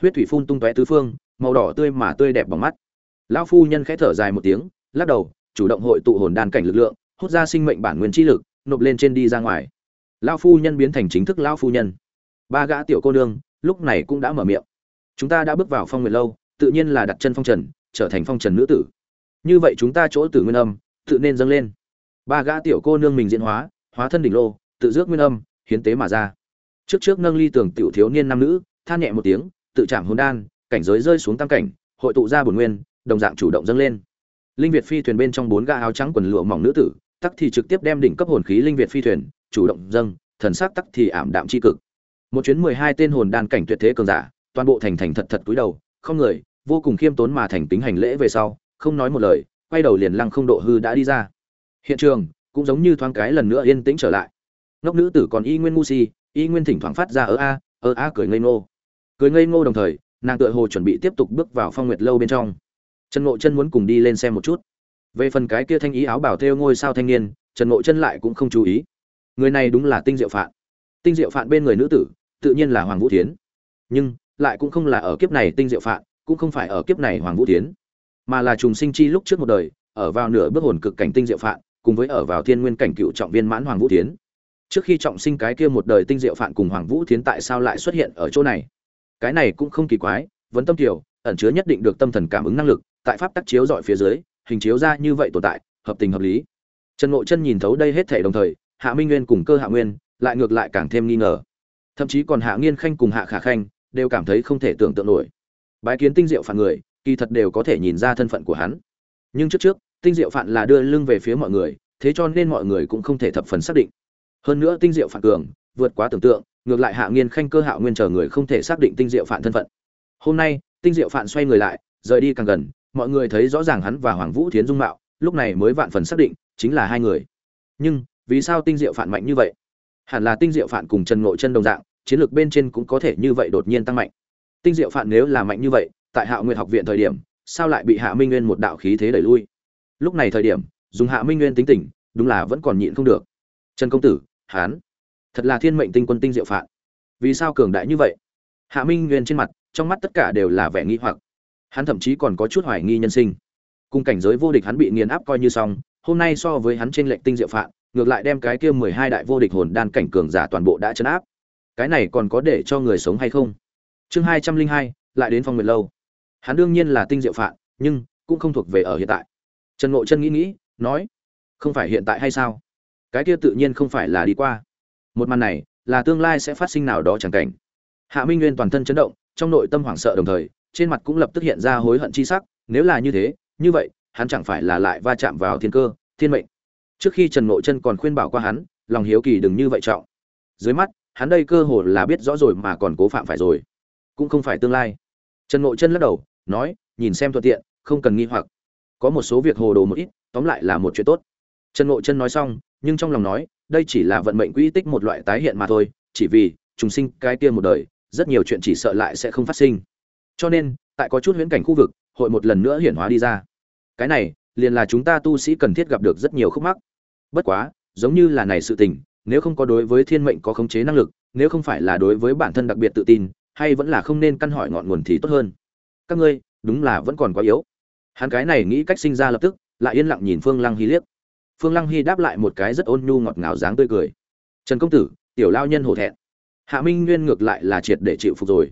Huyết thủy phun tung tóe tứ phương, màu đỏ tươi mà tươi đẹp bằng mắt. Lão phu nhân khẽ thở dài một tiếng, lắc đầu, chủ động hội tụ hồn đan cảnh lực lượng, hút ra sinh mệnh bản nguyên chi lực, nộp lên trên đi ra ngoài. Lão phu nhân biến thành chính thức lão phu nhân. Ba gã tiểu cô nương, lúc này cũng đã mở miệng. Chúng ta đã bước vào phong nguyệt lâu, tự nhiên là đặt chân phong trần, trở thành phong trần nữ tử. Như vậy chúng ta chỗ tử nguyên âm, tự nên dâng lên. Ba gã tiểu cô nương mình diễn hóa hóa thân đỉnh lô, tự dước nguyên âm, hiến tế mà ra trước trước nâng ly tưởng tiểu thiếu niên nam nữ, than nhẹ một tiếng, tự chạm hồn đan, cảnh giới rơi xuống tam cảnh, hội tụ ra bổn nguyên, đồng dạng chủ động dâng lên. Linh việt phi thuyền bên trong bốn gã áo trắng quần lụa mỏng nữ tử, tắc thì trực tiếp đem đỉnh cấp hồn khí linh việt phi thuyền, chủ động dâng, thần sắc tắc thì ảm đạm chi cực. Một chuyến mười hai tên hồn đan cảnh tuyệt thế cường giả, toàn bộ thành thành thật thật cúi đầu, không người, vô cùng khiêm tốn mà thành tính hành lễ về sau, không nói một lời, quay đầu liền lăng không độ hư đã đi ra. Hiện trường cũng giống như thoáng cái lần nữa yên tĩnh trở lại. Ngốc nữ tử còn y nguyên ngu si y nguyên thỉnh thoảng phát ra ơ a ơ a cười ngây ngô. Cười ngây ngô đồng thời, nàng tựa hồ chuẩn bị tiếp tục bước vào phong nguyệt lâu bên trong. Trần ngộ chân muốn cùng đi lên xem một chút. Về phần cái kia thanh ý áo bảo thêu ngôi sao thanh niên, trần ngộ chân lại cũng không chú ý. Người này đúng là tinh diệu phạn. Tinh diệu phạn bên người nữ tử, tự nhiên là hoàng vũ tiến nhưng, lại cũng không là ở kiếp này tinh diệu phạn, cũng không phải ở kiếp này hoàng vũ tiến mà là trùng sinh chi lúc trước một đời, ở vào nửa bước hồn cực cảnh tinh diệu phạn, cùng với ở vào thiên nguyên cảnh cựu trọng viên mãn hoàng vũ tiến trước khi trọng sinh cái kia một đời tinh diệu phạn cùng hoàng vũ tiến tại sao lại xuất hiện ở chỗ này? Cái này cũng không kỳ quái vấn tâm tiểu, ẩn chứa nhất định được tâm thần cảm ứng năng lực, tại pháp tắc chiếu dọi phía dưới, hình chiếu ra như vậy tồn tại, hợp tình hợp lý. Trần ngộ chân nhìn thấu đây hết thể đồng thời, hạ minh nguyên cùng cơ hạ nguyên lại ngược lại càng thêm nghi ngờ. Thậm chí còn hạ nghiên khanh cùng hạ khả khanh đều cảm thấy không thể tưởng tượng nổi. Bái kiến tinh diệu phản người, kỳ thật đều có thể nhìn ra thân phận của hắn. Nhưng trước trước, tinh diệu phản là đưa lưng về phía mọi người, thế cho nên mọi người cũng không thể thập phần xác định hơn nữa tinh diệu phản cường, vượt quá tưởng tượng, ngược lại hạ nghiên khanh cơ hạo nguyên chờ người không thể xác định tinh diệu phản thân phận. Hôm nay, tinh diệu phản xoay người lại, rời đi càng gần, mọi người thấy rõ ràng hắn và hoàng vũ thiến dung mạo, lúc này mới vạn phần xác định, chính là hai người. Nhưng, vì sao tinh diệu phản mạnh như vậy? Hẳn là tinh diệu phản cùng trần ngộ chân đồng dạng, chiến lược bên trên cũng có thể như vậy đột nhiên tăng mạnh. Tinh diệu phản nếu là mạnh như vậy, tại hạ nguyên học viện thời điểm, sao lại bị hạ minh nguyên một đạo khí thế đẩy lui? Lúc này thời điểm, dùng hạ minh nguyên tính tình, đúng là vẫn còn nhịn không được. Trần công tử hán. Thật là thiên mệnh tinh quân tinh diệu phạn. Vì sao cường đại như vậy? Hạ minh nguyên trên mặt, trong mắt tất cả đều là vẻ nghi hoặc. Hắn thậm chí còn có chút hoài nghi nhân sinh. Cùng cảnh giới vô địch hắn bị nghiền áp coi như xong, hôm nay so với hắn trên lệnh tinh diệu phạn, ngược lại đem cái kia mười hai đại vô địch hồn đan cảnh cường giả toàn bộ đã chấn áp. Cái này còn có để cho người sống hay không? Chương hai trăm linh hai, lại đến phong nguyệt lâu. Hắn đương nhiên là tinh diệu phạn, nhưng cũng không thuộc về ở hiện tại. Trần ngộ chân nghĩ nghĩ, nói, không phải hiện tại hay sao? Cái kia tự nhiên không phải là đi qua. Một màn này, là tương lai sẽ phát sinh nào đó chẳng cảnh. Hạ minh nguyên toàn thân chấn động, trong nội tâm hoảng sợ đồng thời, trên mặt cũng lập tức hiện ra hối hận chi sắc, nếu là như thế, như vậy, hắn chẳng phải là lại va chạm vào thiên cơ, thiên mệnh. Trước khi trần ngộ chân còn khuyên bảo qua hắn, lòng hiếu kỳ đừng như vậy trọng. Dưới mắt, hắn đây cơ hồ là biết rõ rồi mà còn cố phạm phải rồi. Cũng không phải tương lai. Trần ngộ chân lắc đầu, nói, nhìn xem thuận tiện, không cần nghi hoặc. Có một số việc hồ đồ một ít, tóm lại là một chuyện tốt. Trần ngộ chân nói xong nhưng trong lòng nói, đây chỉ là vận mệnh quy tích một loại tái hiện mà thôi, chỉ vì trùng sinh cái kia một đời, rất nhiều chuyện chỉ sợ lại sẽ không phát sinh. Cho nên, tại có chút huyễn cảnh khu vực, hội một lần nữa hiển hóa đi ra. Cái này, liền là chúng ta tu sĩ cần thiết gặp được rất nhiều khúc mắc. Bất quá, giống như là này sự tình, nếu không có đối với thiên mệnh có khống chế năng lực, nếu không phải là đối với bản thân đặc biệt tự tin, hay vẫn là không nên căn hỏi ngọn nguồn thì tốt hơn. Các ngươi, đúng là vẫn còn quá yếu. Hắn cái này nghĩ cách sinh ra lập tức, lại yên lặng nhìn phương lăng hy liếc phương lăng hy đáp lại một cái rất ôn nhu ngọt ngào dáng tươi cười. Trần công tử, tiểu lao nhân hổ thẹn. Hạ minh nguyên ngược lại là triệt để chịu phục rồi.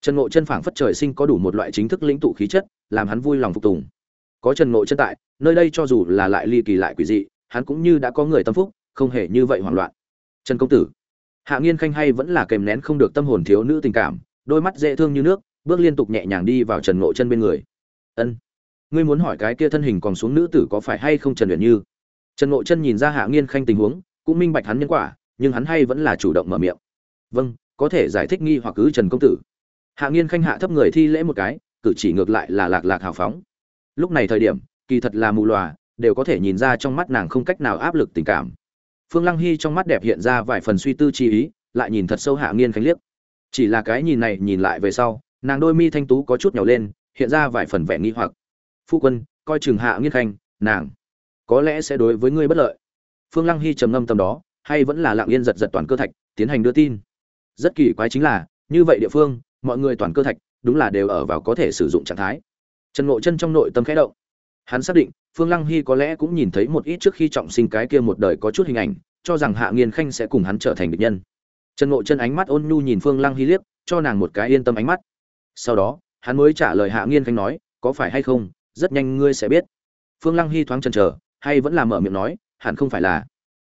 Trần ngộ chân phảng phất trời sinh có đủ một loại chính thức lĩnh tụ khí chất, làm hắn vui lòng phục tùng. Có trần ngộ chân tại, nơi đây cho dù là lại ly kỳ lại quỷ dị, hắn cũng như đã có người tâm phúc, không hề như vậy hoảng loạn. Trần công tử. Hạ nghiên khanh hay vẫn là kèm nén không được tâm hồn thiếu nữ tình cảm, đôi mắt dễ thương như nước, bước liên tục nhẹ nhàng đi vào trần ngộ chân bên người. Ân, ngươi muốn hỏi cái kia thân hình còn xuống nữ tử có phải hay không trần luyện như? Trần ngộ chân nhìn ra hạ nghiên khanh tình huống, cũng minh bạch hắn nhân quả, nhưng hắn hay vẫn là chủ động mở miệng. Vâng có thể giải thích nghi hoặc cứ trần công tử. Hạ nghiên khanh hạ thấp người thi lễ một cái, cử chỉ ngược lại là lạc lạc hào phóng. Lúc này thời điểm, kỳ thật là mù lòa, đều có thể nhìn ra trong mắt nàng không cách nào áp lực tình cảm. Phương lăng hy trong mắt đẹp hiện ra vài phần suy tư chi ý, lại nhìn thật sâu hạ nghiên khánh liếc. Chỉ là cái nhìn này nhìn lại về sau, nàng đôi mi thanh tú có chút nhàu lên, hiện ra vài phần vẻ nghi hoặc. Phu quân, coi chừng hạ nghiên khanh, nàng có lẽ sẽ đối với ngươi bất lợi. Phương lăng hy trầm ngâm tầm đó, hay vẫn là lặng yên giật giật toàn cơ thạch, tiến hành đưa tin. Rất kỳ quái chính là, như vậy địa phương, mọi người toàn cơ thạch, đúng là đều ở vào có thể sử dụng trạng thái. Trần ngộ chân trong nội tâm khẽ động. Hắn xác định, phương lăng hy có lẽ cũng nhìn thấy một ít trước khi trọng sinh cái kia một đời có chút hình ảnh, cho rằng hạ nghiên khanh sẽ cùng hắn trở thành địch nhân. Trần ngộ chân ánh mắt ôn nhu nhìn phương lăng hy liếc, cho nàng một cái yên tâm ánh mắt. Sau đó, hắn mới trả lời hạ nghiên khanh nói, có phải hay không? Rất nhanh ngươi sẽ biết. Phương lăng hy thoáng chần chờ hay vẫn là mở miệng nói, hẳn không phải là.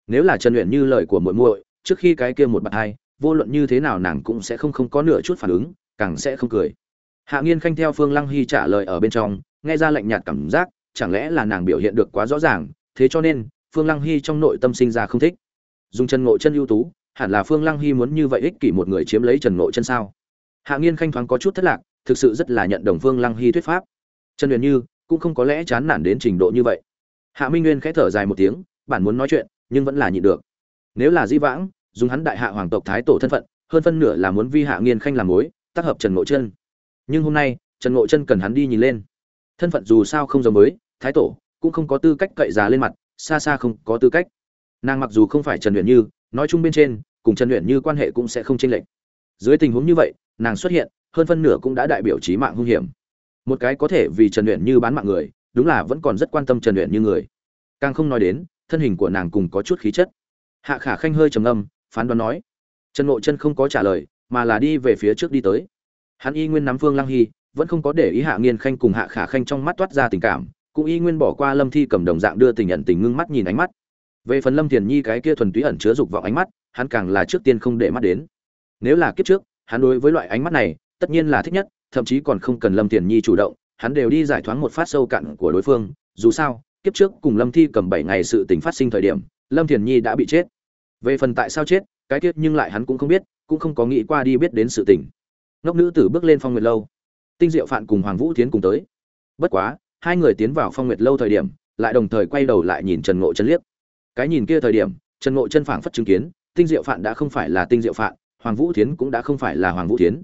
Nếu là trần luyện như lời của muội muội, trước khi cái kia một bạn hai, vô luận như thế nào nàng cũng sẽ không không có nửa chút phản ứng, càng sẽ không cười. Hạ nghiên khanh theo phương lăng hy trả lời ở bên trong, nghe ra lạnh nhạt cảm giác, chẳng lẽ là nàng biểu hiện được quá rõ ràng, thế cho nên, phương lăng hy trong nội tâm sinh ra không thích. Dùng chân ngộ chân ưu tú, hẳn là phương lăng hy muốn như vậy ích kỷ một người chiếm lấy trần ngộ chân sao? Hạ nghiên khanh thoáng có chút thất lạc, thực sự rất là nhận đồng phương lăng hy thuyết pháp. Trần huyền như, cũng không có lẽ chán nản đến trình độ như vậy hạ minh nguyên khẽ thở dài một tiếng bản muốn nói chuyện nhưng vẫn là nhịn được. Nếu là di vãng dùng hắn đại hạ hoàng tộc thái tổ thân phận hơn phân nửa là muốn vi hạ nghiên khanh làm mối tác hợp trần ngộ chân. Nhưng hôm nay trần ngộ chân cần hắn đi nhìn lên. Thân phận dù sao không giống mới, thái tổ cũng không có tư cách cậy giá lên mặt xa xa không có tư cách. Nàng mặc dù không phải trần luyện như nói chung bên trên cùng trần luyện như quan hệ cũng sẽ không chênh lệch. Dưới tình huống như vậy nàng xuất hiện hơn phân nửa cũng đã đại biểu trí mạng hung hiểm. Một cái có thể vì trần luyện như bán mạng người đúng là vẫn còn rất quan tâm trần luyện như người. Càng không nói đến, thân hình của nàng cùng có chút khí chất. Hạ khả khanh hơi trầm âm phán đoán nói. Trần ngộ chân không có trả lời, mà là đi về phía trước đi tới. Hắn y nguyên nắm phương lăng hy, vẫn không có để ý hạ nghiên khanh cùng hạ khả khanh trong mắt toát ra tình cảm, cũng y nguyên bỏ qua lâm thi cầm đồng dạng đưa tình nhận tình ngưng mắt nhìn ánh mắt. Về phần lâm thiền nhi cái kia thuần túy ẩn chứa dục vọng ánh mắt, hắn càng là trước tiên không để mắt đến. Nếu là kiếp trước, hắn đối với loại ánh mắt này, tất nhiên là thích nhất, thậm chí còn không cần lâm thiền nhi chủ động hắn đều đi giải thoáng một phát sâu cặn của đối phương, dù sao, kiếp trước cùng lâm thi cầm bảy ngày sự tình phát sinh thời điểm, lâm thiền nhi đã bị chết. Về phần tại sao chết, cái tiết nhưng lại hắn cũng không biết, cũng không có nghĩ qua đi biết đến sự tình. Ngốc nữ tử bước lên phong nguyệt lâu. Tinh diệu phạn cùng hoàng vũ tiến cùng tới. Bất quá, hai người tiến vào phong nguyệt lâu thời điểm, lại đồng thời quay đầu lại nhìn trần ngộ chân liếc. Cái nhìn kia thời điểm, trần ngộ chân phảng phất chứng kiến, tinh diệu phạn đã không phải là tinh diệu phạn, hoàng vũ tiến cũng đã không phải là hoàng vũ tiến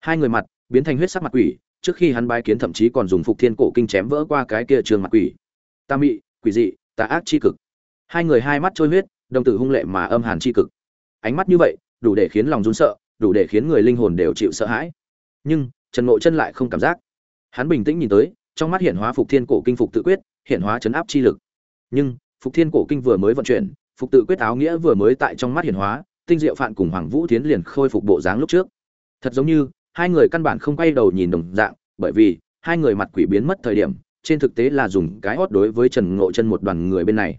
hai người mặt biến thành huyết sắc mặt quỷ trước khi hắn bái kiến thậm chí còn dùng phục thiên cổ kinh chém vỡ qua cái kia trường mặt quỷ. Ta mị, quỷ dị, tà ác chi cực. Hai người hai mắt trôi huyết, đồng tử hung lệ mà âm hàn chi cực. Ánh mắt như vậy, đủ để khiến lòng run sợ, đủ để khiến người linh hồn đều chịu sợ hãi. Nhưng, trần ngộ chân lại không cảm giác. Hắn bình tĩnh nhìn tới, trong mắt hiện hóa phục thiên cổ kinh phục tự quyết, hiện hóa chấn áp chi lực. Nhưng, phục thiên cổ kinh vừa mới vận chuyển, phục tự quyết áo nghĩa vừa mới tại trong mắt hiện hóa, tinh diệu phạn cùng hoàng vũ tiến liền khôi phục bộ dáng lúc trước. Thật giống như hai người căn bản không quay đầu nhìn đồng dạng, bởi vì hai người mặt quỷ biến mất thời điểm, trên thực tế là dùng cái hót đối với trần ngộ chân một đoàn người bên này.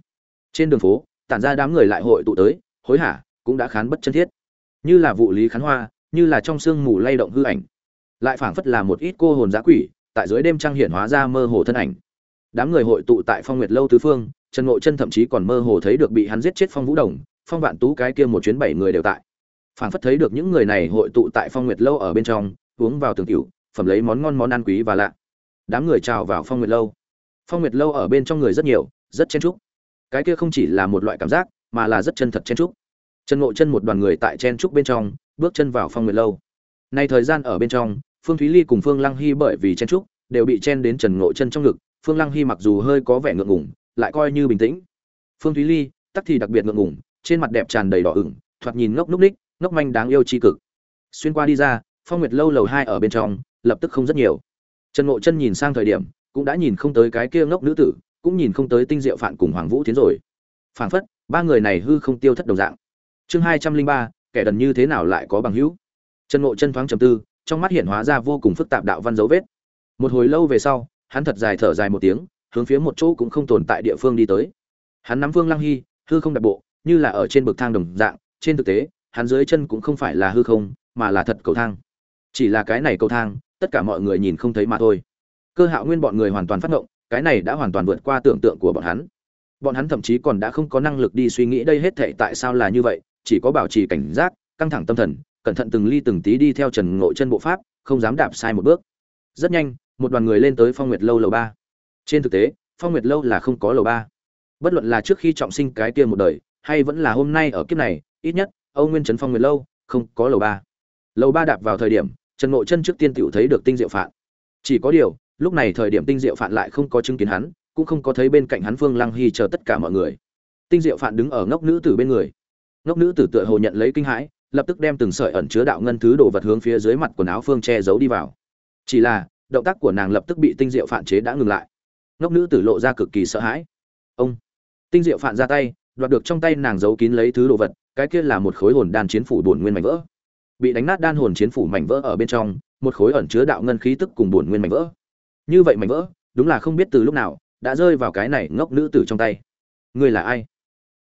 Trên đường phố, tản ra đám người lại hội tụ tới, hối hả, cũng đã khán bất chân thiết. Như là vụ lý khán hoa, như là trong sương mù lay động hư ảnh. Lại phảng phất là một ít cô hồn giã quỷ, tại dưới đêm trăng hiển hóa ra mơ hồ thân ảnh. Đám người hội tụ tại phong nguyệt lâu tứ phương, trần ngộ chân thậm chí còn mơ hồ thấy được bị hắn giết chết phong vũ đồng, phong vạn tú cái kia một chuyến bảy người đều tại phảng phất thấy được những người này hội tụ tại phong nguyệt lâu ở bên trong, uống vào tường tiểu, phẩm lấy món ngon món ăn quý và lạ. Đám người chào vào phong nguyệt lâu. Phong nguyệt lâu ở bên trong người rất nhiều, rất chen trúc cái kia không chỉ là một loại cảm giác, mà là rất chân thật chen trúc chân ngộ chân một đoàn người tại chen trúc bên trong, bước chân vào phong nguyệt lâu. Nay thời gian ở bên trong, phương thúy ly cùng phương lăng hy bởi vì chen trúc đều bị chen đến trần ngộ chân trong ngực. Phương lăng hy mặc dù hơi có vẻ ngượng ngủng lại coi như bình tĩnh. Phương thúy ly, tắc thì đặc biệt ngượng ngủng trên mặt đẹp tràn đầy đỏ ửng, thoạt nhìn ngốc núc ních ngốc manh đáng yêu tri cực. Xuyên qua đi ra, phong nguyệt lâu lầu hai ở bên trong, lập tức không rất nhiều. Trần ngộ chân nhìn sang thời điểm, cũng đã nhìn không tới cái kia ngốc nữ tử, cũng nhìn không tới tinh diệu phạn cùng hoàng vũ tiến rồi. Phảng phất, ba người này hư không tiêu thất đồng dạng. Chương hai trăm linh ba, kẻ đần như thế nào lại có bằng hữu? Trần ngộ chân thoáng trầm tư, trong mắt hiện hóa ra vô cùng phức tạp đạo văn dấu vết. Một hồi lâu về sau, hắn thật dài thở dài một tiếng, hướng phía một chỗ cũng không tồn tại địa phương đi tới. Hắn nắm phương lăng hy, hư không đặt bộ, như là ở trên bậc thang đồng dạng, trên thực tế hắn dưới chân cũng không phải là hư không, mà là thật cầu thang. Chỉ là cái này cầu thang, tất cả mọi người nhìn không thấy mà thôi. Cơ hạo nguyên bọn người hoàn toàn phát ngộng, cái này đã hoàn toàn vượt qua tưởng tượng của bọn hắn. Bọn hắn thậm chí còn đã không có năng lực đi suy nghĩ đây hết thệ tại sao là như vậy, chỉ có bảo trì cảnh giác, căng thẳng tâm thần, cẩn thận từng ly từng tí đi theo trần ngộ chân bộ pháp, không dám đạp sai một bước. Rất nhanh, một đoàn người lên tới phong nguyệt lâu lầu ba. Trên thực tế, phong nguyệt lâu là không có lầu ba. Bất luận là trước khi trọng sinh cái kia một đời, hay vẫn là hôm nay ở kiếp này, ít nhất âu nguyên trấn phong nguyệt lâu, không có lầu ba. Lầu ba đạp vào thời điểm, trần ngộ chân trước tiên tiểu thấy được tinh diệu phạn. Chỉ có điều, lúc này thời điểm tinh diệu phạn lại không có chứng kiến hắn, cũng không có thấy bên cạnh hắn phương lăng hy chờ tất cả mọi người. Tinh diệu phạn đứng ở ngốc nữ tử bên người. Ngốc nữ tử tựa hồ nhận lấy kinh hãi, lập tức đem từng sợi ẩn chứa đạo ngân thứ đồ vật hướng phía dưới mặt quần áo phương che giấu đi vào. Chỉ là, động tác của nàng lập tức bị tinh diệu Phạn chế đã ngừng lại. Ngốc nữ tử lộ ra cực kỳ sợ hãi. Ông! Tinh diệu Phạn ra tay đoạt được trong tay nàng giấu kín lấy thứ đồ vật, cái kia là một khối hồn đan chiến phủ bổn nguyên mảnh vỡ. Bị đánh nát đan hồn chiến phủ mảnh vỡ ở bên trong, một khối ẩn chứa đạo ngân khí tức cùng bổn nguyên mảnh vỡ. Như vậy mảnh vỡ, đúng là không biết từ lúc nào, đã rơi vào cái này ngốc nữ tử trong tay. Ngươi là ai?